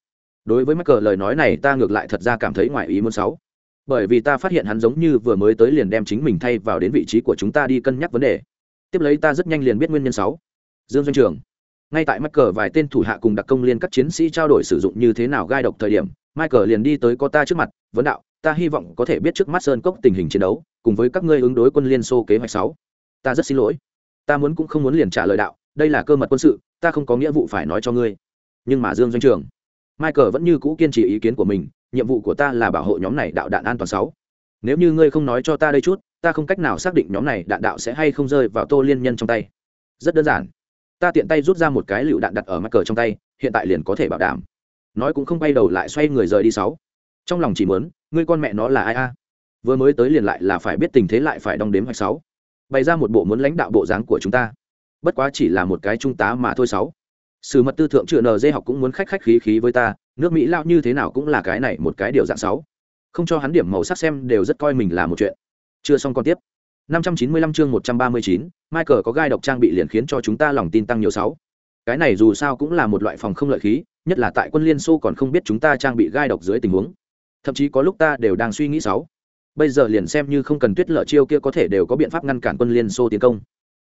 Speaker 1: Đối với michael lời nói này, ta ngược lại thật ra cảm thấy ngoài ý muốn sáu bởi vì ta phát hiện hắn giống như vừa mới tới liền đem chính mình thay vào đến vị trí của chúng ta đi cân nhắc vấn đề. Tiếp lấy ta rất nhanh liền biết nguyên nhân sáu dương doanh trường. Ngay tại mắc cờ vài tên thủ hạ cùng đặc công liên các chiến sĩ trao đổi sử dụng như thế nào gai độc thời điểm, michael liền đi tới có ta trước mặt, vấn đạo, ta hy vọng có thể biết trước mắt sơn cốc tình hình chiến đấu, cùng với các ngươi ứng đối quân liên xô kế hoạch sáu. Ta rất xin lỗi. Ta muốn cũng không muốn liền trả lời đạo, đây là cơ mật quân sự, ta không có nghĩa vụ phải nói cho ngươi nhưng mà dương doanh trường, michael vẫn như cũ kiên trì ý kiến của mình, nhiệm vụ của ta là bảo hộ nhóm này đạo đạn an toàn sáu. Nếu như ngươi không nói cho ta đây chút, ta không cách nào xác định nhóm này đạn đạo sẽ hay không rơi vào tô liên nhân trong tay. Rất đơn giản. Ta tiện tay rút ra một cái lựu đạn đặt ở mắt cờ trong tay, hiện tại liền có thể bảo đảm. Nói cũng không bay đầu lại xoay người rời đi sáu. Trong lòng chỉ mớn ngươi con mẹ nó là ai a? Vừa mới tới liền lại là phải biết tình thế lại phải đong đếm hoạch sáu. Bày ra một bộ muốn lãnh đạo bộ dáng của chúng ta. Bất quá chỉ là một cái trung tá mà thôi sáu sử mật tư thượng trựa nd học cũng muốn khách khách khí khí với ta nước mỹ lao như thế nào cũng là cái này một cái điều dạng sáu không cho hắn điểm màu sắc xem đều rất coi mình là một chuyện chưa xong còn tiếp 595 chương 139, Michael có gai độc trang bị liền khiến cho chúng ta lòng tin tăng nhiều sáu. Cái này dù sao cũng là một loại phòng không lợi khí, nhất là tại quân Liên Xô còn không biết chúng ta trang bị gai độc dưới tình huống. Thậm chí có lúc ta đều đang suy nghĩ sáu. Bây giờ liền xem như không cần tuyết lợ chiêu kia có thể đều có biện pháp ngăn cản quân Liên Xô tiến công.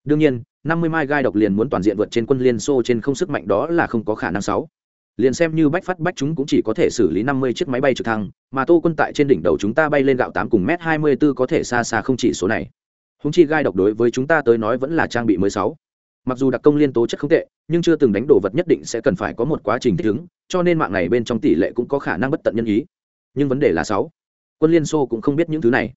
Speaker 1: Đương nhiên, 50 mai gai độc liền muốn toàn diện vượt trên quân Liên Xô trên không sức mạnh đó là không có khả năng sáu. Liền xem như bách phát bách chúng cũng chỉ có thể xử lý năm mươi chiếc máy bay trực thăng mà tô quân tại trên đỉnh đầu chúng ta bay lên gạo tám cùng m hai mươi b có thể xa xa không chỉ số này. Húng chi gai độc đối với chúng ta tới nói vẫn là trang bị mới sáu. Mặc dù đặc công liên tố chất không tệ nhưng chưa từng đánh đồ vật nhất định sẽ cần phải có một quá trình thích ứng cho nên mạng này bên trong tỷ lệ cũng có khả năng bất tận nhân ý. Nhưng vấn đề là sáu. Quân liên xô cũng không biết những thứ này.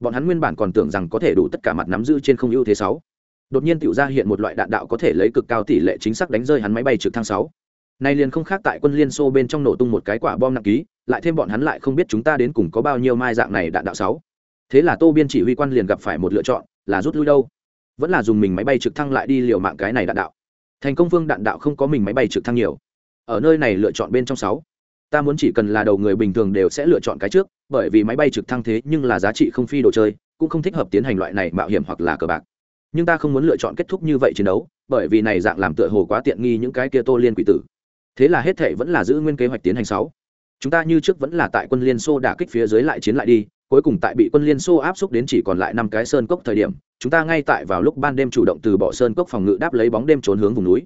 Speaker 1: Bọn hắn nguyên bản còn tưởng rằng có thể đủ tất cả mặt nắm giữ trên không ưu thế sáu đột nhiên tự ra hiện một loại đạn đạo có thể lấy cực cao tỷ lệ chính xác đánh rơi hắn máy bay trực thăng sáu. Này liền không khác tại quân liên xô bên trong nổ tung một cái quả bom nặng ký, lại thêm bọn hắn lại không biết chúng ta đến cùng có bao nhiêu mai dạng này đạn đạo sáu. Thế là tô biên chỉ huy quan liền gặp phải một lựa chọn, là rút lui đâu. Vẫn là dùng mình máy bay trực thăng lại đi liều mạng cái này đạn đạo. Thành công vương đạn đạo không có mình máy bay trực thăng nhiều. Ở nơi này lựa chọn bên trong sáu. Ta muốn chỉ cần là đầu người bình thường đều sẽ lựa chọn cái trước, bởi vì máy bay trực thăng thế nhưng là giá trị không phi đồ chơi, cũng không thích hợp tiến hành loại này mạo hiểm hoặc là cờ bạc nhưng ta không muốn lựa chọn kết thúc như vậy chiến đấu, bởi vì này dạng làm tựa hồ quá tiện nghi những cái kia tô liên quỷ tử. Thế là hết thệ vẫn là giữ nguyên kế hoạch tiến hành sáu. Chúng ta như trước vẫn là tại quân liên xô đả kích phía dưới lại chiến lại đi, cuối cùng tại bị quân liên xô áp xúc đến chỉ còn lại năm cái sơn cốc thời điểm, chúng ta ngay tại vào lúc ban đêm chủ động từ bỏ sơn cốc phòng ngự đáp lấy bóng đêm trốn hướng vùng núi.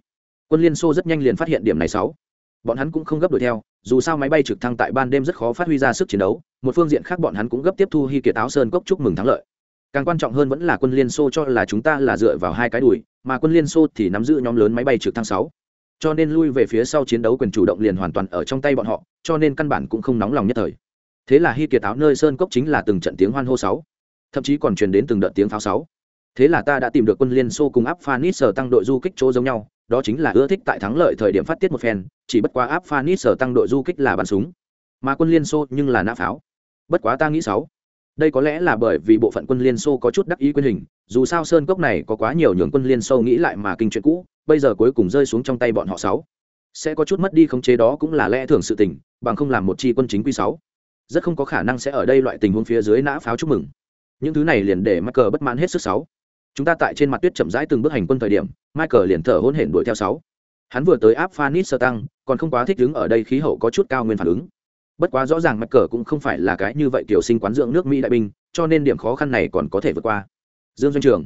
Speaker 1: Quân liên xô rất nhanh liền phát hiện điểm này sáu. Bọn hắn cũng không gấp đuổi theo, dù sao máy bay trực thăng tại ban đêm rất khó phát huy ra sức chiến đấu, một phương diện khác bọn hắn cũng gấp tiếp thu hy kiệt áo sơn cốc chúc mừng thắng lợi càng quan trọng hơn vẫn là quân liên xô cho là chúng ta là dựa vào hai cái đùi, mà quân liên xô thì nắm giữ nhóm lớn máy bay trực thăng sáu. Cho nên lui về phía sau chiến đấu quyền chủ động liền hoàn toàn ở trong tay bọn họ, cho nên căn bản cũng không nóng lòng nhất thời. Thế là hy kiệt áo nơi sơn cốc chính là từng trận tiếng hoan hô sáu. Thậm chí còn truyền đến từng đợt tiếng pháo sáu. Thế là ta đã tìm được quân liên xô cùng áp phanis sở tăng đội du kích chỗ giống nhau, đó chính là ưa thích tại thắng lợi thời điểm phát tiết một phen, chỉ bất quá áp phanis sở tăng đội du kích là bắn súng. Mà quân liên xô nhưng là nã pháo. Bất quá ta nghĩ sáu đây có lẽ là bởi vì bộ phận quân liên xô có chút đắc ý quyền hình, dù sao sơn cốc này có quá nhiều nhường quân liên xô nghĩ lại mà kinh chuyện cũ, bây giờ cuối cùng rơi xuống trong tay bọn họ sáu. Sẽ có chút mất đi khống chế đó cũng là lẽ thường sự tình, bằng không làm một chi quân chính quy sáu. Rất không có khả năng sẽ ở đây loại tình huống phía dưới nã pháo chúc mừng. Những thứ này liền để mắc cờ bất mãn hết sức sáu. Chúng ta tại trên mặt tuyết chậm rãi từng bước hành quân thời điểm, michael liền thở hôn hển đuổi theo sáu. Hắn vừa tới áp phanis sơ tăng còn không quá thích đứng ở đây khí hậu có chút cao nguyên phản ứng bất quá rõ ràng michael cũng không phải là cái như vậy tiểu sinh quán dưỡng nước mỹ đại binh, cho nên điểm khó khăn này còn có thể vượt qua. Dương doanh trường,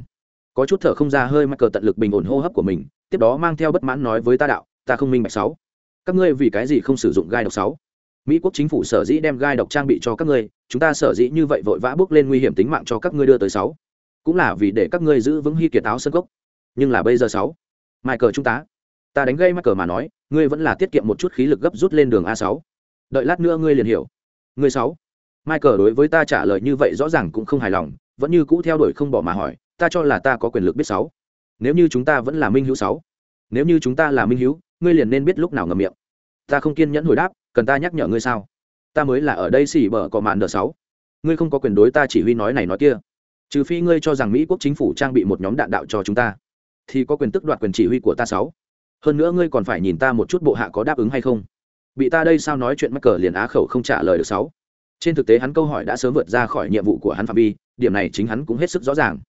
Speaker 1: có chút thở không ra hơi michael tận lực bình ổn hô hấp của mình, tiếp đó mang theo bất mãn nói với ta đạo, ta không minh bạch sáu. Các ngươi vì cái gì không sử dụng gai độc sáu? Mỹ quốc chính phủ sở dĩ đem gai độc trang bị cho các ngươi, chúng ta sở dĩ như vậy vội vã bước lên nguy hiểm tính mạng cho các ngươi đưa tới sáu. Cũng là vì để các ngươi giữ vững hy kiệt áo sân gốc. Nhưng là bây giờ sáu mai cờ chúng ta ta đánh gây mắc cờ mà nói, ngươi vẫn là tiết kiệm một chút khí lực gấp rút lên đường a sáu đợi lát nữa ngươi liền hiểu. Ngươi sáu, Michael đối với ta trả lời như vậy rõ ràng cũng không hài lòng, vẫn như cũ theo đuổi không bỏ mà hỏi, ta cho là ta có quyền lực biết sáu. Nếu như chúng ta vẫn là minh hữu sáu, nếu như chúng ta là minh hữu, ngươi liền nên biết lúc nào ngậm miệng. Ta không kiên nhẫn hồi đáp, cần ta nhắc nhở ngươi sao? Ta mới là ở đây xỉ bở có mạn đờ sáu. Ngươi không có quyền đối ta chỉ huy nói này nói kia. Trừ phi ngươi cho rằng mỹ quốc chính phủ trang bị một nhóm đạn đạo cho chúng ta, thì có quyền tức đoạt quyền chỉ huy của ta sáu. Hơn nữa ngươi còn phải nhìn ta một chút bộ hạ có đáp ứng hay không bị ta đây sao nói chuyện mắc cờ liền á khẩu không trả lời được sáu. Trên thực tế hắn câu hỏi đã sớm vượt ra khỏi nhiệm vụ của hắn phạm vi, điểm này chính hắn cũng hết sức rõ ràng.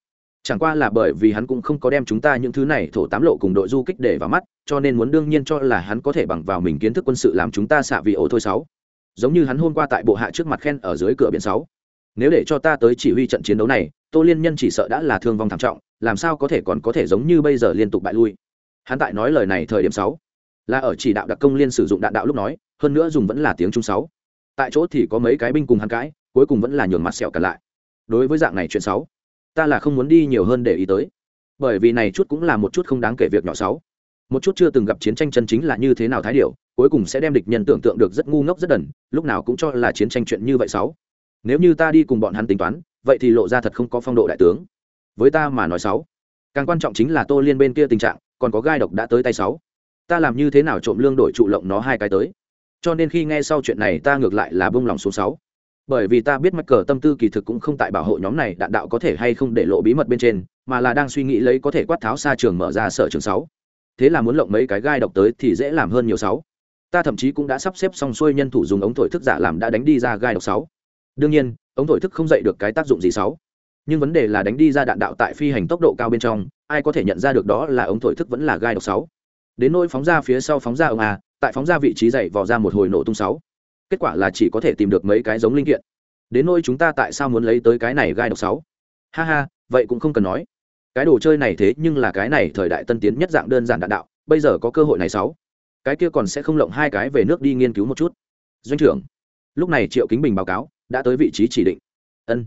Speaker 1: Chẳng qua là bởi vì hắn cũng không có đem chúng ta những thứ này thổ tám lộ cùng đội du kích để vào mắt, cho nên muốn đương nhiên cho là hắn có thể bằng vào mình kiến thức quân sự làm chúng ta xạ vị ổ thôi sáu. Giống như hắn hôm qua tại bộ hạ trước mặt khen ở dưới cửa biển sáu. Nếu để cho ta tới chỉ huy trận chiến đấu này, tô liên nhân chỉ sợ đã là thương vong thảm trọng, làm sao có thể còn có thể giống như bây giờ liên tục bại lui. Hắn tại nói lời này thời điểm sáu là ở chỉ đạo đặc công liên sử dụng đạn đạo lúc nói, hơn nữa dùng vẫn là tiếng trung sáu. Tại chỗ thì có mấy cái binh cùng hắn cãi, cuối cùng vẫn là nhường mặt sẹo cả lại. Đối với dạng này chuyện sáu, ta là không muốn đi nhiều hơn để ý tới. Bởi vì này chút cũng là một chút không đáng kể việc nhỏ sáu. Một chút chưa từng gặp chiến tranh chân chính là như thế nào thái điệu cuối cùng sẽ đem địch nhân tưởng tượng được rất ngu ngốc rất đần, lúc nào cũng cho là chiến tranh chuyện như vậy sáu. Nếu như ta đi cùng bọn hắn tính toán, vậy thì lộ ra thật không có phong độ đại tướng. Với ta mà nói sáu, càng quan trọng chính là tô liên bên kia tình trạng, còn có gai độc đã tới tay sáu ta làm như thế nào trộm lương đổi trụ lộng nó hai cái tới? Cho nên khi nghe sau chuyện này ta ngược lại là bông lòng số sáu. Bởi vì ta biết mắc cờ tâm tư kỳ thực cũng không tại bảo hộ nhóm này, đạn đạo có thể hay không để lộ bí mật bên trên, mà là đang suy nghĩ lấy có thể quát tháo xa trường mở ra sở trường sáu. Thế là muốn lộng mấy cái gai độc tới thì dễ làm hơn nhiều sáu. Ta thậm chí cũng đã sắp xếp xong xuôi nhân thủ dùng ống thổi thức giả làm đã đánh đi ra gai độc sáu. Đương nhiên, ống thổi thức không dậy được cái tác dụng gì sáu. Nhưng vấn đề là đánh đi ra đạn đạo tại phi hành tốc độ cao bên trong, ai có thể nhận ra được đó là ống thổi thức vẫn là gai độc sáu đến nỗi phóng ra phía sau phóng ra ông a, tại phóng ra vị trí dậy vò ra một hồi nổ tung sáu. Kết quả là chỉ có thể tìm được mấy cái giống linh kiện. Đến nỗi chúng ta tại sao muốn lấy tới cái này gai độc sáu? Ha ha, vậy cũng không cần nói. Cái đồ chơi này thế nhưng là cái này thời đại tân tiến nhất dạng đơn giản đạn đạo, bây giờ có cơ hội này sáu. Cái kia còn sẽ không lộng hai cái về nước đi nghiên cứu một chút. Doanh trưởng, lúc này triệu kính bình báo cáo, đã tới vị trí chỉ định. Ân,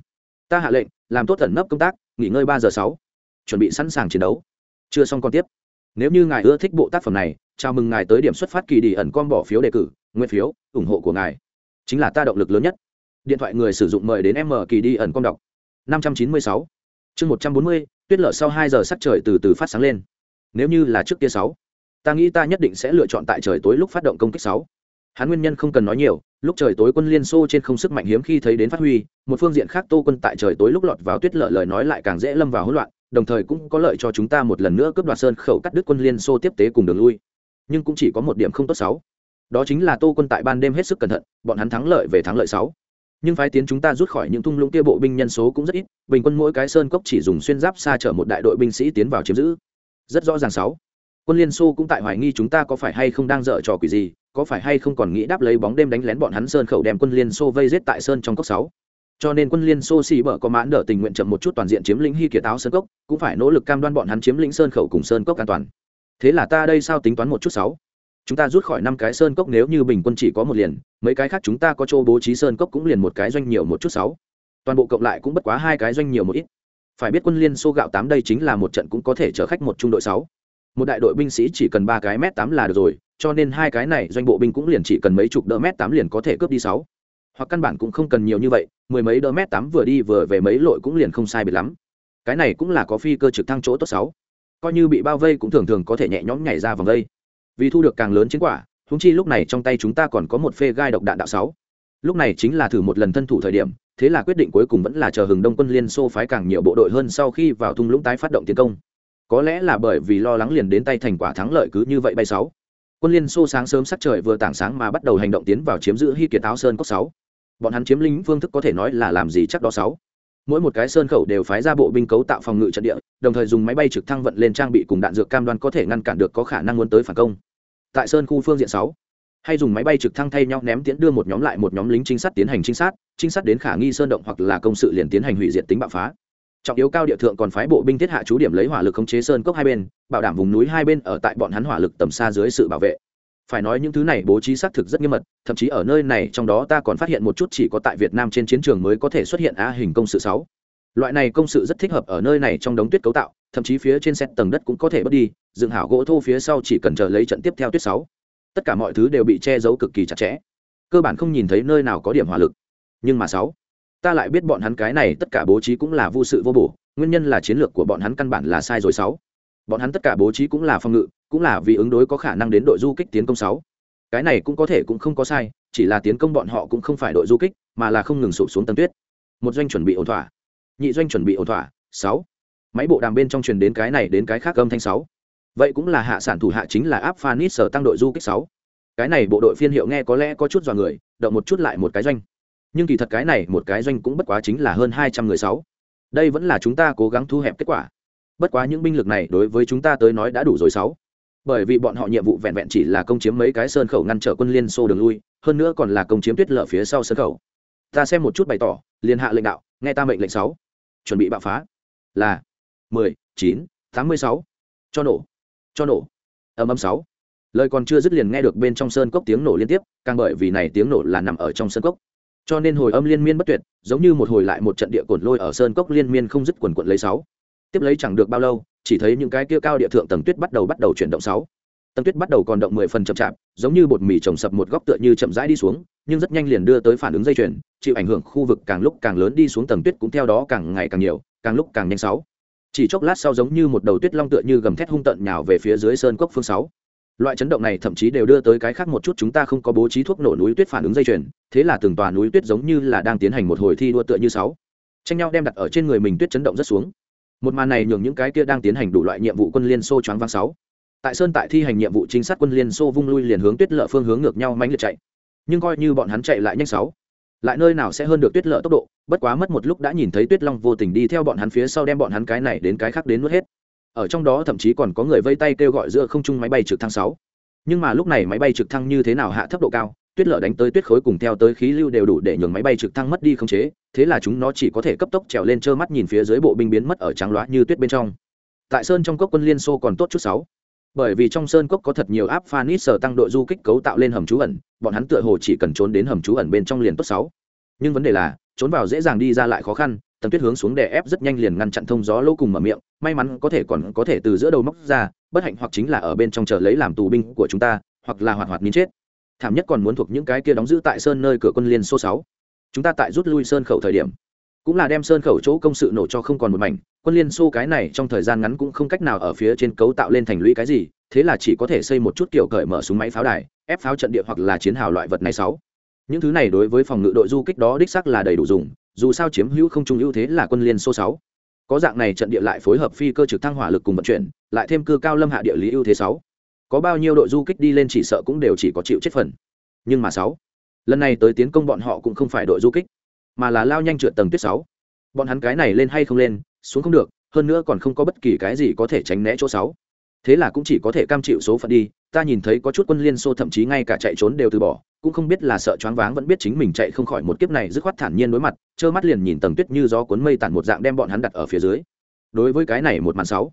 Speaker 1: ta hạ lệnh, làm tốt thần nấp công tác, nghỉ ngơi ba giờ sáu. Chuẩn bị sẵn sàng chiến đấu. Chưa xong còn tiếp nếu như ngài ưa thích bộ tác phẩm này, chào mừng ngài tới điểm xuất phát kỳ đi ẩn con bỏ phiếu đề cử nguyên phiếu, ủng hộ của ngài. Chính là ta động lực lớn nhất. Điện thoại người sử dụng mời đến m kỳ đi ẩn con đọc. năm trăm chín mươi sáu. Chương một trăm bốn mươi, tuyết lở sau hai giờ sắc trời từ từ phát sáng lên. Nếu như là trước kia sáu, ta nghĩ ta nhất định sẽ lựa chọn tại trời tối lúc phát động công kích sáu. Hắn nguyên nhân không cần nói nhiều, lúc trời tối quân liên xô trên không sức mạnh hiếm khi thấy đến phát huy, một phương diện khác tô quân tại trời tối lúc lọt vào tuyết lở lời nói lại càng dễ lâm vào hỗn loạn đồng thời cũng có lợi cho chúng ta một lần nữa cướp đoạt sơn khẩu cắt đứt quân liên xô tiếp tế cùng đường lui. Nhưng cũng chỉ có một điểm không tốt sáu. Đó chính là tô quân tại ban đêm hết sức cẩn thận, bọn hắn thắng lợi về thắng lợi sáu. Nhưng phái tiến chúng ta rút khỏi những thung lũng kia bộ binh nhân số cũng rất ít, bình quân mỗi cái sơn cốc chỉ dùng xuyên giáp xa chở một đại đội binh sĩ tiến vào chiếm giữ. Rất rõ ràng sáu. Quân liên xô cũng tại hoài nghi chúng ta có phải hay không đang dở trò quỷ gì, có phải hay không còn nghĩ đáp lấy bóng đêm đánh lén bọn hắn sơn khẩu đem quân liên xô vây giết tại sơn trong cốc sáu cho nên quân liên xô xì bở có mãn đỡ tình nguyện chậm một chút toàn diện chiếm lĩnh hy kiệt áo sơn cốc, cũng phải nỗ lực cam đoan bọn hắn chiếm lĩnh sơn khẩu cùng sơn cốc an toàn. Thế là ta đây sao tính toán một chút sáu? Chúng ta rút khỏi năm cái sơn cốc nếu như bình quân chỉ có một liền, mấy cái khác chúng ta có chỗ bố trí sơn cốc cũng liền một cái doanh nhiều một chút sáu. Toàn bộ cộng lại cũng bất quá hai cái doanh nhiều một ít. Phải biết quân liên xô gạo tám đây chính là một trận cũng có thể chở khách một trung đội sáu. Một đại đội binh sĩ chỉ cần ba cái mét tám là được rồi, cho nên hai cái này doanh bộ binh cũng liền chỉ cần mấy chục đỡ mét tám liền có thể cướp đi sáu. Hoặc căn bản cũng không cần nhiều như vậy mười mấy đỡ mét tám vừa đi vừa về mấy lội cũng liền không sai biệt lắm. Cái này cũng là có phi cơ trực thăng chỗ tốt sáu. Coi như bị bao vây cũng thường thường có thể nhẹ nhõm nhảy ra vòng vây vì thu được càng lớn chiến quả húng chi lúc này trong tay chúng ta còn có một phê gai độc đạn đạo sáu. Lúc này chính là thử một lần thân thủ thời điểm, thế là quyết định cuối cùng vẫn là chờ hừng đông quân liên xô phái càng nhiều bộ đội hơn sau khi vào thung lũng tái phát động tiến công. Có lẽ là bởi vì lo lắng liền đến tay thành quả thắng lợi cứ như vậy bay sáu. Quân liên xô sáng sớm sắc trời vừa tảng sáng mà bắt đầu hành động tiến vào chiếm giữ hy kiệt áo sơn cốc sáu bọn hắn chiếm lĩnh phương thức có thể nói là làm gì chắc đó sáu. Mỗi một cái sơn khẩu đều phái ra bộ binh cấu tạo phòng ngự trận địa, đồng thời dùng máy bay trực thăng vận lên trang bị cùng đạn dược cam đoan có thể ngăn cản được có khả năng muốn tới phản công. Tại sơn khu phương diện sáu, hay dùng máy bay trực thăng thay nhau ném tiễn đưa một nhóm lại một nhóm lính trinh sát tiến hành trinh sát trinh sát đến khả nghi sơn động hoặc là công sự liền tiến hành hủy diệt tính bạo phá. Trọng yếu cao địa thượng còn phái bộ binh thiết hạ chú điểm lấy hỏa lực khống chế sơn cốc hai bên, bảo đảm vùng núi hai bên ở tại bọn hắn hỏa lực tầm xa dưới sự bảo vệ phải nói những thứ này bố trí xác thực rất nghiêm mật, thậm chí ở nơi này trong đó ta còn phát hiện một chút chỉ có tại việt nam trên chiến trường mới có thể xuất hiện a hình công sự sáu. Loại này công sự rất thích hợp ở nơi này trong đống tuyết cấu tạo, thậm chí phía trên xét tầng đất cũng có thể bớt đi, dựng hảo gỗ thô phía sau chỉ cần chờ lấy trận tiếp theo tuyết sáu. Tất cả mọi thứ đều bị che giấu cực kỳ chặt chẽ. Cơ bản không nhìn thấy nơi nào có điểm hỏa lực. Nhưng mà sáu, ta lại biết bọn hắn cái này tất cả bố trí cũng là vô sự vô bổ, nguyên nhân là chiến lược của bọn hắn căn bản là sai rồi sáu. Bọn hắn tất cả bố trí cũng là phòng ngự cũng là vì ứng đối có khả năng đến đội du kích tiến công sáu. Cái này cũng có thể cũng không có sai, chỉ là tiến công bọn họ cũng không phải đội du kích, mà là không ngừng sụp xuống tầng tuyết. Một doanh chuẩn bị ổn thỏa. Nhị doanh chuẩn bị ổn thỏa, sáu. Máy bộ đàm bên trong truyền đến cái này đến cái khác âm thanh sáu. Vậy cũng là hạ sản thủ hạ chính là áp phanit sở tăng đội du kích sáu. Cái này bộ đội phiên hiệu nghe có lẽ có chút dọa người, động một chút lại một cái doanh. Nhưng kỳ thật cái này một cái doanh cũng bất quá chính là hơn hai trăm người sáu. Đây vẫn là chúng ta cố gắng thu hẹp kết quả. Bất quá những binh lực này đối với chúng ta tới nói đã đủ rồi sáu bởi vì bọn họ nhiệm vụ vẹn vẹn chỉ là công chiếm mấy cái sơn khẩu ngăn trở quân liên xô đường lui, hơn nữa còn là công chiếm tuyết lở phía sau sơn khẩu. Ta xem một chút bày tỏ, liên hạ lệnh đạo, nghe ta mệnh lệnh sáu. Chuẩn bị bạo phá. Là mười, chín, tám mươi sáu. Cho nổ cho nổ. Âm âm sáu. Lời còn chưa dứt liền nghe được bên trong sơn cốc tiếng nổ liên tiếp, càng bởi vì này tiếng nổ là nằm ở trong sơn cốc. Cho nên hồi âm liên miên bất tuyệt, giống như một hồi lại một trận địa cuộn lôi ở sơn cốc liên miên không dứt quần quận lấy sáu. Tiếp lấy chẳng được bao lâu chỉ thấy những cái kia cao địa thượng tầng tuyết bắt đầu bắt đầu chuyển động sáu. Tầng tuyết bắt đầu còn động mười phần chậm chạp, giống như bột mì trồng sập một góc tựa như chậm rãi đi xuống, nhưng rất nhanh liền đưa tới phản ứng dây chuyền, chịu ảnh hưởng khu vực càng lúc càng lớn đi xuống tầng tuyết cũng theo đó càng ngày càng nhiều, càng lúc càng nhanh sáu. Chỉ chốc lát sau giống như một đầu tuyết long tựa như gầm thét hung tận nhào về phía dưới sơn cốc phương sáu. Loại chấn động này thậm chí đều đưa tới cái khác một chút chúng ta không có bố trí thuốc nổ núi tuyết phản ứng dây chuyền, thế là từng tòa núi tuyết giống như là đang tiến hành một hồi thi đua tựa như sáu. Tranh nhau đem đặt ở trên người mình tuyết chấn động rất xuống một màn này nhường những cái kia đang tiến hành đủ loại nhiệm vụ quân liên xô choáng váng sáu. Tại sơn tại thi hành nhiệm vụ trinh sát quân liên xô vung lui liền hướng tuyết lợ phương hướng ngược nhau mãnh liệt chạy. Nhưng coi như bọn hắn chạy lại nhanh sáu, lại nơi nào sẽ hơn được tuyết lợ tốc độ, bất quá mất một lúc đã nhìn thấy tuyết long vô tình đi theo bọn hắn phía sau đem bọn hắn cái này đến cái khác đến nuốt hết. Ở trong đó thậm chí còn có người vây tay kêu gọi giữa không trung máy bay trực thăng sáu. Nhưng mà lúc này máy bay trực thăng như thế nào hạ thấp độ cao tuyết lở đánh tới tuyết khối cùng theo tới khí lưu đều đủ để nhường máy bay trực thăng mất đi khống chế, thế là chúng nó chỉ có thể cấp tốc trèo lên trơ mắt nhìn phía dưới bộ binh biến mất ở trắng loá như tuyết bên trong. Tại sơn trong cốc quân liên xô còn tốt chút sáu. Bởi vì trong sơn cốc có thật nhiều áp phanit sở tăng đội du kích cấu tạo lên hầm trú ẩn, bọn hắn tựa hồ chỉ cần trốn đến hầm trú ẩn bên trong liền tốt sáu. Nhưng vấn đề là, trốn vào dễ dàng đi ra lại khó khăn, tầng tuyết hướng xuống đè ép rất nhanh liền ngăn chặn thông gió lỗ cùng mở miệng, may mắn có thể còn có thể từ giữa đầu móc ra, bất hạnh hoặc chính là ở bên trong chờ lấy làm tù binh của chúng ta, hoặc là hoạt hoạt nín chết thảm nhất còn muốn thuộc những cái kia đóng giữ tại sơn nơi cửa quân liên số sáu. Chúng ta tại rút lui sơn khẩu thời điểm, cũng là đem sơn khẩu chỗ công sự nổ cho không còn một mảnh. Quân liên xô cái này trong thời gian ngắn cũng không cách nào ở phía trên cấu tạo lên thành lũy cái gì, thế là chỉ có thể xây một chút kiểu cởi mở súng máy pháo đài, ép pháo trận địa hoặc là chiến hào loại vật này sáu. Những thứ này đối với phòng ngự đội du kích đó đích xác là đầy đủ dùng, dù sao chiếm hữu không trung ưu thế là quân liên số sáu. Có dạng này trận địa lại phối hợp phi cơ trực thăng hỏa lực cùng vận chuyển, lại thêm cơ cao lâm hạ địa lý ưu thế sáu có bao nhiêu đội du kích đi lên chỉ sợ cũng đều chỉ có chịu chết phần. Nhưng mà sáu, lần này tới tiến công bọn họ cũng không phải đội du kích, mà là lao nhanh trượt tầng tuyết sáu. Bọn hắn cái này lên hay không lên, xuống không được, hơn nữa còn không có bất kỳ cái gì có thể tránh né chỗ sáu. Thế là cũng chỉ có thể cam chịu số phận đi, ta nhìn thấy có chút quân liên xô thậm chí ngay cả chạy trốn đều từ bỏ, cũng không biết là sợ choáng váng vẫn biết chính mình chạy không khỏi một kiếp này dứt khoát thản nhiên đối mặt, trơ mắt liền nhìn tầng tuyết như gió cuốn mây tản một dạng đem bọn hắn đặt ở phía dưới. Đối với cái này một màn sáu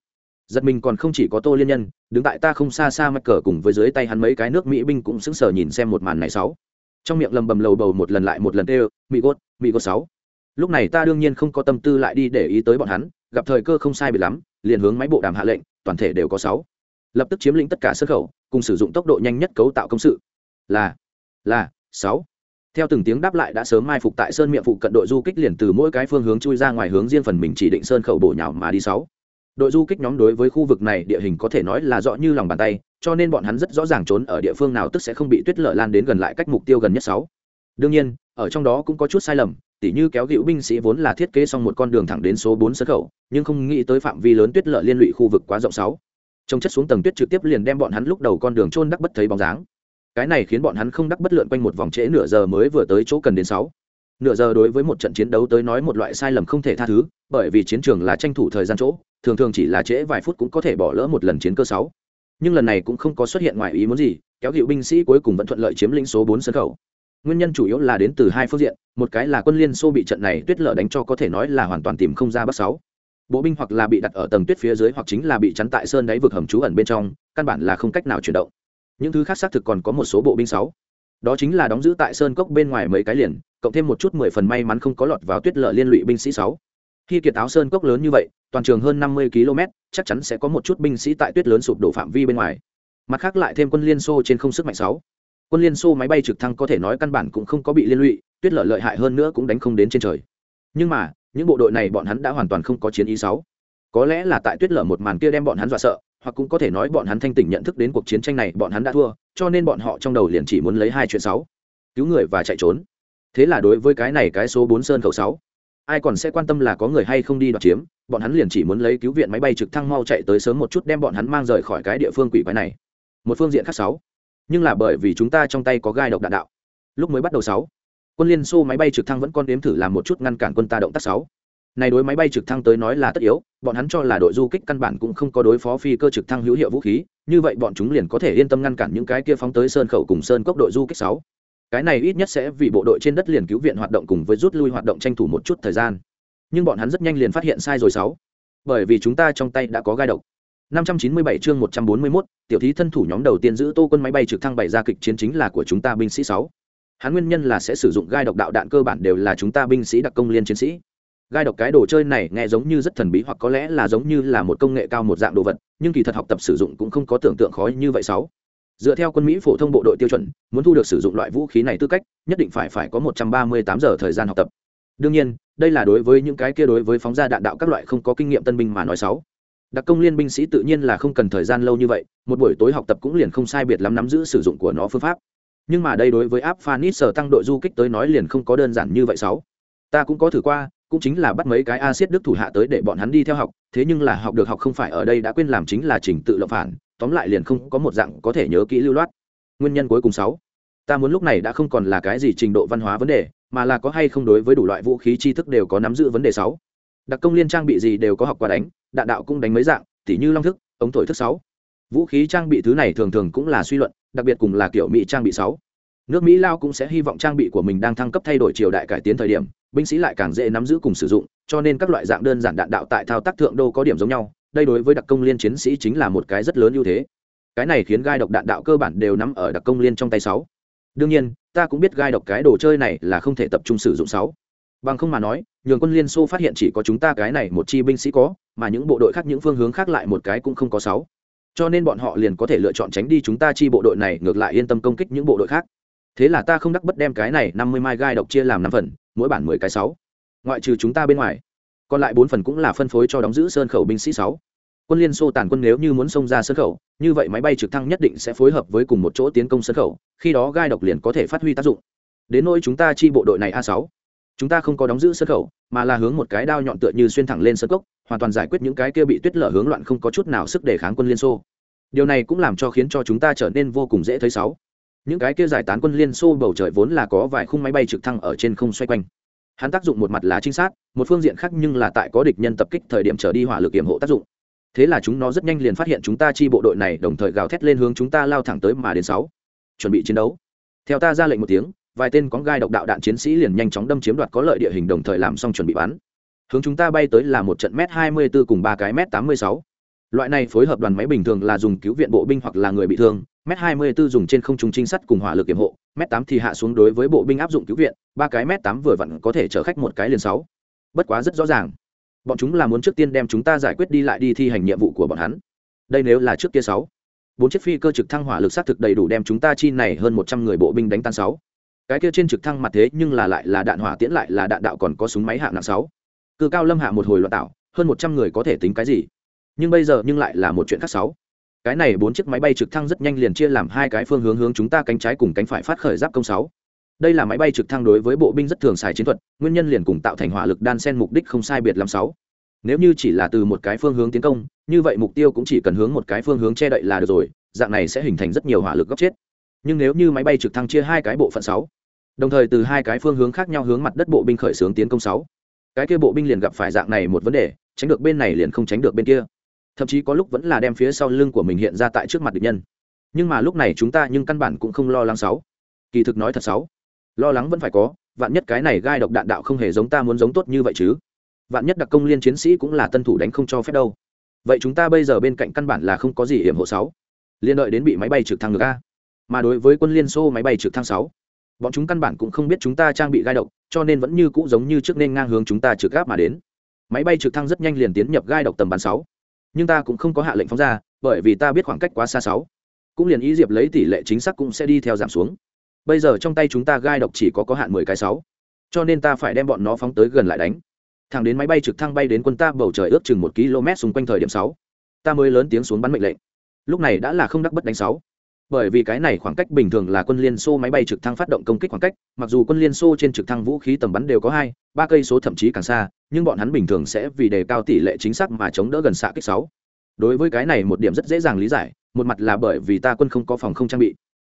Speaker 1: giật mình còn không chỉ có tô liên nhân, đứng tại ta không xa xa mắc cờ cùng với dưới tay hắn mấy cái nước mỹ binh cũng sững sờ nhìn xem một màn này sáu. Trong miệng lầm bầm lầu bầu một lần lại một lần đều mỹ gốt mỹ gốt sáu. Lúc này ta đương nhiên không có tâm tư lại đi để ý tới bọn hắn, gặp thời cơ không sai biệt lắm, liền hướng máy bộ đàm hạ lệnh, toàn thể đều có sáu. Lập tức chiếm lĩnh tất cả sân khẩu, cùng sử dụng tốc độ nhanh nhất cấu tạo công sự. Là là, sáu. Theo từng tiếng đáp lại đã sớm mai phục tại sơn miệng phụ cận đội du kích liền từ mỗi cái phương hướng chui ra ngoài hướng riêng phần mình chỉ định sơn khẩu bổ nhào mà đi sáu đội du kích nhóm đối với khu vực này địa hình có thể nói là rõ như lòng bàn tay, cho nên bọn hắn rất rõ ràng trốn ở địa phương nào tức sẽ không bị tuyết lở lan đến gần lại cách mục tiêu gần nhất sáu. Đương nhiên, ở trong đó cũng có chút sai lầm, tỉ như kéo gữu binh sĩ vốn là thiết kế xong một con đường thẳng đến số bốn sân khẩu, nhưng không nghĩ tới phạm vi lớn tuyết lở liên lụy khu vực quá rộng sáu. Trong chất xuống tầng tuyết trực tiếp liền đem bọn hắn lúc đầu con đường trôn đắc bất thấy bóng dáng. Cái này khiến bọn hắn không đắc bất lượn quanh một vòng trễ nửa giờ mới vừa tới chỗ cần đến sáu nửa giờ đối với một trận chiến đấu tới nói một loại sai lầm không thể tha thứ, bởi vì chiến trường là tranh thủ thời gian chỗ, thường thường chỉ là trễ vài phút cũng có thể bỏ lỡ một lần chiến cơ sáu. Nhưng lần này cũng không có xuất hiện ngoài ý muốn gì, kéo hiệu binh sĩ cuối cùng vẫn thuận lợi chiếm lĩnh số bốn sân khẩu nguyên nhân chủ yếu là đến từ hai phương diện, một cái là quân liên xô bị trận này tuyết lở đánh cho có thể nói là hoàn toàn tìm không ra bắc sáu. Bộ binh hoặc là bị đặt ở tầng tuyết phía dưới hoặc chính là bị chắn tại sơn đáy vực hầm trú ẩn bên trong, căn bản là không cách nào chuyển động. Những thứ khác xác thực còn có một số bộ binh sáu. Đó chính là đóng giữ tại sơn cốc bên ngoài mấy cái liền cộng thêm một chút mười phần may mắn không có lọt vào tuyết lở liên lụy binh sĩ sáu. Khi kiệt áo sơn cốc lớn như vậy, toàn trường hơn năm mươi km, chắc chắn sẽ có một chút binh sĩ tại tuyết lớn sụp đổ phạm vi bên ngoài. Mặt khác lại thêm quân liên xô trên không sức mạnh sáu. Quân liên xô máy bay trực thăng có thể nói căn bản cũng không có bị liên lụy, tuyết lở lợi hại hơn nữa cũng đánh không đến trên trời. Nhưng mà, những bộ đội này bọn hắn đã hoàn toàn không có chiến ý sáu. Có lẽ là tại tuyết lở một màn kia đem bọn hắn dọa sợ, hoặc cũng có thể nói bọn hắn thanh tỉnh nhận thức đến cuộc chiến tranh này bọn hắn đã thua, cho nên bọn họ trong đầu liền chỉ muốn lấy hai chuyện sáu. Cứu người và chạy trốn thế là đối với cái này cái số bốn sơn khẩu sáu, ai còn sẽ quan tâm là có người hay không đi đoạt chiếm, bọn hắn liền chỉ muốn lấy cứu viện máy bay trực thăng mau chạy tới sớm một chút đem bọn hắn mang rời khỏi cái địa phương quỷ quái này. Một phương diện khác sáu, nhưng là bởi vì chúng ta trong tay có gai độc đạn đạo. Lúc mới bắt đầu sáu, quân liên xô máy bay trực thăng vẫn còn đếm thử làm một chút ngăn cản quân ta động tác sáu. Này đối máy bay trực thăng tới nói là tất yếu, bọn hắn cho là đội du kích căn bản cũng không có đối phó phi cơ trực thăng hữu hiệu vũ khí, như vậy bọn chúng liền có thể yên tâm ngăn cản những cái kia phóng tới sơn khẩu cùng sơn cốc đội du kích sáu cái này ít nhất sẽ vì bộ đội trên đất liền cứu viện hoạt động cùng với rút lui hoạt động tranh thủ một chút thời gian nhưng bọn hắn rất nhanh liền phát hiện sai rồi sáu bởi vì chúng ta trong tay đã có gai độc 597 chương 141, tiểu thí thân thủ nhóm đầu tiên giữ Tô quân máy bay trực thăng bày ra kịch chiến chính là của chúng ta binh sĩ 6. Hắn nguyên nhân là sẽ sử dụng gai độc đạo đạn cơ bản đều là chúng ta binh sĩ đặc công liên chiến sĩ. Gai độc cái đồ chơi này nghe giống như rất thần bí hoặc có lẽ là giống như là một công nghệ cao một dạng đồ vật, nhưng kỳ thật học tập sử dụng cũng không có tưởng tượng khó như vậy sáu. Dựa theo quân Mỹ phổ thông bộ đội tiêu chuẩn, muốn thu được sử dụng loại vũ khí này tư cách, nhất định phải phải có 138 giờ thời gian học tập. Đương nhiên, đây là đối với những cái kia đối với phóng ra đạn đạo các loại không có kinh nghiệm tân binh mà nói xấu. Đặc công liên binh sĩ tự nhiên là không cần thời gian lâu như vậy một buổi tối học tập cũng liền không sai biệt lắm nắm giữ sử dụng của nó phương pháp. Nhưng mà đây đối với áp phanis sở tăng đội du kích tới nói liền không có đơn giản như vậy sáu ta cũng có thử qua cũng chính là bắt mấy cái acid đức thủ hạ tới để bọn hắn đi theo học thế nhưng là học được học không phải ở đây đã quên làm chính là trình tự lập phản tóm lại liền không có một dạng có thể nhớ kỹ lưu loát. Nguyên nhân cuối cùng sáu. Ta muốn lúc này đã không còn là cái gì trình độ văn hóa vấn đề, mà là có hay không đối với đủ loại vũ khí tri thức đều có nắm giữ vấn đề sáu. Đặc công liên trang bị gì đều có học qua đánh, đạn đạo cũng đánh mấy dạng, tỉ như long thức, ống thổi thức sáu. Vũ khí trang bị thứ này thường thường cũng là suy luận, đặc biệt cùng là kiểu mỹ trang bị sáu. Nước mỹ lao cũng sẽ hy vọng trang bị của mình đang thăng cấp thay đổi triều đại cải tiến thời điểm, binh sĩ lại càng dễ nắm giữ cùng sử dụng, cho nên các loại dạng đơn giản đạn đạo tại thao tác thượng đô có điểm giống nhau đây đối với đặc công liên chiến sĩ chính là một cái rất lớn ưu thế. Cái này khiến gai độc đạn đạo cơ bản đều nắm ở đặc công liên trong tay sáu. Đương nhiên, ta cũng biết gai độc cái đồ chơi này là không thể tập trung sử dụng sáu. Bằng không mà nói, nhường quân liên xô phát hiện chỉ có chúng ta cái này một chi binh sĩ có, mà những bộ đội khác những phương hướng khác lại một cái cũng không có sáu. Cho nên bọn họ liền có thể lựa chọn tránh đi chúng ta chi bộ đội này, ngược lại yên tâm công kích những bộ đội khác. Thế là ta không đắc bất đem cái này năm mươi mai gai độc chia làm năm phần, mỗi bản mười cái sáu. Ngoại trừ chúng ta bên ngoài còn lại bốn phần cũng là phân phối cho đóng giữ sơn khẩu binh sĩ sáu. Quân liên xô tàn quân nếu như muốn xông ra sơn khẩu, như vậy máy bay trực thăng nhất định sẽ phối hợp với cùng một chỗ tiến công sơn khẩu, khi đó gai độc liền có thể phát huy tác dụng. Đến nỗi chúng ta chi bộ đội này a sáu, chúng ta không có đóng giữ sân khẩu, mà là hướng một cái đao nhọn tựa như xuyên thẳng lên sân cốc, hoàn toàn giải quyết những cái kia bị tuyết lở hướng loạn không có chút nào sức để kháng quân liên xô. Điều này cũng làm cho khiến cho chúng ta trở nên vô cùng dễ thấy sáu. Những cái kia giải tán quân liên xô bầu trời vốn là có vài khung máy bay trực thăng ở trên không xoay quanh hắn tác dụng một mặt là trinh sát, một phương diện khác nhưng là tại có địch nhân tập kích thời điểm trở đi hỏa lực kiểm hộ tác dụng. Thế là chúng nó rất nhanh liền phát hiện chúng ta chi bộ đội này đồng thời gào thét lên hướng chúng ta lao thẳng tới mà đến sáu. Chuẩn bị chiến đấu. Theo ta ra lệnh một tiếng, vài tên có gai độc đạo đạn chiến sĩ liền nhanh chóng đâm chiếm đoạt có lợi địa hình đồng thời làm xong chuẩn bị bắn. Hướng chúng ta bay tới là một trận m hai mươi 24 cùng ba cái m tám mươi sáu. Loại này phối hợp đoàn máy bình thường là dùng cứu viện bộ binh hoặc là người bị thương m hai mươi b ố dùng trên không trung trinh sát cùng hỏa lực kiểm hộ m tám thì hạ xuống đối với bộ binh áp dụng cứu viện, ba cái m tám vừa vặn có thể chở khách một cái liền sáu. Bất quá rất rõ ràng. Bọn chúng là muốn trước tiên đem chúng ta giải quyết đi lại đi thi hành nhiệm vụ của bọn hắn. Đây nếu là trước kia sáu. Bốn chiếc phi cơ trực thăng hỏa lực xác thực đầy đủ đem chúng ta chi này hơn một trăm người bộ binh đánh tan sáu. Cái kia trên trực thăng mặt thế nhưng là lại là đạn hỏa tiễn lại là đạn đạo còn có súng máy hạng nặng sáu. Cự cao lâm hạ một hồi loạn tạo, hơn một trăm người có thể tính cái gì? Nhưng bây giờ nhưng lại là một chuyện khác sáu cái này bốn chiếc máy bay trực thăng rất nhanh liền chia làm hai cái phương hướng hướng chúng ta cánh trái cùng cánh phải phát khởi giáp công sáu. Đây là máy bay trực thăng đối với bộ binh rất thường xài chiến thuật, nguyên nhân liền cùng tạo thành hỏa lực đan sen mục đích không sai biệt lắm sáu. Nếu như chỉ là từ một cái phương hướng tiến công, như vậy mục tiêu cũng chỉ cần hướng một cái phương hướng che đậy là được rồi, dạng này sẽ hình thành rất nhiều hỏa lực góc chết. Nhưng nếu như máy bay trực thăng chia hai cái bộ phận sáu, đồng thời từ hai cái phương hướng khác nhau hướng mặt đất bộ binh khởi xướng tiến công sáu, cái kia bộ binh liền gặp phải dạng này một vấn đề, tránh được bên này liền không tránh được bên kia thậm chí có lúc vẫn là đem phía sau lưng của mình hiện ra tại trước mặt địch nhân. Nhưng mà lúc này chúng ta nhưng căn bản cũng không lo lắng sáu. Kỳ thực nói thật sáu. Lo lắng vẫn phải có, vạn nhất cái này gai độc đạn đạo không hề giống ta muốn giống tốt như vậy chứ. Vạn nhất đặc công liên chiến sĩ cũng là tân thủ đánh không cho phép đâu. Vậy chúng ta bây giờ bên cạnh căn bản là không có gì hiểm hộ sáu. Liên đợi đến bị máy bay trực thăng được a. Mà đối với quân liên xô máy bay trực thăng sáu, bọn chúng căn bản cũng không biết chúng ta trang bị gai độc, cho nên vẫn như cũ giống như trước nên ngang hướng chúng ta trực gáp mà đến. Máy bay trực thăng rất nhanh liền tiến nhập gai độc tầm bắn sáu nhưng ta cũng không có hạ lệnh phóng ra, bởi vì ta biết khoảng cách quá xa sáu. Cũng liền ý diệp lấy tỷ lệ chính xác cũng sẽ đi theo giảm xuống. Bây giờ trong tay chúng ta gai độc chỉ có có hạn mười cái sáu. Cho nên ta phải đem bọn nó phóng tới gần lại đánh. Thẳng đến máy bay trực thăng bay đến quân ta, bầu trời ước chừng một km xung quanh thời điểm sáu. Ta mới lớn tiếng xuống bắn mệnh lệnh. Lúc này đã là không đắc bất đánh sáu bởi vì cái này khoảng cách bình thường là quân liên xô máy bay trực thăng phát động công kích khoảng cách, mặc dù quân liên xô trên trực thăng vũ khí tầm bắn đều có hai, ba cây số thậm chí càng xa, nhưng bọn hắn bình thường sẽ vì đề cao tỷ lệ chính xác mà chống đỡ gần xạ kích sáu. Đối với cái này một điểm rất dễ dàng lý giải, một mặt là bởi vì ta quân không có phòng không trang bị.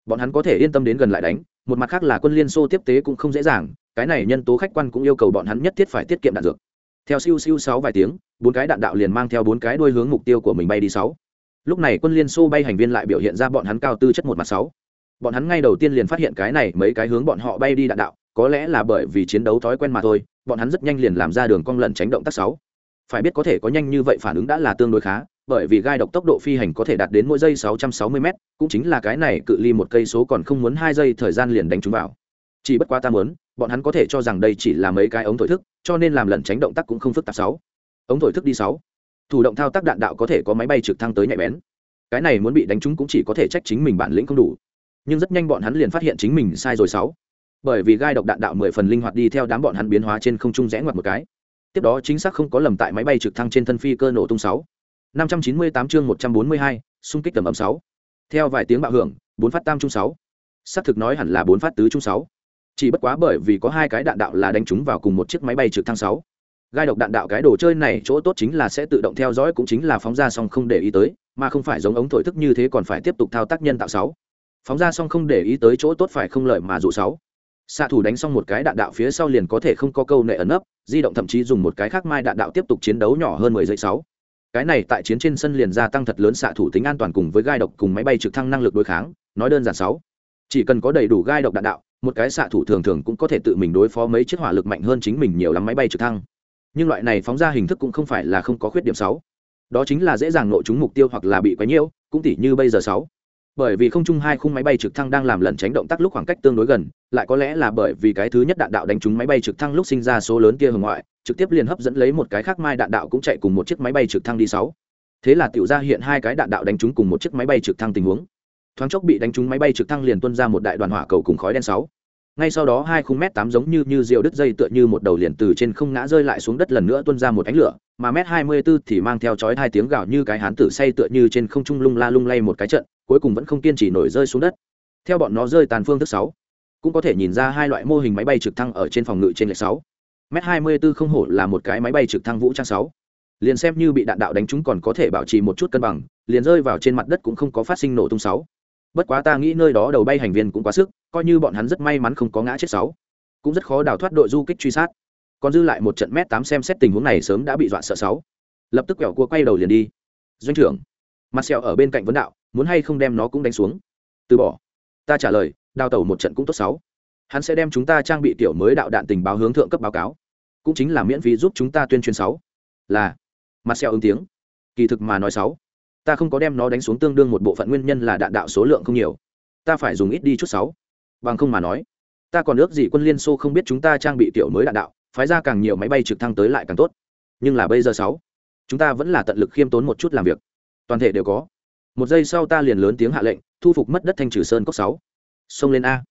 Speaker 1: Bọn hắn có thể yên tâm đến gần lại đánh, một mặt khác là quân liên xô tiếp tế cũng không dễ dàng, cái này nhân tố khách quan cũng yêu cầu bọn hắn nhất thiết phải tiết kiệm đạn dược. Theo siêu siêu sáu vài tiếng, bốn cái đạn đạo liền mang theo bốn cái đuôi hướng mục tiêu của mình bay đi sáu lúc này quân liên xô bay hành viên lại biểu hiện ra bọn hắn cao tư chất một mặt sáu. Bọn hắn ngay đầu tiên liền phát hiện cái này mấy cái hướng bọn họ bay đi đạn đạo, có lẽ là bởi vì chiến đấu thói quen mà thôi, bọn hắn rất nhanh liền làm ra đường cong lẩn tránh động tác sáu. Phải biết có thể có nhanh như vậy phản ứng đã là tương đối khá, bởi vì gai độc tốc độ phi hành có thể đạt đến mỗi giây 660 m cũng chính là cái này cự ly một cây số còn không muốn hai giây thời gian liền đánh chúng vào. Chỉ bất quá ta muốn, bọn hắn có thể cho rằng đây chỉ là mấy cái ống thổi thức, cho nên làm lẩn tránh động tác cũng không phức tạp sáu. Ống thổi thức đi sáu thủ động thao tác đạn đạo có thể có máy bay trực thăng tới nhạy bén. Cái này muốn bị đánh trúng cũng chỉ có thể trách chính mình bản lĩnh không đủ. Nhưng rất nhanh bọn hắn liền phát hiện chính mình sai rồi sáu. Bởi vì gai độc đạn đạo mười phần linh hoạt đi theo đám bọn hắn biến hóa trên không trung rẽ ngoặt một cái. Tiếp đó chính xác không có lầm tại máy bay trực thăng trên thân phi cơ nổ tung sáu. năm trăm chín mươi tám chương một trăm bốn mươi hai, xung kích tầm ấm sáu. Theo vài tiếng bạo hưởng, bốn phát tam trung sáu. Xác thực nói hẳn là bốn phát tứ trung sáu. Chỉ bất quá bởi vì có hai cái đạn đạo là đánh trúng vào cùng một chiếc máy bay trực thăng sáu gai độc đạn đạo cái đồ chơi này chỗ tốt chính là sẽ tự động theo dõi cũng chính là phóng ra xong không để ý tới, mà không phải giống ống thổi thức như thế còn phải tiếp tục thao tác nhân tạo sáu. Phóng ra xong không để ý tới chỗ tốt phải không lợi mà dụ sáu. Xạ thủ đánh xong một cái đạn đạo phía sau liền có thể không có câu nệ ẩn ấp, di động thậm chí dùng một cái khác mai đạn đạo tiếp tục chiến đấu nhỏ hơn mười giây sáu. Cái này tại chiến trên sân liền gia tăng thật lớn xạ thủ tính an toàn cùng với gai độc cùng máy bay trực thăng năng lực đối kháng, nói đơn giản sáu. Chỉ cần có đầy đủ gai độc đạn đạo, một cái xạ thủ thường thường cũng có thể tự mình đối phó mấy chiếc hỏa lực mạnh hơn chính mình nhiều lắm máy bay trực thăng nhưng loại này phóng ra hình thức cũng không phải là không có khuyết điểm sáu. Đó chính là dễ dàng nội chúng mục tiêu hoặc là bị quấy nhiễu, cũng tỉ như bây giờ sáu. Bởi vì không chung hai khung máy bay trực thăng đang làm lần tránh động tác lúc khoảng cách tương đối gần, lại có lẽ là bởi vì cái thứ nhất đạn đạo đánh trúng máy bay trực thăng lúc sinh ra số lớn kia hồng ngoại, trực tiếp liền hấp dẫn lấy một cái khác mai đạn đạo cũng chạy cùng một chiếc máy bay trực thăng đi sáu. Thế là tiểu ra hiện hai cái đạn đạo đánh trúng cùng một chiếc máy bay trực thăng tình huống. Thoáng chốc bị đánh trúng máy bay trực thăng liền tuôn ra một đại đoàn hỏa cầu cùng khói đen sáu ngay sau đó hai khung mét tám giống như như rượu đứt dây tựa như một đầu liền từ trên không ngã rơi lại xuống đất lần nữa tuôn ra một ánh lửa, mà mét hai mươi bốn thì mang theo chói hai tiếng gào như cái hán tử say tựa như trên không trung lung la lung lay một cái trận, cuối cùng vẫn không kiên trì nổi rơi xuống đất. Theo bọn nó rơi tàn phương thức sáu, cũng có thể nhìn ra hai loại mô hình máy bay trực thăng ở trên phòng ngự trên lệch sáu. Mét hai mươi bốn không hổ là một cái máy bay trực thăng vũ trang sáu. Liền xem như bị đạn đạo đánh chúng còn có thể bảo trì một chút cân bằng, liền rơi vào trên mặt đất cũng không có phát sinh nổ tung sáu bất quá ta nghĩ nơi đó đầu bay hành viên cũng quá sức, coi như bọn hắn rất may mắn không có ngã chết sáu. Cũng rất khó đào thoát đội du kích truy sát. Còn dư lại một trận mét tám xem xét tình huống này sớm đã bị dọa sợ sáu. Lập tức quẹo cua quay đầu liền đi. Doanh trưởng, mặt sẹo ở bên cạnh vấn đạo, muốn hay không đem nó cũng đánh xuống? Từ bỏ. Ta trả lời, đào tẩu một trận cũng tốt sáu. Hắn sẽ đem chúng ta trang bị tiểu mới đạo đạn tình báo hướng thượng cấp báo cáo. Cũng chính là miễn phí giúp chúng ta tuyên truyền sáu. Là. Mặt sẹo ứng tiếng. Kỳ thực mà nói sáu ta không có đem nó đánh xuống tương đương một bộ phận nguyên nhân là đạn đạo số lượng không nhiều. Ta phải dùng ít đi chút sáu. Bằng không mà nói, ta còn ước gì quân liên xô không biết chúng ta trang bị tiểu mới đạn đạo, phái ra càng nhiều máy bay trực thăng tới lại càng tốt. Nhưng là bây giờ sáu, chúng ta vẫn là tận lực khiêm tốn một chút làm việc. Toàn thể đều có. Một giây sau ta liền lớn tiếng hạ lệnh, thu phục mất đất thanh trừ sơn cốc sáu. Sông lên a.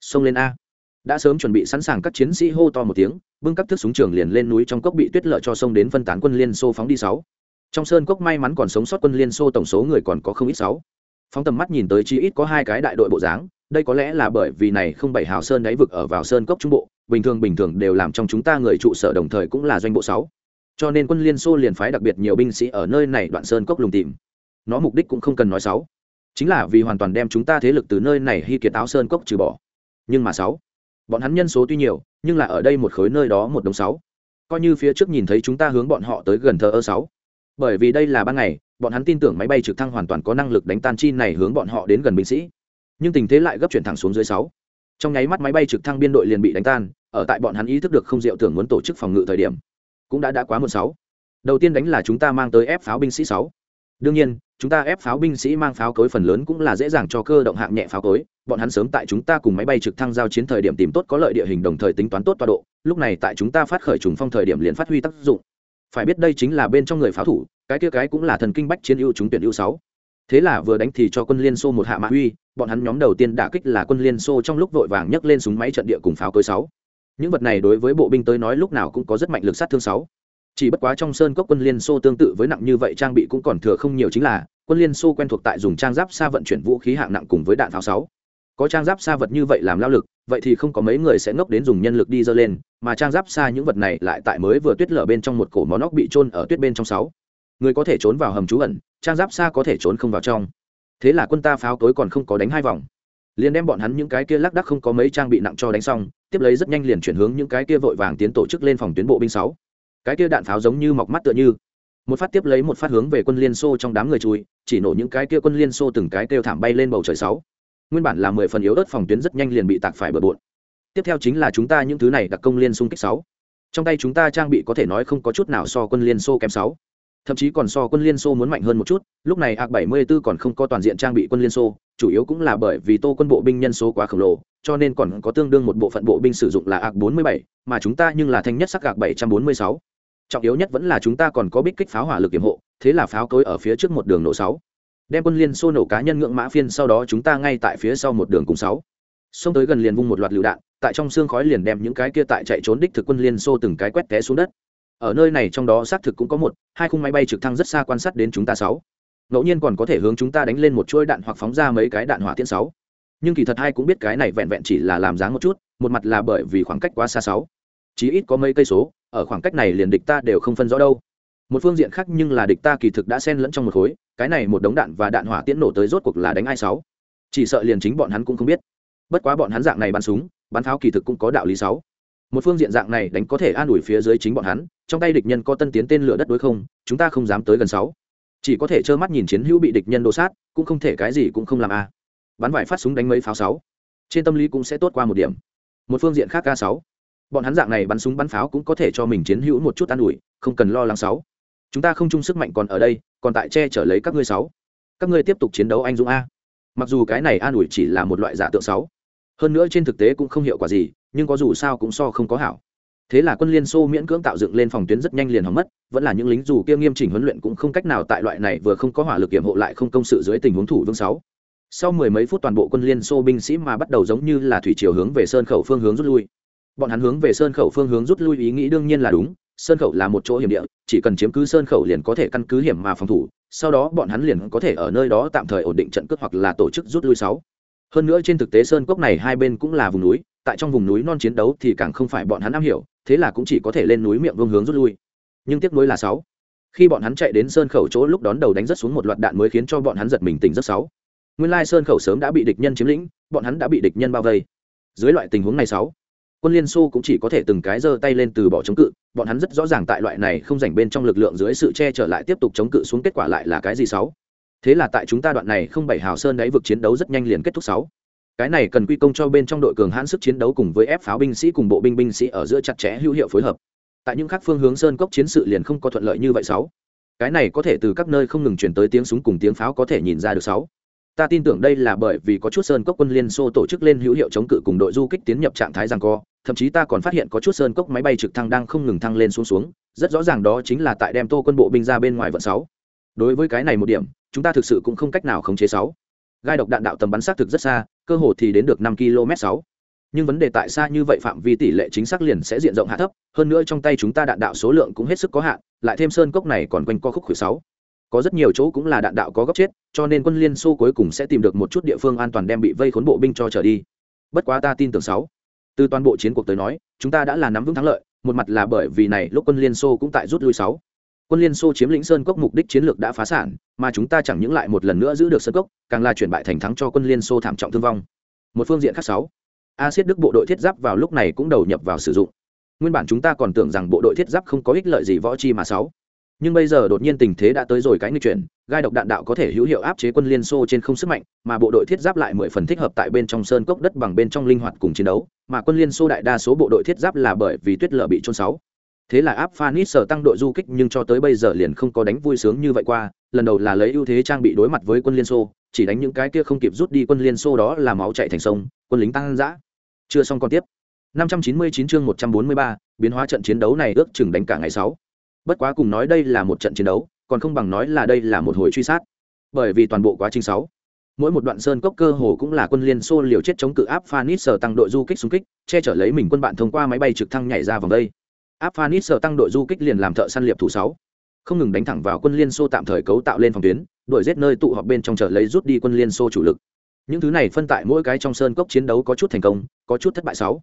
Speaker 1: Sông lên a. Đã sớm chuẩn bị sẵn sàng các chiến sĩ hô to một tiếng, bưng các thước súng trường liền lên núi trong cốc bị tuyết lợ cho sông đến phân tán quân liên xô phóng đi sáu trong sơn cốc may mắn còn sống sót quân liên xô tổng số người còn có không ít sáu. Phóng tầm mắt nhìn tới chi ít có hai cái đại đội bộ dáng, đây có lẽ là bởi vì này không bảy hào sơn đáy vực ở vào sơn cốc trung bộ, bình thường bình thường đều làm trong chúng ta người trụ sở đồng thời cũng là doanh bộ sáu. Cho nên quân liên xô liền phái đặc biệt nhiều binh sĩ ở nơi này đoạn sơn cốc lùng tìm. Nó mục đích cũng không cần nói sáu. Chính là vì hoàn toàn đem chúng ta thế lực từ nơi này hy kiệt áo sơn cốc trừ bỏ. Nhưng mà sáu, bọn hắn nhân số tuy nhiều, nhưng là ở đây một khối nơi đó một đồng sáu. Coi như phía trước nhìn thấy chúng ta hướng bọn họ tới gần thờ ơ sáu bởi vì đây là ban ngày, bọn hắn tin tưởng máy bay trực thăng hoàn toàn có năng lực đánh tan chi này hướng bọn họ đến gần binh sĩ. Nhưng tình thế lại gấp chuyển thẳng xuống dưới sáu. Trong nháy mắt máy bay trực thăng biên đội liền bị đánh tan, ở tại bọn hắn ý thức được không diệu tưởng muốn tổ chức phòng ngự thời điểm, cũng đã đã quá một sáu. Đầu tiên đánh là chúng ta mang tới ép pháo binh sĩ sáu. Đương nhiên, chúng ta ép pháo binh sĩ mang pháo cối phần lớn cũng là dễ dàng cho cơ động hạng nhẹ pháo cối. Bọn hắn sớm tại chúng ta cùng máy bay trực thăng giao chiến thời điểm tìm tốt có lợi địa hình đồng thời tính toán tốt tọa độ. Lúc này tại chúng ta phát khởi trùng phong thời điểm liền phát huy tác dụng phải biết đây chính là bên trong người pháo thủ, cái kia cái cũng là thần kinh bách chiến ưu chúng tuyển ưu sáu. Thế là vừa đánh thì cho quân liên xô một hạ mã uy, bọn hắn nhóm đầu tiên đả kích là quân liên xô trong lúc vội vàng nhấc lên súng máy trận địa cùng pháo cối sáu. Những vật này đối với bộ binh tới nói lúc nào cũng có rất mạnh lực sát thương sáu. Chỉ bất quá trong sơn cốc quân liên xô tương tự với nặng như vậy trang bị cũng còn thừa không nhiều chính là, quân liên xô quen thuộc tại dùng trang giáp xa vận chuyển vũ khí hạng nặng cùng với đạn pháo sáu có trang giáp xa vật như vậy làm lao lực, vậy thì không có mấy người sẽ ngốc đến dùng nhân lực đi dơ lên, mà trang giáp xa những vật này lại tại mới vừa tuyết lở bên trong một cổ món óc bị trôn ở tuyết bên trong sáu. Người có thể trốn vào hầm trú ẩn, trang giáp xa có thể trốn không vào trong. Thế là quân ta pháo tối còn không có đánh hai vòng. Liền đem bọn hắn những cái kia lác đắc không có mấy trang bị nặng cho đánh xong, tiếp lấy rất nhanh liền chuyển hướng những cái kia vội vàng tiến tổ chức lên phòng tuyến bộ binh sáu. Cái kia đạn pháo giống như mọc mắt tựa như. Một phát tiếp lấy một phát hướng về quân liên xô trong đám người chui, chỉ nổ những cái kia quân liên xô từng cái kêu thảm bay lên bầu trời sáu nguyên bản là mười phần yếu ớt phòng tuyến rất nhanh liền bị tạc phải bừa bộn. Tiếp theo chính là chúng ta những thứ này đặc công liên xung kích sáu. Trong tay chúng ta trang bị có thể nói không có chút nào so quân liên xô kém sáu. Thậm chí còn so quân liên xô muốn mạnh hơn một chút lúc này ạc 74 còn không có toàn diện trang bị quân liên xô chủ yếu cũng là bởi vì tô quân bộ binh nhân số quá khổng lồ cho nên còn có tương đương một bộ phận bộ binh sử dụng là ạc 47, mà chúng ta nhưng là thanh nhất sắc ạc 746. trọng yếu nhất vẫn là chúng ta còn có bích kích pháo hỏa lực kiểm hộ thế là pháo cối ở phía trước một đường nổ sáu đem quân liên xô nổ cá nhân ngưỡng mã phiên sau đó chúng ta ngay tại phía sau một đường cùng sáu. Xông tới gần liền vung một loạt lựu đạn, tại trong xương khói liền đem những cái kia tại chạy trốn đích thực quân liên xô từng cái quét té xuống đất. Ở nơi này trong đó xác thực cũng có một, hai khung máy bay trực thăng rất xa quan sát đến chúng ta sáu. Ngẫu nhiên còn có thể hướng chúng ta đánh lên một chuôi đạn hoặc phóng ra mấy cái đạn hỏa tiễn sáu. Nhưng kỳ thật hai cũng biết cái này vẹn vẹn chỉ là làm dáng một chút, một mặt là bởi vì khoảng cách quá xa sáu. Chí ít có mấy cây số, ở khoảng cách này liền địch ta đều không phân rõ đâu một phương diện khác nhưng là địch ta kỳ thực đã xen lẫn trong một khối, cái này một đống đạn và đạn hỏa tiễn nổ tới rốt cuộc là đánh ai sáu? Chỉ sợ liền chính bọn hắn cũng không biết. Bất quá bọn hắn dạng này bắn súng, bắn pháo kỳ thực cũng có đạo lý sáu. Một phương diện dạng này đánh có thể an ủi phía dưới chính bọn hắn, trong tay địch nhân có tân tiến tên lửa đất đối không, chúng ta không dám tới gần sáu. Chỉ có thể trơ mắt nhìn chiến hữu bị địch nhân đổ sát, cũng không thể cái gì cũng không làm a. Bắn vài phát súng đánh mấy pháo sáu. Trên tâm lý cũng sẽ tốt qua một điểm. Một phương diện khác ca sáu. Bọn hắn dạng này bắn súng bắn pháo cũng có thể cho mình chiến hữu một chút an ủi, không cần lo lắng sáu chúng ta không chung sức mạnh còn ở đây, còn tại che chở lấy các ngươi sáu. Các ngươi tiếp tục chiến đấu anh dũng a. Mặc dù cái này an ủi chỉ là một loại giả tượng sáu. Hơn nữa trên thực tế cũng không hiệu quả gì, nhưng có dù sao cũng so không có hảo. Thế là quân liên xô miễn cưỡng tạo dựng lên phòng tuyến rất nhanh liền hỏng mất, vẫn là những lính dù kia nghiêm chỉnh huấn luyện cũng không cách nào tại loại này vừa không có hỏa lực kiểm hộ lại không công sự dưới tình huống thủ vương sáu. Sau mười mấy phút toàn bộ quân liên xô binh sĩ mà bắt đầu giống như là thủy chiều hướng về sơn khẩu phương hướng rút lui. Bọn hắn hướng về sơn khẩu phương hướng rút lui ý nghĩ đương nhiên là đúng, sơn khẩu là một chỗ hiểm địa chỉ cần chiếm cứ sơn khẩu liền có thể căn cứ hiểm mà phòng thủ, sau đó bọn hắn liền có thể ở nơi đó tạm thời ổn định trận cướp hoặc là tổ chức rút lui sáu. Hơn nữa trên thực tế sơn cốc này hai bên cũng là vùng núi, tại trong vùng núi non chiến đấu thì càng không phải bọn hắn am hiểu, thế là cũng chỉ có thể lên núi miệng vương hướng rút lui. Nhưng tiếc nuối là sáu. Khi bọn hắn chạy đến sơn khẩu chỗ lúc đón đầu đánh rất xuống một loạt đạn mới khiến cho bọn hắn giật mình tỉnh rất sáu. Nguyên lai sơn khẩu sớm đã bị địch nhân chiếm lĩnh, bọn hắn đã bị địch nhân bao vây. Dưới loại tình huống này sáu quân liên xô cũng chỉ có thể từng cái giơ tay lên từ bỏ chống cự, bọn hắn rất rõ ràng tại loại này không dành bên trong lực lượng dưới sự che chở lại tiếp tục chống cự xuống kết quả lại là cái gì sáu. Thế là tại chúng ta đoạn này không bảy hào sơn đáy vực chiến đấu rất nhanh liền kết thúc sáu. Cái này cần quy công cho bên trong đội cường hãn sức chiến đấu cùng với ép pháo binh sĩ cùng bộ binh binh sĩ ở giữa chặt chẽ hữu hiệu phối hợp. Tại những khác phương hướng sơn cốc chiến sự liền không có thuận lợi như vậy sáu. Cái này có thể từ các nơi không ngừng chuyển tới tiếng súng cùng tiếng pháo có thể nhìn ra được sáu ta tin tưởng đây là bởi vì có chút sơn cốc quân liên xô tổ chức lên hữu hiệu chống cự cùng đội du kích tiến nhập trạng thái rằng co, thậm chí ta còn phát hiện có chút sơn cốc máy bay trực thăng đang không ngừng thăng lên xuống xuống, rất rõ ràng đó chính là tại đem tô quân bộ binh ra bên ngoài vận sáu. Đối với cái này một điểm, chúng ta thực sự cũng không cách nào khống chế sáu. Gai độc đạn đạo tầm bắn xác thực rất xa, cơ hồ thì đến được năm km sáu. Nhưng vấn đề tại xa như vậy phạm vi tỷ lệ chính xác liền sẽ diện rộng hạ thấp, hơn nữa trong tay chúng ta đạn đạo số lượng cũng hết sức có hạn, lại thêm sơn cốc này còn quanh co khúc khử sáu có rất nhiều chỗ cũng là đạn đạo có góc chết, cho nên quân liên xô cuối cùng sẽ tìm được một chút địa phương an toàn đem bị vây khốn bộ binh cho trở đi. Bất quá ta tin tưởng sáu. Từ toàn bộ chiến cuộc tới nói, chúng ta đã là nắm vững thắng lợi, một mặt là bởi vì này lúc quân liên xô cũng tại rút lui sáu. Quân liên xô chiếm lĩnh sơn cốc mục đích chiến lược đã phá sản, mà chúng ta chẳng những lại một lần nữa giữ được sơn cốc, càng là chuyển bại thành thắng cho quân liên xô thảm trọng thương vong. Một phương diện khác sáu. A siết đức bộ đội thiết giáp vào lúc này cũng đầu nhập vào sử dụng. Nguyên bản chúng ta còn tưởng rằng bộ đội thiết giáp không có ích lợi gì võ chi mà sáu nhưng bây giờ đột nhiên tình thế đã tới rồi cái nguy chuyển gai độc đạn đạo có thể hữu hiệu áp chế quân liên xô trên không sức mạnh mà bộ đội thiết giáp lại mười phần thích hợp tại bên trong sơn cốc đất bằng bên trong linh hoạt cùng chiến đấu mà quân liên xô đại đa số bộ đội thiết giáp là bởi vì tuyết lở bị trôn sáu. Thế là áp phanis sở tăng đội du kích nhưng cho tới bây giờ liền không có đánh vui sướng như vậy qua lần đầu là lấy ưu thế trang bị đối mặt với quân liên xô chỉ đánh những cái kia không kịp rút đi quân liên xô đó là máu chạy thành sông quân lính tăng dã. Chưa xong còn tiếp. 599 chương 143, biến hóa trận chiến đấu này ước chừng đánh cả ngày 6. Bất quá cùng nói đây là một trận chiến đấu, còn không bằng nói là đây là một hồi truy sát. Bởi vì toàn bộ quá trình sáu, mỗi một đoạn sơn cốc cơ hồ cũng là quân liên xô liều chết chống cự áp Phanis sở tăng đội du kích xung kích, che chở lấy mình quân bạn thông qua máy bay trực thăng nhảy ra vòng đây. Áp Phanis sở tăng đội du kích liền làm thợ săn liệp thủ sáu, không ngừng đánh thẳng vào quân liên xô tạm thời cấu tạo lên phòng tuyến, đuổi giết nơi tụ họp bên trong chờ lấy rút đi quân liên xô chủ lực. Những thứ này phân tại mỗi cái trong sơn cốc chiến đấu có chút thành công, có chút thất bại sáu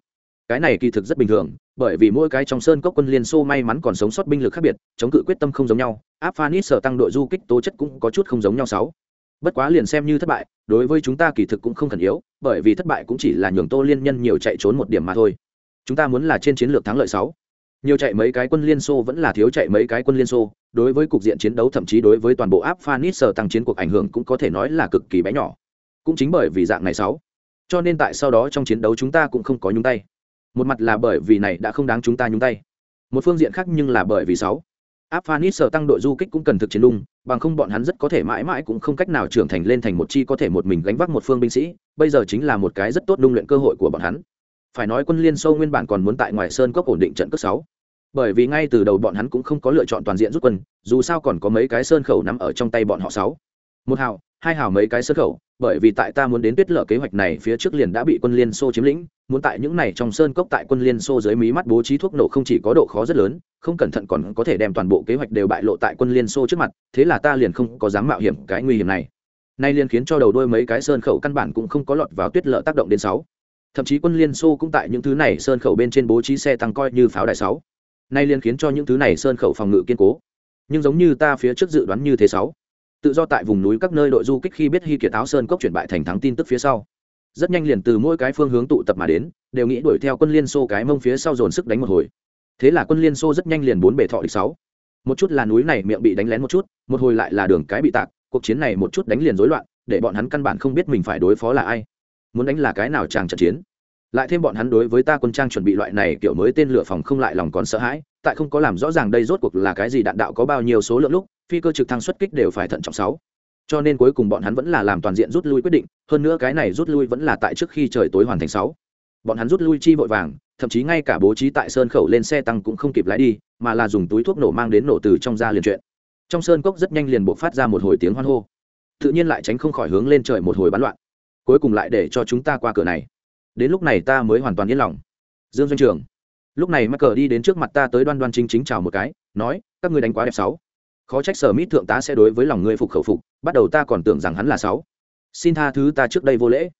Speaker 1: cái này kỳ thực rất bình thường, bởi vì mỗi cái trong sơn cốc quân liên xô may mắn còn sống sót binh lực khác biệt, chống cự quyết tâm không giống nhau, áp phanis sở tăng đội du kích tố chất cũng có chút không giống nhau sáu. Bất quá liền xem như thất bại, đối với chúng ta kỳ thực cũng không khẩn yếu, bởi vì thất bại cũng chỉ là nhường tô liên nhân nhiều chạy trốn một điểm mà thôi. Chúng ta muốn là trên chiến lược thắng lợi sáu. Nhiều chạy mấy cái quân liên xô vẫn là thiếu chạy mấy cái quân liên xô, đối với cục diện chiến đấu thậm chí đối với toàn bộ áp phanis sở tăng chiến cuộc ảnh hưởng cũng có thể nói là cực kỳ bé nhỏ. Cũng chính bởi vì dạng này sáu. Cho nên tại sau đó trong chiến đấu chúng ta cũng không có nhúng tay một mặt là bởi vì này đã không đáng chúng ta nhúng tay. Một phương diện khác nhưng là bởi vì sáu. Áp phanis sở tăng đội du kích cũng cần thực chiến đung, bằng không bọn hắn rất có thể mãi mãi cũng không cách nào trưởng thành lên thành một chi có thể một mình gánh vác một phương binh sĩ, bây giờ chính là một cái rất tốt đung luyện cơ hội của bọn hắn. Phải nói quân liên sâu nguyên bản còn muốn tại ngoài sơn cốc ổn định trận cước sáu. Bởi vì ngay từ đầu bọn hắn cũng không có lựa chọn toàn diện rút quân, dù sao còn có mấy cái sơn khẩu nằm ở trong tay bọn họ sáu. Một hào, hai hào mấy cái sơn khẩu bởi vì tại ta muốn đến tuyết lở kế hoạch này phía trước liền đã bị quân liên xô chiếm lĩnh, muốn tại những này trong sơn cốc tại quân liên xô dưới mí mắt bố trí thuốc nổ không chỉ có độ khó rất lớn, không cẩn thận còn có thể đem toàn bộ kế hoạch đều bại lộ tại quân liên xô trước mặt, thế là ta liền không có dám mạo hiểm cái nguy hiểm này. Nay liền khiến cho đầu đôi mấy cái sơn khẩu căn bản cũng không có lọt vào tuyết lở tác động đến sáu. Thậm chí quân liên xô cũng tại những thứ này sơn khẩu bên trên bố trí xe tăng coi như pháo đài sáu. Nay liền khiến cho những thứ này sơn khẩu phòng ngự kiên cố. Nhưng giống như ta phía trước dự đoán như thế sáu tự do tại vùng núi các nơi đội du kích khi biết hy kiệt áo sơn cốc chuyển bại thành thắng tin tức phía sau. Rất nhanh liền từ mỗi cái phương hướng tụ tập mà đến, đều nghĩ đuổi theo quân liên xô cái mông phía sau dồn sức đánh một hồi. Thế là quân liên xô rất nhanh liền bốn bể thọ địch sáu. Một chút là núi này miệng bị đánh lén một chút, một hồi lại là đường cái bị tạc, cuộc chiến này một chút đánh liền rối loạn, để bọn hắn căn bản không biết mình phải đối phó là ai. Muốn đánh là cái nào chàng trận chiến? Lại thêm bọn hắn đối với ta quân trang chuẩn bị loại này kiểu mới tên lửa phòng không lại lòng còn sợ hãi, tại không có làm rõ ràng đây rốt cuộc là cái gì đạn đạo có bao nhiêu số lượng lúc phi cơ trực thăng xuất kích đều phải thận trọng sáu. Cho nên cuối cùng bọn hắn vẫn là làm toàn diện rút lui quyết định, hơn nữa cái này rút lui vẫn là tại trước khi trời tối hoàn thành sáu. Bọn hắn rút lui chi vội vàng, thậm chí ngay cả bố trí tại sơn khẩu lên xe tăng cũng không kịp lái đi, mà là dùng túi thuốc nổ mang đến nổ từ trong ra liền chuyện. Trong sơn cốc rất nhanh liền buộc phát ra một hồi tiếng hoan hô. Tự nhiên lại tránh không khỏi hướng lên trời một hồi bắn loạn. Cuối cùng lại để cho chúng ta qua cửa này. Đến lúc này ta mới hoàn toàn yên lòng. Dương doanh trường, lúc này mắc cờ đi đến trước mặt ta tới đoan đoan chính chính chào một cái, nói, các ngươi đánh quá đẹp sáu khó trách sở mít thượng tá sẽ đối với lòng ngươi phục khẩu phục, bắt đầu ta còn tưởng rằng hắn là sáu. Xin tha thứ ta trước đây vô lễ.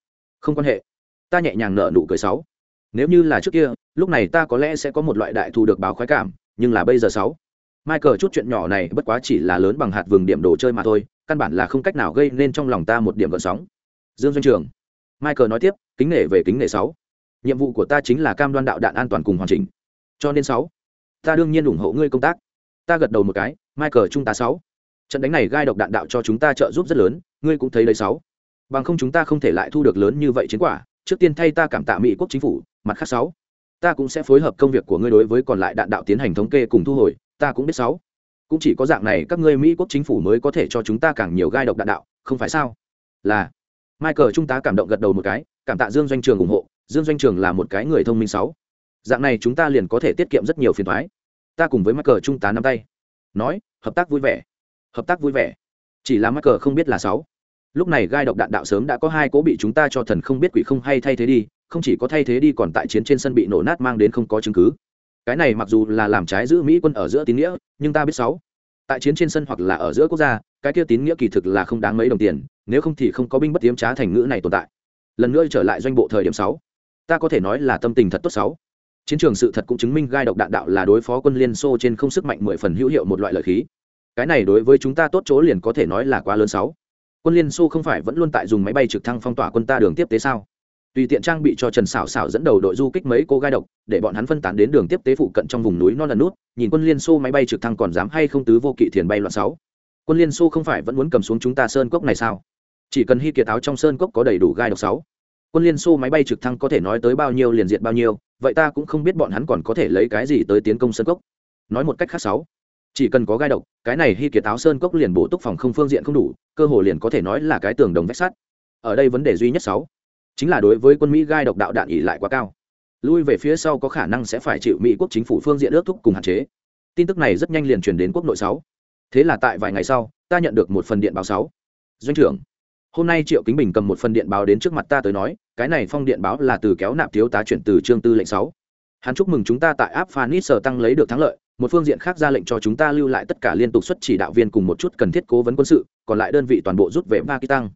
Speaker 1: Không quan hệ. Ta nhẹ nhàng nợ nụ cười sáu. Nếu như là trước kia, lúc này ta có lẽ sẽ có một loại đại thù được báo khoái cảm, nhưng là bây giờ sáu. Michael, chút chuyện nhỏ này bất quá chỉ là lớn bằng hạt vừng điểm đồ chơi mà thôi, căn bản là không cách nào gây nên trong lòng ta một điểm gợn sóng. Dương doanh trường. Michael nói tiếp, kính nể về kính nể sáu. Nhiệm vụ của ta chính là cam đoan đạo đạn an toàn cùng hoàn chỉnh. Cho nên sáu, ta đương nhiên ủng hộ ngươi công tác. Ta gật đầu một cái michael chúng ta sáu. Trận đánh này gai độc đạn đạo cho chúng ta trợ giúp rất lớn, ngươi cũng thấy đấy sáu. Bằng không chúng ta không thể lại thu được lớn như vậy chiến quả, trước tiên thay ta cảm tạ mỹ quốc chính phủ, mặt khác sáu. Ta cũng sẽ phối hợp công việc của ngươi đối với còn lại đạn đạo tiến hành thống kê cùng thu hồi, ta cũng biết sáu. Cũng chỉ có dạng này các ngươi mỹ quốc chính phủ mới có thể cho chúng ta càng nhiều gai độc đạn đạo, không phải sao? Là. Michael trung tá cảm động gật đầu một cái, cảm tạ dương doanh trường ủng hộ, dương doanh trường là một cái người thông minh sáu. Dạng này chúng ta liền có thể tiết kiệm rất nhiều phiền thoái. Ta cùng với michael trung tá nắm tay nói, hợp tác vui vẻ. Hợp tác vui vẻ. Chỉ là michael không biết là sáu. Lúc này gai độc đạn đạo sớm đã có hai cố bị chúng ta cho thần không biết quỷ không hay thay thế đi, không chỉ có thay thế đi còn tại chiến trên sân bị nổ nát mang đến không có chứng cứ. Cái này mặc dù là làm trái giữ mỹ quân ở giữa tín nghĩa, nhưng ta biết sáu. Tại chiến trên sân hoặc là ở giữa quốc gia, cái kia tín nghĩa kỳ thực là không đáng mấy đồng tiền, nếu không thì không có binh bất tiếm trá thành ngữ này tồn tại. Lần nữa trở lại doanh bộ thời điểm sáu. Ta có thể nói là tâm tình thật tốt sáu chiến trường sự thật cũng chứng minh gai độc đạn đạo là đối phó quân liên xô trên không sức mạnh mười phần hữu hiệu một loại lợi khí. Cái này đối với chúng ta tốt chỗ liền có thể nói là quá lớn sáu. Quân liên xô không phải vẫn luôn tại dùng máy bay trực thăng phong tỏa quân ta đường tiếp tế sao? Tùy tiện trang bị cho trần xảo xảo dẫn đầu đội du kích mấy cô gai độc, để bọn hắn phân tán đến đường tiếp tế phụ cận trong vùng núi non lần nút, nhìn quân liên xô máy bay trực thăng còn dám hay không tứ vô kỵ thiền bay loạn sáu. Quân liên xô không phải vẫn muốn cầm xuống chúng ta sơn cốc này sao? Chỉ cần hy kiệt áo trong sơn cốc có đầy đủ gai độc sáu quân liên xô máy bay trực thăng có thể nói tới bao nhiêu liền diệt bao nhiêu, vậy ta cũng không biết bọn hắn còn có thể lấy cái gì tới tiến công sơn cốc. Nói một cách khác sáu, chỉ cần có gai độc, cái này hy kiệt áo sơn cốc liền bổ túc phòng không phương diện không đủ, cơ hồ liền có thể nói là cái tường đồng vách sắt. Ở đây vấn đề duy nhất sáu, chính là đối với quân mỹ gai độc đạo đạn ỉ lại quá cao. Lui về phía sau có khả năng sẽ phải chịu mỹ quốc chính phủ phương diện ước thúc cùng hạn chế. Tin tức này rất nhanh liền truyền đến quốc nội sáu. Thế là tại vài ngày sau, ta nhận được một phần điện báo sáu. Doanh trưởng, hôm nay triệu kính bình cầm một phần điện báo đến trước mặt ta tới nói cái này phong điện báo là từ kéo nạp thiếu tá chuyển từ trương tư lệnh sáu. Hắn chúc mừng chúng ta tại áp phanis sở tăng lấy được thắng lợi một phương diện khác ra lệnh cho chúng ta lưu lại tất cả liên tục xuất chỉ đạo viên cùng một chút cần thiết cố vấn quân sự còn lại đơn vị toàn bộ rút về pakistan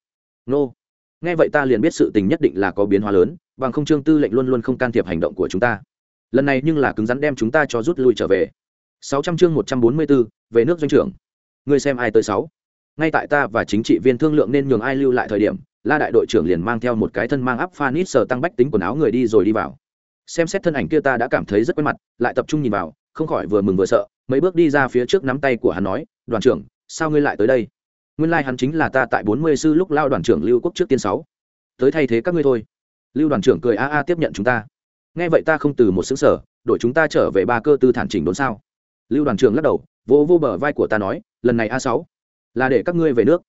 Speaker 1: nô. Nghe vậy ta liền biết sự tình nhất định là có biến hóa lớn bằng không trương tư lệnh luôn luôn không can thiệp hành động của chúng ta. Lần này nhưng là cứng rắn đem chúng ta cho rút lui trở về. 600 chương 144, về nước doanh trưởng. Ngươi xem ai tới sáu. Ngay tại ta và chính trị viên thương lượng nên nhường ai lưu lại thời điểm la đại đội trưởng liền mang theo một cái thân mang áp phanit sờ tăng bách tính quần áo người đi rồi đi vào. Xem xét thân ảnh kia ta đã cảm thấy rất quen mặt, lại tập trung nhìn vào, không khỏi vừa mừng vừa sợ, mấy bước đi ra phía trước nắm tay của hắn nói, đoàn trưởng, sao ngươi lại tới đây? Nguyên lai hắn chính là ta tại bốn mươi sư lúc lao đoàn trưởng lưu quốc trước tiên sáu. Tới thay thế các ngươi thôi. Lưu đoàn trưởng cười a a tiếp nhận chúng ta. Nghe vậy ta không từ một xứ sở đội chúng ta trở về ba cơ tư thản chỉnh đốn sao? Lưu đoàn trưởng lắc đầu, vỗ vô bờ vai của ta nói, lần này a sáu, là để các ngươi về nước.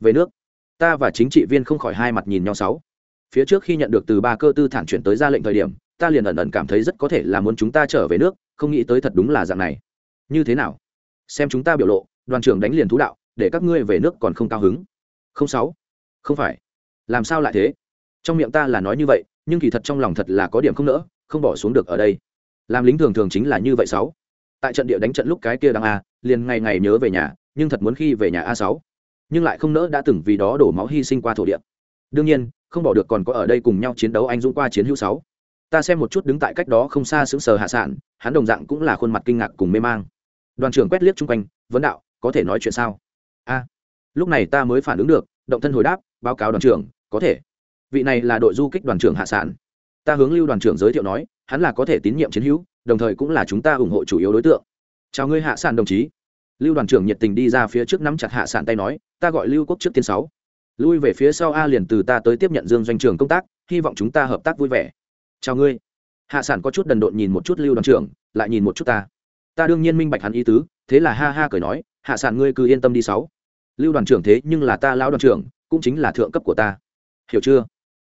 Speaker 1: Về nước? Ta và chính trị viên không khỏi hai mặt nhìn nhau sáu. Phía trước khi nhận được từ ba cơ tư thản chuyển tới ra lệnh thời điểm, ta liền ẩn ẩn cảm thấy rất có thể là muốn chúng ta trở về nước, không nghĩ tới thật đúng là dạng này. Như thế nào? Xem chúng ta biểu lộ, đoàn trưởng đánh liền thú đạo, để các ngươi về nước còn không cao hứng. Không sáu. Không phải. Làm sao lại thế? Trong miệng ta là nói như vậy, nhưng kỳ thật trong lòng thật là có điểm không nỡ, không bỏ xuống được ở đây. Làm lính thường thường chính là như vậy sáu. Tại trận địa đánh trận lúc cái kia đang a, liền ngày ngày nhớ về nhà, nhưng thật muốn khi về nhà a sáu nhưng lại không nỡ đã từng vì đó đổ máu hy sinh qua thổ địa. Đương nhiên, không bỏ được còn có ở đây cùng nhau chiến đấu anh dũng qua chiến hữu sáu. Ta xem một chút đứng tại cách đó không xa sững sờ hạ sản hắn đồng dạng cũng là khuôn mặt kinh ngạc cùng mê mang. Đoàn trưởng quét liếc chung quanh, vấn đạo, có thể nói chuyện sao? A, lúc này ta mới phản ứng được, động thân hồi đáp, báo cáo đoàn trưởng, có thể. Vị này là đội du kích đoàn trưởng hạ sản ta hướng lưu đoàn trưởng giới thiệu nói, hắn là có thể tín nhiệm chiến hữu, đồng thời cũng là chúng ta ủng hộ chủ yếu đối tượng. Chào ngươi hạ sản đồng chí lưu đoàn trưởng nhiệt tình đi ra phía trước nắm chặt hạ sản tay nói, ta gọi lưu quốc trước tiên sáu. Lui về phía sau a liền từ ta tới tiếp nhận dương doanh trường công tác, hy vọng chúng ta hợp tác vui vẻ. Chào ngươi. Hạ sản có chút đần độn nhìn một chút lưu đoàn trưởng, lại nhìn một chút ta. Ta đương nhiên minh bạch hắn ý tứ, thế là ha ha cười nói, hạ sản ngươi cứ yên tâm đi sáu. Lưu đoàn trưởng thế nhưng là ta lão đoàn trưởng, cũng chính là thượng cấp của ta. Hiểu chưa?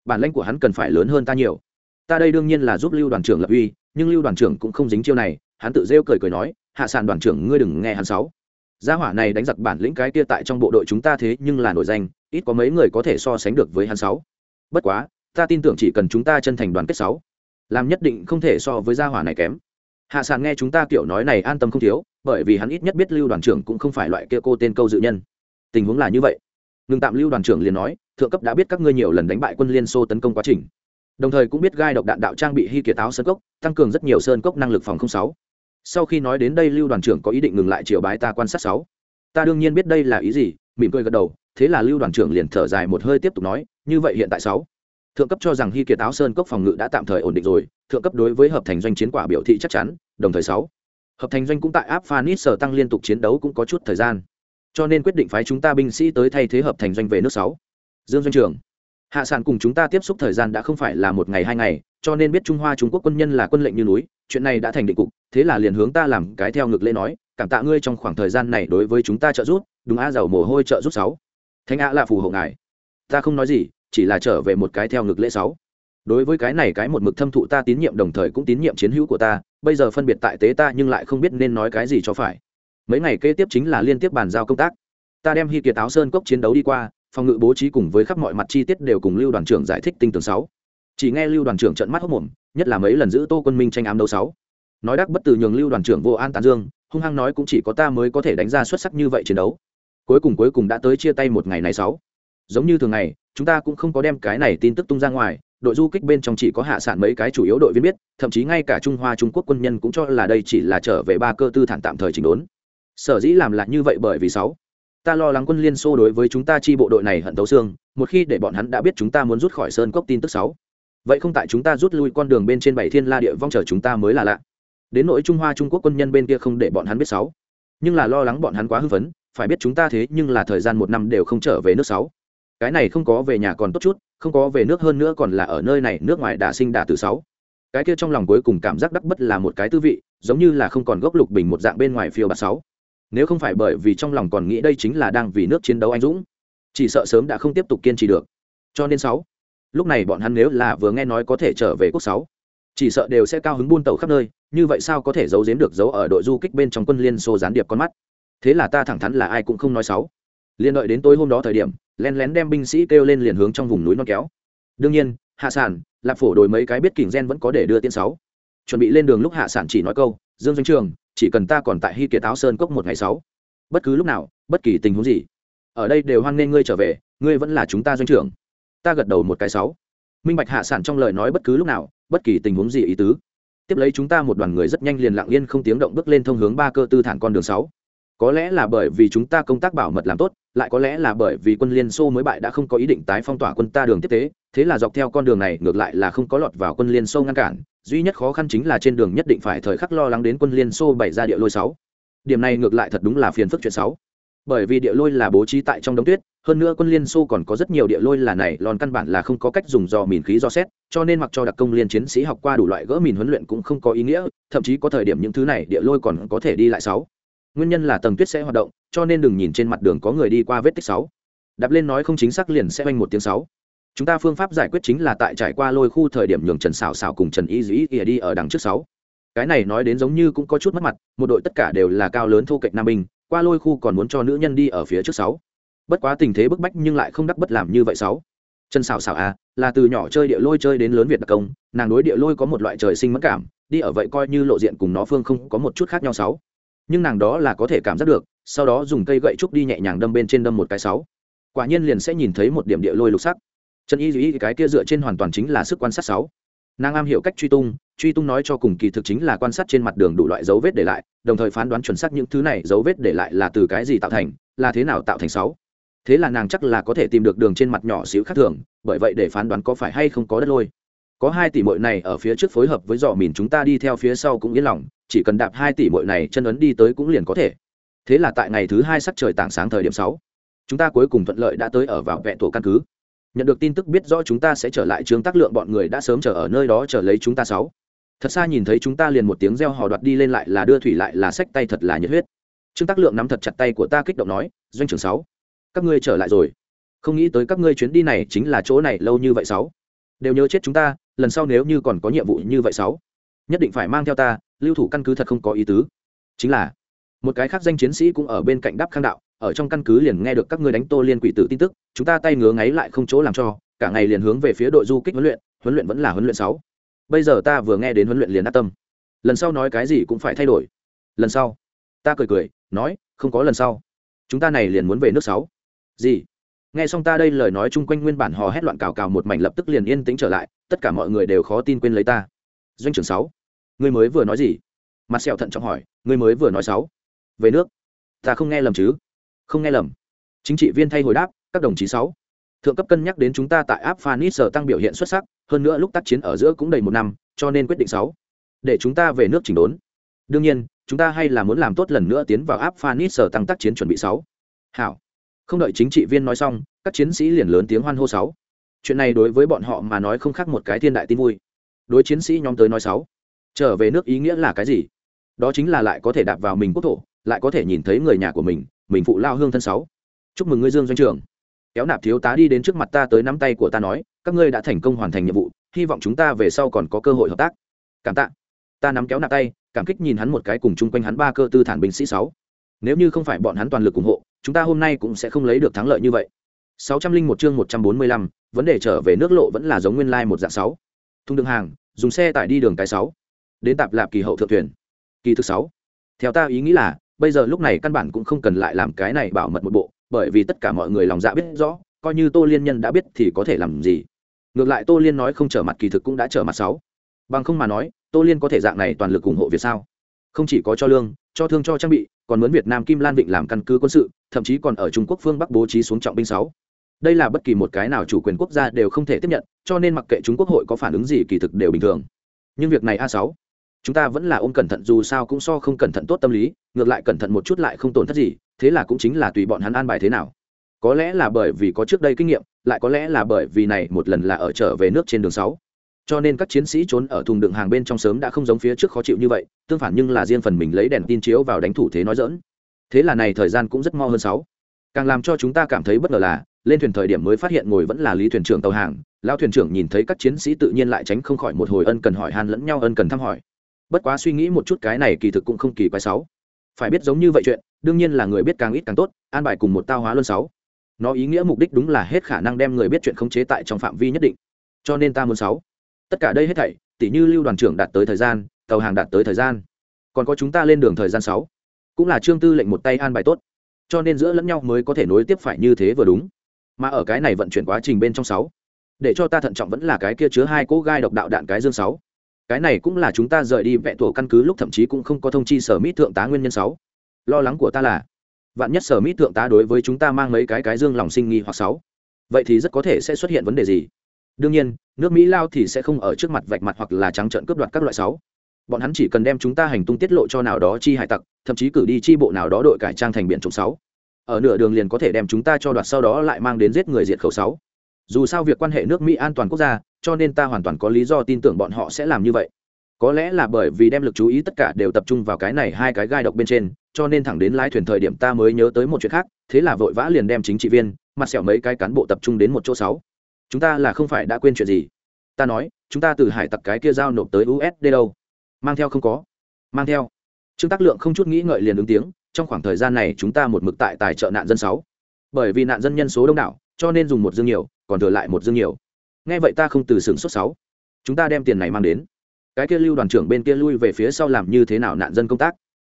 Speaker 1: Bản lãnh của hắn cần phải lớn hơn ta nhiều. Ta đây đương nhiên là giúp lưu đoàn trưởng lập uy, nhưng lưu đoàn trưởng cũng không dính chiêu này. Hắn tự rêu cười cười nói, hạ sản đoàn trưởng ngươi đừng nghe hắn sáu gia hỏa này đánh giặc bản lĩnh cái kia tại trong bộ đội chúng ta thế nhưng là nổi danh, ít có mấy người có thể so sánh được với hắn sáu. Bất quá, ta tin tưởng chỉ cần chúng ta chân thành đoàn kết sáu, làm nhất định không thể so với gia hỏa này kém. Hạ sản nghe chúng ta kiểu nói này an tâm không thiếu, bởi vì hắn ít nhất biết lưu đoàn trưởng cũng không phải loại kia cô tên câu dự nhân. Tình huống là như vậy. Ngừng tạm lưu đoàn trưởng liền nói, thượng cấp đã biết các ngươi nhiều lần đánh bại quân liên xô tấn công quá trình. Đồng thời cũng biết gai độc đạn đạo trang bị hy kiệt áo sơn cốc, tăng cường rất nhiều sơn cốc năng lực phòng không sáu sau khi nói đến đây lưu đoàn trưởng có ý định ngừng lại chiều bái ta quan sát sáu. Ta đương nhiên biết đây là ý gì, mỉm cười gật đầu, thế là lưu đoàn trưởng liền thở dài một hơi tiếp tục nói, như vậy hiện tại sáu, thượng cấp cho rằng hy kiệt áo sơn cốc phòng ngự đã tạm thời ổn định rồi, thượng cấp đối với hợp thành doanh chiến quả biểu thị chắc chắn, đồng thời sáu, hợp thành doanh cũng tại áp phanis sở tăng liên tục chiến đấu cũng có chút thời gian. Cho nên quyết định phái chúng ta binh sĩ tới thay thế hợp thành doanh về nước sáu. Dương doanh trưởng hạ sản cùng chúng ta tiếp xúc thời gian đã không phải là một ngày hai ngày, cho nên biết trung hoa trung quốc quân nhân là quân lệnh như núi, chuyện này đã thành định cục, thế là liền hướng ta làm cái theo ngược lễ nói, cảm tạ ngươi trong khoảng thời gian này đối với chúng ta trợ giúp, đúng a giàu mồ hôi trợ giúp sáu. Thánh a là phù hộ ngài. Ta không nói gì, chỉ là trở về một cái theo ngực lễ sáu. Đối với cái này cái một mực thâm thụ ta tín nhiệm đồng thời cũng tín nhiệm chiến hữu của ta, bây giờ phân biệt tại tế ta nhưng lại không biết nên nói cái gì cho phải. Mấy ngày kế tiếp chính là liên tiếp bàn giao công tác. Ta đem hy kiệt áo sơn cốc chiến đấu đi qua phòng ngự bố trí cùng với khắp mọi mặt chi tiết đều cùng lưu đoàn trưởng giải thích tinh tường sáu. Chỉ nghe lưu đoàn trưởng trận mắt hốc mồm, nhất là mấy lần giữ tô quân minh tranh ám đấu sáu. Nói đắc bất từ nhường lưu đoàn trưởng vô an tán dương, hung hăng nói cũng chỉ có ta mới có thể đánh ra xuất sắc như vậy chiến đấu. Cuối cùng cuối cùng đã tới chia tay một ngày này sáu. Giống như thường ngày, chúng ta cũng không có đem cái này tin tức tung ra ngoài, đội du kích bên trong chỉ có hạ sản mấy cái chủ yếu đội viên biết, thậm chí ngay cả trung hoa trung quốc quân nhân cũng cho là đây chỉ là trở về ba cơ tư thản tạm thời chỉnh đốn. Sở dĩ làm lại như vậy bởi vì sáu ta lo lắng quân liên xô đối với chúng ta chi bộ đội này hận tấu xương, một khi để bọn hắn đã biết chúng ta muốn rút khỏi sơn cốc tin tức sáu. Vậy không tại chúng ta rút lui con đường bên trên bảy thiên la địa vong chờ chúng ta mới là lạ. Đến nỗi trung hoa trung quốc quân nhân bên kia không để bọn hắn biết sáu. Nhưng là lo lắng bọn hắn quá hưng phấn, phải biết chúng ta thế nhưng là thời gian một năm đều không trở về nước sáu. Cái này không có về nhà còn tốt chút, không có về nước hơn nữa còn là ở nơi này nước ngoài đã sinh đã từ sáu. Cái kia trong lòng cuối cùng cảm giác đắc bất là một cái tư vị, giống như là không còn gốc lục bình một dạng bên ngoài phiêu bạt sáu nếu không phải bởi vì trong lòng còn nghĩ đây chính là đang vì nước chiến đấu anh dũng, chỉ sợ sớm đã không tiếp tục kiên trì được. Cho nên sáu, lúc này bọn hắn nếu là vừa nghe nói có thể trở về quốc sáu, chỉ sợ đều sẽ cao hứng buôn tàu khắp nơi, như vậy sao có thể giấu giếm được giấu ở đội du kích bên trong quân liên xô gián điệp con mắt? Thế là ta thẳng thắn là ai cũng không nói sáu. Liên đợi đến tối hôm đó thời điểm len lén đem binh sĩ kêu lên liền hướng trong vùng núi non kéo. Đương nhiên, hạ sản lạp phổ đổi mấy cái biết kình gen vẫn có để đưa tiên sáu chuẩn bị lên đường lúc hạ sản chỉ nói câu, dương doanh trường, chỉ cần ta còn tại hy kiệt áo sơn cốc một ngày sáu, bất cứ lúc nào, bất kỳ tình huống gì, ở đây đều hoan nghênh ngươi trở về, ngươi vẫn là chúng ta doanh trưởng ta gật đầu một cái sáu. Minh bạch hạ sản trong lời nói bất cứ lúc nào, bất kỳ tình huống gì ý tứ. Tiếp lấy chúng ta một đoàn người rất nhanh liền lặng yên không tiếng động bước lên thông hướng ba cơ tư thản con đường sáu. Có lẽ là bởi vì chúng ta công tác bảo mật làm tốt, lại có lẽ là bởi vì quân liên xô mới bại đã không có ý định tái phong tỏa quân ta đường tiếp tế thế là dọc theo con đường này, ngược lại là không có lọt vào quân liên xô ngăn cản, duy nhất khó khăn chính là trên đường nhất định phải thời khắc lo lắng đến quân liên xô bày ra địa lôi sáu. Điểm này ngược lại thật đúng là phiền phức chuyện sáu. Bởi vì địa lôi là bố trí tại trong đống tuyết, hơn nữa quân liên xô còn có rất nhiều địa lôi là này lòn căn bản là không có cách dùng dò mìn khí do xét, cho nên mặc cho đặc công liên chiến sĩ học qua đủ loại gỡ mìn huấn luyện cũng không có ý nghĩa, thậm chí có thời điểm những thứ này địa lôi còn có thể đi lại sáu. Nguyên nhân là tầng tuyết sẽ hoạt động, cho nên đừng nhìn trên mặt đường có người đi qua vết tích sáu. Đạp lên nói không chính xác liền sẽ oanh một tiếng sáu chúng ta phương pháp giải quyết chính là tại trải qua lôi khu thời điểm nhường trần xảo xảo cùng trần y dĩ ỉa đi ở đằng trước sáu. Cái này nói đến giống như cũng có chút mất mặt, một đội tất cả đều là cao lớn thô kệch nam binh, qua lôi khu còn muốn cho nữ nhân đi ở phía trước sáu. Bất quá tình thế bức bách nhưng lại không đắc bất làm như vậy sáu. Trần xảo xảo à là từ nhỏ chơi địa lôi chơi đến lớn việt đặc công, nàng đối địa lôi có một loại trời sinh mất cảm, đi ở vậy coi như lộ diện cùng nó phương không có một chút khác nhau sáu. Nhưng nàng đó là có thể cảm giác được, sau đó dùng cây gậy trúc đi nhẹ nhàng đâm bên trên đâm một cái sáu. Quả nhiên liền sẽ nhìn thấy một điểm địa lôi lục sắc trần y duy cái kia dựa trên hoàn toàn chính là sức quan sát sáu. Nàng am hiểu cách truy tung truy tung nói cho cùng kỳ thực chính là quan sát trên mặt đường đủ loại dấu vết để lại, đồng thời phán đoán chuẩn xác những thứ này dấu vết để lại là từ cái gì tạo thành, là thế nào tạo thành sáu. Thế là nàng chắc là có thể tìm được đường trên mặt nhỏ xíu khác thường, bởi vậy để phán đoán có phải hay không có đất lôi. Có hai tỷ mội này ở phía trước phối hợp với dò mìn chúng ta đi theo phía sau cũng yên lòng, chỉ cần đạp hai tỷ mội này chân ấn đi tới cũng liền có thể. Thế là tại ngày thứ hai sắc trời tảng sáng thời điểm sáu, chúng ta cuối cùng thuận lợi đã tới ở vào vẹn tổ căn cứ nhận được tin tức biết rõ chúng ta sẽ trở lại trường tác lượng, bọn người đã sớm chờ ở nơi đó chờ lấy chúng ta sáu. Thật xa nhìn thấy chúng ta liền một tiếng reo hò đoạt đi lên lại là đưa thủy lại là sách tay thật là nhiệt huyết. Trương tác lượng nắm thật chặt tay của ta kích động nói, doanh trưởng sáu, các ngươi trở lại rồi. Không nghĩ tới các ngươi chuyến đi này chính là chỗ này lâu như vậy sáu. Đều nhớ chết chúng ta, lần sau nếu như còn có nhiệm vụ như vậy sáu, nhất định phải mang theo ta, lưu thủ căn cứ thật không có ý tứ. Chính là, một cái khác danh chiến sĩ cũng ở bên cạnh đáp khang đạo ở trong căn cứ liền nghe được các ngươi đánh tô liên quỷ tử tin tức, chúng ta tay ngứa ngáy lại không chỗ làm cho, cả ngày liền hướng về phía đội du kích huấn luyện huấn luyện vẫn là huấn luyện sáu. Bây giờ ta vừa nghe đến huấn luyện liền đắc tâm. Lần sau nói cái gì cũng phải thay đổi. Lần sau. Ta cười cười, nói, không có lần sau. Chúng ta này liền muốn về nước sáu. Gì? Nghe xong ta đây lời nói chung quanh nguyên bản hò hét loạn cào cào một mảnh lập tức liền yên tĩnh trở lại, tất cả mọi người đều khó tin quên lấy ta. Doanh trưởng sáu, ngươi mới vừa nói gì? Mặt sẹo thận trọng hỏi, ngươi mới vừa nói sáu. Về nước. Ta không nghe lầm chứ? Không nghe lầm. Chính trị viên thay hồi đáp, các đồng chí sáu. Thượng cấp cân nhắc đến chúng ta tại áp phanis sở tăng biểu hiện xuất sắc, hơn nữa lúc tác chiến ở giữa cũng đầy một năm, cho nên quyết định sáu. Để chúng ta về nước chỉnh đốn. Đương nhiên, chúng ta hay là muốn làm tốt lần nữa tiến vào áp phanis sở tăng tác chiến chuẩn bị sáu. Hảo. Không đợi chính trị viên nói xong, các chiến sĩ liền lớn tiếng hoan hô sáu. Chuyện này đối với bọn họ mà nói không khác một cái thiên đại tin vui. Đối chiến sĩ nhóm tới nói sáu. Trở về nước ý nghĩa là cái gì? Đó chính là lại có thể đạp vào mình quốc thổ lại có thể nhìn thấy người nhà của mình mình phụ lao hương thân sáu. Chúc mừng ngươi dương doanh trưởng kéo nạp thiếu tá đi đến trước mặt ta tới nắm tay của ta nói, các ngươi đã thành công hoàn thành nhiệm vụ, hy vọng chúng ta về sau còn có cơ hội hợp tác. Cảm tạ. Ta nắm kéo nạp tay, cảm kích nhìn hắn một cái cùng chung quanh hắn ba cơ tư thản binh sĩ sáu. Nếu như không phải bọn hắn toàn lực ủng hộ, chúng ta hôm nay cũng sẽ không lấy được thắng lợi như vậy. Sáu trăm linh một chương một trăm bốn mươi lăm, vấn đề trở về nước lộ vẫn là giống nguyên lai một dạng sáu. Thung đường hàng, dùng xe tải đi đường cái sáu. Đến tạp lạp kỳ hậu thượng thuyền. Kỳ thứ sáu. Theo ta ý nghĩ là bây giờ lúc này căn bản cũng không cần lại làm cái này bảo mật một bộ, bởi vì tất cả mọi người lòng dạ biết rõ, coi như tô liên nhân đã biết thì có thể làm gì. Ngược lại tô liên nói không trở mặt kỳ thực cũng đã trở mặt sáu. Bằng không mà nói, tô liên có thể dạng này toàn lực ủng hộ việt sao? Không chỉ có cho lương, cho thương cho trang bị, còn muốn việt nam kim lan vịnh làm căn cứ quân sự, thậm chí còn ở trung quốc phương bắc bố trí xuống trọng binh sáu. Đây là bất kỳ một cái nào chủ quyền quốc gia đều không thể tiếp nhận, cho nên mặc kệ chúng quốc hội có phản ứng gì kỳ thực đều bình thường. Nhưng việc này a sáu chúng ta vẫn là ôm cẩn thận, dù sao cũng so không cẩn thận tốt tâm lý, ngược lại cẩn thận một chút lại không tổn thất gì, thế là cũng chính là tùy bọn hắn an bài thế nào. Có lẽ là bởi vì có trước đây kinh nghiệm, lại có lẽ là bởi vì này một lần là ở trở về nước trên đường sáu. Cho nên các chiến sĩ trốn ở thùng đựng hàng bên trong sớm đã không giống phía trước khó chịu như vậy, tương phản nhưng là riêng phần mình lấy đèn tin chiếu vào đánh thủ thế nói dỡn thế là này thời gian cũng rất mo hơn sáu. Càng làm cho chúng ta cảm thấy bất ngờ là, lên thuyền thời điểm mới phát hiện ngồi vẫn là lý thuyền trưởng tàu hàng, lão thuyền trưởng nhìn thấy các chiến sĩ tự nhiên lại tránh không khỏi một hồi ân cần hỏi han lẫn nhau ân cần thăm hỏi bất quá suy nghĩ một chút cái này kỳ thực cũng không kỳ quái sáu. Phải biết giống như vậy chuyện, đương nhiên là người biết càng ít càng tốt, an bài cùng một tao hóa luôn sáu. Nó ý nghĩa mục đích đúng là hết khả năng đem người biết chuyện khống chế tại trong phạm vi nhất định. Cho nên ta muốn sáu. Tất cả đây hết thảy tỷ như lưu đoàn trưởng đạt tới thời gian, tàu hàng đạt tới thời gian. Còn có chúng ta lên đường thời gian sáu. Cũng là trương tư lệnh một tay an bài tốt. Cho nên giữa lẫn nhau mới có thể nối tiếp phải như thế vừa đúng. Mà ở cái này vận chuyển quá trình bên trong sáu, để cho ta thận trọng vẫn là cái kia chứa hai cỗ gai độc đạo đạn cái dương sáu cái này cũng là chúng ta rời đi vẽ tổ căn cứ lúc thậm chí cũng không có thông chi sở mít thượng tá nguyên nhân sáu. Lo lắng của ta là, vạn nhất sở mít thượng tá đối với chúng ta mang mấy cái cái dương lòng sinh nghi hoặc sáu, vậy thì rất có thể sẽ xuất hiện vấn đề gì? Đương nhiên, nước mỹ lao thì sẽ không ở trước mặt vạch mặt hoặc là trắng trợn cướp đoạt các loại sáu. Bọn hắn chỉ cần đem chúng ta hành tung tiết lộ cho nào đó chi hải tặc, thậm chí cử đi chi bộ nào đó đội cải trang thành biển trộm sáu. Ở nửa đường liền có thể đem chúng ta cho đoạt sau đó lại mang đến giết người diệt khẩu sáu dù sao việc quan hệ nước mỹ an toàn quốc gia, cho nên ta hoàn toàn có lý do tin tưởng bọn họ sẽ làm như vậy. Có lẽ là bởi vì đem lực chú ý tất cả đều tập trung vào cái này hai cái gai độc bên trên, cho nên thẳng đến lái thuyền thời điểm ta mới nhớ tới một chuyện khác, thế là vội vã liền đem chính trị viên, mặt sẹo mấy cái cán bộ tập trung đến một chỗ sáu. Chúng ta là không phải đã quên chuyện gì. Ta nói, chúng ta từ hải tặc cái kia giao nộp tới usd đâu? Mang theo không có. Mang theo. Trương tác lượng không chút nghĩ ngợi liền ứng tiếng, trong khoảng thời gian này chúng ta một mực tại tài trợ nạn dân sáu. Bởi vì nạn dân nhân số đông đảo, cho nên dùng một dương nhiều còn thừa lại một dương nhiều. Nghe vậy ta không từ sửng sốt sáu. Chúng ta đem tiền này mang đến. Cái kia lưu đoàn trưởng bên kia lui về phía sau làm như thế nào nạn dân công tác?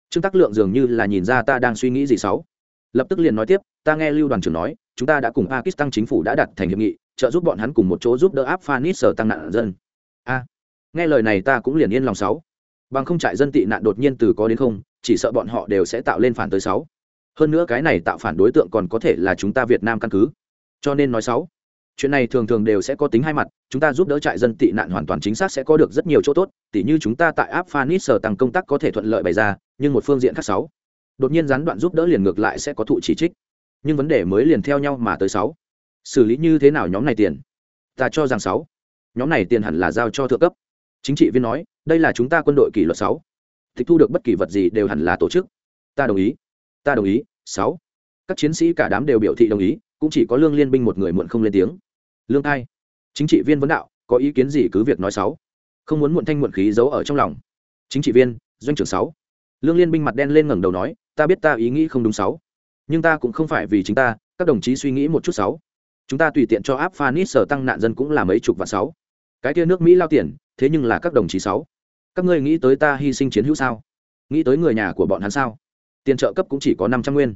Speaker 1: Trương tác lượng dường như là nhìn ra ta đang suy nghĩ gì sáu. Lập tức liền nói tiếp, ta nghe lưu đoàn trưởng nói, chúng ta đã cùng pakistan chính phủ đã đặt thành hiệp nghị, trợ giúp bọn hắn cùng một chỗ giúp đỡ áp phanis sở tăng nạn dân. A. Nghe lời này ta cũng liền yên lòng sáu. Bằng không trại dân tị nạn đột nhiên từ có đến không, chỉ sợ bọn họ đều sẽ tạo lên phản tới sáu. Hơn nữa cái này tạo phản đối tượng còn có thể là chúng ta việt nam căn cứ. Cho nên nói sáu chuyện này thường thường đều sẽ có tính hai mặt, chúng ta giúp đỡ trại dân tị nạn hoàn toàn chính xác sẽ có được rất nhiều chỗ tốt, tỉ như chúng ta tại áp phanis sở tăng công tác có thể thuận lợi bày ra, nhưng một phương diện khác sáu. Đột nhiên gián đoạn giúp đỡ liền ngược lại sẽ có thụ chỉ trích. Nhưng vấn đề mới liền theo nhau mà tới sáu. Xử lý như thế nào nhóm này tiền? Ta cho rằng sáu. Nhóm này tiền hẳn là giao cho thượng cấp. Chính trị viên nói, đây là chúng ta quân đội kỷ luật sáu. Tịch thu được bất kỳ vật gì đều hẳn là tổ chức. Ta đồng ý. Ta đồng ý. Sáu. Các chiến sĩ cả đám đều biểu thị đồng ý cũng chỉ có lương liên binh một người muộn không lên tiếng. Lương hai chính trị viên vấn đạo, có ý kiến gì cứ việc nói sáu không muốn muộn thanh muộn khí giấu ở trong lòng. Chính trị viên, doanh trưởng sáu. Lương liên binh mặt đen lên ngẩng đầu nói, ta biết ta ý nghĩ không đúng sáu. Nhưng ta cũng không phải vì chính ta, các đồng chí suy nghĩ một chút sáu. Chúng ta tùy tiện cho áp phanis sở tăng nạn dân cũng là mấy chục và sáu. Cái kia nước mỹ lao tiền, thế nhưng là các đồng chí sáu. Các ngươi nghĩ tới ta hy sinh chiến hữu sao? Nghĩ tới người nhà của bọn hắn sao? Tiền trợ cấp cũng chỉ có năm trăm nguyên.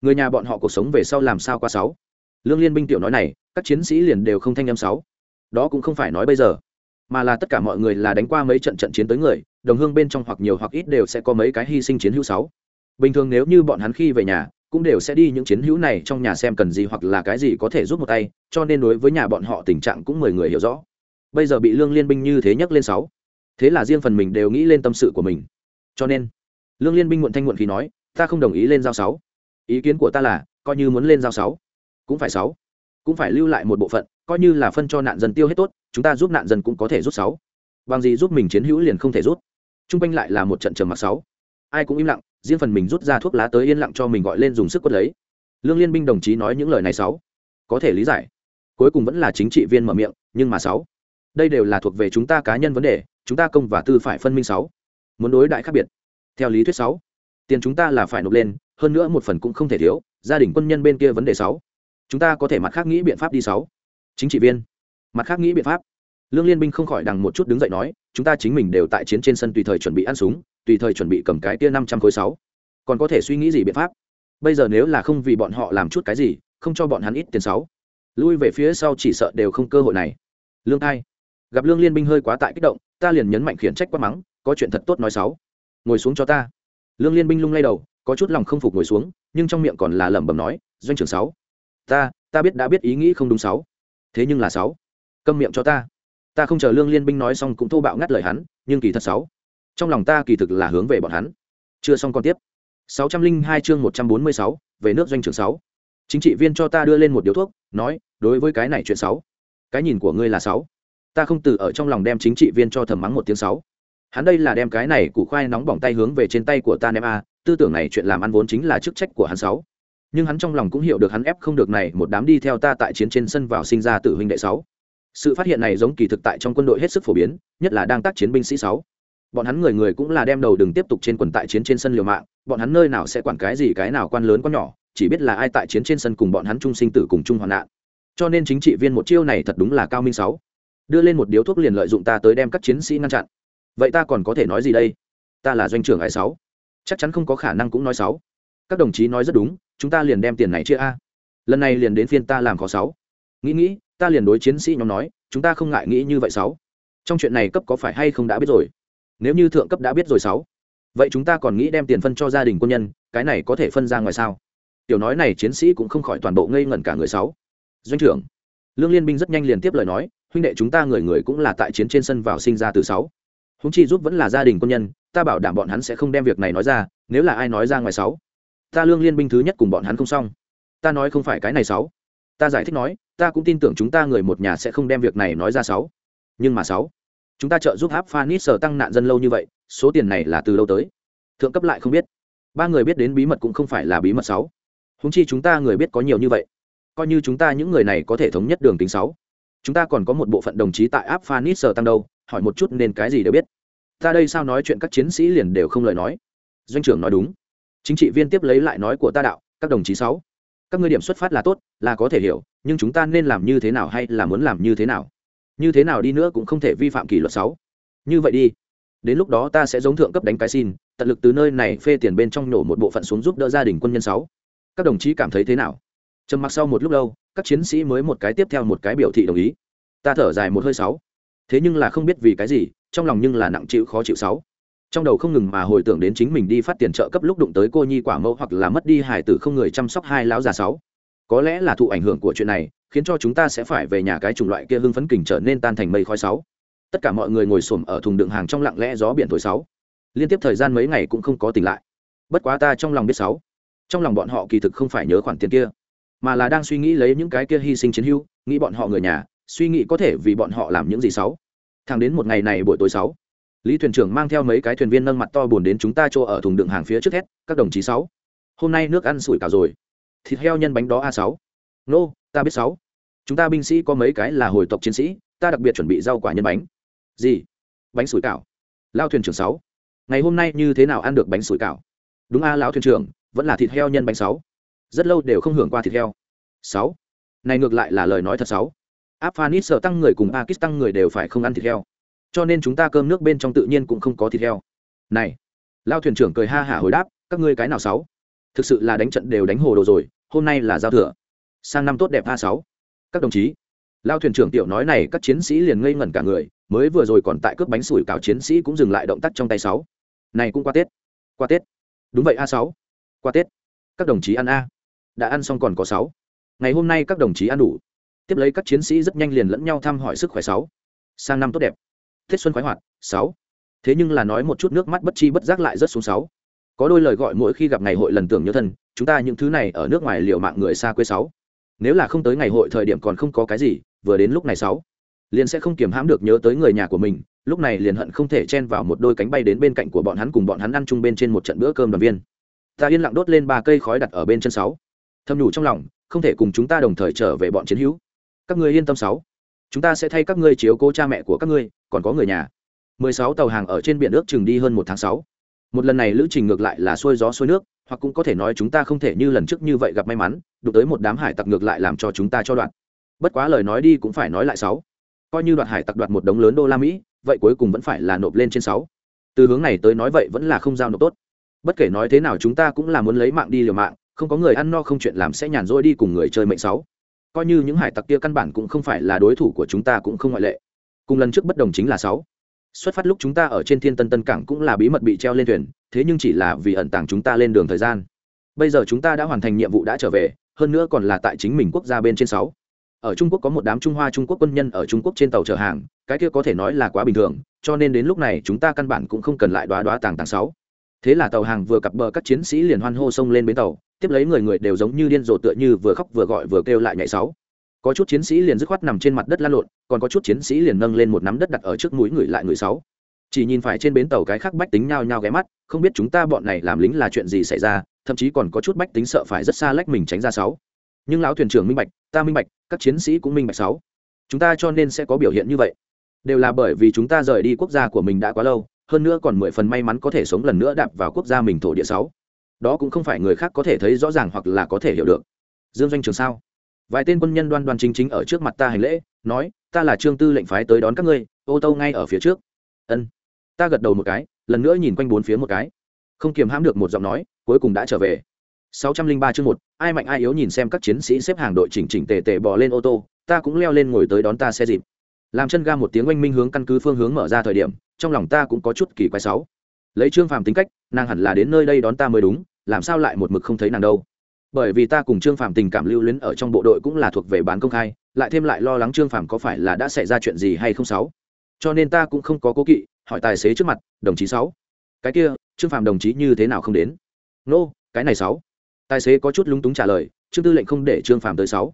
Speaker 1: Người nhà bọn họ cuộc sống về sau làm sao qua sáu? Lương liên binh tiểu nói này, các chiến sĩ liền đều không thanh âm sáu. Đó cũng không phải nói bây giờ, mà là tất cả mọi người là đánh qua mấy trận trận chiến tới người, đồng hương bên trong hoặc nhiều hoặc ít đều sẽ có mấy cái hy sinh chiến hữu sáu. Bình thường nếu như bọn hắn khi về nhà, cũng đều sẽ đi những chiến hữu này trong nhà xem cần gì hoặc là cái gì có thể giúp một tay, cho nên đối với nhà bọn họ tình trạng cũng mười người hiểu rõ. Bây giờ bị lương liên binh như thế nhắc lên sáu. Thế là riêng phần mình đều nghĩ lên tâm sự của mình. Cho nên, lương liên binh muộn thanh muộn khi nói, ta không đồng ý lên giao sáu. Ý kiến của ta là, coi như muốn lên giao sáu cũng phải sáu. Cũng phải lưu lại một bộ phận, coi như là phân cho nạn dân tiêu hết tốt, chúng ta giúp nạn dân cũng có thể rút sáu. Bằng gì giúp mình chiến hữu liền không thể rút. Chung quanh lại là một trận trầm mặc sáu. Ai cũng im lặng, riêng phần mình rút ra thuốc lá tới yên lặng cho mình gọi lên dùng sức quất lấy. Lương liên binh đồng chí nói những lời này sáu. Có thể lý giải. Cuối cùng vẫn là chính trị viên mở miệng, nhưng mà sáu. Đây đều là thuộc về chúng ta cá nhân vấn đề, chúng ta công và tư phải phân minh sáu. Muốn đối đại khác biệt. Theo lý thuyết sáu. Tiền chúng ta là phải nộp lên, hơn nữa một phần cũng không thể thiếu, gia đình quân nhân bên kia vấn đề sáu chúng ta có thể mặt khác nghĩ biện pháp đi sáu. Chính trị viên. Mặt khác nghĩ biện pháp. Lương liên binh không khỏi đằng một chút đứng dậy nói, chúng ta chính mình đều tại chiến trên sân tùy thời chuẩn bị ăn súng, tùy thời chuẩn bị cầm cái tia năm trăm khối sáu. Còn có thể suy nghĩ gì biện pháp? Bây giờ nếu là không vì bọn họ làm chút cái gì, không cho bọn hắn ít tiền sáu. Lui về phía sau chỉ sợ đều không cơ hội này. Lương hai gặp lương liên binh hơi quá tại kích động, ta liền nhấn mạnh khiển trách quá mắng, có chuyện thật tốt nói sáu. Ngồi xuống cho ta. Lương liên binh lung lay đầu, có chút lòng không phục ngồi xuống, nhưng trong miệng còn là lẩm bẩm nói, doanh trưởng sáu ta ta biết đã biết ý nghĩ không đúng sáu. Thế nhưng là sáu. Câm miệng cho ta. Ta không chờ lương liên binh nói xong cũng thô bạo ngắt lời hắn, nhưng kỳ thật sáu. Trong lòng ta kỳ thực là hướng về bọn hắn. Chưa xong còn tiếp. sáu trăm linh hai chương một trăm bốn mươi sáu, về nước doanh trưởng sáu. Chính trị viên cho ta đưa lên một điếu thuốc, nói, đối với cái này chuyện sáu. Cái nhìn của ngươi là sáu. Ta không từ ở trong lòng đem chính trị viên cho thầm mắng một tiếng sáu. Hắn đây là đem cái này củ khoai nóng bỏng tay hướng về trên tay của ta ném a, tư tưởng này chuyện làm ăn vốn chính là chức trách của hắn sáu nhưng hắn trong lòng cũng hiểu được hắn ép không được này, một đám đi theo ta tại chiến trên sân vào sinh ra tử huynh đệ sáu. Sự phát hiện này giống kỳ thực tại trong quân đội hết sức phổ biến, nhất là đang tác chiến binh sĩ sáu. Bọn hắn người người cũng là đem đầu đừng tiếp tục trên quần tại chiến trên sân liều mạng, bọn hắn nơi nào sẽ quản cái gì cái nào quan lớn quan nhỏ, chỉ biết là ai tại chiến trên sân cùng bọn hắn chung sinh tử cùng chung hoạn nạn. Cho nên chính trị viên một chiêu này thật đúng là cao minh sáu. Đưa lên một điếu thuốc liền lợi dụng ta tới đem các chiến sĩ ngăn chặn. Vậy ta còn có thể nói gì đây? Ta là doanh trưởng ai sáu. Chắc chắn không có khả năng cũng nói sáu. Các đồng chí nói rất đúng chúng ta liền đem tiền này chia a. Lần này liền đến phiên ta làm khó sáu. Nghĩ nghĩ, ta liền đối chiến sĩ nhóm nói, chúng ta không ngại nghĩ như vậy sáu. Trong chuyện này cấp có phải hay không đã biết rồi? Nếu như thượng cấp đã biết rồi sáu, vậy chúng ta còn nghĩ đem tiền phân cho gia đình quân nhân, cái này có thể phân ra ngoài sao? Tiểu nói này chiến sĩ cũng không khỏi toàn bộ ngây ngẩn cả người sáu. Doanh trưởng, lương liên binh rất nhanh liền tiếp lời nói, huynh đệ chúng ta người người cũng là tại chiến trên sân vào sinh ra từ sáu. Húng chi giúp vẫn là gia đình quân nhân, ta bảo đảm bọn hắn sẽ không đem việc này nói ra, nếu là ai nói ra ngoài sáu ta lương liên binh thứ nhất cùng bọn hắn không xong. Ta nói không phải cái này sáu. Ta giải thích nói, ta cũng tin tưởng chúng ta người một nhà sẽ không đem việc này nói ra sáu. Nhưng mà sáu, chúng ta trợ giúp áp phanit sở tăng nạn dân lâu như vậy, số tiền này là từ lâu tới? Thượng cấp lại không biết. Ba người biết đến bí mật cũng không phải là bí mật sáu. Húng chi chúng ta người biết có nhiều như vậy. Coi như chúng ta những người này có thể thống nhất đường tính sáu. Chúng ta còn có một bộ phận đồng chí tại áp phanit sở tăng đâu, hỏi một chút nên cái gì đều biết. Ta đây sao nói chuyện các chiến sĩ liền đều không lời nói. Doanh trưởng nói đúng chính trị viên tiếp lấy lại nói của ta đạo, các đồng chí sáu, các ngươi điểm xuất phát là tốt, là có thể hiểu, nhưng chúng ta nên làm như thế nào hay là muốn làm như thế nào? Như thế nào đi nữa cũng không thể vi phạm kỷ luật sáu. Như vậy đi. Đến lúc đó ta sẽ giống thượng cấp đánh cái xin, tận lực từ nơi này phê tiền bên trong nổ một bộ phận xuống giúp đỡ gia đình quân nhân sáu. Các đồng chí cảm thấy thế nào? Trầm mặc sau một lúc lâu, các chiến sĩ mới một cái tiếp theo một cái biểu thị đồng ý. Ta thở dài một hơi sáu. Thế nhưng là không biết vì cái gì, trong lòng nhưng là nặng chịu khó chịu sáu trong đầu không ngừng mà hồi tưởng đến chính mình đi phát tiền trợ cấp lúc đụng tới cô nhi quả mẫu hoặc là mất đi hải tử không người chăm sóc hai lão già sáu. Có lẽ là thụ ảnh hưởng của chuyện này, khiến cho chúng ta sẽ phải về nhà cái chủng loại kia hưng phấn kình trở nên tan thành mây khói sáu. Tất cả mọi người ngồi xổm ở thùng đựng hàng trong lặng lẽ gió biển thổi sáu. Liên tiếp thời gian mấy ngày cũng không có tỉnh lại. Bất quá ta trong lòng biết sáu. Trong lòng bọn họ kỳ thực không phải nhớ khoản tiền kia, mà là đang suy nghĩ lấy những cái kia hy sinh chiến hữu, nghĩ bọn họ người nhà, suy nghĩ có thể vì bọn họ làm những gì sáu. Thẳng đến một ngày này buổi tối sáu lý thuyền trưởng mang theo mấy cái thuyền viên nâng mặt to buồn đến chúng ta chỗ ở thùng đựng hàng phía trước hết, các đồng chí sáu. Hôm nay nước ăn sủi cảo rồi. Thịt heo nhân bánh đó a sáu. Nô, ta biết sáu. Chúng ta binh sĩ có mấy cái là hồi tộc chiến sĩ, ta đặc biệt chuẩn bị rau quả nhân bánh. Gì? Bánh sủi cảo. Lao thuyền trưởng sáu. Ngày hôm nay như thế nào ăn được bánh sủi cảo? Đúng a, lão thuyền trưởng, vẫn là thịt heo nhân bánh sáu. Rất lâu đều không hưởng qua thịt heo. Sáu. Này ngược lại là lời nói thật sáu. Áp phanit sợ tăng người cùng Pakistan người đều phải không ăn thịt heo cho nên chúng ta cơm nước bên trong tự nhiên cũng không có thịt heo. Này, lao thuyền trưởng cười ha hả hồi đáp, các ngươi cái nào sáu? Thực sự là đánh trận đều đánh hồ đồ rồi, hôm nay là giao thừa. Sang năm tốt đẹp a sáu. Các đồng chí, lao thuyền trưởng tiểu nói này, các chiến sĩ liền ngây ngẩn cả người, mới vừa rồi còn tại cướp bánh sủi cảo chiến sĩ cũng dừng lại động tác trong tay sáu. Này cũng qua tết. Qua tết. Đúng vậy a sáu. Qua tết. Các đồng chí ăn a. Đã ăn xong còn có sáu. Ngày hôm nay các đồng chí ăn đủ. Tiếp lấy các chiến sĩ rất nhanh liền lẫn nhau thăm hỏi sức khỏe sáu. Sang năm tốt đẹp tết xuân khoái hoạt, sáu. Thế nhưng là nói một chút nước mắt bất chi bất giác lại rất xuống sáu. Có đôi lời gọi mỗi khi gặp ngày hội lần tưởng nhớ thân, chúng ta những thứ này ở nước ngoài liệu mạng người xa quê sáu. Nếu là không tới ngày hội thời điểm còn không có cái gì, vừa đến lúc này sáu. Liền sẽ không kiềm hãm được nhớ tới người nhà của mình, lúc này liền hận không thể chen vào một đôi cánh bay đến bên cạnh của bọn hắn cùng bọn hắn ăn chung bên trên một trận bữa cơm đoàn viên. Ta yên lặng đốt lên ba cây khói đặt ở bên chân sáu. Thâm nhủ trong lòng, không thể cùng chúng ta đồng thời trở về bọn chiến hữu. Các ngươi yên tâm sáu. Chúng ta sẽ thay các ngươi chiếu cố cha mẹ của các ngươi còn có người nhà. 16 tàu hàng ở trên biển nước chừng đi hơn một tháng sáu. Một lần này lữ trình ngược lại là xuôi gió xuôi nước, hoặc cũng có thể nói chúng ta không thể như lần trước như vậy gặp may mắn, đụng tới một đám hải tặc ngược lại làm cho chúng ta cho đoạn. Bất quá lời nói đi cũng phải nói lại sáu. Coi như đoạt hải tặc đoạt một đống lớn đô la mỹ, vậy cuối cùng vẫn phải là nộp lên trên sáu. Từ hướng này tới nói vậy vẫn là không giao nộp tốt. Bất kể nói thế nào chúng ta cũng là muốn lấy mạng đi liều mạng, không có người ăn no không chuyện làm sẽ nhàn rỗi đi cùng người chơi mệnh sáu. Coi như những hải tặc kia căn bản cũng không phải là đối thủ của chúng ta cũng không ngoại lệ cùng lần trước bất đồng chính là sáu. Xuất phát lúc chúng ta ở trên thiên tân tân cảng cũng là bí mật bị treo lên thuyền, thế nhưng chỉ là vì ẩn tàng chúng ta lên đường thời gian. Bây giờ chúng ta đã hoàn thành nhiệm vụ đã trở về, hơn nữa còn là tại chính mình quốc gia bên trên sáu. Ở trung quốc có một đám trung hoa trung quốc quân nhân ở trung quốc trên tàu chở hàng, cái kia có thể nói là quá bình thường, cho nên đến lúc này chúng ta căn bản cũng không cần lại đoá đoá tàng tàng sáu. Thế là tàu hàng vừa cặp bờ các chiến sĩ liền hoan hô xông lên bến tàu, tiếp lấy người người đều giống như điên rồ tựa như vừa khóc vừa gọi vừa kêu lại nhảy sáu có chút chiến sĩ liền dứt khoát nằm trên mặt đất la lộn, còn có chút chiến sĩ liền nâng lên một nắm đất đặt ở trước mũi người lại người sáu. Chỉ nhìn phải trên bến tàu cái khác bách tính nhao nhao ghé mắt, không biết chúng ta bọn này làm lính là chuyện gì xảy ra, thậm chí còn có chút bách tính sợ phải rất xa lách mình tránh ra sáu. Nhưng lão thuyền trưởng minh bạch, ta minh bạch, các chiến sĩ cũng minh bạch sáu. Chúng ta cho nên sẽ có biểu hiện như vậy. Đều là bởi vì chúng ta rời đi quốc gia của mình đã quá lâu, hơn nữa còn mười phần may mắn có thể sống lần nữa đạp vào quốc gia mình thổ địa sáu. Đó cũng không phải người khác có thể thấy rõ ràng hoặc là có thể hiểu được. Dương doanh trường sao? Vài tên quân nhân đoan đoan chính chính ở trước mặt ta hành lễ, nói, ta là trương tư lệnh phái tới đón các ngươi, ô tô ngay ở phía trước. Ân. Ta gật đầu một cái, lần nữa nhìn quanh bốn phía một cái. Không kiềm hãm được một giọng nói, cuối cùng đã trở về. 603 chương một, ai mạnh ai yếu nhìn xem các chiến sĩ xếp hàng đội chỉnh chỉnh tề tề bò lên ô tô, ta cũng leo lên ngồi tới đón ta xe dịp. Làm chân ga một tiếng oanh minh hướng căn cứ phương hướng mở ra thời điểm, trong lòng ta cũng có chút kỳ quái sáu. Lấy trương phàm tính cách, nàng hẳn là đến nơi đây đón ta mới đúng, làm sao lại một mực không thấy nàng đâu? Bởi vì ta cùng trương phàm tình cảm lưu luyến ở trong bộ đội cũng là thuộc về bán công khai lại thêm lại lo lắng trương phàm có phải là đã xảy ra chuyện gì hay không sáu. Cho nên ta cũng không có cố kỵ hỏi tài xế trước mặt đồng chí sáu. Cái kia trương phàm đồng chí như thế nào không đến? Nô、no, cái này sáu. Tài xế có chút lúng túng trả lời trương tư lệnh không để trương phàm tới sáu.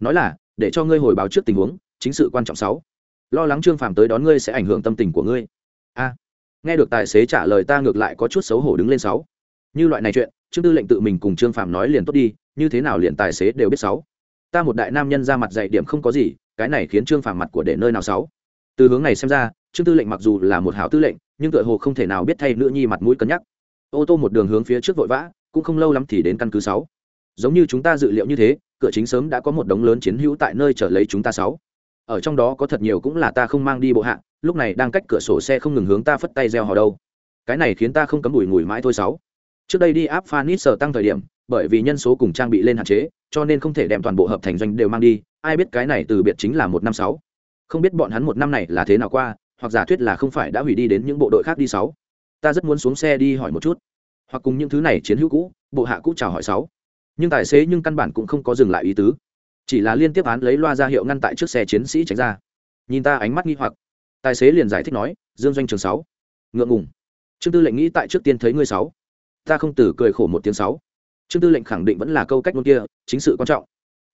Speaker 1: Nói là để cho ngươi hồi báo trước tình huống chính sự quan trọng sáu. Lo lắng trương phàm tới đón ngươi sẽ ảnh hưởng tâm tình của ngươi. A. Nghe được tài xế trả lời ta ngược lại có chút xấu hổ đứng lên sáu. Như loại này chuyện trương tư lệnh tự mình cùng trương Phạm nói liền tốt đi, như thế nào liền tài xế đều biết sáu. Ta một đại nam nhân ra mặt dạy điểm không có gì, cái này khiến trương Phạm mặt của để nơi nào sáu. Từ hướng này xem ra, trương tư lệnh mặc dù là một hảo tư lệnh, nhưng tựa hồ không thể nào biết thay nữ nhi mặt mũi cân nhắc. Ô tô một đường hướng phía trước vội vã, cũng không lâu lắm thì đến căn cứ sáu. Giống như chúng ta dự liệu như thế, cửa chính sớm đã có một đống lớn chiến hữu tại nơi trở lấy chúng ta sáu. Ở trong đó có thật nhiều cũng là ta không mang đi bộ hạ, lúc này đang cách cửa sổ xe không ngừng hướng ta phất tay gieo hò đâu. Cái này khiến ta không cấm đùi ngùi mãi thôi sáu trước đây đi áp phanit sở tăng thời điểm, bởi vì nhân số cùng trang bị lên hạn chế, cho nên không thể đem toàn bộ hợp thành doanh đều mang đi, ai biết cái này từ biệt chính là một năm sáu. Không biết bọn hắn một năm này là thế nào qua, hoặc giả thuyết là không phải đã hủy đi đến những bộ đội khác đi sáu. Ta rất muốn xuống xe đi hỏi một chút. Hoặc cùng những thứ này chiến hữu cũ, bộ hạ cũ chào hỏi sáu. Nhưng tài xế nhưng căn bản cũng không có dừng lại ý tứ. Chỉ là liên tiếp án lấy loa ra hiệu ngăn tại trước xe chiến sĩ tránh ra. Nhìn ta ánh mắt nghi hoặc. Tài xế liền giải thích nói, dương doanh trường sáu. Ngượng ngùng. Trương tư lệnh nghĩ tại trước tiên thấy ngươi sáu ta không từ cười khổ một tiếng sáu. Trương tư lệnh khẳng định vẫn là câu cách ngôn kia, chính sự quan trọng.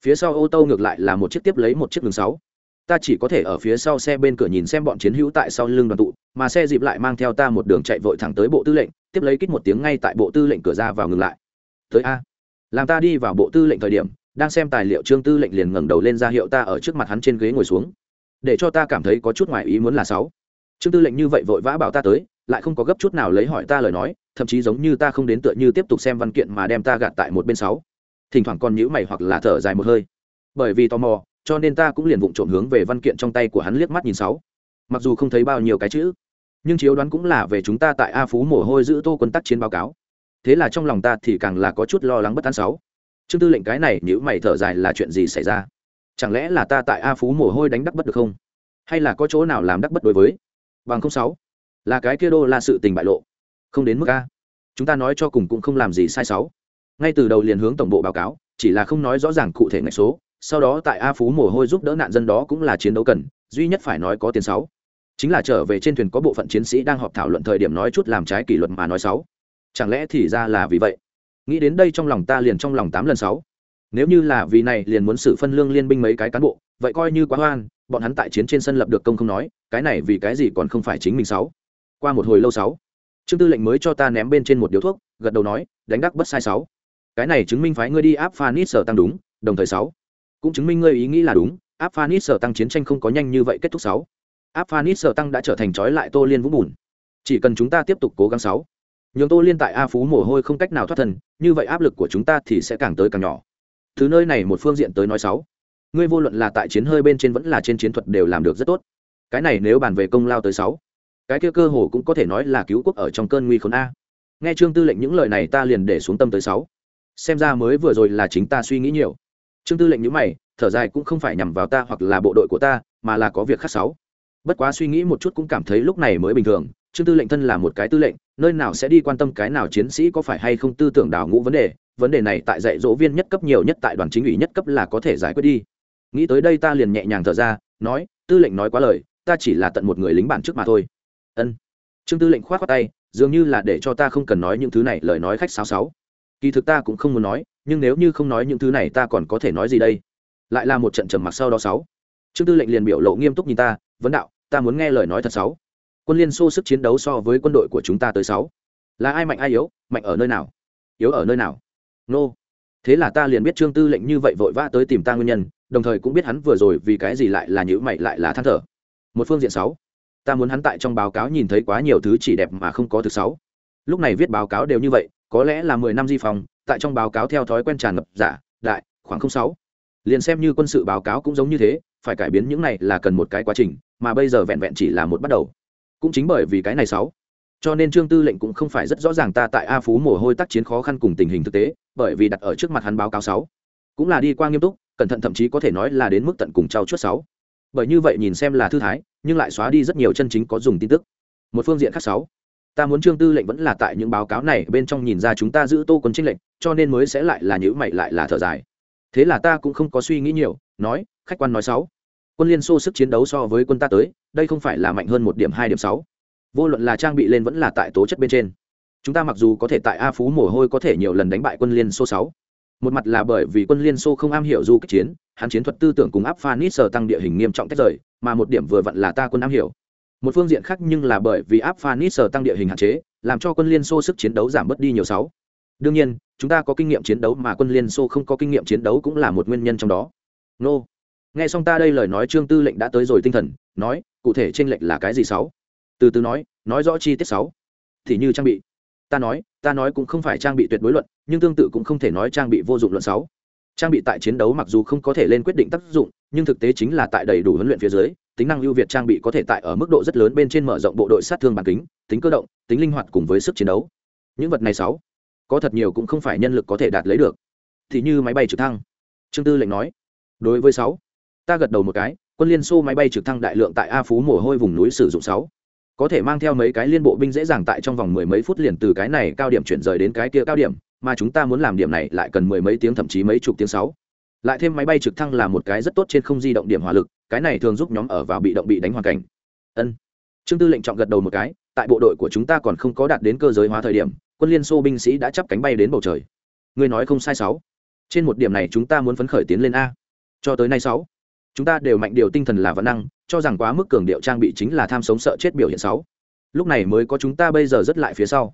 Speaker 1: Phía sau ô tô ngược lại là một chiếc tiếp lấy một chiếc đường sáu. Ta chỉ có thể ở phía sau xe bên cửa nhìn xem bọn chiến hữu tại sau lưng đoàn tụ, mà xe dịp lại mang theo ta một đường chạy vội thẳng tới bộ tư lệnh, tiếp lấy kích một tiếng ngay tại bộ tư lệnh cửa ra vào ngừng lại. Tới a. Làm ta đi vào bộ tư lệnh thời điểm, đang xem tài liệu trương tư lệnh liền ngẩng đầu lên ra hiệu ta ở trước mặt hắn trên ghế ngồi xuống. Để cho ta cảm thấy có chút ngoài ý muốn là sáu. Trương tư lệnh như vậy vội vã bảo ta tới, lại không có gấp chút nào lấy hỏi ta lời nói thậm chí giống như ta không đến tựa như tiếp tục xem văn kiện mà đem ta gạt tại một bên sáu. Thỉnh thoảng còn nhíu mày hoặc là thở dài một hơi. Bởi vì tò mò, cho nên ta cũng liền vụng trộm hướng về văn kiện trong tay của hắn liếc mắt nhìn sáu. Mặc dù không thấy bao nhiêu cái chữ, nhưng chiếu đoán cũng là về chúng ta tại a phú mồ hôi giữ tô quân tác chiến báo cáo. Thế là trong lòng ta thì càng là có chút lo lắng bất an sáu. Trương tư lệnh cái này nếu mày thở dài là chuyện gì xảy ra? Chẳng lẽ là ta tại a phú mồ hôi đánh đắc bất được không? Hay là có chỗ nào làm đắc bất đối với? Bằng không sáu, là cái kia đô là sự tình bại lộ không đến mức a. Chúng ta nói cho cùng cũng không làm gì sai sáu. Ngay từ đầu liền hướng tổng bộ báo cáo, chỉ là không nói rõ ràng cụ thể ngạch số, sau đó tại a phú mồ hôi giúp đỡ nạn dân đó cũng là chiến đấu cần, duy nhất phải nói có tiền sáu. Chính là trở về trên thuyền có bộ phận chiến sĩ đang họp thảo luận thời điểm nói chút làm trái kỷ luật mà nói sáu. Chẳng lẽ thì ra là vì vậy? Nghĩ đến đây trong lòng ta liền trong lòng tám lần sáu. Nếu như là vì này liền muốn xử phân lương liên binh mấy cái cán bộ, vậy coi như quá hoan, bọn hắn tại chiến trên sân lập được công không nói, cái này vì cái gì còn không phải chính mình sáu? Qua một hồi lâu sáu trương tư lệnh mới cho ta ném bên trên một điếu thuốc, gật đầu nói, đánh đắc bất sai sáu. Cái này chứng minh phái ngươi đi áp phanit sở tăng đúng, đồng thời sáu. Cũng chứng minh ngươi ý nghĩ là đúng, áp phanit sở tăng chiến tranh không có nhanh như vậy kết thúc sáu. Áp phanit sở tăng đã trở thành trói lại tô liên vũng bùn. Chỉ cần chúng ta tiếp tục cố gắng sáu. Nhường tô liên tại a phú mồ hôi không cách nào thoát thân, như vậy áp lực của chúng ta thì sẽ càng tới càng nhỏ. Thứ nơi này một phương diện tới nói sáu. Ngươi vô luận là tại chiến hơi bên trên vẫn là trên chiến thuật đều làm được rất tốt. Cái này nếu bàn về công lao tới sáu cái kia cơ hồ cũng có thể nói là cứu quốc ở trong cơn nguy khốn a. Nghe trương tư lệnh những lời này ta liền để xuống tâm tới sáu. Xem ra mới vừa rồi là chính ta suy nghĩ nhiều. Trương tư lệnh nhữ mày, thở dài cũng không phải nhằm vào ta hoặc là bộ đội của ta, mà là có việc khác sáu. Bất quá suy nghĩ một chút cũng cảm thấy lúc này mới bình thường, trương tư lệnh thân là một cái tư lệnh, nơi nào sẽ đi quan tâm cái nào chiến sĩ có phải hay không tư tưởng đào ngũ vấn đề vấn đề này tại dạy dỗ viên nhất cấp nhiều nhất tại đoàn chính ủy nhất cấp là có thể giải quyết đi. Nghĩ tới đây ta liền nhẹ nhàng thở ra, nói, tư lệnh nói quá lời, ta chỉ là tận một người lính bản trước mà thôi ân. Trương tư lệnh k h o á t k tay, dường như là để cho ta không cần nói những thứ này, lời nói khách sáo sáo. kỳ thực ta cũng không muốn nói, nhưng nếu như không nói những thứ này ta còn có thể nói gì đây? Lại là một trận trầm mặc sau đó sáu. Trương tư lệnh liền biểu lộ nghiêm túc nhìn ta, vấn đạo, ta muốn nghe lời nói thật sáu. Quân liên xô sức chiến đấu so với quân đội của chúng ta tới sáu. Là ai mạnh ai yếu, mạnh ở nơi nào? Yếu ở nơi nào? Nô. Thế là ta liền biết trương tư lệnh như vậy vội vã tới tìm ta nguyên nhân, đồng thời cũng biết hắn vừa rồi vì cái gì lại là nhữ mày lại là than thở. Một phương diện sáu ta muốn hắn tại trong báo cáo nhìn thấy quá nhiều thứ chỉ đẹp mà không có thực sáu. Lúc này viết báo cáo đều như vậy, có lẽ là mười năm di phòng, tại trong báo cáo theo thói quen tràn ngập giả đại, khoảng không sáu. Liền xem như quân sự báo cáo cũng giống như thế, phải cải biến những này là cần một cái quá trình, mà bây giờ vẹn vẹn chỉ là một bắt đầu. Cũng chính bởi vì cái này sáu. Cho nên trương tư lệnh cũng không phải rất rõ ràng ta tại a phú mồ hôi tác chiến khó khăn cùng tình hình thực tế, bởi vì đặt ở trước mặt hắn báo cáo sáu. Cũng là đi qua nghiêm túc, cẩn thận thậm chí có thể nói là đến mức tận cùng trao chuốt sáu. Bởi như vậy nhìn xem là thư thái nhưng lại xóa đi rất nhiều chân chính có dùng tin tức. Một phương diện khác sáu, ta muốn trương tư lệnh vẫn là tại những báo cáo này bên trong nhìn ra chúng ta giữ tô quân trinh lệnh cho nên mới sẽ lại là nhữ mày lại là thở dài. Thế là ta cũng không có suy nghĩ nhiều, nói, khách quan nói sáu, quân liên xô sức chiến đấu so với quân ta tới, đây không phải là mạnh hơn một điểm hai điểm sáu. Vô luận là trang bị lên vẫn là tại tố chất bên trên. Chúng ta mặc dù có thể tại a phú mồ hôi có thể nhiều lần đánh bại quân liên xô sáu một mặt là bởi vì quân liên xô không am hiểu du kích chiến, hắn chiến thuật tư tưởng cùng áp phanis sở tăng địa hình nghiêm trọng tách rời, mà một điểm vừa vặn là ta quân am hiểu. Một phương diện khác nhưng là bởi vì áp phanis sở tăng địa hình hạn chế, làm cho quân liên xô sức chiến đấu giảm bớt đi nhiều sáu. Đương nhiên, chúng ta có kinh nghiệm chiến đấu mà quân liên xô không có kinh nghiệm chiến đấu cũng là một nguyên nhân trong đó. Nô. Nghe xong ta đây lời nói trương tư lệnh đã tới rồi tinh thần, nói, cụ thể trên lệnh là cái gì sáu? Từ từ nói nói rõ chi tiết sáu. Thì như trang bị. Ta nói ta nói cũng không phải trang bị tuyệt đối luận, nhưng tương tự cũng không thể nói trang bị vô dụng luận sáu. Trang bị tại chiến đấu mặc dù không có thể lên quyết định tác dụng, nhưng thực tế chính là tại đầy đủ huấn luyện phía dưới, tính năng ưu việt trang bị có thể tại ở mức độ rất lớn bên trên mở rộng bộ đội sát thương bản kính, tính cơ động, tính linh hoạt cùng với sức chiến đấu. Những vật này sáu, có thật nhiều cũng không phải nhân lực có thể đạt lấy được. Thì như máy bay trực thăng. Trương tư lệnh nói, đối với sáu, ta gật đầu một cái, quân liên xô máy bay trực thăng đại lượng tại a phú mồ hôi vùng núi sử dụng sáu có thể mang theo mấy cái liên bộ binh dễ dàng tại trong vòng mười mấy phút liền từ cái này cao điểm chuyển rời đến cái kia cao điểm, mà chúng ta muốn làm điểm này lại cần mười mấy tiếng thậm chí mấy chục tiếng sáu. Lại thêm máy bay trực thăng là một cái rất tốt trên không di động điểm hỏa lực, cái này thường giúp nhóm ở vào bị động bị đánh hoàn cảnh. Ân. Trương tư lệnh trọng gật đầu một cái, tại bộ đội của chúng ta còn không có đạt đến cơ giới hóa thời điểm, quân liên xô binh sĩ đã chắp cánh bay đến bầu trời. Ngươi nói không sai sáu. Trên một điểm này chúng ta muốn phấn khởi tiến lên a. Cho tới nay sáu chúng ta đều mạnh điều tinh thần là văn năng, cho rằng quá mức cường điệu trang bị chính là tham sống sợ chết biểu hiện sáu lúc này mới có chúng ta bây giờ rất lại phía sau.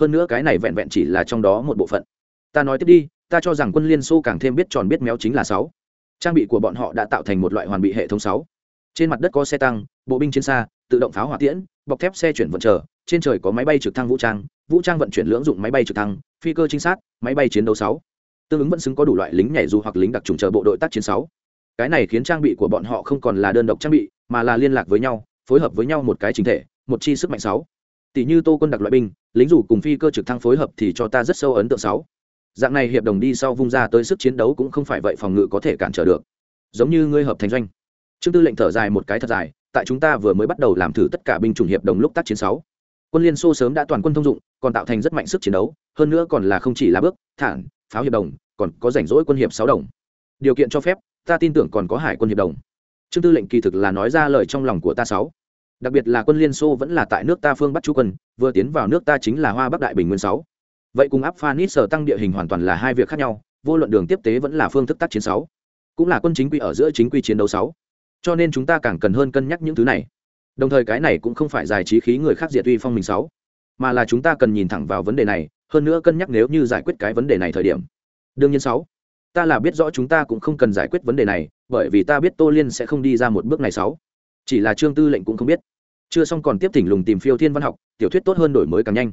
Speaker 1: Hơn nữa cái này vẹn vẹn chỉ là trong đó một bộ phận. Ta nói tiếp đi, ta cho rằng quân liên xô càng thêm biết tròn biết méo chính là sáu. Trang bị của bọn họ đã tạo thành một loại hoàn bị hệ thống sáu. Trên mặt đất có xe tăng, bộ binh chiến xa, tự động pháo hỏa tiễn, bọc thép xe chuyển vận trở, trên trời có máy bay trực thăng vũ trang vũ trang vận chuyển lưỡng dụng máy bay trực thăng, phi cơ trinh sát, máy bay chiến đấu sáu. Tương ứng vẫn xứng có đủ loại lính nhảy dù hoặc lính đặc trùng chờ bộ đội tác chiến sáu cái này khiến trang bị của bọn họ không còn là đơn độc trang bị, mà là liên lạc với nhau, phối hợp với nhau một cái chính thể, một chi sức mạnh sáu. Tỷ như tô quân đặc loại binh, lính dù cùng phi cơ trực thăng phối hợp thì cho ta rất sâu ấn tượng sáu. Dạng này hiệp đồng đi sau vung ra tới sức chiến đấu cũng không phải vậy phòng ngự có thể cản trở được. Giống như ngươi hợp thành doanh. Trương tư lệnh thở dài một cái thật dài, tại chúng ta vừa mới bắt đầu làm thử tất cả binh chủng hiệp đồng lúc tác chiến sáu. Quân liên xô sớm đã toàn quân thông dụng, còn tạo thành rất mạnh sức chiến đấu, hơn nữa còn là không chỉ là bước thản pháo hiệp đồng, còn có rảnh rỗi quân hiệp sáu đồng. Điều kiện cho phép ta tin tưởng còn có hải quân hiệp đồng. Trương tư lệnh kỳ thực là nói ra lời trong lòng của ta sáu. Đặc biệt là quân liên xô vẫn là tại nước ta phương bắc chú quân, vừa tiến vào nước ta chính là hoa bắc đại bình nguyên sáu. Vậy cùng áp phanit sở tăng địa hình hoàn toàn là hai việc khác nhau, vô luận đường tiếp tế vẫn là phương thức tác chiến sáu. Cũng là quân chính quy ở giữa chính quy chiến đấu sáu. Cho nên chúng ta càng cần hơn cân nhắc những thứ này. Đồng thời cái này cũng không phải giải trí khí người khác diệt uy phong mình sáu, mà là chúng ta cần nhìn thẳng vào vấn đề này, hơn nữa cân nhắc nếu như giải quyết cái vấn đề này thời điểm. Đương nhiên sáu ta là biết rõ chúng ta cũng không cần giải quyết vấn đề này, bởi vì ta biết tô liên sẽ không đi ra một bước này sáu. Chỉ là trương tư lệnh cũng không biết. Chưa xong còn tiếp thỉnh lùng tìm phiêu thiên văn học, tiểu thuyết tốt hơn đổi mới càng nhanh.